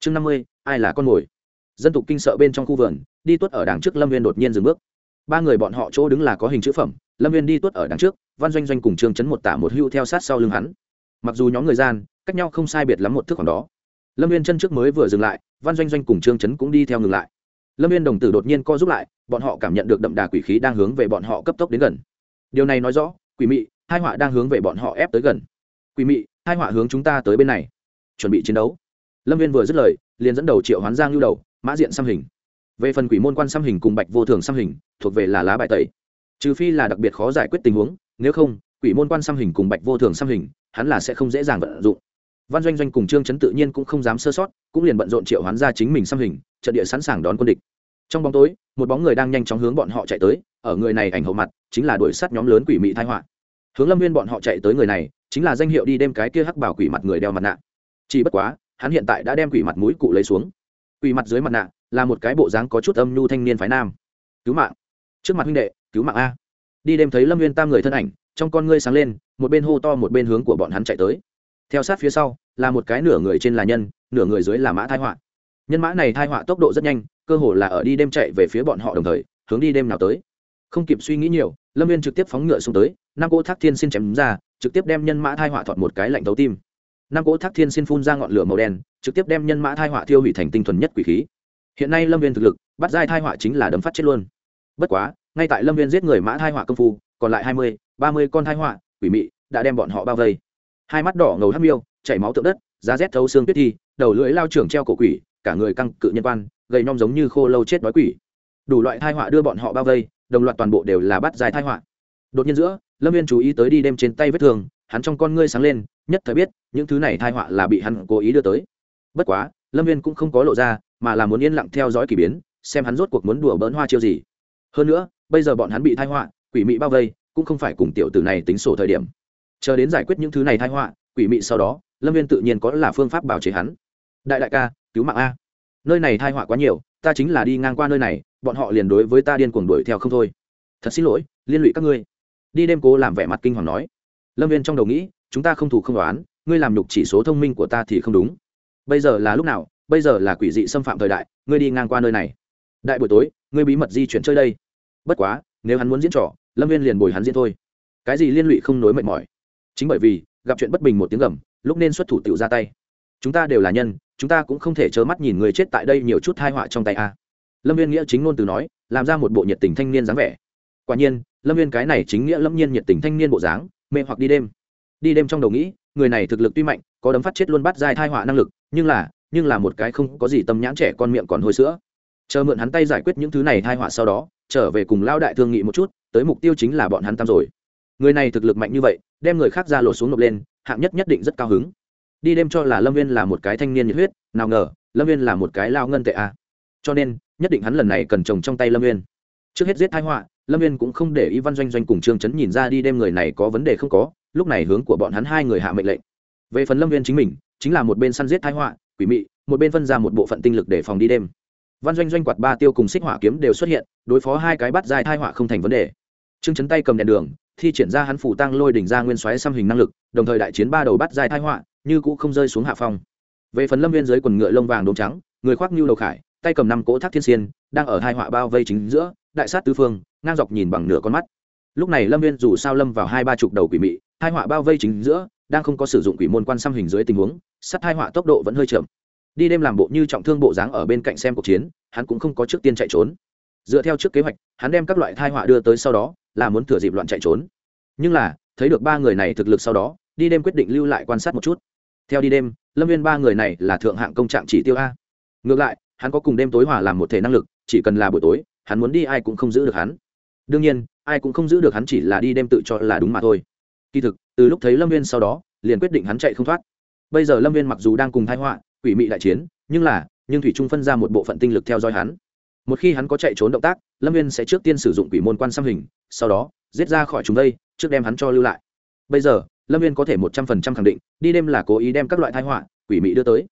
Chương năm mươi, ai là con mồi? Dân tục kinh sợ bên trong khu vườn, đi tuất ở đằng trước lâm viên đột nhiên dừng bước. Ba người bọn họ chỗ đứng là có hình chữ phẩm, lâm viên đi tuất ở đằng trước, văn doanh doanh cùng trương chấn một tả một hưu theo sát sau lưng hắn. Mặc dù nhóm người gian, cách nhau không sai biệt lắm một thước khoảng đó lâm viên chân trước mới vừa dừng lại, văn doanh doanh cùng trương chấn cũng đi theo ngừng lại. Lâm viên đồng tử đột nhiên co giúp lại, bọn họ cảm nhận được đậm đà quỷ khí đang hướng về bọn họ cấp tốc đến gần. Điều này nói rõ, quỷ mị, hai họa đang hướng về bọn họ ép tới gần. Quỷ mị, hai họa hướng chúng ta tới bên này. Chuẩn bị chiến đấu. Lâm viên vừa dứt lời, liền dẫn đầu triệu hoán giang lưu đầu, mã diện xăm hình. Về phần quỷ môn quan xăm hình cùng bạch vô thường xăm hình, thuộc về là lá bài tẩy. Trừ phi là đặc biệt khó giải quyết tình huống, nếu không, quỷ môn quan xăm hình cùng bạch vô thường xăm hình, hắn là sẽ không dễ dàng vận dụng văn doanh doanh cùng trương chấn tự nhiên cũng không dám sơ sót, cũng liền bận rộn triệu hoán ra chính mình xăm hình, trận địa sẵn sàng đón quân địch. Trong bóng tối, một bóng người đang nhanh chóng hướng bọn họ chạy tới, ở người này ảnh hậu mặt, chính là đuổi sát nhóm lớn quỷ mị thái họa. Hướng lâm viên bọn họ chạy tới người này, chính là danh hiệu đi đem cái kia hắc bảo quỷ mặt người đeo mặt nạ. Chỉ bất quá, hắn hiện tại đã đem quỷ mặt mũi cụ lấy xuống. Quỷ mặt dưới mặt nạ là một cái bộ dáng có chút âm nhu thanh niên phái nam. Cứu mạng. Trước mặt huynh đệ, cứu mạng a. Đi đêm thấy lâm viên tam người thân ảnh, trong con ngươi sáng lên, một bên hô to một bên hướng của bọn hắn chạy tới theo sát phía sau, là một cái nửa người trên là nhân, nửa người dưới là mã thai họa. Nhân mã này thai họa tốc độ rất nhanh, cơ hồ là ở đi đêm chạy về phía bọn họ đồng thời, hướng đi đêm nào tới. Không kịp suy nghĩ nhiều, lâm viên trực tiếp phóng ngựa xuống tới năm cỗ thác thiên xin chém ra, trực tiếp đem nhân mã thai họa thọt một cái lạnh thấu tim. Năm cỗ thác thiên xin phun ra ngọn lửa màu đen, trực tiếp đem nhân mã thai họa thiêu hủy thành tinh thuần nhất quỷ khí. Hiện nay lâm viên thực lực, bắt giai thai họa chính là đấm phát chết luôn. Bất quá, ngay tại lâm viên giết người mã thai họa công phu, còn lại hai mươi, ba mươi con thai họa, quỷ mị, đã đem bọn họ bao vây hai mắt đỏ ngầu hắt miêu, chảy máu tượng đất, giá rét thấu xương tuyết thi, đầu lưỡi lao trưởng treo cổ quỷ, cả người căng cự nhân quan, gầy nhom giống như khô lâu chết đói quỷ. Đủ loại thai họa đưa bọn họ bao vây, đồng loạt toàn bộ đều là bắt dài thai họa. Đột nhiên giữa, lâm viên chú ý tới đi đêm trên tay vết thương, hắn trong con ngươi sáng lên, nhất thời biết, những thứ này thai họa là bị hắn cố ý đưa tới. Bất quá, lâm viên cũng không có lộ ra, mà là muốn yên lặng theo dõi k ỳ biến, xem hắn rốt cuộc muốn đùa bỡn hoa chiêu gì. Hơn nữa, bây giờ bọn hắn bị thai họa, quỷ mị bao vây, cũng không phải cùng tiểu tử này tính sổ thời điểm chờ đến giải quyết những thứ này thai họa, quỷ mị sau đó, lâm viên tự nhiên có là phương pháp bảo chế hắn. Đại đại ca, cứu mạng a. Nơi này thai họa quá nhiều, ta chính là đi ngang qua nơi này, bọn họ liền đối với ta điên cuồng đuổi theo không thôi. Thật xin lỗi, liên lụy các ngươi. Đi đêm cố làm vẻ mặt kinh hoàng nói. Lâm viên trong đầu nghĩ, chúng ta không thủ không đoán ngươi làm nhục chỉ số thông minh của ta thì không đúng. Bây giờ là lúc nào, bây giờ là quỷ dị xâm phạm thời đại, ngươi đi ngang qua nơi này. Đại buổi tối, ngươi bí mật di chuyển chơi đây. Bất quá, nếu hắn muốn diễn trò, lâm viên liền bồi hắn diễn thôi. Cái gì liên lụy không nối mệt mỏi chính bởi vì, gặp chuyện bất bình một tiếng gầm, lúc nên xuất thủ tiểu ra tay. Chúng ta đều là nhân, chúng ta cũng không thể trơ mắt nhìn người chết tại đây nhiều chút thai họa trong tay a. Lâm viên nghĩa chính ngôn từ nói, làm ra một bộ nhiệt tình thanh niên dáng vẻ. Quả nhiên, lâm viên cái này chính nghĩa lâm nhiên nhiệt tình thanh niên bộ dáng, mê hoặc đi đêm. Đi đêm trong đầu nghĩ, người này thực lực tuy mạnh, có đấm phát chết luôn bắt dai thai họa năng lực, nhưng là nhưng là một cái không có gì tâm nhãn trẻ con miệng còn hôi sữa. Chờ mượn hắn tay giải quyết những thứ này thai họa sau đó, trở về cùng lao đại thương nghị một chút, tới mục tiêu chính là bọn hắn tam rồi người này thực lực mạnh như vậy, đem người khác ra lột xuống nộp lên, hạng nhất nhất định rất cao hứng. Đi đêm cho là lâm viên là một cái thanh niên nhiệt huyết, nào ngờ, lâm viên là một cái lao ngân tệ a. Cho nên, nhất định hắn lần này cần trồng trong tay lâm viên. Trước hết giết thái họa, lâm viên cũng không để ý văn doanh doanh cùng trương chấn nhìn ra đi đêm người này có vấn đề không có, lúc này hướng của bọn hắn hai người hạ mệnh lệnh. Về phần lâm viên chính mình, chính là một bên săn giết thái họa, quỷ mị, một bên phân ra một bộ phận tinh lực để phòng đi đêm. Văn doanh doanh quạt ba tiêu cùng xích hỏa kiếm đều xuất hiện, đối phó hai cái bắt dài thai họa không thành vấn đề trương chấn tay cầm đèn đường, thi triển ra hắn phủ tăng lôi đỉnh ra nguyên xoáy xăm hình năng lực, đồng thời đại chiến ba đầu bắt dài thai họa, như cũ không rơi xuống hạ phong. Về phần lâm viên dưới quần ngựa lông vàng đốm trắng, người khoác như đầu khải, tay cầm năm cỗ thác thiên xiên, đang ở hai họa bao vây chính giữa, đại sát tứ phương, ngang dọc nhìn bằng nửa con mắt. Lúc này lâm viên dù sao lâm vào hai ba chục đầu quỷ mị hai họa bao vây chính giữa, đang không có sử dụng quỷ môn quan xăm hình dưới tình huống sắt hai họa tốc độ vẫn hơi chậm. Đi đêm làm bộ như trọng thương bộ dáng ở bên cạnh xem cuộc chiến, hắn cũng không có trước tiên chạy trốn. Dựa theo trước kế hoạch, hắn đem các loại thai họa đưa tới sau đó là muốn thừa dịp loạn chạy trốn. Nhưng là, thấy được ba người này thực lực sau đó, đi đêm quyết định lưu lại quan sát một chút. Theo đi đêm, lâm viên ba người này là thượng hạng công trạng chỉ tiêu a. Ngược lại, hắn có cùng đêm tối hòa làm một thể năng lực, chỉ cần là buổi tối, hắn muốn đi ai cũng không giữ được hắn. Đương nhiên, ai cũng không giữ được hắn chỉ là đi đêm tự cho là đúng mà thôi. Kỳ thực, từ lúc thấy lâm viên sau đó, liền quyết định hắn chạy không thoát. Bây giờ lâm viên mặc dù đang cùng thái họa, quỷ mị đại chiến, nhưng là, nhưng thủy trung phân ra một bộ phận tinh lực theo dõi hắn một khi hắn có chạy trốn động tác, lâm viên sẽ trước tiên sử dụng quỷ môn quan xăm hình, sau đó, giết ra khỏi chúng đây, trước đem hắn cho lưu lại. Bây giờ, lâm viên có thể một trăm phần trăm khẳng định, đi đêm là cố ý đem các loại thái họa, quỷ mị đưa tới.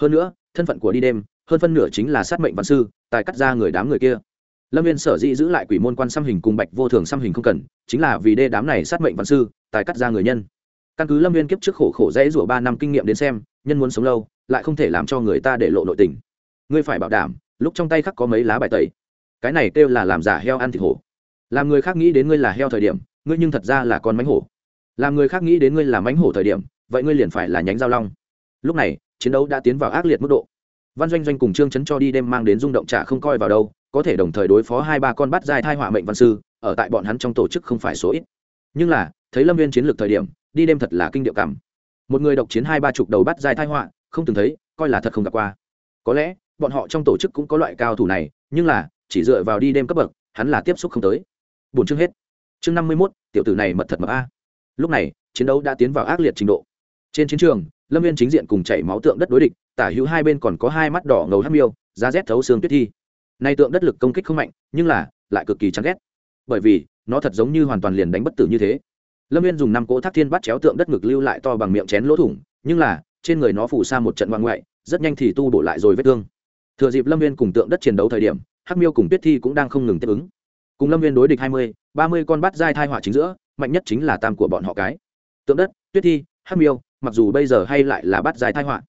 Hơn nữa, thân phận của đi đêm, hơn phân nửa chính là sát mệnh văn sư, tài cắt ra người đám người kia. Lâm viên sở dĩ giữ lại quỷ môn quan xăm hình cùng bạch vô thường xăm hình không cần, chính là vì đê đám này sát mệnh văn sư, tài cắt ra người nhân. Căn cứ lâm viên kiếp trước khổ khổ dễ rủa ba năm kinh nghiệm đến xem, nhân muốn sống lâu, lại không thể làm cho người ta để lộ nội tình. Ngươi phải bảo đảm lúc trong tay khắc có mấy lá bài tẩy. Cái này kêu là làm giả heo ăn thịt hổ. Làm người khác nghĩ đến ngươi là heo thời điểm, ngươi nhưng thật ra là con mánh hổ. Làm người khác nghĩ đến ngươi là mánh hổ thời điểm, vậy ngươi liền phải là nhánh giao long. Lúc này, chiến đấu đã tiến vào ác liệt mức độ. Văn doanh doanh cùng trương chấn cho đi đêm mang đến rung động trả không coi vào đâu, có thể đồng thời đối phó hai ba con bắt dài thai họa mệnh văn sư, ở tại bọn hắn trong tổ chức không phải số ít. Nhưng là, thấy lâm viên chiến lược thời điểm, đi đêm thật là kinh điệu cảm. Một người độc chiến hai ba chục đầu bắt dài thai họa, không từng thấy, coi là thật không gặp qua. Có lẽ bọn họ trong tổ chức cũng có loại cao thủ này, nhưng là, chỉ dựa vào đi đêm cấp bậc, hắn là tiếp xúc không tới. Bốn chương hết. Chương năm mươi mốt, tiểu tử này mật thật mật a. Lúc này, chiến đấu đã tiến vào ác liệt trình độ. Trên chiến trường, lâm viên chính diện cùng chảy máu tượng đất đối địch, tả hữu hai bên còn có hai mắt đỏ ngầu hắt miêu, da rét thấu xương tuyết thi. Nay tượng đất lực công kích không mạnh, nhưng là, lại cực kỳ chán ghét. Bởi vì, nó thật giống như hoàn toàn liền đánh bất tử như thế. Lâm viên dùng năm cỗ thác thiên bắt chéo tượng đất ngực lưu lại to bằng miệng chén lỗ thủng, nhưng là, trên người nó phủ sa một trận ngoan ngoại rất nhanh thì tu bổ lại rồi vết thương thừa dịp lâm viên cùng tượng đất chiến đấu thời điểm, hắc miêu cùng tuyết thi cũng đang không ngừng tiếp ứng. Cùng lâm viên đối địch hai mươi, ba mươi con bắt dai thai họa chính giữa, mạnh nhất chính là tam của bọn họ cái. Tượng đất, tuyết thi, hắc miêu, mặc dù bây giờ hay lại là bắt dai thai họa,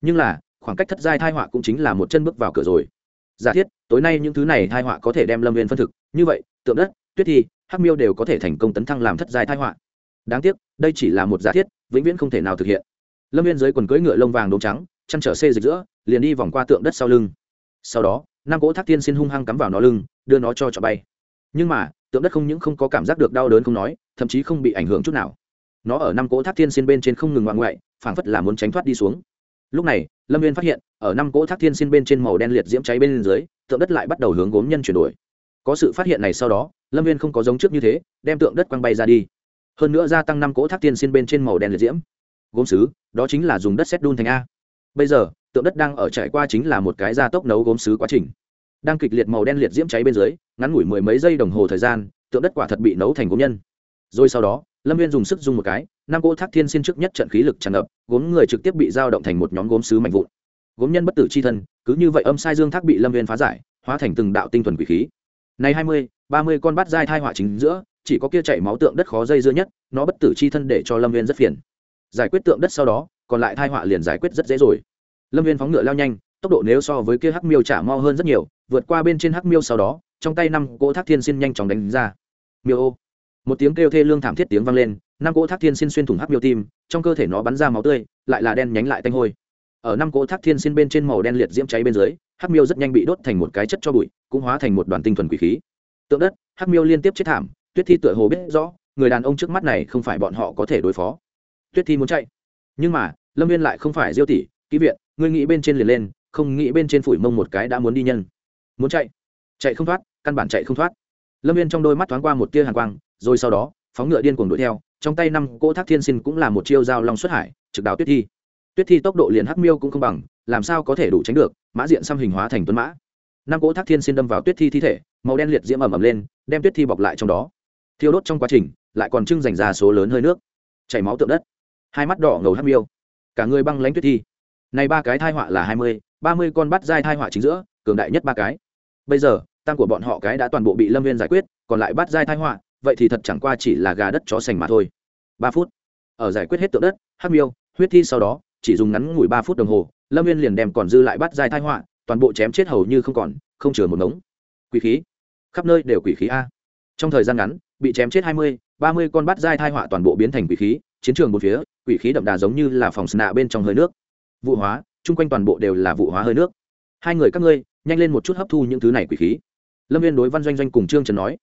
nhưng là, khoảng cách thất giai thai họa cũng chính là một chân bước vào cửa rồi. Giả thiết, tối nay những thứ này thai họa có thể đem lâm viên phân thực. Như vậy, tượng đất, tuyết thi, hắc miêu đều có thể thành công tấn thăng làm thất giai thai họa. Đáng tiếc, đây chỉ là một giả thiết, vĩnh viễn không thể nào thực hiện. Lâm viên dưới quần cưỡi ngựa lông vàng đốm trắng chăn trở xê dịch giữa, liền đi vòng qua tượng đất sau lưng. Sau đó năm cỗ thác tiên xin hung hăng cắm vào nó lưng, đưa nó cho trọ bay. Nhưng mà, tượng đất không những không có cảm giác được đau đớn không nói, thậm chí không bị ảnh hưởng chút nào. Nó ở năm cỗ thác thiên xin bên trên không ngừng ngoạn ngoại, phảng phất là muốn tránh thoát đi xuống. Lúc này, lâm viên phát hiện, ở năm cỗ thác thiên xin bên trên màu đen liệt diễm cháy bên dưới, tượng đất lại bắt đầu hướng gốm nhân chuyển đổi. Có sự phát hiện này sau đó, lâm viên không có giống trước như thế, đem tượng đất quăng bay ra đi. Hơn nữa gia tăng năm cỗ thác thiên xin bên trên màu đen liệt diễm. Gốm xứ đó chính là dùng đất xét đun thành a bây giờ, tượng đất đang ở trải qua chính là một cái gia tốc nấu gốm xứ quá trình. Đang kịch liệt màu đen liệt diễm cháy bên dưới, ngắn ngủi mười mấy giây đồng hồ thời gian, tượng đất quả thật bị nấu thành gốm nhân. Rồi sau đó, lâm viên dùng sức dùng một cái, năm cỗ thác thiên xin trước nhất trận khí lực tràn ngập, gốm người trực tiếp bị giao động thành một nhóm gốm xứ mạnh vụn. Gốm nhân bất tử c h i thân, cứ như vậy âm sai dương thác bị lâm viên phá giải, hóa thành từng đạo tinh thuần quỷ khí. Này hai mươi, ba mươi con bắt dai thai họa chính giữa, chỉ có kia chảy máu tượng đất khó dây dưa nhất, nó bất tử c h i thân để cho lâm viên rất phiền. Giải quyết tượng đất sau đó còn lại thai họa liền giải quyết rất dễ rồi. Lâm viên phóng ngựa lao nhanh, tốc độ nếu so với kia hắc miêu trả mo hơn rất nhiều, vượt qua bên trên hắc miêu sau đó, trong tay năm cỗ thác thiên xin nhanh chóng đánh ra. Miêu ô. Một tiếng kêu thê lương thảm thiết tiếng vang lên, năm cỗ thác thiên xin xuyên thủng hắc miêu tim, trong cơ thể nó bắn ra máu tươi, lại là đen nhánh lại tanh hôi. Ở năm cỗ thác thiên xin bên trên màu đen liệt diễm cháy bên dưới, hắc miêu rất nhanh bị đốt thành một cái chất cho bụi, cũng hóa thành một đoàn tinh thuần quỷ khí. Tượng đất, hắc miêu liên tiếp chết thảm, tuyết thi tựa hồ biết rõ, người đàn ông trước mắt này không phải bọn họ có thể đối phó. Tuyết thi muốn chạy nhưng mà, lâm viên lại không phải diêu tỷ, kỹ viện, ngươi nghĩ bên trên liền lên, không nghĩ bên trên phủi mông một cái đã muốn đi nhân. Muốn chạy? Chạy không thoát, căn bản chạy không thoát. Lâm viên trong đôi mắt thoáng qua một tia hàn quang, rồi sau đó, phóng ngựa điên cuồng đuổi theo, trong tay năm cỗ thác thiên sinh cũng là một chiêu dao long xuất hải, trực đào tuyết thi. Tuyết thi tốc độ liền hắc miêu cũng không bằng, làm sao có thể đủ tránh được, mã diện xăm hình hóa thành tuấn mã. Năm cỗ thác thiên sinh đâm vào tuyết thi thi thể, màu đen liệt diễm ẩm ẩm lên, đem tuyết thi bọc lại trong đó. Thiêu đốt trong quá trình, lại còn trưng dành ra số lớn hơi nước. Chảy máu tượng đất hai mắt đỏ ngầu hắc miêu. Cả người băng lãnh tuyết thi. Này ba cái thai họa là hai mươi, ba mươi con bắt dai thai họa chính giữa, cường đại nhất ba cái. Bây giờ, tam của bọn họ cái đã toàn bộ bị lâm viên giải quyết, còn lại bắt dai thai họa, vậy thì thật chẳng qua chỉ là gà đất chó sành mà thôi. Ba phút. Ở giải quyết hết tượng đất, hắc miêu, huyết thi sau đó, chỉ dùng ngắn ngủi ba phút đồng hồ, lâm viên liền đem còn dư lại bắt dai thai họa, toàn bộ chém chết hầu như không còn, không chừa một ngống. Quỷ khí. Khắp nơi đều quỷ khí a. Trong thời gian ngắn, bị chém chết hai mươi ba mươi con bắt dai thai họa toàn bộ biến thành quỷ khí, chiến trường một phía, quỷ khí đậm đà giống như là phòng sna bên trong hơi nước. Vụ hóa, chung quanh toàn bộ đều là vụ hóa hơi nước. Hai người các ngươi, nhanh lên một chút hấp thu những thứ này quỷ khí. Lâm viên đối văn doanh doanh cùng trương trần nói.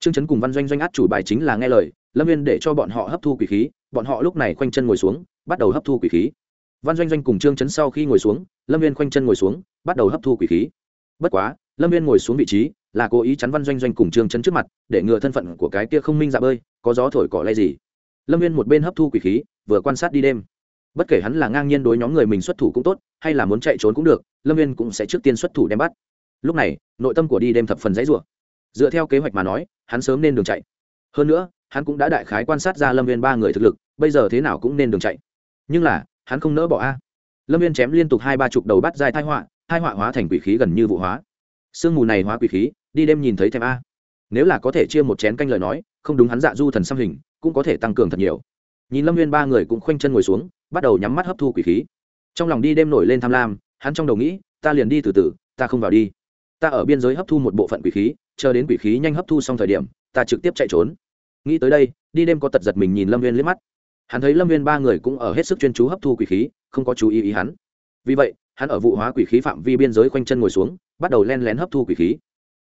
Trương trấn cùng văn doanh doanh át chủ bài chính là nghe lời, lâm viên để cho bọn họ hấp thu quỷ khí, bọn họ lúc này khoanh chân ngồi xuống, bắt đầu hấp thu quỷ khí. Văn doanh doanh cùng trương trấn sau khi ngồi xuống, lâm viên khoanh chân ngồi xuống, bắt đầu hấp thu quỷ khí. Bất quá, lâm viên ngồi xuống vị trí là cố ý chắn văn doanh doanh cùng trương chấn trước mặt, để ngừa thân phận của cái kia không minh dạ bơi, có gió thổi cỏ lay gì. Lâm viên một bên hấp thu quỷ khí, vừa quan sát đi đêm. Bất kể hắn là ngang nhiên đối nhóm người mình xuất thủ cũng tốt, hay là muốn chạy trốn cũng được, lâm viên cũng sẽ trước tiên xuất thủ đem bắt. Lúc này, nội tâm của đi đêm thập phần dãy rủa. Dựa theo kế hoạch mà nói, hắn sớm nên đường chạy. Hơn nữa, hắn cũng đã đại khái quan sát ra lâm viên ba người thực lực, bây giờ thế nào cũng nên đường chạy. Nhưng là, hắn không nỡ bỏ a. Lâm viên chém liên tục hai ba chục đầu bắt dài thai họa hai họa hóa thành quỷ khí gần như vụ hóa. Sương mù này hóa quỷ khí đi đêm nhìn thấy thèm a. Nếu là có thể chia một chén canh lời nói, không đúng hắn dạ du thần xăm hình, cũng có thể tăng cường thật nhiều. Nhìn lâm Nguyên ba người cũng khoanh chân ngồi xuống, bắt đầu nhắm mắt hấp thu quỷ khí. Trong lòng đi đêm nổi lên tham lam, hắn trong đầu nghĩ, ta liền đi từ từ, ta không vào đi. Ta ở biên giới hấp thu một bộ phận quỷ khí, chờ đến quỷ khí nhanh hấp thu xong thời điểm, ta trực tiếp chạy trốn. Nghĩ tới đây, đi đêm có tật giật mình nhìn lâm viên liếc mắt. Hắn thấy lâm viên ba người cũng ở hết sức chuyên chú hấp thu quỷ khí, không có chú ý ý hắn. Vì vậy, hắn ở vụ hóa quỷ khí phạm vi biên giới khoanh chân ngồi xuống, bắt đầu len lén hấp thu quỷ khí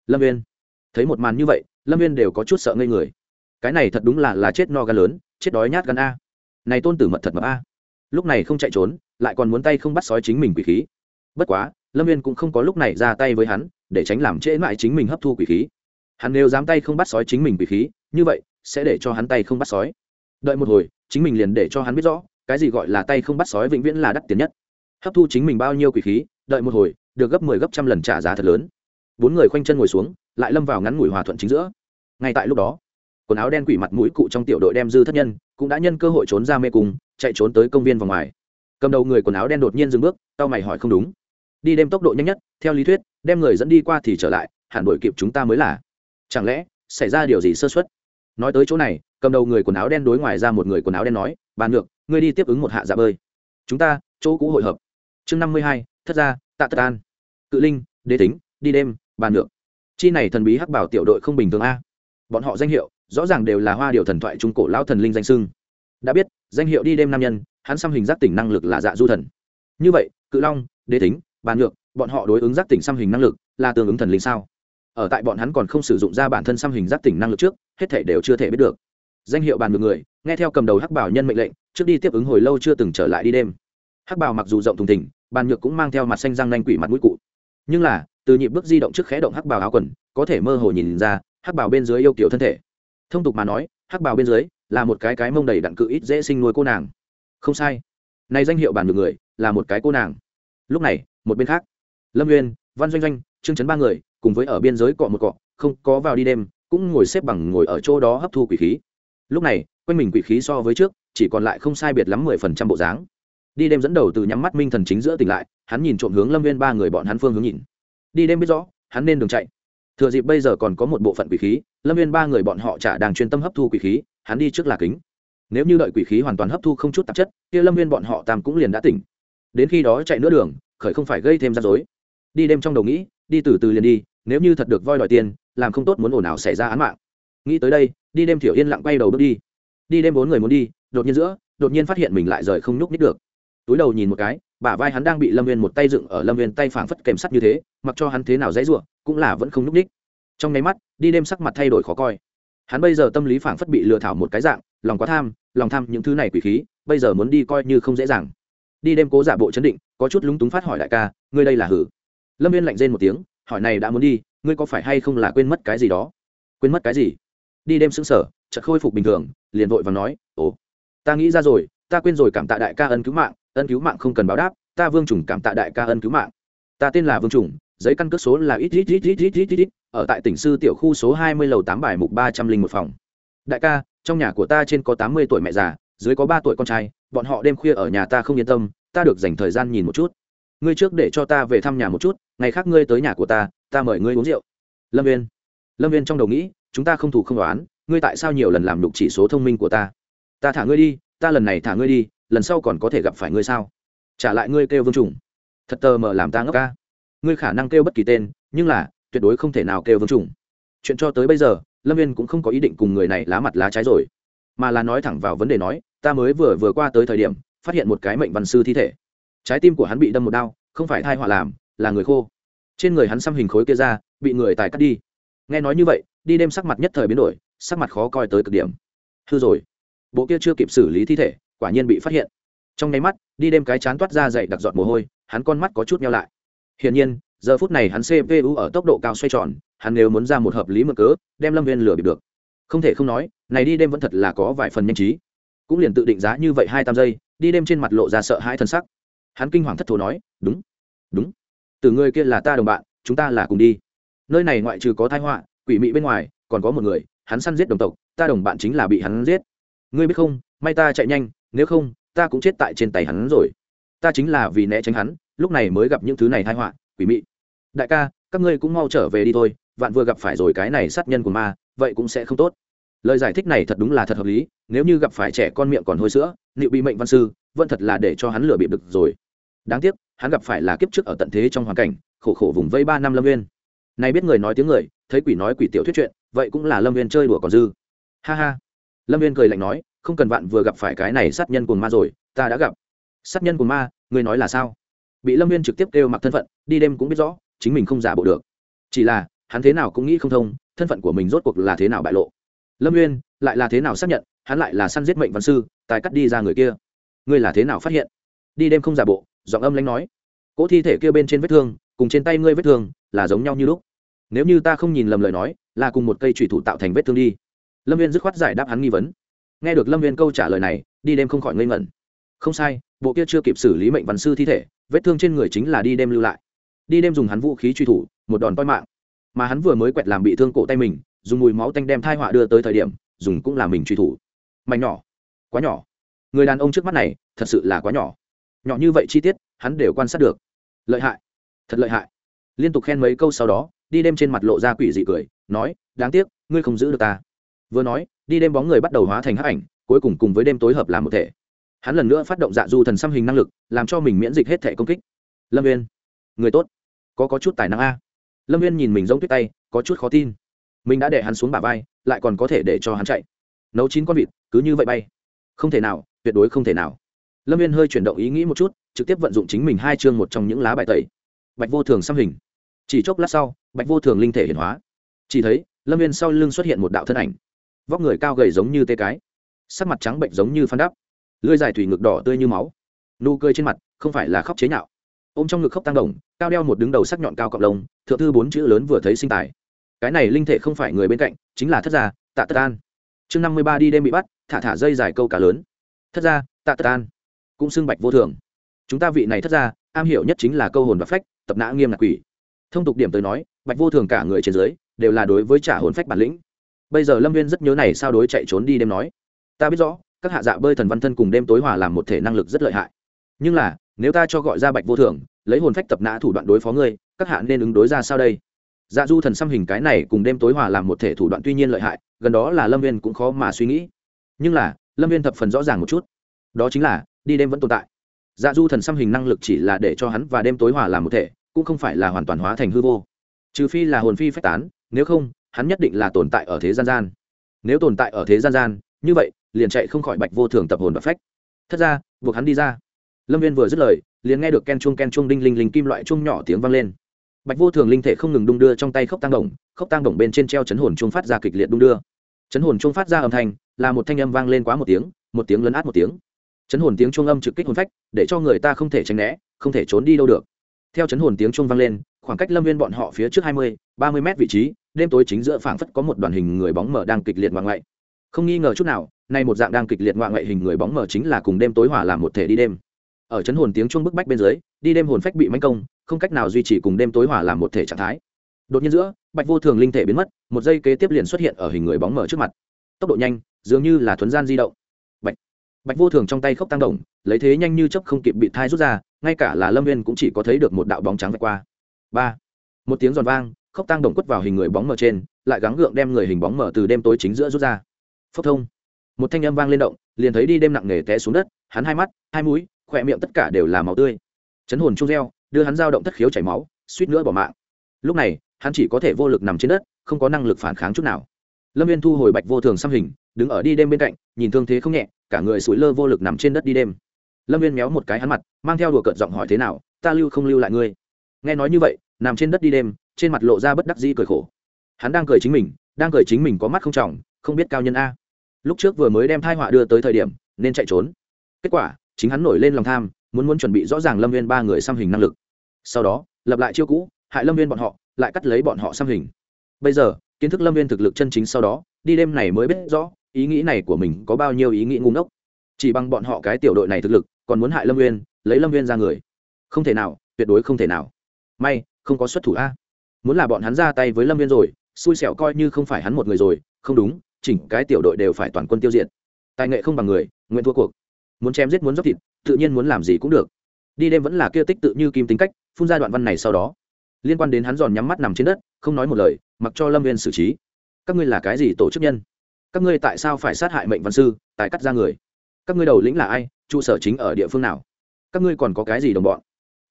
lâm viên thấy một màn như vậy, lâm viên đều có chút sợ ngây người. Cái này thật đúng là là chết no gan lớn, chết đói nhát gan a. Này tôn tử mật thật mật a. Lúc này không chạy trốn, lại còn muốn tay không bắt sói chính mình quỷ khí. Bất quá, lâm viên cũng không có lúc này ra tay với hắn, để tránh làm trễ mãi chính mình hấp thu quỷ khí. Hắn nếu dám tay không bắt sói chính mình quỷ khí, như vậy, sẽ để cho hắn tay không bắt sói. Đợi một hồi, chính mình liền để cho hắn biết rõ, cái gì gọi là tay không bắt sói vĩnh viễn là đắt tiền nhất. Hấp thu chính mình bao nhiêu quỷ khí, đợi một hồi, được gấp mười 10 gấp trăm lần trả giá thật lớn bốn người khoanh chân ngồi xuống, lại lâm vào ngắn ngủi hòa thuận chính giữa. Ngay tại lúc đó, quần áo đen quỷ mặt mũi cụ trong tiểu đội đem dư thất nhân, cũng đã nhân cơ hội trốn ra mê cung, chạy trốn tới công viên vòng ngoài. Cầm đầu người quần áo đen đột nhiên dừng bước tao mày hỏi không đúng. Đi đem tốc độ nhanh nhất, theo lý thuyết, đem người dẫn đi qua thì trở lại, hẳn đổi kịp chúng ta mới là. Chẳng lẽ, xảy ra điều gì sơ xuất nói tới chỗ này, cầm đầu người quần áo đen đối ngoài ra một người quần áo đen nói bàn ngược ngươi đi tiếp ứng một hạ dạ bơi. Chúng ta, chỗ cũ hội hợp. Chương năm mươi hai, thất gia, tạ tất an. Cự linh, đế tính, đi đêm bàn ngược chi này thần bí hắc bảo tiểu đội không bình thường a. Bọn họ danh hiệu, rõ ràng đều là hoa điều thần thoại trung cổ lao thần linh danh sưng đã biết, danh hiệu đi đêm nam nhân, hắn xăm hình giác tỉnh năng lực là dạ du thần. Như vậy, cự long, đế tính bàn ngược bọn họ đối ứng giác tỉnh xăm hình năng lực là tương ứng thần linh sao? Ở tại bọn hắn còn không sử dụng ra bản thân xăm hình giác tỉnh năng lực trước, hết thể đều chưa thể biết được. Danh hiệu bàn ngược người, nghe theo cầm đầu hắc bảo nhân mệnh lệnh, trước đi tiếp ứng hồi lâu chưa từng trở lại đi đêm. Hắc bảo mặc dù rộng thùng thỉnh bàn nhược cũng mang theo mặt xanh răng nanh quỷ mặt mũi cụ. Nhưng là từ nhịp bước di động trước khẽ động hắc bào áo quần, có thể mơ hồ nhìn ra, hắc bào bên dưới yêu kiểu thân thể. Thông tục mà nói, hắc bào bên dưới là một cái cái mông đầy đặn cự ít dễ sinh nuôi cô nàng. Không sai. Này danh hiệu bản được người là một cái cô nàng. Lúc này, một bên khác, lâm nguyên văn doanh doanh, trương chấn ba người cùng với ở biên giới cọ một cọ, không có vào đi đêm, cũng ngồi xếp bằng ngồi ở chỗ đó hấp thu quỷ khí. Lúc này, quanh mình quỷ khí so với trước, chỉ còn lại không sai biệt lắm mười phần trăm bộ dáng. Đi đêm dẫn đầu từ nhắm mắt minh thần chính giữa tỉnh lại, hắn nhìn trộm hướng lâm viên ba người bọn hắn phương hướng nhìn đi đêm biết rõ, hắn nên đường chạy. Thừa dịp bây giờ còn có một bộ phận quỷ khí, lâm viên ba người bọn họ chả đang chuyên tâm hấp thu quỷ khí, hắn đi trước là kính. Nếu như đợi quỷ khí hoàn toàn hấp thu không chút tạp chất, kia lâm viên bọn họ tam cũng liền đã tỉnh. Đến khi đó chạy nữa đường, khởi không phải gây thêm rắc rối. Đi đêm trong đầu nghĩ, đi từ từ liền đi, nếu như thật được voi đòi tiền, làm không tốt muốn ồn ào xảy ra án mạng. Nghĩ tới đây, đi đêm thiểu yên lặng quay đầu bước đi. Đi đêm bốn người muốn đi, đột nhiên giữa, đột nhiên phát hiện mình lại rời không nhúc nít được. Túi đầu nhìn một cái bả vai hắn đang bị lâm viên một tay dựng ở lâm viên tay phảng phất kèm sắt như thế, mặc cho hắn thế nào dãy ruộng cũng là vẫn không nhúc ních trong nháy mắt, đi đêm sắc mặt thay đổi khó coi. Hắn bây giờ tâm lý phảng phất bị lừa thảo một cái dạng, lòng quá tham, lòng tham những thứ này quỷ khí, bây giờ muốn đi coi như không dễ dàng. Đi đêm cố giả bộ chấn định, có chút lúng túng phát hỏi đại ca, ngươi đây là hử? Lâm viên lạnh rên một tiếng, hỏi này đã muốn đi, ngươi có phải hay không là quên mất cái gì đó? Quên mất cái gì? Đi đêm xứng sở chợt khôi phục bình thường, liền vội và nói, ồ, ta nghĩ ra rồi, ta quên rồi cảm tạ đại ca ân cứu mạng ân cứu mạng không cần báo đáp, ta vương trùng cảm tạ đại ca ân cứu mạng. Ta tên là vương trùng giấy căn cước số là ít ít ít ít ít ít ít ít ở tại tỉnh sư tiểu khu số hai mươi lầu tám bài mục ba trăm linh một phòng. Đại ca, trong nhà của ta trên có tám mươi tuổi mẹ già, dưới có ba tuổi con trai, bọn họ đêm khuya ở nhà ta không yên tâm, ta được dành thời gian nhìn một chút. Ngươi trước để cho ta về thăm nhà một chút, ngày khác ngươi tới nhà của ta ta mời ngươi uống rượu. Lâm viên lâm viên trong đầu nghĩ, chúng ta không thủ không đoán ngươi tại sao nhiều lần làm đục chỉ số thông minh của ta? Ta thả ngươi đi, ta lần này thả ngươi đi lần sau còn có thể gặp phải ngươi sao? Trả lại ngươi kêu vương trùng. Thật tờ mờ làm ta ngốc ca. Ngươi khả năng kêu bất kỳ tên, nhưng là, tuyệt đối không thể nào kêu vương trùng. Chuyện cho tới bây giờ, lâm viên cũng không có ý định cùng người này lá mặt lá trái rồi. Mà là nói thẳng vào vấn đề nói, ta mới vừa vừa qua tới thời điểm, phát hiện một cái mệnh văn sư thi thể. Trái tim của hắn bị đâm một đau, không phải thai họa làm, là người khô. Trên người hắn xăm hình khối kia ra, bị người tài cắt đi. Nghe nói như vậy, đi đêm sắc mặt nhất thời biến đổi, sắc mặt khó coi tới cực điểm. Hư rồi. Bộ kia chưa kịp xử lý thi thể quả nhiên bị phát hiện. Trong nháy mắt, đi đêm cái chán toát ra dậy đặc giọt mồ hôi, hắn con mắt có chút nhau lại. Hiển nhiên, giờ phút này hắn cpu ở tốc độ cao xoay tròn, hắn nếu muốn ra một hợp lý mực cớ, đem lâm viên lừa bịp được. Không thể không nói, này đi đêm vẫn thật là có vài phần nhanh trí. Cũng liền tự định giá như vậy hai tam giây, đi đêm trên mặt lộ ra sợ hãi thân sắc. Hắn kinh hoàng thất thố nói, đúng đúng. Từ người kia là ta đồng bạn, chúng ta là cùng đi. Nơi này ngoại trừ có thai họa, quỷ mị bên ngoài, còn có một người, hắn săn giết đồng tộc, ta đồng bạn chính là bị hắn giết. Ngươi biết không, may ta chạy nhanh nếu không, ta cũng chết tại trên tay hắn rồi. Ta chính là vì né tránh hắn, lúc này mới gặp những thứ này thái họa, quỷ mị. Đại ca, các ngươi cũng mau trở về đi thôi, vạn vừa gặp phải rồi cái này sát nhân của ma, vậy cũng sẽ không tốt. Lời giải thích này thật đúng là thật hợp lý, nếu như gặp phải trẻ con miệng còn hôi sữa, liệu bị mệnh văn sư, vẫn thật là để cho hắn lừa bịp được rồi. Đáng tiếc, hắn gặp phải là kiếp trước ở tận thế trong hoàn cảnh, khổ khổ vùng vây ba năm lâm viên nay biết người nói tiếng người, thấy quỷ nói quỷ tiểu thuyết chuyện, vậy cũng là lâm viên chơi đùa còn dư. Ha ha. Lâm viên cười lạnh nói không cần vạn vừa gặp phải cái này sát nhân cồn ma rồi, ta đã gặp. Sát nhân cồn ma người nói là sao? Bị lâm viên trực tiếp kêu mặc thân phận, đi đêm cũng biết rõ, chính mình không giả bộ được. Chỉ là, hắn thế nào cũng nghĩ không thông, thân phận của mình rốt cuộc là thế nào bại lộ. Lâm viên lại là thế nào xác nhận, hắn lại là săn giết mệnh văn sư, tài cắt đi ra người kia. Ngươi là thế nào phát hiện? Đi đêm không giả bộ, giọng âm lãnh nói. Cỗ thi thể kia bên trên vết thương, cùng trên tay ngươi vết thương, là giống nhau như lúc. Nếu như ta không nhìn lầm lời nói, là cùng một cây thủy thủ tạo thành vết thương đi. Lâm viên dứt khoát giải đáp hắn nghi vấn nghe được lâm viên câu trả lời này, đi đêm không khỏi ngây ngẩn. Không sai, bộ kia chưa kịp xử lý mệnh văn sư thi thể, vết thương trên người chính là đi đêm lưu lại. Đi đêm dùng hắn vũ khí truy thủ, một đòn toi mạng. Mà hắn vừa mới quẹt làm bị thương cổ tay mình, dùng mùi máu tanh đem thai họa đưa tới thời điểm, dùng cũng là mình truy thủ. Mạnh nhỏ. Quá nhỏ. Người đàn ông trước mắt này, thật sự là quá nhỏ. Nhỏ như vậy chi tiết, hắn đều quan sát được. Lợi hại. Thật lợi hại. Liên tục khen mấy câu sau đó, đi đêm trên mặt lộ ra quỷ dị cười, nói, đáng tiếc, ngươi không giữ được ta vừa nói, đi đêm bóng người bắt đầu hóa thành hắc ảnh, cuối cùng cùng với đêm tối hợp làm một thể. Hắn lần nữa phát động dạ du thần xăm hình năng lực, làm cho mình miễn dịch hết thể công kích. Lâm viên người tốt. Có có chút tài năng a. Lâm viên nhìn mình giống tuyết tay, có chút khó tin. Mình đã để hắn xuống bả vai, lại còn có thể để cho hắn chạy. Nấu chín con vịt, cứ như vậy bay. Không thể nào, tuyệt đối không thể nào. Lâm viên hơi chuyển động ý nghĩ một chút, trực tiếp vận dụng chính mình hai chương một trong những lá bài tẩy. Bạch vô thường xăm hình. Chỉ chốc lát sau, bạch vô thường linh thể hiển hóa. Chỉ thấy, lâm viên sau lưng xuất hiện một đạo thân ảnh vóc người cao gầy giống như tê cái, sắc mặt trắng bệnh giống như phan đắp lưới dài thủy ngực đỏ tươi như máu, nụ cười trên mặt không phải là khóc chế nhạo ô m trong ngực khóc tăng đồng, cao đeo một đứng đầu sắc nhọn cao cộng đồng thượng thư bốn chữ lớn vừa thấy sinh tài. Cái này linh thể không phải người bên cạnh, chính là thất gia, tạ tất an. Chương năm mươi ba đi đêm bị bắt, thả thả dây dài câu cá lớn. Thất gia, tạ tất an. Cũng xưng bạch vô thường. Chúng ta vị này thất gia, am hiểu nhất chính là câu hồn và phách, tập nã nghiêm ngặt quỷ. Thông tục điểm tới nói, bạch vô thường cả người trên dưới đều là đối với trả hồn phách bản lĩnh bây giờ lâm viên rất nhớ này sao đối chạy trốn đi đêm nói. Ta biết rõ, các hạ dạ bơi thần văn thân cùng đêm tối hòa làm một thể năng lực rất lợi hại. Nhưng là, nếu ta cho gọi ra bạch vô thường, lấy hồn phách tập nã thủ đoạn đối phó ngươi, các hạ nên ứng đối ra sao đây? Dạ du thần xăm hình cái này cùng đêm tối hòa làm một thể thủ đoạn tuy nhiên lợi hại, gần đó là lâm viên cũng khó mà suy nghĩ. Nhưng là, lâm viên thập phần rõ ràng một chút. Đó chính là, đi đêm vẫn tồn tại. Dạ du thần xăm hình năng lực chỉ là để cho hắn và đêm tối hòa làm một thể, cũng không phải là hoàn toàn hóa thành hư vô. Trừ phi là hồn phi phách tán, nếu không hắn nhất định là tồn tại ở thế gian gian. Nếu tồn tại ở thế gian gian, như vậy, liền chạy không khỏi bạch vô thường tập hồn và phách. Thất ra, buộc hắn đi ra. Lâm viên vừa dứt lời, liền nghe được ken chuông ken chuông đinh linh linh kim loại chuông nhỏ tiếng vang lên. Bạch vô thường linh thể không ngừng đung đưa trong tay khốc tăng đồng khốc tăng đồng bên trên treo chấn hồn chuông phát ra kịch liệt đung đưa. Chấn hồn chuông phát ra âm thanh, là một thanh âm vang lên quá một tiếng một tiếng lấn át một tiếng. Chấn hồn tiếng chuông âm trực kích hồn phách, để cho người ta không thể tránh né, không thể trốn đi đâu được. Theo chấn hồn tiếng chuông vang lên, khoảng cách lâm viên bọn họ phía trước hai mươi, ba mươi mét vị trí đêm tối chính giữa phảng phất có một đoàn hình người bóng mờ đang kịch liệt ngoại ngoại. Không nghi ngờ chút nào, nay một dạng đang kịch liệt ngoại ngoại hình người bóng mờ chính là cùng đêm tối hỏa làm một thể đi đêm. Ở chấn hồn tiếng chuông bức bách bên dưới, đi đêm hồn phách bị manh công, không cách nào duy trì cùng đêm tối hỏa làm một thể trạng thái. Đột nhiên giữa, bạch vô thường linh thể biến mất, một giây kế tiếp liền xuất hiện ở hình người bóng mờ trước mặt. Tốc độ nhanh, dường như là thuấn gian di động. Bạch bạch vô thường trong tay khốc tăng động, lấy thế nhanh như chấp không kịp bị thai rút ra, ngay cả là lâm viên cũng chỉ có thấy được một đạo bóng trắng vạch qua. Ba, một tiếng giòn vang khóc tăng đồng quất vào hình người bóng mở trên, lại gắng gượng đem người hình bóng mở từ đêm tối chính giữa rút ra. Phốc thông. Một thanh âm vang lên động, liền thấy đi đêm nặng nề té xuống đất, hắn hai mắt, hai mũi, khỏe miệng tất cả đều là máu tươi. Chấn hồn chung reo, đưa hắn dao động thất khiếu chảy máu, suýt nữa bỏ mạng. Lúc này, hắn chỉ có thể vô lực nằm trên đất, không có năng lực phản kháng chút nào. Lâm viên thu hồi bạch vô thường xăm hình, đứng ở đi đêm bên cạnh, nhìn thương thế không nhẹ, cả người sủi lơ vô lực nằm trên đất đi đêm. Lâm viên méo một cái hắn mặt, mang theo đùa cợt giọng hỏi thế nào, ta lưu không lưu lại ngươi? Nghe nói như vậy, nằm trên đất đi đêm trên mặt lộ ra bất đắc dĩ cười khổ. Hắn đang cười chính mình, đang cười chính mình có mắt không trọng, không biết cao nhân a. Lúc trước vừa mới đem thai họa đưa tới thời điểm, nên chạy trốn. Kết quả, chính hắn nổi lên lòng tham, muốn muốn chuẩn bị rõ ràng lâm viên ba người xăm hình năng lực. Sau đó, lập lại chiêu cũ, hại lâm viên bọn họ, lại cắt lấy bọn họ xăm hình. Bây giờ, kiến thức lâm viên thực lực chân chính sau đó, đi đêm này mới biết rõ, ý nghĩ này của mình có bao nhiêu ý nghĩ ngu ngốc. Chỉ bằng bọn họ cái tiểu đội này thực lực, còn muốn hại lâm viên lấy lâm viên ra người. Không thể nào, tuyệt đối không thể nào. May, không có xuất thủ a muốn là bọn hắn ra tay với lâm viên rồi, xui xẻo coi như không phải hắn một người rồi, không đúng, chỉnh cái tiểu đội đều phải toàn quân tiêu diệt. Tài nghệ không bằng người, nguyện thua cuộc. Muốn chém giết muốn dốc thịt, tự nhiên muốn làm gì cũng được. Đi đêm vẫn là kia tích tự như kim tính cách, phun ra đoạn văn này sau đó. Liên quan đến hắn giòn nhắm mắt nằm trên đất, không nói một lời, mặc cho lâm viên xử trí. Các ngươi là cái gì tổ chức nhân? Các ngươi tại sao phải sát hại mệnh văn sư tại cắt ra người? Các ngươi đầu lĩnh là ai, trụ sở chính ở địa phương nào? Các ngươi còn có cái gì đồng bọn?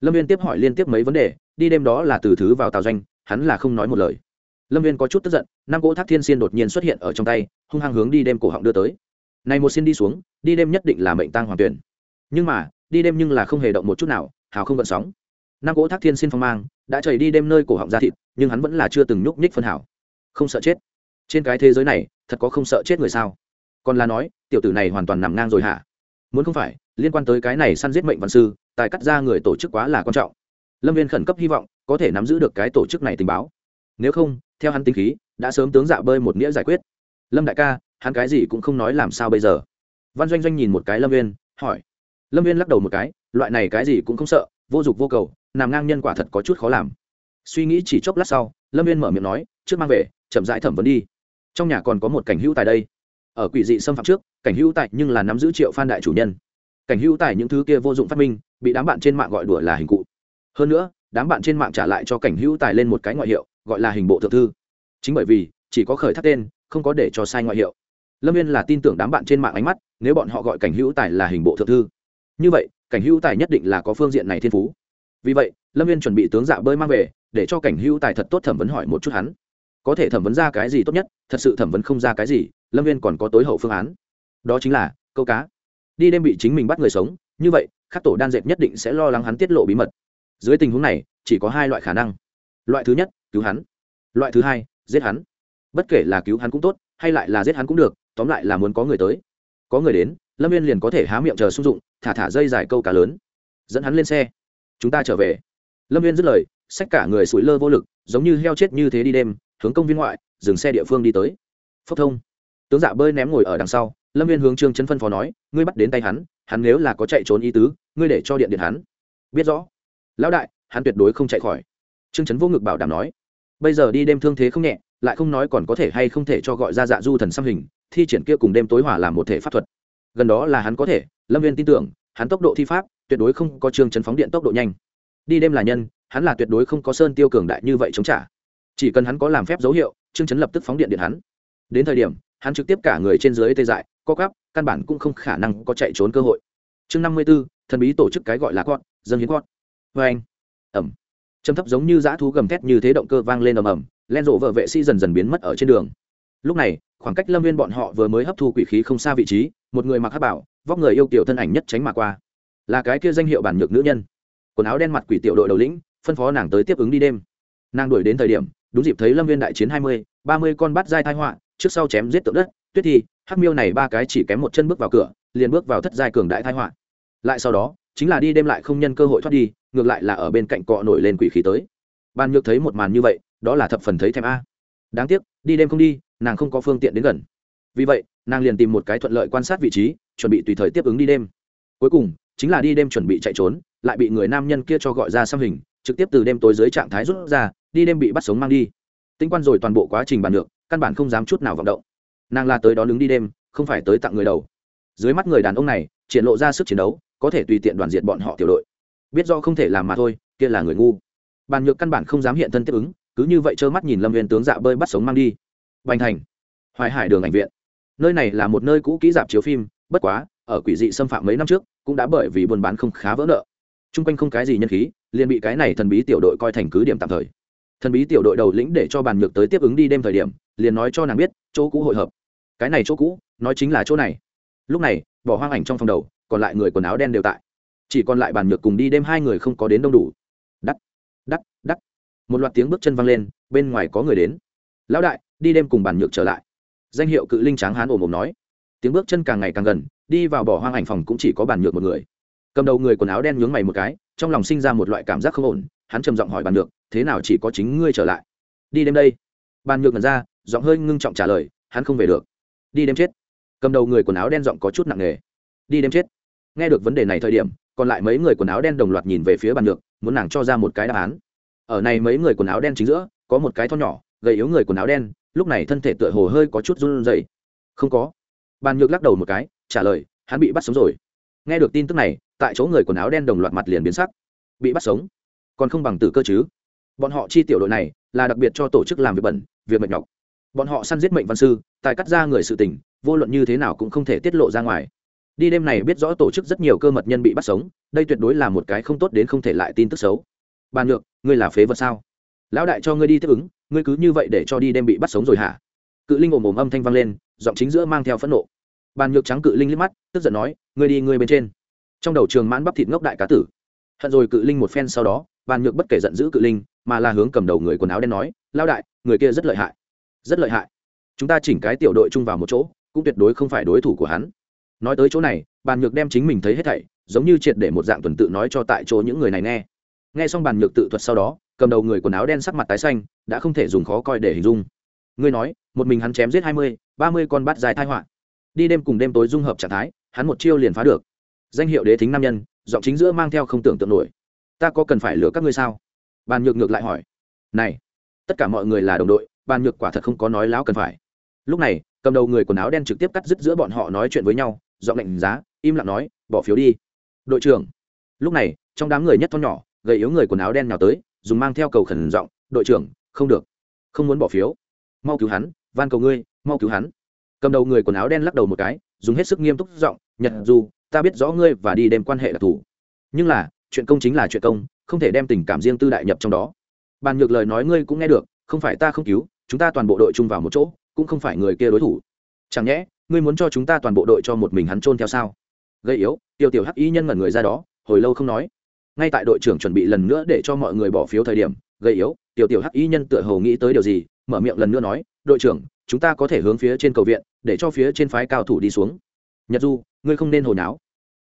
Lâm viên tiếp hỏi liên tiếp mấy vấn đề, đi đêm đó là từ thứ vào tàu doanh hắn là không nói một lời. Lâm viên có chút tức giận, năm cỗ thác thiên xiên đột nhiên xuất hiện ở trong tay, hung hăng hướng đi đêm cổ họng đưa tới. Này một xin đi xuống, đi đêm nhất định là mệnh tăng hoàng tuyển. Nhưng mà, đi đêm nhưng là không hề động một chút nào, hào không gợn sóng. Năm cỗ thác thiên xin phong mang, đã chảy đi đêm nơi cổ họng ra thịt, nhưng hắn vẫn là chưa từng nhúc nhích phân hảo. Không sợ chết. Trên cái thế giới này, thật có không sợ chết người sao? Còn là nói, tiểu tử này hoàn toàn nằm ngang rồi hả? Muốn không phải, liên quan tới cái này săn giết mệnh văn sư, tài cắt ra người tổ chức quá là quan trọng lâm viên khẩn cấp hy vọng, có thể nắm giữ được cái tổ chức này tình báo. Nếu không, theo hắn tính khí, đã sớm tướng dạ bơi một nghĩa giải quyết. Lâm đại ca, hắn cái gì cũng không nói làm sao bây giờ? Văn doanh doanh nhìn một cái lâm viên, hỏi. Lâm viên lắc đầu một cái, loại này cái gì cũng không sợ, vô dụng vô cầu, nằm ngang nhân quả thật có chút khó làm. Suy nghĩ chỉ chốc lát sau, lâm viên mở miệng nói, trước mang về, chậm rãi thẩm vấn đi. Trong nhà còn có một cảnh hữu tài đây. Ở quỷ dị xâm phạm trước, cảnh hữu tài nhưng là nắm giữ triệu phan đại chủ nhân. Cảnh hữu tài những thứ kia vô dụng phát minh, bị đám bạn trên mạng gọi đùa là hình cụ hơn nữa, đám bạn trên mạng trả lại cho cảnh hữu tài lên một cái ngoại hiệu, gọi là hình bộ thượng thư. Chính bởi vì, chỉ có khởi thác tên, không có để cho sai ngoại hiệu. Lâm viên là tin tưởng đám bạn trên mạng ánh mắt, nếu bọn họ gọi cảnh hữu tài là hình bộ thượng thư. Như vậy, cảnh hữu tài nhất định là có phương diện này thiên phú. Vì vậy, lâm viên chuẩn bị tướng dạ bơi mang về, để cho cảnh hữu tài thật tốt thẩm vấn hỏi một chút hắn. Có thể thẩm vấn ra cái gì tốt nhất, thật sự thẩm vấn không ra cái gì, lâm viên còn có tối hậu phương án. Đó chính là, câu cá. Đi đêm bị chính mình bắt người sống, như vậy các tổ đan dệt nhất định sẽ lo lắng hắn tiết lộ bí mật dưới tình huống này, chỉ có hai loại khả năng. Loại thứ nhất, cứu hắn. Loại thứ hai, giết hắn. Bất kể là cứu hắn cũng tốt, hay lại là giết hắn cũng được, tóm lại là muốn có người tới. Có người đến, lâm viên liền có thể há miệng chờ sung dụng, thả thả dây dài câu cá lớn. Dẫn hắn lên xe. Chúng ta trở về. Lâm viên dứt lời, xách cả người sủi lơ vô lực, giống như heo chết như thế đi đêm, hướng công viên ngoại, dừng xe địa phương đi tới. Phốc thông. Tướng dạ bơi ném ngồi ở đằng sau, lâm viên hướng trương chân phân phó nói, ngươi bắt đến tay hắn hắn nếu là có chạy trốn ý tứ, ngươi để cho điện điện hắn. Biết rõ lão đại, hắn tuyệt đối không chạy khỏi. Trương trấn vô ngực bảo đảm nói. Bây giờ đi đêm thương thế không nhẹ, lại không nói còn có thể hay không thể cho gọi ra dạ du thần xăm hình, thi triển kia cùng đêm tối hỏa làm một thể pháp thuật. Gần đó là hắn có thể, lâm viên tin tưởng, hắn tốc độ thi pháp, tuyệt đối không có trương trấn phóng điện tốc độ nhanh. Đi đêm là nhân, hắn là tuyệt đối không có sơn tiêu cường đại như vậy chống trả. Chỉ cần hắn có làm phép dấu hiệu, trương trấn lập tức phóng điện điện hắn. Đến thời điểm, hắn trực tiếp cả người trên dưới tê dại, co cắp căn bản cũng không khả năng có chạy trốn cơ hội. Chương năm mươi b ố thần bí tổ chức cái gọi là con dân hiến con vê anh. Ẩm. Châm thấp giống như dã thú gầm thét như thế động cơ vang lên ầm ầm, len rộ vợ vệ sĩ dần dần biến mất ở trên đường. Lúc này, khoảng cách lâm viên bọn họ vừa mới hấp thu quỷ khí không xa vị trí, một người mặc hát bảo, vóc người yêu kiểu thân ảnh nhất tránh mà qua. Là cái kia danh hiệu bản nhược nữ nhân. Quần áo đen mặt quỷ tiểu đội đầu lĩnh, phân phó nàng tới tiếp ứng đi đêm. Nàng đuổi đến thời điểm, đúng dịp thấy lâm viên đại chiến hai mươi, ba mươi con bắt giai thai họa, trước sau chém giết tượng đất, tuyết thi, hắc miêu này ba cái chỉ kém một chân bước vào cửa, liền bước vào thất giai cường đại thai họa. Lại sau đó, chính là đi đêm lại không nhân cơ hội thoát đi ngược lại là ở bên cạnh cọ nổi lên quỷ khí tới. Ban nhược thấy một màn như vậy, đó là thập phần thấy thèm a. Đáng tiếc, đi đêm không đi, nàng không có phương tiện đến gần. Vì vậy, nàng liền tìm một cái thuận lợi quan sát vị trí, chuẩn bị tùy thời tiếp ứng đi đêm. Cuối cùng, chính là đi đêm chuẩn bị chạy trốn, lại bị người nam nhân kia cho gọi ra xăm hình, trực tiếp từ đêm tối dưới trạng thái rút ra, đi đêm bị bắt sống mang đi. Tinh quan rồi toàn bộ quá trình bàn được căn bản không dám chút nào vọng động. Nàng la tới đó đứng đi đêm, không phải tới tặng người đầu. Dưới mắt người đàn ông này, triển lộ ra sức chiến đấu, có thể tùy tiện đoàn diện bọn họ tiểu đội biết do không thể làm mà thôi, kia là người ngu. Bàn nhược căn bản không dám hiện thân tiếp ứng, cứ như vậy trơ mắt nhìn lâm viên tướng dạ bơi bắt sống mang đi. Bành thành, hoài hải đường ảnh viện. Nơi này là một nơi cũ kỹ dạp chiếu phim, bất quá, ở quỷ dị xâm phạm mấy năm trước, cũng đã bởi vì buôn bán không khá vỡ nợ. T r u n g quanh không cái gì nhân khí, liền bị cái này thần bí tiểu đội coi thành cứ điểm tạm thời. Thần bí tiểu đội đầu lĩnh để cho bàn nhược tới tiếp ứng đi đêm thời điểm, liền nói cho nàng biết, chỗ cũ hội hợp. Cái này chỗ cũ, nói chính là chỗ này. Lúc này, bỏ hoang ảnh trong phòng đầu, còn lại người quần áo đen đều tại chỉ còn lại bàn nhược cùng đi đêm hai người không có đến đông đủ. Đắt đắt đắt một loạt tiếng bước chân văng lên, bên ngoài có người đến. Lão đại, đi đêm cùng bàn nhược trở lại. Danh hiệu cự linh tráng hán ồm ồm nói. Tiếng bước chân càng ngày càng gần, đi vào bỏ hoang ảnh phòng cũng chỉ có bàn nhược một người. Cầm đầu người quần áo đen nhướng mày một cái, trong lòng sinh ra một loại cảm giác không ổn, hắn trầm giọng hỏi bàn nhược, thế nào chỉ có chính ngươi trở lại? Đi đêm đây. Bàn nhược ngần ra, giọng hơi ngưng trọng trả lời, hắn không về được. Đi đêm chết. Cầm đầu người quần áo đen giọng có chút nặng nề. Đi đêm chết. Nghe được vấn đề này thời điểm còn lại mấy người quần áo đen đồng loạt nhìn về phía bàn nhược muốn nàng cho ra một cái đáp án. Ở này mấy người quần áo đen chính giữa, có một cái thon nhỏ, gầy yếu người quần áo đen, lúc này thân thể tựa hồ hơi có chút run rẩy. Không có. Bàn nhược lắc đầu một cái, trả lời, hắn bị bắt sống rồi. Nghe được tin tức này, tại chỗ người quần áo đen đồng loạt mặt liền biến sắc. Bị bắt sống? Còn không bằng tử cơ chứ? Bọn họ chi tiểu đội này, là đặc biệt cho tổ chức làm việc bẩn, việc mệt nhọc. Bọn họ săn giết mệnh văn sư tại cắt ra người sự tình, vô luận như thế nào cũng không thể tiết lộ ra ngoài đi đêm này biết rõ tổ chức rất nhiều cơ mật nhân bị bắt sống, đây tuyệt đối là một cái không tốt đến không thể lại tin tức xấu. Bàn nhược, ngươi là phế vật sao? Lão đại cho ngươi đi tiếp ứng, ngươi cứ như vậy để cho đi đêm bị bắt sống rồi hả? Cự linh ồm ồm âm thanh vang lên, giọng chính giữa mang theo phẫn nộ. Bàn nhược trắng cự linh liếc mắt, tức giận nói, ngươi đi, ngươi bên trên. Trong đầu trường mãn bắp thịt ngốc đại cá tử. Hận rồi cự linh một phen sau đó bàn nhược bất kể giận dữ cự linh, mà là hướng cầm đầu người quần áo đen nói lao đại, người kia rất lợi hại. Rất lợi hại? Chúng ta chỉnh cái tiểu đội chung vào một chỗ, cũng tuyệt đối không phải đối thủ của hắn nói tới chỗ này, bàn nhược đem chính mình thấy hết thảy, giống như triệt để một dạng tuần tự nói cho tại chỗ những người này nghe. Nghe xong bàn nhược tự thuật sau đó, cầm đầu người quần áo đen sắc mặt tái xanh, đã không thể dùng khó coi để hình dung. Ngươi nói, một mình hắn chém giết hai mươi, ba mươi con bắt dài thai họa. Đi đêm cùng đêm tối dung hợp trạng thái, hắn một chiêu liền phá được. Danh hiệu đế thính nam nhân, giọng chính giữa mang theo không tưởng tượng nổi. Ta có cần phải lừa các ngươi sao? Bàn nhược ngược lại hỏi. Này, tất cả mọi người là đồng đội, bàn nhược quả thật không có nói láo cần phải. Lúc này, cầm đầu người quần áo đen trực tiếp cắt dứt giữa bọn họ nói chuyện với nhau giọng lạnh giá, im lặng nói, bỏ phiếu đi. Đội trưởng. Lúc này, trong đám người nhất thon nhỏ, gầy yếu người quần áo đen nào tới, dùng mang theo cầu khẩn giọng, đội trưởng, không được. Không muốn bỏ phiếu. Mau cứu hắn, van cầu ngươi, mau cứu hắn. Cầm đầu người quần áo đen lắc đầu một cái, dùng hết sức nghiêm túc giọng, nhật, dù, ta biết rõ ngươi và đi đem quan hệ đặc thù nhưng là, chuyện công chính là chuyện công, không thể đem tình cảm riêng tư đại nhập trong đó. Bàn nhược lời nói ngươi cũng nghe được, không phải ta không cứu, chúng ta toàn bộ đội chung vào một chỗ, cũng không phải người kia đối thủ. Chẳng nhẽ ngươi muốn cho chúng ta toàn bộ đội cho một mình hắn trôn theo sao? Gây yếu, tiêu tiểu hắc y nhân ngẩn người ra đó, hồi lâu không nói. Ngay tại đội trưởng chuẩn bị lần nữa để cho mọi người bỏ phiếu thời điểm, gây yếu tiểu tiểu hắc y nhân tựa hồ nghĩ tới điều gì, mở miệng lần nữa nói, đội trưởng, chúng ta có thể hướng phía trên cầu viện, để cho phía trên phái cao thủ đi xuống. Nhật du, ngươi không nên hồi náo.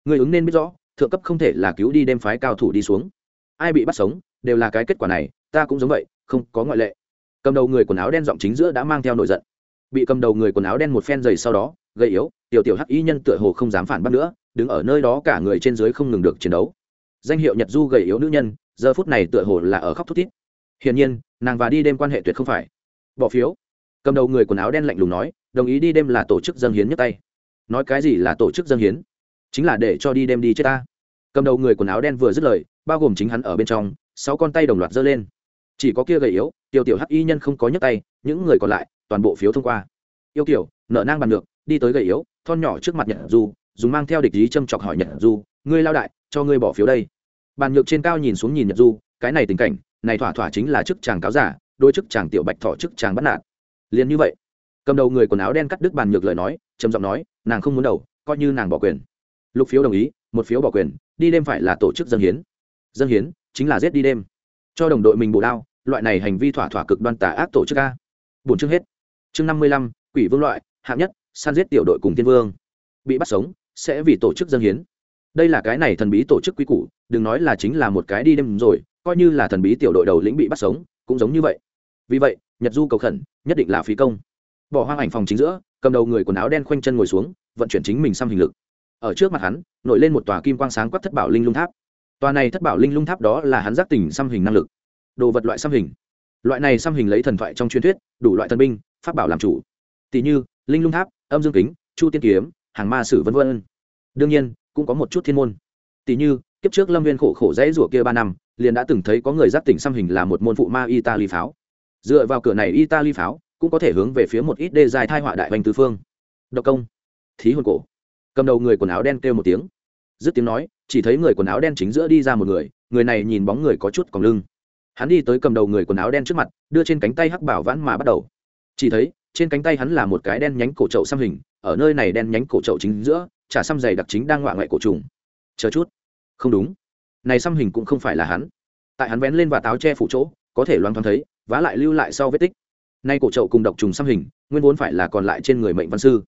Ngươi ứng nên biết rõ, thượng cấp không thể là cứu đi đem phái cao thủ đi xuống. Ai bị bắt sống, đều là cái kết quả này, ta cũng giống vậy, không có ngoại lệ. Cầm đầu người quần áo đen giọng chính giữa đã mang theo nổi giận bị cầm đầu người quần áo đen một phen dày sau đó gây yếu, tiểu tiểu hắc y nhân tựa hồ không dám phản bác nữa, đứng ở nơi đó cả người trên dưới không ngừng được chiến đấu. Danh hiệu nhật du gầy yếu nữ nhân, giờ phút này tựa hồ là ở khóc thút thít. Hiển nhiên, nàng và đi đêm quan hệ tuyệt không phải. Bỏ phiếu. Cầm đầu người quần áo đen lạnh lùng nói, đồng ý đi đêm là tổ chức dân hiến nhấc tay. Nói cái gì là tổ chức dân hiến? Chính là để cho đi đêm đi chết ta. Cầm đầu người quần áo đen vừa dứt lời, bao gồm chính hắn ở bên trong, sáu con tay đồng loạt giơ lên. Chỉ có kia gầy yếu, tiểu tiểu hắc y nhân không có nhấc tay, những người còn lại toàn bộ phiếu thông qua. Yêu kiểu, nợ nang bàn được đi tới gầy yếu, thon nhỏ trước mặt nhật du, dùng mang theo địch ý châm chọc hỏi nhật du, ngươi lao đại, cho ngươi bỏ phiếu đây. Bàn nhược trên cao nhìn xuống nhìn nhật du, cái này tình cảnh, này thỏa thỏa chính là chức chàng cáo giả, đôi chức chàng tiểu bạch thọ chức chàng bắt nạt. Liền như vậy, cầm đầu người quần áo đen cắt đứt bàn nhược lời nói, trầm giọng nói, nàng không muốn đầu, coi như nàng bỏ quyền. Lục phiếu đồng ý, một phiếu bỏ quyền, đi đêm phải là tổ chức dân hiến. Dân hiến chính là giết đi đêm. Cho đồng đội mình bổ đao, loại này hành vi thỏa thỏa cực đoan tà ác tổ chức a. Bổn chương hết chương năm mươi lăm, quỷ vương loại, hạng nhất, san giết tiểu đội cùng tiên vương. Bị bắt sống, sẽ vì tổ chức dân hiến. Đây là cái này thần bí tổ chức quý củ, đừng nói là chính là một cái đi đêm rồi, coi như là thần bí tiểu đội đầu lĩnh bị bắt sống, cũng giống như vậy. Vì vậy, nhật du cầu khẩn, nhất định là phí công. Bỏ hoang ảnh phòng chính giữa, cầm đầu người quần áo đen khoanh chân ngồi xuống, vận chuyển chính mình xăm hình lực. Ở trước mặt hắn, nổi lên một tòa kim quang sáng quắc thất bảo linh lung tháp. Tòa này thất bảo linh lung tháp đó là hắn giác tỉnh xăm hình năng lực. Đồ vật loại xăm hình. Loại này xăm hình lấy thần thoại trong truyền thuyết, đủ loại thần binh pháp bảo làm chủ. Tỷ như, linh lung tháp, âm dương kính, chu tiên kiếm, hàng ma sử v v đương nhiên, cũng có một chút thiên môn. Tỷ như, kiếp trước lâm viên khổ khổ dãy rủa kia ba năm, liền đã từng thấy có người giác tỉnh xăm hình là một môn phụ ma italy pháo. Dựa vào cửa này italy pháo, cũng có thể hướng về phía một ít đê dài thai họa đại hoành tứ phương. Độc công. Thí hồn cổ. Cầm đầu người quần áo đen kêu một tiếng. Dứt tiếng nói, chỉ thấy người quần áo đen chính giữa đi ra một người người này nhìn bóng người có chút còng lưng. Hắn đi tới cầm đầu người quần áo đen trước mặt, đưa trên cánh tay hắc bảo vãn mà bắt đầu chỉ thấy, trên cánh tay hắn là một cái đen nhánh cổ trậu xăm hình, ở nơi này đen nhánh cổ trậu chính giữa, chả xăm dày đặc chính đang ngoạ ngoại cổ trùng. Chờ chút. Không đúng. Này xăm hình cũng không phải là hắn. Tại hắn vén lên và táo che phủ chỗ, có thể loang thoáng thấy, vá lại lưu lại sau vết tích. Nay cổ trậu cùng độc trùng xăm hình, nguyên vốn phải là còn lại trên người mệnh văn sư.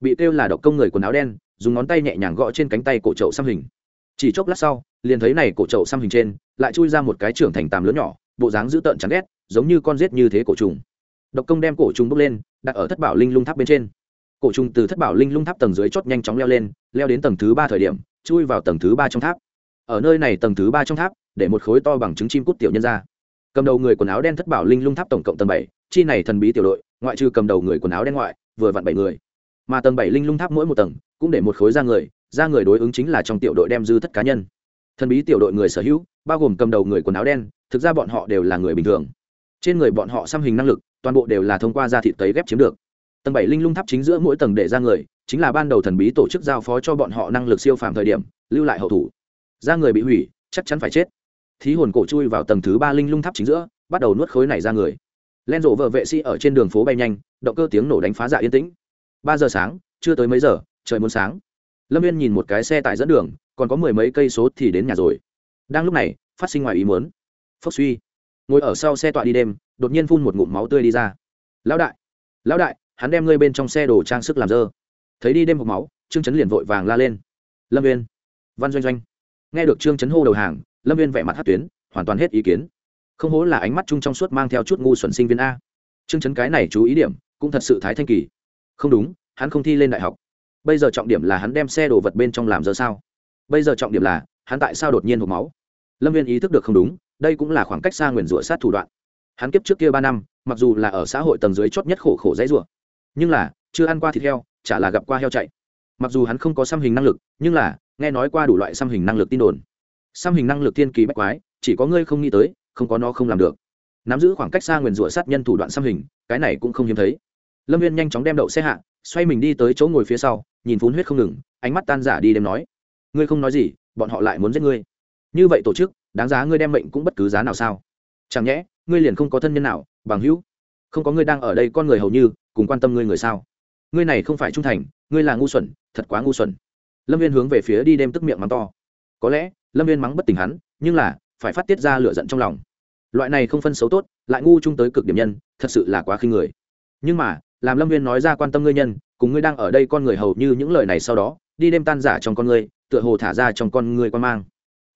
Bị kêu là độc công người quần áo đen, dùng ngón tay nhẹ nhàng gõ trên cánh tay cổ trậu xăm hình. Chỉ chốc lát sau, liền thấy này cổ trậu xăm hình trên, lại chui ra một cái trưởng thành tàm lớn nhỏ, bộ dáng dữ tợn chán ghét, giống như con rết như thế cổ trùng độc công đem cổ trùng bốc lên, đặt ở thất bảo linh lung tháp bên trên. Cổ trùng từ thất bảo linh lung tháp tầng dưới chót nhanh chóng leo lên, leo đến tầng thứ ba thời điểm, chui vào tầng thứ ba trong tháp. Ở nơi này tầng thứ ba trong tháp, để một khối to bằng trứng chim cút tiểu nhân ra. Cầm đầu người quần áo đen thất bảo linh lung tháp tổng cộng tầng bảy, chi này thần bí tiểu đội, ngoại trừ cầm đầu người quần áo đen ngoại, vừa vặn bảy người. Mà tầng bảy linh lung tháp mỗi một tầng, cũng để một khối ra người ra người đối ứng chính là trong tiểu đội đem dư thất cá nhân. Thần bí tiểu đội người sở hữu, bao gồm cầm đầu người quần áo đen, thực ra bọn họ đều là người bình thường. Trên người bọn họ xăm hình năng lực toàn bộ đều là thông qua da thịt tấy ghép chiếm được. Tầng bảy linh lung tháp chính giữa mỗi tầng để ra người, chính là ban đầu thần bí tổ chức giao phó cho bọn họ năng lực siêu phàm thời điểm, lưu lại hậu thủ. Ra người bị hủy, chắc chắn phải chết. Thí hồn cổ chui vào tầng thứ ba linh lung tháp chính giữa, bắt đầu nuốt khối này ra người. Len rộ vợ vệ sĩ ở trên đường phố bay nhanh, động cơ tiếng nổ đánh phá dạ yên tĩnh. Ba giờ sáng, chưa tới mấy giờ, trời muốn sáng. Lâm viên nhìn một cái xe tải dẫn đường, còn có mười mấy cây số thì đến nhà rồi. Đang lúc này, phát sinh ngoài ý muốn. Phốc suy ngồi ở sau xe tọa đi đêm, đột nhiên phun một ngụm máu tươi đi ra. Lão đại lão đại, hắn đem ngươi bên trong xe đồ trang sức làm dơ. Thấy đi đêm hộp máu, trương chấn liền vội vàng la lên. Lâm viên văn doanh doanh. Nghe được trương chấn hô đầu hàng, lâm viên vẻ mặt hát tuyến, hoàn toàn hết ý kiến. Không hố là ánh mắt chung trong suốt mang theo chút ngu xuẩn sinh viên a. Trương chấn cái này chú ý điểm, cũng thật sự thái thanh kỳ. Không đúng, hắn không thi lên đại học. Bây giờ trọng điểm là hắn đem xe đồ vật bên trong làm giờ sao? Bây giờ trọng điểm là, hắn tại sao đột nhiên hộp máu? Lâm viên ý thức được không đúng đây cũng là khoảng cách xa nguyền rủa sát thủ đoạn. Hắn kiếp trước kia ba năm, mặc dù là ở xã hội tầng dưới chót nhất khổ khổ dãy rủa, nhưng là, chưa ăn qua thịt heo, chả là gặp qua heo chạy. Mặc dù hắn không có xăm hình năng lực, nhưng là, nghe nói qua đủ loại xăm hình năng lực tin đồn. Xăm hình năng lực thiên kỳ bách quái, chỉ có ngươi không nghĩ tới, không có nó không làm được. Nắm giữ khoảng cách xa nguyền rủa sát nhân thủ đoạn xăm hình, cái này cũng không hiếm thấy. Lâm viên nhanh chóng đem đậu xe hạ, xoay mình đi tới chỗ ngồi phía sau, nhìn phun huyết không ngừng, ánh mắt tan giả đi đêm nói. Ngươi không nói gì, bọn họ lại muốn giết ngươi như vậy tổ chức, đáng giá ngươi đem mệnh cũng bất cứ giá nào sao? Chẳng nhẽ, ngươi liền không có thân nhân nào, bằng hữu? Không có ngươi đang ở đây con người hầu như, cùng quan tâm ngươi người sao? Ngươi này không phải trung thành, ngươi là ngu xuẩn, thật quá ngu xuẩn. Lâm viên hướng về phía đi đêm tức miệng mắng to. Có lẽ, lâm viên mắng bất tỉnh hắn, nhưng là, phải phát tiết ra lửa giận trong lòng. Loại này không phân xấu tốt, lại ngu chung tới cực điểm nhân, thật sự là quá khinh người. Nhưng mà, làm lâm viên nói ra quan tâm ngươi nhân, cùng ngươi đang ở đây con người hầu như những lời này sau đó, đi đêm tan giả trong con ngươi, tựa hồ thả ra trong con ngươi quan mang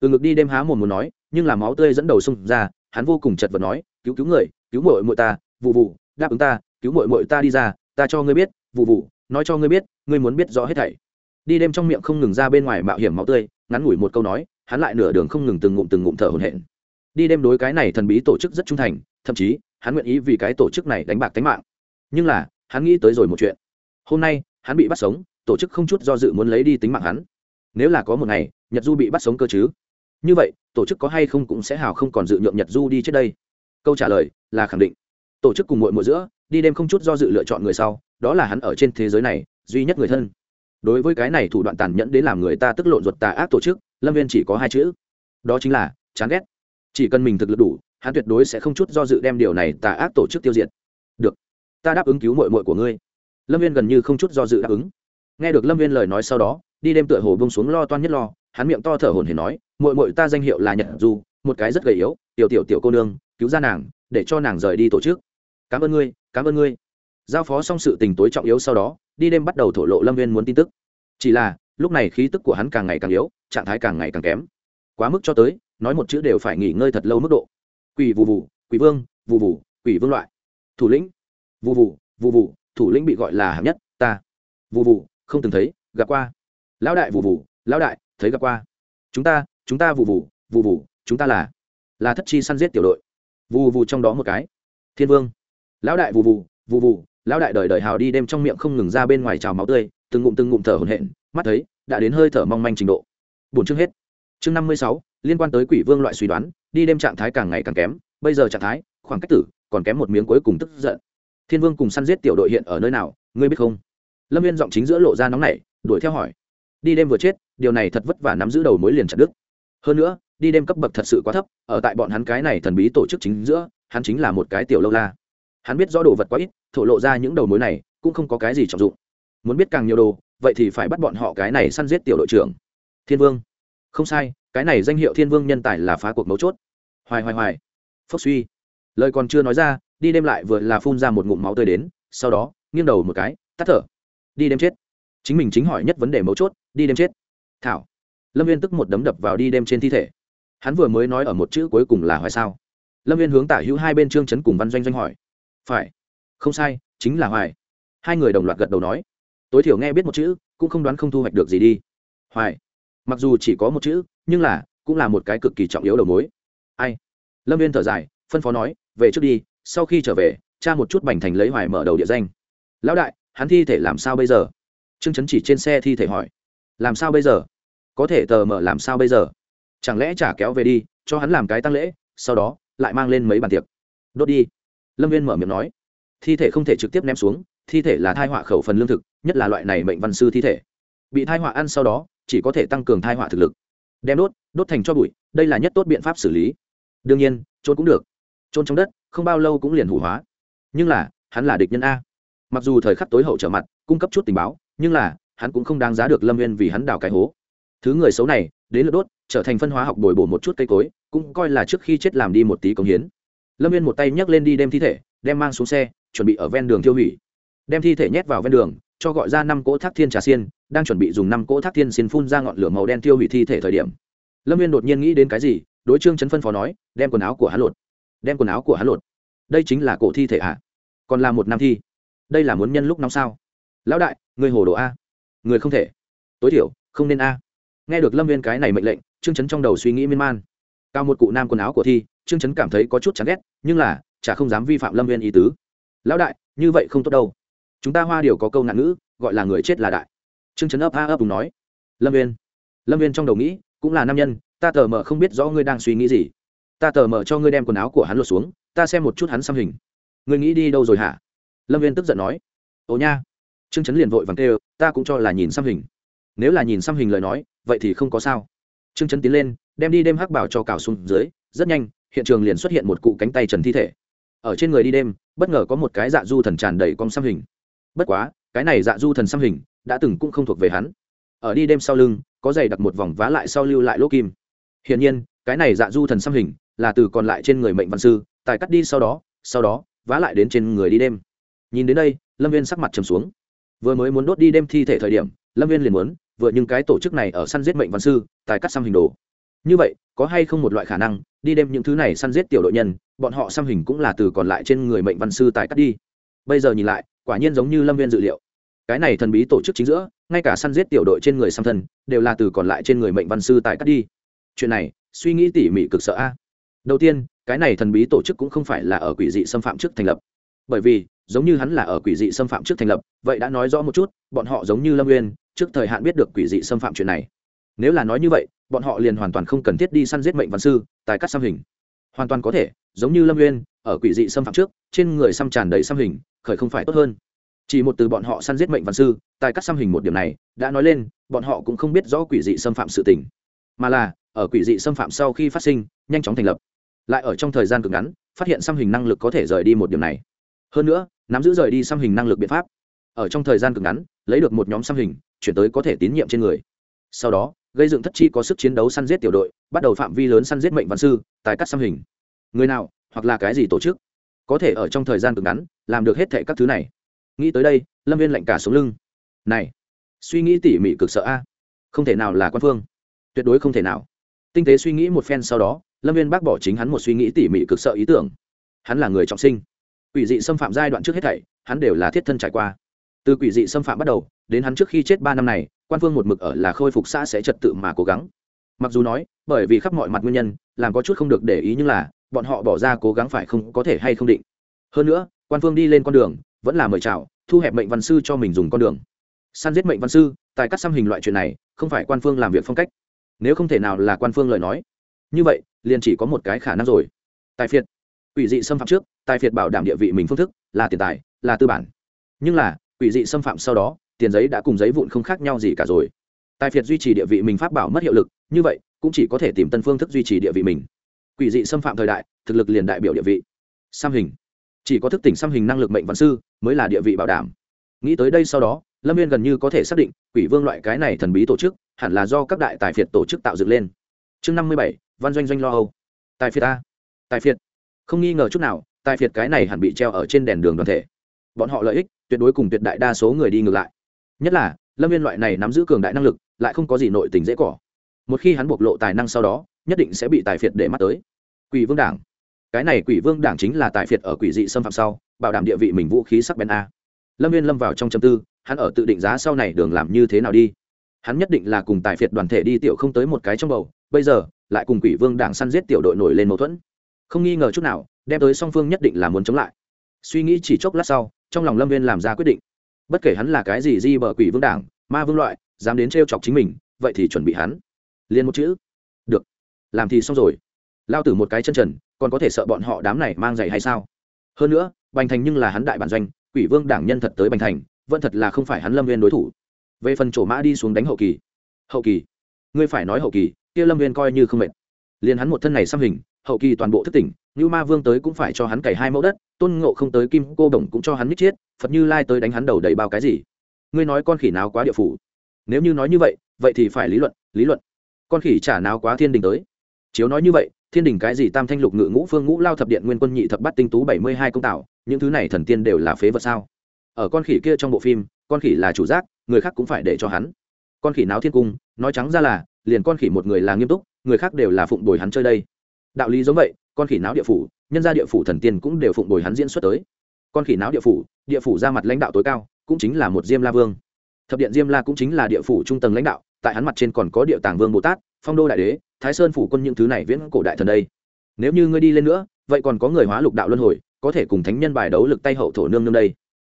từ ngực đi đêm há mồm muốn nói, nhưng là máu tươi dẫn đầu xông ra, hắn vô cùng chật vật nói, cứu cứu người, cứu mội mội ta, vụ vụ, đáp ứng ta, cứu mội mội ta đi ra, ta cho ngươi biết, vụ vụ, nói cho ngươi biết, ngươi muốn biết rõ hết thảy. Đi đêm trong miệng không ngừng ra bên ngoài mạo hiểm máu tươi, ngắn ngủi một câu nói, hắn lại nửa đường không ngừng từng ngụm từng ngụm thở hổn hển. Đi đêm đối cái này thần bí tổ chức rất trung thành, thậm chí, hắn nguyện ý vì cái tổ chức này đánh bạc tính mạng. Nhưng là, hắn nghĩ tới rồi một chuyện. Hôm nay, hắn bị bắt sống, tổ chức không chút do dự muốn lấy đi tính mạng hắn. Nếu là có một ngày, nhật du bị bắt sống cơ chứ? Như vậy, tổ chức có hay không cũng sẽ hào không còn dự nhượng nhật du đi trước đây. Câu trả lời là khẳng định. Tổ chức cùng muội muội giữa, đi đêm không chút do dự lựa chọn người sau, đó là hắn ở trên thế giới này, duy nhất người thân. Đối với cái này thủ đoạn tàn nhẫn đến làm người ta tức lộn ruột tà ác tổ chức, lâm viên chỉ có hai chữ. Đó chính là chán ghét. Chỉ cần mình thực lực đủ, hắn tuyệt đối sẽ không chút do dự đem điều này tà ác tổ chức tiêu diệt. Được, ta đáp ứng cứu mội mội của ngươi. Lâm viên gần như không chút do dự đáp ứng nghe được lâm viên lời nói sau đó, đi đêm tựa hồ bông xuống lo toan nhất lo, hắn miệng to thở hồn hển nói mội mội ta danh hiệu là nhật du, một cái rất gầy yếu, tiểu tiểu tiểu cô nương, cứu ra nàng, để cho nàng rời đi tổ chức. Cảm ơn ngươi, cảm ơn ngươi. Giao phó xong sự tình tối trọng yếu sau đó, đi đêm bắt đầu thổ lộ lâm viên muốn tin tức. Chỉ là, lúc này khí tức của hắn càng ngày càng yếu, trạng thái càng ngày càng kém. Quá mức cho tới, nói một chữ đều phải nghỉ ngơi thật lâu mức độ. Quỷ vụ vụ quỷ vương vụ vụ quỷ vương loại. Thủ lĩnh vụ vụ vụ vụ thủ lĩnh bị gọi là hạng nhất, ta. Vụ vụ không từng thấy, gặp qua. Lão đại vụ vụ lão đại, thấy gặp qua. Chúng ta chúng ta vụ vụ vụ vụ chúng ta là là thất chi săn giết tiểu đội. Vụ vụ trong đó một cái. Thiên vương. Lão đại vụ vụ vụ vụ lão đại đời đời hào đi đêm trong miệng không ngừng ra bên ngoài trào máu tươi, từng ngụm từng ngụm thở hổn hển, mắt thấy, đã đến hơi thở mong manh trình độ. Bổn chương hết. Chương năm mươi sáu, liên quan tới quỷ vương loại suy đoán, đi đêm trạng thái càng ngày càng kém, bây giờ trạng thái, khoảng cách tử, còn kém một miếng cuối cùng tức giận. Thiên vương cùng săn giết tiểu đội hiện ở nơi nào, ngươi biết không? Lâm viên giọng chính giữa lộ ra nóng nảy, đuổi theo hỏi. Đi đêm vừa chết, điều này thật vất vả nắm giữ đầu mối liền chặt đức hơn nữa, đi đêm cấp bậc thật sự quá thấp, ở tại bọn hắn cái này thần bí tổ chức chính giữa, hắn chính là một cái tiểu lâu la. Hắn biết rõ đồ vật quá ít, thổ lộ ra những đầu mối này, cũng không có cái gì trọng dụng. Muốn biết càng nhiều đồ, vậy thì phải bắt bọn họ cái này săn giết tiểu đội trưởng. Thiên vương. Không sai, cái này danh hiệu thiên vương nhân tài là phá cuộc mấu chốt. Hoài hoài hoài. Phốc suy. Lời còn chưa nói ra, đi đêm lại vừa là phun ra một ngụm máu tươi đến, sau đó, nghiêng đầu một cái, tắt thở đi đêm chết. Chính mình chính hỏi nhất vấn đề mấu chốt, đi đêm chết. Thảo. Lâm viên tức một đấm đập vào đi đêm trên thi thể. Hắn vừa mới nói ở một chữ cuối cùng là hoài sao? Lâm viên hướng tả hữu hai bên trương chấn cùng văn doanh doanh hỏi. Phải. Không sai, chính là hoài. Hai người đồng loạt gật đầu nói. Tối thiểu nghe biết một chữ, cũng không đoán không thu hoạch được gì đi. Hoài. Mặc dù chỉ có một chữ, nhưng là, cũng là một cái cực kỳ trọng yếu đầu mối. Ai? Lâm viên thở dài, phân phó nói, về trước đi, sau khi trở về, cha một chút bành thành lấy hoài mở đầu địa danh. Lão đại hắn thi thể làm sao bây giờ? Trương chấn chỉ trên xe thi thể hỏi. Làm sao bây giờ? Có thể tờ mở làm sao bây giờ? Chẳng lẽ trả kéo về đi, cho hắn làm cái tăng lễ, sau đó, lại mang lên mấy bàn tiệc. Đốt đi. Lâm viên mở miệng nói. Thi thể không thể trực tiếp ném xuống, thi thể là thai họa khẩu phần lương thực, nhất là loại này mệnh văn sư thi thể. Bị thai họa ăn sau đó, chỉ có thể tăng cường thai họa thực lực. Đem đốt đốt thành cho bụi, đây là nhất tốt biện pháp xử lý. Đương nhiên, trôn cũng được. Trôn trong đất, không bao lâu cũng liền hủ hóa. Nhưng là, hắn là địch nhân a mặc dù thời khắc tối hậu trở mặt, cung cấp chút tình báo, nhưng là, hắn cũng không đáng giá được lâm viên vì hắn đào cái hố. Thứ người xấu này, đến lượt đốt, trở thành phân hóa học bồi bổ một chút cây cối, cũng coi là trước khi chết làm đi một tí công hiến. Lâm viên một tay nhấc lên đi đem thi thể, đem mang xuống xe, chuẩn bị ở ven đường tiêu hủy. Đem thi thể nhét vào ven đường, cho gọi ra năm cỗ thác thiên trà xiên, đang chuẩn bị dùng năm cỗ thác thiên xin phun ra ngọn lửa màu đen tiêu hủy thi thể thời điểm. Lâm viên đột nhiên nghĩ đến cái gì, đối trương chấn phân phó nói, đem quần áo của hắn lột, đem quần áo của hắn lột. Đây chính là cổ thi thể ạ à? còn là một nam thi đây là muốn nhân lúc nóng sao? Lão đại người hồ đồ a? Người không thể. Tối thiểu, không nên a. Nghe được lâm viên cái này mệnh lệnh, trương chấn trong đầu suy nghĩ miên man. Cao một cụ nam quần áo của thi, trương chấn cảm thấy có chút chán ghét, nhưng là, chả không dám vi phạm lâm viên ý tứ. Lão đại, như vậy không tốt đâu. Chúng ta hoa điều có câu nạn ngữ, gọi là người chết là đại. Trương chấn ấp a ấp cùng nói. Lâm viên. Lâm viên trong đầu nghĩ, cũng là nam nhân, ta tờ mờ không biết rõ ngươi đang suy nghĩ gì. Ta tờ mờ cho ngươi đem quần áo của hắn lột xuống, ta xem một chút hắn xăm hình. Ngươi nghĩ đi đâu rồi hả? Lâm viên tức giận nói, ồ nha, trương chấn liền vội vàng kêu, ta cũng cho là nhìn xăm hình. Nếu là nhìn xăm hình lời nói, vậy thì không có sao. Trương chấn tiến lên, đem đi đêm hắc bảo cho cào xuống dưới, rất nhanh, hiện trường liền xuất hiện một cụ cánh tay trần thi thể. Ở trên người đi đêm, bất ngờ có một cái dạ du thần tràn đầy con xăm hình. Bất quá, cái này dạ du thần xăm hình đã từng cũng không thuộc về hắn. Ở đi đêm sau lưng, có giày đặt một vòng vá lại sau lưu lại lỗ kim. Hiển nhiên, cái này dạ du thần xăm hình là từ còn lại trên người mệnh văn sư, tài cắt đi sau đó sau đó, vá lại đến trên người đi đêm nhìn đến đây, lâm viên sắc mặt trầm xuống. Vừa mới muốn đốt đi đêm thi thể thời điểm, lâm viên liền muốn, vừa những cái tổ chức này ở săn giết mệnh văn sư, tài cắt xăm hình đồ. Như vậy, có hay không một loại khả năng, đi đêm những thứ này săn giết tiểu đội nhân, bọn họ xăm hình cũng là từ còn lại trên người mệnh văn sư tài cắt đi. Bây giờ nhìn lại, quả nhiên giống như lâm viên dự liệu. Cái này thần bí tổ chức chính giữa, ngay cả săn giết tiểu đội trên người xăm thân, đều là từ còn lại trên người mệnh văn sư tài cắt đi. Chuyện này, suy nghĩ tỉ mỉ cực sợ a. Đầu tiên, cái này thần bí tổ chức cũng không phải là ở quỷ dị xâm phạm trước thành lập. Bởi vì giống như hắn là ở quỷ dị xâm phạm trước thành lập, vậy đã nói rõ một chút, bọn họ giống như lâm nguyên trước thời hạn biết được quỷ dị xâm phạm chuyện này. Nếu là nói như vậy, bọn họ liền hoàn toàn không cần thiết đi săn giết mệnh văn sư, tài cắt xăm hình. Hoàn toàn có thể, giống như lâm nguyên ở quỷ dị xâm phạm trước, trên người xăm tràn đầy xăm hình, khởi không phải tốt hơn. Chỉ một từ bọn họ săn giết mệnh văn sư, tài cắt xăm hình một điểm này, đã nói lên, bọn họ cũng không biết rõ quỷ dị xâm phạm sự tình. Mà là, ở quỷ dị xâm phạm sau khi phát sinh, nhanh chóng thành lập. Lại ở trong thời gian cực ngắn, phát hiện xăm hình năng lực có thể rời đi một điểm này. Hơn nữa nắm giữ rời đi xăm hình năng lực biện pháp. Ở trong thời gian cực ngắn, lấy được một nhóm xăm hình, chuyển tới có thể tín nhiệm trên người. Sau đó, gây dựng thất chi có sức chiến đấu săn giết tiểu đội, bắt đầu phạm vi lớn săn giết mệnh văn sư, tài cắt xăm hình. Người nào, hoặc là cái gì tổ chức, có thể ở trong thời gian cực ngắn, làm được hết thệ các thứ này. Nghĩ tới đây, lâm viên lạnh cả xuống lưng. Này, suy nghĩ tỉ mỉ cực sợ a. Không thể nào là quan phương. Tuyệt đối không thể nào. Tinh tế suy nghĩ một phen sau đó, lâm viên bác bỏ chính hắn một suy nghĩ tỉ mỉ cực sợ ý tưởng. Hắn là người trọng sinh. Quỷ dị xâm phạm giai đoạn trước hết thảy, hắn đều là thiết thân trải qua. Từ quỷ dị xâm phạm bắt đầu, đến hắn trước khi chết ba năm này, quan phương một mực ở là khôi phục xã sẽ trật tự mà cố gắng. Mặc dù nói, bởi vì khắp mọi mặt nguyên nhân, làm có chút không được để ý nhưng là, bọn họ bỏ ra cố gắng phải không, có thể hay không định. Hơn nữa, quan phương đi lên con đường, vẫn là mời chào, thu hẹp mệnh văn sư cho mình dùng con đường. Săn giết mệnh văn sư tại cắt xăm hình loại chuyện này, không phải quan phương làm việc phong cách. Nếu không thể nào là quan phương lời nói. Như vậy, liền chỉ có một cái khả năng rồi. Tài phiệt quỷ dị xâm phạm trước, tài phiệt bảo đảm địa vị mình phương thức, là tiền tài, là tư bản. Nhưng là, quỷ dị xâm phạm sau đó, tiền giấy đã cùng giấy vụn không khác nhau gì cả rồi. Tài phiệt duy trì địa vị mình pháp bảo mất hiệu lực, như vậy, cũng chỉ có thể tìm tân phương thức duy trì địa vị mình. Quỷ dị xâm phạm thời đại, thực lực liền đại biểu địa vị. Xăm hình. Chỉ có thức tỉnh xăm hình năng lực mệnh văn sư, mới là địa vị bảo đảm. Nghĩ tới đây sau đó, lâm viên gần như có thể xác định, quỷ vương loại cái này thần bí tổ chức, hẳn là do các đại tài phiệt tổ chức tạo dựng lên. Chương năm mươi bảy, văn doanh doanh lo âu. Tài phiệt a. Tài phiệt không nghi ngờ chút nào tài phiệt cái này hẳn bị treo ở trên đèn đường đoàn thể. Bọn họ lợi ích, tuyệt đối cùng tuyệt đại đa số người đi ngược lại. Nhất là, lâm viên loại này nắm giữ cường đại năng lực, lại không có gì nội tình dễ cỏ. Một khi hắn bộc lộ tài năng sau đó, nhất định sẽ bị tài phiệt để mắt tới. Quỷ vương đảng. Cái này quỷ vương đảng chính là tài phiệt ở quỷ dị xâm phạm sau, bảo đảm địa vị mình vũ khí sắc bén a. Lâm viên lâm vào trong châm tư, hắn ở tự định giá sau này đường làm như thế nào đi? Hắn nhất định là cùng tài phiệt đoàn thể đi tiểu không tới một cái trong bầu, bây giờ, lại cùng quỷ vương đảng săn giết tiểu đội nổi lên mâu thuẫn không nghi ngờ chút nào, đem tới song phương nhất định là muốn chống lại. Suy nghĩ chỉ chốc lát sau, trong lòng lâm viên làm ra quyết định. Bất kể hắn là cái gì di bờ quỷ vương đảng, ma vương loại, dám đến t chọc chính mình, vậy thì chuẩn bị hắn. Liền một chữ. Được. Làm thì xong rồi. Lao tử một cái chân trần, còn có thể sợ bọn họ đám này mang giày hay sao? Hơn nữa, bành thành nhưng là hắn đại bản doanh, quỷ vương đảng nhân thật tới bành thành, vẫn thật là không phải hắn lâm viên đối thủ. Về phần chỗ mã đi xuống đánh hậu kỳ. Hậu kỳ. Ngươi phải nói hậu kỳ, kia lâm viên coi như không mệt. Liền hắn một thân này xăm hình hậu kỳ toàn bộ thức tỉnh, như ma vương tới cũng phải cho hắn cày hai mẫu đất, tôn ngộ không tới kim cô đồng cũng cho hắn nít chết phật như lai tới đánh hắn đầu đầy bao cái gì? Ngươi nói con khỉ nào quá địa phủ? Nếu như nói như vậy vậy thì phải lý luận lý luận. Con khỉ chả nào quá thiên đình tới. Chiếu nói như vậy, thiên đình cái gì tam thanh lục ngự ngũ phương ngũ lao thập điện nguyên quân nhị thập bắt tinh tú bảy mươi hai công tạo, những thứ này thần tiên đều là phế vật sao? Ở con khỉ kia trong bộ phim, con khỉ là chủ giác, người khác cũng phải để cho hắn. Con khỉ náo thiên cung, nói trắng ra là, liền con khỉ một người là nghiêm túc, người khác đều là phụng bồi hắn chơi đây đạo lý giống vậy, con khỉ náo địa phủ, nhân gia địa phủ thần tiên cũng đều phụng bồi hắn diễn xuất tới. Con khỉ náo địa phủ địa phủ ra mặt lãnh đạo tối cao, cũng chính là một diêm la vương. Thập điện diêm la cũng chính là địa phủ trung tầng lãnh đạo, tại hắn mặt trên còn có địa tàng vương bồ tát, phong đô đại đế, thái sơn phủ quân những thứ này viễn cổ đại thần đây. Nếu như ngươi đi lên nữa, vậy còn có người hóa lục đạo luân hồi, có thể cùng thánh nhân bài đấu lực tay hậu thổ nương nương đây.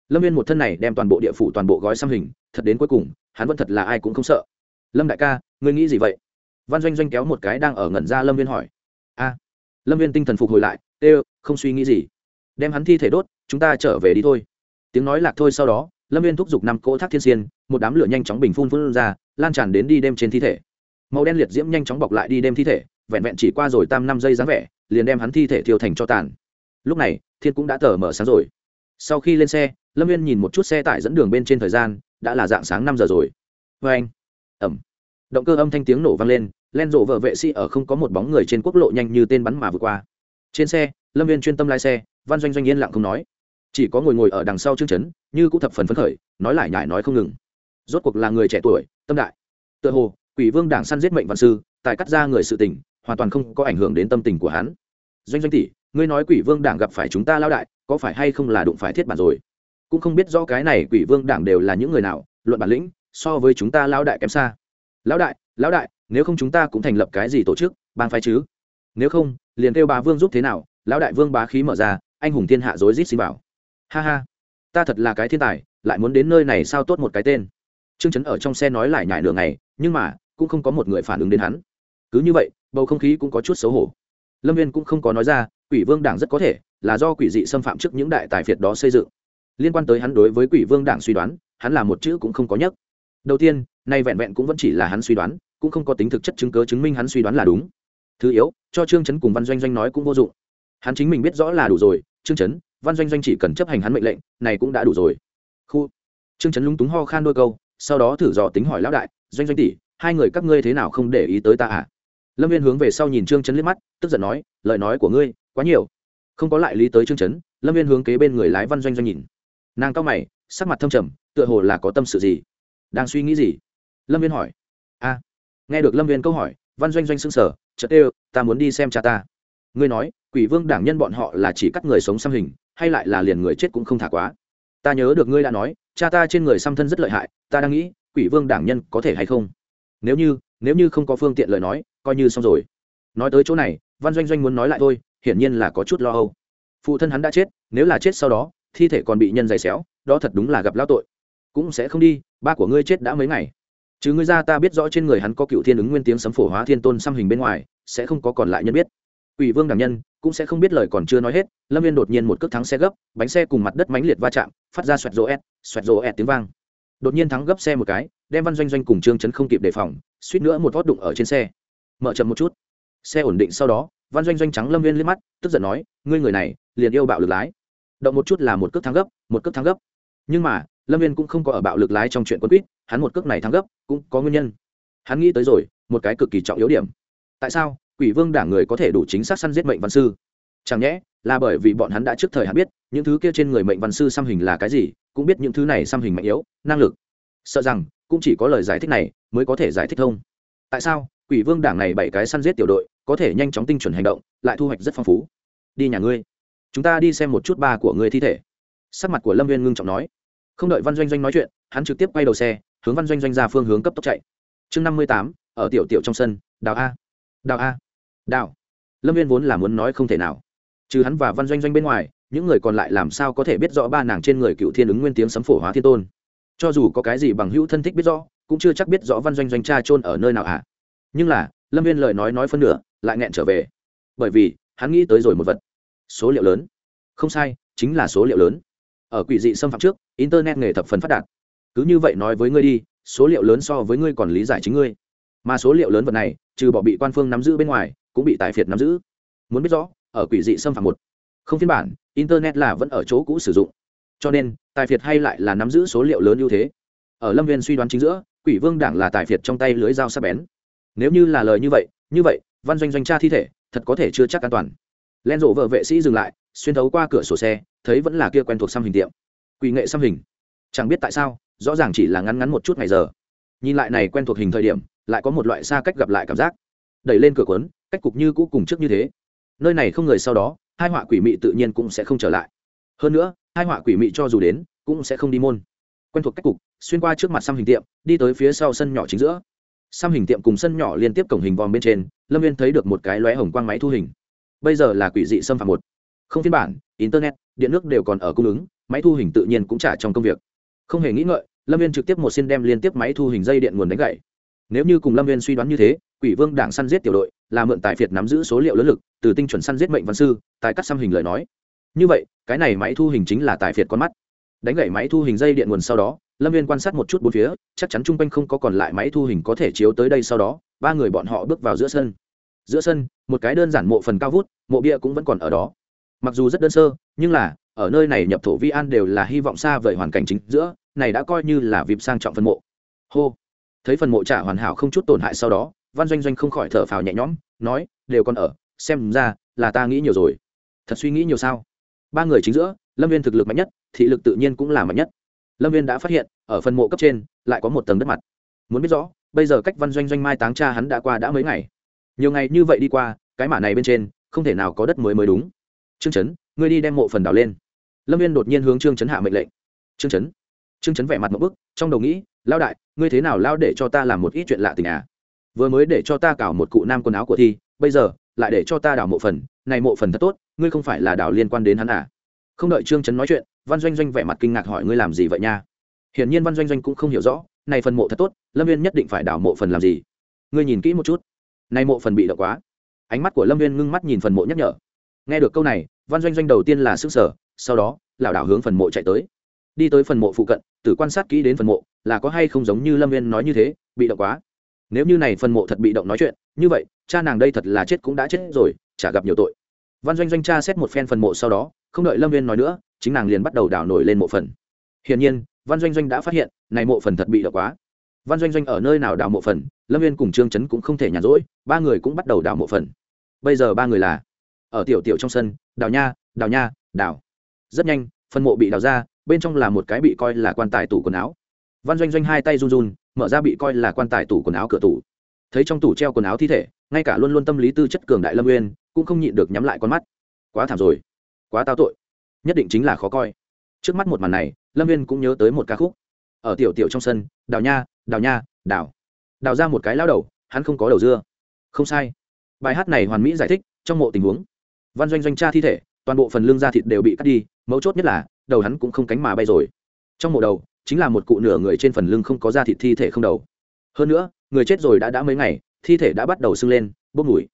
Lâm viên một thân này đem toàn bộ địa phủ toàn bộ gói xăm hình, thật đến cuối cùng, hắn vẫn thật là ai cũng không sợ. Lâm đại ca, ngươi nghĩ gì vậy? Văn doanh doanh kéo một cái đang ở ngẩn ra lâm viên hỏi lâm viên tinh thần phục hồi lại ê không suy nghĩ gì. Đem hắn thi thể đốt, chúng ta trở về đi thôi. Tiếng nói lạc thôi sau đó, lâm viên thúc giục năm cỗ thác thiên xiên, một đám lửa nhanh chóng bình phun phun ra, lan tràn đến đi đêm trên thi thể. Màu đen liệt diễm nhanh chóng bọc lại đi đêm thi thể, vẹn vẹn chỉ qua rồi tam năm giây dáng vẻ, liền đem hắn thi thể thiêu thành cho tàn. Lúc này, thiên cũng đã tờ mở sáng rồi. Sau khi lên xe, lâm viên nhìn một chút xe tải dẫn đường bên trên thời gian, đã là dạng sáng năm giờ rồi. Vê anh ẩm. Động cơ âm thanh tiếng nổ vang lên len rộ vợ vệ sĩ ở không có một bóng người trên quốc lộ nhanh như tên bắn mà vừa qua. Trên xe, lâm viên chuyên tâm lái xe, văn doanh doanh yên lặng không nói. Chỉ có ngồi ngồi ở đằng sau chương chấn như cũng thập phần phấn khởi, nói lại nhải nói không ngừng. Rốt cuộc là người trẻ tuổi, tâm đại. Tựa hồ, quỷ vương đảng săn giết mệnh văn sư tại cắt ra người sự tình, hoàn toàn không có ảnh hưởng đến tâm tình của hắn. Doanh doanh tỷ, ngươi nói quỷ vương đảng gặp phải chúng ta lao đại, có phải hay không là đụng phải thiết bản rồi? Cũng không biết do cái này quỷ vương đảng đều là những người nào, luận bản lĩnh, so với chúng ta lao đại kém xa. Lão đại lão đại, nếu không chúng ta cũng thành lập cái gì tổ chức, bang phái chứ? Nếu không, liền kêu bà vương giúp thế nào? Lão đại vương bá khí mở ra, anh hùng thiên hạ rối rít xin bảo. Ha ha, ta thật là cái thiên tài, lại muốn đến nơi này sao tốt một cái tên. Trương chấn ở trong xe nói lại nhải nửa ngày, nhưng mà, cũng không có một người phản ứng đến hắn. Cứ như vậy, bầu không khí cũng có chút xấu hổ. Lâm viên cũng không có nói ra, quỷ vương đảng rất có thể là do quỷ dị xâm phạm trước những đại tài phiệt đó xây dựng. Liên quan tới hắn đối với quỷ vương đảng suy đoán, hắn là một chữ cũng không có nhất đầu tiên nay vẹn vẹn cũng vẫn chỉ là hắn suy đoán, cũng không có tính thực chất chứng cớ chứng minh hắn suy đoán là đúng. Thứ yếu, cho trương chấn cùng văn doanh doanh nói cũng vô dụng. Hắn chính mình biết rõ là đủ rồi, trương chấn, văn doanh doanh chỉ cần chấp hành hắn mệnh lệnh, này cũng đã đủ rồi. Khu. Trương chấn lúng túng ho khan đôi câu, sau đó thử dò tính hỏi lão đại, doanh doanh tỷ, hai người các ngươi thế nào không để ý tới ta à? Lâm viên hướng về sau nhìn trương chấn liếc mắt, tức giận nói, lời nói của ngươi, quá nhiều. Không có lại lý tới trương chấn, lâm viên hướng kế bên người lái văn doanh doanh nhìn. Nàng cao mày, sắc mặt thâm trầm, tựa hồ là có tâm sự gì. Đang suy nghĩ gì? Lâm viên hỏi. A, nghe được lâm viên câu hỏi, văn doanh doanh s ư n g sở chợt ê ta muốn đi xem cha ta. Ngươi nói, quỷ vương đảng nhân bọn họ là chỉ cắt người sống xăm hình, hay lại là liền người chết cũng không thả quá? Ta nhớ được ngươi đã nói, cha ta trên người xăm thân rất lợi hại, ta đang nghĩ, quỷ vương đảng nhân có thể hay không? Nếu như nếu như không có phương tiện lời nói, coi như xong rồi. Nói tới chỗ này, văn doanh doanh muốn nói lại thôi, hiển nhiên là có chút lo âu. Phụ thân hắn đã chết, nếu là chết sau đó, thi thể còn bị nhân giày xéo, đó thật đúng là gặp lao tội. Cũng sẽ không đi, ba của ngươi chết đã mấy ngày chứ ngươi ra ta biết rõ trên người hắn có cựu thiên ứng nguyên tiếng sấm phổ hóa thiên tôn xăm hình bên ngoài, sẽ không có còn lại nhân biết. Ủy vương đảng nhân cũng sẽ không biết lời còn chưa nói hết, lâm viên đột nhiên một cước thắng xe gấp, bánh xe cùng mặt đất mánh liệt va chạm, phát ra xoẹt rỗ ẹt, xoẹt rỗ ẹt tiếng vang. Đột nhiên thắng gấp xe một cái, đem văn doanh doanh cùng trương chấn không kịp đề phòng, suýt nữa một vót đụng ở trên xe. Mở chậm một chút. Xe ổn định sau đó, văn doanh doanh trắng lâm viên liếc mắt, tức giận nói, ngươi người này liền yêu bạo lực lái. Động một chút là một cước thắng gấp, một cước thắng gấp. Nhưng mà lâm viên cũng không có ở bạo lực lái trong chuyện quân quýt, hắn một cước này thắng gấp, cũng có nguyên nhân. Hắn nghĩ tới rồi, một cái cực kỳ trọng yếu điểm. Tại sao, quỷ vương đảng người có thể đủ chính xác săn giết mệnh văn sư? Chẳng nhẽ, là bởi vì bọn hắn đã trước thời hắn biết, những thứ kia trên người mệnh văn sư xăm hình là cái gì, cũng biết những thứ này xăm hình mạnh yếu, năng lực. Sợ rằng, cũng chỉ có lời giải thích này mới có thể giải thích thông. Tại sao, quỷ vương đảng này bảy cái săn giết tiểu đội, có thể nhanh chóng tinh chuẩn hành động, lại thu hoạch rất phong phú? Đi nhà ngươi. Chúng ta đi xem một chút ba của người thi thể. Sắc mặt của lâm viên ngưng trọng nói không đợi văn doanh doanh nói chuyện, hắn trực tiếp quay đầu xe, hướng văn doanh doanh ra phương hướng cấp tốc chạy. Chương năm mươi tám, ở tiểu tiểu trong sân, đào a. Đào a. Đào. Lâm viên vốn là muốn nói không thể nào. Trừ hắn và văn doanh doanh bên ngoài, những người còn lại làm sao có thể biết rõ ba nàng trên người cựu thiên ứng nguyên tiếng sấm phổ hóa thiên tôn? Cho dù có cái gì bằng hữu thân thích biết rõ, cũng chưa chắc biết rõ văn doanh doanh cha trôn ở nơi nào à? nhưng là, lâm viên lời nói nói phân nửa, lại nghẹn trở về. Bởi vì, hắn nghĩ tới rồi một vật. Số liệu lớn. Không sai, chính là số liệu lớn ở quỷ dị xâm phạm trước, internet nghề thập phần phát đạt. Cứ như vậy nói với ngươi đi, số liệu lớn so với ngươi còn lý giải chính ngươi. Mà số liệu lớn vật này, trừ bỏ bị quan phương nắm giữ bên ngoài, cũng bị tài phiệt nắm giữ. Muốn biết rõ, ở quỷ dị xâm phạm một, không phiên bản, internet là vẫn ở chỗ cũ sử dụng. Cho nên, tài phiệt hay lại là nắm giữ số liệu lớn ưu thế. Ở lâm viên suy đoán chính giữa, quỷ vương đảng là tài phiệt trong tay lưới dao sắc bén. Nếu như là lời như vậy như vậy, văn doanh doanh tra thi thể, thật có thể chưa chắc an toàn. Len rộ vợ vệ sĩ dừng lại, xuyên thấu qua cửa sổ xe thấy vẫn là kia quen thuộc xăm hình tiệm. Quỷ nghệ xăm hình. Chẳng biết tại sao, rõ ràng chỉ là ngắn ngắn một chút ngày giờ. Nhìn lại này quen thuộc hình thời điểm, lại có một loại xa cách gặp lại cảm giác. Đẩy lên cửa quấn cách cục như cũ cùng trước như thế. Nơi này không người sau đó, hai họa quỷ mị tự nhiên cũng sẽ không trở lại. Hơn nữa, hai họa quỷ mị cho dù đến, cũng sẽ không đi môn. Quen thuộc cách cục, xuyên qua trước mặt xăm hình tiệm, đi tới phía sau sân nhỏ chính giữa. Xăm hình tiệm cùng sân nhỏ liên tiếp cổng hình vòm bên trên, lâm viên thấy được một cái lóe hồng quang máy thu hình. Bây giờ là quỷ dị xâm phạm một. Không phiên bản internet, điện nước đều còn ở cung ứng, máy thu hình tự nhiên cũng trả trong công việc. Không hề nghĩ ngợi, lâm viên trực tiếp một xin đem liên tiếp máy thu hình dây điện nguồn đánh gậy. Nếu như cùng lâm viên suy đoán như thế, quỷ vương đảng săn giết tiểu đội, là mượn tài phiệt nắm giữ số liệu lớn lực, từ tinh chuẩn săn giết mệnh văn sư, tài cắt xăm hình lời nói. Như vậy, cái này máy thu hình chính là tài phiệt con mắt. Đánh gậy máy thu hình dây điện nguồn sau đó, lâm viên quan sát một chút bốn phía, chắc chắn chung quanh không có còn lại máy thu hình có thể chiếu tới đây sau đó, ba người bọn họ bước vào giữa sân. Giữa sân, một cái đơn giản mộ phần cao vút, mộ bia cũng vẫn còn ở đó mặc dù rất đơn sơ, nhưng là, ở nơi này nhập thổ vi an đều là hy vọng xa vời hoàn cảnh chính giữa, này đã coi như là vịp sang trọng phân mộ. Hô. Thấy phần mộ trả hoàn hảo không chút tổn hại sau đó, văn doanh doanh không khỏi thở phào nhẹ nhõm, nói, đều còn ở, xem ra, là ta nghĩ nhiều rồi. Thật suy nghĩ nhiều sao? Ba người chính giữa, lâm viên thực lực mạnh nhất, thị lực tự nhiên cũng là mạnh nhất. Lâm viên đã phát hiện, ở phần mộ cấp trên, lại có một tầng đất mặt. Muốn biết rõ, bây giờ cách văn doanh doanh mai táng cha hắn đã qua đã mấy ngày? Nhiều ngày như vậy đi qua, cái mả này bên trên, không thể nào có đất mới mới đúng trương trấn ngươi đi đem mộ phần đào lên. Lâm viên đột nhiên hướng trương trấn hạ mệnh lệnh. Trương trấn trương trấn vẻ mặt một bức, trong đầu nghĩ lao đại, ngươi thế nào lao để cho ta làm một ít chuyện lạ tình à? Vừa mới để cho ta cào một cụ nam quần áo của thi, bây giờ lại để cho ta đào mộ phần, này mộ phần thật tốt, ngươi không phải là đào liên quan đến hắn à? Không đợi trương trấn nói chuyện, văn doanh doanh vẻ mặt kinh ngạc hỏi, ngươi làm gì vậy nha? Hiển nhiên văn doanh doanh cũng không hiểu rõ, này phần mộ thật tốt, lâm viên nhất định phải đào mộ phần làm gì? Ngươi nhìn kỹ một chút. Này mộ phần bị động quá. Ánh mắt của lâm viên ngưng mắt nhìn phần mộ nhắc nhở. Nghe được câu này văn doanh doanh đầu tiên là sức sở, sau đó, lảo đảo hướng phần mộ chạy tới. Đi tới phần mộ phụ cận, tử quan sát kỹ đến phần mộ, là có hay không giống như lâm viên nói như thế, bị động quá. Nếu như này phần mộ thật bị động nói chuyện, như vậy, cha nàng đây thật là chết cũng đã chết rồi, chả gặp nhiều tội. Văn doanh doanh cha xét một phen phần mộ sau đó, không đợi lâm viên nói nữa, chính nàng liền bắt đầu đảo nổi lên mộ phần. Hiển nhiên, văn doanh doanh đã phát hiện, này mộ phần thật bị động quá. Văn doanh doanh ở nơi nào đảo mộ phần, lâm viên cùng trương trấn cũng không thể nhàn rỗi, ba người cũng bắt đầu đảo mộ phần. Bây giờ ba người là ở tiểu tiểu trong sân đào nha đào nha, đào. Rất nhanh, phần mộ bị đào ra, bên trong là một cái bị coi là quan tài tủ quần áo. Văn doanh doanh hai tay run run, mở ra bị coi là quan tài tủ quần áo cửa tủ. Thấy trong tủ treo quần áo thi thể, ngay cả luôn luôn tâm lý tư chất cường đại lâm uyên, cũng không nhịn được nhắm lại con mắt. Quá thảm rồi, quá tao tội. Nhất định chính là khó coi. Trước mắt một màn này, lâm uyên cũng nhớ tới một ca khúc. Ở tiểu tiểu trong sân, đào nha đào nha, đào. Đào ra một cái lao đầu, hắn không có đầu dưa. Không sai. Bài hát này hoàn mỹ giải thích trong mộ tình huống văn doanh doanh cha thi thể, toàn bộ phần lưng da thịt đều bị cắt đi, mấu chốt nhất là, đầu hắn cũng không cánh mà bay rồi. Trong mộ đầu, chính là một cụ nửa người trên phần lưng không có da thịt thi thể không đầu. Hơn nữa, người chết rồi đã đã mấy ngày, thi thể đã bắt đầu sưng lên, bốc mùi.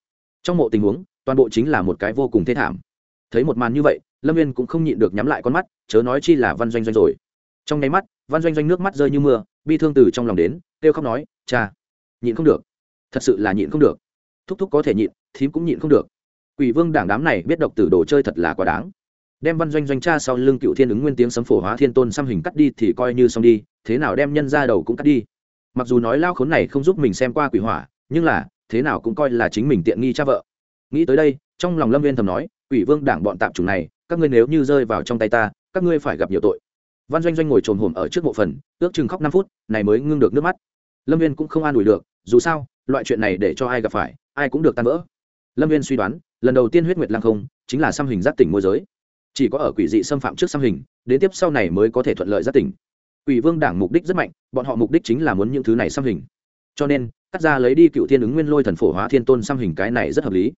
Trong mộ tình huống, toàn bộ chính là một cái vô cùng thê thảm. Thấy một màn như vậy, lâm viên cũng không nhịn được nhắm lại con mắt, chớ nói chi là văn doanh doanh rồi. Trong nháy mắt, văn doanh doanh nước mắt rơi như mưa, bi thương từ trong lòng đến, kêu khóc nói, cha, nhịn không được. Thật sự là nhịn không được. Thúc thúc có thể nhịn, thím cũng nhịn không được quỷ vương đảng đám này biết độc tử đồ chơi thật là quá đáng. Đem văn doanh doanh cha sau lưng cựu thiên ứng nguyên tiếng sấm phổ hóa thiên tôn xăm hình cắt đi thì coi như xong đi, thế nào đem nhân ra đầu cũng cắt đi. Mặc dù nói lao khốn này không giúp mình xem qua quỷ hỏa, nhưng là, thế nào cũng coi là chính mình tiện nghi cha vợ. Nghĩ tới đây, trong lòng lâm viên thầm nói, quỷ vương đảng bọn tạm chủng này, các ngươi nếu như rơi vào trong tay ta, các ngươi phải gặp nhiều tội. Văn doanh doanh ngồi trồn hồm ở trước bộ phần, ước chừng khóc năm phút, này mới ngưng được nước mắt. Lâm viên cũng không an ủi được, dù sao, loại chuyện này để cho ai gặp phải, ai cũng được tan vỡ lâm viên suy đoán, lần đầu tiên huyết nguyệt lăng không chính là xăm hình giác tỉnh môi giới. Chỉ có ở quỷ dị xâm phạm trước xăm hình, đến tiếp sau này mới có thể thuận lợi giác tỉnh. Quỷ vương đảng mục đích rất mạnh, bọn họ mục đích chính là muốn những thứ này xăm hình. Cho nên, cắt ra lấy đi cựu thiên ứng nguyên lôi thần phổ hóa thiên tôn xăm hình cái này rất hợp lý.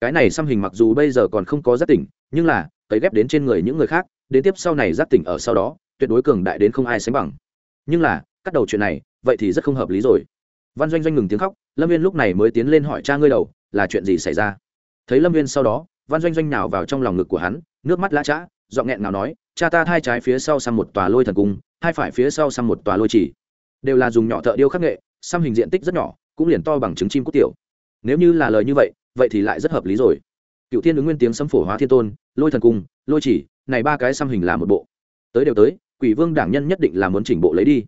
Cái này xăm hình mặc dù bây giờ còn không có giác tỉnh, nhưng là, cấy ghép đến trên người những người khác, đến tiếp sau này giác tỉnh ở sau đó, tuyệt đối cường đại đến không ai sánh bằng. Nhưng là, cắt đầu chuyện này, vậy thì rất không hợp lý rồi. Văn doanh doanh ngừng tiếng khóc, lâm viên lúc này mới tiến lên hỏi cha ngươi đầu là chuyện gì xảy ra? Thấy lâm viên sau đó, văn doanh doanh nào vào trong lòng ngực của hắn, nước mắt lã chã dọn nghẹn nào nói, cha ta hai trái phía sau sang một tòa lôi thần cung hai phải phía sau sang một tòa lôi chỉ. Đều là dùng nhỏ thợ điêu khắc nghệ, xăm hình diện tích rất nhỏ, cũng liền to bằng trứng chim cút tiểu. Nếu như là lời như vậy vậy thì lại rất hợp lý rồi. Cựu thiên ứng nguyên tiếng xâm phổ hóa thiên tôn, lôi thần cung, lôi chỉ, này ba cái xăm hình là một bộ. Tới đều tới, quỷ vương đảng nhân nhất định là muốn chỉnh bộ lấy đi.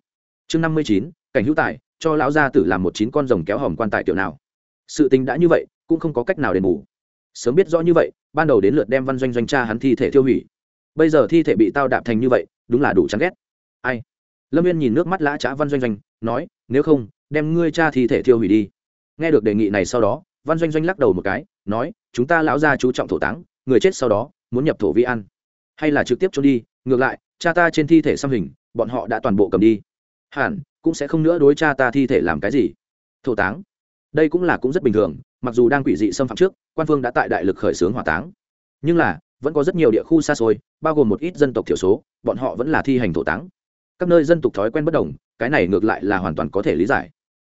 Chương năm mươi chín, cảnh hữu tài, cho lão gia tử làm một chín con rồng kéo hòm quan tài tiểu nào sự tình đã như vậy, cũng không có cách nào đền bù. Sớm biết rõ như vậy, ban đầu đến lượt đem văn doanh doanh cha hắn thi thể tiêu hủy. Bây giờ thi thể bị tao đạp thành như vậy, đúng là đủ chán ghét. Ai? Lâm viên nhìn nước mắt lã trá văn doanh doanh, nói, nếu không, đem ngươi cha thi thể tiêu hủy đi. Nghe được đề nghị này sau đó, văn doanh doanh lắc đầu một cái, nói, chúng ta lão gia chú trọng thổ táng, người chết sau đó, muốn nhập thổ vi ăn. Hay là trực tiếp trốn đi, ngược lại, cha ta trên thi thể xăm hình, bọn họ đã toàn bộ cầm đi. Hẳn, cũng sẽ không nữa đối cha ta thi thể làm cái gì. Thổ táng đây cũng là cũng rất bình thường, mặc dù đang quỷ dị xâm phạm trước, quan phương đã tại đại lực khởi xướng hỏa táng. Nhưng là, vẫn có rất nhiều địa khu xa xôi, bao gồm một ít dân tộc thiểu số, bọn họ vẫn là thi hành thổ táng. Các nơi dân tộc thói quen bất đồng, cái này ngược lại là hoàn toàn có thể lý giải.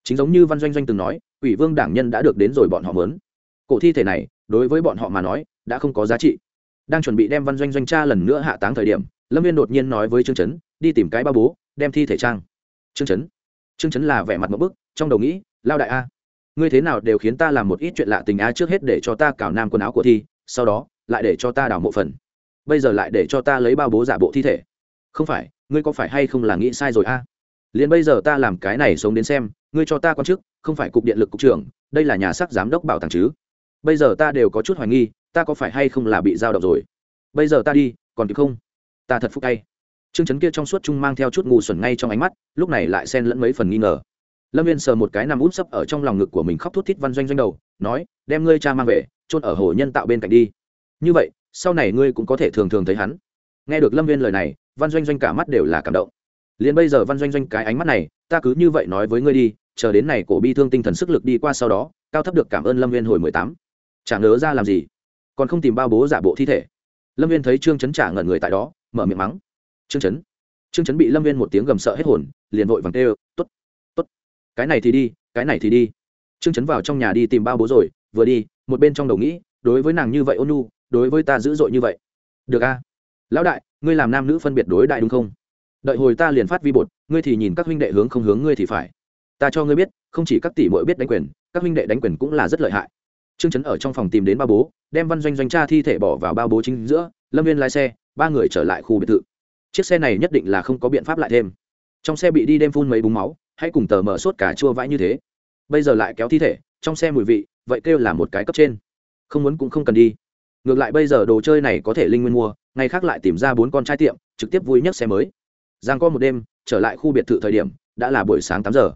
Chính giống như văn doanh doanh từng nói ủy vương đảng nhân đã được đến rồi bọn họ mớn. Cổ thi thể này, đối với bọn họ mà nói, đã không có giá trị. Đang chuẩn bị đem văn doanh doanh cha lần nữa hạ táng thời điểm, lâm viên đột nhiên nói với trương trấn đi tìm cái ba bố, đem thi thể trang. Trương trấn trương trấn là vẻ mặt một bức, trong đầu nghĩ, lao đại a ngươi thế nào đều khiến ta làm một ít chuyện lạ tình á trước hết để cho ta cào nam quần áo của thi, sau đó, lại để cho ta đào mộ phần. Bây giờ lại để cho ta lấy bao bố giả bộ thi thể. Không phải, ngươi có phải hay không là nghĩ sai rồi a? À? liền bây giờ ta làm cái này sống đến xem, ngươi cho ta quan chức, không phải cục điện lực cục trưởng, đây là nhà sắc giám đốc bảo tàng chứ? Bây giờ ta đều có chút hoài nghi, ta có phải hay không là bị giao động rồi? Bây giờ ta đi, còn kịp không? Ta thật phúc tay. Chương chấn kia trong suốt chung mang theo chút ngu xuẩn ngay trong ánh mắt, lúc này lại xen lẫn mấy phần nghi ngờ lâm viên sờ một cái nằm út sấp ở trong lòng ngực của mình khóc thút thít văn doanh doanh đầu, nói, đem ngươi cha mang về trôn ở hồ nhân tạo bên cạnh đi. Như vậy, sau này ngươi cũng có thể thường thường thấy hắn. Nghe được lâm viên lời này, văn doanh doanh cả mắt đều là cảm động. Liền bây giờ văn doanh doanh cái ánh mắt này, ta cứ như vậy nói với ngươi đi, chờ đến này cổ bi thương tinh thần sức lực đi qua sau đó, cao thấp được cảm ơn lâm viên hồi mười tám. Chẳng nhớ ra làm gì, còn không tìm bao bố giả bộ thi thể. Lâm viên thấy trương chấn trả ngẩn người tại đó, mở miệng mắng. Trương chấn trương chấn bị lâm viên một tiếng gầm sợ hết hồn, liền vội vàng tê ơ t t ố t cái này thì đi cái này thì đi. Trương chấn vào trong nhà đi tìm bao bố rồi vừa đi một bên trong đầu nghĩ đối với nàng như vậy ôn nhu, đối với ta dữ dội như vậy. Được a. Lão đại ngươi làm nam nữ phân biệt đối đại đúng không? Đợi hồi ta liền phát vi bột ngươi thì nhìn các huynh đệ hướng không hướng ngươi thì phải. Ta cho ngươi biết không chỉ các tỷ muội biết đánh quyền các huynh đệ đánh quyền cũng là rất lợi hại. Trương chấn ở trong phòng tìm đến ba bố đem văn doanh doanh cha thi thể bỏ vào ba bố chính giữa lâm viên lái xe ba người trở lại khu biệt thự. Chiếc xe này nhất định là không có biện pháp lại thêm. Trong xe bị đi đêm phun mấy búng máu hãy cùng tờ mở sốt cả chua vãi như thế. Bây giờ lại kéo thi thể, trong xe mùi vị, vậy kêu là một cái cấp trên. Không muốn cũng không cần đi. Ngược lại bây giờ đồ chơi này có thể linh nguyên mua, ngày khác lại tìm ra bốn con trai tiệm, trực tiếp vui nhất xe mới. Giang có một đêm, trở lại khu biệt thự thời điểm, đã là buổi sáng tám giờ.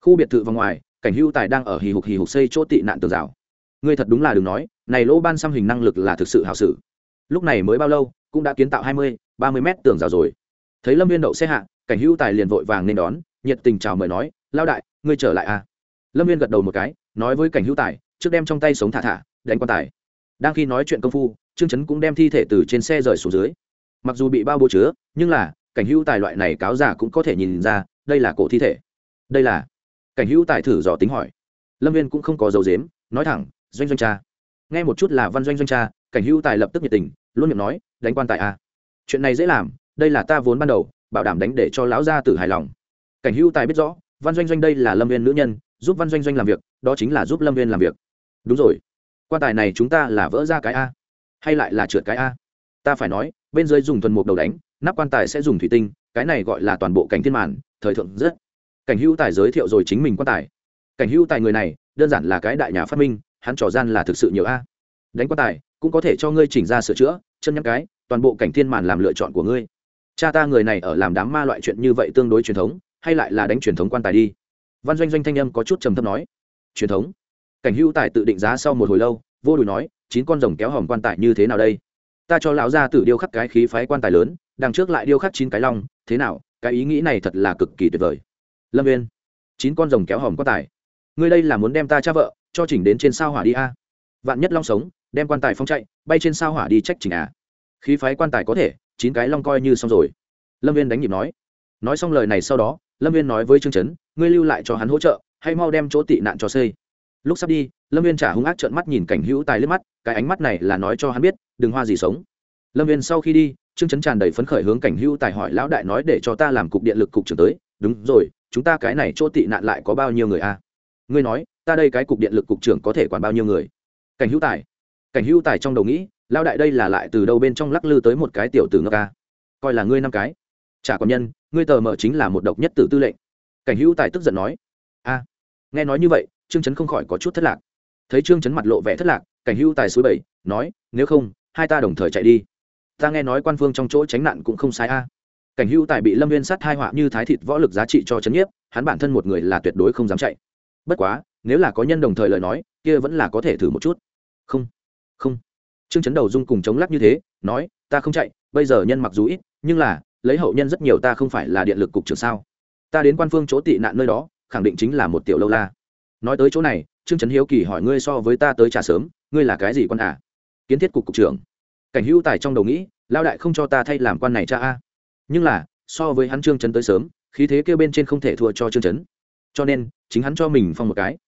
Khu biệt thự vào ngoài, cảnh hưu tài đang ở hì hục hì hục xây chỗ tị nạn tường rào. Ngươi thật đúng là đừng nói, này lỗ ban xăm hình năng lực là thực sự hảo sử. Lúc này mới bao lâu, cũng đã kiến tạo hai mươi, ba mươi mét tường rào rồi. Thấy lâm viên đậu xe hạ, cảnh hưu tài liền vội vàng nên đón nhiệt tình chào mời nói lao đại, ngươi trở lại à? Lâm viên gật đầu một cái, nói với cảnh hữu tài, trước đem trong tay sống thả thả, đánh quan tài. Đang khi nói chuyện công phu, trương chấn cũng đem thi thể từ trên xe rời xuống dưới. Mặc dù bị bao bố chứa, nhưng là, cảnh hữu tài loại này cáo giả cũng có thể nhìn ra, đây là cổ thi thể. Đây là, cảnh hữu tài thử dò tính hỏi. Lâm viên cũng không có dấu dếm nói thẳng, doanh doanh cha. Nghe một chút là văn doanh doanh cha, cảnh hữu tài lập tức nhiệt tình, luôn miệng nói, đánh quan tài a à. chuyện này dễ làm, đây là ta vốn ban đầu, bảo đảm đánh để cho lão gia tử hài lòng cảnh hữu tài biết rõ, văn doanh doanh đây là lâm viên nữ nhân, giúp văn doanh doanh làm việc, đó chính là giúp lâm viên làm việc. Đúng rồi. Quan tài này chúng ta là vỡ ra cái a, hay lại là trượt cái a? Ta phải nói, bên dưới dùng thuần mục đầu đánh, nắp quan tài sẽ dùng thủy tinh, cái này gọi là toàn bộ cảnh thiên màn, thời thượng rất. Cảnh hữu tài giới thiệu rồi chính mình quan tài. Cảnh hữu tài người này, đơn giản là cái đại nhà phát minh, hắn trò gian là thực sự nhiều a. Đánh quan tài, cũng có thể cho ngươi chỉnh ra sửa chữa, chân nhắc cái, toàn bộ cảnh thiên màn làm lựa chọn của ngươi. Cha ta người này ở làm đám ma loại chuyện như vậy tương đối truyền thống hay lại là đánh truyền thống quan tài đi? Văn doanh doanh thanh âm có chút trầm thấp nói. Truyền thống? Cảnh hữu tài tự định giá sau một hồi lâu, vô đùi nói, chín con rồng kéo hòm quan tài như thế nào đây? Ta cho lão gia tử điêu khắc cái khí phái quan tài lớn, đằng trước lại điêu khắc chín cái long, thế nào? Cái ý nghĩ này thật là cực kỳ tuyệt vời. Lâm viên chín con rồng kéo hòm quan tài. Ngươi đây là muốn đem ta cha vợ, cho chỉnh đến trên sao hỏa đi a? Vạn nhất long sống, đem quan tài phong chạy, bay trên sao hỏa đi trách chỉnh à? Khí phái quan tài có thể, chín cái long coi như xong rồi. Lâm viên đánh nhịp nói. Nói xong lời này sau đó lâm viên nói với trương trấn ngươi lưu lại cho hắn hỗ trợ, hay mau đem chỗ tị nạn cho xây. Lúc sắp đi, lâm viên trả hung ác trợn mắt nhìn cảnh hữu tài liếc mắt, cái ánh mắt này là nói cho hắn biết, đừng hoa gì sống. Lâm viên sau khi đi, trương trấn tràn đầy phấn khởi hướng cảnh hữu tài hỏi, lão đại nói để cho ta làm cục điện lực cục trưởng tới. Đúng rồi, chúng ta cái này chỗ tị nạn lại có bao nhiêu người a à? ngươi nói, ta đây cái cục điện lực cục trưởng có thể quản bao nhiêu người? Cảnh hữu tài. Cảnh hữu tài trong đầu nghĩ, lão đại đây là lại từ đâu bên trong lắc lư tới một cái tiểu tử ngốc ca coi là ngươi năm cái chả còn nhân, ngươi tờ mở chính là một độc nhất tử tư lệnh. Cảnh hữu tài tức giận nói. A, nghe nói như vậy, trương chấn không khỏi có chút thất lạc. Thấy trương chấn mặt lộ vẻ thất lạc, cảnh hữu tài suối bảy nói, nếu không, hai ta đồng thời chạy đi. Ta nghe nói quan phương trong chỗ tránh nạn cũng không sai a. Cảnh hữu tài bị lâm viên sát hai họa như thái thịt võ lực giá trị cho chấn nhiếp, hắn bản thân một người là tuyệt đối không dám chạy. Bất quá, nếu là có nhân đồng thời lời nói, kia vẫn là có thể thử một chút. Không không. Trương chấn đầu dung cùng chống lắc như thế, nói, ta không chạy, bây giờ nhân mặc dù ít, nhưng là lấy hậu nhân rất nhiều ta không phải là điện lực cục trưởng sao? Ta đến quan phương chỗ tị nạn nơi đó, khẳng định chính là một tiểu lâu la. Nói tới chỗ này, trương trấn hiếu kỳ hỏi ngươi so với ta tới trả sớm, ngươi là cái gì quan à? Kiến thiết cục cục trưởng. Cảnh hữu tài trong đầu nghĩ, lao đại không cho ta thay làm quan này cha a. Nhưng là, so với hắn trương trấn tới sớm, khí thế kêu bên trên không thể thua cho trương trấn cho nên, chính hắn cho mình phong một cái.